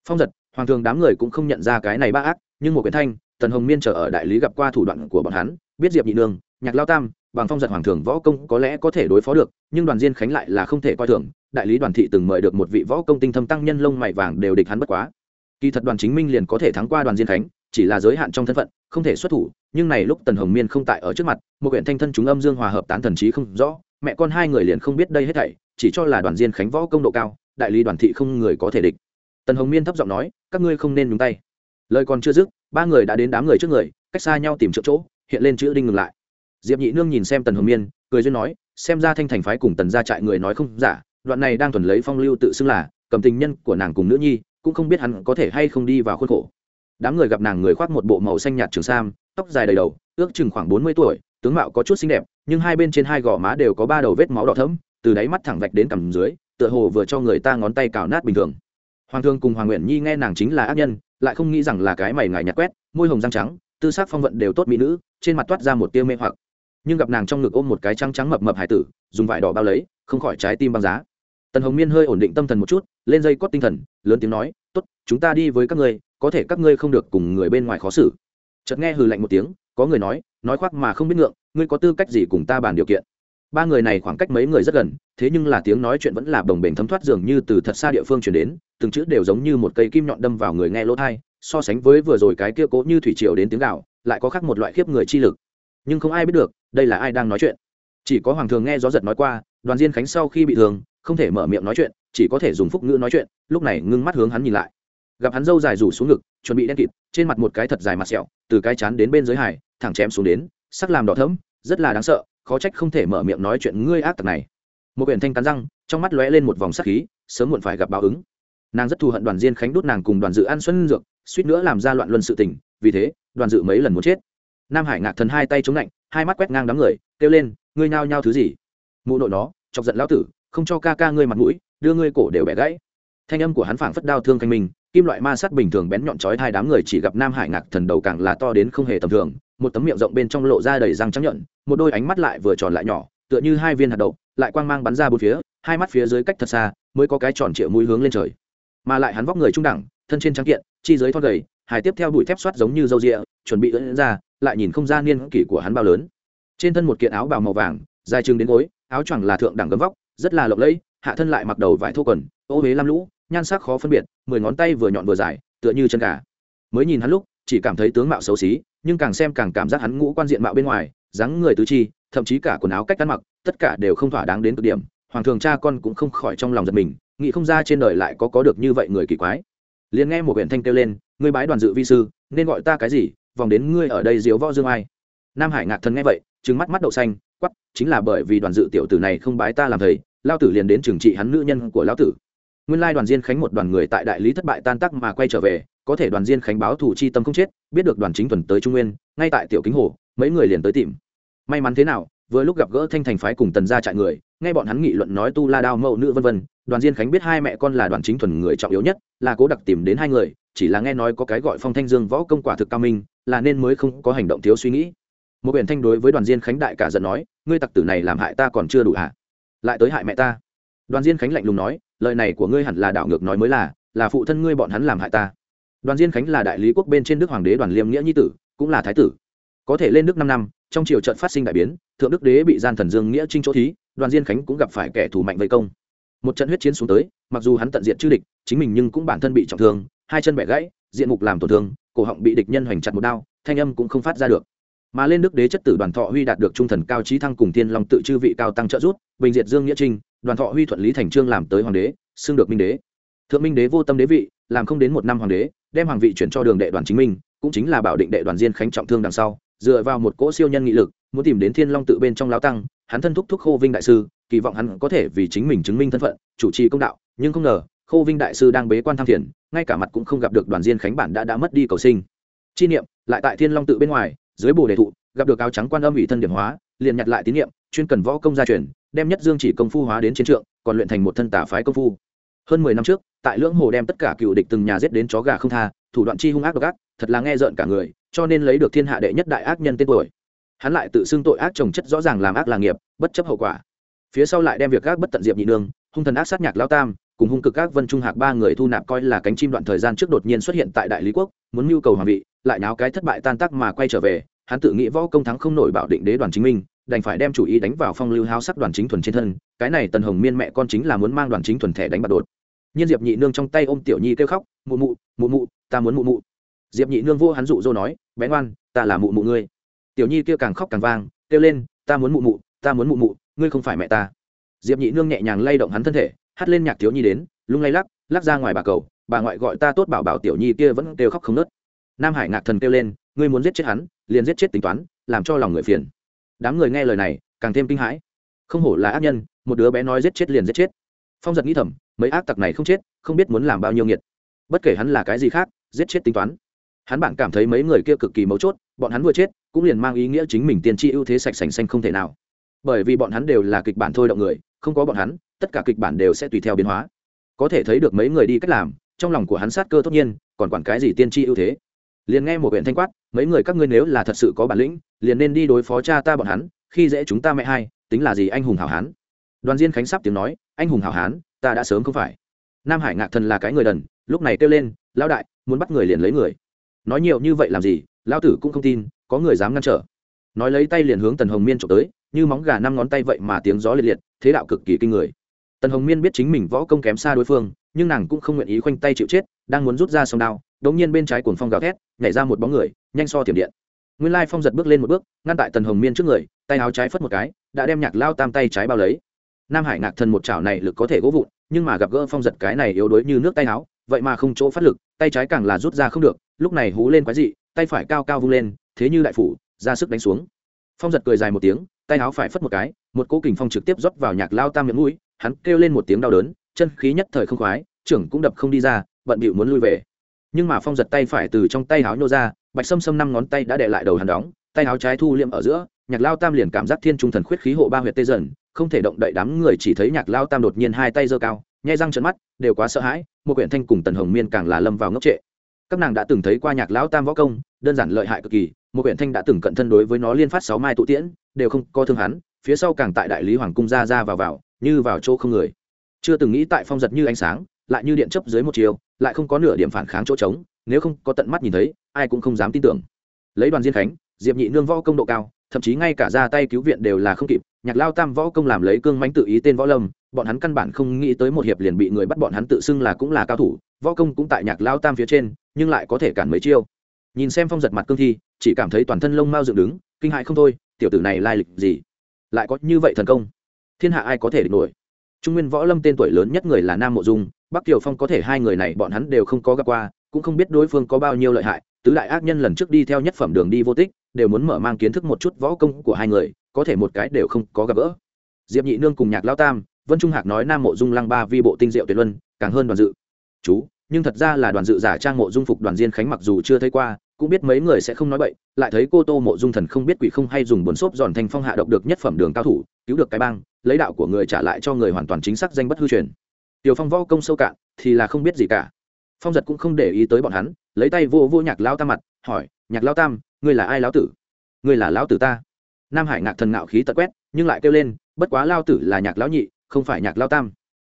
Phong giật, hoàng thường đám người cũng không nhận ra cái này ba ác, nhưng một quyển thanh, tần hồng miên trở ở đại lý gặp qua thủ đoạn của bọn hắn, biết diệp nhị nương, nhạc lao tam bằng phong giật hoàng thường võ công có lẽ có thể đối phó được, nhưng đoàn diên khánh lại là không thể coi thường, đại lý đoàn thị từng mời được một vị võ công tinh thâm tăng nhân lông mày vàng đều địch hắn bất quá. Kỳ thật đoàn chính minh liền có thể thắng qua đoàn diên khánh, chỉ là giới hạn trong thân phận, không thể xuất thủ, nhưng này lúc tần hồng miên không tại ở trước mặt, một huyện thanh thân chúng âm dương hòa hợp tán thần trí không rõ, mẹ con hai người liền không biết đây hết thảy, chỉ cho là đoàn diên khánh võ công độ cao, đại lý đoàn thị không người có thể địch. Tần hồng miên thấp giọng nói, các ngươi không nên nhúng tay. Lời còn chưa dứt, ba người đã đến đám người trước người, cách xa nhau tìm chỗ chỗ hiện lên chữ đinh ngừng lại diệp nhị nương nhìn xem tần hồng miên, cười duyên nói, xem ra thanh thành phái cùng tần gia trại người nói không giả, đoạn này đang thuần lấy phong lưu tự xưng là cầm tình nhân của nàng cùng nữ nhi, cũng không biết hắn có thể hay không đi vào khuôn khổ. Đám người gặp nàng người khoác một bộ màu xanh nhạt trường sam, tóc dài đầy đầu, ước chừng khoảng bốn mươi tuổi, tướng mạo có chút xinh đẹp, nhưng hai bên trên hai gò má đều có ba đầu vết máu đỏ thẫm, từ đáy mắt thẳng vạch đến cằm dưới, tựa hồ vừa cho người ta ngón tay cào nát bình thường. Hoàng thương cùng hoàng nguyện nhi nghe nàng chính là ác nhân, lại không nghĩ rằng là cái mày ngài nhạt quét, môi hồng răng trắng, tư xác phong vận đều tốt mỹ nữ, trên mặt toát ra một tiêu mê hoặc nhưng gặp nàng trong ngực ôm một cái trắng trắng mập mập hải tử, dùng vải đỏ bao lấy, không khỏi trái tim băng giá. Tần hồng miên hơi ổn định tâm thần một chút, lên dây cót tinh thần, lớn tiếng nói, tốt, chúng ta đi với các ngươi, có thể các ngươi không được cùng người bên ngoài khó xử. Chợt nghe hừ lạnh một tiếng, có người nói nói khoác mà không biết ngượng, ngươi có tư cách gì cùng ta bàn điều kiện? Ba người này khoảng cách mấy người rất gần, thế nhưng là tiếng nói chuyện vẫn là đồng bềnh thấm thoát dường như từ thật xa địa phương chuyển đến, từng chữ đều giống như một cây kim nhọn đâm vào người nghe lỗ thai so sánh với vừa rồi cái kia cố như thủy triều đến tiếng gạo, lại có khác một loại khiếp người chi lực nhưng không ai biết được, đây là ai đang nói chuyện. Chỉ có hoàng thường nghe gió giật nói qua, đoàn diên khánh sau khi bị thương, không thể mở miệng nói chuyện, chỉ có thể dùng phúc ngữ nói chuyện, lúc này ngưng mắt hướng hắn nhìn lại. Gặp hắn dâu dài rủ xuống ngực, chuẩn bị đen kịt, trên mặt một cái thật dài mặt sẹo, từ cái chán đến bên dưới hải thẳng chém xuống đến, sắc làm đỏ thẫm, rất là đáng sợ, khó trách không thể mở miệng nói chuyện ngươi ác tặc này. Một quyển thanh cắn răng, trong mắt lóe lên một vòng sắc khí, sớm muộn phải gặp báo ứng. Nàng rất thù hận đoàn diên khánh đút nàng cùng đoàn dự ăn xuân dược, suýt nữa làm ra loạn luân sự tình, vì thế, đoàn dự mấy lần muốn chết nam hải ngạc thần hai tay chống lạnh hai mắt quét ngang đám người kêu lên ngươi nhao nhao thứ gì? Mụ nội nó chọc giận lão tử không cho ca ca ngươi mặt mũi đưa ngươi cổ đều bẻ gãy. Thanh âm của hắn phảng phất đau thương canh mình kim loại ma sắt bình thường bén nhọn chói hai đám người chỉ gặp nam hải ngạc thần đầu càng là to đến không hề tầm thường một tấm miệng rộng bên trong lộ ra đầy răng trắng nhọn, một đôi ánh mắt lại vừa tròn lại nhỏ tựa như hai viên hạt đậu lại quang mang bắn ra bốn phía hai mắt phía dưới cách thật xa mới có cái tròn triệu mũi hướng lên trời. Mà lại hắn vóc người trung đẳng thân trên trắng kiện chi dưới thon gầy hải tiếp theo đuổi thép xoát giống như dâu rịa chuẩn bị ưỡn ra lại nhìn không ra niên kỷ của hắn bao lớn. Trên thân một kiện áo bào màu vàng, dài chừng đến gối, áo choàng là thượng đẳng gấm vóc, rất là lộng lẫy, hạ thân lại mặc đầu vải thô quần, ô huế lam lũ, nhan sắc khó phân biệt, mười ngón tay vừa nhọn vừa dài, tựa như chân gà. Mới nhìn hắn lúc, chỉ cảm thấy tướng mạo xấu xí, nhưng càng xem càng cảm giác hắn ngũ quan diện mạo bên ngoài, dáng người tứ chi, thậm chí cả quần áo cách ăn mặc, tất cả đều không thỏa đáng đến cực điểm. Hoàng thường cha con cũng không khỏi trong lòng giật mình, nghĩ không ra trên đời lại có có được như vậy người kỳ quái. Liền nghe một huyện thanh kêu lên, ngươi bái đoàn dự vi sư, nên gọi ta cái gì? Vòng đến ngươi ở đây diếu võ dương ai. Nam hải ngạc thần nghe vậy, trừng mắt mắt đậu xanh quắp chính là bởi vì đoàn dự tiểu tử này không bái ta làm thầy, lao tử liền đến trừng trị hắn nữ nhân của lao tử. Nguyên lai đoàn diên khánh một đoàn người tại đại lý thất bại tan tác mà quay trở về, có thể đoàn diên khánh báo thủ chi tâm không chết, biết được đoàn chính thuần tới trung nguyên, ngay tại tiểu kính hồ, mấy người liền tới tìm. May mắn thế nào, vừa lúc gặp gỡ thanh thành phái cùng tần gia trại người, nghe bọn hắn nghị luận nói tu la đao mậu nữ vân vân, đoàn diên khánh biết hai mẹ con là đoàn chính thuần người trọng yếu nhất, là cố đặc tìm đến hai người chỉ là nghe nói có cái gọi phong thanh dương võ công quả thực cao minh, là nên mới không có hành động thiếu suy nghĩ. Một biển thanh đối với đoàn diên khánh đại cả giận nói, ngươi tặc tử này làm hại ta còn chưa đủ hạ lại tới hại mẹ ta. Đoàn diên khánh lạnh lùng nói, lời này của ngươi hẳn là đảo ngược nói mới là là phụ thân ngươi bọn hắn làm hại ta. Đoàn diên khánh là đại lý quốc bên trên đức hoàng đế đoàn liêm nghĩa nhi tử, cũng là thái tử. Có thể lên đức năm năm, trong triều trận phát sinh đại biến, thượng đức đế bị gian thần dương nghĩa trinh chỗ thí, đoàn diên khánh cũng gặp phải kẻ thù mạnh vây công. Một trận huyết chiến xuống tới, mặc dù hắn tận diện chư địch, chính mình nhưng cũng bản thân bị trọng thương hai chân bẻ gãy, diện mục làm tổn thương, cổ họng bị địch nhân hoành chặt một đao, thanh âm cũng không phát ra được. Mà lên đức đế chất tử đoàn thọ huy đạt được trung thần cao trí thăng cùng tiên long tự chư vị cao tăng trợ rút bình diệt dương nghĩa trinh, đoàn thọ huy thuận lý thành trương làm tới hoàng đế, xưng được minh đế. Thượng minh đế vô tâm đế vị, làm không đến một năm hoàng đế, đem hoàng vị chuyển cho đường đệ đoàn chính minh cũng chính là bảo định đệ đoàn diên khánh trọng thương đằng sau, dựa vào một cỗ siêu nhân nghị lực, muốn tìm đến thiên long tự bên trong lao tăng, hắn thân thúc thúc khô vinh đại sư, kỳ vọng hắn có thể vì chính mình chứng minh thân phận, chủ trì công đạo, nhưng không ngờ khô vinh đại sư đang bế quan tham thiền, ngay cả mặt cũng không gặp được đoàn diên khánh bản đã đã mất đi cầu sinh. Chi niệm, lại tại thiên long tự bên ngoài, dưới bồ đề thụ, gặp được áo trắng quan âm ủy thân điểm hóa, liền nhặt lại tín niệm, chuyên cần võ công gia truyền, đem nhất dương chỉ công phu hóa đến chiến trượng, còn luyện thành một thân tả phái công phu. Hơn mười năm trước, tại lưỡng hồ đem tất cả cựu địch từng nhà giết đến chó gà không tha, thủ đoạn chi hung ác độc ác, thật là nghe rợn cả người, cho nên lấy được thiên hạ đệ nhất đại ác nhân tên tuổi. Hắn lại tự xưng tội ác trồng chất rõ ràng làm ác là nghiệp, bất chấp hậu quả. Phía sau lại đem việc ác bất tận diệp nhị nương, hung thần ác sát nhạc lao tam cùng hung cực các vân trung hạc ba người thu nạp coi là cánh chim đoạn thời gian trước đột nhiên xuất hiện tại đại lý quốc, muốn mưu cầu hoàng vị, lại náo cái thất bại tan tác mà quay trở về, hắn tự nghĩ võ công thắng không nổi bảo định đế đoàn chính minh, đành phải đem chủ ý đánh vào phong lưu háo sắc đoàn chính thuần trên thân, cái này tần hồng miên mẹ con chính là muốn mang đoàn chính thuần thẻ đánh bạc đột. Nhiên diệp nhị nương trong tay ôm tiểu nhi kêu khóc, mụ mụ mụ mụ, ta muốn mụ mụ. Diệp nhị nương vô hắn dụ dỗ nói, bé ngoan, ta là mụ mụ ngươi. Tiểu nhi kêu càng khóc càng vang, kêu lên, ta muốn mụ mụ, ta muốn mụ mụ, ngươi không phải mẹ ta. Diệp nhị nương nhẹ nhàng lay động hắn thân thể hát lên nhạc thiếu nhi đến, lung lay lắc lắc ra ngoài bà cầu, bà ngoại gọi ta tốt bảo bảo tiểu nhi kia vẫn kêu khóc không nớt nam hải ngạc thần kêu lên, ngươi muốn giết chết hắn, liền giết chết tính toán, làm cho lòng người phiền. Đám người nghe lời này, càng thêm kinh hãi. Không hổ là ác nhân, một đứa bé nói giết chết liền giết chết. Phong giật nghĩ thầm, mấy ác tặc này không chết, không biết muốn làm bao nhiêu nghiệt. Bất kể hắn là cái gì khác, giết chết tính toán. Hắn bạn cảm thấy mấy người kia cực kỳ mấu chốt, bọn hắn vừa chết, cũng liền mang ý nghĩa chính mình tiên tri ưu thế sạch sành xanh không thể nào. Bởi vì bọn hắn đều là kịch bản thôi động người, không có bọn hắn tất cả kịch bản đều sẽ tùy theo biến hóa. Có thể thấy được mấy người đi cách làm, trong lòng của hắn sát cơ tốt nhiên, còn quản cái gì tiên tri ưu thế? Liền nghe một huyện thanh quát, mấy người các ngươi nếu là thật sự có bản lĩnh, liền nên đi đối phó cha ta bọn hắn, khi dễ chúng ta mẹ hai, tính là gì anh hùng hảo hán? Đoàn diên khánh sắp tiếng nói, anh hùng hảo hán, ta đã sớm không phải. Nam hải ngạc thần là cái người đần, lúc này kêu lên, lão đại, muốn bắt người liền lấy người. Nói nhiều như vậy làm gì, lão tử cũng không tin, có người dám ngăn trở. Nói lấy tay liền hướng tần hồng miên trộm tới, như móng gà năm ngón tay vậy mà tiếng gió liệt liệt, thế đạo cực kỳ kinh người tần hồng miên biết chính mình võ công kém xa đối phương, nhưng nàng cũng không nguyện ý khoanh tay chịu chết, đang muốn rút ra sông đao đống nhiên bên trái cuồng phong gào thét, nhảy ra một bóng người, nhanh so tiềm điện. Nguyên lai phong giật bước lên một bước, ngăn tại tần hồng miên trước người, tay áo trái phất một cái, đã đem nhạc lao tam tay trái bao lấy. Nam hải ngạc thần một chảo này lực có thể gỗ vụn, nhưng mà gặp gỡ phong giật cái này yếu đuối như nước tay áo, vậy mà không chỗ phát lực, tay trái càng là rút ra không được, lúc này hú lên quái dị, tay phải cao cao vung lên, thế như đại phủ, ra sức đánh xuống. Phong giật cười dài một tiếng, tay áo phải phất một cái, một cỗ kình phong trực tiếp rót vào nhạc lao tam miệng mũi hắn kêu lên một tiếng đau đớn, chân khí nhất thời không khoái, trưởng cũng đập không đi ra, bận bịu muốn lui về. Nhưng mà phong giật tay phải từ trong tay áo nhô ra, bạch sâm sâm năm ngón tay đã để lại đầu hắn đóng, tay áo trái thu liệm ở giữa, nhạc lao tam liền cảm giác thiên trung thần khuyết khí hộ ba huyệt tê dần, không thể động đậy đám người chỉ thấy nhạc lao tam đột nhiên hai tay giơ cao, nhai răng trận mắt, đều quá sợ hãi, một quyển thanh cùng tần hồng miên càng là lâm vào ngốc trệ. Các nàng đã từng thấy qua nhạc lão tam võ công, đơn giản lợi hại cực kỳ, một quyển thanh đã từng cận thân đối với nó liên phát sáu mai tụ tiễn, đều không có thương hắn, phía sau càng tại đại lý hoàng cung ra ra vào vào như vào chỗ không người. Chưa từng nghĩ tại phong giật như ánh sáng, lại như điện chấp dưới một chiều, lại không có nửa điểm phản kháng chỗ trống, nếu không có tận mắt nhìn thấy, ai cũng không dám tin tưởng. Lấy đoàn diên khánh, diệp nhị nương võ công độ cao, thậm chí ngay cả ra tay cứu viện đều là không kịp, nhạc lao tam võ công làm lấy cương mánh tự ý tên võ lâm, bọn hắn căn bản không nghĩ tới một hiệp liền bị người bắt bọn hắn tự xưng là cũng là cao thủ, võ công cũng tại nhạc lao tam phía trên, nhưng lại có thể cản mấy chiêu. Nhìn xem phong giật mặt cương thi, chỉ cảm thấy toàn thân lông mau dựng đứng, kinh hại không thôi, tiểu tử này lai lịch gì? Lại có như vậy thần công? Thiên hạ ai có thể địch nổi? Trung nguyên võ lâm tên tuổi lớn nhất người là nam mộ dung, bắc kiều phong có thể hai người này bọn hắn đều không có gặp qua, cũng không biết đối phương có bao nhiêu lợi hại. Tứ đại ác nhân lần trước đi theo nhất phẩm đường đi vô tích, đều muốn mở mang kiến thức một chút võ công của hai người, có thể một cái đều không có gặp gỡ. Diệp nhị nương cùng nhạc lao tam, vân trung hạc nói nam mộ dung lăng ba vi bộ tinh diệu tuyệt luân, càng hơn đoàn dự. Chú, nhưng thật ra là đoàn dự giả trang mộ dung phục đoàn diên khánh mặc dù chưa thấy qua cũng biết mấy người sẽ không nói bậy, lại thấy cô tô mộ dung thần không biết quỷ không hay dùng buồn xốp giòn thanh phong hạ độc được nhất phẩm đường cao thủ, cứu được cái bang, lấy đạo của người trả lại cho người hoàn toàn chính xác danh bất hư truyền. Tiểu phong võ công sâu cạn, thì là không biết gì cả. Phong giật cũng không để ý tới bọn hắn, lấy tay vô vô nhạc lao tam mặt, hỏi, nhạc lao tam, ngươi là ai lão tử? Ngươi là lão tử ta. Nam hải ngạc thần ngạo khí tật quét, nhưng lại kêu lên, bất quá lao tử là nhạc lão nhị, không phải nhạc lao tam.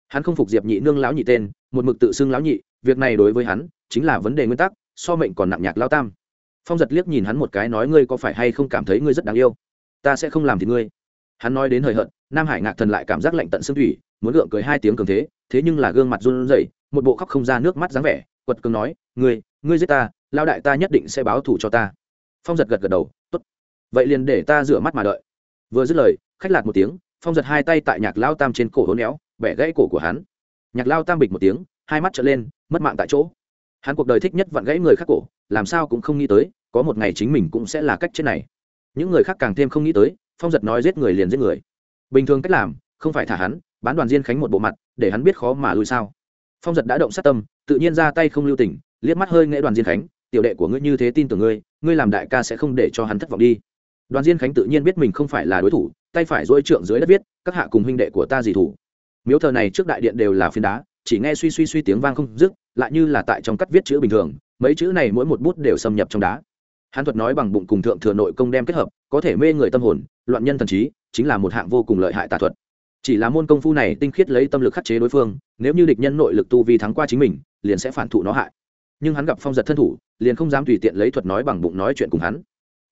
Hắn không phục diệp nhị nương lão nhị tên, một mực tự xưng lão nhị, việc này đối với hắn, chính là vấn đề nguyên tắc so mệnh còn nặng nhạc lao tam. Phong giật liếc nhìn hắn một cái nói ngươi có phải hay không cảm thấy ngươi rất đáng yêu? Ta sẽ không làm thì ngươi. Hắn nói đến hời hợt, nam hải ngạc thần lại cảm giác lạnh tận xương thủy, muốn gượng cười hai tiếng cường thế thế nhưng là gương mặt run rẩy, một bộ khóc không ra nước mắt dáng vẻ, quật cường nói, ngươi ngươi giết ta, lao đại ta nhất định sẽ báo thù cho ta. Phong giật gật gật đầu, tốt. Vậy liền để ta rửa mắt mà đợi. Vừa dứt lời, khách lạc một tiếng, phong giật hai tay tại nhạc lao tam trên cổ hố néo, bẻ gãy cổ của hắn. Nhạc lao tam bịch một tiếng, hai mắt trở lên, mất mạng tại chỗ hắn cuộc đời thích nhất vặn gãy người khác cổ, làm sao cũng không nghĩ tới, có một ngày chính mình cũng sẽ là cách chết này. Những người khác càng thêm không nghĩ tới, phong giật nói giết người liền giết người. Bình thường cách làm, không phải thả hắn, bán đoàn diên khánh một bộ mặt, để hắn biết khó mà lui sao. Phong giật đã động sát tâm, tự nhiên ra tay không lưu tình, liếc mắt hơi nghệ đoàn diên khánh, tiểu đệ của ngươi như thế tin tưởng ngươi ngươi làm đại ca sẽ không để cho hắn thất vọng đi. Đoàn diên khánh tự nhiên biết mình không phải là đối thủ, tay phải dỗi trượng dưới đất viết, các hạ cùng huynh đệ của ta dì thủ. Miếu thờ này trước đại điện đều là phiến đá chỉ nghe suy suy suy tiếng vang không dứt, lại như là tại trong cắt viết chữ bình thường, mấy chữ này mỗi một bút đều xâm nhập trong đá. Hắn thuật nói bằng bụng cùng thượng thừa nội công đem kết hợp, có thể mê người tâm hồn, loạn nhân thần trí, chính là một hạng vô cùng lợi hại tà thuật. Chỉ là môn công phu này tinh khiết lấy tâm lực khắc chế đối phương, nếu như địch nhân nội lực tu vi thắng qua chính mình, liền sẽ phản thụ nó hại. Nhưng hắn gặp phong giật thân thủ, liền không dám tùy tiện lấy thuật nói bằng bụng nói chuyện cùng hắn.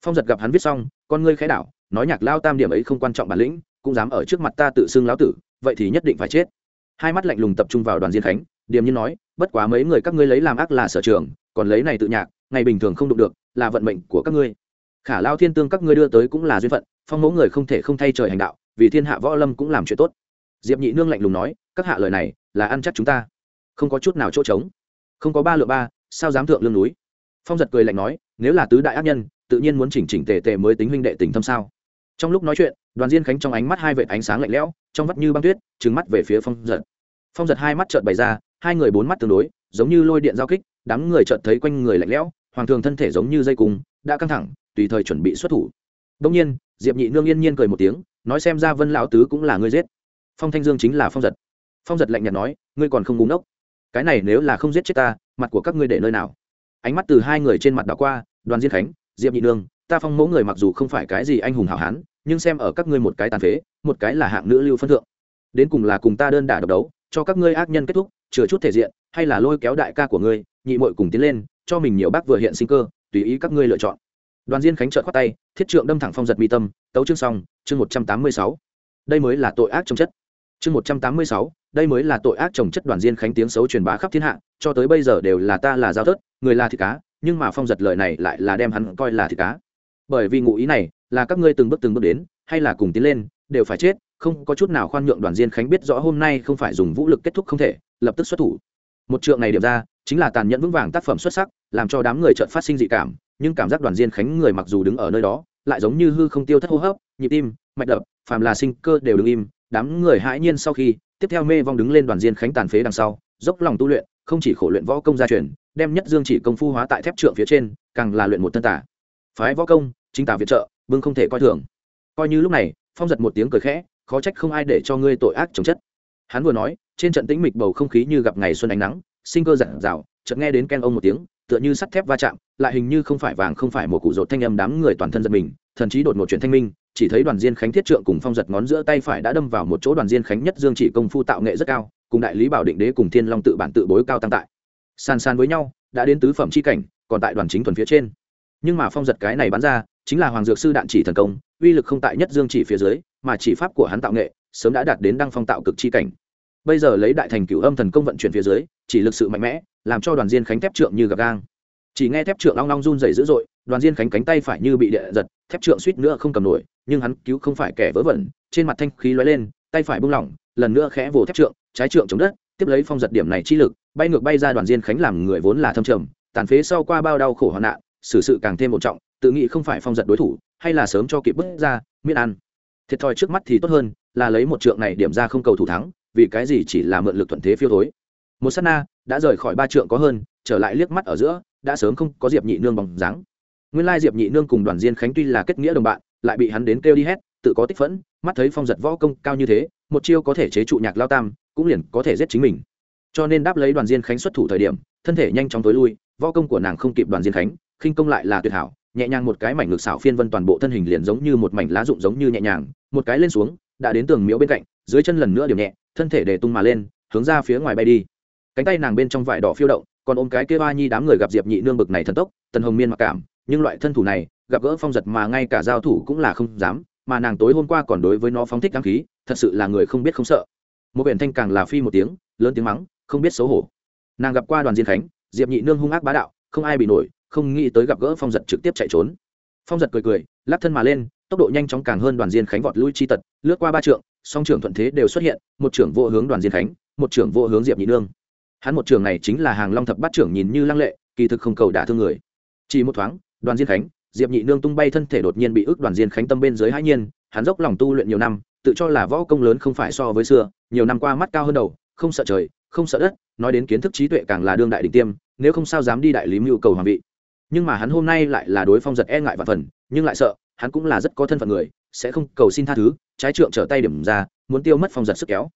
Phong giật gặp hắn viết xong, con ngươi khẽ đảo, nói nhạc lao tam điểm ấy không quan trọng bản lĩnh, cũng dám ở trước mặt ta tự xưng lão tử, vậy thì nhất định phải chết hai mắt lạnh lùng tập trung vào đoàn diên khánh, điềm nhiên nói, bất quá mấy người các ngươi lấy làm ác là sở trường, còn lấy này tự nhạc, ngày bình thường không đụng được, là vận mệnh của các ngươi. Khả lao thiên tương các ngươi đưa tới cũng là duyên phận, phong mẫu người không thể không thay trời hành đạo, vì thiên hạ võ lâm cũng làm chuyện tốt. Diệp nhị nương lạnh lùng nói, các hạ lời này, là ăn chắc chúng ta. Không có chút nào chỗ trống. Không có ba lựa ba, sao dám thượng lương núi? Phong giật cười lạnh nói, nếu là tứ đại ác nhân, tự nhiên muốn chỉnh chỉnh tề tề mới tính huynh đệ tình thâm sao? Trong lúc nói chuyện, đoàn diên khánh trong ánh mắt hai vệt ánh sáng lạnh lẽo, trong vắt như băng tuyết trứng mắt về phía phong giật. Phong giật hai mắt trợn bày ra, hai người bốn mắt tương đối, giống như lôi điện giao kích, đám người trợn thấy quanh người lạnh lẽo, hoàng thường thân thể giống như dây cung, đã căng thẳng, tùy thời chuẩn bị xuất thủ. Đông nhiên, diệp nhị nương yên nhiên cười một tiếng, nói xem ra vân lão tứ cũng là ngươi giết. Phong thanh dương chính là phong giật. Phong giật lạnh nhạt nói, ngươi còn không búng ốc cái này nếu là không giết chết ta, mặt của các ngươi để nơi nào? Ánh mắt từ hai người trên mặt đảo qua, đoàn diên khánh, diệp nhị nương ta phong mẫu người mặc dù không phải cái gì anh hùng hảo hán, nhưng xem ở các ngươi một cái tàn phế, một cái là hạng nữ lưu phân thượng. Đến cùng là cùng ta đơn đả độc đấu, cho các ngươi ác nhân kết thúc, chừa chút thể diện, hay là lôi kéo đại ca của ngươi, nhị mội cùng tiến lên, cho mình nhiều bác vừa hiện sinh cơ, tùy ý các ngươi lựa chọn. Đoàn diên khánh trợt khoát tay, thiết trượng đâm thẳng phong giật mi tâm, tấu chương xong, chương một trăm tám mươi sáu. Đây mới là tội ác trồng chất. Chương một trăm tám mươi sáu, đây mới là tội ác trồng chất đoàn diên khánh tiếng xấu truyền bá khắp thiên hạ, cho tới bây giờ đều là ta là giao thớt, người là thịt cá, nhưng mà phong giật lời này lại là đem hắn coi là thịt cá bởi vì ngụ ý này là các ngươi từng bước từng bước đến, hay là cùng tiến lên, đều phải chết, không có chút nào khoan nhượng đoàn diên khánh biết rõ hôm nay không phải dùng vũ lực kết thúc không thể, lập tức xuất thủ. Một trượng này điểm ra, chính là tàn nhẫn vững vàng tác phẩm xuất sắc, làm cho đám người trợn phát sinh dị cảm, nhưng cảm giác đoàn diên khánh người mặc dù đứng ở nơi đó, lại giống như hư không tiêu thất hô hấp, nhịp tim, mạch đập, phàm là sinh cơ đều đứng im, đám người hãi nhiên sau khi, tiếp theo mê vong đứng lên đoàn diên khánh tàn phế đằng sau, dốc lòng tu luyện, không chỉ khổ luyện võ công gia truyền, đem nhất dương chỉ công phu hóa tại thép trượng phía trên, càng là luyện một thân tả phái võ công, chính tả viện trợ, bưng không thể coi thường. Coi như lúc này, phong giật một tiếng cười khẽ, khó trách không ai để cho ngươi tội ác chống chất. Hắn vừa nói, trên trận tĩnh mịch bầu không khí như gặp ngày xuân ánh nắng, sinh cơ giản rào chợt nghe đến ken ông một tiếng, tựa như sắt thép va chạm, lại hình như không phải vàng không phải một cụ rột thanh âm đám người toàn thân giật mình, thần chí đột một chuyện thanh minh, chỉ thấy đoàn diên khánh thiết trượng cùng phong giật ngón giữa tay phải đã đâm vào một chỗ đoàn diên khánh nhất dương chỉ công phu tạo nghệ rất cao, cùng đại lý bảo định đế cùng thiên long tự bản tự bối cao tăng tại. San san với nhau, đã đến tứ phẩm c h i cảnh, còn tại đoàn chính thuần phía trên nhưng mà phong giật cái này bắn ra, chính là hoàng dược sư đạn chỉ thần công, uy lực không tại nhất dương chỉ phía dưới, mà chỉ pháp của hắn tạo nghệ, sớm đã đạt đến đăng phong tạo cực chi cảnh. Bây giờ lấy đại thành cửu âm thần công vận chuyển phía dưới, chỉ lực sự mạnh mẽ, làm cho đoàn diên khánh thép trượng như gặp gang. Chỉ nghe thép trượng long long run dày dữ dội, đoàn diên khánh cánh tay phải như bị địa giật, thép trượng suýt nữa không cầm nổi, nhưng hắn cứu không phải kẻ vớ vẩn, trên mặt thanh khí lóe lên, tay phải bung lỏng, lần nữa khẽ vồ thép trượng, trái trượng chống đất, tiếp lấy phong giật điểm này chi lực, bay ngược bay ra đoàn diên khánh làm người vốn là thâm trầm, tàn phế sau qua bao đau khổ hoạn nạn xử sự càng thêm một trọng, tự nghĩ không phải phong giật đối thủ, hay là sớm cho kịp bước ra, miễn ăn. Thiệt thòi trước mắt thì tốt hơn, là lấy một trượng này điểm ra không cầu thủ thắng, vì cái gì chỉ là mượn lực thuận thế phiêu thối. Một s á t na, đã rời khỏi ba trượng có hơn, trở lại liếc mắt ở giữa, đã sớm không có diệp nhị nương bằng dáng. Nguyên lai diệp nhị nương cùng đoàn diên khánh tuy là kết nghĩa đồng bạn, lại bị hắn đến kêu đi hét tự có tích phẫn, mắt thấy phong giật võ công cao như thế, một chiêu có thể chế trụ nhạc lao tam, cũng liền có thể giết chính mình. Cho nên đáp lấy đoàn diên khánh xuất thủ thời điểm, thân thể nhanh chóng tối lui, võ công của nàng không kịp đoàn diên khánh khinh công lại là tuyệt hảo, nhẹ nhàng một cái mảnh ngực xảo phiên vân toàn bộ thân hình liền giống như một mảnh lá rụng giống như nhẹ nhàng, một cái lên xuống, đã đến tường miễu bên cạnh, dưới chân lần nữa điểm nhẹ, thân thể để tung mà lên, hướng ra phía ngoài bay đi. Cánh tay nàng bên trong vải đỏ phiêu động, còn ôm cái kia ba nhi đám người gặp diệp nhị nương bực này thần tốc, tần hồng miên mặc cảm, nhưng loại thân thủ này, gặp gỡ phong giật mà ngay cả giao thủ cũng là không dám, mà nàng tối hôm qua còn đối với nó phóng thích đăng khí, thật sự là người không biết không sợ. Một biển thanh càng là phi một tiếng, lớn tiếng mắng, không biết xấu hổ. Nàng gặp qua đoàn diên khánh, diệp nhị nương hung ác bá đạo, không ai bị nổi không nghĩ tới gặp gỡ phong giật trực tiếp chạy trốn. Phong giật cười cười, lắc thân mà lên, tốc độ nhanh chóng càng hơn đoàn diên khánh vọt lui chi tật, lướt qua ba trượng, song trưởng thuận thế đều xuất hiện, một trưởng vô hướng đoàn diên khánh, một trưởng vô hướng diệp nhị nương. Hắn một trưởng này chính là hàng long thập bát trưởng nhìn như lăng lệ, kỳ thực không cầu đả thương người. Chỉ một thoáng, đoàn diên khánh, diệp nhị nương tung bay thân thể đột nhiên bị ức đoàn diên khánh tâm bên dưới hãi nhiên, hắn dốc lòng tu luyện nhiều năm, tự cho là võ công lớn không phải so với xưa, nhiều năm qua mắt cao hơn đầu, không sợ trời, không sợ đất, nói đến kiến thức trí tuệ càng là đương đại đỉnh tiêm, nếu không sao dám đi đại lý mưu cầu hoàng vị nhưng mà hắn hôm nay lại là đối phong giật e ngại và phần, nhưng lại sợ, hắn cũng là rất có thân phận người, sẽ không cầu xin tha thứ, trái trượng trở tay điểm ra, muốn tiêu mất phong giật sức kéo.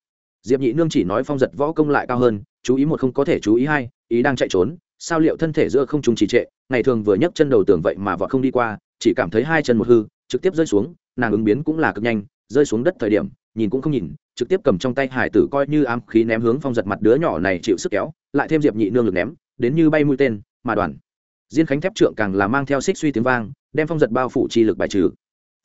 Diệp nhị nương chỉ nói phong giật võ công lại cao hơn, chú ý một không có thể chú ý hai, ý đang chạy trốn, sao liệu thân thể giữa không trùng trì trệ, ngày thường vừa nhấc chân đầu tường vậy mà vọt không đi qua, chỉ cảm thấy hai chân một hư, trực tiếp rơi xuống, nàng ứng biến cũng là cực nhanh, rơi xuống đất thời điểm, nhìn cũng không nhìn, trực tiếp cầm trong tay hải tử coi như ám khí ném hướng phong giật mặt đứa nhỏ này chịu sức kéo, lại thêm diệp nhị nương lực ném, đến như bay mũi tên, mà đoàn diên khánh thép trượng càng là mang theo xích suy tiếng vang, đem phong giật bao phủ chi lực bài trừ.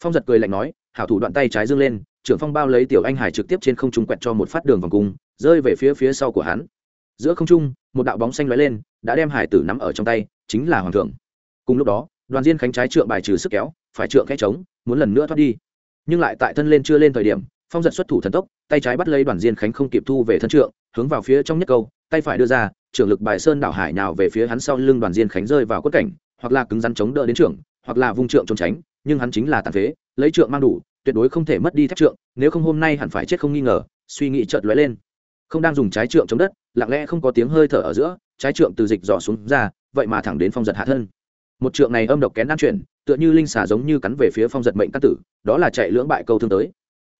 Phong giật cười lạnh nói, hảo thủ đoạn tay trái dương lên, trưởng phong bao lấy tiểu anh hải trực tiếp trên không trung quẹt cho một phát đường vòng cung, rơi về phía phía sau của hắn. Giữa không trung, một đạo bóng xanh lóe lên, đã đem hải tử nắm ở trong tay, chính là hoàng thượng. Cùng lúc đó, đoàn diên khánh trái trượng bài trừ sức kéo, phải trượng khẽ trống, muốn lần nữa thoát đi. Nhưng lại tại thân lên chưa lên thời điểm, phong giật xuất thủ thần tốc, tay trái bắt lấy đoàn diên khánh không kịp thu về thân trượng, hướng vào phía trong nhất câu, tay phải đưa ra trưởng lực bài sơn đảo hải nào về phía hắn sau lưng đoàn diên khánh rơi vào quất cảnh, hoặc là cứng rắn chống đỡ đến trưởng, hoặc là vung trượng trốn tránh, nhưng hắn chính là tàn phế, lấy trượng mang đủ, tuyệt đối không thể mất đi thép trượng, nếu không hôm nay hẳn phải chết không nghi ngờ, suy nghĩ chợt lóe lên. Không đang dùng trái trượng chống đất, lặng lẽ không có tiếng hơi thở ở giữa, trái trượng từ dịch dò xuống ra, vậy mà thẳng đến phong giật hạ thân. Một trượng này âm độc kén đan chuyển, tựa như linh xà giống như cắn về phía phong giật mệnh cát tử, đó là chạy lưỡng bại câu thương tới.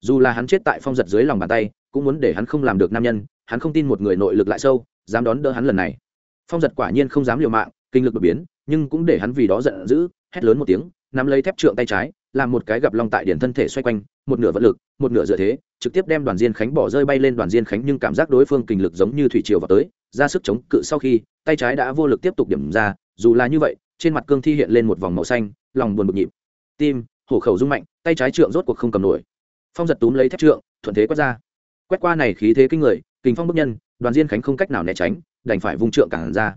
Dù là hắn chết tại phong giật dưới lòng bàn tay, cũng muốn để hắn không làm được nam nhân hắn không tin một người nội lực lại sâu, dám đón đỡ hắn lần này. Phong giật quả nhiên không dám liều mạng, kinh lực đột biến, nhưng cũng để hắn vì đó giận dữ, hét lớn một tiếng, nắm lấy thép trượng tay trái, làm một cái gặp long tại điển thân thể xoay quanh, một nửa vận lực, một nửa dựa thế, trực tiếp đem đoàn diên khánh bỏ rơi bay lên đoàn diên khánh nhưng cảm giác đối phương kinh lực giống như thủy triều vào tới, ra sức chống cự sau khi, tay trái đã vô lực tiếp tục điểm ra, dù là như vậy, trên mặt cương thi hiện lên một vòng màu xanh, lòng buồn bực nhịp. Tim, hổ khẩu rung mạnh, tay trái trượng rốt cuộc không cầm nổi. Phong giật túm lấy thép trượng, thuận thế quét ra. Quét qua này khí thế kinh người kình phong bức nhân, đoàn diên khánh không cách nào né tránh, đành phải vung trượng cản ra.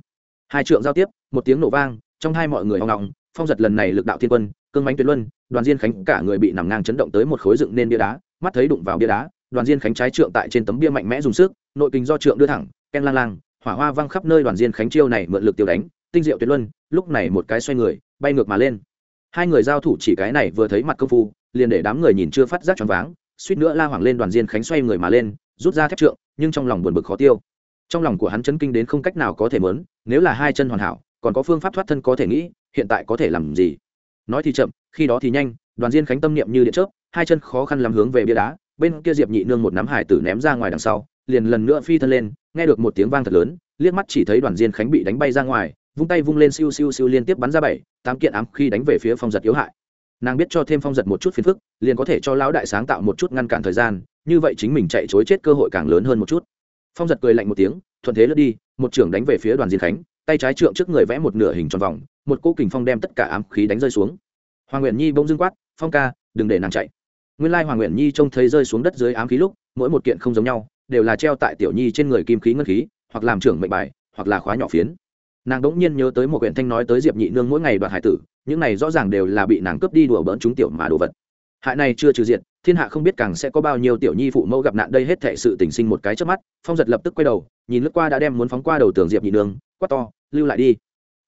Hai trượng giao tiếp, một tiếng nổ vang, trong hai mọi người hoang ngọng, phong giật lần này lực đạo thiên quân, cương bánh tuyệt luân, đoàn diên khánh cả người bị nằm ngang chấn động tới một khối dựng nên bia đá, mắt thấy đụng vào bia đá, đoàn diên khánh trái trượng tại trên tấm bia mạnh mẽ dùng sức, nội kinh do trượng đưa thẳng, ken lang lang, hỏa hoa văng khắp nơi đoàn diên khánh chiêu này mượn lực tiêu đánh, tinh diệu tuyệt luân, lúc này một cái xoay người, bay ngược mà lên. Hai người giao thủ chỉ cái này vừa thấy mặt công phu, liền để đám người nhìn chưa phát giác choáng váng, suýt nữa la hoảng lên đoàn diên khánh xoay người mà lên rút ra thép trượng, nhưng trong lòng buồn bực khó tiêu. Trong lòng của hắn chấn kinh đến không cách nào có thể mớn, nếu là hai chân hoàn hảo, còn có phương pháp thoát thân có thể nghĩ, hiện tại có thể làm gì? Nói thì chậm, khi đó thì nhanh, đoàn diên khánh tâm niệm như điện chớp, hai chân khó khăn làm hướng về bia đá, bên kia diệp nhị nương một nắm hải tử ném ra ngoài đằng sau, liền lần nữa phi thân lên, nghe được một tiếng vang thật lớn, liếc mắt chỉ thấy đoàn diên khánh bị đánh bay ra ngoài, vung tay vung lên siêu siêu siêu liên tiếp bắn ra bảy, tám kiện ám khi đánh về phía phong giật yếu hại. Nàng biết cho thêm phong giật một chút phiền phức, liền có thể cho lão đại sáng tạo một chút ngăn cản thời gian như vậy chính mình chạy chối chết cơ hội càng lớn hơn một chút. Phong giật cười lạnh một tiếng, thuận thế lướt đi, một trưởng đánh về phía đoàn diên khánh, tay trái trượng trước người vẽ một nửa hình tròn vòng, một cỗ kình phong đem tất cả ám khí đánh rơi xuống. Hoàng nguyện nhi bỗng dưng quát, phong ca, đừng để nàng chạy. Nguyên lai hoàng nguyện nhi trông thấy rơi xuống đất dưới ám khí lúc, mỗi một kiện không giống nhau, đều là treo tại tiểu nhi trên người kim khí ngân khí, hoặc làm trưởng mệnh bài, hoặc là khóa nhỏ phiến. Nàng đỗng nhiên nhớ tới một quyển thanh nói tới diệp nhị nương mỗi ngày đoạt hải tử, những này rõ ràng đều là bị nàng cướp đi đùa bỡn chúng tiểu mà đồ vật. Hại này chưa trừ diện thiên hạ không biết càng sẽ có bao nhiêu tiểu nhi phụ mẫu gặp nạn đây hết thệ sự tình sinh một cái trước mắt, phong giật lập tức quay đầu, nhìn lướt qua đã đem muốn phóng qua đầu tường diệp nhị nương, quát to, lưu lại đi.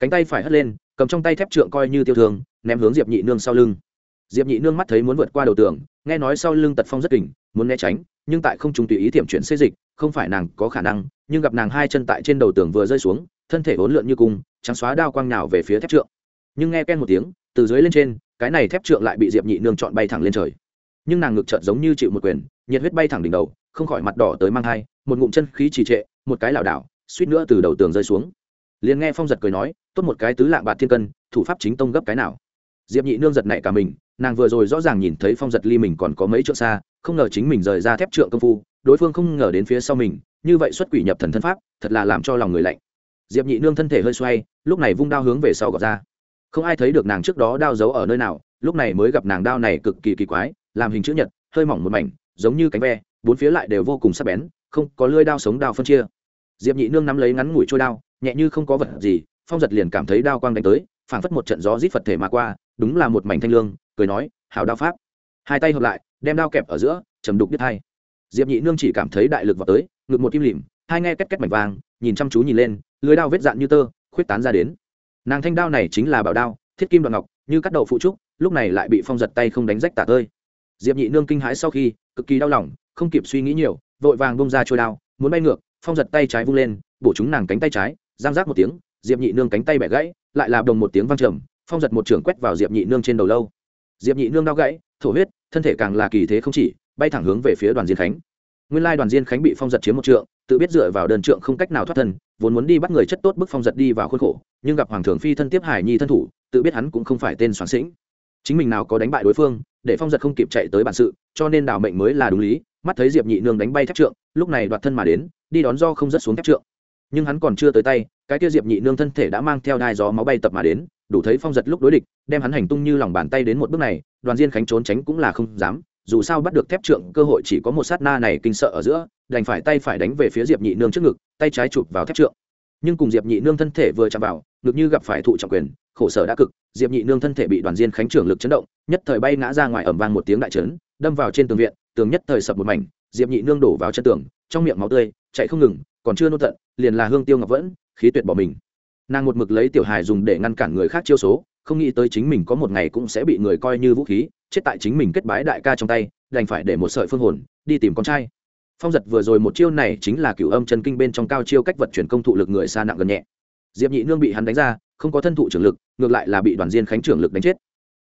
Cánh tay phải hất lên, cầm trong tay thép trượng coi như tiêu thương, ném hướng diệp nhị nương sau lưng. Diệp nhị nương mắt thấy muốn vượt qua đầu tường, nghe nói sau lưng tật phong rất kỉnh muốn né tránh, nhưng tại không trùng tùy ý thiểm chuyển xê dịch, không phải nàng có khả năng, nhưng gặp nàng hai chân tại trên đầu tường vừa rơi xuống, thân thể hỗn lượn như cung, trắng xóa đao quang nào về phía thép trượng. Nhưng nghe ken một tiếng, từ dưới lên trên, cái này thép trượng lại bị diệp nhị nương chọn bay thẳng lên trời nhưng nàng ngực trợn giống như chịu một quyền, nhiệt huyết bay thẳng đỉnh đầu, không khỏi mặt đỏ tới mang hai một ngụm chân khí trì trệ, một cái lảo đảo, suýt nữa từ đầu tường rơi xuống. Liền nghe phong giật cười nói, tốt một cái tứ lạng bạc thiên cân, thủ pháp chính tông gấp cái nào. Diệp nhị nương giật nảy cả mình, nàng vừa rồi rõ ràng nhìn thấy phong giật ly mình còn có mấy trượng xa, không ngờ chính mình rời ra thép trượng công phu, đối phương không ngờ đến phía sau mình, như vậy xuất quỷ nhập thần thân pháp, thật là làm cho lòng người lạnh. Diệp nhị nương thân thể hơi xoay, lúc này vung đao hướng về sau gọt ra. Không ai thấy được nàng trước đó đao giấu ở nơi nào, lúc này mới gặp nàng đao này cực kỳ kỳ quái làm hình chữ nhật, hơi mỏng một mảnh, giống như cánh ve, bốn phía lại đều vô cùng sắc bén, không có lưỡi đao sống đao phân chia. Diệp nhị nương nắm lấy ngắn ngủi trôi đao, nhẹ như không có vật gì, phong giật liền cảm thấy đao quang đánh tới, phảng phất một trận gió rít phật thể mà qua, đúng là một mảnh thanh lương, cười nói, hảo đao pháp. Hai tay hợp lại, đem đao kẹp ở giữa chầm đục đứt hai. Diệp nhị nương chỉ cảm thấy đại lực vào tới, ngực một kim lìm, hai nghe két két mảnh vàng, nhìn chăm chú nhìn lên lưới đao vết dạn như tơ, khuyết tán ra đến. Nàng thanh đao này chính là bảo đao, thiết kim đoạn ngọc, như cắt đầu phụ trúc, lúc này lại bị phong giật tay không đánh rách tả tơi diệp nhị nương kinh hãi sau khi, cực kỳ đau lòng, không kịp suy nghĩ nhiều, vội vàng bông ra trôi đao, muốn bay ngược, phong giật tay trái vung lên, bổ chúng nàng cánh tay trái, giang rác một tiếng, diệp nhị nương cánh tay bẻ gãy, lại là đồng một tiếng vang trầm, phong giật một trưởng quét vào diệp nhị nương trên đầu lâu. Diệp nhị nương đau gãy, thổ huyết, thân thể càng là kỳ thế không chỉ, bay thẳng hướng về phía đoàn diên khánh. Nguyên lai đoàn diên khánh bị phong giật chiếm một trượng, tự biết dựa vào đơn trượng không cách nào thoát thân, vốn muốn đi bắt người chất tốt bức phong giật đi vào khuôn khổ, nhưng gặp hoàng thường phi thân tiếp hải nhi thân thủ, tự biết hắn cũng không phải tên soán sĩnh. Chính mình nào có đánh bại đối phương để phong giật không kịp chạy tới bản sự, cho nên đảo mệnh mới là đúng lý, mắt thấy diệp nhị nương đánh bay thép trượng, lúc này đoạt thân mà đến, đi đón do không rất xuống thép trượng. Nhưng hắn còn chưa tới tay, cái kia diệp nhị nương thân thể đã mang theo đai gió máu bay tập mà đến, đủ thấy phong giật lúc đối địch, đem hắn hành tung như lòng bàn tay đến một bước này, đoàn diên khánh trốn tránh cũng là không dám, dù sao bắt được thép trượng, cơ hội chỉ có một sát na này kinh sợ ở giữa, đành phải tay phải đánh về phía diệp nhị nương trước ngực, tay trái chụp vào thép trượng. Nhưng cùng diệp nhị nương thân thể vừa chạm vào ngực như gặp phải thụ trọng quyền, khổ sở đã cực, diệp nhị nương thân thể bị đoàn diên khánh trưởng lực chấn động, nhất thời bay ngã ra ngoài ẩm vang một tiếng đại trấn, đâm vào trên tường viện, tường nhất thời sập một mảnh, diệp nhị nương đổ vào chân tường, trong miệng máu tươi, chạy không ngừng, còn chưa nôn tận, liền là hương tiêu ngọc vẫn, khí tuyệt bỏ mình. Nàng một mực lấy tiểu hài dùng để ngăn cản người khác chiêu số, không nghĩ tới chính mình có một ngày cũng sẽ bị người coi như vũ khí, chết tại chính mình kết bái đại ca trong tay, đành phải để một sợi phương hồn, đi tìm con trai. Phong giật vừa rồi một chiêu này chính là cửu âm chân kinh bên trong cao chiêu cách vật chuyển công thụ lực người xa nặng gần nhẹ diệp nhị nương bị hắn đánh ra, không có thân thụ trưởng lực, ngược lại là bị đoàn diên khánh trưởng lực đánh chết.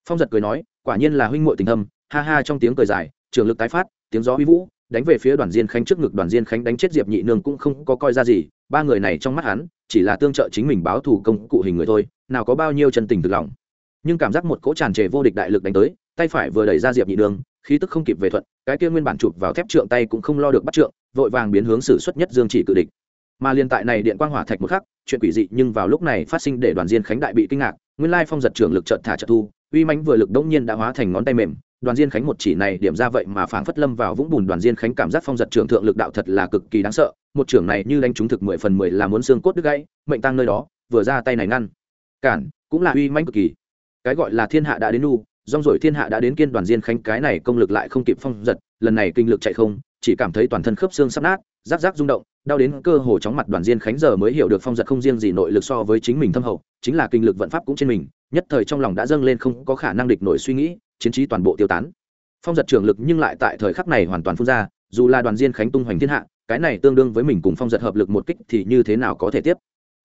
Phong giật cười nói, quả nhiên là huynh muội tình thâm, ha ha trong tiếng cười dài, trưởng lực tái phát, tiếng gió huy vũ, đánh về phía đoàn diên khánh trước ngực, đoàn diên khánh đánh chết diệp nhị nương cũng không có coi ra gì, ba người này trong mắt hắn, chỉ là tương trợ chính mình báo thù công cụ hình người thôi, nào có bao nhiêu chân tình thực lòng. Nhưng cảm giác một cỗ tràn trề vô địch đại lực đánh tới, tay phải vừa đẩy ra diệp nhị nương, khí tức không kịp về thuận, cái kia nguyên bản chụp vào thép trượng tay cũng không lo được bắt trượng, vội vàng biến hướng xử xuất nhất dương chỉ cự địch mà liên tại này điện quang hỏa thạch một khắc, chuyện quỷ dị nhưng vào lúc này phát sinh để đoàn diên khánh đại bị kinh ngạc, nguyên lai phong giật trưởng lực trợt thả trợ thu, uy mãnh vừa lực đông nhiên đã hóa thành ngón tay mềm, đoàn diên khánh một chỉ này điểm ra vậy mà phảng phất lâm vào vũng bùn, đoàn diên khánh cảm giác phong giật trưởng thượng lực đạo thật là cực kỳ đáng sợ, một trưởng này như đánh trúng thực mười phần mười là muốn xương cốt đứt gãy, mệnh tăng nơi đó, vừa ra tay này ngăn. Cản, cũng là uy mãnh cực kỳ. Cái gọi là thiên hạ đã đến nu, rong rồi thiên hạ đã đến kiên, đoàn diên khánh cái này công lực lại không kịp phong giật, lần này kinh lực chạy không, chỉ cảm thấy toàn thân khớp xương sắp nát rác rác rung động đau đến cơ hồ chóng mặt đoàn diên khánh giờ mới hiểu được phong giật không riêng gì nội lực so với chính mình thâm hậu, chính là kinh lực vận pháp cũng trên mình, nhất thời trong lòng đã dâng lên không có khả năng địch nổi suy nghĩ, chiến trí toàn bộ tiêu tán. Phong giật trường lực nhưng lại tại thời khắc này hoàn toàn phun ra, dù là đoàn diên khánh tung hoành thiên hạ, cái này tương đương với mình cùng phong giật hợp lực một kích thì như thế nào có thể tiếp?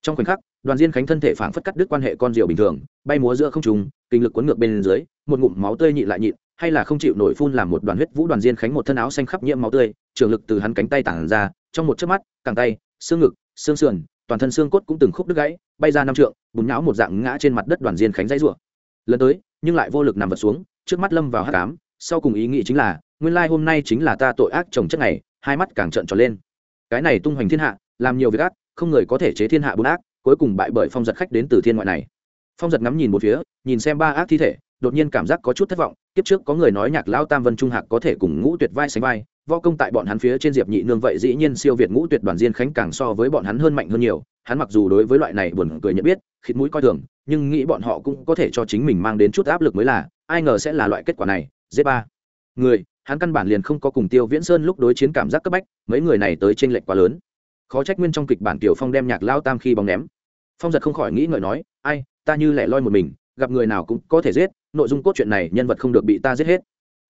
Trong khoảnh khắc, đoàn diên khánh thân thể phảng phất cắt đứt quan hệ con rượu bình thường, bay múa giữa không trùng kinh lực cuốn ngược bên dưới, một ngụm máu tươi nhịn lại nhịn hay là không chịu nổi phun làm một đoàn huyết vũ đoàn diên khánh một thân áo xanh khắp nhiễm máu tươi, trường lực từ hắn cánh tay tản ra, trong một chớp mắt, cẳng tay, xương ngực, xương sườn, toàn thân xương cốt cũng từng khúc đứt gãy, bay ra năm trượng, bùn nhão một dạng ngã trên mặt đất đoàn diên khánh dãy rủa. Lần tới, nhưng lại vô lực nằm vật xuống, trước mắt lâm vào hát cám sau cùng ý nghĩ chính là, nguyên lai hôm nay chính là ta tội ác trồng chất này hai mắt càng trợn tròn lên. Cái này tung hoành thiên hạ, làm nhiều việc ác, không người có thể chế thiên hạ bốn ác, cuối cùng bại bởi phong giật khách đến từ thiên ngoại này. Phong giật ngắm nhìn một phía, nhìn xem ba ác thi thể đột nhiên cảm giác có chút thất vọng, kiếp trước có người nói nhạc lao tam vân trung hạc có thể cùng ngũ tuyệt vai sánh vai vo công tại bọn hắn phía trên diệp nhị nương vậy dĩ nhiên siêu việt ngũ tuyệt đoàn diên khánh càng so với bọn hắn hơn mạnh hơn nhiều, hắn mặc dù đối với loại này buồn cười nhận biết, khịt mũi coi thường, nhưng nghĩ bọn họ cũng có thể cho chính mình mang đến chút áp lực mới là, ai ngờ sẽ là loại kết quả này dễ ba. Người, hắn căn bản liền không có cùng tiêu viễn sơn lúc đối chiến cảm giác cấp bách, mấy người này tới tranh lệch quá lớn. Khó trách nguyên trong kịch bản tiểu phong đem nhạc lao tam khi bóng ném. Phong giật không khỏi nghĩ ngợi nói, ai, ta như lẻ loi một mình gặp người nào cũng có thể giết, nội dung cốt truyện này nhân vật không được bị ta giết hết.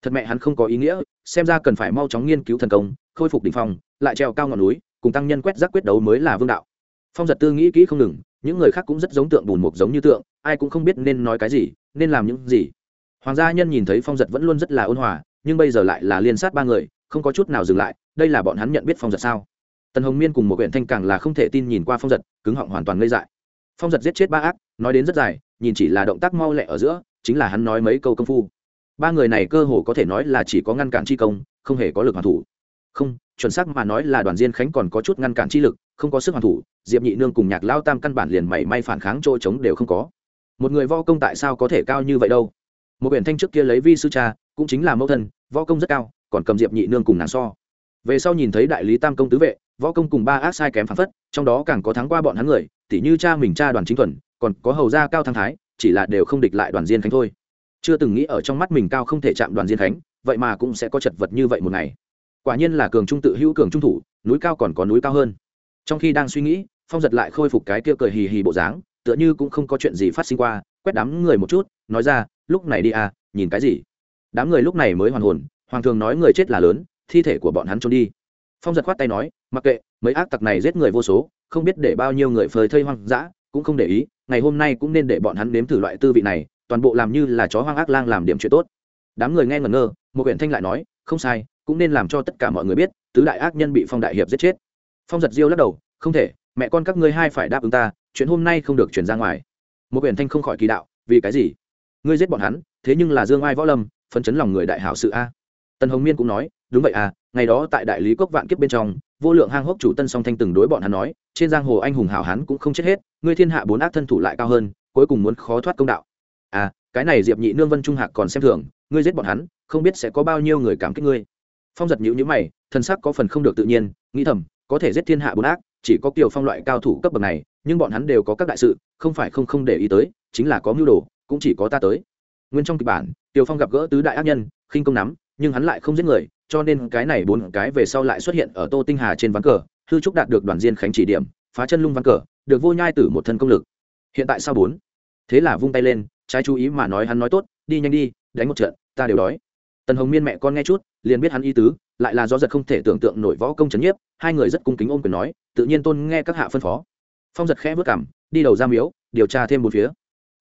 Thật mẹ hắn không có ý nghĩa, xem ra cần phải mau chóng nghiên cứu thần công, khôi phục đ ỉ n h phong, lại treo cao ngọn núi, cùng tăng nhân quét rác quyết đấu mới là vương đạo. Phong giật tư nghĩ kỹ không ngừng, những người khác cũng rất giống tượng bùn mục giống như tượng, ai cũng không biết nên nói cái gì, nên làm những gì. Hoàng gia nhân nhìn thấy phong giật vẫn luôn rất là ôn hòa, nhưng bây giờ lại là liên sát ba người, không có chút nào dừng lại, đây là bọn hắn nhận biết phong giật sao? Tần hồng miên cùng một huyện thanh càng là không thể tin nhìn qua phong giật, cứng họng hoàn toàn ngây dại. Phong giật giết chết ba ác, nói đến rất dài nhìn chỉ là động tác mau lẹ ở giữa, chính là hắn nói mấy câu công phu. Ba người này cơ hồ có thể nói là chỉ có ngăn cản chi công, không hề có lực hoàn thủ. Không, chuẩn xác mà nói là đoàn diên khánh còn có chút ngăn cản chi lực, không có sức hoàn thủ, diệp nhị nương cùng nhạc lao tam căn bản liền mảy may phản kháng chỗ trống đều không có. Một người vo công tại sao có thể cao như vậy đâu? Một biển thanh trước kia lấy vi sư cha, cũng chính là mẫu thân, võ công rất cao, còn cầm diệp nhị nương cùng nàng so. Về sau nhìn thấy đại lý tam công tứ vệ, võ công cùng ba ác sai kém phán phất, trong đó càng có thắng qua bọn hắn người, tỉ như cha mình cha đoàn chính thuần còn có hầu gia cao thăng thái, chỉ là đều không địch lại đoàn diên khánh thôi. Chưa từng nghĩ ở trong mắt mình cao không thể chạm đoàn diên khánh, vậy mà cũng sẽ có chật vật như vậy một ngày. Quả nhiên là cường trung tự hữu cường trung thủ, núi cao còn có núi cao hơn. Trong khi đang suy nghĩ, phong giật lại khôi phục cái kia cười hì hì bộ dáng, tựa như cũng không có chuyện gì phát sinh qua, quét đám người một chút, nói ra, lúc này đi à nhìn cái gì? Đám người lúc này mới hoàn hồn, hoàng thường nói người chết là lớn, thi thể của bọn hắn trốn đi. Phong giật khoát tay nói, mặc kệ, mấy ác tặc này giết người vô số, không biết để bao nhiêu người phơi thây hoang dã cũng không để ý, ngày hôm nay cũng nên để bọn hắn nếm thử loại tư vị này, toàn bộ làm như là chó hoang ác lang làm điểm chuyện tốt. Đám người nghe ngẩn ngơ, một huyện thanh lại nói, không sai, cũng nên làm cho tất cả mọi người biết, tứ đại ác nhân bị phong đại hiệp giết chết. Phong giật diêu lắc đầu, không thể, mẹ con các ngươi hai phải đáp ứng ta, chuyện hôm nay không được chuyển ra ngoài. Một huyện thanh không khỏi kỳ đạo, vì cái gì? Ngươi giết bọn hắn, thế nhưng là dương ai võ lâm, phấn chấn lòng người đại hảo sự a. Tần hồng miên cũng nói, đúng vậy à ngày đó tại đại lý cốc vạn kiếp bên trong, vô lượng hang hốc chủ tân song thanh từng đối bọn hắn nói, trên giang hồ anh hùng hảo hán cũng không chết hết ngươi thiên hạ bốn ác thân thủ lại cao hơn, cuối cùng muốn khó thoát công đạo. À cái này diệp nhị nương vân trung hạc còn xem thường, ngươi giết bọn hắn, không biết sẽ có bao nhiêu người cảm kích ngươi. Phong giật nhữ nhữ mày, thân sắc có phần không được tự nhiên, nghĩ thầm, có thể giết thiên hạ bốn ác, chỉ có kiều phong loại cao thủ cấp bậc này, nhưng bọn hắn đều có các đại sự, không phải không không để ý tới, chính là có mưu đồ, cũng chỉ có ta tới. Nguyên trong kịch bản, kiều phong gặp gỡ tứ đại ác nhân, khinh công nắm, nhưng hắn lại không giết người, cho nên cái này bốn cái về sau lại xuất hiện ở tô tinh hà trên ván cờ, hư trúc đạt được đoàn diên khánh chỉ điểm, phá chân lung ván cờ được vô nhai tử một thân công lực. Hiện tại sao bốn? Thế là vung tay lên, trái chú ý mà nói hắn nói tốt, đi nhanh đi, đánh một trận, ta đều đói. Tần hồng miên mẹ con nghe chút, liền biết hắn ý tứ, lại là do giật không thể tưởng tượng nổi võ công c nhiếp, hai người rất cung kính ôm quyền nói, tự nhiên tôn nghe các hạ phân phó. Phong giật khẽ vất cảm đi đầu ra miếu, điều tra thêm một phía.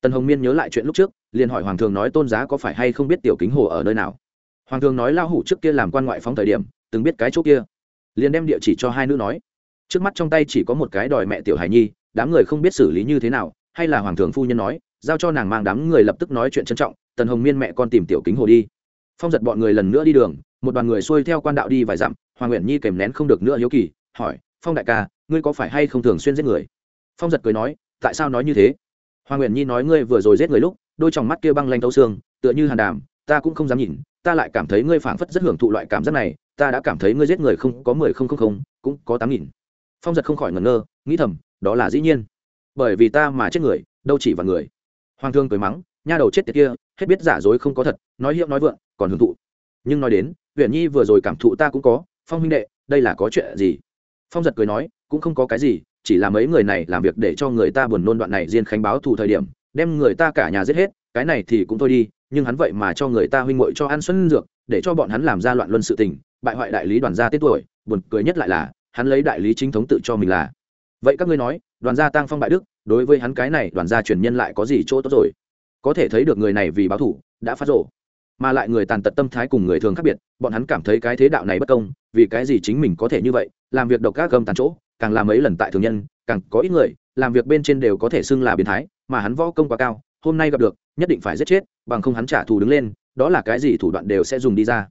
Tần hồng miên nhớ lại chuyện lúc trước, liền hỏi hoàng thường nói tôn giá có phải hay không biết tiểu kính hồ ở nơi nào. Hoàng thường nói lao hủ trước kia làm quan ngoại phóng thời điểm, từng biết cái chỗ kia. Liền đem địa chỉ cho hai nữ nói. Trước mắt trong tay chỉ có một cái đòi mẹ tiểu hải nhi đám người không biết xử lý như thế nào, hay là hoàng thường phu nhân nói, giao cho nàng mang đám người lập tức nói chuyện trân trọng, tần hồng miên mẹ con tìm tiểu kính hồ đi. Phong giật bọn người lần nữa đi đường, một đoàn người xuôi theo quan đạo đi vài dặm, hoàng nguyện nhi kèm nén không được nữa hiếu kỳ, hỏi, phong đại ca, ngươi có phải hay không thường xuyên giết người? Phong giật cười nói, tại sao nói như thế? Hoàng nguyện nhi nói, ngươi vừa rồi giết người lúc, đôi t mắt kia băng lanh tấu xương, tựa như hàn đàm, ta cũng không dám nhìn, ta lại cảm thấy ngươi phảng phất rất hưởng thụ loại cảm giác này, ta đã cảm thấy ngươi giết người không có mười không không không, cũng có tám nghìn. Phong giật không khỏi ngẩn ngơ, nghĩ thầm đó là dĩ nhiên. Bởi vì ta mà chết người, đâu chỉ vào người. Hoàng thương cười mắng, nha đầu chết tiệt kia, hết biết giả dối không có thật, nói hiệu nói vượng, còn hưởng thụ. Nhưng nói đến huyện nhi vừa rồi cảm thụ ta cũng có, phong huynh đệ, đây là có chuyện gì? Phong giật cười nói, cũng không có cái gì, chỉ là mấy người này làm việc để cho người ta buồn nôn đoạn này diên khánh báo thù thời điểm, đem người ta cả nhà giết hết, cái này thì cũng thôi đi, nhưng hắn vậy mà cho người ta huynh muội cho ăn xuân dược, để cho bọn hắn làm ra loạn luân sự tình, bại hoại đại lý đoàn gia tết tuổi, buồn cười nhất lại là, hắn lấy đại lý chính thống tự cho mình là vậy các ngươi nói, đoàn gia tăng phong bại đức, đối với hắn cái này đoàn gia truyền nhân lại có gì chỗ tốt rồi? Có thể thấy được người này vì báo thủ, đã phát rộ mà lại người tàn tật tâm thái cùng người thường khác biệt, bọn hắn cảm thấy cái thế đạo này bất công, vì cái gì chính mình có thể như vậy, làm việc độc các gầm tàn chỗ, càng làm mấy lần tại thường nhân, càng có ít người, làm việc bên trên đều có thể xưng là biến thái, mà hắn võ công quá cao, hôm nay gặp được, nhất định phải giết chết, bằng không hắn trả thù đứng lên, đó là cái gì thủ đoạn đều sẽ dùng đi ra.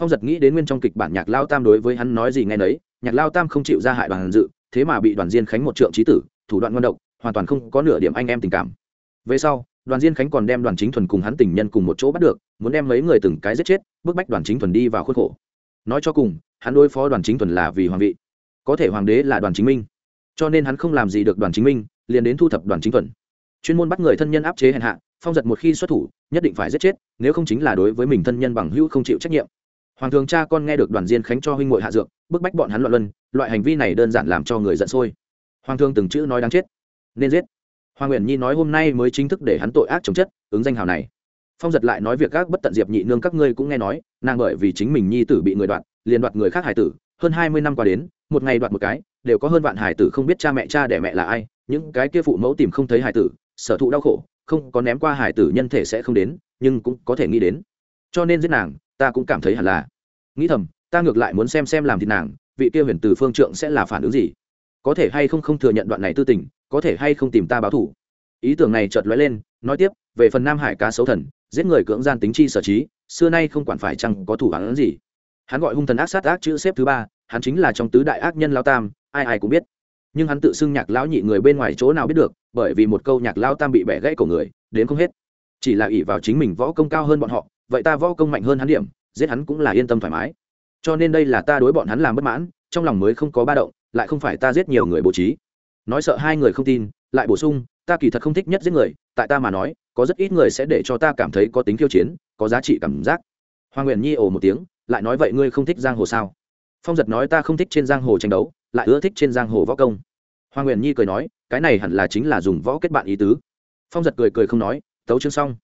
Phong giật nghĩ đến nguyên trong kịch bản nhạc lao tam đối với hắn nói gì nghe nấy, nhạc lao tam không chịu ra hại bằng dự thế mà bị đoàn diên khánh một trượng trí tử, thủ đoạn ngon độc, hoàn toàn không có nửa điểm anh em tình cảm. Về sau, đoàn diên khánh còn đem đoàn chính thuần cùng hắn tình nhân cùng một chỗ bắt được, muốn đem mấy người từng cái giết chết, bức bách đoàn chính thuần đi vào khuôn khổ. Nói cho cùng, hắn đối phó đoàn chính thuần là vì hoàng vị. Có thể hoàng đế là đoàn chính minh. Cho nên hắn không làm gì được đoàn chính minh, liền đến thu thập đoàn chính thuần. Chuyên môn bắt người thân nhân áp chế hèn hạ, phong giật một khi xuất thủ, nhất định phải giết chết, nếu không chính là đối với mình thân nhân bằng hữu không chịu trách nhiệm. Hoàng thường cha con nghe được đoàn diên khánh cho huynh ngội hạ dược bức bách bọn hắn loạn luân, loại hành vi này đơn giản làm cho người giận sôi. Hoàng thương từng chữ nói đáng chết. Nên giết. Hoàng nguyện nhi nói hôm nay mới chính thức để hắn tội ác chống chất, ứng danh hào này. Phong giật lại nói việc các bất tận diệp nhị nương các ngươi cũng nghe nói, nàng bởi vì chính mình nhi tử bị người đoạt, liền đoạt người khác hải tử, hơn hai mươi năm qua đến, một ngày đoạt một cái, đều có hơn vạn hải tử không biết cha mẹ cha đẻ mẹ là ai, những cái kia phụ mẫu tìm không thấy hải tử, sở thụ đau khổ, không có ném qua hải tử nhân thể sẽ không đến, nhưng cũng có thể nghĩ đến. Cho nên giết nàng, ta cũng cảm thấy hẳn là. Nghĩ thầm ta ngược lại muốn xem xem làm thịt nàng, vị kia huyền từ phương trượng sẽ là phản ứng gì? Có thể hay không không thừa nhận đoạn này tư tình, có thể hay không tìm ta báo thủ ý tưởng này chợt lóe lên, nói tiếp, về phần nam hải cá sấu thần, giết người cưỡng gian tính chi sở trí, xưa nay không quản phải chăng có thủ hắn gì. Hắn gọi hung thần ác sát ác chữ xếp thứ ba, hắn chính là trong tứ đại ác nhân lao tam, ai ai cũng biết. Nhưng hắn tự xưng nhạc lão nhị người bên ngoài chỗ nào biết được, bởi vì một câu nhạc lao tam bị bẻ gãy cổ người, đến không hết. Chỉ là ỷ vào chính mình võ công cao hơn bọn họ, vậy ta võ công mạnh hơn hắn điểm, giết hắn cũng là yên tâm thoải mái cho nên đây là ta đối bọn hắn làm bất mãn, trong lòng mới không có ba động, lại không phải ta giết nhiều người bố trí. Nói sợ hai người không tin, lại bổ sung, ta kỳ thật không thích nhất giết người, tại ta mà nói, có rất ít người sẽ để cho ta cảm thấy có tính khiêu chiến, có giá trị cảm giác. Hoàng nguyện nhi ồ một tiếng, lại nói vậy ngươi không thích giang hồ sao? Phong giật nói ta không thích trên giang hồ tranh đấu, lại ưa thích trên giang hồ võ công. Hoàng nguyện nhi cười nói, cái này hẳn là chính là dùng võ kết bạn ý tứ. Phong giật cười cười không nói, tấu chương xong.